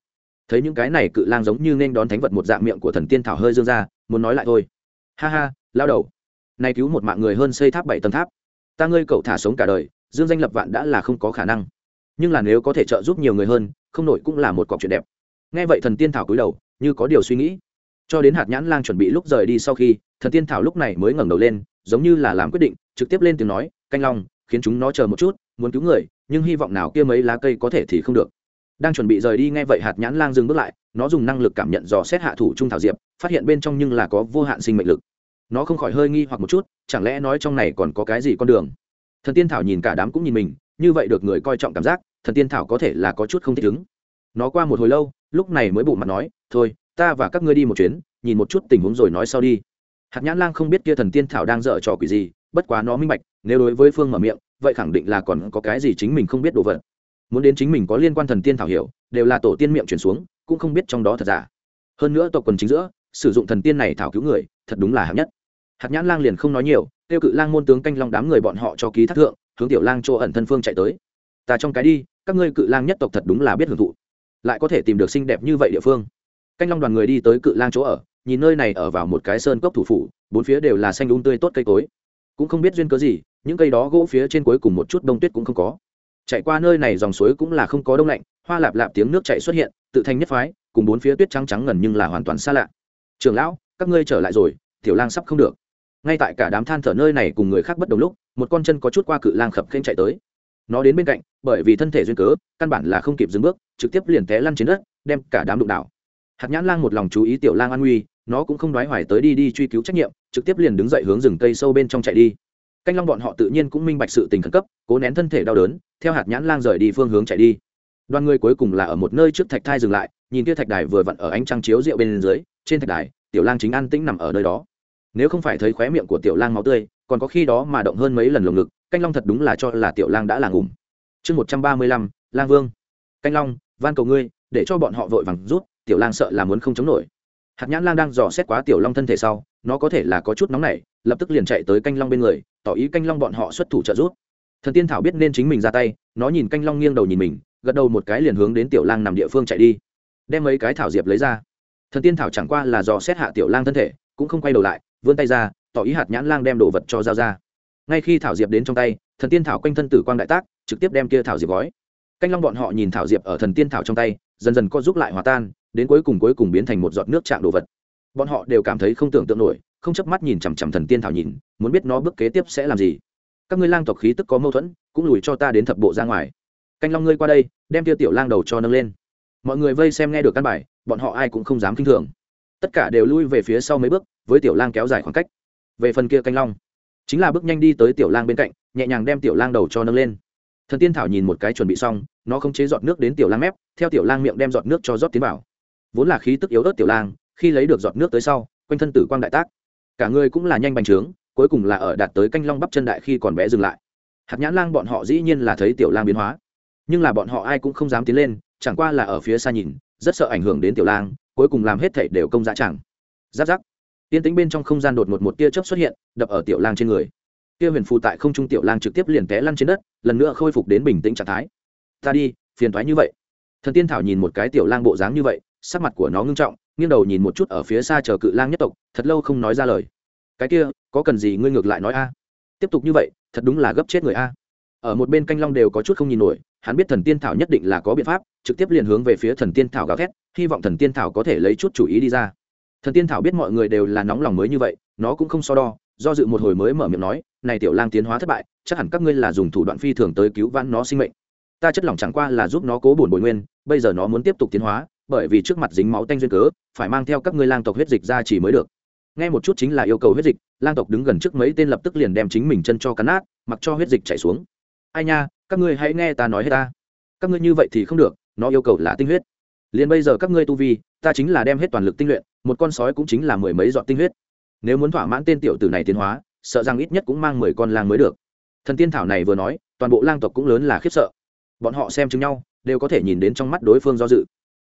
[SPEAKER 1] Thấy những cái này cự lang giống như nên đón thánh vật một dạng miệng của thần tiên thảo hơi dương ra, muốn nói lại thôi. Ha ha, lao đầu. Nay cứu một mạng người hơn xây tháp bảy tầng tháp. Ta ngươi cậu thả sống cả đời, dương danh lập vạn đã là không có khả năng. Nhưng là nếu có thể trợ giúp nhiều người hơn, không nổi cũng là một cọc chuyện đẹp nghe vậy thần tiên thảo cúi đầu, như có điều suy nghĩ. Cho đến hạt nhãn lang chuẩn bị lúc rời đi sau khi, thần tiên thảo lúc này mới ngẩng đầu lên, giống như là làm quyết định, trực tiếp lên tiếng nói, canh long, khiến chúng nó chờ một chút, muốn cứu người, nhưng hy vọng nào kia mấy lá cây có thể thì không được. Đang chuẩn bị rời đi nghe vậy hạt nhãn lang dừng bước lại, nó dùng năng lực cảm nhận dò xét hạ thủ trung thảo diệp, phát hiện bên trong nhưng là có vô hạn sinh mệnh lực. Nó không khỏi hơi nghi hoặc một chút, chẳng lẽ nói trong này còn có cái gì con đường? Thần tiên thảo nhìn cả đám cũng nhìn mình, như vậy được người coi trọng cảm giác, thần tiên thảo có thể là có chút không thích ứng. Nó qua một hồi lâu lúc này mới bụng mặt nói, thôi, ta và các ngươi đi một chuyến, nhìn một chút tình huống rồi nói sau đi. Hạt nhãn lang không biết kia thần tiên thảo đang dở trò quỷ gì, bất quá nó minh bạch, nếu đối với phương mở miệng, vậy khẳng định là còn có cái gì chính mình không biết đồ vật. Muốn đến chính mình có liên quan thần tiên thảo hiểu, đều là tổ tiên miệng chuyển xuống, cũng không biết trong đó thật giả. Hơn nữa tộc quần chính giữa, sử dụng thần tiên này thảo cứu người, thật đúng là hạng nhất. Hạt nhãn lang liền không nói nhiều, tiêu cự lang môn tướng canh long đám người bọn họ cho ký thác thượng, hướng tiểu lang chỗ ẩn thân phương chạy tới. Ta trong cái đi, các ngươi cự lang nhất tộc thật đúng là biết hưởng thụ lại có thể tìm được xinh đẹp như vậy địa phương. Canh long đoàn người đi tới cự lang chỗ ở, nhìn nơi này ở vào một cái sơn cốc thủ phủ, bốn phía đều là xanh đúng tươi tốt cây cối. Cũng không biết duyên cớ gì, những cây đó gỗ phía trên cuối cùng một chút đông tuyết cũng không có. Chạy qua nơi này dòng suối cũng là không có đông lạnh, hoa lạp lạp tiếng nước chạy xuất hiện, tự thành nhất phái, cùng bốn phía tuyết trắng trắng ngần nhưng là hoàn toàn xa lạ. Trường lão, các ngươi trở lại rồi, tiểu lang sắp không được. Ngay tại cả đám than thở nơi này cùng người khác bất đồng lúc, một con chân có chút qua cự lang khập khênh chạy tới nó đến bên cạnh, bởi vì thân thể duyên cớ, căn bản là không kịp dừng bước, trực tiếp liền té lăn trên đất, đem cả đám đụng đảo. Hạt nhãn lang một lòng chú ý tiểu lang an nguy, nó cũng không đoái hoài tới đi đi truy cứu trách nhiệm, trực tiếp liền đứng dậy hướng rừng cây sâu bên trong chạy đi. Canh long bọn họ tự nhiên cũng minh bạch sự tình khẩn cấp, cố nén thân thể đau đớn, theo hạt nhãn lang rời đi phương hướng chạy đi. Đoàn người cuối cùng là ở một nơi trước thạch thai dừng lại, nhìn kia thạch đài vừa vặn ở ánh trăng chiếu rượu bên dưới, trên thạch đài, tiểu lang chính an tĩnh nằm ở nơi đó nếu không phải thấy khóe miệng của tiểu lang máu tươi, còn có khi đó mà động hơn mấy lần lồng ngực, canh long thật đúng là cho là tiểu lang đã là ngủm. Chương một trăm ba mươi lăm, lang vương. Canh long, van cầu ngươi, để cho bọn họ vội vàng rút, tiểu lang sợ là muốn không chống nổi. Hạt nhãn lang đang dò xét quá tiểu long thân thể sau, nó có thể là có chút nóng nảy, lập tức liền chạy tới canh long bên người, tỏ ý canh long bọn họ xuất thủ trợ giúp. Thần tiên thảo biết nên chính mình ra tay, nó nhìn canh long nghiêng đầu nhìn mình, gật đầu một cái liền hướng đến tiểu lang nằm địa phương chạy đi. Đem mấy cái thảo diệp lấy ra. Thần tiên thảo chẳng qua là dò xét hạ tiểu lang thân thể, cũng không quay đầu lại vươn tay ra, tỏ ý hạt nhãn lang đem đồ vật cho giao ra. Ngay khi thảo diệp đến trong tay, thần tiên thảo quanh thân tử quang đại tác, trực tiếp đem kia thảo diệp gói. Canh long bọn họ nhìn thảo diệp ở thần tiên thảo trong tay, dần dần co giúp lại hòa tan, đến cuối cùng cuối cùng biến thành một giọt nước trạng đồ vật. Bọn họ đều cảm thấy không tưởng tượng nổi, không chớp mắt nhìn chằm chằm thần tiên thảo nhìn, muốn biết nó bước kế tiếp sẽ làm gì. Các ngươi lang tộc khí tức có mâu thuẫn, cũng lùi cho ta đến thập bộ ra ngoài. Canh long ngươi qua đây, đem tiêu tiểu lang đầu cho nâng lên. Mọi người vây xem nghe được căn bài, bọn họ ai cũng không dám kinh thường tất cả đều lui về phía sau mấy bước, với tiểu lang kéo dài khoảng cách. Về phần kia canh long, chính là bước nhanh đi tới tiểu lang bên cạnh, nhẹ nhàng đem tiểu lang đầu cho nâng lên. Thần tiên thảo nhìn một cái chuẩn bị xong, nó không chế giọt nước đến tiểu lang mép, theo tiểu lang miệng đem giọt nước cho rót tiến vào. Vốn là khí tức yếu ớt tiểu lang, khi lấy được giọt nước tới sau, quanh thân tử quang đại tác. Cả người cũng là nhanh bành trướng, cuối cùng là ở đạt tới canh long bắp chân đại khi còn bé dừng lại. Hạt nhãn lang bọn họ dĩ nhiên là thấy tiểu lang biến hóa, nhưng là bọn họ ai cũng không dám tiến lên, chẳng qua là ở phía xa nhìn, rất sợ ảnh hưởng đến tiểu lang cuối cùng làm hết thảy đều công dã chẳng. Giáp giáp. Tiên tính bên trong không gian đột ngột một tia chớp xuất hiện, đập ở tiểu lang trên người. Kia huyền phù tại không trung tiểu lang trực tiếp liền té lăn trên đất, lần nữa khôi phục đến bình tĩnh trạng thái. Ta đi, phiền thoái như vậy. Thần tiên thảo nhìn một cái tiểu lang bộ dáng như vậy, sắc mặt của nó ngưng trọng, nghiêng đầu nhìn một chút ở phía xa chờ cự lang nhất tộc, thật lâu không nói ra lời. Cái kia, có cần gì ngươi ngược lại nói a? Tiếp tục như vậy, thật đúng là gấp chết người a. Ở một bên canh long đều có chút không nhìn nổi, hắn biết thần tiên thảo nhất định là có biện pháp, trực tiếp liền hướng về phía thần tiên thảo gào thét hy vọng thần tiên thảo có thể lấy chút chủ ý đi ra. Thần tiên thảo biết mọi người đều là nóng lòng mới như vậy, nó cũng không so đo, do dự một hồi mới mở miệng nói, này tiểu lang tiến hóa thất bại, chắc hẳn các ngươi là dùng thủ đoạn phi thường tới cứu vãn nó sinh mệnh. Ta chất lỏng chẳng qua là giúp nó cố bổn bồi nguyên, bây giờ nó muốn tiếp tục tiến hóa, bởi vì trước mặt dính máu tanh duyên cớ, phải mang theo các ngươi lang tộc huyết dịch ra chỉ mới được. Nghe một chút chính là yêu cầu huyết dịch, lang tộc đứng gần trước mấy tên lập tức liền đem chính mình chân cho cắn nát, mặc cho huyết dịch chảy xuống. Ai nha, các ngươi hãy nghe ta nói hết ta. Các ngươi như vậy thì không được, nó yêu cầu là tinh huyết liền bây giờ các ngươi tu vi, ta chính là đem hết toàn lực tinh luyện, một con sói cũng chính là mười mấy giọt tinh huyết. Nếu muốn thỏa mãn tên tiểu tử này tiến hóa, sợ rằng ít nhất cũng mang mười con lang mới được. Thần tiên thảo này vừa nói, toàn bộ lang tộc cũng lớn là khiếp sợ. Bọn họ xem chứng nhau, đều có thể nhìn đến trong mắt đối phương do dự.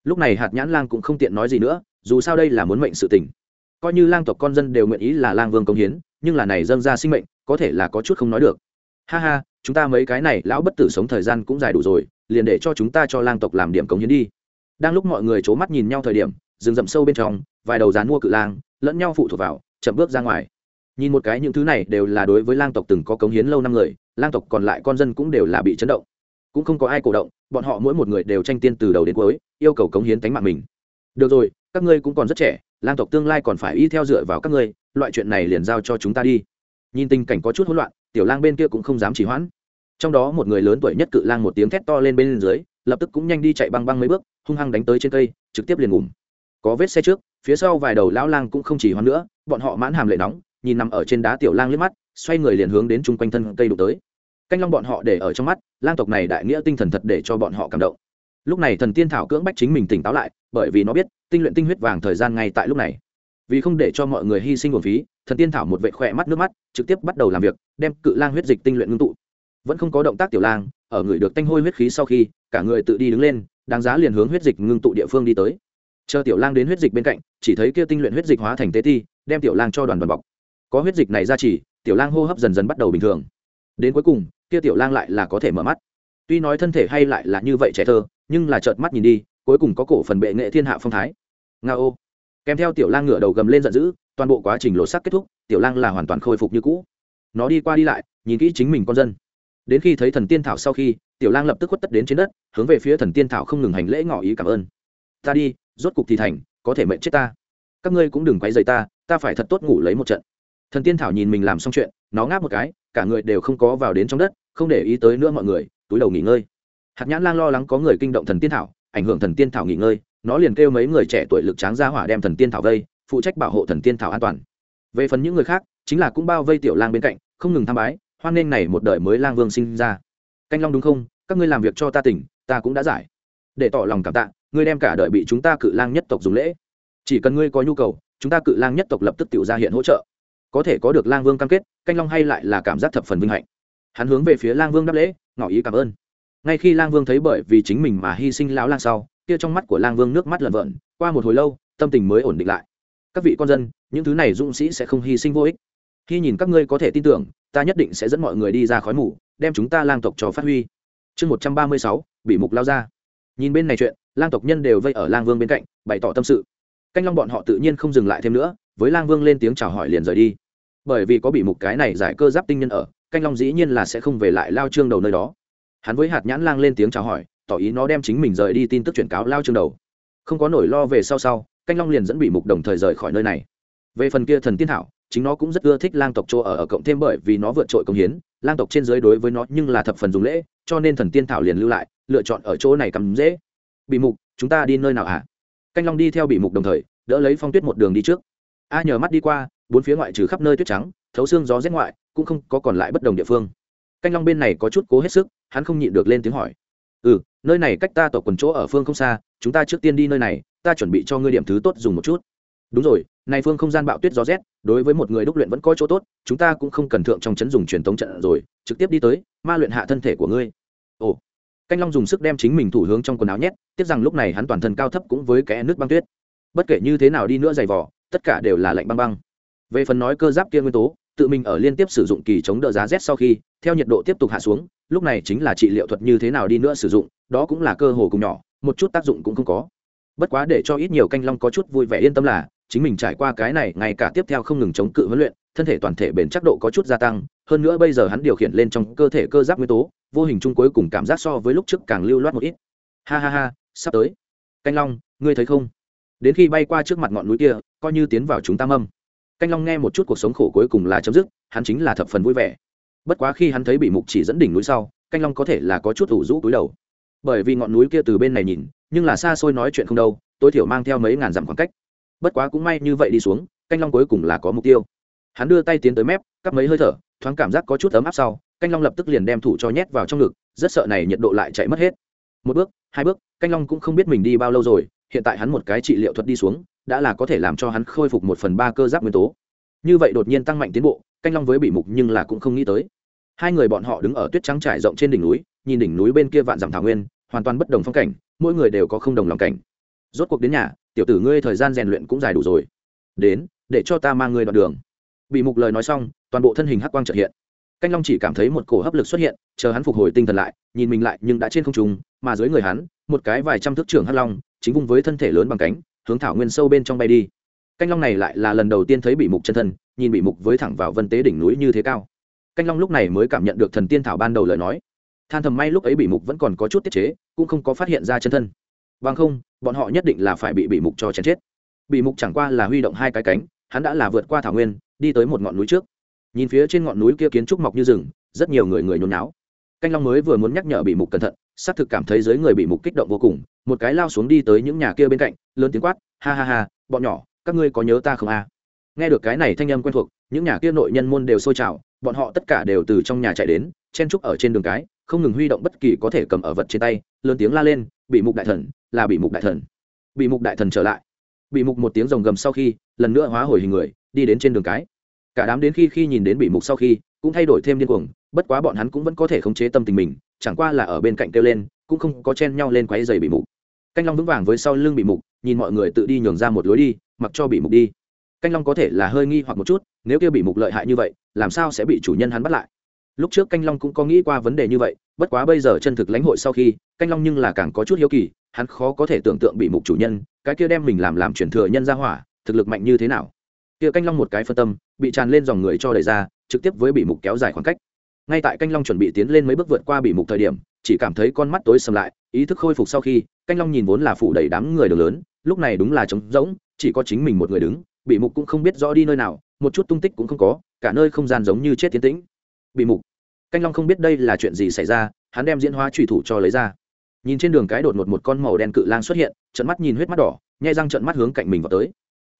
[SPEAKER 1] Lúc này hạt nhãn lang cũng không tiện nói gì nữa, dù sao đây là muốn mệnh sự tình. Coi như lang tộc con dân đều nguyện ý là lang vương công hiến, nhưng là này dâng ra sinh mệnh, có thể là có chút không nói được. Ha ha, chúng ta mấy cái này lão bất tử sống thời gian cũng dài đủ rồi, liền để cho chúng ta cho lang tộc làm điểm cống hiến đi đang lúc mọi người c h ố mắt nhìn nhau thời điểm, rừng rậm sâu bên trong, vài đầu dán mua cự lang, lẫn nhau phụ thuộc vào, chậm bước ra ngoài. Nhìn một cái những thứ này đều là đối với lang tộc từng có cống hiến lâu năm người, lang tộc còn lại con dân cũng đều là bị chấn động. Cũng không có ai cổ động, bọn họ mỗi một người đều tranh tiên từ đầu đến cuối, yêu cầu cống hiến tánh mạng mình. Được rồi, các ngươi cũng còn rất trẻ, lang tộc tương lai còn phải y theo dựa vào các ngươi, loại chuyện này liền giao cho chúng ta đi. Nhìn tình cảnh có chút hỗn loạn, tiểu lang bên kia cũng không dám chỉ hoãn. Trong đó một người lớn tuổi nhất cự lang một tiếng thét to lên bên dưới lập tức cũng nhanh đi chạy băng băng mấy bước, hung hăng đánh tới trên cây, trực tiếp liền ngủm. Có vết xe trước, phía sau vài đầu lão lang cũng không chỉ hoan nữa, bọn họ mãn hàm lệ nóng, nhìn nằm ở trên đá tiểu lang liếc mắt, xoay người liền hướng đến chung quanh thân cây đục tới. Canh long bọn họ để ở trong mắt, lang tộc này đại nghĩa tinh thần thật để cho bọn họ cảm động. Lúc này thần tiên thảo cưỡng bách chính mình tỉnh táo lại, bởi vì nó biết, tinh luyện tinh huyết vàng thời gian ngay tại lúc này. Vì không để cho mọi người hy sinh nguồn phí, thần tiên thảo một vệ khỏe mắt nước mắt, trực tiếp bắt đầu làm việc, đem cự lang huyết dịch tinh luyện ngưng tụ. Vẫn không có động tác tiểu lang ở người được tanh hôi huyết khí sau khi, cả người tự đi đứng lên, đáng giá liền hướng huyết dịch ngưng tụ địa phương đi tới. Chờ tiểu lang đến huyết dịch bên cạnh, chỉ thấy kia tinh luyện huyết dịch hóa thành tế ti, đem tiểu lang cho đoàn đoàn bọc. Có huyết dịch này ra chỉ, tiểu lang hô hấp dần dần bắt đầu bình thường. Đến cuối cùng, kia tiểu lang lại là có thể mở mắt. Tuy nói thân thể hay lại là như vậy trẻ thơ, nhưng là trợt mắt nhìn đi, cuối cùng có cổ phần bệ nghệ thiên hạ phong thái. Nga ô. Kèm theo tiểu lang ngửa đầu gầm lên giận dữ, toàn bộ quá trình lột sắc kết thúc, tiểu lang là hoàn toàn khôi phục như cũ. Nó đi qua đi lại, nhìn kỹ chính mình con dân đến khi thấy thần tiên thảo sau khi, tiểu lang lập tức khuất tất đến trên đất, hướng về phía thần tiên thảo không ngừng hành lễ ngỏ ý cảm ơn. Ta đi, rốt cục thì thành, có thể mệnh chết ta. Các ngươi cũng đừng quay dày ta ta phải thật tốt ngủ lấy một trận. Thần tiên thảo nhìn mình làm xong chuyện, nó ngáp một cái, cả người đều không có vào đến trong đất, không để ý tới nữa mọi người, túi đầu nghỉ ngơi. Hạt nhãn lang lo lắng có người kinh động thần tiên thảo, ảnh hưởng thần tiên thảo nghỉ ngơi, nó liền kêu mấy người trẻ tuổi lực tráng ra hỏa đem thần tiên thảo vây, phụ trách bảo hộ thần tiên thảo an toàn. Về phần những người khác, chính là cũng bao vây tiểu lang bên cạnh, không ngừng tham bái hoan nghênh này một đời mới lang vương sinh ra. Canh long đúng không? Các ngươi làm việc cho ta tỉnh, ta cũng đã giải. Để tỏ lòng cảm tạ, ngươi đem cả đời bị chúng ta cự lang nhất tộc dùng lễ. Chỉ cần ngươi có nhu cầu, chúng ta cự lang nhất tộc lập tức tự ra hiện hỗ trợ. Có thể có được lang vương cam kết, canh long hay lại là cảm giác thập phần vinh hạnh. Hắn hướng về phía lang vương đáp lễ, ngỏ ý cảm ơn. Ngay khi lang vương thấy bởi vì chính mình mà hy sinh lão lang sau, kia trong mắt của lang vương nước mắt lợn vợn qua một hồi lâu, tâm tình mới ổn định lại. Các vị con dân, những thứ này dũng sĩ sẽ không hy sinh vô ích. Khi nhìn các ngươi có thể tin tưởng ta nhất định sẽ dẫn mọi người đi ra khói mù, đem chúng ta lang tộc cho phát huy. Chương một trăm ba mươi sáu, bị mục lao ra. Nhìn bên này chuyện, lang tộc nhân đều vây ở lang vương bên cạnh, bày tỏ tâm sự. Canh long bọn họ tự nhiên không dừng lại thêm nữa, với lang vương lên tiếng chào hỏi liền rời đi. Bởi vì có bị mục cái này giải cơ giáp tinh nhân ở, canh long dĩ nhiên là sẽ không về lại lao trương đầu nơi đó. Hắn với hạt nhãn lang lên tiếng chào hỏi, tỏ ý nó đem chính mình rời đi tin tức chuyển cáo lao trương đầu. Không có nỗi lo về sau sau, canh long liền dẫn bị mục đồng thời rời khỏi nơi này. Về phần kia thần tiên thảo chính nó cũng rất ưa thích lang tộc chỗ ở ở cộng thêm bởi vì nó vượt trội công hiến, lang tộc trên dưới đối với nó nhưng là thập phần dùng lễ, cho nên thần tiên thảo liền lưu lại, lựa chọn ở chỗ này cắm dễ. Bị mục, chúng ta đi nơi nào hả à? canh long đi theo bị mục đồng thời, đỡ lấy phong tuyết một đường đi trước. A nhờ mắt đi qua, bốn phía ngoại trừ khắp nơi tuyết trắng, thấu xương gió rét ngoại, cũng không có còn lại bất đồng địa phương. Canh long bên này có chút cố hết sức, hắn không nhịn được lên tiếng hỏi. Ừ nơi này cách ta tổ quần chỗ ở phương không xa, chúng ta trước tiên đi nơi này, ta chuẩn bị cho ngươi điểm thứ tốt dùng một chút đúng rồi này phương không gian bạo tuyết gió rét, đối với một người đúc luyện vẫn có chỗ tốt, chúng ta cũng không cần thượng trong chấn dùng truyền thống trận rồi, trực tiếp đi tới, ma luyện hạ thân thể của ngươi. Ồ. Canh long dùng sức đem chính mình thủ hướng trong quần áo nhét, tiếc rằng lúc này hắn toàn thân cao thấp cũng với kẽ nước băng tuyết. Bất kể như thế nào đi nữa dày vỏ tất cả đều là lạnh băng băng. Về phần nói cơ giáp kia nguyên tố, tự mình ở liên tiếp sử dụng kỳ chống đỡ giá rét sau khi, theo nhiệt độ tiếp tục hạ xuống, lúc này chính là trị liệu thuật như thế nào đi nữa sử dụng, đó cũng là cơ hồ cùng nhỏ, một chút tác dụng cũng không có. Bất quá để cho ít nhiều canh long có chút vui vẻ yên tâm là chính mình trải qua cái này ngày cả tiếp theo không ngừng chống cự huấn luyện, thân thể toàn thể bền chắc độ có chút gia tăng, hơn nữa bây giờ hắn điều khiển lên trong cơ thể cơ giáp nguyên tố, vô hình chung cuối cùng cảm giác so với lúc trước càng lưu loát một ít. Ha ha ha, sắp tới. Canh long, ngươi thấy không? Đến khi bay qua trước mặt ngọn núi kia, coi như tiến vào chúng ta mâm. Canh long nghe một chút cuộc sống khổ cuối cùng là chấm dứt, hắn chính là thập phần vui vẻ. Bất quá khi hắn thấy bị mục chỉ dẫn đỉnh núi sau, canh long có thể là có chút ủ rũ cúi đầu. Bởi vì ngọn núi kia từ bên này nhìn, nhưng là xa xôi nói chuyện không đâu, tối thiểu mang theo mấy ngàn dặm khoảng cách bất quá cũng may như vậy đi xuống, canh long cuối cùng là có mục tiêu. Hắn đưa tay tiến tới mép, cắp mấy hơi thở, thoáng cảm giác có chút ấm áp sau, canh long lập tức liền đem thủ cho nhét vào trong ngực, rất sợ này nhiệt độ lại chạy mất hết. Một bước, hai bước, canh long cũng không biết mình đi bao lâu rồi, hiện tại hắn một cái trị liệu thuật đi xuống, đã là có thể làm cho hắn khôi phục một phần ba cơ giáp nguyên tố. Như vậy đột nhiên tăng mạnh tiến bộ, canh long với bị mục nhưng là cũng không nghĩ tới. Hai người bọn họ đứng ở tuyết trắng trải rộng trên đỉnh núi, nhìn đỉnh núi bên kia vạn dặm thảo nguyên, hoàn toàn bất đồng phong cảnh, mỗi người đều có không đồng lòng cảnh. Rốt cuộc đến nhà tiểu tử ngươi thời gian rèn luyện cũng dài đủ rồi. Đến, để cho ta mang ngươi đoạn đường. Bị mục lời nói xong, toàn bộ thân hình hắc quang trợ hiện. Canh long chỉ cảm thấy một cổ hấp lực xuất hiện, chờ hắn phục hồi tinh thần lại, nhìn mình lại nhưng đã trên không trung, mà dưới người hắn, một cái vài trăm thước trưởng hắc long, chính vùng với thân thể lớn bằng cánh, hướng thảo nguyên sâu bên trong bay đi. Canh long này lại là lần đầu tiên thấy bị mục chân thân, nhìn bị mục với thẳng vào vân tế đỉnh núi như thế cao. Canh long lúc này mới cảm nhận được thần tiên thảo ban đầu lời nói. Than thầm may lúc ấy bị mục vẫn còn có chút tiết chế, cũng không có phát hiện ra chân thân bằng không, bọn họ nhất định là phải bị bị mục cho chém chết. Bị mục chẳng qua là huy động hai cái cánh, hắn đã là vượt qua thảo nguyên, đi tới một ngọn núi trước. Nhìn phía trên ngọn núi kia kiến trúc mọc như rừng, rất nhiều người người nhốn náo canh long mới vừa muốn nhắc nhở bị mục cẩn thận, xác thực cảm thấy dưới người bị mục kích động vô cùng, một cái lao xuống đi tới những nhà kia bên cạnh, lớn tiếng quát, ha ha ha, bọn nhỏ, các ngươi có nhớ ta không a? À? nghe được cái này thanh âm quen thuộc, những nhà kia nội nhân môn đều sôi trào, bọn họ tất cả đều từ trong nhà chạy đến, chen trúc ở trên đường cái không ngừng huy động bất kỳ có thể cầm ở vật trên tay, lớn tiếng la lên, bị mục đại thần, là bị mục đại thần. Bị mục đại thần trở lại. Bị mục một tiếng rồng gầm sau khi, lần nữa hóa hồi hình người, đi đến trên đường cái. Cả đám đến khi khi nhìn đến bị mục sau khi, cũng thay đổi thêm điên cuồng, bất quá bọn hắn cũng vẫn có thể khống chế tâm tình mình, chẳng qua là ở bên cạnh kêu lên, cũng không có chen nhau lên quấy giày bị mục. Canh long vững vàng với sau lưng bị mục, nhìn mọi người tự đi nhường ra một lối đi, mặc cho bị mục đi. Canh long có thể là hơi nghi hoặc một chút, nếu kia bị mục lợi hại như vậy, làm sao sẽ bị chủ nhân hắn bắt lại? Lúc trước canh long cũng có nghĩ qua vấn đề như vậy, bất quá bây giờ chân thực lãnh hội sau khi, canh long nhưng là càng có chút hiếu kỳ, hắn khó có thể tưởng tượng bị mục chủ nhân, cái kia đem mình làm làm chuyển thừa nhân ra hỏa, thực lực mạnh như thế nào. Kia canh long một cái phân tâm, bị tràn lên dòng người cho đẩy ra, trực tiếp với bị mục kéo dài khoảng cách. Ngay tại canh long chuẩn bị tiến lên mấy bước vượt qua bị mục thời điểm, chỉ cảm thấy con mắt tối sầm lại, ý thức khôi phục sau khi, canh long nhìn vốn là phủ đầy đám người đường lớn, lúc này đúng là trống rỗng, chỉ có chính mình một người đứng, bị mục cũng không biết rõ đi nơi nào, một chút tung tích cũng không có, cả nơi không gian giống như chết tiến tĩnh. Bị mục canh long không biết đây là chuyện gì xảy ra, hắn đem diễn hóa trùy thủ cho lấy ra. Nhìn trên đường cái đột ngột một con màu đen cự lang xuất hiện trận mắt nhìn huyết mắt đỏ, nhai răng trận mắt hướng cạnh mình vào tới.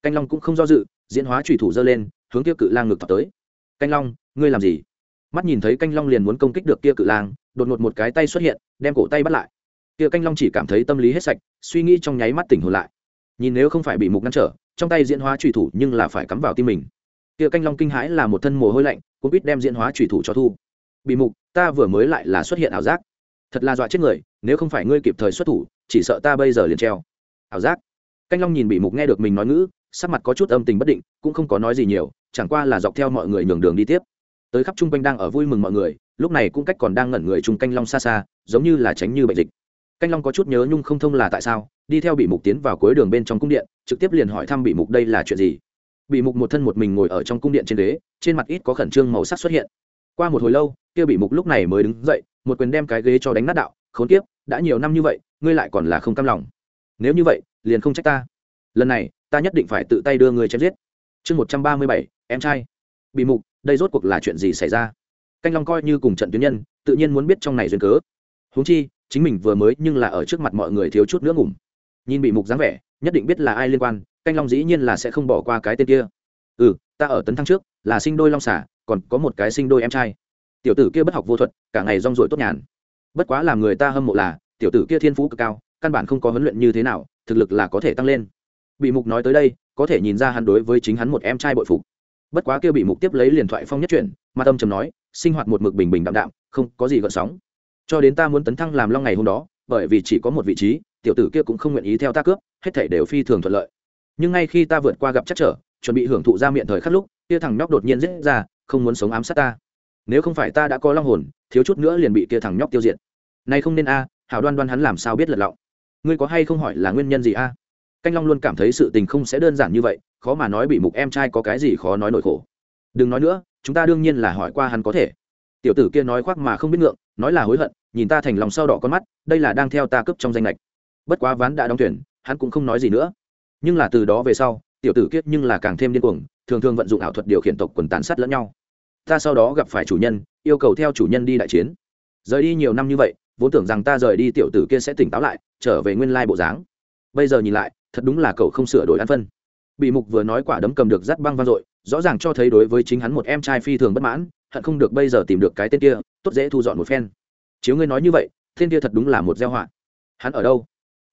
[SPEAKER 1] Canh long cũng không do dự, diễn hóa trùy thủ giơ lên, hướng kia cự lang ngược vào tới. Canh long, ngươi làm gì? Mắt nhìn thấy canh long liền muốn công kích được kia cự lang, đột ngột một cái tay xuất hiện, đem cổ tay bắt lại. Kia canh long chỉ cảm thấy tâm lý hết sạch, suy nghĩ trong nháy mắt tỉnh hồn lại. Nhìn nếu không phải bị mục ngăn trở, trong tay diễn hóa trùy thủ nhưng là phải cắm vào tim mình. Kia canh long kinh hãi là một thân mồ hôi lạnh cũng biết đem diễn hóa trùy thủ cho thu bị mục, ta vừa mới lại là xuất hiện ảo giác. Thật là dọa chết người, nếu không phải ngươi kịp thời xuất thủ, chỉ sợ ta bây giờ liền treo. Ảo giác. Canh long nhìn bị mục nghe được mình nói ngữ, sắc mặt có chút âm tình bất định, cũng không có nói gì nhiều, chẳng qua là dọc theo mọi người nhường đường đi tiếp. Tới khắp chung quanh đang ở vui mừng mọi người, lúc này cũng cách còn đang ngẩn người chung canh long xa xa, giống như là tránh như bệnh dịch. Canh long có chút nhớ nhung không thông là tại sao, đi theo bị mục tiến vào cuối đường bên trong cung điện, trực tiếp liền hỏi thăm bị mục đây là chuyện gì. Bị mục một thân một mình ngồi ở trong cung điện trên ghế, trên mặt ít có khẩn trương màu sắc xuất hiện qua một hồi lâu, kia bị mục lúc này mới đứng dậy, một quyền đem cái ghế cho đánh nát đạo, khốn kiếp, đã nhiều năm như vậy, ngươi lại còn là không cam lòng. Nếu như vậy, liền không trách ta. Lần này, ta nhất định phải tự tay đưa người chém giết. Chương một trăm ba mươi bảy, em trai. Bị mục, đây rốt cuộc là chuyện gì xảy ra? Canh long coi như cùng trận tuyến nhân, tự nhiên muốn biết trong này duyên cớ. Huống chi, chính mình vừa mới nhưng là ở trước mặt mọi người thiếu chút nữa ngủm. Nhìn bị mục dáng vẻ, nhất định biết là ai liên quan, canh long dĩ nhiên là sẽ không bỏ qua cái tên kia. Ừ ta ở tấn thăng trước, là sinh đôi long xả còn có một cái sinh đôi em trai. Tiểu tử kia bất học vô thuật, cả ngày rong rổi tốt nhàn. Bất quá làm người ta hâm mộ là, tiểu tử kia thiên phú cực cao, căn bản không có huấn luyện như thế nào, thực lực là có thể tăng lên. Bị mục nói tới đây, có thể nhìn ra hắn đối với chính hắn một em trai bội phục. Bất quá kia bị mục tiếp lấy liền thoại phong nhất chuyển, mà tâm trầm nói, sinh hoạt một mực bình bình đạm đạm, không có gì gợn sóng. Cho đến ta muốn tấn thăng làm long ngày hôm đó, bởi vì chỉ có một vị trí, tiểu tử kia cũng không nguyện ý theo ta cướp, hết thảy đều phi thường thuận lợi. Nhưng ngay khi ta vượt qua gặp chắc trở, chuẩn bị hưởng thụ ra miệng thời khắc lúc, kia thằng nhóc đột nhiên giết ra không muốn sống ám sát ta. Nếu không phải ta đã có long hồn, thiếu chút nữa liền bị kia thằng nhóc tiêu diệt. Nay không nên a, hảo đoan đoan hắn làm sao biết lật lọng? Ngươi có hay không hỏi là nguyên nhân gì a? Canh long luôn cảm thấy sự tình không sẽ đơn giản như vậy, khó mà nói bị mục em trai có cái gì khó nói nổi khổ. Đừng nói nữa, chúng ta đương nhiên là hỏi qua hắn có thể. Tiểu tử kia nói khoác mà không biết ngượng, nói là hối hận, nhìn ta thành lòng sao đỏ con mắt, đây là đang theo ta cướp trong danh lệch bất quá ván đã đóng tuyển, hắn cũng không nói gì nữa. Nhưng là từ đó về sau, tiểu tử kiết nhưng là càng thêm điên cuồng, thường thường vận dụng ảo thuật điều khiển tộc quần tàn sát lẫn nhau ta sau đó gặp phải chủ nhân, yêu cầu theo chủ nhân đi đại chiến. Rời đi nhiều năm như vậy, vốn tưởng rằng ta rời đi tiểu tử kia sẽ tỉnh táo lại, trở về nguyên lai bộ dáng. Bây giờ nhìn lại, thật đúng là cậu không sửa đổi ăn phân. Bị mục vừa nói quả đấm cầm được rắt băng vang dội, rõ ràng cho thấy đối với chính hắn một em trai phi thường bất mãn, hận không được bây giờ tìm được cái tên kia, tốt dễ thu dọn một phen. Chiếu ngươi nói như vậy, tên kia thật đúng là một gieo họa. Hắn ở đâu?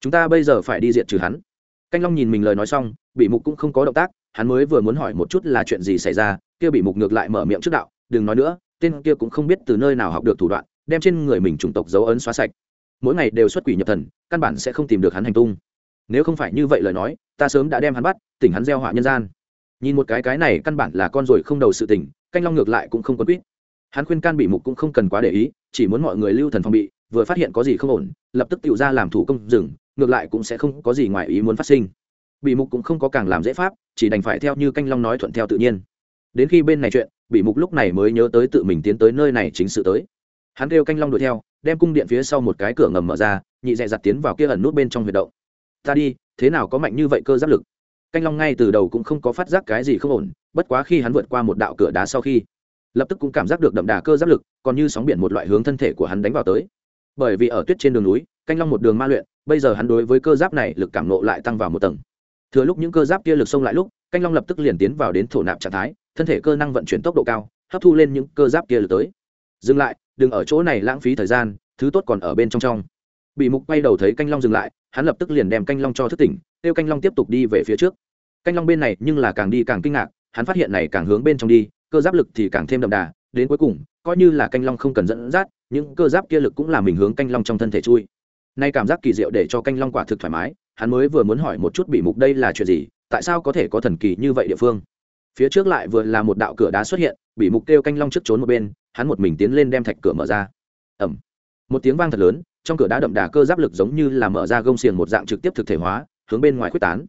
[SPEAKER 1] Chúng ta bây giờ phải đi diện trừ hắn. Canh long nhìn mình lời nói xong, bị mục cũng không có động tác hắn mới vừa muốn hỏi một chút là chuyện gì xảy ra, kia bị mục ngược lại mở miệng trước đạo, đừng nói nữa, tên kia cũng không biết từ nơi nào học được thủ đoạn, đem trên người mình chủng tộc dấu ấn xóa sạch. Mỗi ngày đều xuất quỷ nhập thần, căn bản sẽ không tìm được hắn hành tung. Nếu không phải như vậy lời nói, ta sớm đã đem hắn bắt, tỉnh hắn gieo họa nhân gian. Nhìn một cái cái này căn bản là con rồi không đầu sự tỉnh canh long ngược lại cũng không quân quýt. Hắn khuyên can bị mục cũng không cần quá để ý, chỉ muốn mọi người lưu thần phòng bị, vừa phát hiện có gì không ổn, lập tức tự ra làm thủ công dừng ngược lại cũng sẽ không có gì ngoài ý muốn phát sinh bị mục cũng không có càng làm dễ pháp, chỉ đành phải theo như canh long nói thuận theo tự nhiên. Đến khi bên này chuyện bị mục lúc này mới nhớ tới tự mình tiến tới nơi này chính sự tới. Hắn kêu canh long đuổi theo, đem cung điện phía sau một cái cửa ngầm mở ra, nhị dẹ giặt tiến vào kia ẩn nút bên trong huyệt động. Ta đi, thế nào có mạnh như vậy cơ giáp lực? Canh long ngay từ đầu cũng không có phát giác cái gì không ổn, bất quá khi hắn vượt qua một đạo cửa đá sau khi, lập tức cũng cảm giác được đậm đà cơ giáp lực, còn như sóng biển một loại hướng thân thể của hắn đánh vào tới. Bởi vì ở tuyết trên đường núi, canh long một đường ma luyện, bây giờ hắn đối với cơ giáp này lực cảm nộ lại tăng vào một tầng thừa lúc những cơ giáp kia lực xông lại lúc, canh long lập tức liền tiến vào đến thổ nạp trạng thái, thân thể cơ năng vận chuyển tốc độ cao, hấp thu lên những cơ giáp kia lực tới. Dừng lại, đừng ở chỗ này lãng phí thời gian, thứ tốt còn ở bên trong trong. Bị mục quay đầu thấy canh long dừng lại, hắn lập tức liền đem canh long cho thức tỉnh, kêu canh long tiếp tục đi về phía trước. Canh long bên này nhưng là càng đi càng kinh ngạc, hắn phát hiện này càng hướng bên trong đi, cơ giáp lực thì càng thêm đậm đà, đến cuối cùng, coi như là canh long không cần dẫn dắt, những cơ giáp kia lực cũng là mình hướng canh long trong thân thể chui. Nay cảm giác kỳ diệu để cho canh long quả thực thoải mái hắn mới vừa muốn hỏi một chút bị mục đây là chuyện gì, tại sao có thể có thần kỳ như vậy địa phương? Phía trước lại vừa là một đạo cửa đá xuất hiện, bị mục kêu canh long trước trốn một bên, hắn một mình tiến lên đem thạch cửa mở ra. Ẩm một tiếng vang thật lớn, trong cửa đá đậm đà cơ giáp lực giống như là mở ra gông xiềng một dạng trực tiếp thực thể hóa, hướng bên ngoài quyết tán.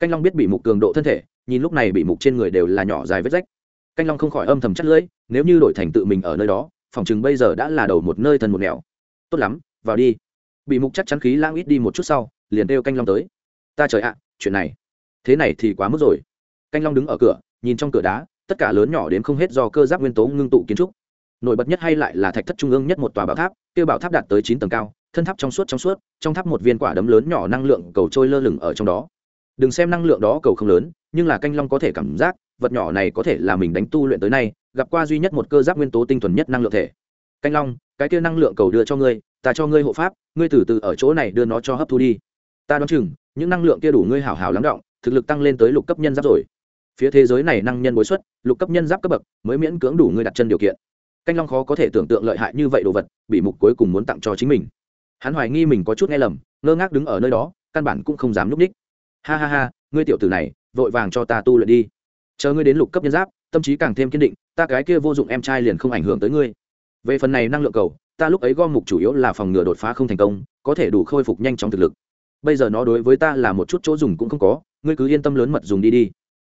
[SPEAKER 1] Canh long biết bị mục cường độ thân thể, nhìn lúc này bị mục trên người đều là nhỏ dài vết rách. Canh long không khỏi âm thầm chất lưỡi, nếu như đổi thành tự mình ở nơi đó, phòng chừng bây giờ đã là đầu một nơi thần một nẻo. Tốt lắm, vào đi. Bị mục chắc chắn khí lang ít đi một chút sau liền kêu canh long tới. Ta trời ạ, chuyện này. Thế này thì quá mức rồi. Canh long đứng ở cửa, nhìn trong cửa đá, tất cả lớn nhỏ đến không hết do cơ giáp nguyên tố ngưng tụ kiến trúc. Nổi bật nhất hay lại là thạch thất trung ương nhất một tòa bảo tháp, kêu bảo tháp đạt tới chín tầng cao, thân tháp trong suốt trong suốt, trong tháp một viên quả đấm lớn nhỏ năng lượng cầu trôi lơ lửng ở trong đó. Đừng xem năng lượng đó cầu không lớn, nhưng là canh long có thể cảm giác, vật nhỏ này có thể là mình đánh tu luyện tới nay, gặp qua duy nhất một cơ giáp nguyên tố tinh thuần nhất năng lượng thể. Canh long, cái kia năng lượng cầu đưa cho ngươi, ta cho ngươi hộ pháp, ngươi từ từ ở chỗ này đưa nó cho hấp thu đi ta đoán chừng, những năng lượng kia đủ ngươi hảo hảo lắng động, thực lực tăng lên tới lục cấp nhân giáp rồi. Phía thế giới này năng nhân bối xuất, lục cấp nhân giáp cấp bậc, mới miễn cưỡng đủ ngươi đặt chân điều kiện. Canh long khó có thể tưởng tượng lợi hại như vậy đồ vật, bị mục cuối cùng muốn tặng cho chính mình. Hắn hoài nghi mình có chút nghe lầm, ngơ ngác đứng ở nơi đó, căn bản cũng không dám núp ních ha ha ha, ngươi tiểu tử này, vội vàng cho ta tu luyện đi. Chờ ngươi đến lục cấp nhân giáp, tâm trí càng thêm kiên định, ta cái kia vô dụng em trai liền không ảnh hưởng tới ngươi. Về phần này năng lượng cầu, ta lúc ấy gom mục chủ yếu là phòng ngừa đột phá không thành công, có thể đủ khôi phục nhanh chóng thực lực bây giờ nó đối với ta là một chút chỗ dùng cũng không có, ngươi cứ yên tâm lớn mật dùng đi đi.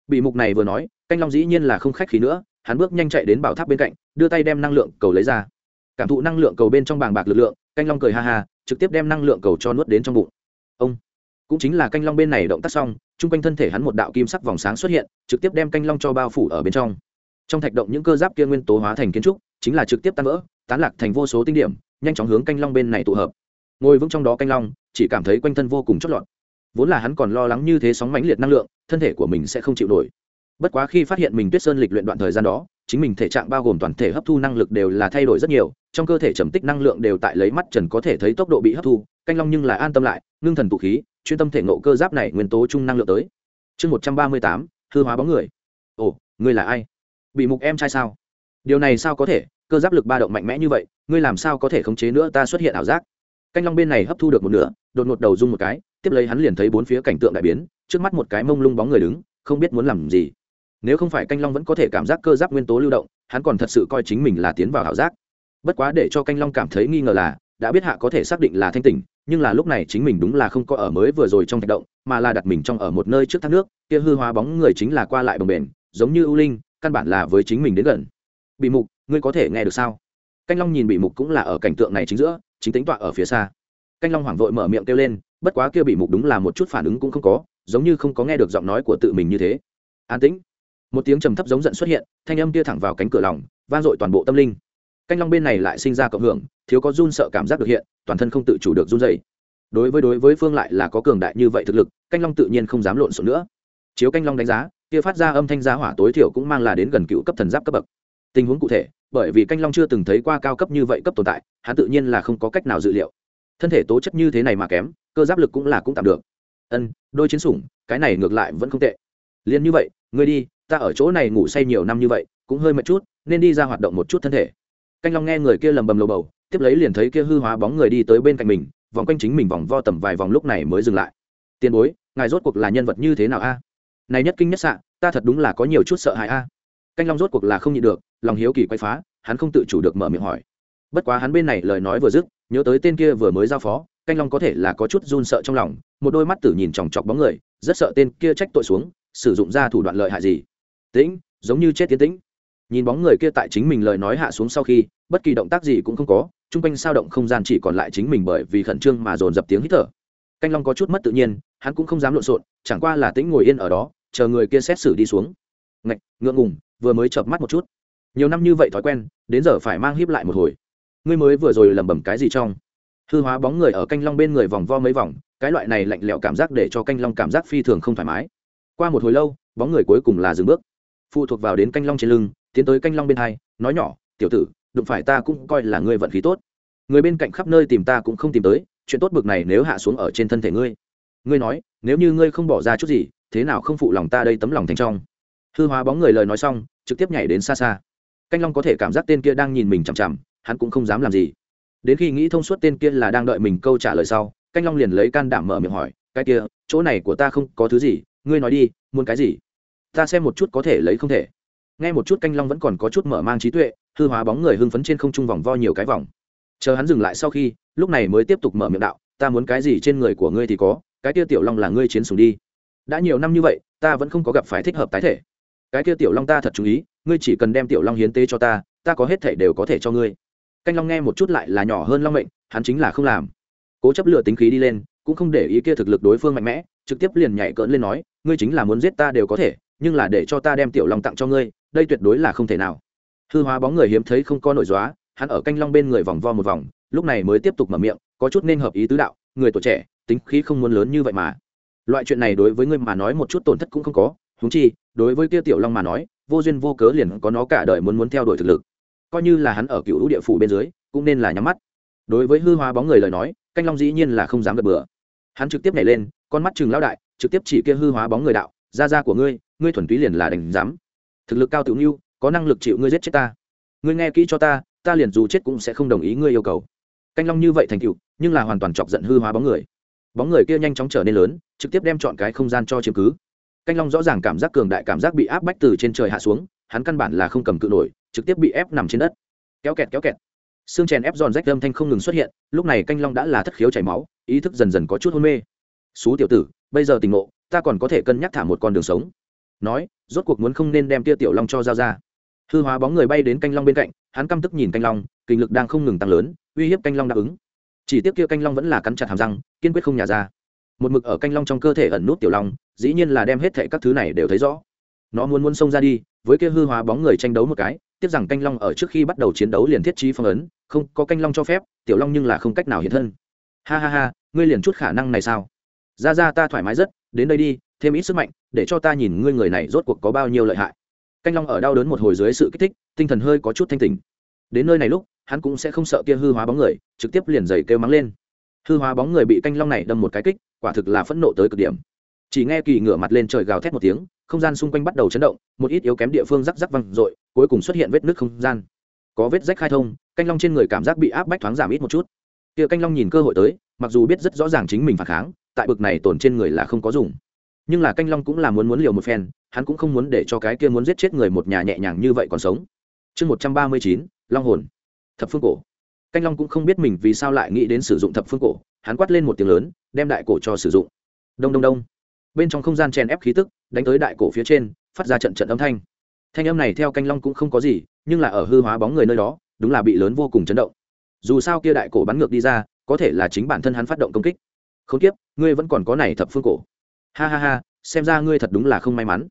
[SPEAKER 1] Bị mục này vừa nói, canh long dĩ nhiên là không khách khí nữa, hắn bước nhanh chạy đến bảo tháp bên cạnh, đưa tay đem năng lượng cầu lấy ra. Cảm thụ năng lượng cầu bên trong bàng bạc lực lượng, canh long cười ha ha, trực tiếp đem năng lượng cầu cho nuốt đến trong bụng. Ông, cũng chính là canh long bên này động tác xong, chung quanh thân thể hắn một đạo kim sắc vòng sáng xuất hiện, trực tiếp đem canh long cho bao phủ ở bên trong. Trong thạch động những cơ giáp kia nguyên tố hóa thành kiến trúc, chính là trực tiếp tan vỡ, tán lạc thành vô số tinh điểm, nhanh chóng hướng canh long bên này tụ hợp. Ngồi vững trong đó canh long chỉ cảm thấy quanh thân vô cùng chót lọt. Vốn là hắn còn lo lắng như thế sóng mãnh liệt năng lượng, thân thể của mình sẽ không chịu nổi. Bất quá khi phát hiện mình tuyết sơn lịch luyện đoạn thời gian đó, chính mình thể trạng bao gồm toàn thể hấp thu năng lực đều là thay đổi rất nhiều, trong cơ thể trầm tích năng lượng đều tại lấy mắt trần có thể thấy tốc độ bị hấp thu, canh long nhưng lại an tâm lại, ngưng thần tụ khí, chuyên tâm thể ngộ cơ giáp này nguyên tố chung năng lượng tới. Chương một trăm ba mươi tám, hư hóa bóng người. Ồ, ngươi là ai? Bị mục em trai sao? Điều này sao có thể? Cơ giáp lực ba động mạnh mẽ như vậy, ngươi làm sao có thể khống chế nữa ta xuất hiện ảo giác? Canh long bên này hấp thu được một nửa, đột ngột đầu rung một cái, tiếp lấy hắn liền thấy bốn phía cảnh tượng đại biến, trước mắt một cái mông lung bóng người đứng, không biết muốn làm gì. Nếu không phải canh long vẫn có thể cảm giác cơ giáp nguyên tố lưu động, hắn còn thật sự coi chính mình là tiến vào ảo giác. Bất quá để cho canh long cảm thấy nghi ngờ là, đã biết hạ có thể xác định là thanh tỉnh, nhưng là lúc này chính mình đúng là không có ở mới vừa rồi trong thạch động, mà là đặt mình trong ở một nơi trước thác nước, kia hư hóa bóng người chính là qua lại bồng bền giống như ưu linh, căn bản là với chính mình đến gần. Bị mục, ngươi có thể nghe được sao? Canh long nhìn bị mục cũng là ở cảnh tượng này chính giữa chính tính tọa ở phía xa. Canh long hoảng vội mở miệng kêu lên, bất quá kia bị mục đúng là một chút phản ứng cũng không có, giống như không có nghe được giọng nói của tự mình như thế. An tĩnh. Một tiếng trầm thấp giống giận xuất hiện, thanh âm kia thẳng vào cánh cửa lòng, vang dội toàn bộ tâm linh. Canh long bên này lại sinh ra cộng hưởng, thiếu có run sợ cảm giác được hiện, toàn thân không tự chủ được run dày đối với đối với phương lại là có cường đại như vậy thực lực, canh long tự nhiên không dám lộn xộn nữa. Chiếu canh long đánh giá, kia phát ra âm thanh giá hỏa tối thiểu cũng mang là đến gần cựu cấp thần giáp cấp bậc tình huống cụ thể, bởi vì canh long chưa từng thấy qua cao cấp như vậy cấp tồn tại, hắn tự nhiên là không có cách nào dự liệu. Thân thể tố chất như thế này mà kém, cơ giáp lực cũng là cũng tạm được. Ân, đôi chiến sủng, cái này ngược lại vẫn không tệ. Liền như vậy, ngươi đi, ta ở chỗ này ngủ say nhiều năm như vậy, cũng hơi mệt chút, nên đi ra hoạt động một chút thân thể. Canh long nghe người kia lầm bầm lầu bầu, tiếp lấy liền thấy kia hư hóa bóng người đi tới bên cạnh mình, vòng quanh chính mình vòng vo tầm vài vòng lúc này mới dừng lại. Tiền bối, ngài rốt cuộc là nhân vật như thế nào a? Này nhất kinh nhất xạ, ta thật đúng là có nhiều chút sợ hãi a canh long rốt cuộc là không nhịn được, lòng hiếu kỳ quay phá, hắn không tự chủ được mở miệng hỏi. Bất quá hắn bên này lời nói vừa dứt, nhớ tới tên kia vừa mới giao phó, canh long có thể là có chút run sợ trong lòng, một đôi mắt tử nhìn chòng chọc bóng người, rất sợ tên kia trách tội xuống, sử dụng ra thủ đoạn lợi hại gì. Tĩnh, giống như chết tiến tĩnh. Nhìn bóng người kia tại chính mình lời nói hạ xuống sau khi, bất kỳ động tác gì cũng không có, chung quanh sao động không gian chỉ còn lại chính mình bởi vì khẩn trương mà dồn dập tiếng hít thở. Canh long có chút mất tự nhiên, hắn cũng không dám lộn xộn, chẳng qua là tĩnh ngồi yên ở đó, chờ người kia xét xử đi xuống. Ngạch, ngượng ngùng vừa mới chợp mắt một chút. Nhiều năm như vậy thói quen, đến giờ phải mang hiếp lại một hồi. Ngươi mới vừa rồi lẩm bẩm cái gì trong? Hư hóa bóng người ở canh long bên người vòng vo mấy vòng, cái loại này lạnh lẽo cảm giác để cho canh long cảm giác phi thường không thoải mái. Qua một hồi lâu, bóng người cuối cùng là dừng bước. Phụ thuộc vào đến canh long trên lưng, tiến tới canh long bên hai, nói nhỏ, tiểu tử, đụng phải ta cũng coi là ngươi vận khí tốt. Người bên cạnh khắp nơi tìm ta cũng không tìm tới, chuyện tốt bực này nếu hạ xuống ở trên thân thể ngươi. Ngươi nói, nếu như ngươi không bỏ ra chút gì, thế nào không phụ lòng ta đây tấm lòng thành trong? Hư hóa bóng người lời nói xong, trực tiếp nhảy đến xa xa. Canh long có thể cảm giác tên kia đang nhìn mình chằm chằm, hắn cũng không dám làm gì. Đến khi nghĩ thông suốt tên kia là đang đợi mình câu trả lời sau, canh long liền lấy can đảm mở miệng hỏi, cái kia, chỗ này của ta không có thứ gì, ngươi nói đi, muốn cái gì? Ta xem một chút có thể lấy không thể. Nghe một chút canh long vẫn còn có chút mở mang trí tuệ, hư hóa bóng người hưng phấn trên không trung vòng vo nhiều cái vòng. Chờ hắn dừng lại sau khi, lúc này mới tiếp tục mở miệng đạo, ta muốn cái gì trên người của ngươi thì có, cái kia tiểu long là ngươi chiến sùng đi. Đã nhiều năm như vậy, ta vẫn không có gặp phải thích hợp tái thể cái kia tiểu long ta thật chú ý, ngươi chỉ cần đem tiểu long hiến tế cho ta ta có hết thể đều có thể cho ngươi. Canh long nghe một chút lại là nhỏ hơn long mệnh, hắn chính là không làm. Cố chấp lựa tính khí đi lên, cũng không để ý kia thực lực đối phương mạnh mẽ, trực tiếp liền nhảy cỡn lên nói, ngươi chính là muốn giết ta đều có thể, nhưng là để cho ta đem tiểu long tặng cho ngươi, đây tuyệt đối là không thể nào. Hư hóa bóng người hiếm thấy không có nội dóa hắn ở canh long bên người vòng vo một vòng, lúc này mới tiếp tục mở miệng, có chút nên hợp ý tứ đạo, người tuổi trẻ, tính khí không muốn lớn như vậy mà. Loại chuyện này đối với ngươi mà nói một chút tổn thất cũng không có huống chi, đối với kia tiểu long mà nói, vô duyên vô cớ liền có nó cả đời muốn muốn theo đuổi thực lực. Coi như là hắn ở cựu địa phủ bên dưới, cũng nên là nhắm mắt. Đối với hư hóa bóng người lời nói, canh long dĩ nhiên là không dám gật bừa. Hắn trực tiếp nhảy lên, con mắt chừng lão đại, trực tiếp chỉ kia hư hóa bóng người đạo ra ra của ngươi ngươi thuần túy liền là đành dám. Thực lực cao tự ngưu có năng lực chịu ngươi giết chết ta. Ngươi nghe kỹ cho ta ta liền dù chết cũng sẽ không đồng ý ngươi yêu cầu. Canh long như vậy thành cựu nhưng là hoàn toàn chọc giận hư hóa bóng người. Bóng người kia nhanh chóng trở nên lớn, trực tiếp đem chọn cái không gian cho chiếm cứ canh long rõ ràng cảm giác cường đại cảm giác bị áp bách từ trên trời hạ xuống, hắn căn bản là không cầm cự nổi, trực tiếp bị ép nằm trên đất. Kéo kẹt kéo kẹt. Xương chèn ép giòn rách âm thanh không ngừng xuất hiện, lúc này canh long đã là thất khiếu chảy máu, ý thức dần dần có chút hôn mê. Xú tiểu tử, bây giờ tình ngộ, ta còn có thể cân nhắc thả một con đường sống. Nói, rốt cuộc muốn không nên đem tia tiểu long cho dao ra. Hư hóa bóng người bay đến canh long bên cạnh, hắn căm tức nhìn canh long, kinh lực đang không ngừng tăng lớn, uy hiếp canh long đáp ứng. Chỉ tiếc kia canh long vẫn là cắn chặt hàm răng, kiên quyết không nhả ra một mực ở canh long trong cơ thể ẩn nút tiểu long, dĩ nhiên là đem hết thệ các thứ này đều thấy rõ. Nó muốn muốn xông ra đi, với kia hư hóa bóng người tranh đấu một cái, tiếc rằng canh long ở trước khi bắt đầu chiến đấu liền thiết trí phong ấn, không, có canh long cho phép, tiểu long nhưng là không cách nào hiện thân. Ha ha ha, ngươi liền chút khả năng này sao? Ra ra ta thoải mái rất, đến đây đi, thêm ít sức mạnh, để cho ta nhìn ngươi người này rốt cuộc có bao nhiêu lợi hại. Canh long ở đau đớn một hồi dưới sự kích thích, tinh thần hơi có chút thanh tình đến nơi này lúc, hắn cũng sẽ không sợ kia hư hóa bóng người, trực tiếp liền giày kêu mắng lên hư hóa bóng người bị canh long này đâm một cái kích, quả thực là phẫn nộ tới cực điểm. Chỉ nghe kỳ ngửa mặt lên trời gào thét một tiếng, không gian xung quanh bắt đầu chấn động, một ít yếu kém địa phương rắc rắc văng r ộ i cuối cùng xuất hiện vết nước không gian. Có vết rách khai thông, canh long trên người cảm giác bị áp bách thoáng giảm ít một chút. Kia canh long nhìn cơ hội tới, mặc dù biết rất rõ ràng chính mình phản kháng, tại bực này tổn trên người là không có dùng. Nhưng là canh long cũng là muốn muốn liều một phen, hắn cũng không muốn để cho cái kia muốn giết chết người một nhà nhẹ nhàng như vậy còn sống. Chương một trăm ba mươi chín, long hồn. Thập phương cổ canh long cũng không biết mình vì sao lại nghĩ đến sử dụng thập phương cổ, hắn quát lên một tiếng lớn, đem đại cổ cho sử dụng. Đông đông đông. Bên trong không gian chèn ép khí tức, đánh tới đại cổ phía trên, phát ra trận trận âm thanh. Thanh âm này theo canh long cũng không có gì, nhưng là ở hư hóa bóng người nơi đó, đúng là bị lớn vô cùng chấn động. Dù sao kia đại cổ bắn ngược đi ra, có thể là chính bản thân hắn phát động công kích. Không tiếp ngươi vẫn còn có này thập phương cổ. Ha ha ha, xem ra ngươi thật đúng là không may mắn.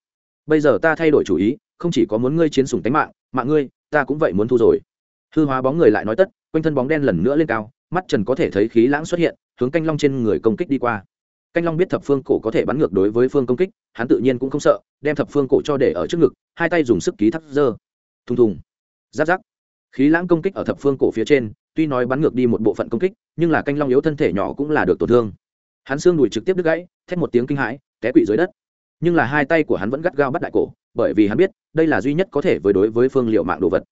[SPEAKER 1] Bây giờ ta thay đổi chủ ý, không chỉ có muốn ngươi chiến sùng tánh mạng mạng ngươi, ta cũng vậy muốn thu rồi. Hư hóa bóng người lại nói tất quanh thân bóng đen lần nữa lên cao, mắt trần có thể thấy khí lãng xuất hiện, hướng canh long trên người công kích đi qua. Canh long biết thập phương cổ có thể bắn ngược đối với phương công kích, hắn tự nhiên cũng không sợ, đem thập phương cổ cho để ở trước ngực, hai tay dùng sức ký thắt dơ. Thùng thùng. Giáp giáp. Khí lãng công kích ở thập phương cổ phía trên, tuy nói bắn ngược đi một bộ phận công kích, nhưng là canh long yếu thân thể nhỏ cũng là được tổn thương. Hắn xương đùi trực tiếp đứt gãy, thét một tiếng kinh hãi, té quỵ dưới đất. Nhưng là hai tay của hắn vẫn gắt gao bắt đại cổ, bởi vì hắn biết đây là duy nhất có thể với đối với phương liệu mạng đồ vật.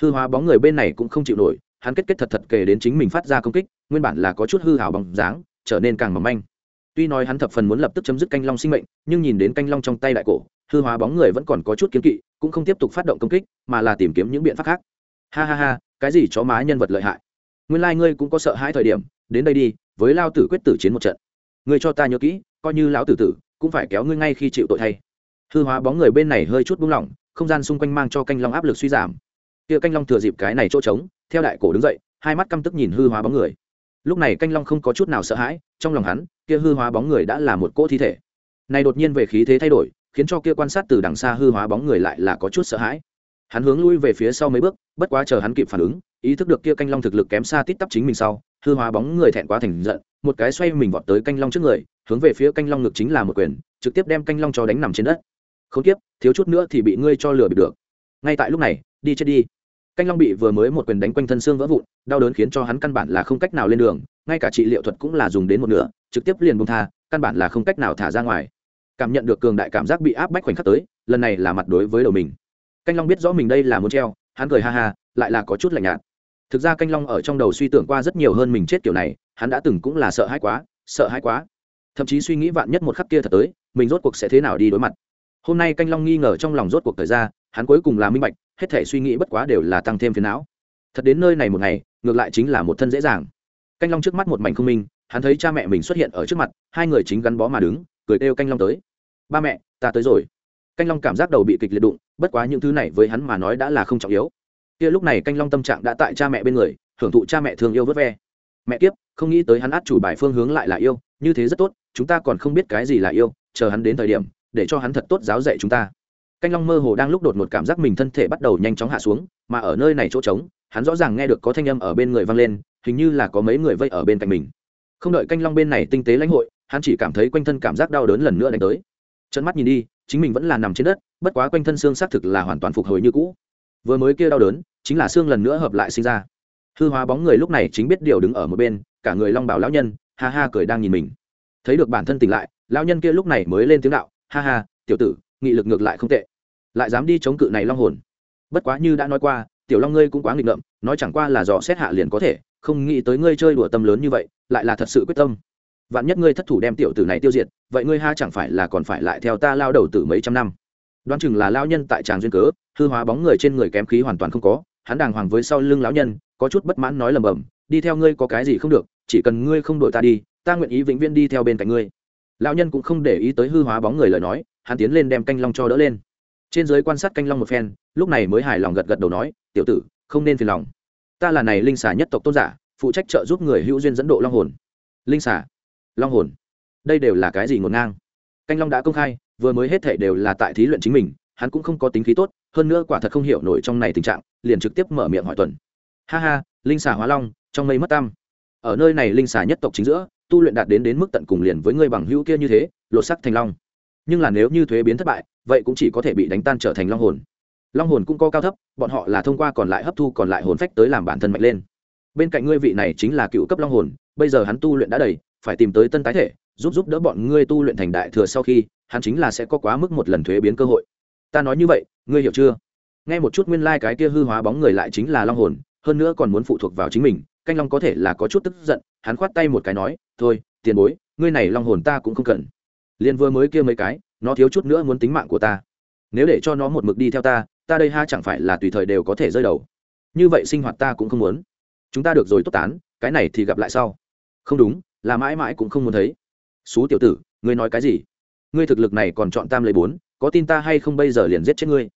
[SPEAKER 1] Hư hóa bóng người bên này cũng không chịu nổi hắn kết kết thật thật kể đến chính mình phát ra công kích, nguyên bản là có chút hư hảo bằng dáng, trở nên càng mỏng manh. Tuy nói hắn thập phần muốn lập tức chấm dứt canh long sinh mệnh, nhưng nhìn đến canh long trong tay đại cổ, hư hóa bóng người vẫn còn có chút kiếm kỵ, cũng không tiếp tục phát động công kích, mà là tìm kiếm những biện pháp khác. Ha ha ha, cái gì chó má nhân vật lợi hại. Nguyên lai、like、ngươi cũng có sợ hai thời điểm, đến đây đi, với lao tử quyết tử chiến một trận. Ngươi cho ta nhớ kỹ, coi như lão tử tử, cũng phải kéo ngươi ngay khi chịu tội thay. Hư hóa bóng người bên này hơi chút buông lỏng, không gian xung quanh mang cho canh long áp lực suy giảm. Kia canh long thừa dịp cái này chỗ trống theo đại cổ đứng dậy, hai mắt căm tức nhìn hư hóa bóng người. Lúc này canh long không có chút nào sợ hãi, trong lòng hắn, kia hư hóa bóng người đã là một cỗ thi thể. Này đột nhiên về khí thế thay đổi, khiến cho kia quan sát từ đằng xa hư hóa bóng người lại là có chút sợ hãi. Hắn hướng lui về phía sau mấy bước, bất quá chờ hắn kịp phản ứng, ý thức được kia canh long thực lực kém xa tít tắp chính mình sau, hư hóa bóng người thẹn quá thành giận, một cái xoay mình vọt tới canh long trước người, hướng về phía canh long ngực chính là một quyền, trực tiếp đem canh long cho đánh nằm trên đất. Không tiếp, thiếu chút nữa thì bị ngươi cho lừa bị được. Ngay tại lúc này, đi chết đi canh long bị vừa mới một quyền đánh quanh thân xương vỡ vụn, đau đớn khiến cho hắn căn bản là không cách nào lên đường, ngay cả trị liệu thuật cũng là dùng đến một nửa, trực tiếp liền bông tha, căn bản là không cách nào thả ra ngoài. Cảm nhận được cường đại cảm giác bị áp bách khoảnh khắc tới, lần này là mặt đối với đầu mình. Canh long biết rõ mình đây là muốn treo, hắn cười ha ha, lại là có chút lạnh nhạt. Thực ra canh long ở trong đầu suy tưởng qua rất nhiều hơn mình chết kiểu này, hắn đã từng cũng là sợ hãi quá, sợ hãi quá. Thậm chí suy nghĩ vạn nhất một khắc kia thật tới, mình rốt cuộc sẽ thế nào đi đối mặt. Hôm nay canh long nghi ngờ trong lòng rốt cuộc thời ra hắn cuối cùng là minh bạch, hết thể suy nghĩ bất quá đều là tăng thêm phiền não. Thật đến nơi này một ngày, ngược lại chính là một thân dễ dàng. Canh long trước mắt một mảnh không minh, hắn thấy cha mẹ mình xuất hiện ở trước mặt, hai người chính gắn bó mà đứng, cười kêu canh long tới. Ba mẹ, ta tới rồi. Canh long cảm giác đầu bị kịch liệt đụng, bất quá những thứ này với hắn mà nói đã là không trọng yếu. Kia lúc này canh long tâm trạng đã tại cha mẹ bên người hưởng thụ cha mẹ thương yêu vớt ve. Mẹ kiếp, không nghĩ tới hắn át chủ bài phương hướng lại là yêu, như thế rất tốt, chúng ta còn không biết cái gì là yêu, chờ hắn đến thời điểm, để cho hắn thật tốt giáo dạy chúng ta canh long mơ hồ đang lúc đột một cảm giác mình thân thể bắt đầu nhanh chóng hạ xuống, mà ở nơi này chỗ trống, hắn rõ ràng nghe được có thanh âm ở bên người vang lên, hình như là có mấy người vây ở bên cạnh mình. Không đợi canh long bên này tinh tế lãnh hội, hắn chỉ cảm thấy quanh thân cảm giác đau đớn lần nữa đánh tới. Trận mắt nhìn đi, chính mình vẫn là nằm trên đất, bất quá quanh thân xương xác thực là hoàn toàn phục hồi như cũ. Vừa mới kia đau đớn, chính là xương lần nữa hợp lại sinh ra. Hư hóa bóng người lúc này chính biết điều đứng ở một bên, cả người long bảo lão nhân, ha ha cười đang nhìn mình. Thấy được bản thân tỉnh lại, lão nhân kia lúc này mới lên tiếng đạo, ha ha, tiểu tử nghị lực ngược lại không tệ. Lại dám đi chống cự này long hồn. Bất quá như đã nói qua, tiểu long ngươi cũng quá nghịch ngợm, nói chẳng qua là dò xét hạ liền có thể, không nghĩ tới ngươi chơi đùa tâm lớn như vậy, lại là thật sự quyết tâm. Vạn nhất ngươi thất thủ đem tiểu tử này tiêu diệt, vậy ngươi ha chẳng phải là còn phải lại theo ta lao đầu tử mấy trăm năm? Đoán chừng là lao nhân tại tràng duyên cớ, hư hóa bóng người trên người kém khí hoàn toàn không có, hắn đàng hoàng với sau lưng lão nhân, có chút bất mãn nói lầm bầm đi theo ngươi có cái gì không được, chỉ cần ngươi không đội ta đi, ta nguyện ý vĩnh viễn đi theo bên cạnh ngươi. Lão nhân cũng không để ý tới hư hóa bóng người lời nói hắn tiến lên đem canh long cho đỡ lên. Trên giới quan sát canh long một phen, lúc này mới hài lòng gật gật đầu nói, tiểu tử, không nên phiền lòng. Ta là này linh xà nhất tộc tôn giả, phụ trách trợ giúp người hữu duyên dẫn độ long hồn. Linh xà? Long hồn? Đây đều là cái gì ngột ngang? Canh long đã công khai, vừa mới hết thể đều là tại thí luyện chính mình, hắn cũng không có tính khí tốt, hơn nữa quả thật không hiểu nổi trong này tình trạng, liền trực tiếp mở miệng hỏi tuần. Ha ha, linh xà hóa long, trong mây mất tam ở nơi này linh xà nhất tộc chính giữa, tu luyện đạt đến đến mức tận cùng liền với người bằng hữu kia như thế, lột sắc thành long nhưng là nếu như thuế biến thất bại, vậy cũng chỉ có thể bị đánh tan trở thành long hồn. Long hồn cũng có cao thấp, bọn họ là thông qua còn lại hấp thu còn lại hồn phách tới làm bản thân mạnh lên. Bên cạnh ngươi vị này chính là cựu cấp long hồn, bây giờ hắn tu luyện đã đầy, phải tìm tới tân tái thể, giúp giúp đỡ bọn ngươi tu luyện thành đại thừa sau khi, hắn chính là sẽ có quá mức một lần thuế biến cơ hội. Ta nói như vậy, ngươi hiểu chưa? Nghe một chút nguyên lai、like、cái kia hư hóa bóng người lại chính là long hồn, hơn nữa còn muốn phụ thuộc vào chính mình, canh long có thể là có chút tức giận, hắn khoát tay một cái nói, thôi, tiền bối, ngươi này long hồn ta cũng không cần liền vừa mới kia mấy cái, nó thiếu chút nữa muốn tính mạng của ta. Nếu để cho nó một mực đi theo ta ta đây ha chẳng phải là tùy thời đều có thể rơi đầu. Như vậy sinh hoạt ta cũng không muốn. Chúng ta được rồi tốt tán, cái này thì gặp lại sau. Không đúng, là mãi mãi cũng không muốn thấy. Xú tiểu tử, ngươi nói cái gì? Ngươi thực lực này còn chọn tam lấy bốn, có tin ta hay không bây giờ liền giết chết ngươi?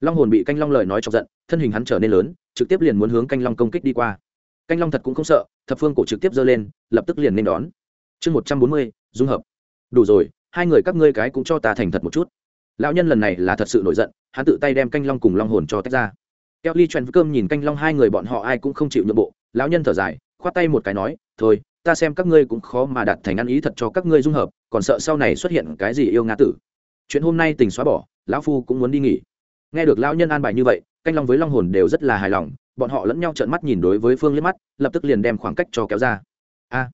[SPEAKER 1] Long hồn bị canh long lời nói chọc giận, thân hình hắn trở nên lớn, trực tiếp liền muốn hướng canh long công kích đi qua. Canh long thật cũng không sợ, thập phương cổ trực tiếp giơ lên, lập tức liền nên đón. Chương một trăm bốn mươi, dung hợp. Đủ rồi hai người các ngươi cái cũng cho ta thành thật một chút. Lão nhân lần này là thật sự nổi giận, hắn tự tay đem canh long cùng long hồn cho tách ra. Keo ly chen cơm nhìn canh long hai người bọn họ ai cũng không chịu nhượng bộ, lão nhân thở dài, khoát tay một cái nói, thôi, ta xem các ngươi cũng khó mà đặt thành ăn ý thật cho các ngươi dung hợp, còn sợ sau này xuất hiện cái gì yêu ngã tử. Chuyện hôm nay tình xóa bỏ, lão phu cũng muốn đi nghỉ. Nghe được lão nhân an bài như vậy, canh long với long hồn đều rất là hài lòng, bọn họ lẫn nhau trợn mắt nhìn đối với phương liếc mắt, lập tức liền đem khoảng cách cho kéo ra. A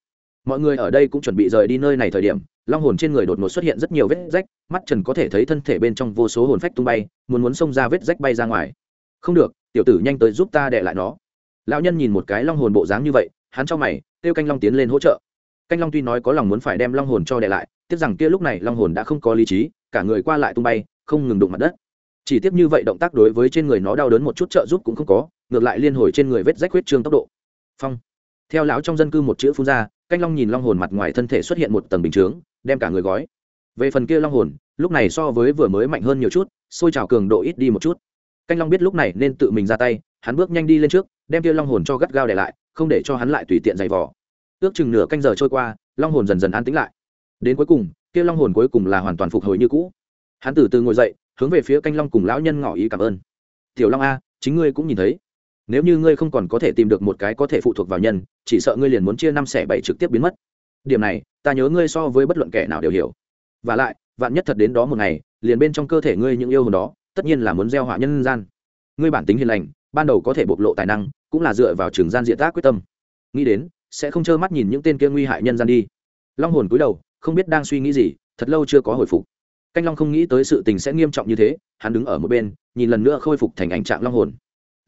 [SPEAKER 1] mọi người ở đây cũng chuẩn bị rời đi nơi này thời điểm, long hồn trên người đột ngột xuất hiện rất nhiều vết rách, mắt trần có thể thấy thân thể bên trong vô số hồn phách tung bay, muốn muốn xông ra vết rách bay ra ngoài. Không được, tiểu tử nhanh tới giúp ta đệ lại nó. Lão nhân nhìn một cái long hồn bộ dáng như vậy, hắn cho mày, kêu canh long tiến lên hỗ trợ. Canh long tuy nói có lòng muốn phải đem long hồn cho đệ lại, tiếc rằng kia lúc này long hồn đã không có lý trí, cả người qua lại tung bay, không ngừng đụng mặt đất. Chỉ tiếp như vậy động tác đối với trên người nó đau đớn một chút trợ giúp cũng không có, ngược lại liên hồi trên người vết rách huyết trương tốc độ. Phong. Theo lão trong dân cư một chữ phun ra canh long nhìn long hồn mặt ngoài thân thể xuất hiện một tầng bình chướng, đem cả người gói. Về phần kia long hồn, lúc này so với vừa mới mạnh hơn nhiều chút, xôi trào cường độ ít đi một chút. Canh long biết lúc này nên tự mình ra tay, hắn bước nhanh đi lên trước, đem kia long hồn cho gắt gao để lại, không để cho hắn lại tùy tiện giày vò. Ước chừng nửa canh giờ trôi qua, long hồn dần dần an tĩnh lại. Đến cuối cùng, kia long hồn cuối cùng là hoàn toàn phục hồi như cũ. Hắn từ từ ngồi dậy, hướng về phía canh long cùng lão nhân ngỏ ý cảm ơn. Tiểu long a, chính ngươi cũng nhìn thấy nếu như ngươi không còn có thể tìm được một cái có thể phụ thuộc vào nhân, chỉ sợ ngươi liền muốn chia năm xẻ bảy trực tiếp biến mất. Điểm này, ta nhớ ngươi so với bất luận kẻ nào đều hiểu. Và lại, vạn nhất thật đến đó một ngày, liền bên trong cơ thể ngươi những yêu hồn đó, tất nhiên là muốn gieo họa nhân gian. Ngươi bản tính hiền lành, ban đầu có thể bộc lộ tài năng, cũng là dựa vào trường gian diện tác quyết tâm. Nghĩ đến, sẽ không trơ mắt nhìn những tên kia nguy hại nhân gian đi. Long hồn cúi đầu, không biết đang suy nghĩ gì, thật lâu chưa có hồi phục. Canh long không nghĩ tới sự tình sẽ nghiêm trọng như thế, hắn đứng ở một bên, nhìn lần nữa khôi phục thành ảnh trạng long hồn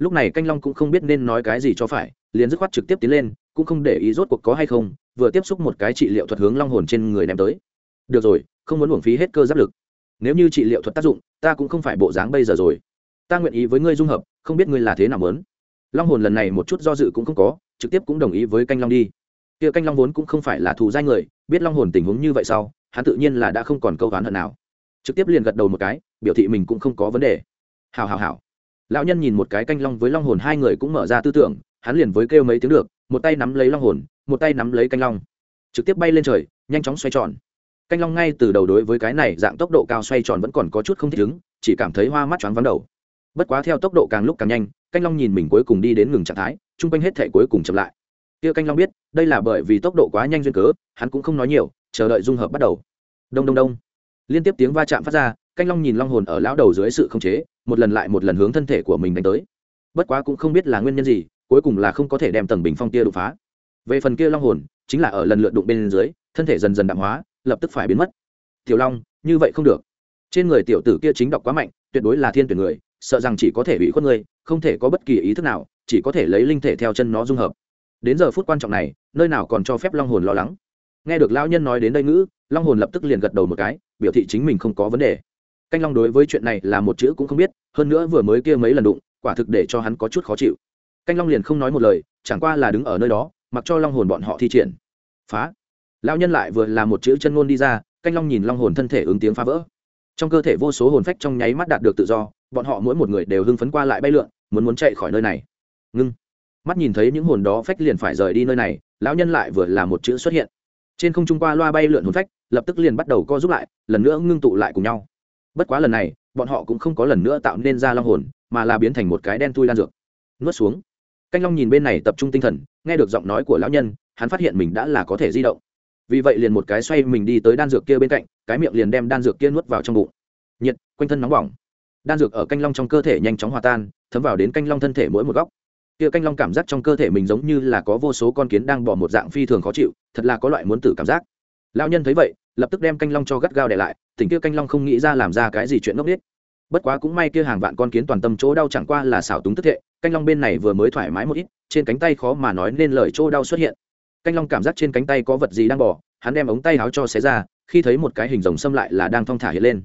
[SPEAKER 1] lúc này canh long cũng không biết nên nói cái gì cho phải, liền dứt khoát trực tiếp tiến lên, cũng không để ý rốt cuộc có hay không, vừa tiếp xúc một cái trị liệu thuật hướng long hồn trên người ném tới. Được rồi, không muốn uổng phí hết cơ giáp lực. Nếu như trị liệu thuật tác dụng, ta cũng không phải bộ dáng bây giờ rồi. Ta nguyện ý với ngươi dung hợp, không biết ngươi là thế nào lớn long hồn lần này một chút do dự cũng không có, trực tiếp cũng đồng ý với canh long đi. Kia canh long vốn cũng không phải là thù giai người, biết long hồn tình huống như vậy sau, hắn tự nhiên là đã không còn câu oán hận nào. Trực tiếp liền gật đầu một cái, biểu thị mình cũng không có vấn đề. Hào hào hào lão nhân nhìn một cái canh long với long hồn, hai người cũng mở ra tư tưởng, hắn liền với kêu mấy tiếng được, một tay nắm lấy long hồn, một tay nắm lấy canh long. Trực tiếp bay lên trời, nhanh chóng xoay tròn. Canh long ngay từ đầu đối với cái này dạng tốc độ cao xoay tròn vẫn còn có chút không thích ứng, chỉ cảm thấy hoa mắt choáng vắng đầu. Bất quá theo tốc độ càng lúc càng nhanh, canh long nhìn mình cuối cùng đi đến ngừng trạng thái, chung quanh hết thể cuối cùng chậm lại. Kia canh long biết, đây là bởi vì tốc độ quá nhanh duyên cớ, hắn cũng không nói nhiều, chờ đợi dung hợp bắt đầu. Đông đông đông. Liên tiếp tiếng va chạm phát ra, canh long nhìn long hồn ở lão đầu dưới sự khống chế một lần lại một lần hướng thân thể của mình đánh tới. Bất quá cũng không biết là nguyên nhân gì, cuối cùng là không có thể đem tầng bình phong kia đột phá. Về phần kia long hồn, chính là ở lần lượt đụng bên dưới, thân thể dần dần đạm hóa, lập tức phải biến mất. Tiểu long, như vậy không được. Trên người tiểu tử kia chính đọc quá mạnh, tuyệt đối là thiên tuyển người, sợ rằng chỉ có thể bị khuất người không thể có bất kỳ ý thức nào, chỉ có thể lấy linh thể theo chân nó dung hợp. Đến giờ phút quan trọng này, nơi nào còn cho phép long hồn lo lắng. Nghe được lão nhân nói đến đây ngữ, long hồn lập tức liền gật đầu một cái, biểu thị chính mình không có vấn đề canh long đối với chuyện này là một chữ cũng không biết, hơn nữa vừa mới kia mấy lần đụng, quả thực để cho hắn có chút khó chịu. Canh long liền không nói một lời, chẳng qua là đứng ở nơi đó, mặc cho long hồn bọn họ thi triển. Phá! Lão nhân lại vừa là một chữ chân ngôn đi ra, canh long nhìn long hồn thân thể ứng tiếng phá vỡ. Trong cơ thể vô số hồn phách trong nháy mắt đạt được tự do, bọn họ mỗi một người đều hưng phấn qua lại bay lượn, muốn muốn chạy khỏi nơi này. Ngưng! Mắt nhìn thấy những hồn đó phách liền phải rời đi nơi này, lão nhân lại vừa là một chữ xuất hiện. Trên không trung qua loa bay lượn hồn phách, lập tức liền bắt đầu co giúp lại, lần nữa ngưng tụ lại cùng nhau bất quá lần này, bọn họ cũng không có lần nữa tạo nên ra long hồn, mà là biến thành một cái đen thui đan dược. Nuốt xuống. Canh long nhìn bên này tập trung tinh thần, nghe được giọng nói của lão nhân, hắn phát hiện mình đã là có thể di động. Vì vậy liền một cái xoay mình đi tới đan dược kia bên cạnh, cái miệng liền đem đan dược kia nuốt vào trong bụng. Nhiệt, quanh thân nóng bỏng. Đan dược ở canh long trong cơ thể nhanh chóng hòa tan, thấm vào đến canh long thân thể mỗi một góc. Kia canh long cảm giác trong cơ thể mình giống như là có vô số con kiến đang bỏ một dạng phi thường khó chịu, thật là có loại muốn tử cảm giác. Lão nhân thấy vậy lập tức đem canh long cho gắt gao để lại, tỉnh kia canh long không nghĩ ra làm ra cái gì chuyện ngốc nghếch. Bất quá cũng may kia hàng vạn con kiến toàn tâm chỗ đau chẳng qua là xảo túng tức thệ, canh long bên này vừa mới thoải mái một ít, trên cánh tay khó mà nói nên lời chỗ đau xuất hiện. Canh long cảm giác trên cánh tay có vật gì đang bỏ hắn đem ống tay áo cho xé ra, khi thấy một cái hình rồng xâm lại là đang thong thả hiện lên.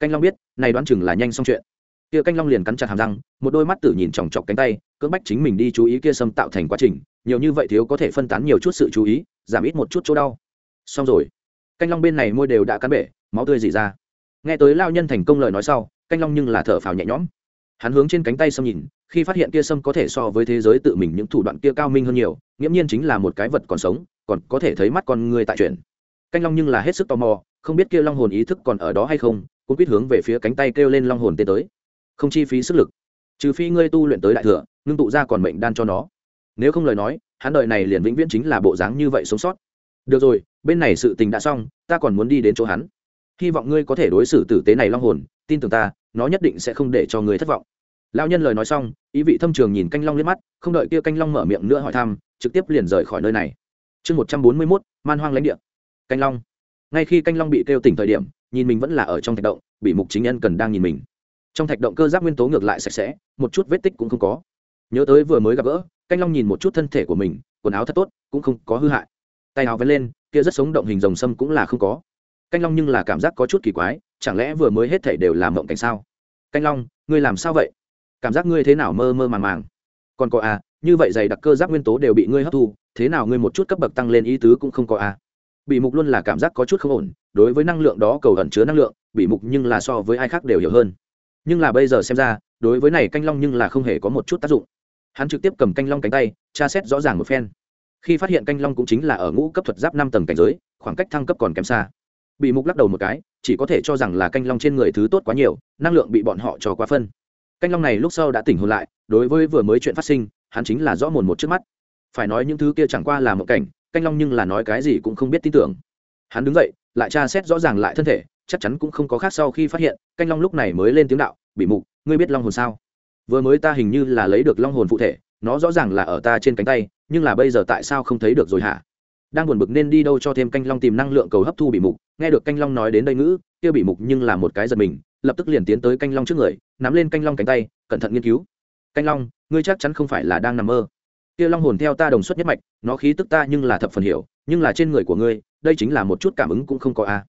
[SPEAKER 1] Canh long biết, này đoán chừng là nhanh xong chuyện. Kia canh long liền cắn chặt hàm răng, một đôi mắt tử nhìn chòng chọc cánh tay, cưỡng bách chính mình đi chú ý kia xâm tạo thành quá trình, nhiều như vậy thiếu có thể phân tán nhiều chút sự chú ý, giảm ít một chút chỗ đau. Xong rồi canh long bên này môi đều đã cắn bể, máu tươi dỉ ra. Nghe tới lao nhân thành công lời nói sau, canh long nhưng là thở phào nhẹ nhõm. Hắn hướng trên cánh tay sâm nhìn, khi phát hiện kia sâm có thể so với thế giới tự mình những thủ đoạn kia cao minh hơn nhiều, nghiễm nhiên chính là một cái vật còn sống, còn có thể thấy mắt con người tại chuyện canh long nhưng là hết sức tò mò, không biết kia long hồn ý thức còn ở đó hay không, cũng biết hướng về phía cánh tay kêu lên long hồn tên tới. Không chi phí sức lực. Trừ phi ngươi tu luyện tới đại thừa, ngưng tụ ra còn mệnh đan cho nó. Nếu không lời nói, hắn đời này liền vĩnh viễn chính là bộ dáng như vậy sống sót. Được rồi bên này sự tình đã xong, ta còn muốn đi đến chỗ hắn. Hy vọng ngươi có thể đối xử tử tế này long hồn, tin tưởng ta, nó nhất định sẽ không để cho ngươi thất vọng. Lão nhân lời nói xong, ý vị thâm trường nhìn canh long liếc mắt, không đợi kia canh long mở miệng nữa hỏi thăm, trực tiếp liền rời khỏi nơi này. Chương một trăm bốn mươi mốt, man hoang lãnh địa. Canh long. Ngay khi canh long bị kêu tỉnh thời điểm, nhìn mình vẫn là ở trong thạch động, bị mục chính nhân cần đang nhìn mình. Trong thạch động cơ giác nguyên tố ngược lại sạch sẽ, một chút vết tích cũng không có. Nhớ tới vừa mới gặp gỡ, canh long nhìn một chút thân thể của mình, quần áo thật tốt, cũng không có hư hại. Tay áo vén lên kia rất sống động hình rồng sâm cũng là không có. Canh long nhưng là cảm giác có chút kỳ quái, chẳng lẽ vừa mới hết thể đều làm mộng cảnh sao? Canh long, ngươi làm sao vậy? Cảm giác ngươi thế nào mơ mơ màng màng? Còn có à như vậy dày đặc cơ giác nguyên tố đều bị ngươi hấp thu, thế nào ngươi một chút cấp bậc tăng lên ý tứ cũng không có à? Bị mục luôn là cảm giác có chút không ổn, đối với năng lượng đó cầu ẩn chứa năng lượng, bị mục nhưng là so với ai khác đều hiểu hơn. Nhưng là bây giờ xem ra, đối với này canh long nhưng là không hề có một chút tác dụng. Hắn trực tiếp cầm canh long cánh tay, tra xét rõ ràng một phen khi phát hiện canh long cũng chính là ở ngũ cấp thuật giáp năm tầng cảnh giới, khoảng cách thăng cấp còn kém xa. Bị mục lắc đầu một cái, chỉ có thể cho rằng là canh long trên người thứ tốt quá nhiều, năng lượng bị bọn họ cho quá phân. Canh long này lúc sau đã tỉnh hồn lại, đối với vừa mới chuyện phát sinh, hắn chính là rõ mồn một trước mắt. Phải nói những thứ kia chẳng qua là một cảnh, canh long nhưng là nói cái gì cũng không biết tin tưởng. Hắn đứng dậy, lại tra xét rõ ràng lại thân thể, chắc chắn cũng không có khác sau khi phát hiện, canh long lúc này mới lên tiếng đạo, bị mục, ngươi biết long hồn sao? Vừa mới ta hình như là lấy được long hồn phụ thể nó rõ ràng là ở ta trên cánh tay, nhưng là bây giờ tại sao không thấy được rồi hả? Đang buồn bực nên đi đâu cho thêm canh long tìm năng lượng cầu hấp thu bị mục, nghe được canh long nói đến đây ngữ, kia bị mục nhưng là một cái giật mình, lập tức liền tiến tới canh long trước người, nắm lên canh long cánh tay, cẩn thận nghiên cứu. Canh long, ngươi chắc chắn không phải là đang nằm mơ. Kia long hồn theo ta đồng xuất nhất mạch, nó khí tức ta nhưng là thập phần hiểu, nhưng là trên người của ngươi, đây chính là một chút cảm ứng cũng không có a.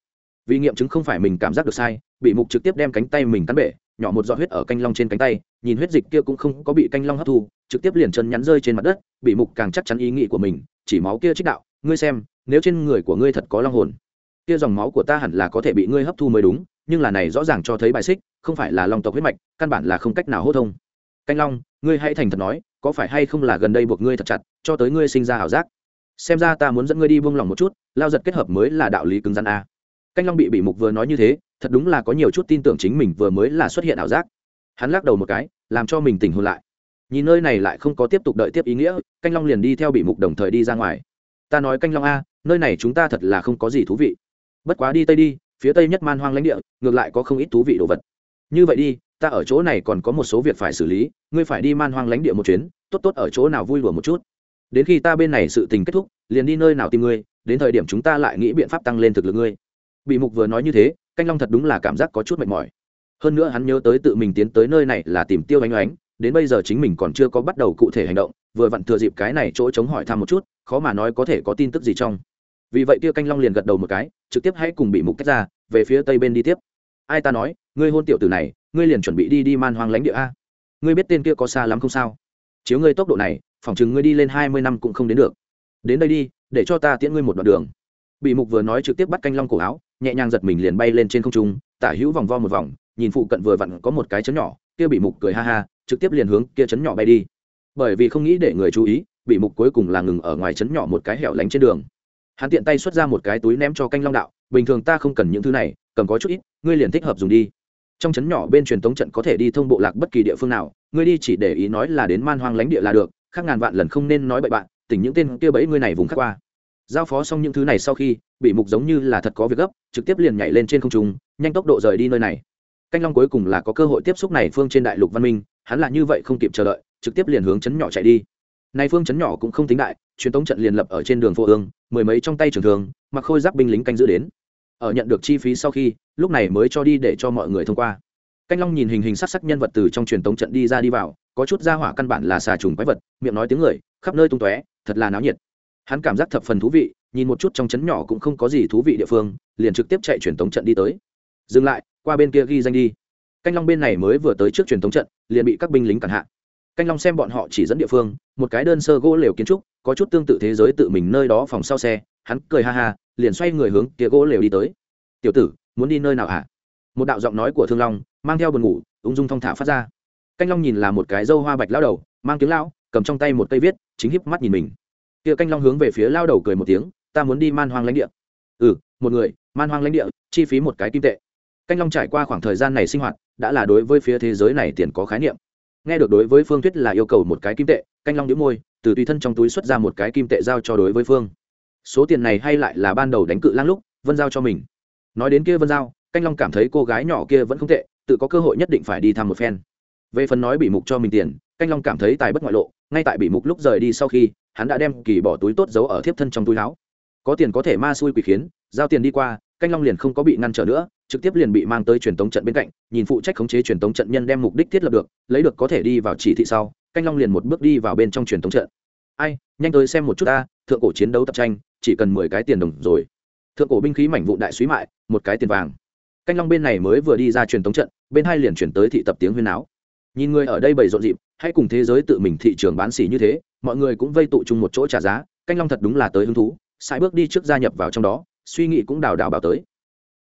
[SPEAKER 1] Vì nghiệm chứng không phải mình cảm giác được sai, bị mục trực tiếp đem cánh tay mình cắn bể nhỏ một giọt huyết ở canh long trên cánh tay, nhìn huyết dịch kia cũng không có bị canh long hấp thu, trực tiếp liền chân nhắn rơi trên mặt đất, bị mục càng chắc chắn ý nghĩ của mình, chỉ máu kia trích đạo, ngươi xem, nếu trên người của ngươi thật có long hồn, kia dòng máu của ta hẳn là có thể bị ngươi hấp thu mới đúng, nhưng là này rõ ràng cho thấy bài xích, không phải là long tộc huyết mạch, căn bản là không cách nào hô thông. Canh long, ngươi hãy thành thật nói, có phải hay không là gần đây buộc ngươi thật chặt, cho tới ngươi sinh ra ảo giác? Xem ra ta muốn dẫn ngươi đi buông lòng một chút, lao giật kết hợp mới là đạo lý cứng rắn a. Canh long bị bị mục vừa nói như thế thật đúng là có nhiều chút tin tưởng chính mình vừa mới là xuất hiện ảo giác. Hắn lắc đầu một cái, làm cho mình tỉnh hôn lại. Nhìn nơi này lại không có tiếp tục đợi tiếp ý nghĩa, canh long liền đi theo bị mục đồng thời đi ra ngoài. Ta nói canh long a, nơi này chúng ta thật là không có gì thú vị. Bất quá đi tây đi, phía tây nhất man hoang lãnh địa, ngược lại có không ít thú vị đồ vật. Như vậy đi, ta ở chỗ này còn có một số việc phải xử lý, ngươi phải đi man hoang lãnh địa một chuyến, tốt tốt ở chỗ nào vui lùa một chút. Đến khi ta bên này sự tình kết thúc, liền đi nơi nào tìm ngươi, đến thời điểm chúng ta lại nghĩ biện pháp tăng lên thực lực ngươi. Bị mục vừa nói như thế canh long thật đúng là cảm giác có chút mệt mỏi. Hơn nữa hắn nhớ tới tự mình tiến tới nơi này là tìm tiêu ánh oánh đến bây giờ chính mình còn chưa có bắt đầu cụ thể hành động, vừa vặn thừa dịp cái này chỗ chống hỏi thăm một chút, khó mà nói có thể có tin tức gì trong. Vì vậy kia canh long liền gật đầu một cái, trực tiếp hãy cùng bị mục tách ra, về phía tây bên đi tiếp. Ai ta nói, ngươi hôn tiểu tử này, ngươi liền chuẩn bị đi đi man hoang lãnh địa a. Ngươi biết tên kia có xa lắm không sao? Chiếu ngươi tốc độ này phỏng chừng ngươi đi lên hai mươi năm cũng không đến được. Đến đây đi, để cho ta tiễn ngươi một đoạn đường. Bị mục vừa nói trực tiếp bắt canh long cổ áo nhẹ nhàng giật mình liền bay lên trên không trung, tả hữu vòng vo một vòng, nhìn phụ cận vừa vặn có một cái chấn nhỏ, kia bị mục cười ha ha, trực tiếp liền hướng kia chấn nhỏ bay đi. Bởi vì không nghĩ để người chú ý, bị mục cuối cùng là ngừng ở ngoài chấn nhỏ một cái hẻo lánh trên đường. Hắn tiện tay xuất ra một cái túi ném cho canh long đạo, bình thường ta không cần những thứ này cần có chút ít, ngươi liền thích hợp dùng đi. Trong chấn nhỏ bên truyền tống trận có thể đi thông bộ lạc bất kỳ địa phương nào, ngươi đi chỉ để ý nói là đến man hoang lánh địa là được, khác ngàn vạn lần không nên nói bậy bạn, tỉnh những tên kia bẫy ngươi này vùng khác qua giao phó xong những thứ này sau khi, bị mục giống như là thật có việc gấp, trực tiếp liền nhảy lên trên không trung, nhanh tốc độ rời đi nơi này. Canh long cuối cùng là có cơ hội tiếp xúc này phương trên đại lục văn minh, hắn là như vậy không kịp chờ đợi, trực tiếp liền hướng chấn nhỏ chạy đi. Này phương chấn nhỏ cũng không tính đại, truyền tống trận liền lập ở trên đường phố ương, mười mấy trong tay trường thường, mặc khôi giáp binh lính canh giữ đến. Ở nhận được chi phí sau khi, lúc này mới cho đi để cho mọi người thông qua. Canh long nhìn hình hình sắc sắc nhân vật từ trong truyền tống trận đi ra đi vào, có chút ra hỏa căn bản là xà trùng quái vật, miệng nói tiếng người, khắp nơi tung tóe, thật là náo nhiệt hắn cảm giác thập phần thú vị, nhìn một chút trong trấn nhỏ cũng không có gì thú vị địa phương, liền trực tiếp chạy truyền tống trận đi tới. Dừng lại, qua bên kia ghi danh đi. Canh long bên này mới vừa tới trước truyền tống trận, liền bị các binh lính cản hạ. Canh long xem bọn họ chỉ dẫn địa phương, một cái đơn sơ gỗ lều kiến trúc, có chút tương tự thế giới tự mình nơi đó phòng sau xe, hắn cười ha ha, liền xoay người hướng kia gỗ lều đi tới. Tiểu tử, muốn đi nơi nào hả? Một đạo giọng nói của thương long, mang theo buồn ngủ, ung dung thong thả phát ra. Canh long nhìn là một cái dâu hoa bạch lao đầu, mang tiếng lao cầm trong tay một cây viết, chính hiếp mắt nhìn mình kia canh long hướng về phía lao đầu cười một tiếng, ta muốn đi man hoang lãnh địa. Ừ một người, man hoang lãnh địa, chi phí một cái kim tệ. Canh long trải qua khoảng thời gian này sinh hoạt, đã là đối với phía thế giới này tiền có khái niệm. Nghe được đối với phương thuyết là yêu cầu một cái kim tệ, canh long đĩu môi, từ tùy thân trong túi xuất ra một cái kim tệ giao cho đối với phương. Số tiền này hay lại là ban đầu đánh cự lang lúc, vân giao cho mình. Nói đến kia vân giao, canh long cảm thấy cô gái nhỏ kia vẫn không tệ, tự có cơ hội nhất định phải đi thăm một phen. Về phần nói bị mục cho mình tiền, canh long cảm thấy tài bất ngoại lộ, ngay tại bị mục lúc rời đi sau khi hắn đã đem kỳ bỏ túi tốt giấu ở thiếp thân trong túi áo. Có tiền có thể ma xui quỷ khiến, giao tiền đi qua, canh long liền không có bị ngăn trở nữa, trực tiếp liền bị mang tới truyền tống trận bên cạnh, nhìn phụ trách khống chế truyền tống trận nhân đem mục đích thiết lập được, lấy được có thể đi vào chỉ thị sau, canh long liền một bước đi vào bên trong truyền tống trận. Ai, nhanh tới xem một chút ta, thượng cổ chiến đấu tập tranh, chỉ cần mười cái tiền đồng rồi. Thượng cổ binh khí mảnh vụ đại suý mại, một cái tiền vàng. Canh long bên này mới vừa đi ra truyền tống trận, bên hai liền chuyển tới thị tập tiếng huyên áo nhìn người ở đây bày rộn rịp hay cùng thế giới tự mình thị trường bán xỉ như thế, mọi người cũng vây tụ chung một chỗ trả giá, canh long thật đúng là tới hứng thú sai bước đi trước gia nhập vào trong đó, suy nghĩ cũng đào đào bảo tới.